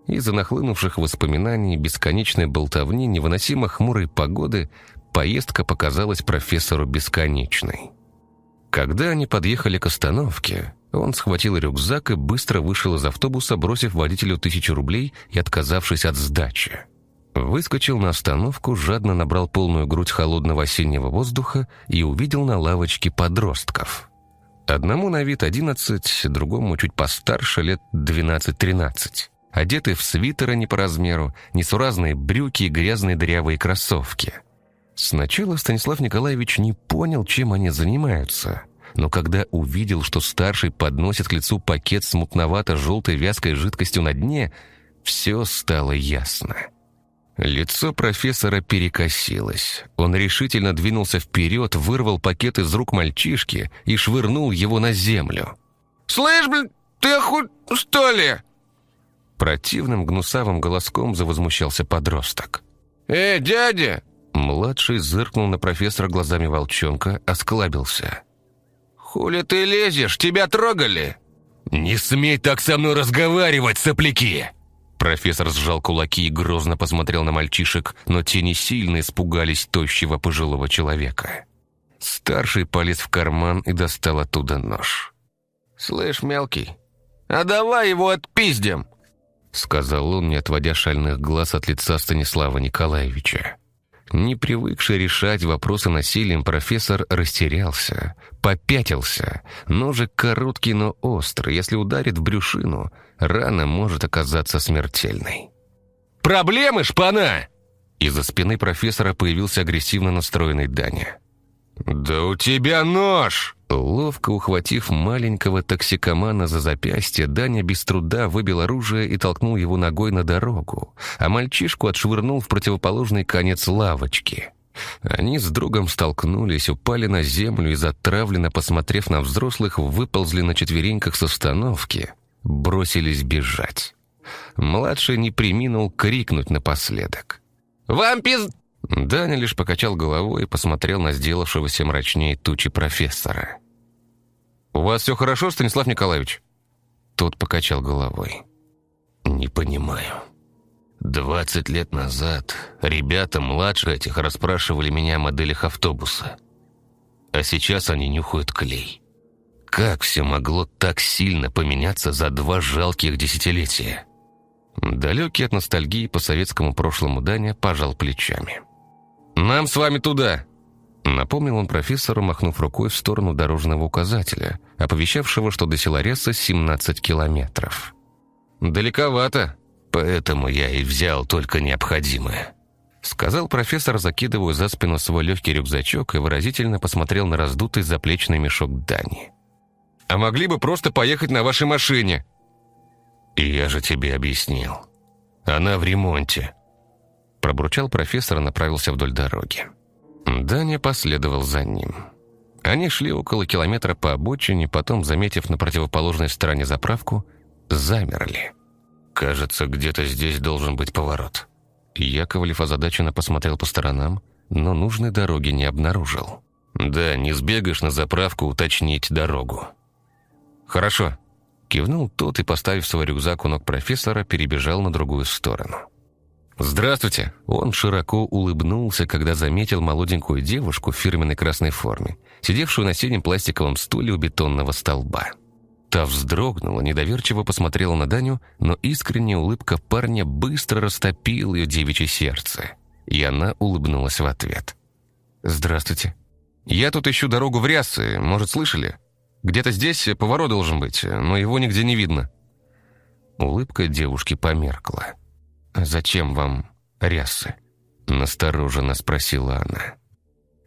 Из-за нахлынувших воспоминаний, бесконечной болтовни, невыносимо хмурой погоды, поездка показалась профессору бесконечной. Когда они подъехали к остановке, он схватил рюкзак и быстро вышел из автобуса, бросив водителю тысячу рублей и отказавшись от сдачи. Выскочил на остановку, жадно набрал полную грудь холодного осеннего воздуха и увидел на лавочке подростков. Одному на вид одиннадцать, другому чуть постарше, лет двенадцать-тринадцать. Одеты в свитеры не по размеру, несуразные брюки и грязные дырявые кроссовки. Сначала Станислав Николаевич не понял, чем они занимаются. Но когда увидел, что старший подносит к лицу пакет с мутновато-желтой вязкой жидкостью на дне, все стало ясно. Лицо профессора перекосилось. Он решительно двинулся вперед, вырвал пакет из рук мальчишки и швырнул его на землю. «Слышь, блин, ты оху... что ли?» Противным гнусавым голоском завозмущался подросток. «Эй, дядя!» Младший зыркнул на профессора глазами волчонка, осклабился. «Хули ты лезешь? Тебя трогали?» «Не смей так со мной разговаривать, сопляки!» Профессор сжал кулаки и грозно посмотрел на мальчишек, но те не сильно испугались тощего пожилого человека. Старший полез в карман и достал оттуда нож. «Слышь, мелкий, а давай его отпиздим!» Сказал он, не отводя шальных глаз от лица Станислава Николаевича. Не привыкший решать вопросы насилием, профессор растерялся, попятился. Ножик короткий, но острый. Если ударит в брюшину, рана может оказаться смертельной. «Проблемы, шпана!» Из-за спины профессора появился агрессивно настроенный Даня. «Да у тебя нож!» Ловко ухватив маленького токсикомана за запястье, Даня без труда выбил оружие и толкнул его ногой на дорогу, а мальчишку отшвырнул в противоположный конец лавочки. Они с другом столкнулись, упали на землю и, затравленно посмотрев на взрослых, выползли на четвереньках с остановки, бросились бежать. Младший не приминул крикнуть напоследок. «Вам пиз...» Даня лишь покачал головой и посмотрел на сделавшегося мрачнее тучи профессора. «У вас все хорошо, Станислав Николаевич?» Тот покачал головой. «Не понимаю. Двадцать лет назад ребята младше этих расспрашивали меня о моделях автобуса. А сейчас они нюхают клей. Как все могло так сильно поменяться за два жалких десятилетия?» Далекий от ностальгии по советскому прошлому Даня пожал плечами. «Нам с вами туда!» Напомнил он профессору, махнув рукой в сторону дорожного указателя, оповещавшего, что до села Реса 17 километров. «Далековато, поэтому я и взял только необходимое», сказал профессор, закидывая за спину свой легкий рюкзачок и выразительно посмотрел на раздутый заплечный мешок Дани. «А могли бы просто поехать на вашей машине?» «Я же тебе объяснил. Она в ремонте», пробурчал профессор и направился вдоль дороги. Даня последовал за ним. Они шли около километра по обочине, потом, заметив на противоположной стороне заправку, замерли. «Кажется, где-то здесь должен быть поворот». Яковлев озадаченно посмотрел по сторонам, но нужной дороги не обнаружил. «Да, не сбегаешь на заправку уточнить дорогу». «Хорошо», — кивнул тот и, поставив свой рюкзак у ног профессора, перебежал на другую сторону. «Здравствуйте!» Он широко улыбнулся, когда заметил молоденькую девушку в фирменной красной форме, сидевшую на синем пластиковом стуле у бетонного столба. Та вздрогнула, недоверчиво посмотрела на Даню, но искренняя улыбка парня быстро растопила ее девичье сердце. И она улыбнулась в ответ. «Здравствуйте. Я тут ищу дорогу в Рясы, может, слышали? Где-то здесь поворот должен быть, но его нигде не видно». Улыбка девушки померкла. «Зачем вам рясы?» Настороженно спросила она.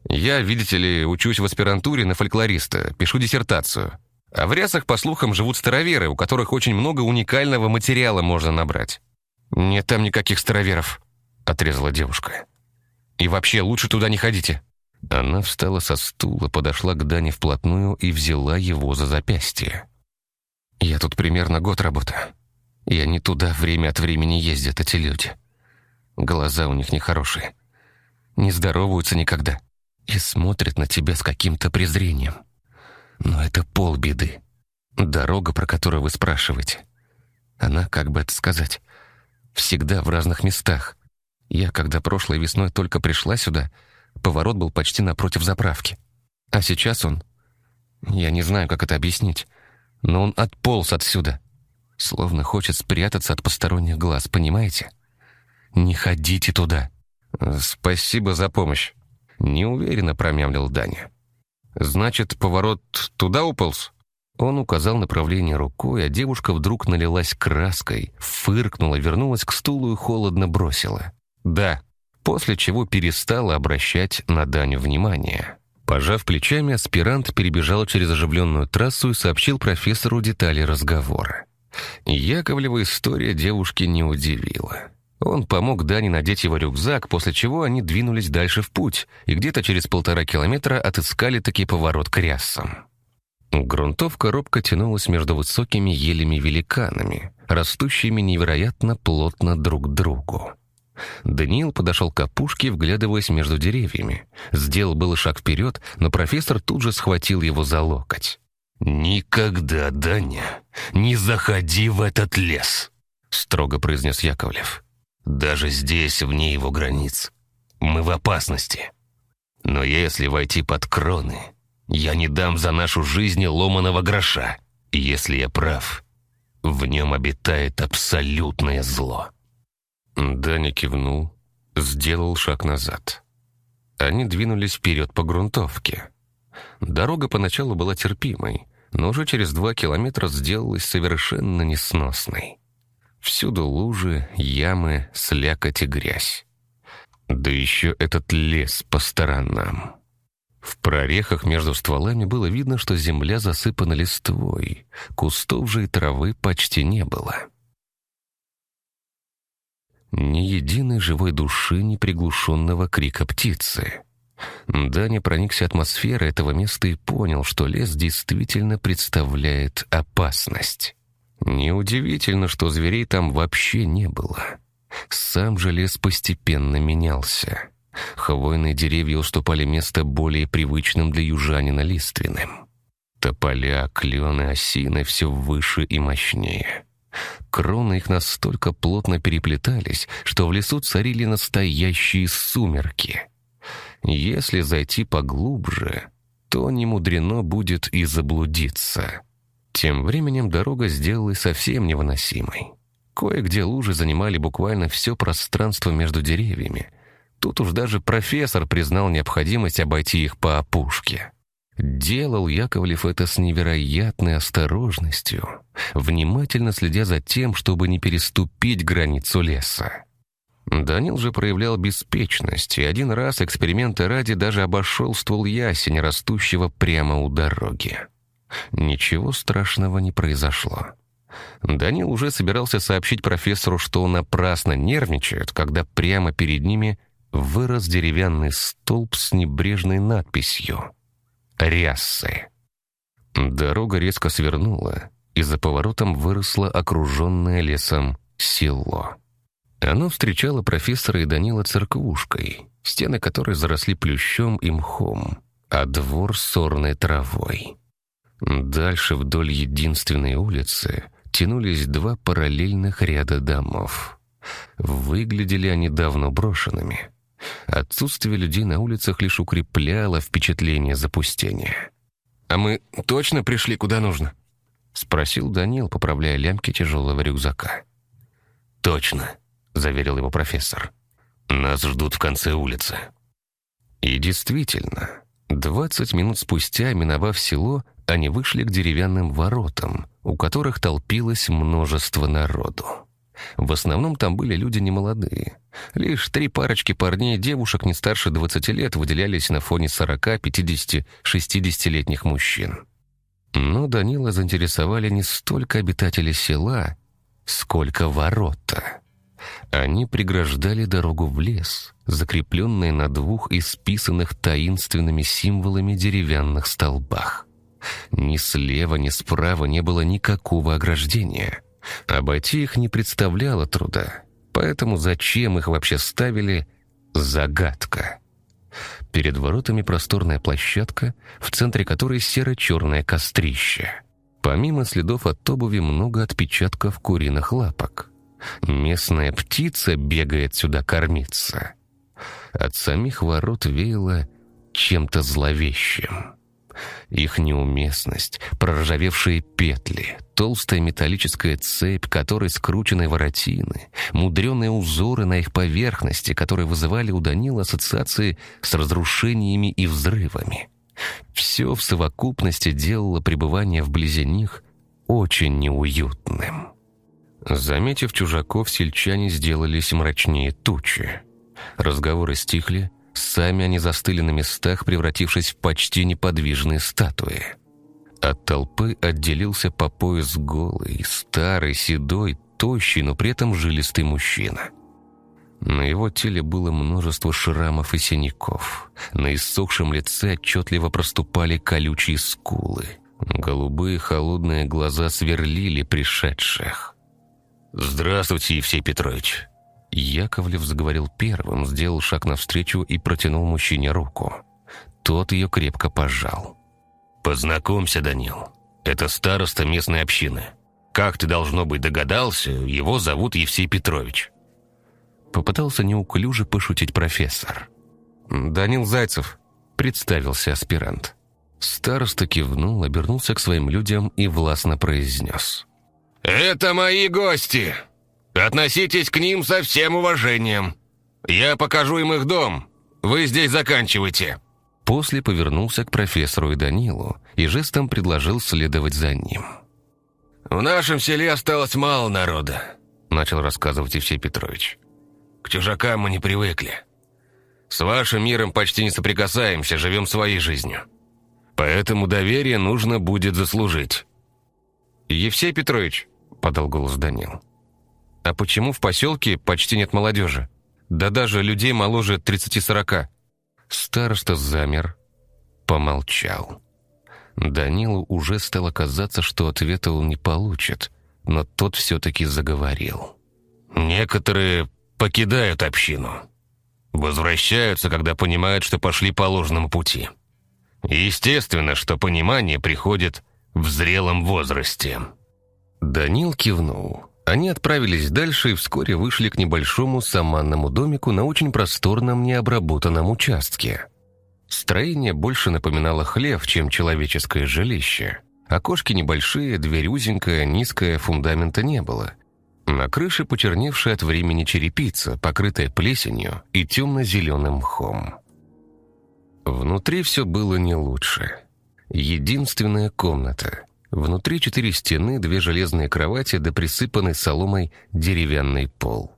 «Я, видите ли, учусь в аспирантуре на фольклориста, пишу диссертацию. А в рясах, по слухам, живут староверы, у которых очень много уникального материала можно набрать». «Нет там никаких староверов», — отрезала девушка. «И вообще, лучше туда не ходите». Она встала со стула, подошла к Дане вплотную и взяла его за запястье. «Я тут примерно год работаю. И они туда время от времени ездят, эти люди. Глаза у них нехорошие. Не здороваются никогда. И смотрят на тебя с каким-то презрением. Но это полбеды. Дорога, про которую вы спрашиваете. Она, как бы это сказать, всегда в разных местах. Я, когда прошлой весной только пришла сюда, поворот был почти напротив заправки. А сейчас он... Я не знаю, как это объяснить, но он отполз отсюда — Словно хочет спрятаться от посторонних глаз, понимаете? Не ходите туда. Спасибо за помощь. Неуверенно промямлил Даня. Значит, поворот туда уполз? Он указал направление рукой, а девушка вдруг налилась краской, фыркнула, вернулась к стулу и холодно бросила. «Да», после чего перестала обращать на Даню внимание. Пожав плечами, аспирант перебежал через оживленную трассу и сообщил профессору детали разговора. Яковлева история девушки не удивила. Он помог Дане надеть его рюкзак, после чего они двинулись дальше в путь и где-то через полтора километра отыскали таки поворот к рясам. Грунтовка робко тянулась между высокими елями-великанами, растущими невероятно плотно друг к другу. Даниил подошел к опушке, вглядываясь между деревьями. Сделал было шаг вперед, но профессор тут же схватил его за локоть. «Никогда, Даня, не заходи в этот лес», — строго произнес Яковлев. «Даже здесь, вне его границ, мы в опасности. Но если войти под кроны, я не дам за нашу жизнь ломаного гроша. Если я прав, в нем обитает абсолютное зло». Даня кивнул, сделал шаг назад. Они двинулись вперед по грунтовке. Дорога поначалу была терпимой, но уже через два километра сделалась совершенно несносной. Всюду лужи, ямы, слякоть и грязь. Да еще этот лес по сторонам. В прорехах между стволами было видно, что земля засыпана листвой, кустов же и травы почти не было. Ни единой живой души, ни приглушенного крика птицы. Даня проникся атмосферой этого места и понял, что лес действительно представляет опасность. Неудивительно, что зверей там вообще не было. Сам же лес постепенно менялся. Хвойные деревья уступали место более привычным для южанина лиственным. Тополя, клены, осины все выше и мощнее. Кроны их настолько плотно переплетались, что в лесу царили настоящие сумерки. Если зайти поглубже, то не мудрено будет и заблудиться. Тем временем дорога сделалась совсем невыносимой. Кое-где лужи занимали буквально все пространство между деревьями. Тут уж даже профессор признал необходимость обойти их по опушке. Делал Яковлев это с невероятной осторожностью, внимательно следя за тем, чтобы не переступить границу леса. Данил же проявлял беспечность, и один раз эксперимента ради даже обошел ствол ясеня, растущего прямо у дороги. Ничего страшного не произошло. Данил уже собирался сообщить профессору, что он напрасно нервничает, когда прямо перед ними вырос деревянный столб с небрежной надписью «Ряссы». Дорога резко свернула, и за поворотом выросло окруженное лесом село. Оно встречало профессора и Данила церквушкой, стены которой заросли плющом и мхом, а двор сорной травой. Дальше вдоль единственной улицы тянулись два параллельных ряда домов. Выглядели они давно брошенными. Отсутствие людей на улицах лишь укрепляло впечатление запустения. «А мы точно пришли куда нужно?» — спросил Данил, поправляя лямки тяжелого рюкзака. «Точно», — заверил его профессор. «Нас ждут в конце улицы». И действительно, двадцать минут спустя, миновав село, они вышли к деревянным воротам, у которых толпилось множество народу. В основном там были люди немолодые. Лишь три парочки парней и девушек не старше 20 лет выделялись на фоне 40, 50, 60-летних мужчин. Но Данила заинтересовали не столько обитатели села, сколько ворота. Они преграждали дорогу в лес, закрепленные на двух исписанных таинственными символами деревянных столбах. Ни слева, ни справа не было никакого ограждения. Обойти их не представляло труда, поэтому зачем их вообще ставили – загадка. Перед воротами просторная площадка, в центре которой серо-черное кострище. Помимо следов от обуви много отпечатков куриных лапок. Местная птица бегает сюда кормиться. От самих ворот веяло чем-то зловещим. Их неуместность, проржавевшие петли, толстая металлическая цепь, которой скручены воротины, мудреные узоры на их поверхности, которые вызывали у Данила ассоциации с разрушениями и взрывами. Все в совокупности делало пребывание вблизи них очень неуютным. Заметив чужаков, сельчане сделались мрачнее тучи. Разговоры стихли, Сами они застыли на местах, превратившись в почти неподвижные статуи. От толпы отделился по пояс голый, старый, седой, тощий, но при этом жилистый мужчина. На его теле было множество шрамов и синяков. На иссохшем лице отчетливо проступали колючие скулы. Голубые холодные глаза сверлили пришедших. «Здравствуйте, Евсей Петрович!» Яковлев заговорил первым, сделал шаг навстречу и протянул мужчине руку. Тот ее крепко пожал. «Познакомься, Данил. Это староста местной общины. Как ты, должно быть, догадался, его зовут Евсей Петрович». Попытался неуклюже пошутить профессор. «Данил Зайцев», — представился аспирант. Староста кивнул, обернулся к своим людям и властно произнес. «Это мои гости!» Относитесь к ним со всем уважением. Я покажу им их дом. Вы здесь заканчивайте». После повернулся к профессору и Данилу и жестом предложил следовать за ним. «В нашем селе осталось мало народа», — начал рассказывать Евсей Петрович. «К чужакам мы не привыкли. С вашим миром почти не соприкасаемся, живем своей жизнью. Поэтому доверие нужно будет заслужить». «Евсей Петрович», — подал голос Данил, — а почему в поселке почти нет молодежи? Да даже людей моложе 30-40. Староста замер, помолчал. Данилу уже стало казаться, что ответа он не получит, но тот все-таки заговорил. «Некоторые покидают общину. Возвращаются, когда понимают, что пошли по ложному пути. Естественно, что понимание приходит в зрелом возрасте». Данил кивнул. Они отправились дальше и вскоре вышли к небольшому саманному домику на очень просторном необработанном участке. Строение больше напоминало хлев, чем человеческое жилище. Окошки небольшие, дверь узенькая, низкая, фундамента не было. На крыше почерневшая от времени черепица, покрытая плесенью и темно-зеленым мхом. Внутри все было не лучше. Единственная комната. Внутри четыре стены, две железные кровати да присыпанный соломой деревянный пол.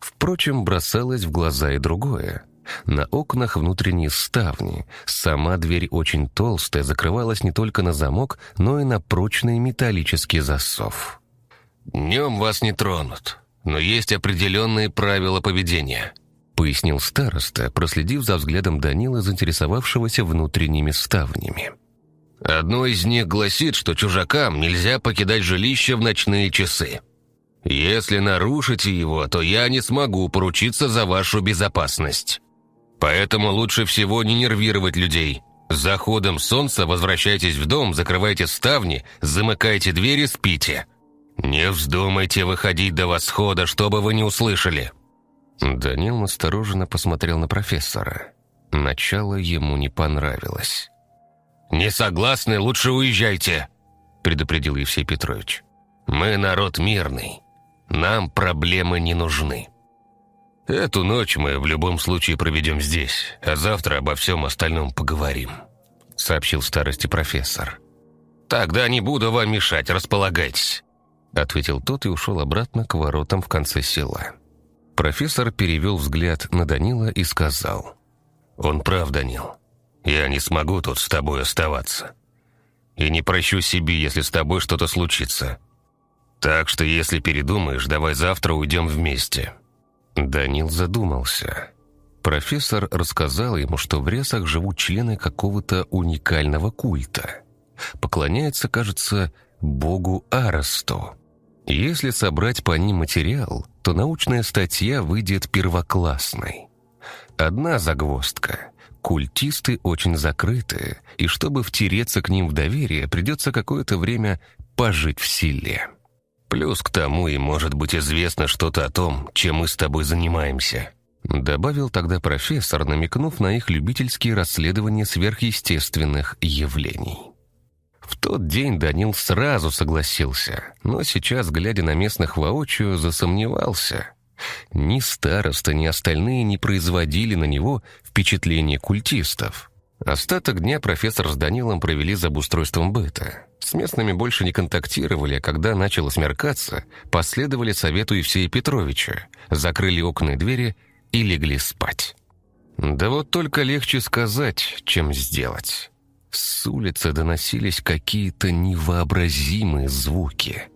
Впрочем, бросалось в глаза и другое. На окнах внутренние ставни. Сама дверь очень толстая, закрывалась не только на замок, но и на прочный металлический засов. «Днем вас не тронут, но есть определенные правила поведения», пояснил староста, проследив за взглядом Данила, заинтересовавшегося внутренними ставнями. Одно из них гласит, что чужакам нельзя покидать жилище в ночные часы. Если нарушите его, то я не смогу поручиться за вашу безопасность. Поэтому лучше всего не нервировать людей. Заходом солнца возвращайтесь в дом, закрывайте ставни, замыкайте двери, спите. Не вздумайте выходить до восхода, чтобы вы не услышали». Данил настороженно посмотрел на профессора. Начало ему не понравилось. «Не согласны, лучше уезжайте», — предупредил Евсей Петрович. «Мы народ мирный. Нам проблемы не нужны. Эту ночь мы в любом случае проведем здесь, а завтра обо всем остальном поговорим», — сообщил старости профессор. «Тогда не буду вам мешать, располагайтесь», — ответил тот и ушел обратно к воротам в конце села. Профессор перевел взгляд на Данила и сказал. «Он прав, Данил. Я не смогу тут с тобой оставаться. И не прощу себе, если с тобой что-то случится. Так что, если передумаешь, давай завтра уйдем вместе». Данил задумался. Профессор рассказал ему, что в ресах живут члены какого-то уникального культа. Поклоняются, кажется, богу Арасту. Если собрать по ним материал, то научная статья выйдет первоклассной. Одна загвоздка. Культисты очень закрыты, и чтобы втереться к ним в доверие, придется какое-то время пожить в селе. Плюс к тому и может быть известно что-то о том, чем мы с тобой занимаемся». Добавил тогда профессор, намекнув на их любительские расследования сверхъестественных явлений. В тот день Данил сразу согласился, но сейчас, глядя на местных воочию, засомневался. Ни староста, ни остальные не производили на него впечатление культистов. Остаток дня профессор с Данилом провели за обустройством быта. С местными больше не контактировали, а когда начало смеркаться, последовали совету Евсея Петровича, закрыли окна и двери и легли спать. Да вот только легче сказать, чем сделать. С улицы доносились какие-то невообразимые звуки.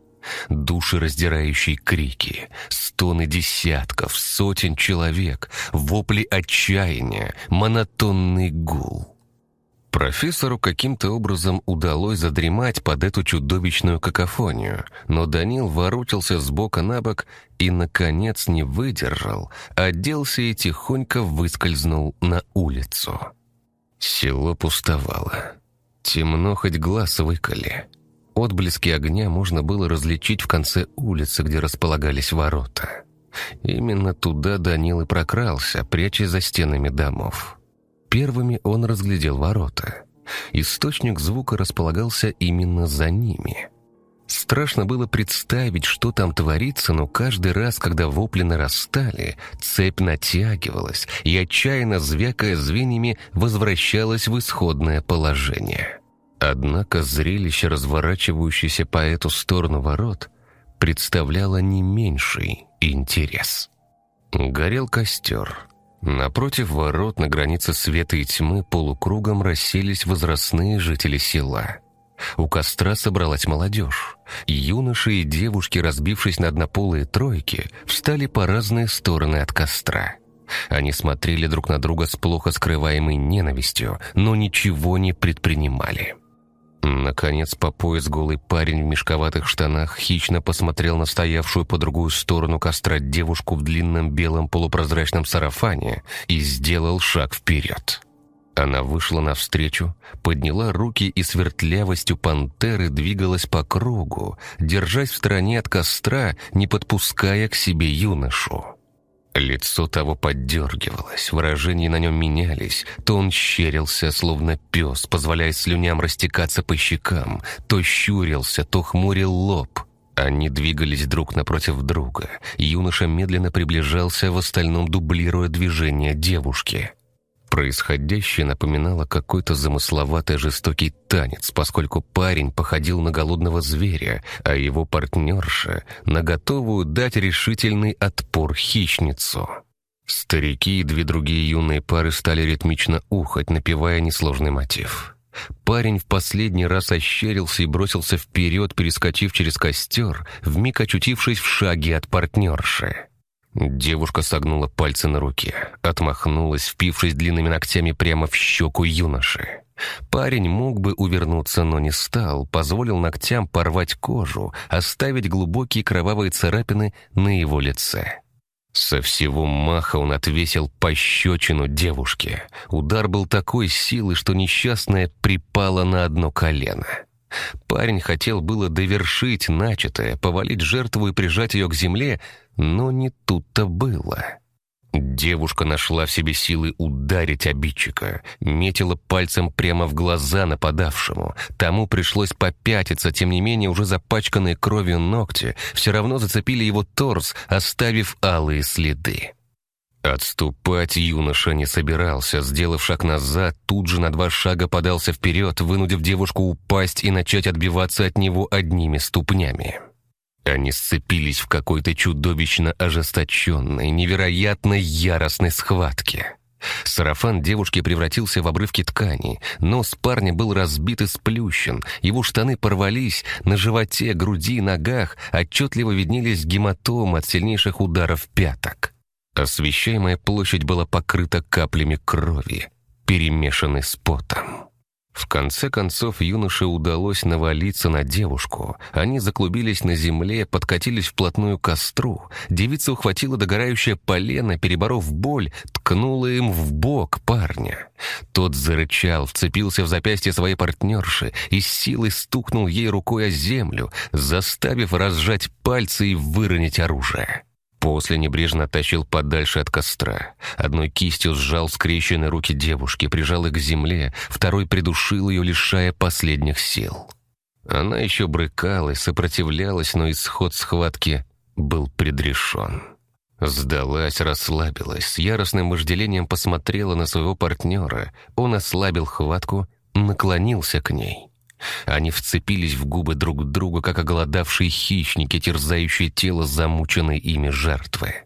Душераздирающие крики, стоны десятков, сотен человек, вопли отчаяния, монотонный гул. Профессору каким-то образом удалось задремать под эту чудовищную какофонию, но Данил ворочался с бока на бок и, наконец, не выдержал, оделся и тихонько выскользнул на улицу. Село пустовало. Темно, хоть глаз выколи. Отблески огня можно было различить в конце улицы, где располагались ворота. Именно туда Данил и прокрался, пряча за стенами домов. Первыми он разглядел ворота. Источник звука располагался именно за ними. Страшно было представить, что там творится, но каждый раз, когда вопли нарастали, цепь натягивалась и, отчаянно звякая звеньями, возвращалась в исходное положение. Однако зрелище, разворачивающееся по эту сторону ворот, представляло не меньший интерес. Горел костер — Напротив ворот на границе света и тьмы полукругом расселись возрастные жители села. У костра собралась молодежь. Юноши и девушки, разбившись на однополые тройки, встали по разные стороны от костра. Они смотрели друг на друга с плохо скрываемой ненавистью, но ничего не предпринимали. Наконец, по пояс голый парень в мешковатых штанах хищно посмотрел на стоявшую по другую сторону костра девушку в длинном белом полупрозрачном сарафане и сделал шаг вперед. Она вышла навстречу, подняла руки и с вертлявостью пантеры двигалась по кругу, держась в стороне от костра, не подпуская к себе юношу. Лицо того поддергивалось, выражения на нем менялись, то он щерился, словно пес, позволяя слюням растекаться по щекам, то щурился, то хмурил лоб. Они двигались друг напротив друга, юноша медленно приближался, в остальном дублируя движение девушки — Происходящее напоминало какой-то замысловатый жестокий танец, поскольку парень походил на голодного зверя, а его партнерша — на готовую дать решительный отпор хищницу. Старики и две другие юные пары стали ритмично ухать, напевая несложный мотив. Парень в последний раз ощерился и бросился вперед, перескочив через костер, вмиг очутившись в шаге от партнерши. Девушка согнула пальцы на руке, отмахнулась, впившись длинными ногтями прямо в щеку юноши. Парень мог бы увернуться, но не стал, позволил ногтям порвать кожу, оставить глубокие кровавые царапины на его лице. Со всего маха он отвесил пощечину девушке. Удар был такой силы, что несчастная припала на одно колено. Парень хотел было довершить начатое, повалить жертву и прижать ее к земле, но не тут-то было. Девушка нашла в себе силы ударить обидчика, метила пальцем прямо в глаза нападавшему. Тому пришлось попятиться, тем не менее уже запачканные кровью ногти все равно зацепили его торс, оставив алые следы. Отступать юноша не собирался, сделав шаг назад, тут же на два шага подался вперед, вынудив девушку упасть и начать отбиваться от него одними ступнями. Они сцепились в какой-то чудовищно ожесточенной, невероятно яростной схватке. Сарафан девушки превратился в обрывки ткани, нос парня был разбит и сплющен, его штаны порвались, на животе, груди ногах отчетливо виднелись гематомы от сильнейших ударов пяток. Освещаемая площадь была покрыта каплями крови, перемешанной с потом. В конце концов юноше удалось навалиться на девушку. Они заклубились на земле, подкатились вплотную к костру. Девица ухватила догорающее полено, переборов боль, ткнула им в бок парня. Тот зарычал, вцепился в запястье своей партнерши и с силой стукнул ей рукой о землю, заставив разжать пальцы и выронить оружие. После небрежно тащил подальше от костра. Одной кистью сжал скрещенные руки девушки, прижал их к земле, второй придушил ее, лишая последних сил. Она еще брыкалась, сопротивлялась, но исход схватки был предрешен. Сдалась, расслабилась, с яростным вожделением посмотрела на своего партнера. Он ослабил хватку, наклонился к ней. Они вцепились в губы друг друга, как оголодавшие хищники, терзающие тело замученной ими жертвы.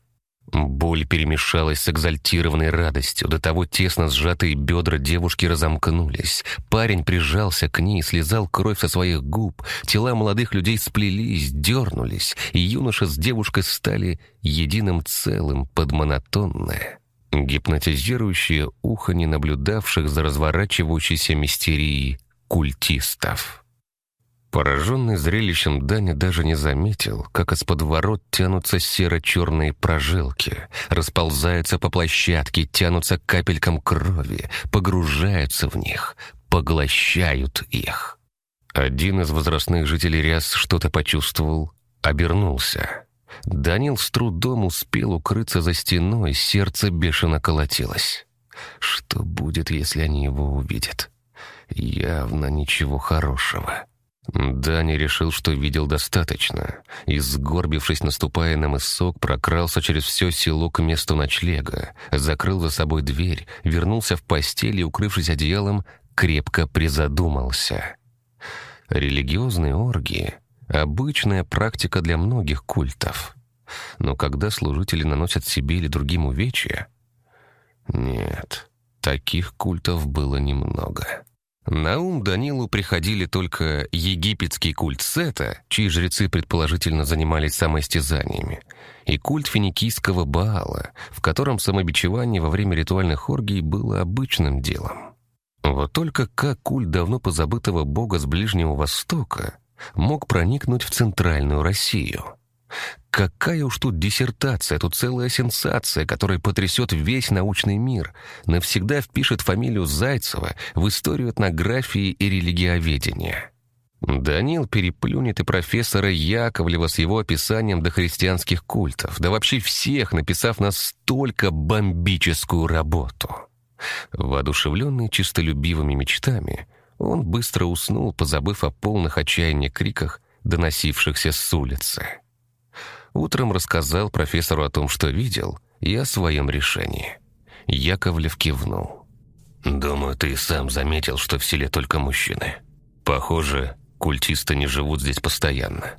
Боль перемешалась с экзальтированной радостью. До того тесно сжатые бедра девушки разомкнулись. Парень прижался к ней, слезал кровь со своих губ. Тела молодых людей сплелись, дернулись, и юноша с девушкой стали единым целым под монотонное, гипнотизирующее ухо не наблюдавших за разворачивающейся мистерией культистов. Пораженный зрелищем Даня даже не заметил, как из-под ворот тянутся серо-черные прожилки, расползаются по площадке, тянутся капелькам крови, погружаются в них, поглощают их. Один из возрастных жителей Ряс что-то почувствовал, обернулся. Данил с трудом успел укрыться за стеной, сердце бешено колотилось. Что будет, если они его увидят? Явно ничего хорошего. Дани решил, что видел достаточно, и, сгорбившись, наступая на мысок, прокрался через все село к месту ночлега, закрыл за собой дверь, вернулся в постель и, укрывшись одеялом, крепко призадумался. Религиозные оргии — обычная практика для многих культов. Но когда служители наносят себе или другим увечья... Нет, таких культов было немного. На ум Данилу приходили только египетский культ Сета, чьи жрецы предположительно занимались самоистязаниями, и культ финикийского Баала, в котором самобичевание во время ритуальных оргий было обычным делом. Вот только как культ давно позабытого бога с Ближнего Востока мог проникнуть в центральную Россию? Какая уж тут диссертация, тут целая сенсация, которая потрясет весь научный мир, навсегда впишет фамилию Зайцева в историю этнографии и религиоведения. Данил переплюнет и профессора Яковлева с его описанием дохристианских культов, да вообще всех, написав настолько бомбическую работу. Воодушевленный чистолюбивыми мечтами, он быстро уснул, позабыв о полных отчаяния криках, доносившихся с улицы. Утром рассказал профессору о том, что видел, и о своем решении. Яковлев кивнул. «Думаю, ты сам заметил, что в селе только мужчины. Похоже, культисты не живут здесь постоянно.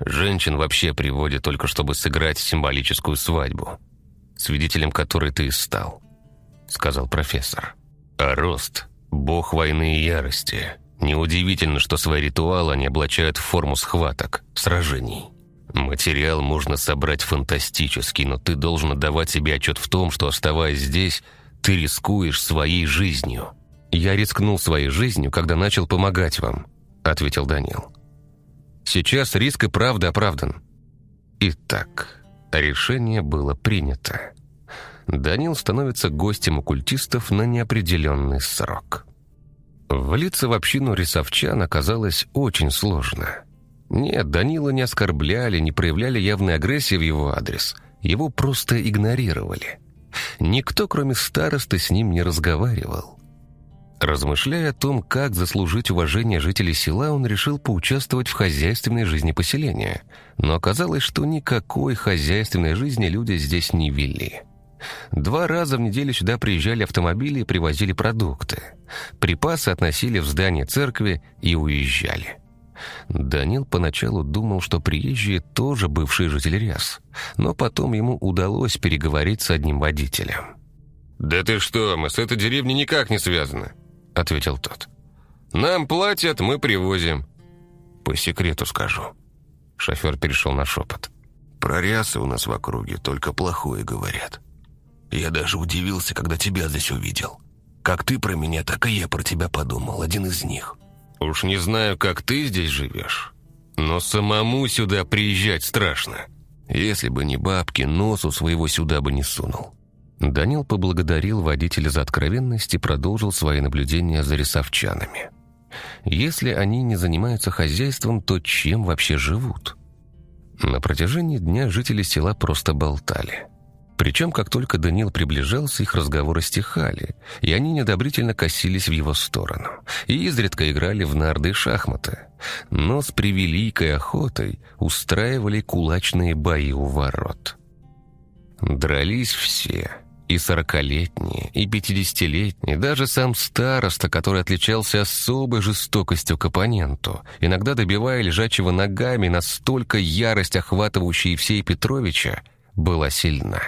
Женщин вообще приводят только чтобы сыграть символическую свадьбу, свидетелем которой ты и стал», — сказал профессор. «А рост — бог войны и ярости. Неудивительно, что свои ритуалы они облачают в форму схваток, сражений». Материал можно собрать фантастический, но ты должен отдавать себе отчет в том, что, оставаясь здесь, ты рискуешь своей жизнью. «Я рискнул своей жизнью, когда начал помогать вам», — ответил Данил. «Сейчас риск и правда оправдан». Итак, решение было принято. Данил становится гостем оккультистов на неопределенный срок. Влиться в общину рисовчан оказалось очень сложно. Нет, Данила не оскорбляли, не проявляли явной агрессии в его адрес. Его просто игнорировали. Никто, кроме старосты, с ним не разговаривал. Размышляя о том, как заслужить уважение жителей села, он решил поучаствовать в хозяйственной жизни поселения. Но оказалось, что никакой хозяйственной жизни люди здесь не вели. Два раза в неделю сюда приезжали автомобили и привозили продукты. Припасы относили в здание церкви и уезжали. Данил поначалу думал, что приезжие тоже бывшие жители Ряс, но потом ему удалось переговорить с одним водителем. «Да ты что, мы с этой деревней никак не связаны», — ответил тот. «Нам платят, мы привозим». «По секрету скажу». Шофер перешел на шепот. «Про рясы у нас в округе только плохое говорят. Я даже удивился, когда тебя здесь увидел. Как ты про меня, так и я про тебя подумал, один из них». Уж не знаю, как ты здесь живешь, но самому сюда приезжать страшно. Если бы не бабки, носу своего сюда бы не сунул. Данил поблагодарил водителя за откровенность и продолжил свои наблюдения за рисовчанами. Если они не занимаются хозяйством, то чем вообще живут? На протяжении дня жители села просто болтали. Причем, как только Данил приближался, их разговоры стихали, и они неодобрительно косились в его сторону, и изредка играли в нарды и шахматы, но с превеликой охотой устраивали кулачные бои у ворот. Дрались все, и сорокалетние, и пятидесятилетние, даже сам староста, который отличался особой жестокостью к оппоненту, иногда добивая лежачего ногами, настолько ярость, охватывающая Евсея Петровича, была сильна.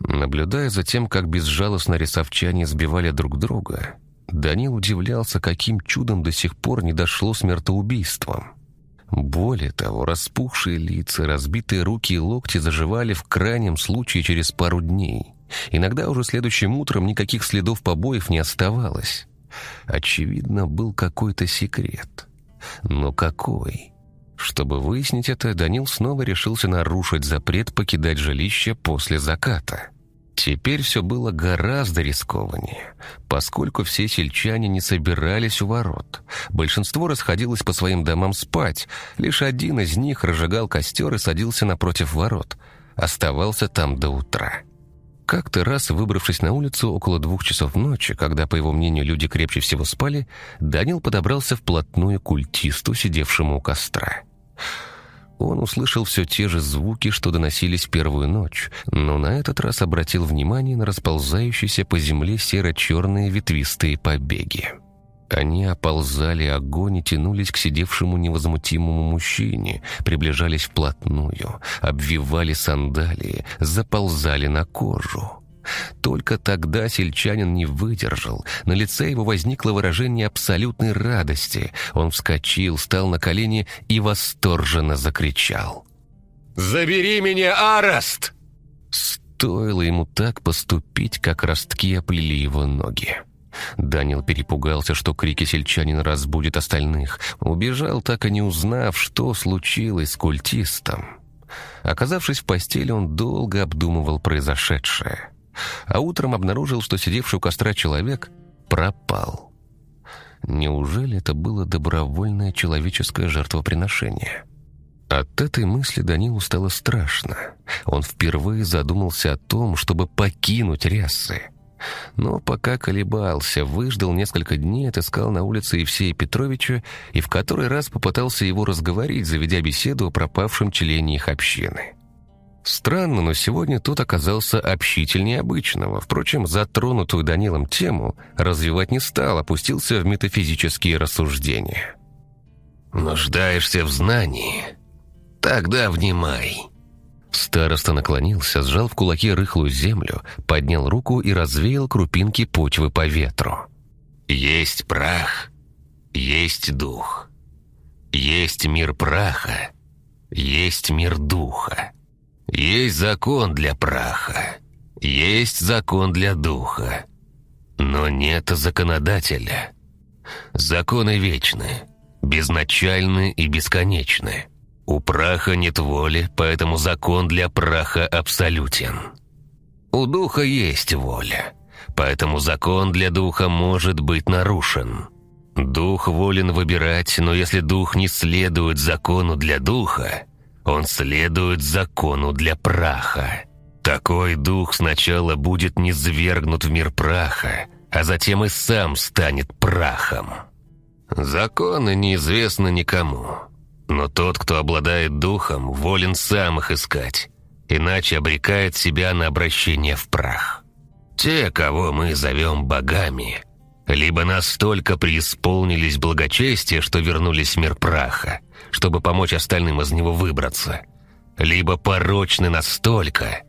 Наблюдая за тем, как безжалостно рисовчане сбивали друг друга, Данил удивлялся, каким чудом до сих пор не дошло смертоубийством. Более того, распухшие лица, разбитые руки и локти заживали в крайнем случае через пару дней. Иногда уже следующим утром никаких следов побоев не оставалось. Очевидно, был какой-то секрет. Но какой? Чтобы выяснить это, Данил снова решился нарушить запрет покидать жилище после заката. Теперь все было гораздо рискованнее, поскольку все сельчане не собирались у ворот. Большинство расходилось по своим домам спать, лишь один из них разжигал костер и садился напротив ворот. Оставался там до утра. Как-то раз, выбравшись на улицу около двух часов ночи, когда, по его мнению, люди крепче всего спали, Данил подобрался вплотную к культисту, сидевшему у костра. Он услышал все те же звуки, что доносились первую ночь, но на этот раз обратил внимание на расползающиеся по земле серо-черные ветвистые побеги. Они оползали огонь и тянулись к сидевшему невозмутимому мужчине, приближались вплотную, обвивали сандалии, заползали на кожу. Только тогда сельчанин не выдержал. На лице его возникло выражение абсолютной радости. Он вскочил, стал на колени и восторженно закричал. «Забери меня, Араст!» Стоило ему так поступить, как ростки оплели его ноги. Данил перепугался, что крики сельчанина разбудят остальных. Убежал, так и не узнав, что случилось с культистом. Оказавшись в постели, он долго обдумывал произошедшее. А утром обнаружил, что сидевший у костра человек пропал. Неужели это было добровольное человеческое жертвоприношение? От этой мысли Данилу стало страшно. Он впервые задумался о том, чтобы покинуть Рясы. Но пока колебался, выждал несколько дней, отыскал на улице Евсея Петровича и в который раз попытался его разговорить, заведя беседу о пропавшем члене их общины. Странно, но сегодня тот оказался общительнее обычного. Впрочем, затронутую Данилом тему развивать не стал, опустился в метафизические рассуждения. «Нуждаешься в знании? Тогда внимай!» Староста наклонился, сжал в кулаке рыхлую землю, поднял руку и развеял крупинки почвы по ветру. «Есть прах, есть дух. Есть мир праха, есть мир духа. Есть закон для праха, есть закон для духа. Но нет законодателя. Законы вечны, безначальны и бесконечны. У праха нет воли, поэтому закон для праха абсолютен. У духа есть воля, поэтому закон для духа может быть нарушен. Дух волен выбирать, но если дух не следует закону для духа, он следует закону для праха. Такой дух сначала будет низвергнут в мир праха, а затем и сам станет прахом. Законы неизвестны никому. Но тот, кто обладает духом, волен сам их искать, иначе обрекает себя на обращение в прах. Те, кого мы зовем богами, либо настолько преисполнились благочестия, что вернулись в мир праха, чтобы помочь остальным из него выбраться, либо порочны настолько,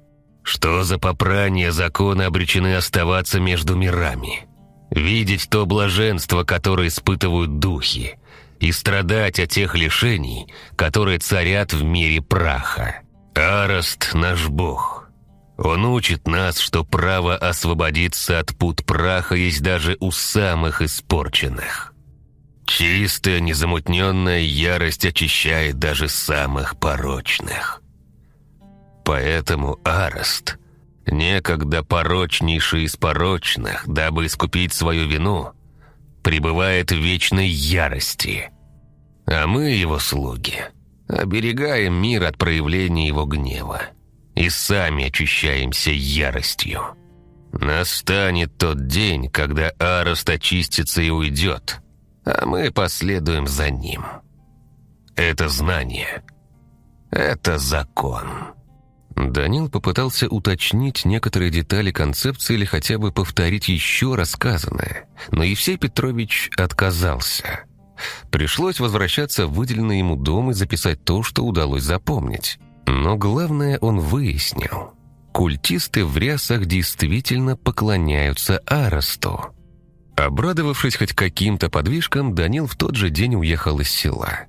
что за попрание закона обречены оставаться между мирами, видеть то блаженство, которое испытывают духи, и страдать от тех лишений, которые царят в мире праха. Араст — наш бог. Он учит нас, что право освободиться от пут праха есть даже у самых испорченных. Чистая, незамутненная ярость очищает даже самых порочных. Поэтому Араст, некогда порочнейший из порочных, дабы искупить свою вину — пребывает в вечной ярости. А мы, его слуги, оберегаем мир от проявления его гнева и сами очищаемся яростью. Настанет тот день, когда Арост очистится и уйдет, а мы последуем за ним. Это знание. Это закон. Данил попытался уточнить некоторые детали концепции или хотя бы повторить еще рассказанное, но Евсей Петрович отказался. Пришлось возвращаться в выделенный ему дом и записать то, что удалось запомнить. Но главное он выяснил. Культисты в рясах действительно поклоняются Аросту. Обрадовавшись хоть каким-то подвижкам, Данил в тот же день уехал из села.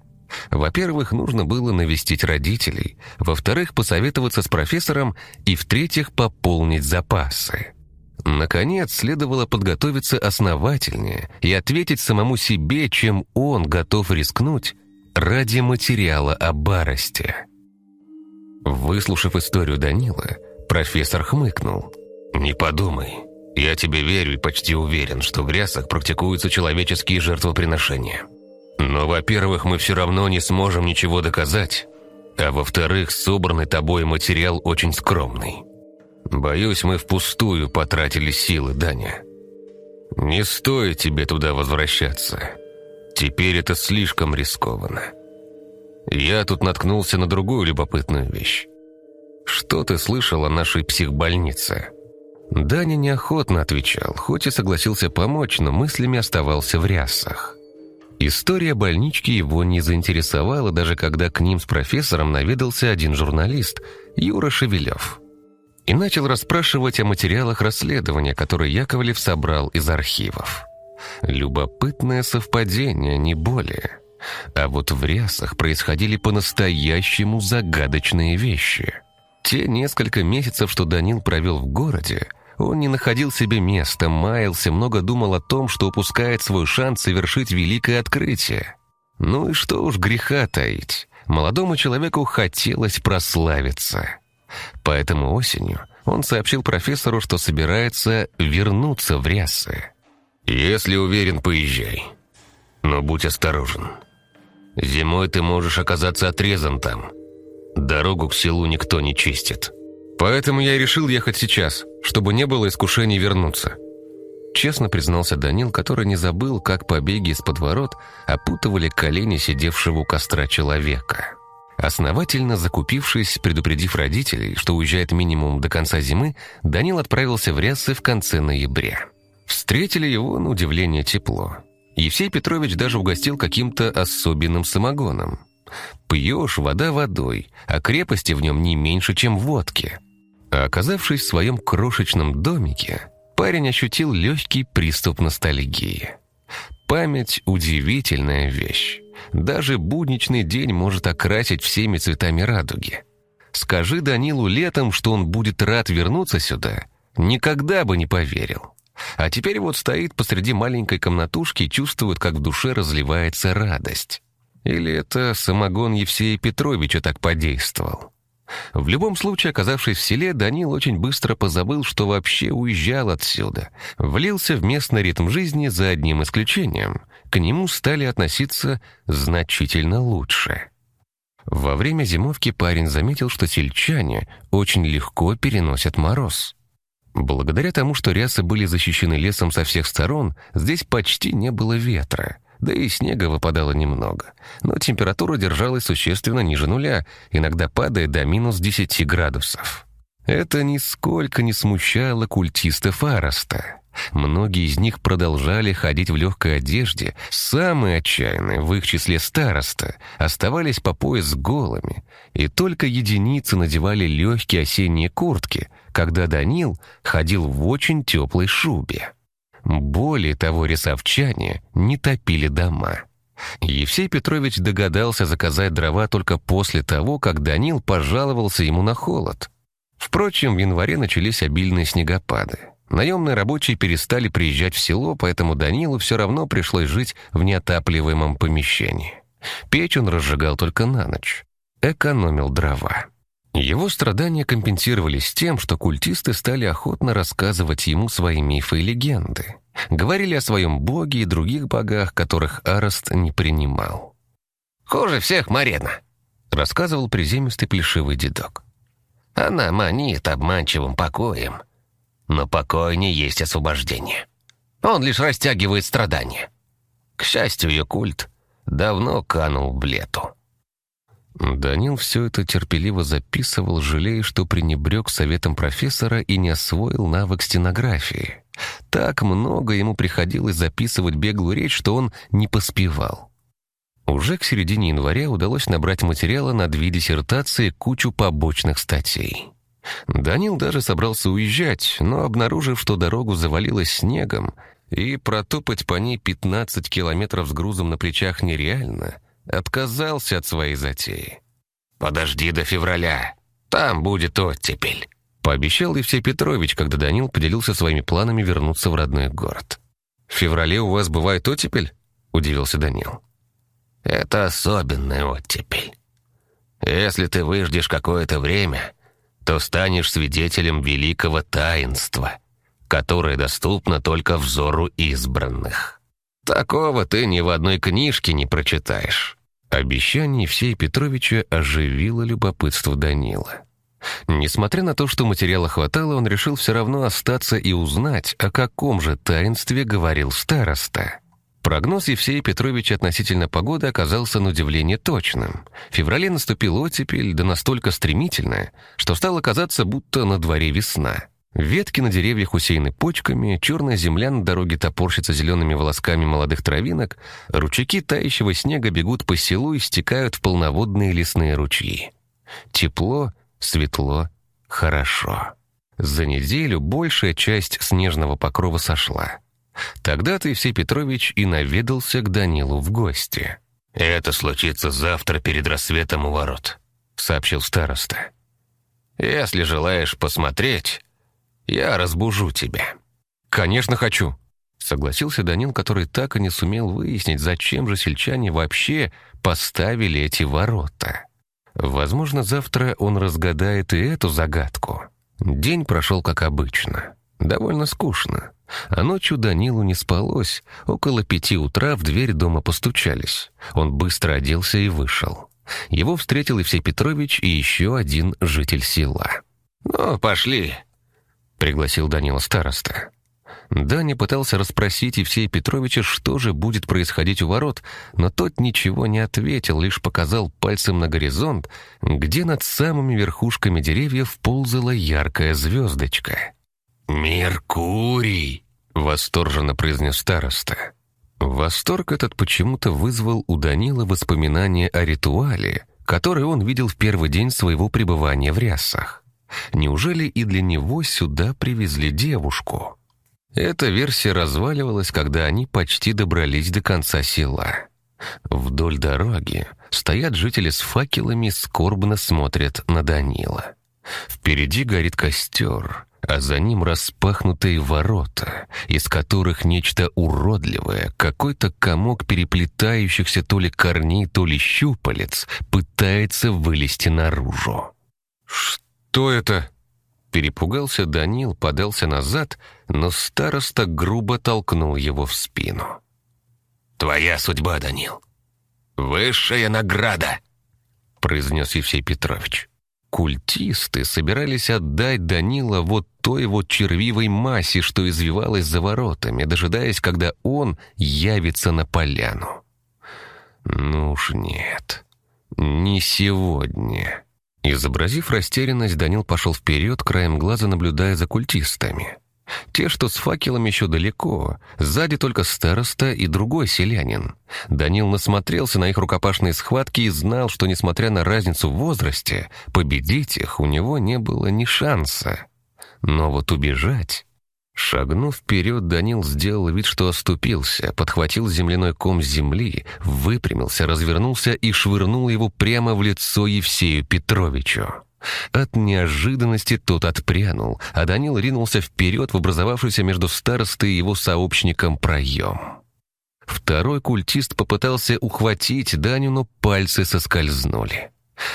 Во-первых, нужно было навестить родителей, во-вторых, посоветоваться с профессором и, в-третьих, пополнить запасы. Наконец, следовало подготовиться основательнее и ответить самому себе, чем он готов рискнуть ради материала о баросте. Выслушав историю Данила, профессор хмыкнул. «Не подумай. Я тебе верю и почти уверен, что в рясах практикуются человеческие жертвоприношения. Но, во-первых, мы все равно не сможем ничего доказать, а во-вторых, собранный тобой материал очень скромный. Боюсь, мы впустую потратили силы, Даня. Не стоит тебе туда возвращаться. Теперь это слишком рискованно. Я тут наткнулся на другую любопытную вещь. Что ты слышал о нашей психбольнице?» Даня неохотно отвечал, хоть и согласился помочь, но мыслями оставался в рясах. История больнички его не заинтересовала, даже когда к ним с профессором наведался один журналист, Юра Шевелев. и начал расспрашивать о материалах расследования, которые Яковлев собрал из архивов. Любопытное совпадение, не более. А вот в рясах происходили по-настоящему загадочные вещи. Те несколько месяцев, что Данил провел в городе, он не находил себе места, маялся, много думал о том, что упускает свой шанс совершить великое открытие. Ну и что уж греха таить, молодому человеку хотелось прославиться. Поэтому осенью он сообщил профессору, что собирается вернуться в Рясы. «Если уверен, поезжай. Но будь осторожен. Зимой ты можешь оказаться отрезан там. Дорогу к селу никто не чистит». «Поэтому я и решил ехать сейчас, чтобы не было искушений вернуться». Честно признался Данил, который не забыл, как побеги из-под ворот опутывали колени сидевшего у костра человека. Основательно закупившись, предупредив родителей, что уезжает минимум до конца зимы, Данил отправился в Рясы в конце ноября. Встретили его, на удивление, тепло. Евсей Петрович даже угостил каким-то особенным самогоном. Пьешь, вода водой, а крепости в нем не меньше, чем водки. А оказавшись в своем крошечном домике, парень ощутил легкий приступ ностальгии. Память – удивительная вещь. Даже будничный день может окрасить всеми цветами радуги. Скажи Данилу летом, что он будет рад вернуться сюда, никогда бы не поверил. А теперь вот стоит посреди маленькой комнатушки и чувствует, как в душе разливается радость. Или это самогон Евсея Петровича так подействовал? В любом случае, оказавшись в селе, Данил очень быстро позабыл, что вообще уезжал отсюда. Влился в местный ритм жизни за одним исключением. К нему стали относиться значительно лучше. Во время зимовки парень заметил, что сельчане очень легко переносят мороз. Благодаря тому, что рясы были защищены лесом со всех сторон, здесь почти не было ветра, да и снега выпадало немного. Но температура держалась существенно ниже нуля, иногда падая до минус 10 градусов. Это нисколько не смущало культистов Ароста. Многие из них продолжали ходить в легкой одежде, самые отчаянные, в их числе староста, оставались по пояс голыми, и только единицы надевали легкие осенние куртки, когда Данил ходил в очень теплой шубе. Более того, рисовчане не топили дома. Евсей Петрович догадался заказать дрова только после того, как Данил пожаловался ему на холод. Впрочем, в январе начались обильные снегопады. Наемные рабочие перестали приезжать в село, поэтому Данилу все равно пришлось жить в неотапливаемом помещении. Печь он разжигал только на ночь. Экономил дрова. Его страдания компенсировались тем, что культисты стали охотно рассказывать ему свои мифы и легенды. Говорили о своем боге и других богах, которых Араст не принимал. «Хуже всех Марена», — рассказывал приземистый плешивый дедок. «Она манит обманчивым покоем, но покой не есть освобождение. Он лишь растягивает страдания. К счастью, ее культ давно канул в лету». Данил все это терпеливо записывал, жалея, что пренебрег советом профессора и не освоил навык стенографии. Так много ему приходилось записывать беглую речь, что он не поспевал. Уже к середине января удалось набрать материала на две диссертации кучу побочных статей. Данил даже собрался уезжать, но, обнаружив, что дорогу завалилось снегом, и протопать по ней 15 километров с грузом на плечах нереально — отказался от своей затеи. «Подожди до февраля, там будет оттепель», — пообещал Евсей Петрович, когда Данил поделился своими планами вернуться в родной город. «В феврале у вас бывает оттепель?» — удивился Данил. «Это особенная оттепель. Если ты выждешь какое-то время, то станешь свидетелем великого таинства, которое доступно только взору избранных». Такого ты ни в одной книжке не прочитаешь». Обещание Евсея Петровича оживило любопытство Данила. Несмотря на то, что материала хватало, он решил все равно остаться и узнать, о каком же таинстве говорил староста. Прогноз Евсея Петровича относительно погоды оказался на удивление точным. В феврале наступил оттепель, да настолько стремительная, что стало казаться, будто на дворе весна. Ветки на деревьях усеяны почками, черная земля на дороге топорщится зелеными волосками молодых травинок, ручейки тающего снега бегут по селу и стекают в полноводные лесные ручьи. Тепло, светло, хорошо. За неделю большая часть снежного покрова сошла. Тогда-то Евсей Петрович и наведался к Данилу в гости. «Это случится завтра перед рассветом у ворот», — сообщил староста. «Если желаешь посмотреть, я разбужу тебя». «Конечно хочу», — согласился Данил, который так и не сумел выяснить, зачем же сельчане вообще поставили эти ворота. Возможно, завтра он разгадает и эту загадку. День прошел как обычно. Довольно скучно. А ночью Данилу не спалось. Около пяти утра в дверь дома постучались. Он быстро оделся и вышел. Его встретил Евсей Петрович и еще один житель села. «Ну, пошли», — пригласил Данила староста. Даня пытался расспросить Евсея Петровича, что же будет происходить у ворот, но тот ничего не ответил, лишь показал пальцем на горизонт, где над самыми верхушками деревьев ползала яркая звездочка. «Меркурий!» — восторженно произнес староста. Восторг этот почему-то вызвал у Данила воспоминания о ритуале, который он видел в первый день своего пребывания в рясах. Неужели и для него сюда привезли девушку? Эта версия разваливалась, когда они почти добрались до конца села. Вдоль дороги стоят жители с факелами, скорбно смотрят на Данила. Впереди горит костер, а за ним распахнутые ворота, из которых нечто уродливое, какой-то комок переплетающихся то ли корней, то ли щупалец, пытается вылезти наружу. «Что это?» Перепугался Данил, подался назад, но староста грубо толкнул его в спину. «Твоя судьба, Данил. Высшая награда!» произнес Евсей Петрович. Культисты собирались отдать Данила вот той вот червивой массе, что извивалась за воротами, дожидаясь, когда он явится на поляну. Ну уж нет, не сегодня. Изобразив растерянность, Данил пошел вперед, краем глаза наблюдая за культистами. Те, что с факелом еще далеко, сзади только староста и другой селянин. Данил насмотрелся на их рукопашные схватки и знал, что, несмотря на разницу в возрасте, победить их у него не было ни шанса. Но вот убежать... Шагнув вперед, Данил сделал вид, что оступился, подхватил земляной ком земли, выпрямился, развернулся и швырнул его прямо в лицо Евсею Петровичу. От неожиданности тот отпрянул, а Данил ринулся вперед в образовавшийся между старостой и его сообщником проем. Второй культист попытался ухватить Даню, но пальцы соскользнули.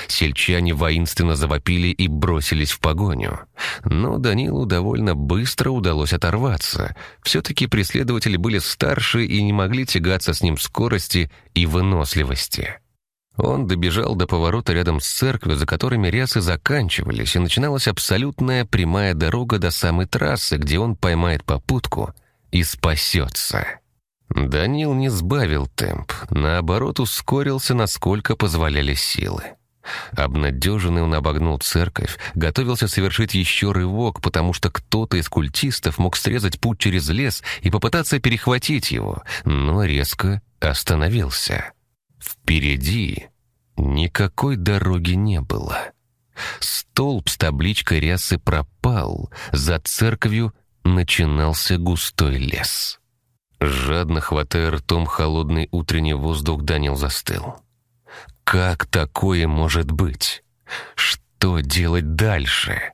Сельчане воинственно завопили и бросились в погоню. Но Данилу довольно быстро удалось оторваться. Все-таки преследователи были старше и не могли тягаться с ним скорости и выносливости. Он добежал до поворота рядом с церковью, за которыми рясы заканчивались, и начиналась абсолютная прямая дорога до самой трассы, где он поймает попутку и спасется. Данил не сбавил темп, наоборот ускорился, насколько позволяли силы. Обнадеженный он обогнул церковь, готовился совершить еще рывок, потому что кто-то из культистов мог срезать путь через лес и попытаться перехватить его, но резко остановился. Впереди никакой дороги не было. Столб с табличкой рясы пропал, за церковью начинался густой лес. Жадно хватая ртом холодный утренний воздух, Данил застыл. Как такое может быть? Что делать дальше?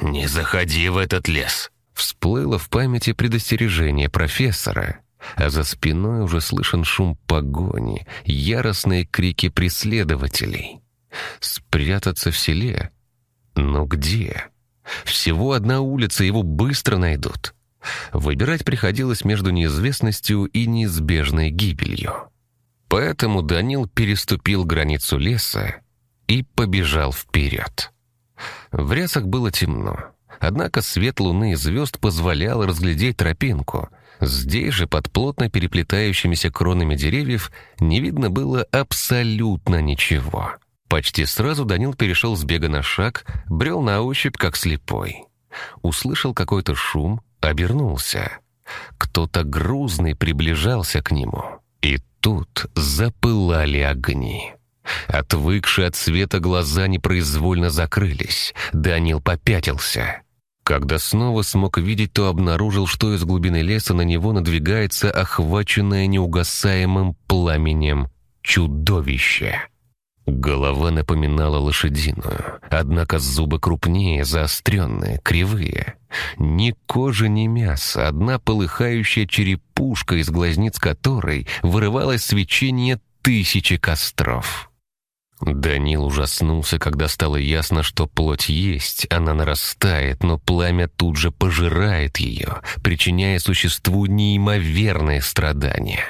«Не заходи в этот лес!» Всплыло в памяти предостережение профессора, а за спиной уже слышен шум погони, яростные крики преследователей. Спрятаться в селе? Но где? Всего одна улица, его быстро найдут. Выбирать приходилось между неизвестностью и неизбежной гибелью. Поэтому Данил переступил границу леса и побежал вперед. В рясах было темно, однако свет луны и звезд позволял разглядеть тропинку. Здесь же, под плотно переплетающимися кронами деревьев, не видно было абсолютно ничего. Почти сразу Данил перешел с бега на шаг, брел на ощупь, как слепой. Услышал какой-то шум, обернулся. Кто-то грузный приближался к нему. Тут запылали огни. Отвыкшие от света глаза непроизвольно закрылись. Данил попятился. Когда снова смог видеть, то обнаружил, что из глубины леса на него надвигается охваченное неугасаемым пламенем чудовище. Голова напоминала лошадиную, однако зубы крупнее, заостренные, кривые. Ни кожи, ни мяса, одна полыхающая черепушка, из глазниц которой вырывалось свечение тысячи костров. Данил ужаснулся, когда стало ясно, что плоть есть, она нарастает, но пламя тут же пожирает ее, причиняя существу неимоверные страдания.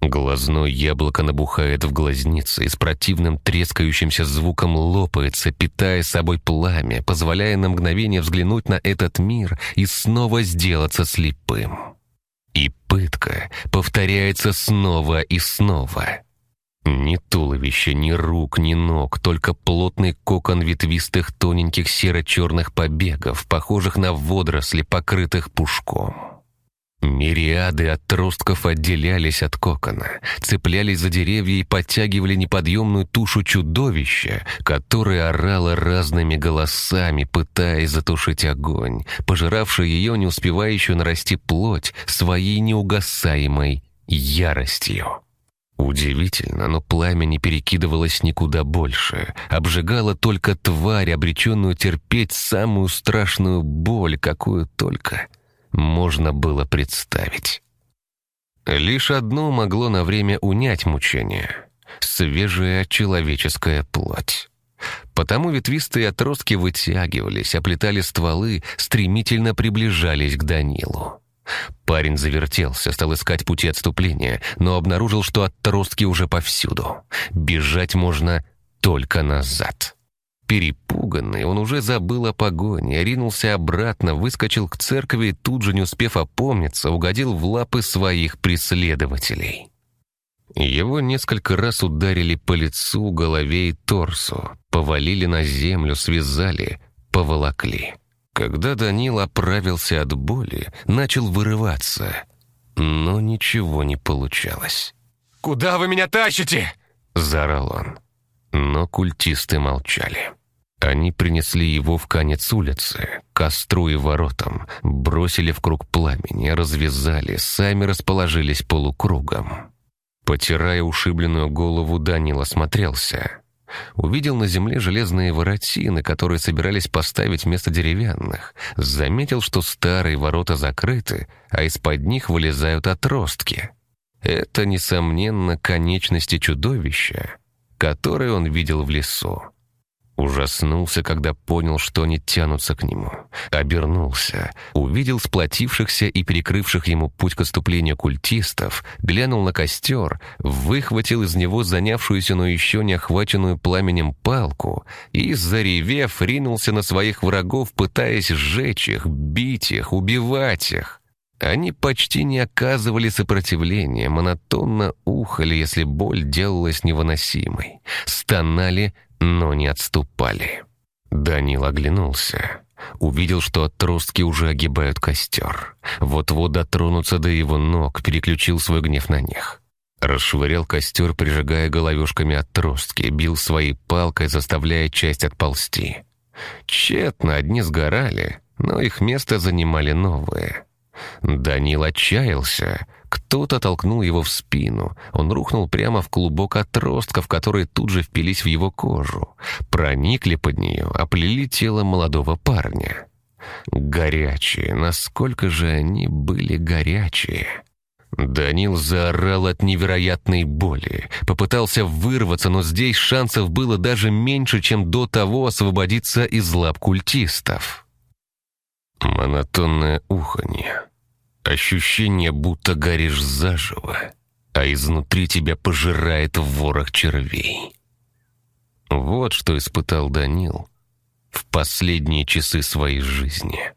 Глазное яблоко набухает в глазнице и с противным трескающимся звуком лопается, питая собой пламя, позволяя на мгновение взглянуть на этот мир и снова сделаться слепым. И пытка повторяется снова и снова. Ни туловища, ни рук, ни ног, только плотный кокон ветвистых тоненьких серо-черных побегов, похожих на водоросли, покрытых пушком. Мириады отростков отделялись от кокона, цеплялись за деревья и подтягивали неподъемную тушу чудовища, которое орало разными голосами, пытаясь затушить огонь, пожиравший ее не успевающую нарасти плоть своей неугасаемой яростью. Удивительно, но пламя не перекидывалось никуда больше, обжигало только тварь, обреченную терпеть самую страшную боль, какую только можно было представить. Лишь одно могло на время унять мучение — свежая человеческая плоть. Потому ветвистые отростки вытягивались, оплетали стволы, стремительно приближались к Данилу. Парень завертелся, стал искать пути отступления, но обнаружил, что отростки уже повсюду. Бежать можно только назад. Перепуганный, он уже забыл о погоне, ринулся обратно, выскочил к церкви и тут же, не успев опомниться, угодил в лапы своих преследователей. Его несколько раз ударили по лицу, голове и торсу, повалили на землю, связали, поволокли. Когда Данил оправился от боли, начал вырываться, но ничего не получалось. «Куда вы меня тащите?» — заорал он. Но культисты молчали. Они принесли его в конец улицы, костру и воротам, бросили в круг пламени, развязали, сами расположились полукругом. Потирая ушибленную голову, Данил осмотрелся. Увидел на земле железные воротины, которые собирались поставить вместо деревянных. Заметил, что старые ворота закрыты, а из-под них вылезают отростки. Это, несомненно, конечности чудовища, которые он видел в лесу. Ужаснулся, когда понял, что они тянутся к нему. Обернулся, увидел сплотившихся и перекрывших ему путь к отступлению культистов, глянул на костер, выхватил из него занявшуюся, но еще не охваченную пламенем палку и, заревев, ринулся на своих врагов, пытаясь сжечь их, бить их, убивать их. Они почти не оказывали сопротивления, монотонно ухали, если боль делалась невыносимой. Стонали, но не отступали. Данил оглянулся. Увидел, что отростки уже огибают костер. Вот-вот дотронутся до его ног, переключил свой гнев на них. Расшвырял костер, прижигая головешками отростки, бил своей палкой, заставляя часть отползти. Тщетно одни сгорали, но их место занимали новые. Данил отчаялся, кто-то толкнул его в спину. Он рухнул прямо в клубок отростков, которые тут же впились в его кожу. Проникли под нее, оплели тело молодого парня. Горячие, насколько же они были горячие. Данил заорал от невероятной боли. Попытался вырваться, но здесь шансов было даже меньше, чем до того освободиться из лап культистов. Монотонное уханье. Ощущение, будто горишь заживо, а изнутри тебя пожирает ворох червей. Вот что испытал Данил в последние часы своей жизни.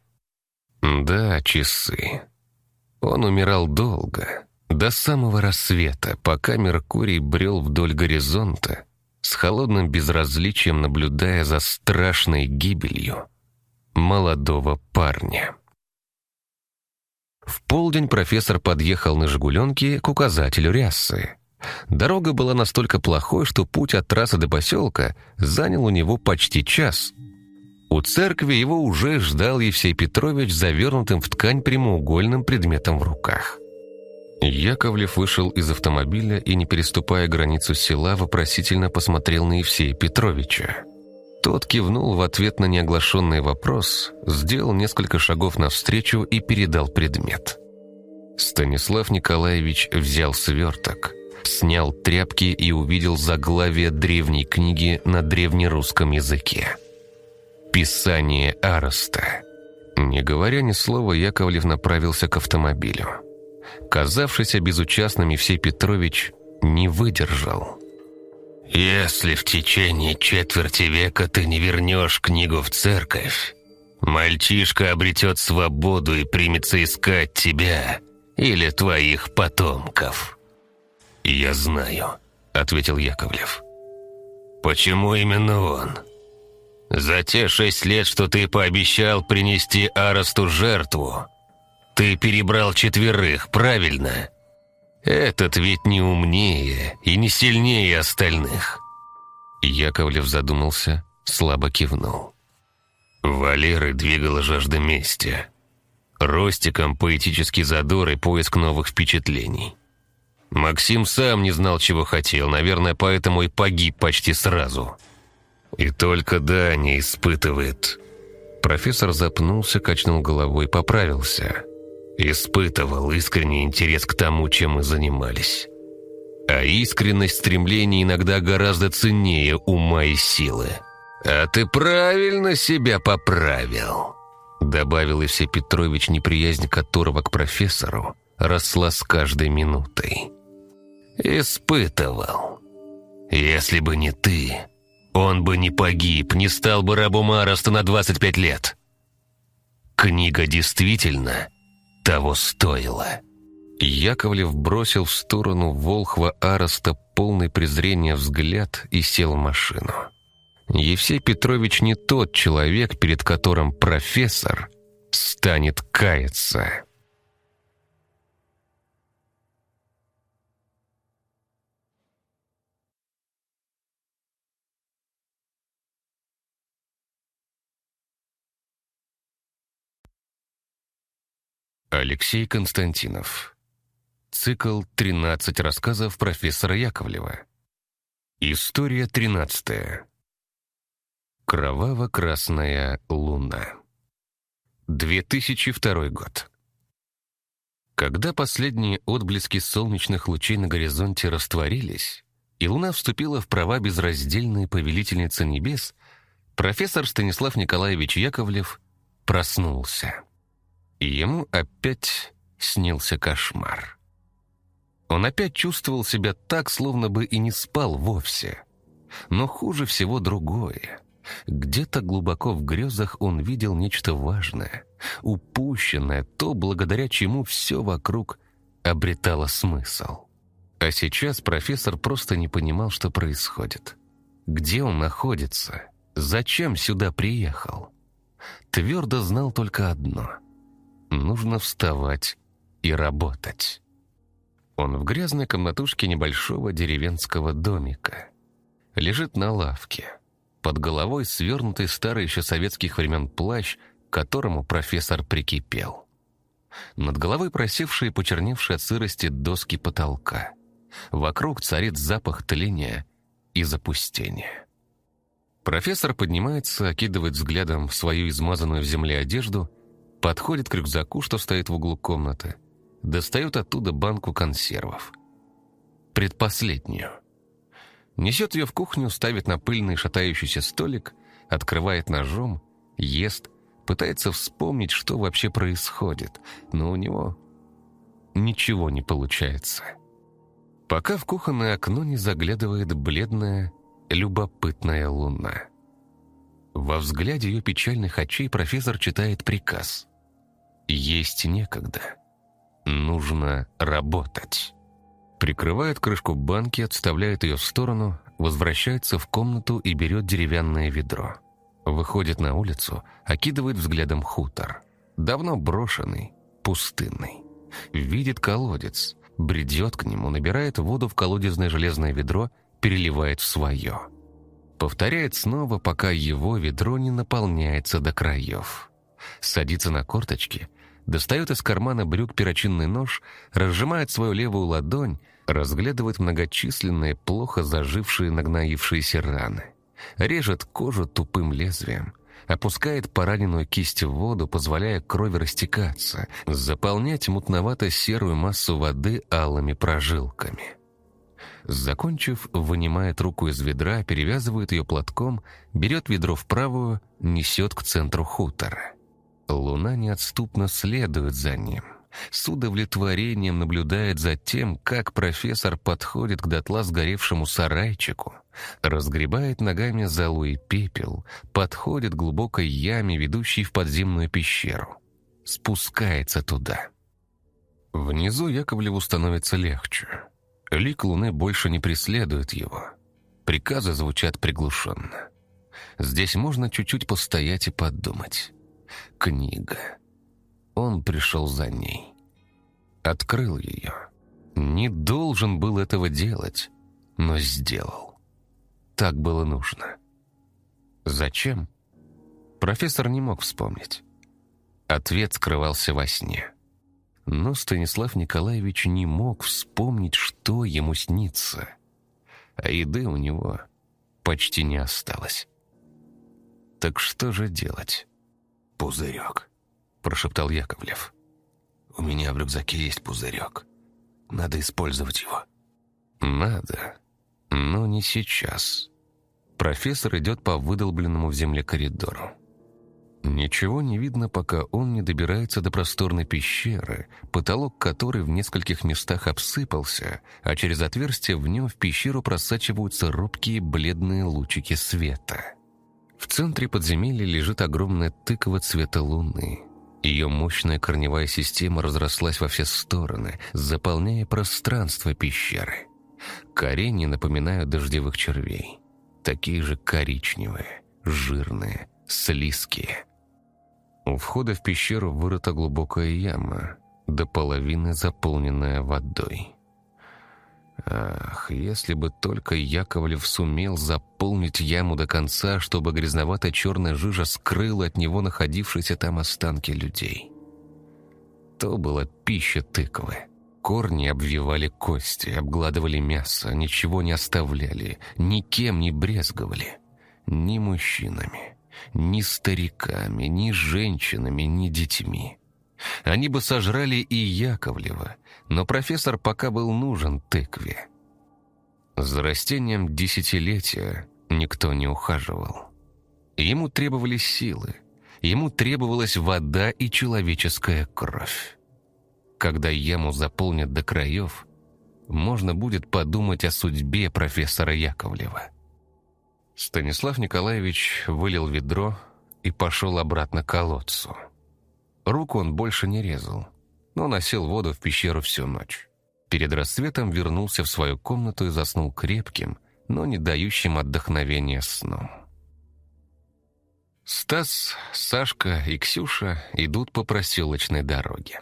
Да, часы. Он умирал долго, до самого рассвета, пока Меркурий брел вдоль горизонта, с холодным безразличием наблюдая за страшной гибелью молодого парня. В полдень профессор подъехал на «Жигуленке» к указателю Ряссы. Дорога была настолько плохой, что путь от трассы до поселка занял у него почти час. У церкви его уже ждал Евсей Петрович завернутым в ткань прямоугольным предметом в руках. Яковлев вышел из автомобиля и, не переступая границу села, вопросительно посмотрел на Евсея Петровича. Тот кивнул в ответ на неоглашенный вопрос, сделал несколько шагов навстречу и передал предмет. Станислав Николаевич взял сверток, снял тряпки и увидел заглавие древней книги на древнерусском языке. «Писание Ароста». Не говоря ни слова, Яковлев направился к автомобилю. Казавшийся безучастным Евсей Петрович не выдержал. «Если в течение четверти века ты не вернешь книгу в церковь, мальчишка обретет свободу и примется искать тебя или твоих потомков». «Я знаю», — ответил Яковлев. «Почему именно он?» «За те шесть лет, что ты пообещал принести Аросту жертву, ты перебрал четверых, правильно? Этот ведь не умнее и не сильнее остальных». Яковлев задумался, слабо кивнул. Валеры двигала жажда мести. Ростиком поэтический задор и поиск новых впечатлений. Максим сам не знал, чего хотел, наверное, поэтому и погиб почти сразу. И только Даня испытывает... Профессор запнулся, качнул головой, поправился. Испытывал искренний интерес к тому, чем мы занимались. А искренность стремлений иногда гораздо ценнее ума и силы. А ты правильно себя поправил. Добавил Исей Петрович, неприязнь которого к профессору росла с каждой минутой. «Испытывал. Если бы не ты, он бы не погиб, не стал бы рабом Араста на 25 лет. Книга действительно того стоила». Яковлев бросил в сторону Волхва Араста полный презрения взгляд и сел в машину. Евсей Петрович не тот человек, перед которым профессор станет каяться. Алексей Константинов. Цикл «13 рассказов профессора Яковлева». История 13. Кроваво-красная луна. 2002 год. Когда последние отблески солнечных лучей на горизонте растворились, и луна вступила в права безраздельной повелительницы небес, профессор Станислав Николаевич Яковлев проснулся. И ему опять снился кошмар. Он опять чувствовал себя так, словно бы и не спал вовсе. Но хуже всего другое. Где-то глубоко в грезах он видел нечто важное, упущенное, то, благодаря чему все вокруг обретало смысл. А сейчас профессор просто не понимал, что происходит. Где он находится? Зачем сюда приехал? Твердо знал только одно — Нужно вставать и работать. Он в грязной комнатушке небольшого деревенского домика. Лежит на лавке. Под головой свернутый старый еще советских времен плащ, к которому профессор прикипел. Над головой просевшие, почерневшие от сырости доски потолка. Вокруг царит запах тления и запустения. Профессор поднимается, окидывает взглядом свою измазанную в земле одежду — Подходит к рюкзаку, что стоит в углу комнаты. Достает оттуда банку консервов. Предпоследнюю. Несет ее в кухню, ставит на пыльный шатающийся столик, открывает ножом, ест, пытается вспомнить, что вообще происходит, но у него ничего не получается. Пока в кухонное окно не заглядывает бледная, любопытная луна. Во взгляде ее печальных очей профессор читает приказ. Есть некогда. Нужно работать. Прикрывает крышку банки, отставляет ее в сторону, возвращается в комнату и берет деревянное ведро. Выходит на улицу, окидывает взглядом хутор. Давно брошенный, пустынный. Видит колодец, бредет к нему, набирает воду в колодезное железное ведро, переливает в свое. Повторяет снова, пока его ведро не наполняется до краев. Садится на корточки, достает из кармана брюк перочинный нож, разжимает свою левую ладонь, разглядывает многочисленные, плохо зажившие нагноившиеся раны. Режет кожу тупым лезвием, опускает пораненную кисть в воду, позволяя крови растекаться, заполнять мутновато-серую массу воды алыми прожилками. Закончив, вынимает руку из ведра, перевязывает ее платком, берет ведро в правую, несет к центру хутора. Луна неотступно следует за ним. С удовлетворением наблюдает за тем, как профессор подходит к дотла сгоревшему сарайчику, разгребает ногами золу и пепел, подходит к глубокой яме, ведущей в подземную пещеру. Спускается туда. Внизу Яковлеву становится легче. Лик луны больше не преследует его. Приказы звучат приглушенно. Здесь можно чуть-чуть постоять и подумать. Книга. Он пришел за ней. Открыл ее. Не должен был этого делать, но сделал. Так было нужно. Зачем? Профессор не мог вспомнить. Ответ скрывался во сне. Но Станислав Николаевич не мог вспомнить, что ему снится. А еды у него почти не осталось. Так что же делать? «Пузырек», — прошептал Яковлев. «У меня в рюкзаке есть пузырек. Надо использовать его». «Надо, но не сейчас». Профессор идет по выдолбленному в земле коридору. Ничего не видно, пока он не добирается до просторной пещеры, потолок которой в нескольких местах обсыпался, а через отверстие в нем в пещеру просачиваются робкие бледные лучики света. В центре подземелья лежит огромная тыква цвета луны. Ее мощная корневая система разрослась во все стороны, заполняя пространство пещеры. Корени напоминают дождевых червей. Такие же коричневые, жирные, слизкие – у входа в пещеру вырыта глубокая яма, до половины заполненная водой. Ах, если бы только Яковлев сумел заполнить яму до конца, чтобы грязновато-черная жижа скрыла от него находившиеся там останки людей. То была пища тыквы. Корни обвивали кости, обгладывали мясо, ничего не оставляли, никем не брезговали, ни мужчинами ни стариками, ни женщинами, ни детьми. Они бы сожрали и Яковлева, но профессор пока был нужен тыкве. За растением десятилетия никто не ухаживал. Ему требовались силы, ему требовалась вода и человеческая кровь. Когда яму заполнят до краев, можно будет подумать о судьбе профессора Яковлева. Станислав Николаевич вылил ведро и пошел обратно к колодцу. Руку он больше не резал, но носил воду в пещеру всю ночь. Перед рассветом вернулся в свою комнату и заснул крепким, но не дающим отдохновения сном. Стас, Сашка и Ксюша идут по проселочной дороге.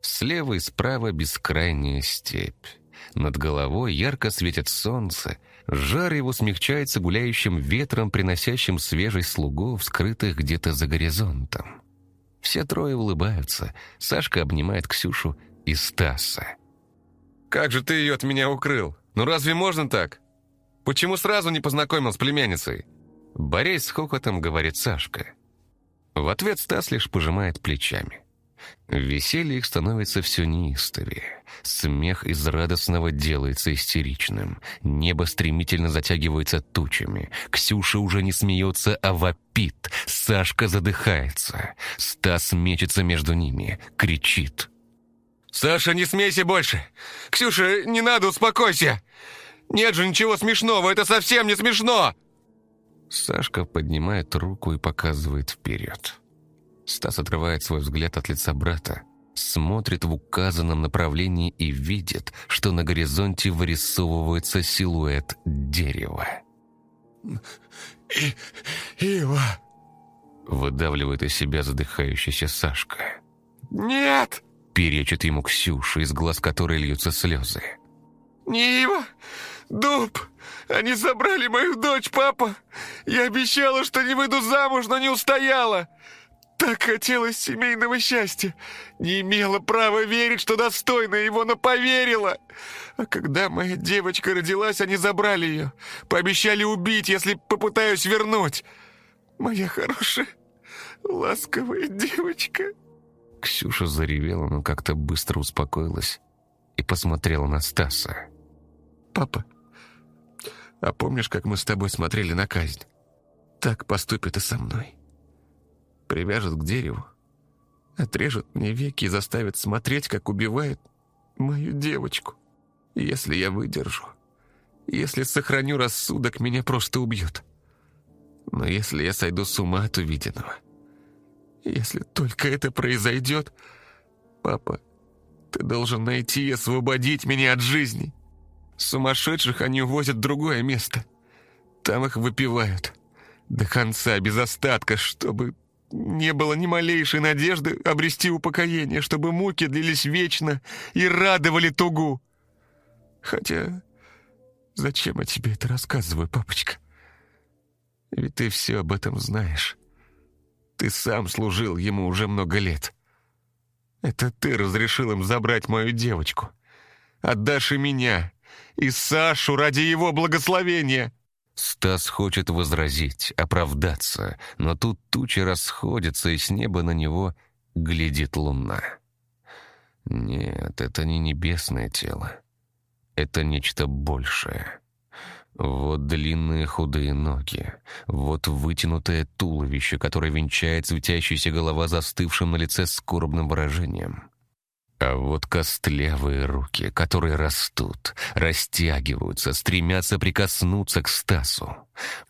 Слева и справа бескрайняя степь. Над головой ярко светит солнце, Жар его смягчается гуляющим ветром, приносящим свежесть слугов, скрытых где-то за горизонтом. Все трое улыбаются. Сашка обнимает Ксюшу и Стаса. «Как же ты ее от меня укрыл? Ну разве можно так? Почему сразу не познакомил с племянницей?» Борясь с хохотом, говорит Сашка. В ответ Стас лишь пожимает плечами. Веселье их становится все неистовее. Смех из радостного делается истеричным. Небо стремительно затягивается тучами. Ксюша уже не смеется, а вопит. Сашка задыхается. Стас мечется между ними, кричит. «Саша, не смейся больше! Ксюша, не надо, успокойся! Нет же ничего смешного, это совсем не смешно!» Сашка поднимает руку и показывает вперед. Стас отрывает свой взгляд от лица брата, смотрит в указанном направлении и видит, что на горизонте вырисовывается силуэт дерева. И... «Ива!» Выдавливает из себя задыхающийся Сашка. «Нет!» Перечит ему Ксюша, из глаз которой льются слезы. «Не Ива! Дуб! Они забрали мою дочь, папа! Я обещала, что не выйду замуж, но не устояла! Так хотелось семейного счастья. Не имела права верить, что достойна его, но поверила. А когда моя девочка родилась, они забрали ее. Пообещали убить, если попытаюсь вернуть. Моя хорошая, ласковая девочка. Ксюша заревела, но как-то быстро успокоилась и посмотрела на Стаса. «Папа, а помнишь, как мы с тобой смотрели на казнь? Так поступит и со мной. Привяжет к дереву, отрежет мне веки и заставит смотреть, как убивает мою девочку. Если я выдержу, если сохраню рассудок, меня просто убьют. Но если я сойду с ума от увиденного, если только это произойдет, папа, ты должен найти и освободить меня от жизни. Сумасшедших они увозят в другое место. Там их выпивают. До конца, без остатка, чтобы не было ни малейшей надежды обрести упокоение, чтобы муки длились вечно и радовали тугу. Хотя, зачем я тебе это рассказываю, папочка? Ведь ты все об этом знаешь. Ты сам служил ему уже много лет. Это ты разрешил им забрать мою девочку. Отдашь и меня, и Сашу ради его благословения!» Стас хочет возразить, оправдаться, но тут тучи расходятся, и с неба на него глядит луна. Нет, это не небесное тело. Это нечто большее. Вот длинные худые ноги, вот вытянутое туловище, которое венчает светящаяся голова застывшим на лице скорбным выражением. А вот костлявые руки, которые растут, растягиваются, стремятся прикоснуться к Стасу.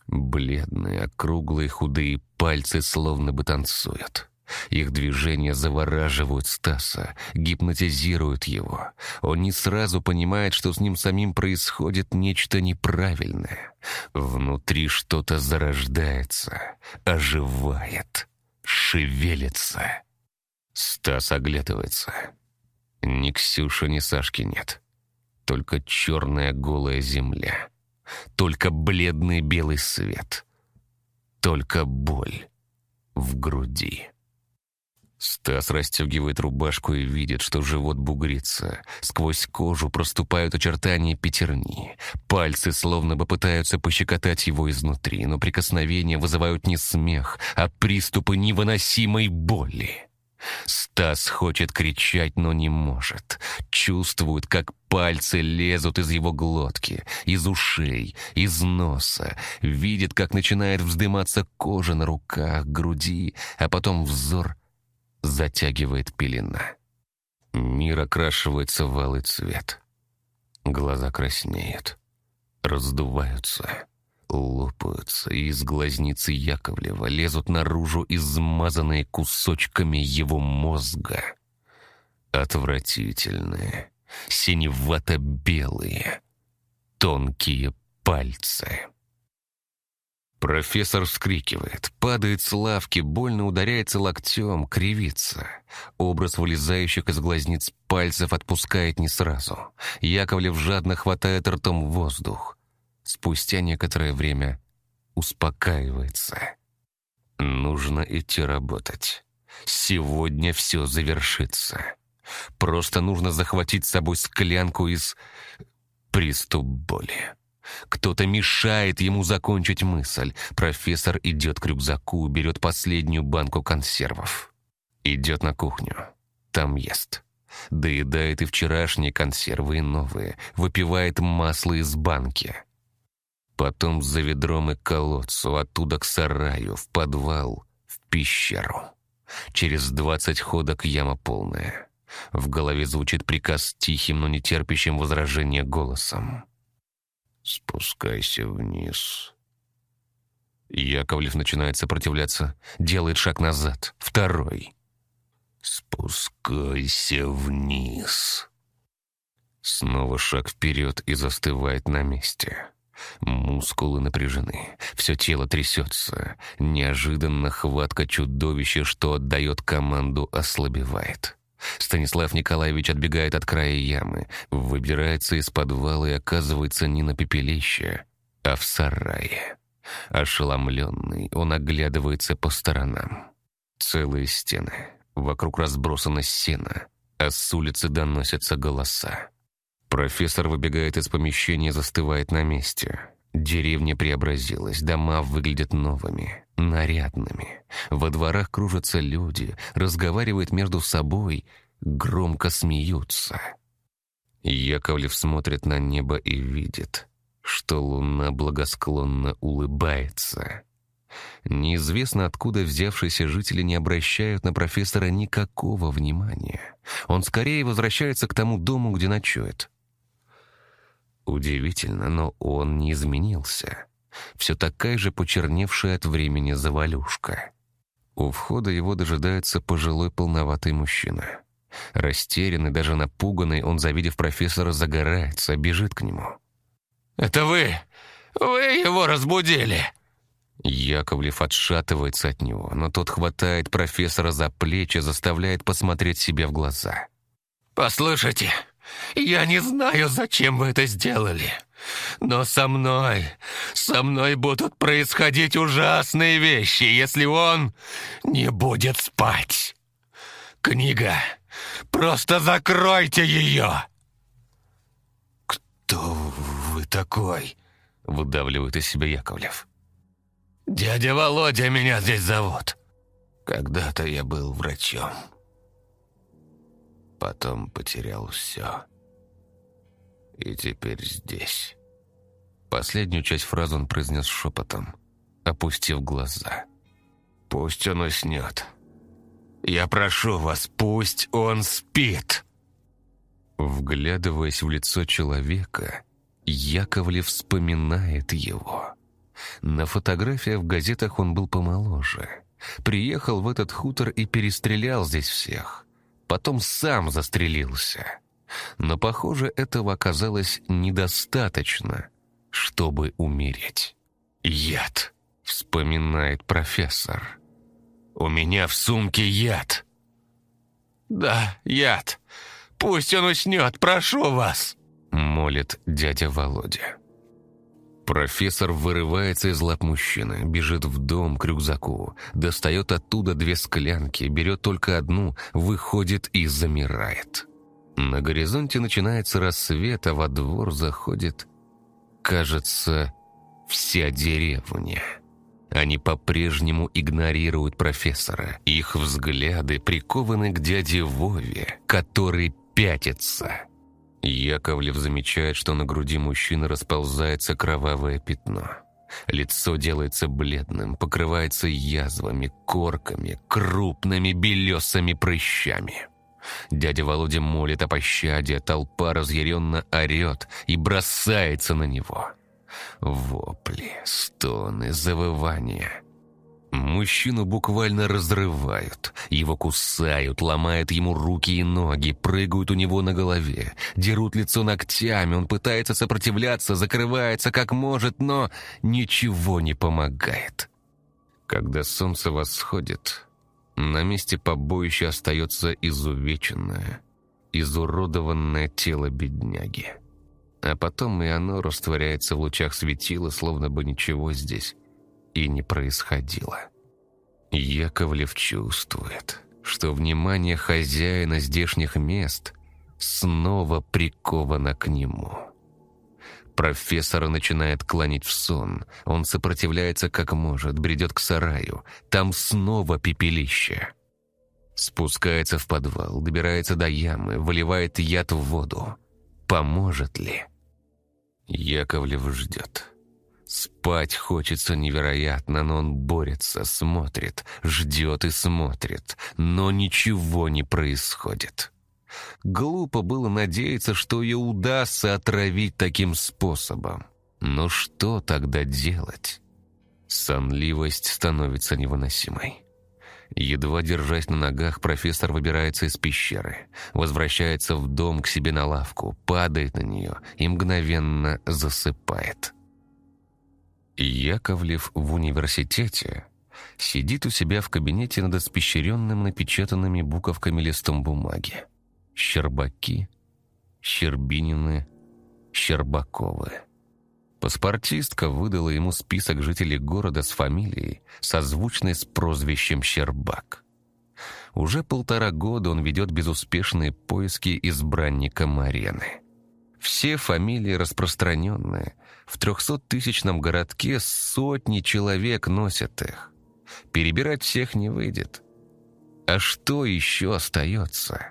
Бледные, округлые, худые пальцы словно бы танцуют. Их движения завораживают Стаса, гипнотизируют его. Он не сразу понимает, что с ним самим происходит нечто неправильное. Внутри что-то зарождается, оживает, шевелится. Стас оглядывается. Ни Ксюши, ни Сашки нет. Только черная голая земля. Только бледный белый свет. Только боль в груди. Стас расстегивает рубашку и видит, что живот бугрится. Сквозь кожу проступают очертания пятерни. Пальцы словно бы пытаются пощекотать его изнутри, но прикосновения вызывают не смех, а приступы невыносимой боли. Стас хочет кричать, но не может. Чувствует, как пальцы лезут из его глотки, из ушей, из носа. Видит, как начинает вздыматься кожа на руках, груди, а потом взор затягивает пелена. Мир окрашивается в алый цвет. Глаза краснеют, раздуваются лопаются, и из глазницы Яковлева лезут наружу измазанные кусочками его мозга. Отвратительные, синевато-белые, тонкие пальцы. Профессор вскрикивает, падает с лавки, больно ударяется локтем, кривится. Образ вылезающих из глазниц пальцев отпускает не сразу. Яковлев жадно хватает ртом воздух спустя некоторое время успокаивается. Нужно идти работать. Сегодня все завершится. Просто нужно захватить с собой склянку из... Приступ боли. Кто-то мешает ему закончить мысль. Профессор идет к рюкзаку, берет последнюю банку консервов. Идет на кухню. Там ест. Доедает и вчерашние консервы, и новые. Выпивает масло из банки. Потом за ведром и колодцу, оттуда к сараю, в подвал, в пещеру. Через двадцать ходок яма полная. В голове звучит приказ тихим, но не терпящим возражения голосом. «Спускайся вниз». Яковлев начинает сопротивляться, делает шаг назад, второй. «Спускайся вниз». Снова шаг вперед и застывает на месте. Мускулы напряжены, все тело трясется. Неожиданно хватка чудовища, что отдает команду, ослабевает. Станислав Николаевич отбегает от края ямы, выбирается из подвала и оказывается не на пепелище, А в сарае, ошеломленный, он оглядывается по сторонам. Целые стены, вокруг разбросано сено, а с улицы доносятся голоса. Профессор выбегает из помещения застывает на месте. Деревня преобразилась, дома выглядят новыми, нарядными. Во дворах кружатся люди, разговаривают между собой, громко смеются. Яковлев смотрит на небо и видит, что луна благосклонно улыбается. Неизвестно откуда взявшиеся жители не обращают на профессора никакого внимания. Он скорее возвращается к тому дому, где ночует. Удивительно, но он не изменился. Все такая же почерневшая от времени завалюшка. У входа его дожидается пожилой полноватый мужчина. Растерянный, даже напуганный, он, завидев профессора, загорается, бежит к нему. «Это вы! Вы его разбудили!» Яковлев отшатывается от него, но тот хватает профессора за плечи, заставляет посмотреть себе в глаза. «Послушайте, я не знаю, зачем вы это сделали, но со мной, со мной будут происходить ужасные вещи, если он не будет спать. Книга, просто закройте ее!» «Кто вы такой?» — выдавливает из себя Яковлев. «Дядя Володя меня здесь зовут. Когда-то я был врачом». Потом потерял все. И теперь здесь. Последнюю часть фразы он произнес шепотом, опустив глаза. «Пусть он уснет. Я прошу вас, пусть он спит!» Вглядываясь в лицо человека, Яковлев вспоминает его. На фотографиях в газетах он был помоложе. Приехал в этот хутор и перестрелял здесь всех потом сам застрелился. Но, похоже, этого оказалось недостаточно, чтобы умереть. «Яд», — вспоминает профессор. «У меня в сумке яд». «Да, яд. Пусть он уснет, прошу вас», — молит дядя Володя. Профессор вырывается из лап мужчины, бежит в дом к рюкзаку, достает оттуда две склянки, берет только одну, выходит и замирает. На горизонте начинается рассвет, а во двор заходит, кажется, вся деревня. Они по-прежнему игнорируют профессора. Их взгляды прикованы к дяде Вове, который пятится. Яковлев замечает, что на груди мужчины расползается кровавое пятно. Лицо делается бледным, покрывается язвами, корками, крупными белесыми прыщами. Дядя Володя молит о пощаде, толпа разъяренно орет и бросается на него. Вопли, стоны, завывания. Мужчину буквально разрывают. Его кусают, ломают ему руки и ноги, прыгают у него на голове, дерут лицо ногтями. Он пытается сопротивляться, закрывается как может, но ничего не помогает. Когда солнце восходит, на месте побоища остается изувеченное, изуродованное тело бедняги. А потом и оно растворяется в лучах светила, словно бы ничего здесь и не происходило. Яковлев чувствует, что внимание хозяина здешних мест снова приковано к нему. Профессора начинает клонить в сон. Он сопротивляется как может, бредет к сараю. Там снова пепелище. Спускается в подвал, добирается до ямы, выливает яд в воду. Поможет ли? Яковлев ждет. Спать хочется невероятно, но он борется, смотрит, ждет и смотрит, но ничего не происходит. Глупо было надеяться, что ее удастся отравить таким способом. Но что тогда делать? Сонливость становится невыносимой. Едва держась на ногах, профессор выбирается из пещеры, возвращается в дом к себе на лавку, падает на нее и мгновенно засыпает. Яковлев в университете сидит у себя в кабинете над испещренным напечатанными буковками листом бумаги. Щербаки, Щербинины, Щербаковы. Паспортистка выдала ему список жителей города с фамилией, созвучной с прозвищем Щербак. Уже полтора года он ведет безуспешные поиски избранника Марены. Все фамилии распространенные. В трехсоттысячном городке сотни человек носят их. Перебирать всех не выйдет. А что еще остается?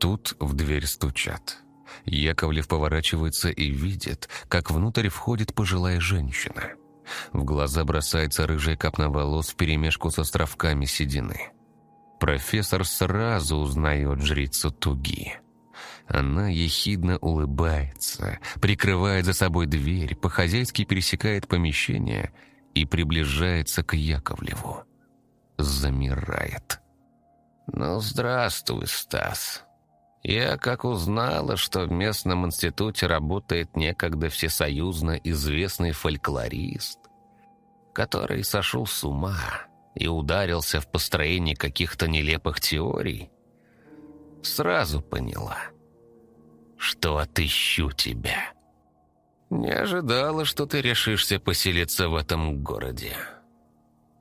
Тут в дверь стучат. Яковлев поворачивается и видит, как внутрь входит пожилая женщина. В глаза бросается рыжая капна волос вперемешку с островками седины. Профессор сразу узнает жрицу Туги. Она ехидно улыбается, прикрывает за собой дверь, по-хозяйски пересекает помещение и приближается к Яковлеву. Замирает. «Ну, здравствуй, Стас. Я как узнала, что в местном институте работает некогда всесоюзно известный фольклорист, который сошел с ума и ударился в построение каких-то нелепых теорий, сразу поняла, что отыщу тебя. Не ожидала, что ты решишься поселиться в этом городе.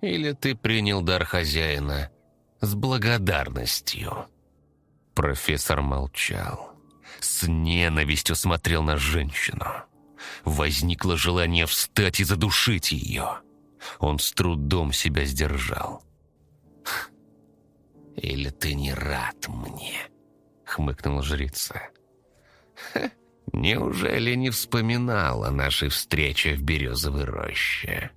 Или ты принял дар хозяина с благодарностью?» Профессор молчал. С ненавистью смотрел на женщину. Возникло желание встать и задушить ее. Он с трудом себя сдержал. «Или ты не рад мне?» — хмыкнула жрица. [LAUGHS] «Неужели не вспоминал о нашей встрече в Березовой роще?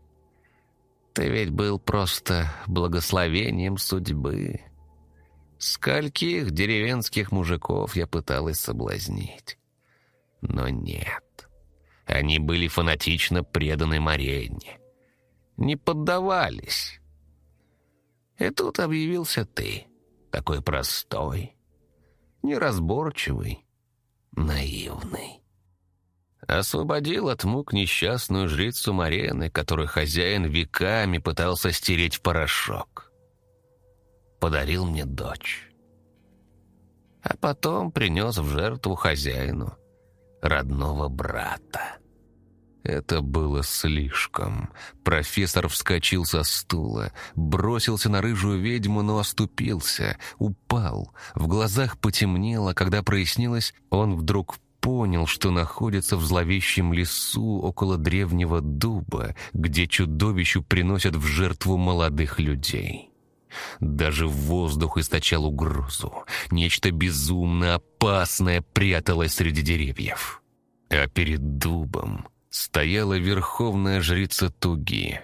Ты ведь был просто благословением судьбы. Скольких деревенских мужиков я пыталась соблазнить. Но нет. Они были фанатично преданы Марене. Не поддавались. И тут объявился ты, такой простой, неразборчивый, наивный. Освободил от мук несчастную жрицу Марены, которую хозяин веками пытался стереть в порошок. Подарил мне дочь. А потом принес в жертву хозяину, родного брата. Это было слишком. Профессор вскочил со стула, бросился на рыжую ведьму, но оступился, упал. В глазах потемнело, когда прояснилось, он вдруг понял, что находится в зловещем лесу около древнего дуба, где чудовищу приносят в жертву молодых людей. Даже воздух источал угрозу. Нечто безумно опасное пряталось среди деревьев. А перед дубом стояла верховная жрица Туги,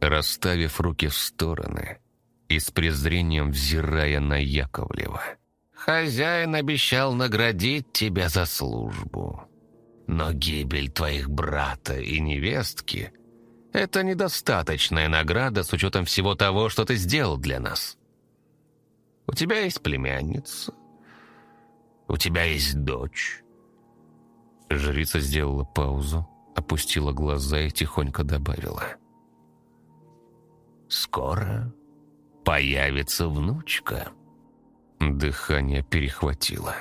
расставив руки в стороны и с презрением взирая на Яковлева. «Хозяин обещал наградить тебя за службу, но гибель твоих брата и невестки — это недостаточная награда с учетом всего того, что ты сделал для нас. У тебя есть племянница, у тебя есть дочь». Жрица сделала паузу, опустила глаза и тихонько добавила. «Скоро появится внучка». Дыхание перехватило.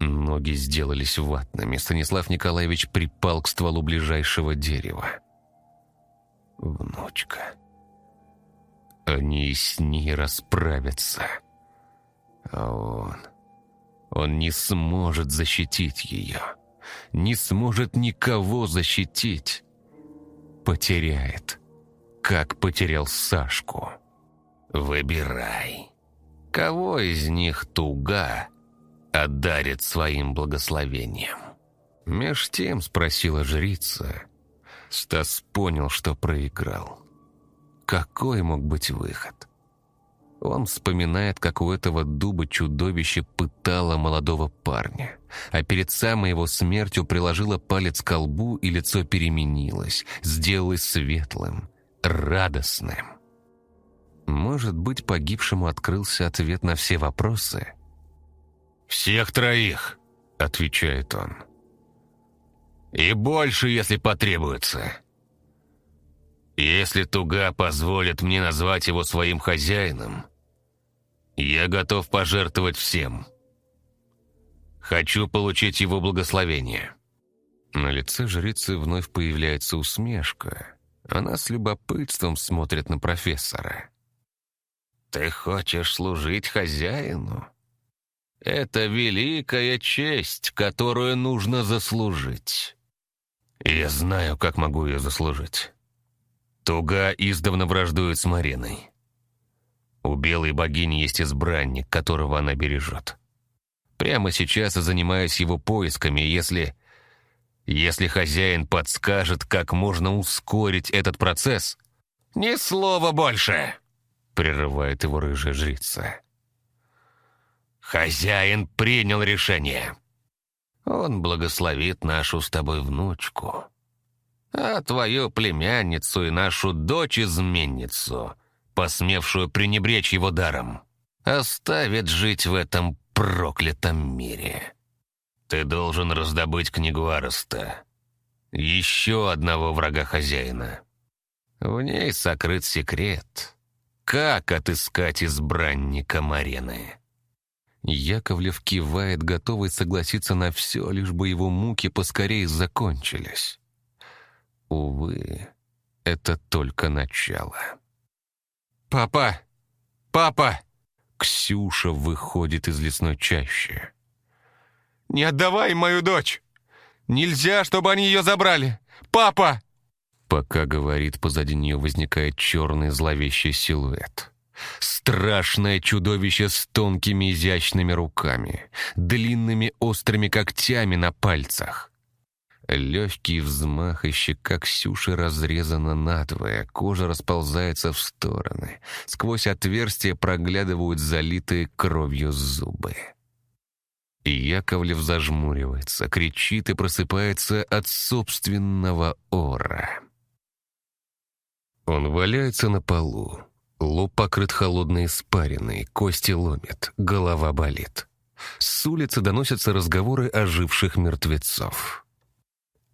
Ноги сделались ватными. Станислав Николаевич припал к стволу ближайшего дерева. Внучка. Они с ней расправятся. А он... Он не сможет защитить ее не сможет никого защитить. Потеряет, как потерял Сашку. Выбирай, кого из них туга одарит своим благословением. Меж тем спросила жрица. Стас понял, что проиграл. Какой мог быть выход? Он вспоминает, как у этого дуба чудовище пытало молодого парня, а перед самой его смертью приложило палец к колбу, и лицо переменилось, сделалось светлым, радостным. Может быть, погибшему открылся ответ на все вопросы? «Всех троих», — отвечает он. «И больше, если потребуется. Если Туга позволит мне назвать его своим хозяином, я готов пожертвовать всем. Хочу получить его благословение». На лице жрицы вновь появляется усмешка. Она с любопытством смотрит на профессора. «Ты хочешь служить хозяину? Это великая честь, которую нужно заслужить. Я знаю, как могу ее заслужить. Туга издавна враждует с Мариной. У белой богини есть избранник, которого она бережет. Прямо сейчас я занимаюсь его поисками, если... Если хозяин подскажет, как можно ускорить этот процесс... «Ни слова больше!» — прерывает его рыжая жрица. «Хозяин принял решение. Он благословит нашу с тобой внучку, а твою племянницу и нашу дочь-изменницу, посмевшую пренебречь его даром, оставит жить в этом проклятом мире. Ты должен раздобыть книгу Ареста. Еще одного врага хозяина. В ней сокрыт секрет. Как отыскать избранника Марены? Яковлев кивает, готовый согласиться на все, лишь бы его муки поскорее закончились. Увы, это только начало. «Папа! Папа!» Ксюша выходит из лесной чащи. «Не отдавай мою дочь! Нельзя, чтобы они ее забрали! Папа!» Пока говорит, позади нее возникает черный зловещий силуэт. Страшное чудовище с тонкими изящными руками, длинными острыми когтями на пальцах. Легкий взмах, и щека Ксюши разрезана надвое, кожа расползается в стороны. Сквозь отверстие проглядывают залитые кровью зубы. Яковлев зажмуривается, кричит и просыпается от собственного ора. Он валяется на полу. Лоб покрыт холодной испариной, кости ломят, голова болит. С улицы доносятся разговоры оживших мертвецов.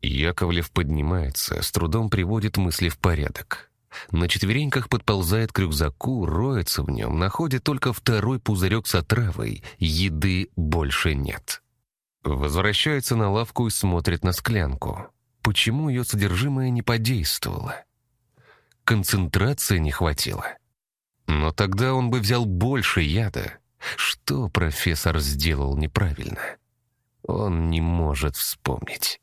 Яковлев поднимается, с трудом приводит мысли в порядок. На четвереньках подползает к рюкзаку, роется в нем, находит только второй пузырек с отравой, еды больше нет. Возвращается на лавку и смотрит на склянку. Почему ее содержимое не подействовало? Концентрации не хватило. Но тогда он бы взял больше яда. Что профессор сделал неправильно? Он не может вспомнить.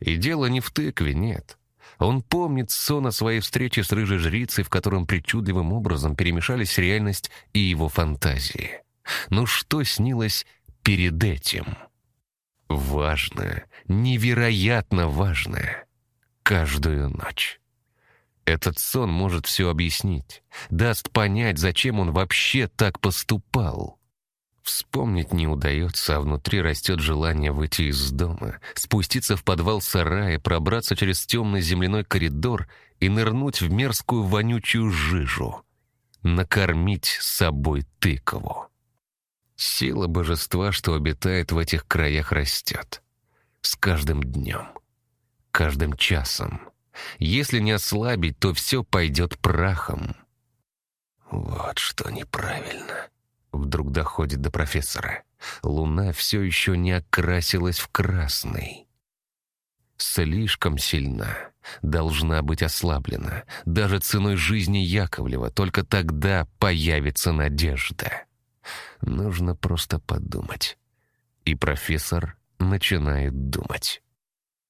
И дело не в тыкве, нет. Он помнит сон о своей встрече с рыжей жрицей, в котором причудливым образом перемешались реальность и его фантазии. Но что снилось перед этим? Важное, невероятно важное. Каждую ночь. Этот сон может все объяснить, даст понять, зачем он вообще так поступал. Вспомнить не удается, а внутри растет желание выйти из дома, спуститься в подвал сарая, пробраться через темный земляной коридор и нырнуть в мерзкую вонючую жижу. Накормить собой тыкову. Сила божества, что обитает в этих краях, растет. С каждым днем, каждым часом. Если не ослабить, то все пойдет прахом. Вот что неправильно. Вдруг доходит до профессора. Луна все еще не окрасилась в красный. Слишком сильна, должна быть ослаблена. Даже ценой жизни Яковлева только тогда появится надежда. Нужно просто подумать. И профессор начинает думать.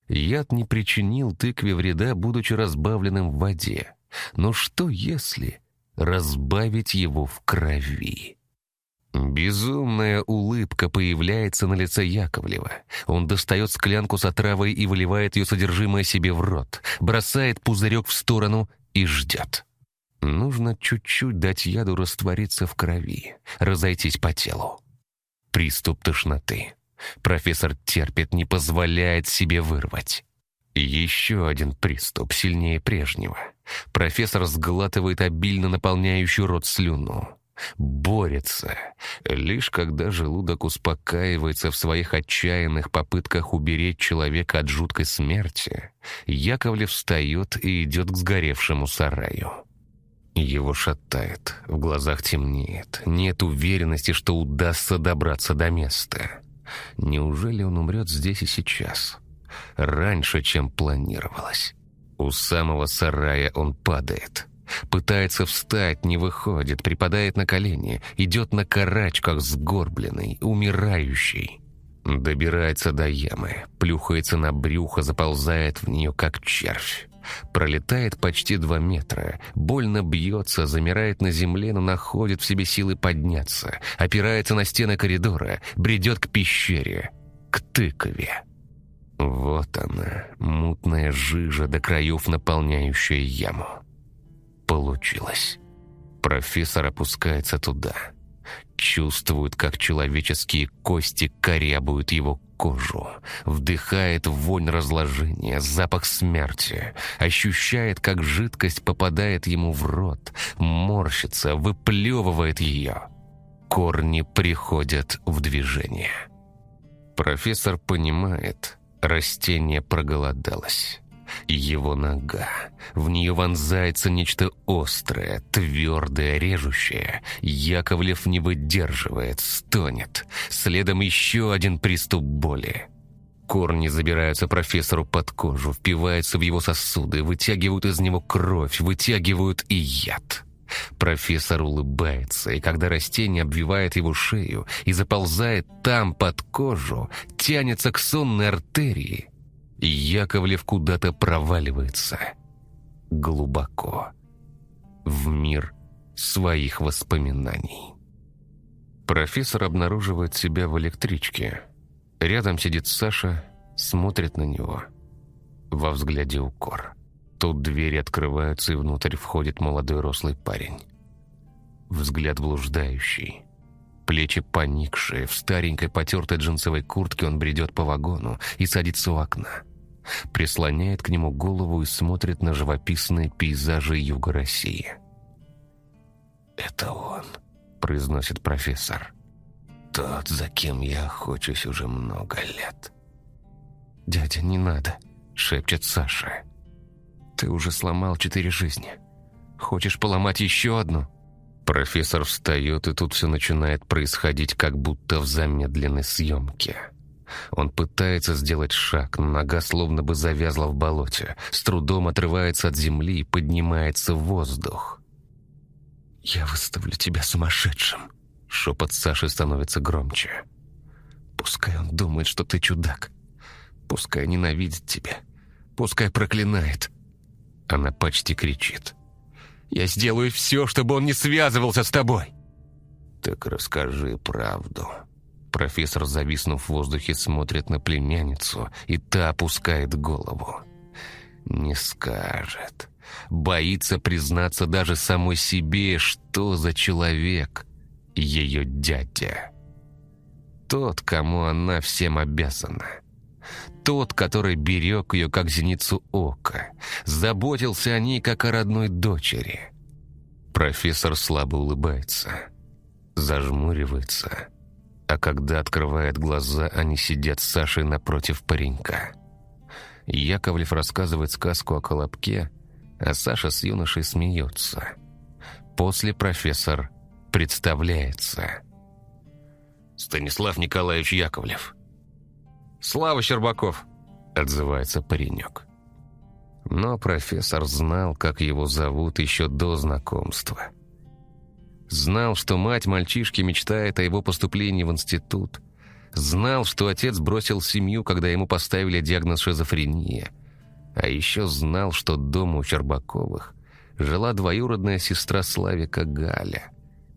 Яд не причинил тыкве вреда, будучи разбавленным в воде. Но что если разбавить его в крови? Безумная улыбка появляется на лице Яковлева. Он достает склянку с отравой и выливает ее содержимое себе в рот, бросает пузырек в сторону и ждет. Нужно чуть-чуть дать яду раствориться в крови, разойтись по телу. Приступ тошноты. Профессор терпит, не позволяет себе вырвать. Еще один приступ, сильнее прежнего. Профессор сглатывает обильно наполняющую рот слюну. Борется. Лишь когда желудок успокаивается в своих отчаянных попытках уберечь человека от жуткой смерти, Яковлев встает и идет к сгоревшему сараю. Его шатает, в глазах темнеет, нет уверенности, что удастся добраться до места. Неужели он умрет здесь и сейчас? раньше, чем планировалось. У самого сарая он падает. Пытается встать, не выходит, припадает на колени, идет на карачках сгорбленный, умирающий. Добирается до ямы, плюхается на брюхо, заползает в нее, как червь. Пролетает почти два метра, больно бьется, замирает на земле, но находит в себе силы подняться, опирается на стены коридора, бредет к пещере, к тыкове. Вот она, мутная жижа до краев, наполняющая яму. Получилось. Профессор опускается туда. Чувствует, как человеческие кости корябают его кожу. Вдыхает вонь разложения, запах смерти. Ощущает, как жидкость попадает ему в рот. Морщится, выплевывает ее. Корни приходят в движение. Профессор понимает, растение проголодалось. Его нога. В нее вонзается нечто острое, твердое, режущее. Яковлев не выдерживает, стонет. Следом еще один приступ боли. Корни забираются профессору под кожу, впиваются в его сосуды, вытягивают из него кровь, вытягивают и яд. Профессор улыбается, и когда растение обвивает его шею и заползает там под кожу, тянется к сонной артерии – Яковлев куда-то проваливается. Глубоко. В мир своих воспоминаний. Профессор обнаруживает себя в электричке. Рядом сидит Саша, смотрит на него. Во взгляде укор. Тут двери открываются, и внутрь входит молодой рослый парень. Взгляд блуждающий. Плечи поникшие, в старенькой потертой джинсовой куртке он бредет по вагону и садится у окна. Прислоняет к нему голову и смотрит на живописные пейзажи юга России. «Это он», — произносит профессор. «Тот, за кем я охочусь уже много лет». «Дядя, не надо», — шепчет Саша. «Ты уже сломал четыре жизни. Хочешь поломать еще одну?» Профессор встает, и тут все начинает происходить, как будто в замедленной съемке. Он пытается сделать шаг, но нога словно бы завязла в болоте, с трудом отрывается от земли и поднимается в воздух. «Я выставлю тебя сумасшедшим!» Шепот Саши становится громче. «Пускай он думает, что ты чудак. Пускай ненавидит тебя. Пускай проклинает». Она почти кричит. Я сделаю все, чтобы он не связывался с тобой». «Так расскажи правду». Профессор, зависнув в воздухе, смотрит на племянницу, и та опускает голову. «Не скажет. Боится признаться даже самой себе, что за человек ее дядя. Тот, кому она всем обязана». Тот, который берег ее, как зеницу ока, заботился о ней, как о родной дочери. Профессор слабо улыбается, зажмуривается, а когда открывает глаза, они сидят с Сашей напротив паренька. Яковлев рассказывает сказку о Колобке, а Саша с юношей смеется. После профессор представляется. «Станислав Николаевич Яковлев». «Слава Щербаков!» — отзывается паренек. Но профессор знал, как его зовут еще до знакомства. Знал, что мать мальчишки мечтает о его поступлении в институт. Знал, что отец бросил семью, когда ему поставили диагноз шизофрения. А еще знал, что дома у Щербаковых жила двоюродная сестра Славика Галя,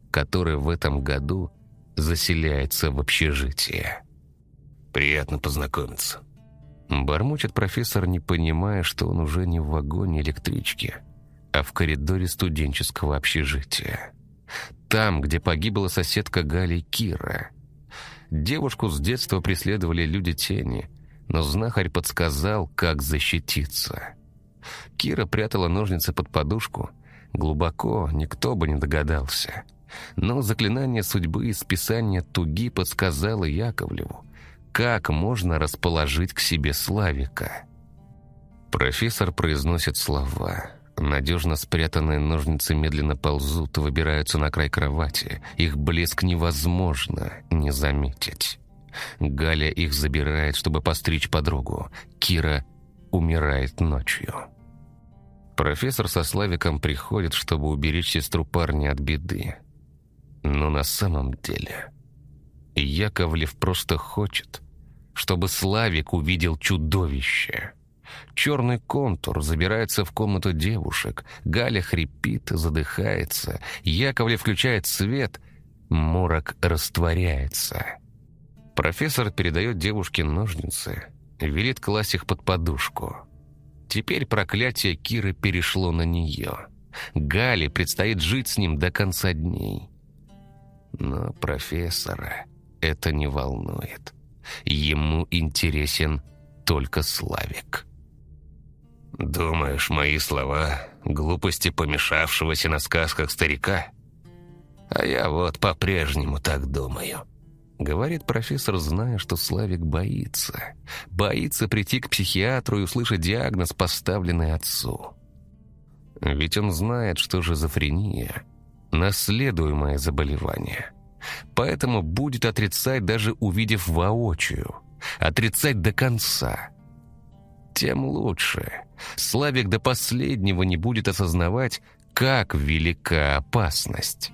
которая в этом году заселяется в общежитие. Приятно познакомиться». Бормочет профессор, не понимая, что он уже не в вагоне электрички, а в коридоре студенческого общежития. Там, где погибла соседка Гали Кира. Девушку с детства преследовали люди тени, но знахарь подсказал, как защититься. Кира прятала ножницы под подушку. Глубоко никто бы не догадался. Но заклинание судьбы из писания Туги подсказало Яковлеву, как можно расположить к себе Славика? Профессор произносит слова. Надежно спрятанные ножницы медленно ползут, выбираются на край кровати. Их блеск невозможно не заметить. Галя их забирает, чтобы постричь подругу. Кира умирает ночью. Профессор со Славиком приходит, чтобы уберечь сестру парня от беды. Но на самом деле Яковлев просто хочет, чтобы Славик увидел чудовище. Черный контур забирается в комнату девушек. Галя хрипит, задыхается. Яковлев включает свет. Морок растворяется. Профессор передает девушке ножницы, велит класть их под подушку. Теперь проклятие Киры перешло на нее. Гале предстоит жить с ним до конца дней. Но профессора это не волнует. Ему интересен только Славик. «Думаешь, мои слова — глупости помешавшегося на сказках старика? А я вот по-прежнему так думаю». Говорит профессор, зная, что Славик боится. Боится прийти к психиатру и услышать диагноз, поставленный отцу. Ведь он знает, что шизофрения – наследуемое заболевание. Поэтому будет отрицать, даже увидев воочию. Отрицать до конца. Тем лучше. Славик до последнего не будет осознавать, как велика опасность.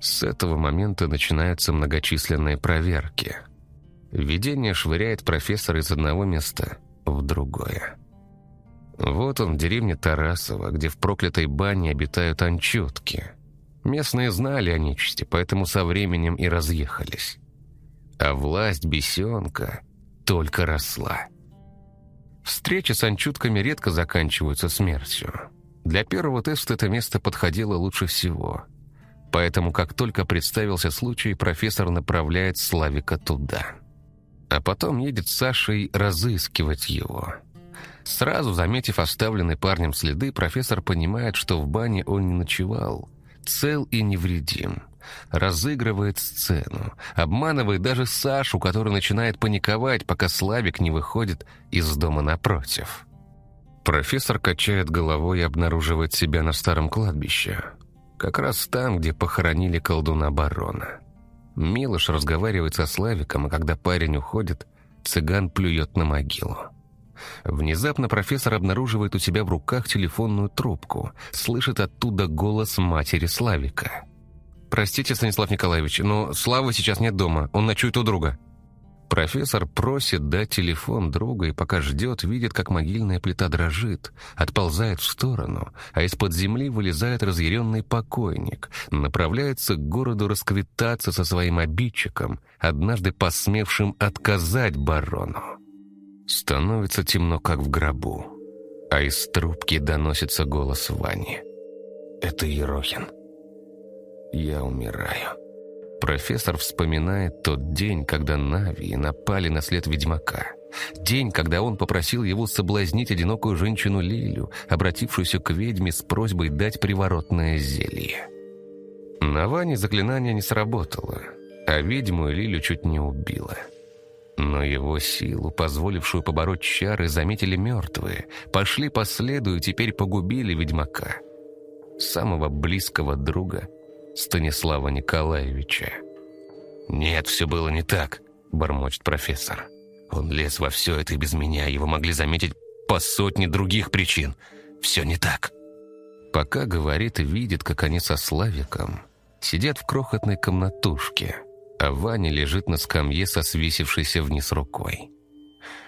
С этого момента начинаются многочисленные проверки. Видение швыряет профессора из одного места в другое. Вот он в деревне Тарасово, где в проклятой бане обитают анчутки. Местные знали о нечисти, поэтому со временем и разъехались. А власть бесенка только росла. Встречи с анчутками редко заканчиваются смертью. Для первого теста это место подходило лучше всего – Поэтому, как только представился случай, профессор направляет Славика туда. А потом едет с Сашей разыскивать его. Сразу заметив оставленные парнем следы, профессор понимает, что в бане он не ночевал. Цел и невредим. Разыгрывает сцену. Обманывает даже Сашу, который начинает паниковать, пока Славик не выходит из дома напротив. Профессор качает головой и обнаруживает себя на старом кладбище. Как раз там, где похоронили колдуна барона. Милош разговаривает со Славиком, а когда парень уходит, цыган плюет на могилу. Внезапно профессор обнаруживает у себя в руках телефонную трубку, слышит оттуда голос матери Славика. «Простите, Станислав Николаевич, но Славы сейчас нет дома, он ночует у друга». Профессор просит дать телефон друга и пока ждет, видит, как могильная плита дрожит, отползает в сторону, а из-под земли вылезает разъяренный покойник, направляется к городу расквитаться со своим обидчиком, однажды посмевшим отказать барону. Становится темно, как в гробу, а из трубки доносится голос Вани. «Это Ерохин. Я умираю». Профессор вспоминает тот день, когда Нави напали на след ведьмака. День, когда он попросил его соблазнить одинокую женщину Лилю, обратившуюся к ведьме с просьбой дать приворотное зелье. На Ване заклинание не сработало, а ведьму Лилю чуть не убило. Но его силу, позволившую побороть чары, заметили мертвые, пошли по следу и теперь погубили ведьмака. Самого близкого друга – Станислава Николаевича. «Нет, все было не так», — бормочет профессор. «Он лез во все это и без меня. Его могли заметить по сотне других причин. Все не так». Пока говорит и видит, как они со Славиком сидят в крохотной комнатушке, а Ваня лежит на скамье со свесившейся вниз рукой.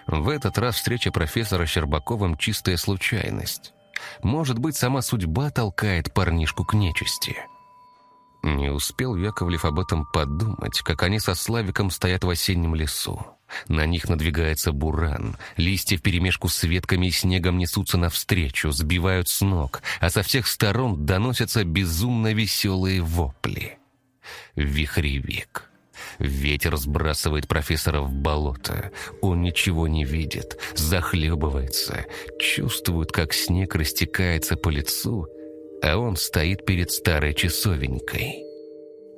В этот раз встреча профессора Щербаковым чистая случайность. Может быть, сама судьба толкает парнишку к нечисти. Не успел Яковлев об этом подумать, как они со Славиком стоят в осеннем лесу. На них надвигается буран, листья вперемешку с ветками и снегом несутся навстречу, сбивают с ног, а со всех сторон доносятся безумно веселые вопли. Вихревик. Ветер сбрасывает профессора в болото. Он ничего не видит, захлебывается, чувствует, как снег растекается по лицу а он стоит перед старой часовенькой.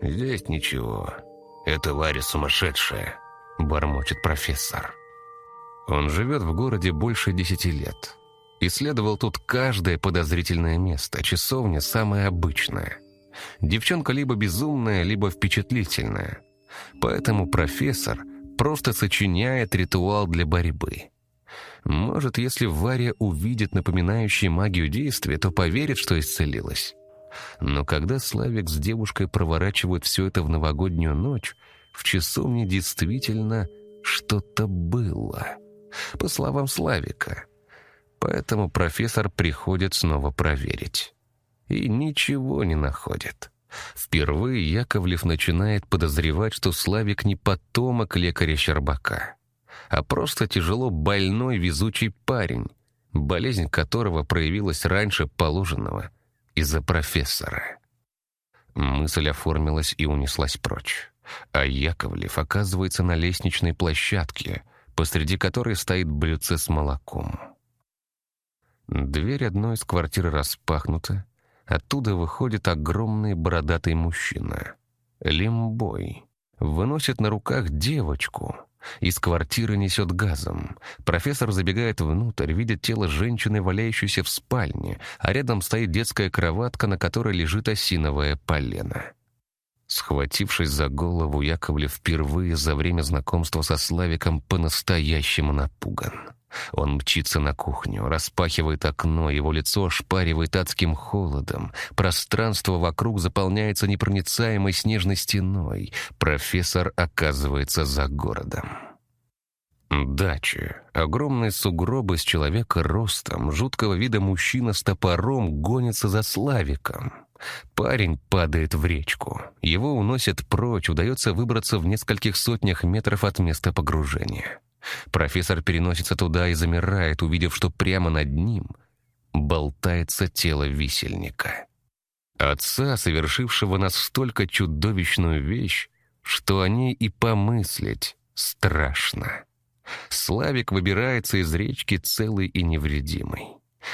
«Здесь ничего. Это Варя сумасшедшая», — бормочет профессор. Он живет в городе больше десяти лет. Исследовал тут каждое подозрительное место, часовня самая обычная. Девчонка либо безумная, либо впечатлительная. Поэтому профессор просто сочиняет ритуал для борьбы. Может, если Варя увидит напоминающие магию действия, то поверит, что исцелилась. Но когда Славик с девушкой проворачивают все это в новогоднюю ночь, в часовне действительно что-то было. По словам Славика. Поэтому профессор приходит снова проверить. И ничего не находит. Впервые Яковлев начинает подозревать, что Славик не потомок лекаря Щербака, а просто тяжело больной везучий парень, болезнь которого проявилась раньше положенного из-за профессора. Мысль оформилась и унеслась прочь. А Яковлев оказывается на лестничной площадке, посреди которой стоит блюдце с молоком. Дверь одной из квартир распахнута, оттуда выходит огромный бородатый мужчина. Лимбой. Выносит на руках девочку. Из квартиры несет газом. Профессор забегает внутрь, видит тело женщины, валяющейся в спальне, а рядом стоит детская кроватка, на которой лежит осиновое полено. Схватившись за голову, Яковлев впервые за время знакомства со Славиком по-настоящему напуган. Он мчится на кухню, распахивает окно, его лицо шпаривает адским холодом. Пространство вокруг заполняется непроницаемой снежной стеной. Профессор оказывается за городом. Дача. Огромные сугробы с человека ростом, жуткого вида мужчина с топором гонится за Славиком. Парень падает в речку. Его уносят прочь, удается выбраться в нескольких сотнях метров от места погружения. Профессор переносится туда и замирает, увидев, что прямо над ним болтается тело висельника. Отца, совершившего настолько чудовищную вещь, что о ней и помыслить страшно. Славик выбирается из речки целый и невредимый.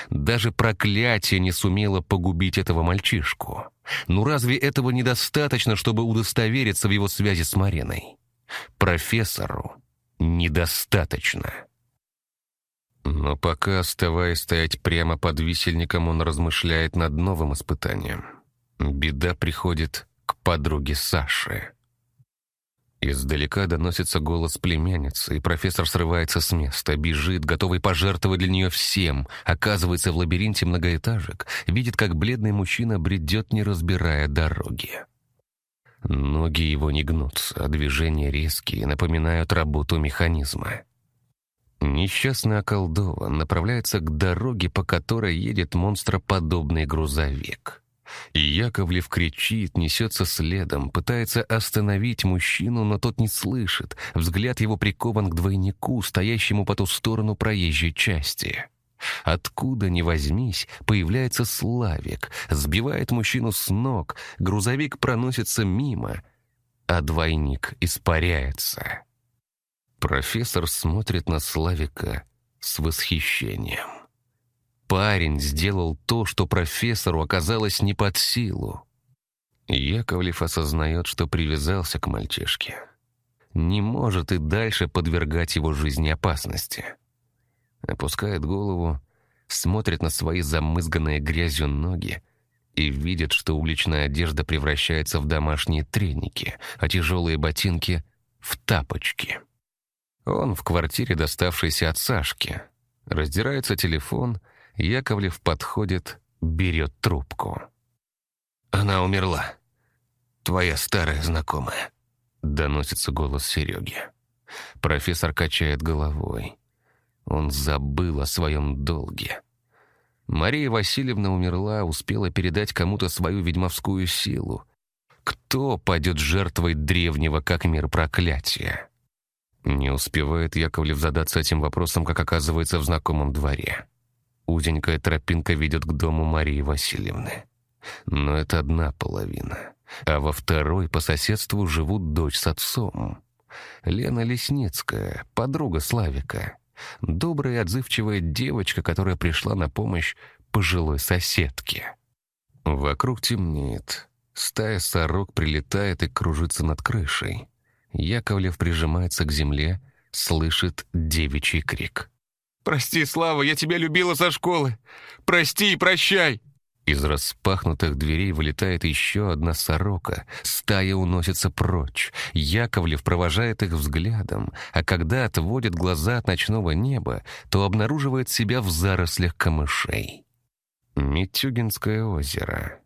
Даже проклятие не сумело погубить этого мальчишку. Ну разве этого недостаточно, чтобы удостовериться в его связи с Мариной? Профессору недостаточно. Но пока, оставаясь стоять прямо под висельником, он размышляет над новым испытанием. Беда приходит к подруге Саши. Издалека доносится голос племянницы, и профессор срывается с места, бежит, готовый пожертвовать для нее всем, оказывается в лабиринте многоэтажек, видит, как бледный мужчина бредет, не разбирая дороги. Ноги его не гнутся, а движения резкие, напоминают работу механизма. Несчастный околдован направляется к дороге, по которой едет монстроподобный грузовик. И Яковлев кричит, несется следом, пытается остановить мужчину, но тот не слышит. Взгляд его прикован к двойнику, стоящему по ту сторону проезжей части. Откуда ни возьмись, появляется Славик, сбивает мужчину с ног, грузовик проносится мимо, а двойник испаряется. Профессор смотрит на Славика с восхищением. Парень сделал то, что профессору оказалось не под силу. Яковлев осознает, что привязался к мальчишке. Не может и дальше подвергать его жизни опасности. Опускает голову, смотрит на свои замызганные грязью ноги и видит, что уличная одежда превращается в домашние треники, а тяжелые ботинки — в тапочки. Он в квартире, доставшейся от Сашки. Раздирается телефон — Яковлев подходит, берет трубку. «Она умерла. Твоя старая знакомая», — доносится голос Сереги. Профессор качает головой. Он забыл о своем долге. Мария Васильевна умерла, успела передать кому-то свою ведьмовскую силу. Кто пойдет жертвой древнего как мир проклятия? Не успевает Яковлев задаться этим вопросом, как оказывается в знакомом дворе. Узенькая тропинка ведет к дому Марии Васильевны. Но это одна половина. А во второй по соседству живут дочь с отцом. Лена Лесницкая, подруга Славика. Добрая и отзывчивая девочка, которая пришла на помощь пожилой соседке. Вокруг темнеет. Стая сорок прилетает и кружится над крышей. Яковлев прижимается к земле, слышит девичий крик. «Прости, Слава, я тебя любила со школы. Прости и прощай!» Из распахнутых дверей вылетает еще одна сорока. Стая уносится прочь. Яковлев провожает их взглядом, а когда отводит глаза от ночного неба, то обнаруживает себя в зарослях камышей. Митюгинское озеро.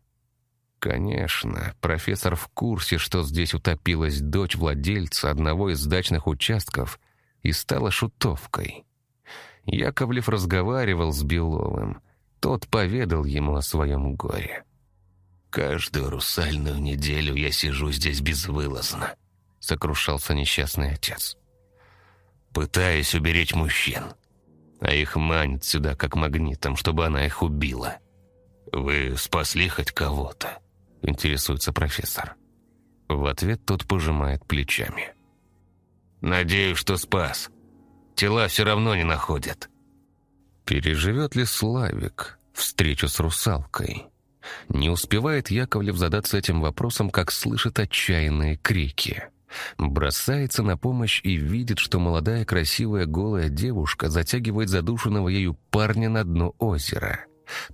Конечно, профессор в курсе, что здесь утопилась дочь владельца одного из дачных участков и стала шутовкой. Яковлев разговаривал с Беловым — тот поведал ему о своем горе. «Каждую русальную неделю я сижу здесь безвылазно», — сокрушался несчастный отец. «Пытаюсь уберечь мужчин, а их манят сюда как магнитом, чтобы она их убила. Вы спасли хоть кого-то?» — интересуется профессор. В ответ тот пожимает плечами. «Надеюсь, что спас. Тела все равно не находят». Переживет ли Славик встречу с русалкой? Не успевает Яковлев задаться этим вопросом, как слышит отчаянные крики. Бросается на помощь и видит, что молодая красивая голая девушка затягивает задушенного ею парня на дно озера.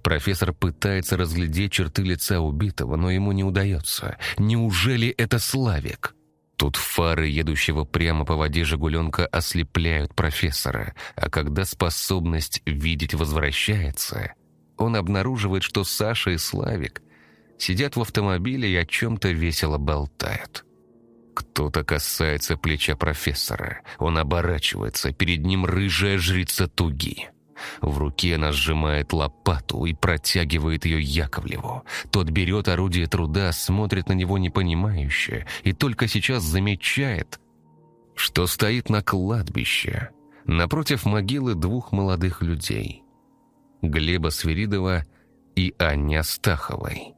Профессор пытается разглядеть черты лица убитого, но ему не удается. Неужели это Славик? Тут фары едущего прямо по воде «Жигуленка» ослепляют профессора, а когда способность видеть возвращается, он обнаруживает, что Саша и Славик сидят в автомобиле и о чем-то весело болтают. Кто-то касается плеча профессора. Он оборачивается, перед ним рыжая жрица Туги. В руке она сжимает лопату и протягивает ее Яковлеву. Тот берет орудие труда, смотрит на него непонимающе и только сейчас замечает, что стоит на кладбище, напротив могилы двух молодых людей. Глеба Свиридова и Анни Астаховой.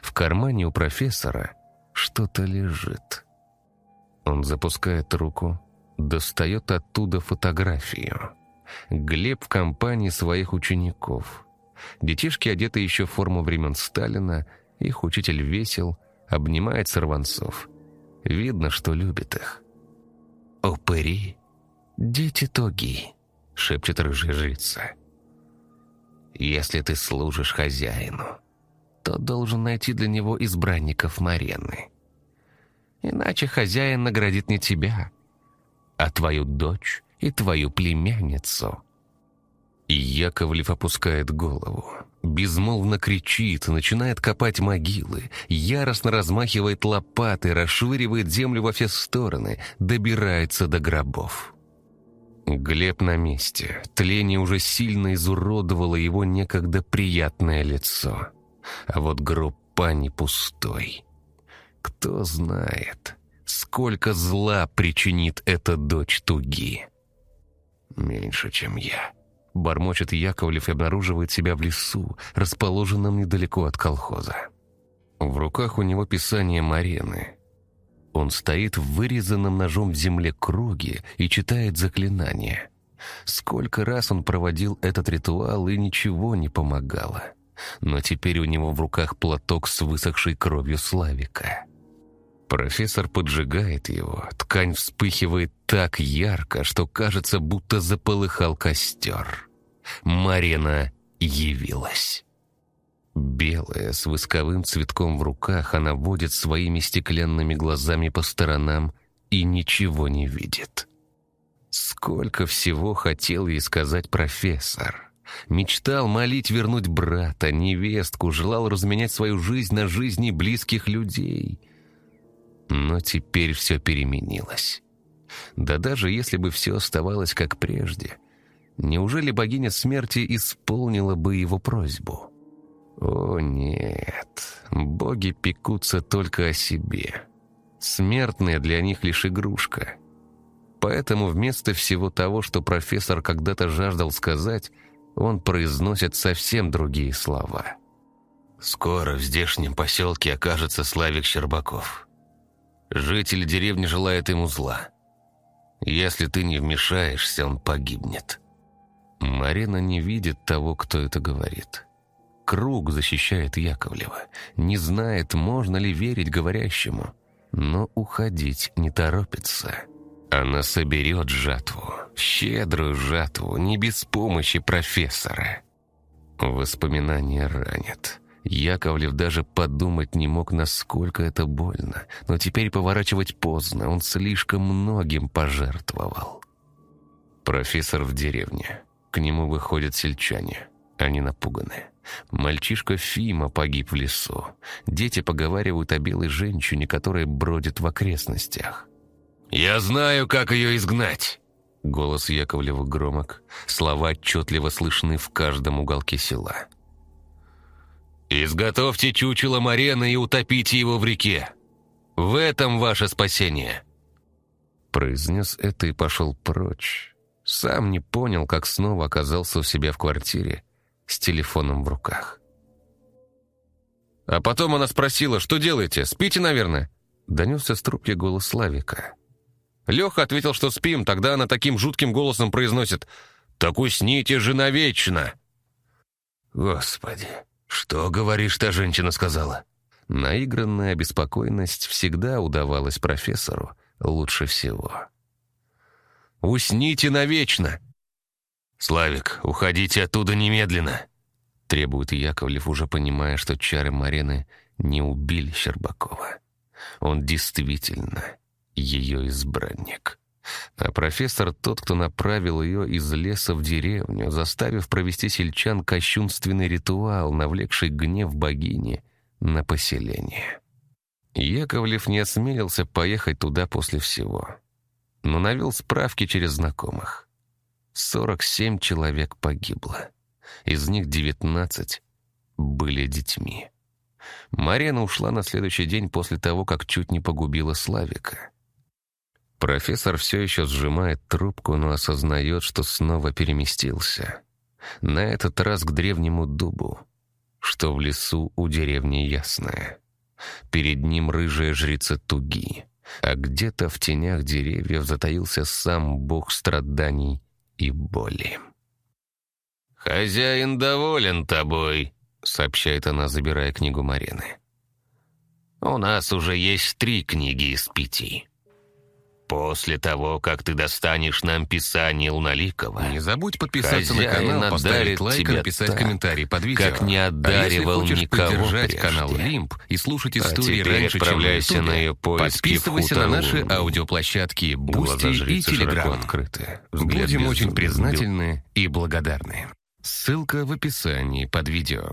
В кармане у профессора что-то лежит. Он запускает руку, достает оттуда фотографию. Глеб в компании своих учеников. Детишки одеты еще в форму времен Сталина, их учитель весел, обнимает сорванцов. Видно, что любит их. «Упыри, дети тоги», — шепчет рыжая жрица. «Если ты служишь хозяину, то должен найти для него избранников Марены. Иначе хозяин наградит не тебя, а твою дочь и твою племянницу». И Яковлев опускает голову, безмолвно кричит, начинает копать могилы, яростно размахивает лопатой, расшвыривает землю во все стороны, добирается до гробов. Глеб на месте. Тление уже сильно изуродовало его некогда приятное лицо. А вот гроб пани пустой. Кто знает, сколько зла причинит эта дочь Туги меньше, чем я». Бормочет Яковлев и обнаруживает себя в лесу, расположенном недалеко от колхоза. В руках у него писание Марены. Он стоит в вырезанном ножом в земле круге и читает заклинание. Сколько раз он проводил этот ритуал, и ничего не помогало. Но теперь у него в руках платок с высохшей кровью Славика. Профессор поджигает его. Ткань вспыхивает так ярко, что кажется, будто заполыхал костер. Марина явилась. Белая, с восковым цветком в руках, она водит своими стеклянными глазами по сторонам и ничего не видит. Сколько всего хотел ей сказать профессор. Мечтал молить вернуть брата, невестку, желал разменять свою жизнь на жизни близких людей. Но теперь все переменилось. Да даже если бы все оставалось как прежде, неужели богиня смерти исполнила бы его просьбу? О нет, боги пекутся только о себе. Смертные для них лишь игрушка. Поэтому вместо всего того, что профессор когда-то жаждал сказать, он произносит совсем другие слова. «Скоро в здешнем поселке окажется Славик Щербаков. Житель деревни желает ему зла. Если ты не вмешаешься, он погибнет». Марина не видит того, кто это говорит. Круг защищает Яковлева. Не знает, можно ли верить говорящему. Но уходить не торопится. Она соберет жатву. Щедрую жатву, не без помощи профессора. Воспоминания ранят. Яковлев даже подумать не мог, насколько это больно. Но теперь поворачивать поздно, он слишком многим пожертвовал. Профессор в деревне. К нему выходят сельчане. Они напуганы. Мальчишка Фима погиб в лесу. Дети поговаривают о белой женщине, которая бродит в окрестностях. «Я знаю, как ее изгнать!» Голос Яковлева громок, слова отчетливо слышны в каждом уголке села. «Изготовьте чучело Марены и утопите его в реке. В этом ваше спасение!» Произнес это и пошел прочь. Сам не понял, как снова оказался у себя в квартире с телефоном в руках. А потом она спросила, что делаете, спите, наверное? Донесся с трубки голос Славика. Леха ответил, что спим, тогда она таким жутким голосом произносит «Так усните же навечно!» «Господи, что, говоришь, та женщина сказала?» Наигранная обеспокоенность всегда удавалась профессору лучше всего. «Усните навечно!» «Славик, уходите оттуда немедленно!» Требует Яковлев, уже понимая, что чары Марены не убили Щербакова. Он действительно ее избранник. А профессор тот, кто направил ее из леса в деревню, заставив провести сельчан кощунственный ритуал, навлекший гнев богини на поселение. Яковлев не осмелился поехать туда после всего, но навел справки через знакомых. 47 человек погибло. Из них 19 были детьми. Марина ушла на следующий день после того, как чуть не погубила Славика. Профессор все еще сжимает трубку, но осознает, что снова переместился. На этот раз к древнему дубу, что в лесу у деревни Ясная. Перед ним рыжая жрица Туги, а где-то в тенях деревьев затаился сам бог страданий и боли. «Хозяин доволен тобой», — сообщает она, забирая книгу Марены. «У нас уже есть три книги из пяти». После того, как ты достанешь нам писание Луналикова... Не забудь подписаться на канал, поставить лайк и написать так, комментарий под видео. Как не одаривал а если никого поддержать прежде. канал Лимп и слушать А истории раньше, отправляйся чем на, на ее поиски подписывайся на наши аудиоплощадки Бусти и Телеграм. Будем очень признательны и благодарны. Ссылка в описании под видео.